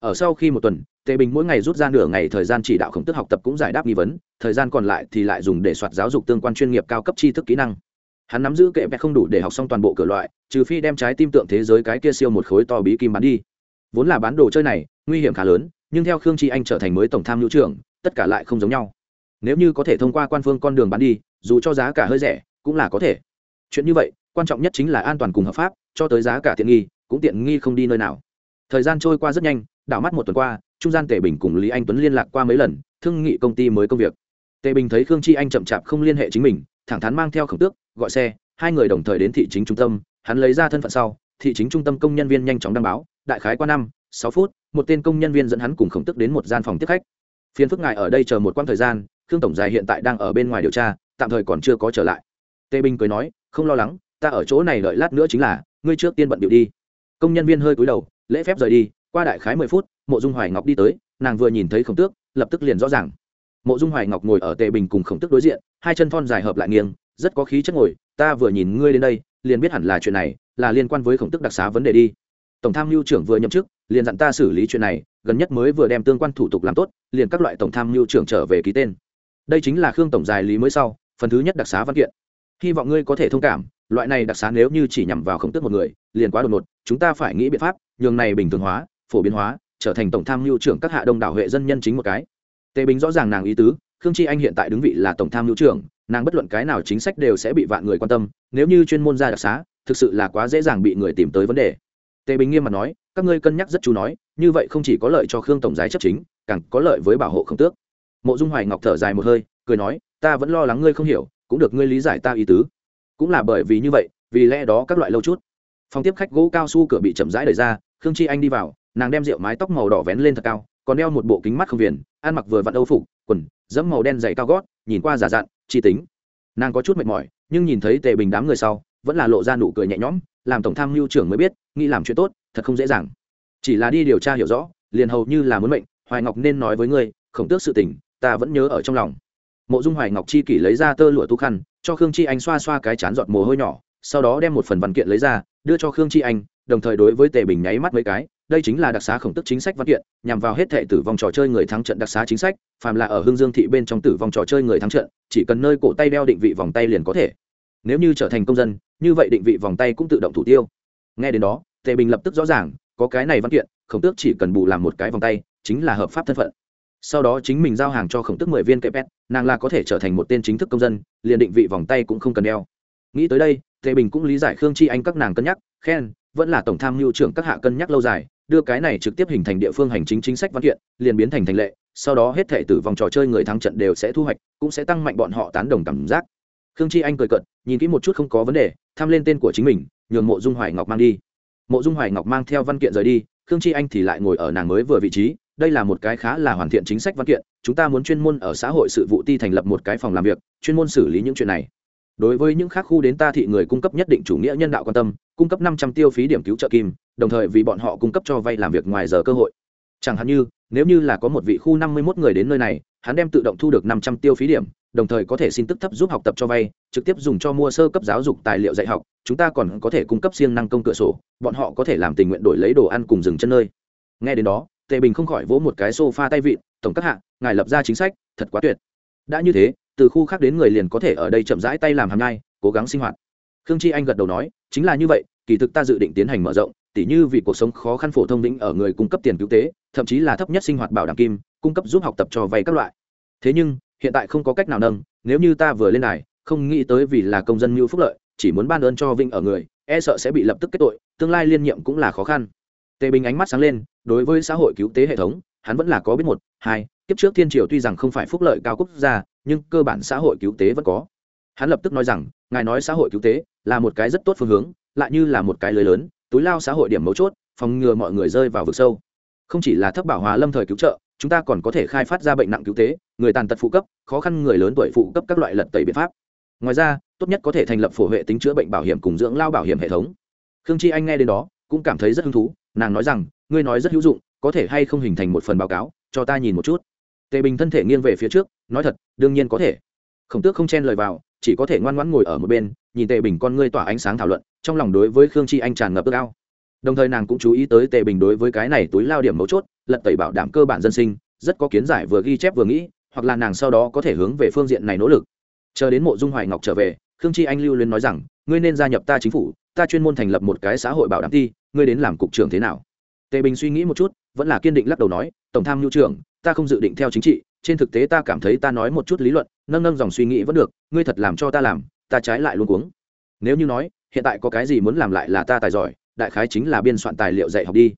Ở sau khi một tuần, tề bình mỗi ngày rút ra nửa ngày thời gian chỉ đạo khổng tức học tập cũng giải đáp nghi vấn, thời gian còn lại thì lại dùng để soạt giáo dục tương quan chuyên nghiệp cao cấp tri thức kỹ năng hắn nắm giữ kệ vẹt không đủ để học xong toàn bộ cửa loại, trừ phi đem trái tim tượng thế giới cái kia siêu một khối to bí kim bán đi. Vốn là bán đồ chơi này, nguy hiểm khá lớn, nhưng theo khương chi anh trở thành mới tổng tham hữu trưởng, tất cả lại không giống nhau. Nếu như có thể thông qua quan phương con đường bán đi, dù cho giá cả hơi rẻ, cũng là có thể. Chuyện như vậy, quan trọng nhất chính là an toàn cùng hợp pháp, cho tới giá cả tiện nghi, cũng tiện nghi không đi nơi nào. Thời gian trôi qua rất nhanh, đảo mắt một tuần qua, trung gian tề bình cùng lý anh tuấn liên lạc qua mấy lần, thương nghị công ty mới công việc. Tề bình thấy khương chi anh chậm chạp không liên hệ chính mình, thẳng thắn mang theo khổng tước gọi xe, hai người đồng thời đến thị chính trung tâm, hắn lấy ra thân phận sau, thị chính trung tâm công nhân viên nhanh chóng đăng báo, đại khái qua năm, sáu phút, một tên công nhân viên dẫn hắn cùng khổng tức đến một gian phòng tiếp khách. Phiên phức ngài ở đây chờ một quãng thời gian, khương tổng dài hiện tại đang ở bên ngoài điều tra, tạm thời còn chưa có trở lại. Tề bình cười nói, không lo lắng, ta ở chỗ này đợi lát nữa chính là, ngươi trước tiên bận điệu đi. Công nhân viên hơi cúi đầu, lễ phép rời đi, qua đại khái mười phút, mộ dung hoài ngọc đi tới, nàng vừa nhìn thấy khổng tước, lập tức liền rõ ràng. Mộ dung hoài ngọc ngồi ở tề bình cùng khổng tước đối diện, hai chân thon dài hợp lại nghiêng rất có khí chất ngồi, ta vừa nhìn ngươi đến đây, liền biết hẳn là chuyện này, là liên quan với khổng tức đặc xá vấn đề đi. Tổng tham mưu trưởng vừa nhậm chức, liền dặn ta xử lý chuyện này, gần nhất mới vừa đem tương quan thủ tục làm tốt, liền các loại tổng tham mưu trưởng trở về ký tên. Đây chính là khương tổng dài lý mới sau, phần thứ nhất đặc xá văn kiện. Hy vọng ngươi có thể thông cảm, loại này đặc xá nếu như chỉ nhằm vào khổng tức một người, liền quá đột ngột, chúng ta phải nghĩ biện pháp, nhường này bình thường hóa, phổ biến hóa, trở thành tổng tham mưu trưởng các hạ đông đảo huệ dân nhân chính một cái. Tề bình rõ ràng nàng ý tứ, khương chi anh hiện tại đứng vị là tổng tham mưu trưởng nàng bất luận cái nào chính sách đều sẽ bị vạn người quan tâm, nếu như chuyên môn ra đặc xá, thực sự là quá dễ dàng bị người tìm tới vấn đề. Tề bình nghiêm mặt nói, các ngươi cân nhắc rất chú nói, như vậy không chỉ có lợi cho khương tổng giái chấp chính, càng có lợi với bảo hộ không tước. Mộ dung hoài ngọc thở dài một hơi, cười nói, ta vẫn lo lắng ngươi không hiểu, cũng được ngươi lý giải ta ý tứ. Cũng là bởi vì như vậy, vì lẽ đó các loại lâu chút. Phòng tiếp khách gỗ cao su cửa bị chậm rãi đẩy ra, khương chi anh đi vào, nàng đem rượu mái tóc màu đỏ vén lên thật cao, còn đeo một bộ kính mắt không viền, ăn mặc vừa vặn âu phục, quần dẫm màu đen dày cao gót nhìn qua giả dặn chi tính. Nàng có chút mệt mỏi, nhưng nhìn thấy tề bình đám người sau, vẫn là lộ ra nụ cười nhẹ nhõm, làm tổng tham mưu trưởng mới biết, nghĩ làm chuyện tốt, thật không dễ dàng. Chỉ là đi điều tra hiểu rõ, liền hầu như là muốn mệnh, hoài ngọc nên nói với ngươi, khổng tước sự tình, ta vẫn nhớ ở trong lòng. Mộ dung hoài ngọc chi kỷ lấy ra tơ lụa tu khăn, cho khương chi anh xoa xoa cái chán giọt mồ hôi nhỏ, sau đó đem một phần văn kiện lấy ra, đưa cho khương chi anh, đồng thời đối với tề bình nháy mắt mấy cái đây chính là đặc xá khổng tức chính sách văn kiện, nhằm vào hết thệ tử vong trò chơi người thắng trận đặc xá chính sách, phàm là ở hương dương thị bên trong tử vong trò chơi người thắng trận, chỉ cần nơi cổ tay đeo định vị vòng tay liền có thể. Nếu như trở thành công dân, như vậy định vị vòng tay cũng tự động thủ tiêu. Nghe đến đó, tề bình lập tức rõ ràng, có cái này văn kiện, khổng tước chỉ cần bù làm một cái vòng tay, chính là hợp pháp thân phận. Sau đó chính mình giao hàng cho khổng tức mười viên kệ pet nàng là có thể trở thành một tên chính thức công dân, liền định vị vòng tay cũng không cần đeo. Nghĩ tới đây, tề bình cũng lý giải khương chi anh các nàng cân nhắc, khen, vẫn là tổng tham mưu trưởng các hạ cân nhắc lâu dài đưa cái này trực tiếp hình thành địa phương hành chính chính sách văn kiện, liền biến thành thành lệ, sau đó hết thể tử vòng trò chơi người thắng trận đều sẽ thu hoạch, cũng sẽ tăng mạnh bọn họ tán đồng cảm giác. Khương chi anh cười cận nhìn kỹ một chút không có vấn đề, tham lên tên của chính mình, nhường mộ dung hoài ngọc mang đi. Mộ dung hoài ngọc mang theo văn kiện rời đi, khương chi anh thì lại ngồi ở nàng mới vừa vị trí, đây là một cái khá là hoàn thiện chính sách văn kiện, chúng ta muốn chuyên môn ở xã hội sự vụ ti thành lập một cái phòng làm việc, chuyên môn xử lý những chuyện này đối với những khác khu đến ta thị người cung cấp nhất định chủ nghĩa nhân đạo quan tâm, cung cấp năm trăm tiêu phí điểm cứu trợ kim, đồng thời vì bọn họ cung cấp cho vay làm việc ngoài giờ cơ hội. Chẳng hạn như, nếu như là có một vị khu năm mươi một người đến nơi này, hắn đem tự động thu được năm trăm tiêu phí điểm, đồng thời có thể xin tức thấp giúp học tập cho vay, trực tiếp dùng cho mua sơ cấp giáo dục tài liệu dạy học, chúng ta còn có thể cung cấp siêng năng công cửa sổ, bọn họ có thể làm tình nguyện đổi lấy đồ ăn cùng dừng chân nơi. Nghe đến đó, tề bình không khỏi vỗ một cái sofa tay vịn, tổng các hạ, ngài lập ra chính sách, thật quá tuyệt. Đã như thế từ khu khác đến người liền có thể ở đây chậm rãi tay làm hàm nhai, cố gắng sinh hoạt. Khương chi anh gật đầu nói, chính là như vậy, kỳ thực ta dự định tiến hành mở rộng, tỉ như vì cuộc sống khó khăn phổ thông lĩnh ở người cung cấp tiền cứu tế, thậm chí là thấp nhất sinh hoạt bảo đảm kim, cung cấp giúp học tập cho vay các loại. Thế nhưng, hiện tại không có cách nào nâng, nếu như ta vừa lên này không nghĩ tới vì là công dân mưu phúc lợi, chỉ muốn ban ơn cho vinh ở người e sợ sẽ bị lập tức kết tội, tương lai liên nhiệm cũng là khó khăn. Tề bình ánh mắt sáng lên, đối với xã hội cứu tế hệ thống hắn vẫn là có biết một, hai, kiếp trước thiên triều tuy rằng không phải phúc lợi cao quốc gia, nhưng cơ bản xã hội cứu tế vẫn có. Hắn lập tức nói rằng, ngài nói xã hội cứu tế là một cái rất tốt phương hướng, lại như là một cái lưới lớn, túi lao xã hội điểm mấu chốt, phòng ngừa mọi người rơi vào vực sâu. Không chỉ là thấp bảo hòa lâm thời cứu trợ, chúng ta còn có thể khai phát ra bệnh nặng cứu tế, người tàn tật phụ cấp, khó khăn người lớn tuổi phụ cấp các loại lật tẩy biện pháp. Ngoài ra, tốt nhất có thể thành lập phổ hệ tính chữa bệnh bảo hiểm cùng dưỡng lao bảo hiểm hệ thống. Khương chi anh nghe đến đó, cũng cảm thấy rất hứng thú, nàng nói rằng, ngươi nói rất hữu dụng có thể hay không hình thành một phần báo cáo, cho ta nhìn một chút. Tề bình thân thể nghiêng về phía trước, nói thật, đương nhiên có thể. Khổng tước không chen lời vào, chỉ có thể ngoan ngoãn ngồi ở một bên, nhìn tề bình con ngươi tỏa ánh sáng thảo luận, trong lòng đối với khương chi anh tràn ngập ước ao. Đồng thời nàng cũng chú ý tới tề bình đối với cái này túi lao điểm mấu chốt, lật tẩy bảo đảm cơ bản dân sinh, rất có kiến giải vừa ghi chép vừa nghĩ, hoặc là nàng sau đó có thể hướng về phương diện này nỗ lực. Chờ đến mộ dung hoài ngọc trở về, khương chi anh lưu luyến nói rằng, ngươi nên gia nhập ta chính phủ, ta chuyên môn thành lập một cái xã hội bảo đảm ti, ngươi đến làm cục trưởng thế nào? Tề bình suy nghĩ một chút, vẫn là kiên định lắc đầu nói, tổng tham nhu trưởng, ta không dự định theo chính trị, trên thực tế ta cảm thấy ta nói một chút lý luận, nâng nâng dòng suy nghĩ vẫn được, ngươi thật làm cho ta làm, ta trái lại luôn cuống. Nếu như nói, hiện tại có cái gì muốn làm lại là ta tài giỏi, đại khái chính là biên soạn tài liệu dạy học đi.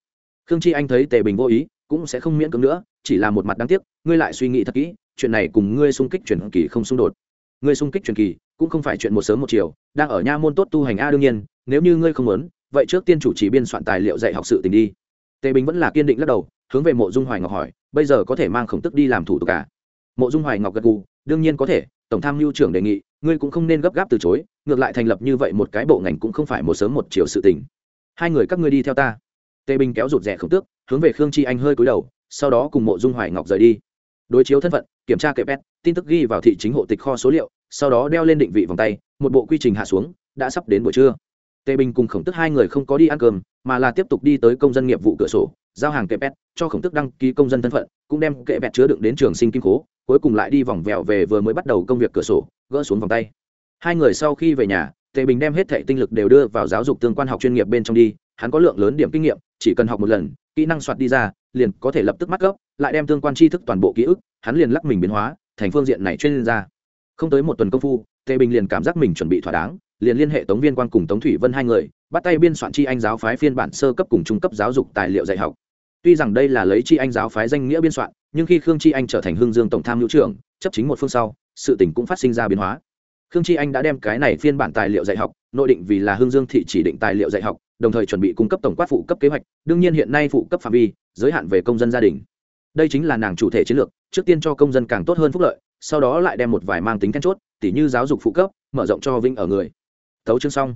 Khương chi anh thấy tề bình vô ý, cũng sẽ không miễn cưỡng nữa, chỉ là một mặt đáng tiếc, ngươi lại suy nghĩ thật kỹ, chuyện này cùng ngươi xung kích truyền kỳ không xung đột. Ngươi xung kích truyền kỳ, cũng không phải chuyện một sớm một chiều, đang ở nha môn tốt tu hành a đương nhiên, nếu như ngươi không muốn, vậy trước tiên chủ trì biên soạn tài liệu dạy học sự tình đi tề bình vẫn là kiên định lắc đầu, hướng về mộ dung hoài ngọc hỏi, bây giờ có thể mang khổng tức đi làm thủ tục cả mộ dung hoài ngọc gật gù, đương nhiên có thể, tổng tham mưu trưởng đề nghị, ngươi cũng không nên gấp gáp từ chối, ngược lại thành lập như vậy một cái bộ ngành cũng không phải một sớm một chiều sự tình. Hai người các ngươi đi theo ta. Tề bình kéo rụt rẻ khổng tước, hướng về khương chi anh hơi cúi đầu, sau đó cùng mộ dung hoài ngọc rời đi. Đối chiếu thân phận, kiểm tra kệ pet tin tức ghi vào thị chính hộ tịch kho số liệu, sau đó đeo lên định vị vòng tay, một bộ quy trình hạ xuống, đã sắp đến buổi trưa tề bình cùng khổng tức hai người không có đi ăn cơm, mà là tiếp tục đi tới công dân nghiệp vụ cửa sổ, giao hàng kệ pet cho khổng tức đăng ký công dân thân phận, cũng đem kệ pet chứa đựng đến trường sinh kim cố, cuối cùng lại đi vòng vèo về vừa mới bắt đầu công việc cửa sổ, gỡ xuống vòng tay. Hai người sau khi về nhà tề bình đem hết thệ tinh lực đều đưa vào giáo dục tương quan học chuyên nghiệp bên trong đi, hắn có lượng lớn điểm kinh nghiệm, chỉ cần học một lần, kỹ năng soạt đi ra, liền có thể lập tức mắt gốc, lại đem tương quan tri thức toàn bộ ký ức, hắn liền lắc mình biến hóa, thành phương diện này chuyên gia. Không tới một tuần công phu tề bình liền cảm giác mình chuẩn bị thỏa đáng liền liên hệ tống viên quan cùng tống thủy vân hai người, bắt tay biên soạn chi anh giáo phái phiên bản sơ cấp cùng trung cấp giáo dục tài liệu dạy học. Tuy rằng đây là lấy chi anh giáo phái danh nghĩa biên soạn, nhưng khi khương chi anh trở thành hương dương tổng tham hữu trưởng, chấp chính một phương sau, sự tỉnh cũng phát sinh ra biến hóa. Khương chi anh đã đem cái này phiên bản tài liệu dạy học, nội định vì là hương dương thị chỉ định tài liệu dạy học, đồng thời chuẩn bị cung cấp tổng quát phụ cấp kế hoạch, đương nhiên hiện nay phụ cấp phạm vi, giới hạn về công dân gia đình. Đây chính là nàng chủ thể chiến lược, trước tiên cho công dân càng tốt hơn phúc lợi, sau đó lại đem một vài mang tính then chốt, tỉ như giáo dục phụ cấp, mở rộng cho vinh ở người tấu chương xong.